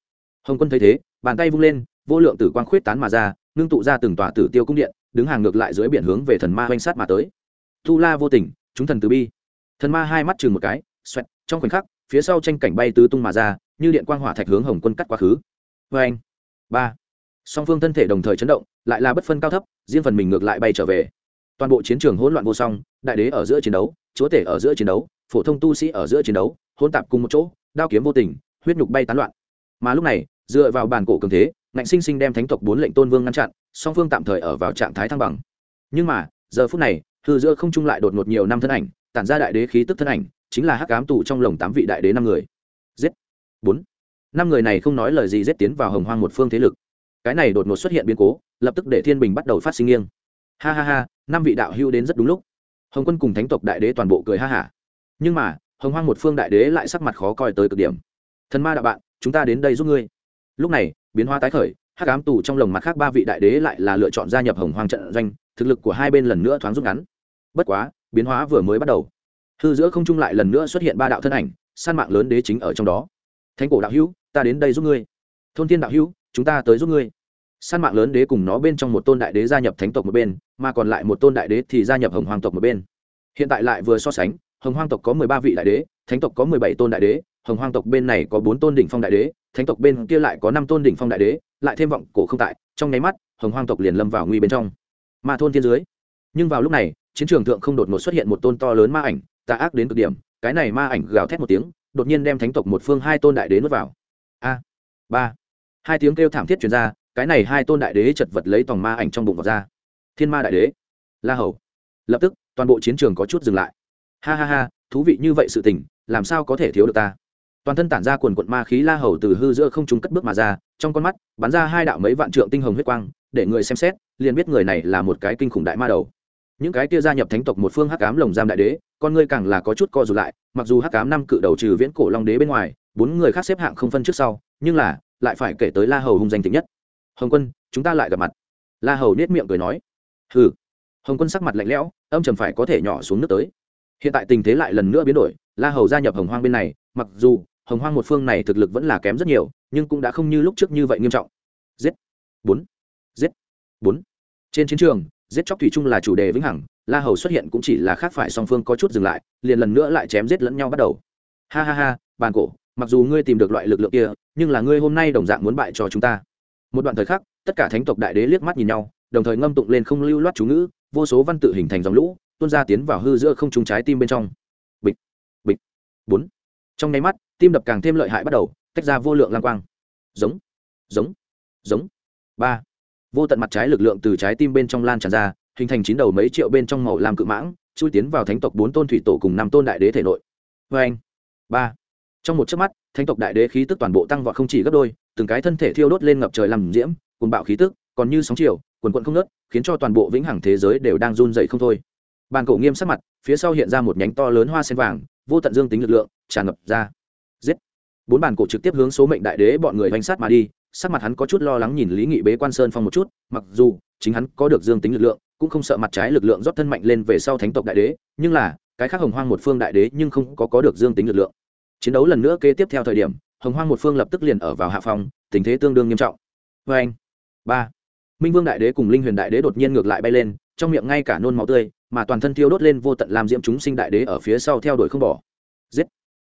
Hồng quân thấy thế, bàn tay vung lên, vô lượng tử quang khuyết tán mà ra, ngưng tụ ra từng tòa tử tiêu cung điện đứng hàng ngược lại dưới biển hướng về thần ma oanh sát mà tới. Tu la vô tình, chúng thần từ bi. Thần ma hai mắt chừng một cái, xoẹt, trong khoảnh khắc, phía sau tranh cảnh bay tứ tung mà ra, như điện quang hỏa thạch hướng hồng quân cắt quá khứ. Vê anh ba. Song phương thân thể đồng thời chấn động, lại là bất phân cao thấp, riêng phần mình ngược lại bay trở về. Toàn bộ chiến trường hỗn loạn vô song, đại đế ở giữa chiến đấu, chúa tể ở giữa chiến đấu, phổ thông tu sĩ ở giữa chiến đấu, hỗn tạp cùng một chỗ, đao kiếm vô tình, huyết nhục bay tán loạn. Mà lúc này, dựa vào bàn cổ cường thế, ngạnh sinh sinh đem thánh tộc bốn lệnh tôn vương ngăn chặn song phương tạm thời ở vào trạng thái thăng bằng. Nhưng mà, giờ phút này, hư giữa không trung lại đột ngột nhiều năm thân ảnh, tản ra đại đế khí tức thân ảnh, chính là hắc ám tù trong lồng tám vị đại đế năm người. Giết! Bốn! Năm người này không nói lời gì giết tiến vào hồng hoang một phương thế lực. Cái này đột ngột xuất hiện biến cố, lập tức để thiên bình bắt đầu phát sinh nghiêng. Ha ha ha, năm vị đạo hưu đến rất đúng lúc. Hồng quân cùng thánh tộc đại đế toàn bộ cười ha hả. Nhưng mà, hồng hoang một phương đại đế lại sắc mặt khó coi tới cực điểm. Thần ma đạo bạn, chúng ta đến đây giúp ngươi. Lúc này, biến hoa tái khởi hắc ám tù trong lồng mặt khác ba vị đại đế lại là lựa chọn gia nhập hồng hoang trận doanh, thực lực của hai bên lần nữa thoáng rút ngắn. Bất quá, biến hóa vừa mới bắt đầu. Hư giữa không trung lại lần nữa xuất hiện ba đạo thân ảnh, san mạng lớn đế chính ở trong đó. Thánh cổ đạo hữu, ta đến đây giúp ngươi. Thôn thiên đạo hữu, chúng ta tới giúp ngươi. San mạng lớn đế cùng nó bên trong một tôn đại đế gia nhập thánh tộc một bên, mà còn lại một tôn đại đế thì gia nhập hồng hoàng tộc một bên. Hiện tại lại vừa so sánh, hồng hoàng tộc có mười ba vị đại đế, thánh tộc có mười bảy tôn đại đế hồng Hoang tộc bên này có bốn tôn đỉnh phong đại đế, thánh tộc bên kia lại có năm tôn đỉnh phong đại đế, lại thêm vọng cổ không tại, trong nháy mắt, hồng Hoang tộc liền lâm vào nguy bên trong. Ma thôn thiên dưới. Nhưng vào lúc này, chiến trường thượng không đột ngột xuất hiện một tôn to lớn ma ảnh, tà ác đến cực điểm, cái này ma ảnh gào thét một tiếng, đột nhiên đem thánh tộc một phương hai tôn đại đế nuốt vào. A, ba. Hai tiếng kêu thảm thiết truyền ra, cái này hai tôn đại đế chật vật lấy tòng ma ảnh trong bụng vào ra. Thiên ma đại đế. La hầu. Lập tức, toàn bộ chiến trường có chút dừng lại. Ha ha ha, thú vị như vậy sự tình, làm sao có thể thiếu được ta? Toàn thân tản ra quần quận ma khí la hầu từ hư giữa không trung cất bước mà ra, trong con mắt bắn ra hai đạo mấy vạn trượng tinh hồng huyết quang, để người xem xét, liền biết người này là một cái kinh khủng đại ma đầu. Những cái kia gia nhập thánh tộc một phương hắc cám lồng giam đại đế, con ngươi càng là có chút co rụt lại, mặc dù hắc cám năm cự đầu trừ viễn cổ long đế bên ngoài, bốn người khác xếp hạng không phân trước sau, nhưng là, lại phải kể tới la hầu hung danh thịnh nhất. Hồng quân, chúng ta lại gặp mặt. La hầu nết miệng cười nói. Hừ. Hồng quân sắc mặt lạnh lẽo, âm trầm phải có thể nhỏ xuống nước tới. Hiện tại tình thế lại lần nữa biến đổi, la hầu gia nhập hồng hoang bên này, mặc dù hồng hoang một phương này thực lực vẫn là kém rất nhiều, nhưng cũng đã không như lúc trước như vậy nghiêm trọng. Giết. Bốn. Giết. Bốn. Trên chiến trường, giết chóc thủy chung là chủ đề vĩnh hằng, la hầu xuất hiện cũng chỉ là khác phải song phương có chút dừng lại, liền lần nữa lại chém giết lẫn nhau bắt đầu. Ha ha ha, bàn cổ, mặc dù ngươi tìm được loại lực lượng kia, nhưng là ngươi hôm nay đồng dạng muốn bại cho chúng ta. Một đoạn thời khắc, tất cả thánh tộc đại đế liếc mắt nhìn nhau, đồng thời ngâm tụng lên không lưu loát chú ngữ, vô số văn tự hình thành dòng lũ, tuôn ra tiến vào hư giữa không trúng trái tim bên trong. Bịch. Bịch. Bốn. Trong nháy mắt tim đập càng thêm lợi hại bắt đầu, tách ra vô lượng lang quang. Giống giống giống. Ba. Vô tận mặt trái lực lượng từ trái tim bên trong lan tràn ra, hình thành chín đầu mấy triệu bên trong màu làm cự mãng, chui tiến vào thánh tộc bốn tôn thủy tổ cùng năm tôn đại đế thể nội. Vê anh. Ba. Trong một chớp mắt, thánh tộc đại đế khí tức toàn bộ tăng vọt không chỉ gấp đôi, từng cái thân thể thiêu đốt lên ngập trời làm diễm cùng bạo khí tức, còn như sóng chiều quần quận không nớt khiến cho toàn bộ vĩnh hằng thế giới đều đang run dậy không thôi. Bàn cổ nghiêm sắc mặt, phía sau hiện ra một nhánh to lớn hoa sen vàng, vô tận dương tính lực lượng, tràn ngập ra giết. Bốn bàn cổ trực tiếp hướng số mệnh đại đế bọn người hoành sát mà đi, sắc mặt hắn có chút lo lắng nhìn lý nghị bế quan sơn phong một chút, mặc dù chính hắn có được dương tính lực lượng, cũng không sợ mặt trái lực lượng rót thân mạnh lên về sau thánh tộc đại đế, nhưng là, cái khác hồng hoang một phương đại đế nhưng không có có được dương tính lực lượng. Chiến đấu lần nữa kế tiếp theo thời điểm, hồng hoang một phương lập tức liền ở vào hạ phòng tình thế tương đương nghiêm trọng. Vê anh, ba, minh vương đại đế cùng linh huyền đại đế đột nhiên ngược lại bay lên, trong miệng ngay cả nôn máu tươi, mà toàn thân thiêu đốt lên vô tận làm diễm chúng sinh đại đế ở phía sau theo đuổi không bỏ. Giết.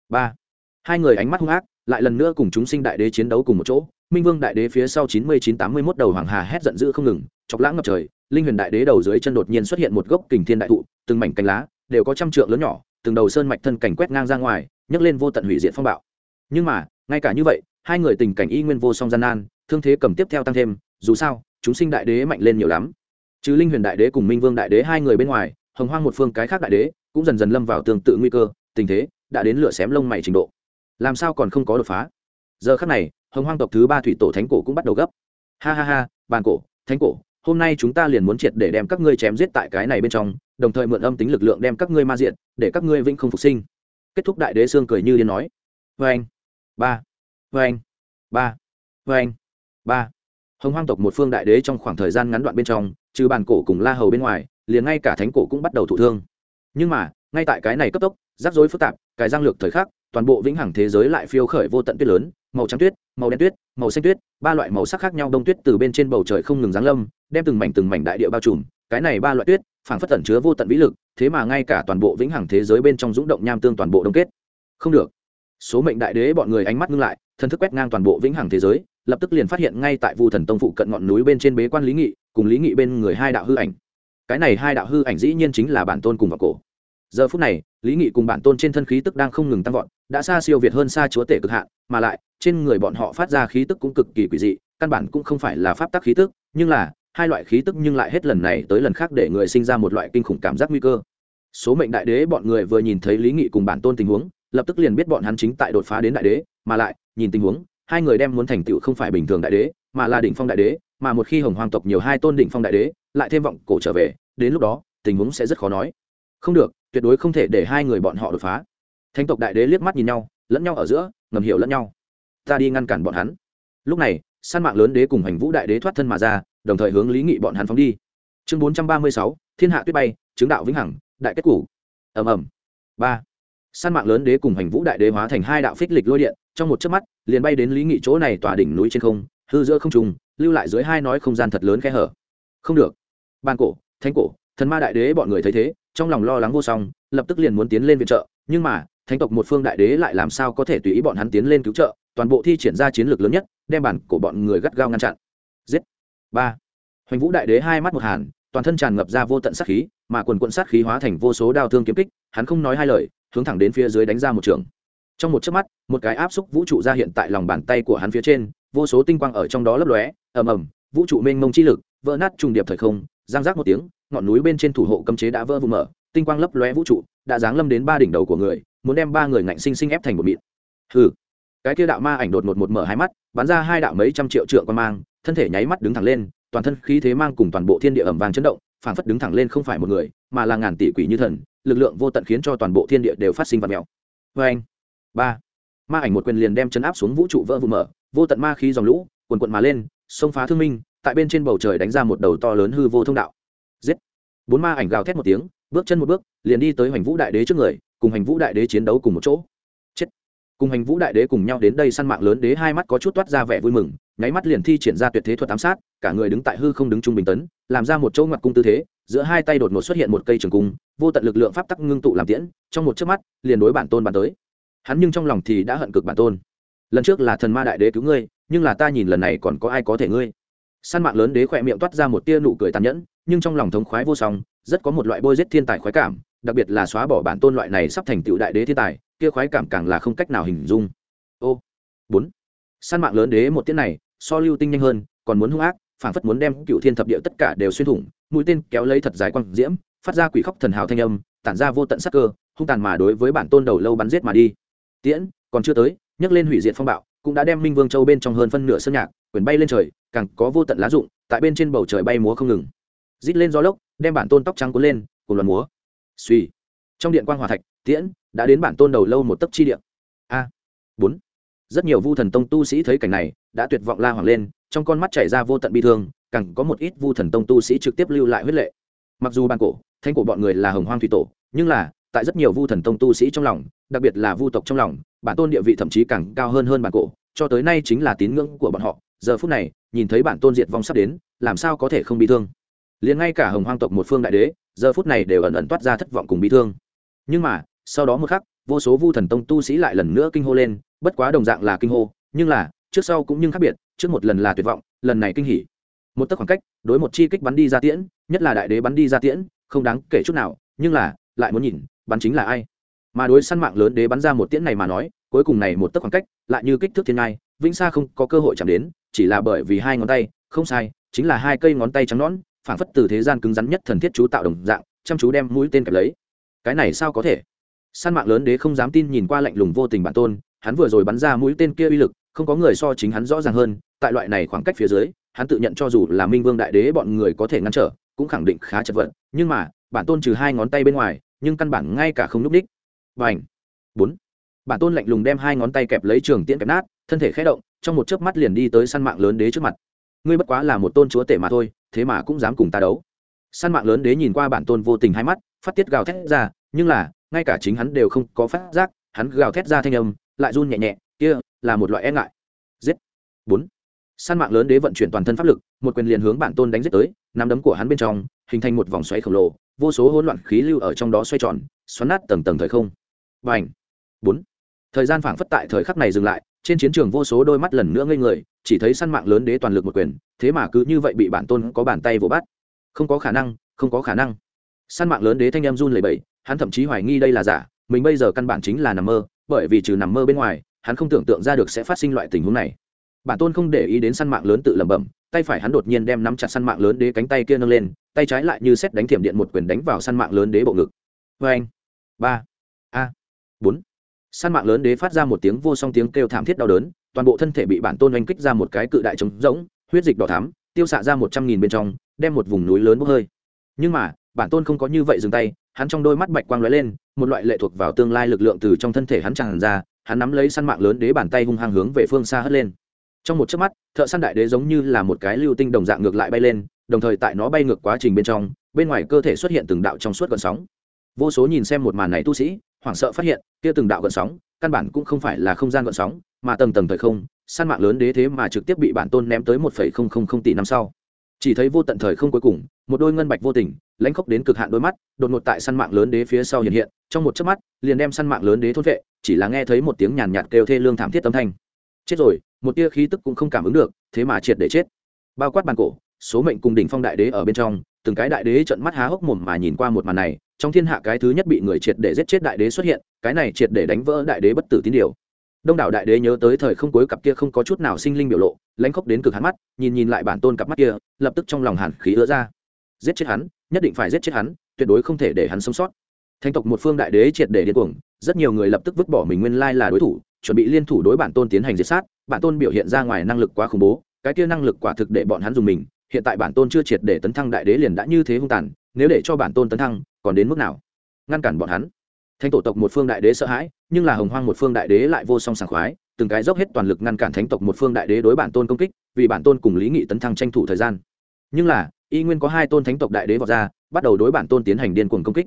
Ba hai người ánh mắt hung ác, lại lần nữa cùng chúng sinh đại đế chiến đấu cùng một chỗ. Minh vương đại đế phía sau chín mươi chín tám mươi mốt đầu hoàng hà hét giận dữ không ngừng, chọc lãng ngập trời. Linh huyền đại đế đầu dưới chân đột nhiên xuất hiện một gốc kình thiên đại thụ, từng mảnh cành lá đều có trăm trượng lớn nhỏ, từng đầu sơn mạch thân cảnh quét ngang ra ngoài, nhấc lên vô tận hủy diệt phong bạo. Nhưng mà, ngay cả như vậy, hai người tình cảnh y nguyên vô song gian nan, thương thế cầm tiếp theo tăng thêm, dù sao, chúng sinh đại đế mạnh lên nhiều lắm. Chứ linh huyền đại đế cùng minh vương đại đế hai người bên ngoài, hồng hoang một phương cái khác đại đế cũng dần dần lâm vào tương tự nguy cơ, tình thế đã đến lửa xém lông mày trình độ làm sao còn không có đột phá? Giờ khắc này, hồng hoang tộc thứ ba thủy tổ thánh cổ cũng bắt đầu gấp. Ha ha ha, bàn cổ, thánh cổ, hôm nay chúng ta liền muốn triệt để đem các ngươi chém giết tại cái này bên trong, đồng thời mượn âm tính lực lượng đem các ngươi ma diện, để các ngươi vĩnh không phục sinh. Kết thúc đại đế sương cười như điên nói. Vê anh ba vê anh ba vê anh ba. Hồng hoang tộc một phương đại đế trong khoảng thời gian ngắn đoạn bên trong, trừ bàn cổ cùng la hầu bên ngoài, liền ngay cả thánh cổ cũng bắt đầu thụ thương. Nhưng mà, ngay tại cái này cấp tốc, rắc rối phức tạp, cái giang lược thời khắc toàn bộ vĩnh hằng thế giới lại phiêu khởi vô tận tuyết lớn, màu trắng tuyết, màu đen tuyết, màu xanh tuyết, ba loại màu sắc khác nhau đông tuyết từ bên trên bầu trời không ngừng giáng lâm, đem từng mảnh từng mảnh đại địa bao trùm. Cái này ba loại tuyết, phảng phất tẩn chứa vô tận vĩ lực, thế mà ngay cả toàn bộ vĩnh hằng thế giới bên trong dũng động nham tương toàn bộ đông kết. Không được. Số mệnh đại đế bọn người ánh mắt ngưng lại, thân thức quét ngang toàn bộ vĩnh hằng thế giới, lập tức liền phát hiện ngay tại vu thần tông phụ cận ngọn núi bên trên bế quan lý nghị, cùng lý nghị bên người hai đạo hư ảnh. Cái này hai đạo hư ảnh dĩ nhiên chính là bản tôn cùng vào cổ giờ phút này, lý nghị cùng bản tôn trên thân khí tức đang không ngừng tăng vọt, đã xa siêu việt hơn xa chúa tể cực hạn, mà lại, trên người bọn họ phát ra khí tức cũng cực kỳ quỷ dị, căn bản cũng không phải là pháp tắc khí tức, nhưng là, hai loại khí tức nhưng lại hết lần này tới lần khác để người sinh ra một loại kinh khủng cảm giác nguy cơ. Số mệnh đại đế bọn người vừa nhìn thấy lý nghị cùng bản tôn tình huống, lập tức liền biết bọn hắn chính tại đột phá đến đại đế, mà lại, nhìn tình huống, hai người đem muốn thành tựu không phải bình thường đại đế, mà là đỉnh phong đại đế, mà một khi hồng hoàng tộc nhiều hai tôn đỉnh phong đại đế, lại thêm vọng cổ trở về, đến lúc đó, tình huống sẽ rất khó nói. Không được tuyệt đối không thể để hai người bọn họ đột phá. Thánh tộc đại đế liếc mắt nhìn nhau, lẫn nhau ở giữa, ngầm hiểu lẫn nhau. Ta đi ngăn cản bọn hắn. Lúc này, san mạng lớn đế cùng hành vũ đại đế thoát thân mà ra, đồng thời hướng lý nghị bọn hắn phóng đi. Chương bốn trăm ba mươi sáu, thiên hạ tuyết bay, chứng đạo vĩnh hằng, đại kết củ ầm ầm. Ba. San mạng lớn đế cùng hành vũ đại đế hóa thành hai đạo phích lịch lôi điện, trong một chớp mắt, liền bay đến lý nghị chỗ này tòa đỉnh núi trên không, hư giữa không trùng lưu lại dưới hai nói không gian thật lớn khe hở. Không được. Ban cổ, thánh cổ, thần ma đại đế bọn người thấy thế trong lòng lo lắng vô song, lập tức liền muốn tiến lên viện trợ, nhưng mà, thánh tộc một phương đại đế lại làm sao có thể tùy ý bọn hắn tiến lên cứu trợ, toàn bộ thi triển ra chiến lược lớn nhất, đem bản của bọn người gắt gao ngăn chặn. Giết. Ba. Hoành vũ đại đế hai mắt một hàn, toàn thân tràn ngập ra vô tận sát khí, mà quần quận sát khí hóa thành vô số đao thương kiếm kích, hắn không nói hai lời, hướng thẳng đến phía dưới đánh ra một trường. Trong một chớp mắt, một cái áp xúc vũ trụ ra hiện tại lòng bàn tay của hắn phía trên, vô số tinh quang ở trong đó lấp lóe, ầm ầm, vũ trụ mênh mông chi lực, vỡ nát trùng điệp thời không giang giác một tiếng ngọn núi bên trên thủ hộ cấm chế đã vỡ vụn mở, tinh quang lấp lóe vũ trụ, đã giáng lâm đến ba đỉnh đầu của người, muốn đem ba người ngạnh sinh sinh ép thành một mịn. Hừ. Cái kia đạo ma ảnh đột ngột một mở hai mắt, bắn ra hai đạo mấy trăm triệu trượng quan mang, thân thể nháy mắt đứng thẳng lên, toàn thân khí thế mang cùng toàn bộ thiên địa ẩm vàng chấn động, phảng phất đứng thẳng lên không phải một người, mà là ngàn tỷ quỷ như thần, lực lượng vô tận khiến cho toàn bộ thiên địa đều phát sinh vật mèo. Vê anh. Ba. Ma ảnh một quyền liền đem chấn áp xuống vũ trụ vỡ vụn mở, vô tận ma khí dòng lũ quần quận mà lên, xông phá thương minh, tại bên trên bầu trời đánh ra một đầu to lớn hư vô thông đạo giết. Bốn ma ảnh gào thét một tiếng, bước chân một bước, liền đi tới hoành vũ đại đế trước người, cùng hành vũ đại đế chiến đấu cùng một chỗ. Chết. Cùng hành vũ đại đế cùng nhau đến đây săn mạng lớn đế hai mắt có chút toát ra vẻ vui mừng, nháy mắt liền thi triển ra tuyệt thế thuật ám sát, cả người đứng tại hư không đứng trung bình tấn, làm ra một chỗ ngoặt cung tư thế, giữa hai tay đột ngột xuất hiện một cây trường cung, vô tận lực lượng pháp tắc ngưng tụ làm tiễn, trong một chớp mắt, liền đối bản tôn bàn tới. Hắn nhưng trong lòng thì đã hận cực bản tôn. Lần trước là thần ma đại đế cứu ngươi, nhưng là ta nhìn lần này còn có ai có thể ngươi? Săn mạng lớn đế khỏe miệng toát ra một tia nụ cười tàn nhẫn nhưng trong lòng thống khoái vô song, rất có một loại bôi giết thiên tài khoái cảm, đặc biệt là xóa bỏ bản tôn loại này sắp thành tựu đại đế thiên tài, kia khoái cảm càng là không cách nào hình dung. Ô, bốn. Săn mạng lớn đế một tiết này, so lưu tinh nhanh hơn, còn muốn hung ác phản phất muốn đem cựu thiên thập địa tất cả đều xuyên thủng, mũi tên kéo lấy thật dài quang diễm, phát ra quỷ khóc thần hào thanh âm, tản ra vô tận sắc cơ, hung tàn mà đối với bản tôn đầu lâu bắn giết mà đi. Tiễn, còn chưa tới, nhấc lên hủy diệt phong bạo, cũng đã đem minh vương châu bên trong hơn phân nửa sơn nhạc quyển bay lên trời, càng có vô tận lá rụng, tại bên trên bầu trời bay múa không ngừng rít lên gió lốc, đem bản tôn tóc trắng cuốn lên, cùng loạn múa. Suy trong điện quan hòa thạch, tiễn, đã đến bản tôn đầu lâu một tấc chi điện a. Bốn. Rất nhiều vu thần tông tu sĩ thấy cảnh này, đã tuyệt vọng la hoàng lên, trong con mắt chảy ra vô tận bi thương, càng có một ít vu thần tông tu sĩ trực tiếp lưu lại huyết lệ. Mặc dù bàn cổ thanh cổ bọn người là hồng hoang thủy tổ, nhưng là, tại rất nhiều vu thần tông tu sĩ trong lòng, đặc biệt là vu tộc trong lòng, bản tôn địa vị thậm chí càng cao hơn hơn bản cổ, cho tới nay chính là tín ngưỡng của bọn họ. Giờ phút này, nhìn thấy bản tôn diệt vong sắp đến, làm sao có thể không bị thương? Liền ngay cả hồng hoang tộc một phương đại đế, giờ phút này đều ẩn ẩn toát ra thất vọng cùng bị thương. Nhưng mà, sau đó một khắc, vô số vu thần tông tu sĩ lại lần nữa kinh hô lên, bất quá đồng dạng là kinh hô, nhưng là, trước sau cũng nhưng khác biệt, trước một lần là tuyệt vọng, lần này kinh hỉ. Một tấc khoảng cách, đối một chi kích bắn đi ra tiễn, nhất là đại đế bắn đi ra tiễn, không đáng kể chút nào, nhưng là, lại muốn nhìn, bắn chính là ai. Mà đối săn mạng lớn đế bắn ra một tiễn này mà nói, cuối cùng này một tấc khoảng cách, lại như kích thước thiên ngai, vĩnh xa không có cơ hội chạm đến, chỉ là bởi vì hai ngón tay, không sai, chính là hai cây ngón tay trắng nõn phảng phất từ thế gian cứng rắn nhất thần thiết chú tạo đồng dạng, chăm chú đem mũi tên kẹp lấy. Cái này sao có thể? San mạng lớn đế không dám tin nhìn qua lạnh lùng vô tình bản tôn, hắn vừa rồi bắn ra mũi tên kia uy lực, không có người so chính hắn rõ ràng hơn, tại loại này khoảng cách phía dưới, hắn tự nhận cho dù là minh vương đại đế bọn người có thể ngăn trở, cũng khẳng định khá chật vật, nhưng mà, bản tôn trừ hai ngón tay bên ngoài, nhưng căn bản ngay cả không núp đích. Và h bốn! Bản tôn lạnh lùng đem hai ngón tay kẹp lấy trường tiễn kẹp nát, thân thể khé động, trong một chớp mắt liền đi tới săn mạng lớn đế trước mặt ngươi bất quá là một tôn chúa tể mà thôi, thế mà cũng dám cùng ta đấu. Săn mạng lớn đế nhìn qua bản tôn vô tình hai mắt, phát tiết gào thét ra, nhưng là, ngay cả chính hắn đều không có phát giác, hắn gào thét ra thanh âm, lại run nhẹ nhẹ, kia, là một loại e ngại. Giết. Bốn. Săn mạng lớn đế vận chuyển toàn thân pháp lực, một quyền liền hướng bản tôn đánh giết tới, nắm đấm của hắn bên trong, hình thành một vòng xoáy khổng lồ, vô số hỗn loạn khí lưu ở trong đó xoay tròn, xoắn nát tầng tầng thời không. Và ảnh bốn. Thời gian phảng phất tại thời khắc này dừng lại trên chiến trường vô số đôi mắt lần nữa ngây người, chỉ thấy săn mạng lớn đế toàn lực một quyền, thế mà cứ như vậy bị bản tôn có bàn tay vỗ bắt. Không có khả năng, không có khả năng. Săn mạng lớn đế thanh em run lầy bẫy hắn thậm chí hoài nghi đây là giả, mình bây giờ căn bản chính là nằm mơ, bởi vì trừ nằm mơ bên ngoài, hắn không tưởng tượng ra được sẽ phát sinh loại tình huống này. Bản tôn không để ý đến săn mạng lớn tự lẩm bẩm, tay phải hắn đột nhiên đem nắm chặt săn mạng lớn đế cánh tay kia nâng lên, tay trái lại như xét đánh thiểm điện một quyền đánh vào săn mạng lớn đế bộ ngực. Vê anh ba. A. Bốn săn mạng lớn đế phát ra một tiếng vô song tiếng kêu thảm thiết đau đớn, toàn bộ thân thể bị bản tôn oanh kích ra một cái cự đại trống rỗng, huyết dịch đỏ thắm, tiêu xạ ra một trăm nghìn bên trong, đem một vùng núi lớn bốc hơi. Nhưng mà, bản tôn không có như vậy dừng tay, hắn trong đôi mắt bạch quang lóe lên, một loại lệ thuộc vào tương lai lực lượng từ trong thân thể hắn tràn ra, hắn nắm lấy săn mạng lớn đế bàn tay hung hăng hướng về phương xa hất lên. Trong một chớp mắt, thợ săn đại đế giống như là một cái lưu tinh đồng dạng ngược lại bay lên, đồng thời tại nó bay ngược quá trình bên trong, bên ngoài cơ thể xuất hiện từng đạo trong suốt gợn sóng. Vô số nhìn xem một màn này tu sĩ hoảng sợ phát hiện, kia từng đạo gợn sóng, căn bản cũng không phải là không gian gợn sóng, mà tầng tầng thời không săn mạng lớn đế thế mà trực tiếp bị bản tôn ném tới một phẩy không không không tỷ năm sau. Chỉ thấy vô tận thời không cuối cùng, một đôi ngân bạch vô tình, lãnh khốc đến cực hạn đôi mắt, đột ngột tại săn mạng lớn đế phía sau hiện hiện, trong một chớp mắt, liền đem săn mạng lớn đế thôn vệ, chỉ là nghe thấy một tiếng nhàn nhạt kêu thê lương thảm thiết âm thanh. Chết rồi, một tia khí tức cũng không cảm ứng được, thế mà triệt để chết. Bao quát bàn cổ, số mệnh cùng đỉnh phong đại đế ở bên trong, từng cái đại đế trận mắt há hốc mồm mà nhìn qua một màn này trong thiên hạ cái thứ nhất bị người triệt để giết chết đại đế xuất hiện, cái này triệt để đánh vỡ đại đế bất tử tín điều. Đông đảo đại đế nhớ tới thời không cuối cặp kia không có chút nào sinh linh biểu lộ, lãnh khốc đến cực hắn mắt, nhìn nhìn lại bản tôn cặp mắt kia, lập tức trong lòng hàn khí ứa ra. Giết chết hắn, nhất định phải giết chết hắn, tuyệt đối không thể để hắn sống sót. Thanh tộc một phương đại đế triệt để điên cuồng, rất nhiều người lập tức vứt bỏ mình nguyên lai là đối thủ, chuẩn bị liên thủ đối bản tôn tiến hành diệt sát, bản tôn biểu hiện ra ngoài năng lực quá khủng bố, cái kia năng lực quả thực để bọn hắn dùng mình, hiện tại bản tôn chưa triệt để tấn thăng đại đế liền đã như thế hung tàn, nếu để cho bản tôn tấn thăng còn đến mức nào? Ngăn cản bọn hắn. Thánh tổ tộc một phương đại đế sợ hãi, nhưng là hồng hoang một phương đại đế lại vô song sảng khoái, từng cái dốc hết toàn lực ngăn cản thánh tộc một phương đại đế đối bản tôn công kích, vì bản tôn cùng lý nghị tấn thăng tranh thủ thời gian. Nhưng là, y nguyên có hai tôn thánh tộc đại đế vọt ra, bắt đầu đối bản tôn tiến hành điên cuồng công kích.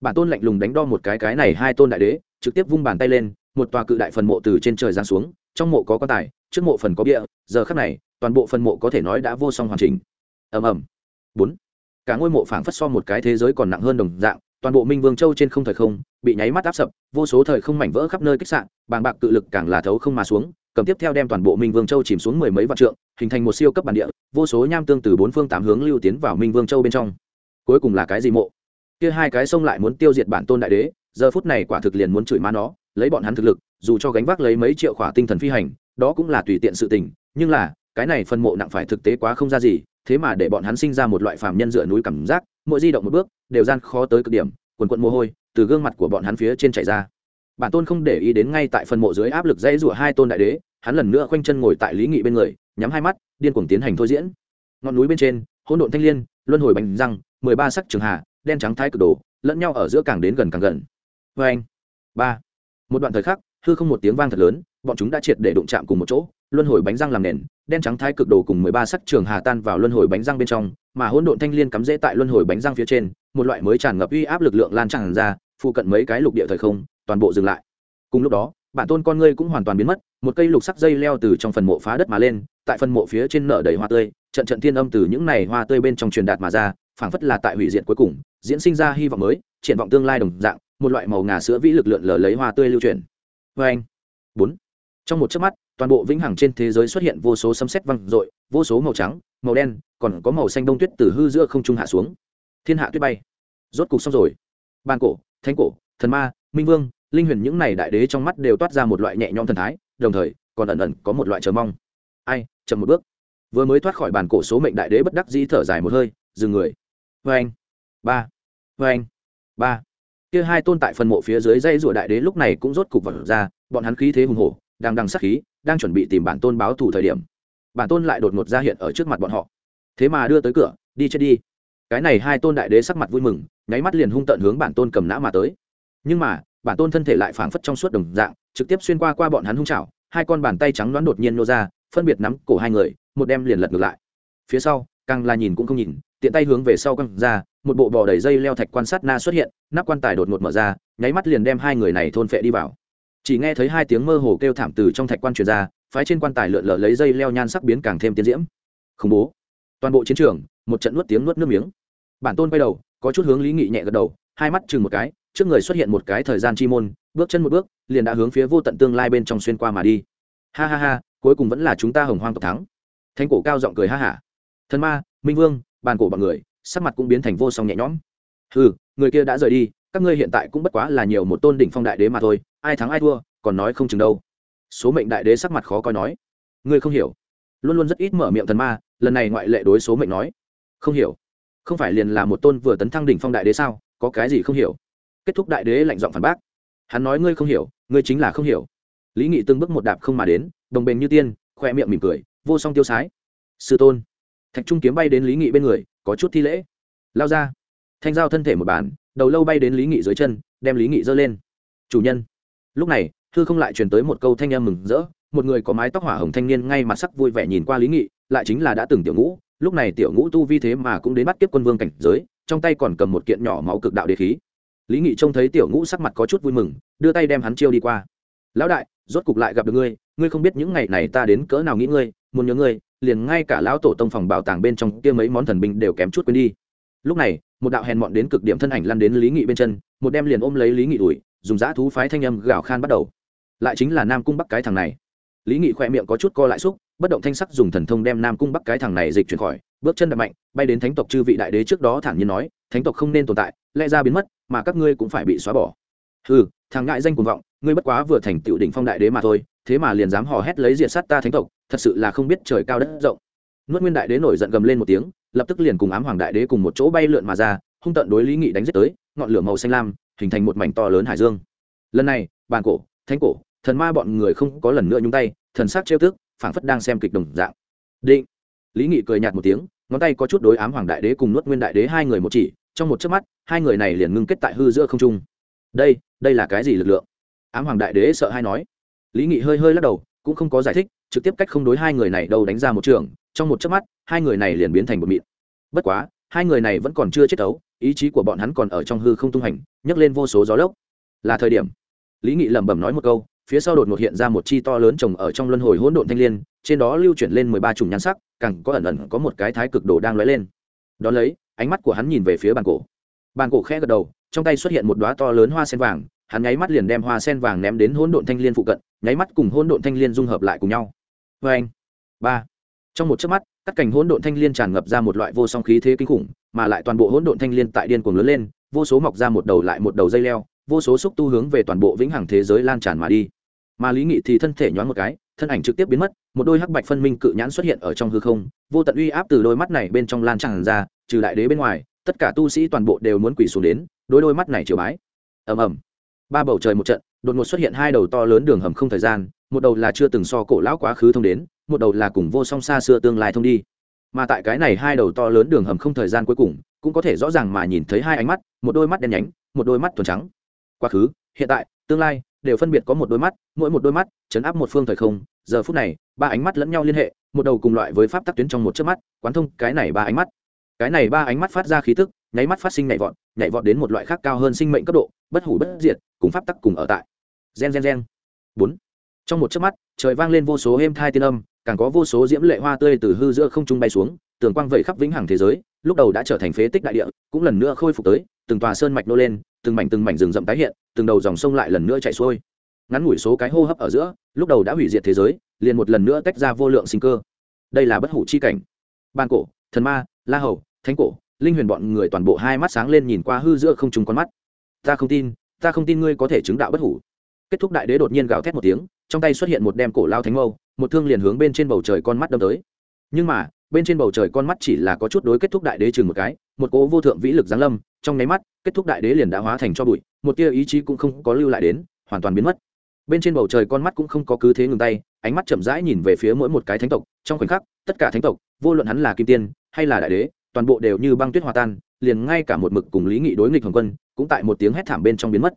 Bản tôn lạnh lùng đánh đo một cái cái này hai tôn đại đế, trực tiếp vung bàn tay lên, một tòa cự đại phần mộ từ trên trời giáng xuống, trong mộ có quan tài, trước mộ phần có bia, giờ khắc này, toàn bộ phần mộ có thể nói đã vô song hoàn chỉnh. Ầm ầm. Bốn cả ngôi mộ phảng phất so một cái thế giới còn nặng hơn đồng dạng, toàn bộ minh vương châu trên không thời không, bị nháy mắt áp sập, vô số thời không mảnh vỡ khắp nơi kích sạn bàng bạc cự lực càng là thấu không mà xuống, cầm tiếp theo đem toàn bộ minh vương châu chìm xuống mười mấy vạn trượng, hình thành một siêu cấp bản địa, vô số nham tương từ bốn phương tám hướng lưu tiến vào minh vương châu bên trong. Cuối cùng là cái gì mộ? Kia hai cái sông lại muốn tiêu diệt bản tôn đại đế, giờ phút này quả thực liền muốn chửi má nó, lấy bọn hắn thực lực, dù cho gánh vác lấy mấy triệu khỏa tinh thần phi hành, đó cũng là tùy tiện sự tình, nhưng là, cái này phân mộ nặng phải thực tế quá không ra gì thế mà để bọn hắn sinh ra một loại phàm nhân dựa núi cảm giác, mỗi di động một bước, đều gian khó tới cực điểm, quần quận mồ hôi, từ gương mặt của bọn hắn phía trên chảy ra. Bản tôn không để ý đến ngay tại phần mộ dưới áp lực dãy rủa hai tôn đại đế, hắn lần nữa khoanh chân ngồi tại lý nghị bên người, nhắm hai mắt, điên cuồng tiến hành thôi diễn. Ngọn núi bên trên, hỗn độn thanh liên, luân hồi bánh răng, mười ba sắc trường hà, đen trắng thái cực đồ, lẫn nhau ở giữa càng đến gần càng gần. Vê anh ba. Một đoạn thời khắc, hư không một tiếng vang thật lớn, bọn chúng đã triệt để đụng chạm cùng một chỗ luân hồi bánh răng làm nền, đen trắng thái cực đồ cùng mười ba sắc trường hà tan vào luân hồi bánh răng bên trong, mà hỗn độn thanh liên cắm rễ tại luân hồi bánh răng phía trên, một loại mới tràn ngập uy áp lực lượng lan tràn ra, phụ cận mấy cái lục địa thời không, toàn bộ dừng lại. Cùng lúc đó, bản tôn con ngươi cũng hoàn toàn biến mất, một cây lục sắc dây leo từ trong phần mộ phá đất mà lên, tại phần mộ phía trên nở đầy hoa tươi, trận trận thiên âm từ những này hoa tươi bên trong truyền đạt mà ra, phảng phất là tại hủy diệt cuối cùng, diễn sinh ra hy vọng mới, triển vọng tương lai đồng dạng, một loại màu ngà sữa vĩ lực lượng lở lấy hoa tươi lưu truyền. Vê anh bốn trong một chớp mắt toàn bộ vĩnh hằng trên thế giới xuất hiện vô số sấm sét văng rội, vô số màu trắng màu đen còn có màu xanh đông tuyết từ hư giữa không trung hạ xuống. Thiên hạ tuyết bay. Rốt cục xong rồi. Bàn cổ thánh cổ thần ma minh vương linh huyền những này đại đế trong mắt đều toát ra một loại nhẹ nhõm thần thái đồng thời còn ẩn ẩn có một loại chờ mong. Ai chậm một bước. Vừa mới thoát khỏi bàn cổ số mệnh đại đế bất đắc dĩ thở dài một hơi dừng người. Vê anh. Ba. Vê anh. Ba. Kia hai tôn tại phần mộ phía dưới dây rủa đại đế lúc này cũng rốt cục vật ra bọn hắn khí thế hùng hổ đang đằng sắc khí, đang chuẩn bị tìm bản tôn báo thù thời điểm, bản tôn lại đột ngột ra hiện ở trước mặt bọn họ. Thế mà đưa tới cửa, đi chết đi. Cái này hai tôn đại đế sắc mặt vui mừng, nháy mắt liền hung tận hướng bản tôn cầm nã mà tới. Nhưng mà, bản tôn thân thể lại phảng phất trong suốt đồng dạng, trực tiếp xuyên qua qua bọn hắn hung chảo hai con bàn tay trắng đoán đột nhiên nô ra, phân biệt nắm cổ hai người, một đem liền lật ngược lại. Phía sau, càng là nhìn cũng không nhìn, tiện tay hướng về sau quăng ra, một bộ bò đầy dây leo thạch quan sát na xuất hiện, nắp quan tài đột ngột mở ra, nháy mắt liền đem hai người này thôn phệ đi vào chỉ nghe thấy hai tiếng mơ hồ kêu thảm từ trong thạch quan truyền ra, phái trên quan tài lượn lờ lấy dây leo nhan sắc biến càng thêm tiến diễm. Khủng bố. Toàn bộ chiến trường, một trận nuốt tiếng nuốt nước miếng. Bản tôn quay đầu, có chút hướng lý nghị nhẹ gật đầu, hai mắt chừng một cái, trước người xuất hiện một cái thời gian chi môn, bước chân một bước, liền đã hướng phía vô tận tương lai bên trong xuyên qua mà đi. Ha ha ha, cuối cùng vẫn là chúng ta hồng hoang tộc thắng. Thanh cổ cao giọng cười ha hả. Thần ma, minh vương, bàn cổ bọn người, sắc mặt cũng biến thành vô song nhẹ nhõm. Ừ người kia đã rời đi, các ngươi hiện tại cũng bất quá là nhiều một tôn đỉnh phong đại đế mà thôi ai thắng ai thua, còn nói không chừng đâu. Số mệnh đại đế sắc mặt khó coi nói. Ngươi không hiểu. Luôn luôn rất ít mở miệng thần ma, lần này ngoại lệ đối số mệnh nói. Không hiểu. Không phải liền là một tôn vừa tấn thăng đỉnh phong đại đế sao, có cái gì không hiểu? Kết thúc đại đế lạnh giọng phản bác. Hắn nói ngươi không hiểu, ngươi chính là không hiểu. Lý nghị từng bước một đạp không mà đến, đồng bền như tiên khoe miệng mỉm cười, vô song tiêu sái. Sư tôn. Thạch trung kiếm bay đến lý nghị bên người, có chút thi lễ. Lao ra. Thanh giao thân thể một bàn, đầu lâu bay đến lý nghị dưới chân, đem lý nghị giơ lên. Chủ nhân lúc này, thư không lại truyền tới một câu thanh em mừng rỡ, một người có mái tóc hỏa hồng thanh niên ngay mặt sắc vui vẻ nhìn qua lý nghị, lại chính là đã từng tiểu ngũ, lúc này tiểu ngũ tu vi thế mà cũng đến bắt tiếp quân vương cảnh giới, trong tay còn cầm một kiện nhỏ máu cực đạo đế khí. Lý nghị trông thấy tiểu ngũ sắc mặt có chút vui mừng, đưa tay đem hắn chiêu đi qua. Lão đại, rốt cục lại gặp được ngươi ngươi không biết những ngày này ta đến cỡ nào nghĩ ngươi, muốn nhớ ngươi, liền ngay cả lão tổ tông phòng bảo tàng bên trong kia mấy món thần binh đều kém chút quên đi. Lúc này, một đạo hèn mọn đến cực điểm thân ảnh lăn đến lý nghị bên chân, một đem liền ôm lấy lý nghị đuổi dùng dã thú phái thanh âm gào khan bắt đầu. Lại chính là nam cung bắc cái thằng này. Lý nghị khoe miệng có chút co lại xúc, bất động thanh sắc dùng thần thông đem nam cung bắc cái thằng này dịch chuyển khỏi, bước chân đập mạnh, bay đến thánh tộc chư vị đại đế trước đó thản nhiên nói, thánh tộc không nên tồn tại, lẽ ra biến mất, mà các ngươi cũng phải bị xóa bỏ. Ừ thằng ngại danh cuồng vọng, ngươi bất quá vừa thành tựu đỉnh phong đại đế mà thôi, thế mà liền dám hò hét lấy diện sát ta thánh tộc, thật sự là không biết trời cao đất rộng. Nuốt nguyên đại đế nổi giận gầm lên một tiếng, lập tức liền cùng ám hoàng đại đế cùng một chỗ bay lượn mà ra, hung tận đối lý nghị đánh giết tới, ngọn lửa màu xanh lam hình thành một mảnh to lớn hải dương. Lần này, bàn cổ, thánh cổ, thần ma bọn người không có lần nữa nhúng tay, thần sắc trêu tức, phảng phất đang xem kịch đồng dạng. Định. Lý nghị cười nhạt một tiếng, ngón tay có chút đối ám hoàng đại đế cùng nuốt nguyên đại đế hai người một chỉ, trong một chớp mắt, hai người này liền ngưng kết tại hư giữa không trung. Đây đây là cái gì lực lượng? Ám hoàng đại đế sợ hai nói. Lý nghị hơi hơi lắc đầu, cũng không có giải thích, trực tiếp cách không đối hai người này đâu đánh ra một trường, trong một chớp mắt, hai người này liền biến thành một mịn. Bất quá, hai người này vẫn còn chưa chết đấu ý chí của bọn hắn còn ở trong hư không tung hành, nhấc lên vô số gió lốc. Là thời điểm. Lý nghị lẩm bẩm nói một câu, phía sau đột ngột hiện ra một chi to lớn trồng ở trong luân hồi hỗn độn thanh l i ê n trên đó lưu chuyển lên mười ba chủng nhan sắc, càng có ẩn ẩn có một cái thái cực đồ đang lóe lên. Đón lấy, ánh mắt của hắn nhìn về phía bàn cổ. Bàn cổ khẽ gật đầu, trong tay xuất hiện một đoá to lớn hoa sen vàng, hắn nháy mắt liền đem hoa sen vàng ném đến hỗn độn thanh l i ê n phụ cận, nháy mắt cùng hỗn độn thanh l i ê n dung hợp lại cùng nhau. Vê anh ba. Trong một chớp mắt các cảnh hỗn độn thanh l i ê n tràn ngập ra một loại vô song khí thế kinh khủng mà lại toàn bộ hỗn độn thanh liên tại điên cuồng lớn lên, vô số mọc ra một đầu lại một đầu dây leo, vô số xúc tu hướng về toàn bộ vĩnh hằng thế giới lan tràn mà đi. Mà lý nghị thì thân thể nhoáng một cái, thân ảnh trực tiếp biến mất, một đôi hắc bạch phân minh cự nhãn xuất hiện ở trong hư không, vô tận uy áp từ đôi mắt này bên trong lan tràn ra, trừ đại đế bên ngoài, tất cả tu sĩ toàn bộ đều muốn quỳ xuống đến đôi đôi mắt này triều bái. Ầm ầm. Ba bầu trời một trận, đột ngột xuất hiện hai đầu to lớn đường hầm không thời gian, một đầu là chưa từng so cổ lão quá khứ thông đến, một đầu là cùng vô song xa xưa tương lai thông đi mà tại cái này hai đầu to lớn đường hầm không thời gian cuối cùng, cũng có thể rõ ràng mà nhìn thấy hai ánh mắt, một đôi mắt đen nhánh, một đôi mắt thuần trắng. Quá khứ, hiện tại, tương lai, đều phân biệt có một đôi mắt, mỗi một đôi mắt chấn áp một phương thời không. Giờ phút này, ba ánh mắt lẫn nhau liên hệ, một đầu cùng loại với pháp tắc tuyến trong một chớp mắt, quán thông cái này ba ánh mắt. Cái này ba ánh mắt phát ra khí tức, nháy mắt phát sinh nhảy vọt nhảy vọt đến một loại khác cao hơn sinh mệnh cấp độ, bất hủ bất diệt, cùng pháp tắc cùng ở tại. Gen gen gen. Bốn. Trong một chớp mắt, trời vang lên vô số êm thai tiên âm càng có vô số diễm lệ hoa tươi từ hư giữa không trung bay xuống, tường quang vẩy khắp vĩnh hằng thế giới, lúc đầu đã trở thành phế tích đại địa, cũng lần nữa khôi phục tới, từng tòa sơn mạch nô lên, từng mảnh từng mảnh rừng rậm tái hiện, từng đầu dòng sông lại lần nữa chạy xuôi. Ngắn ngủi số cái hô hấp ở giữa, lúc đầu đã hủy diệt thế giới, liền một lần nữa tách ra vô lượng sinh cơ. Đây là bất hủ chi cảnh. Ban cổ, thần ma, la hầu, thánh cổ, linh huyền bọn người toàn bộ hai mắt sáng lên nhìn qua hư giữa không trùng con mắt. Ta không tin, ta không tin ngươi có thể chứng đạo bất hủ. Kết thúc đại đế đột nhiên gào thét một tiếng, trong tay xuất hiện một đem cổ lao thánh mâu một thương liền hướng bên trên bầu trời con mắt đâm tới. Nhưng mà, bên trên bầu trời con mắt chỉ là có chút đối kết thúc đại đế chừng một cái, một cố vô thượng vĩ lực giáng lâm, trong nháy mắt, kết thúc đại đế liền đã hóa thành cho bụi, một tia ý chí cũng không có lưu lại đến, hoàn toàn biến mất. Bên trên bầu trời con mắt cũng không có cứ thế ngừng tay, ánh mắt chậm rãi nhìn về phía mỗi một cái thánh tộc, trong khoảnh khắc, tất cả thánh tộc, vô luận hắn là kim tiên, hay là đại đế, toàn bộ đều như băng tuyết hòa tan, liền ngay cả một mực cùng lý nghị đối nghịch hồng quân, cũng tại một tiếng hét thảm bên trong biến mất.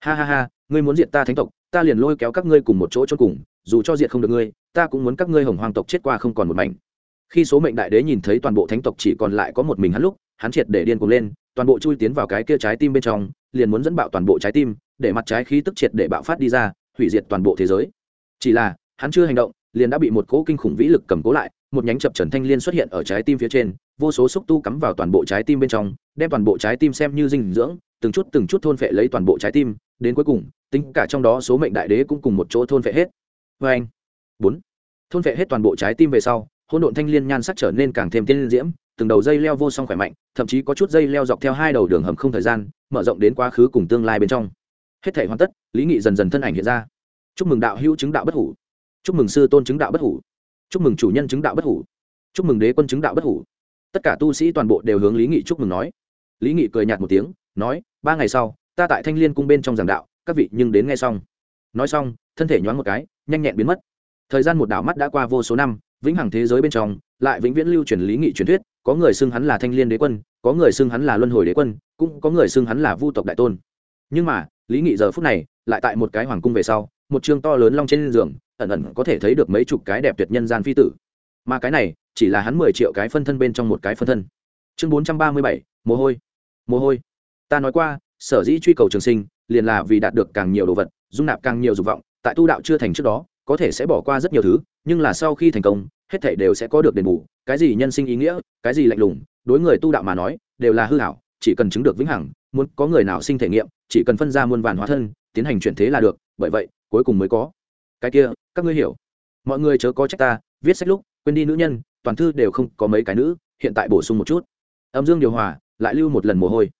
Ha ha ha, ngươi muốn diệt ta thánh tộc, ta liền lôi kéo các ngươi cùng một chỗ chôn cùng dù cho diệt không được ngươi, ta cũng muốn các ngươi hồng hoàng tộc chết qua không còn một mảnh. Khi số mệnh đại đế nhìn thấy toàn bộ thánh tộc chỉ còn lại có một mình hắn lúc, hắn triệt để điên cuồng lên, toàn bộ chui tiến vào cái kia trái tim bên trong, liền muốn dẫn bạo toàn bộ trái tim, để mặt trái khí tức triệt để bạo phát đi ra, hủy diệt toàn bộ thế giới. Chỉ là, hắn chưa hành động, liền đã bị một cỗ kinh khủng vĩ lực cầm cố lại, một nhánh chập trần thanh liên xuất hiện ở trái tim phía trên, vô số xúc tu cắm vào toàn bộ trái tim bên trong, đem toàn bộ trái tim xem như dinh dưỡng, từng chút từng chút thôn phệ lấy toàn bộ trái tim, đến cuối cùng, tính cả trong đó số mệnh đại đế cũng cùng một chỗ thôn phệ hết vê anh. Bốn. Thôn vệ hết toàn bộ trái tim về sau, hỗn độn thanh liên nhan sắc trở nên càng thêm tiên diễm, từng đầu dây leo vô song khỏe mạnh, thậm chí có chút dây leo dọc theo hai đầu đường hầm không thời gian, mở rộng đến quá khứ cùng tương lai bên trong. Hết thể hoàn tất, lý nghị dần dần thân ảnh hiện ra. Chúc mừng đạo hữu chứng đạo bất hủ. Chúc mừng sư tôn chứng đạo bất hủ. Chúc mừng chủ nhân chứng đạo bất hủ. Chúc mừng đế quân chứng đạo bất hủ. Tất cả tu sĩ toàn bộ đều hướng lý nghị chúc mừng nói. Lý nghị cười nhạt một tiếng, nói, ba ngày sau, ta tại thanh l i ê n cung bên trong giảng đạo, các vị nhưng đến nghe xong. Nói xong, thân thể nhoáng một cái nhanh nhẹn biến mất. Thời gian một đảo mắt đã qua vô số năm, vĩnh hằng thế giới bên trong, lại vĩnh viễn lưu truyền lý nghị truyền thuyết, có người xưng hắn là thanh liên đế quân, có người xưng hắn là luân hồi đế quân, cũng có người xưng hắn là vu tộc đại tôn. Nhưng mà, lý nghị giờ phút này, lại tại một cái hoàng cung về sau, một chương to lớn long trên giường, ẩn ẩn có thể thấy được mấy chục cái đẹp tuyệt nhân gian phi tử. Mà cái này, chỉ là hắn mười triệu cái phân thân bên trong một cái phân thân. Chương bốn trăm ba mươi bảy, mồ hôi. Mồ hôi. Ta nói qua, sở dĩ truy cầu trường sinh, liền là vì đạt được càng nhiều đồ vật, dung nạp càng nhiều dục vọng tại tu đạo chưa thành trước đó, có thể sẽ bỏ qua rất nhiều thứ, nhưng là sau khi thành công, hết thảy đều sẽ có được đền bù. Cái gì nhân sinh ý nghĩa, cái gì lạnh lùng, đối người tu đạo mà nói, đều là hư hảo chỉ cần chứng được vĩnh hằng, muốn có người nào sinh thể nghiệm, chỉ cần phân ra muôn vàn hóa thân, tiến hành chuyển thế là được, bởi vậy, cuối cùng mới có. Cái kia, các ngươi hiểu. Mọi người chớ có trách ta, viết sách lúc, quên đi nữ nhân, toàn thư đều không có mấy cái nữ, hiện tại bổ sung một chút. Âm dương điều hòa, lại lưu một lần mồ hôi.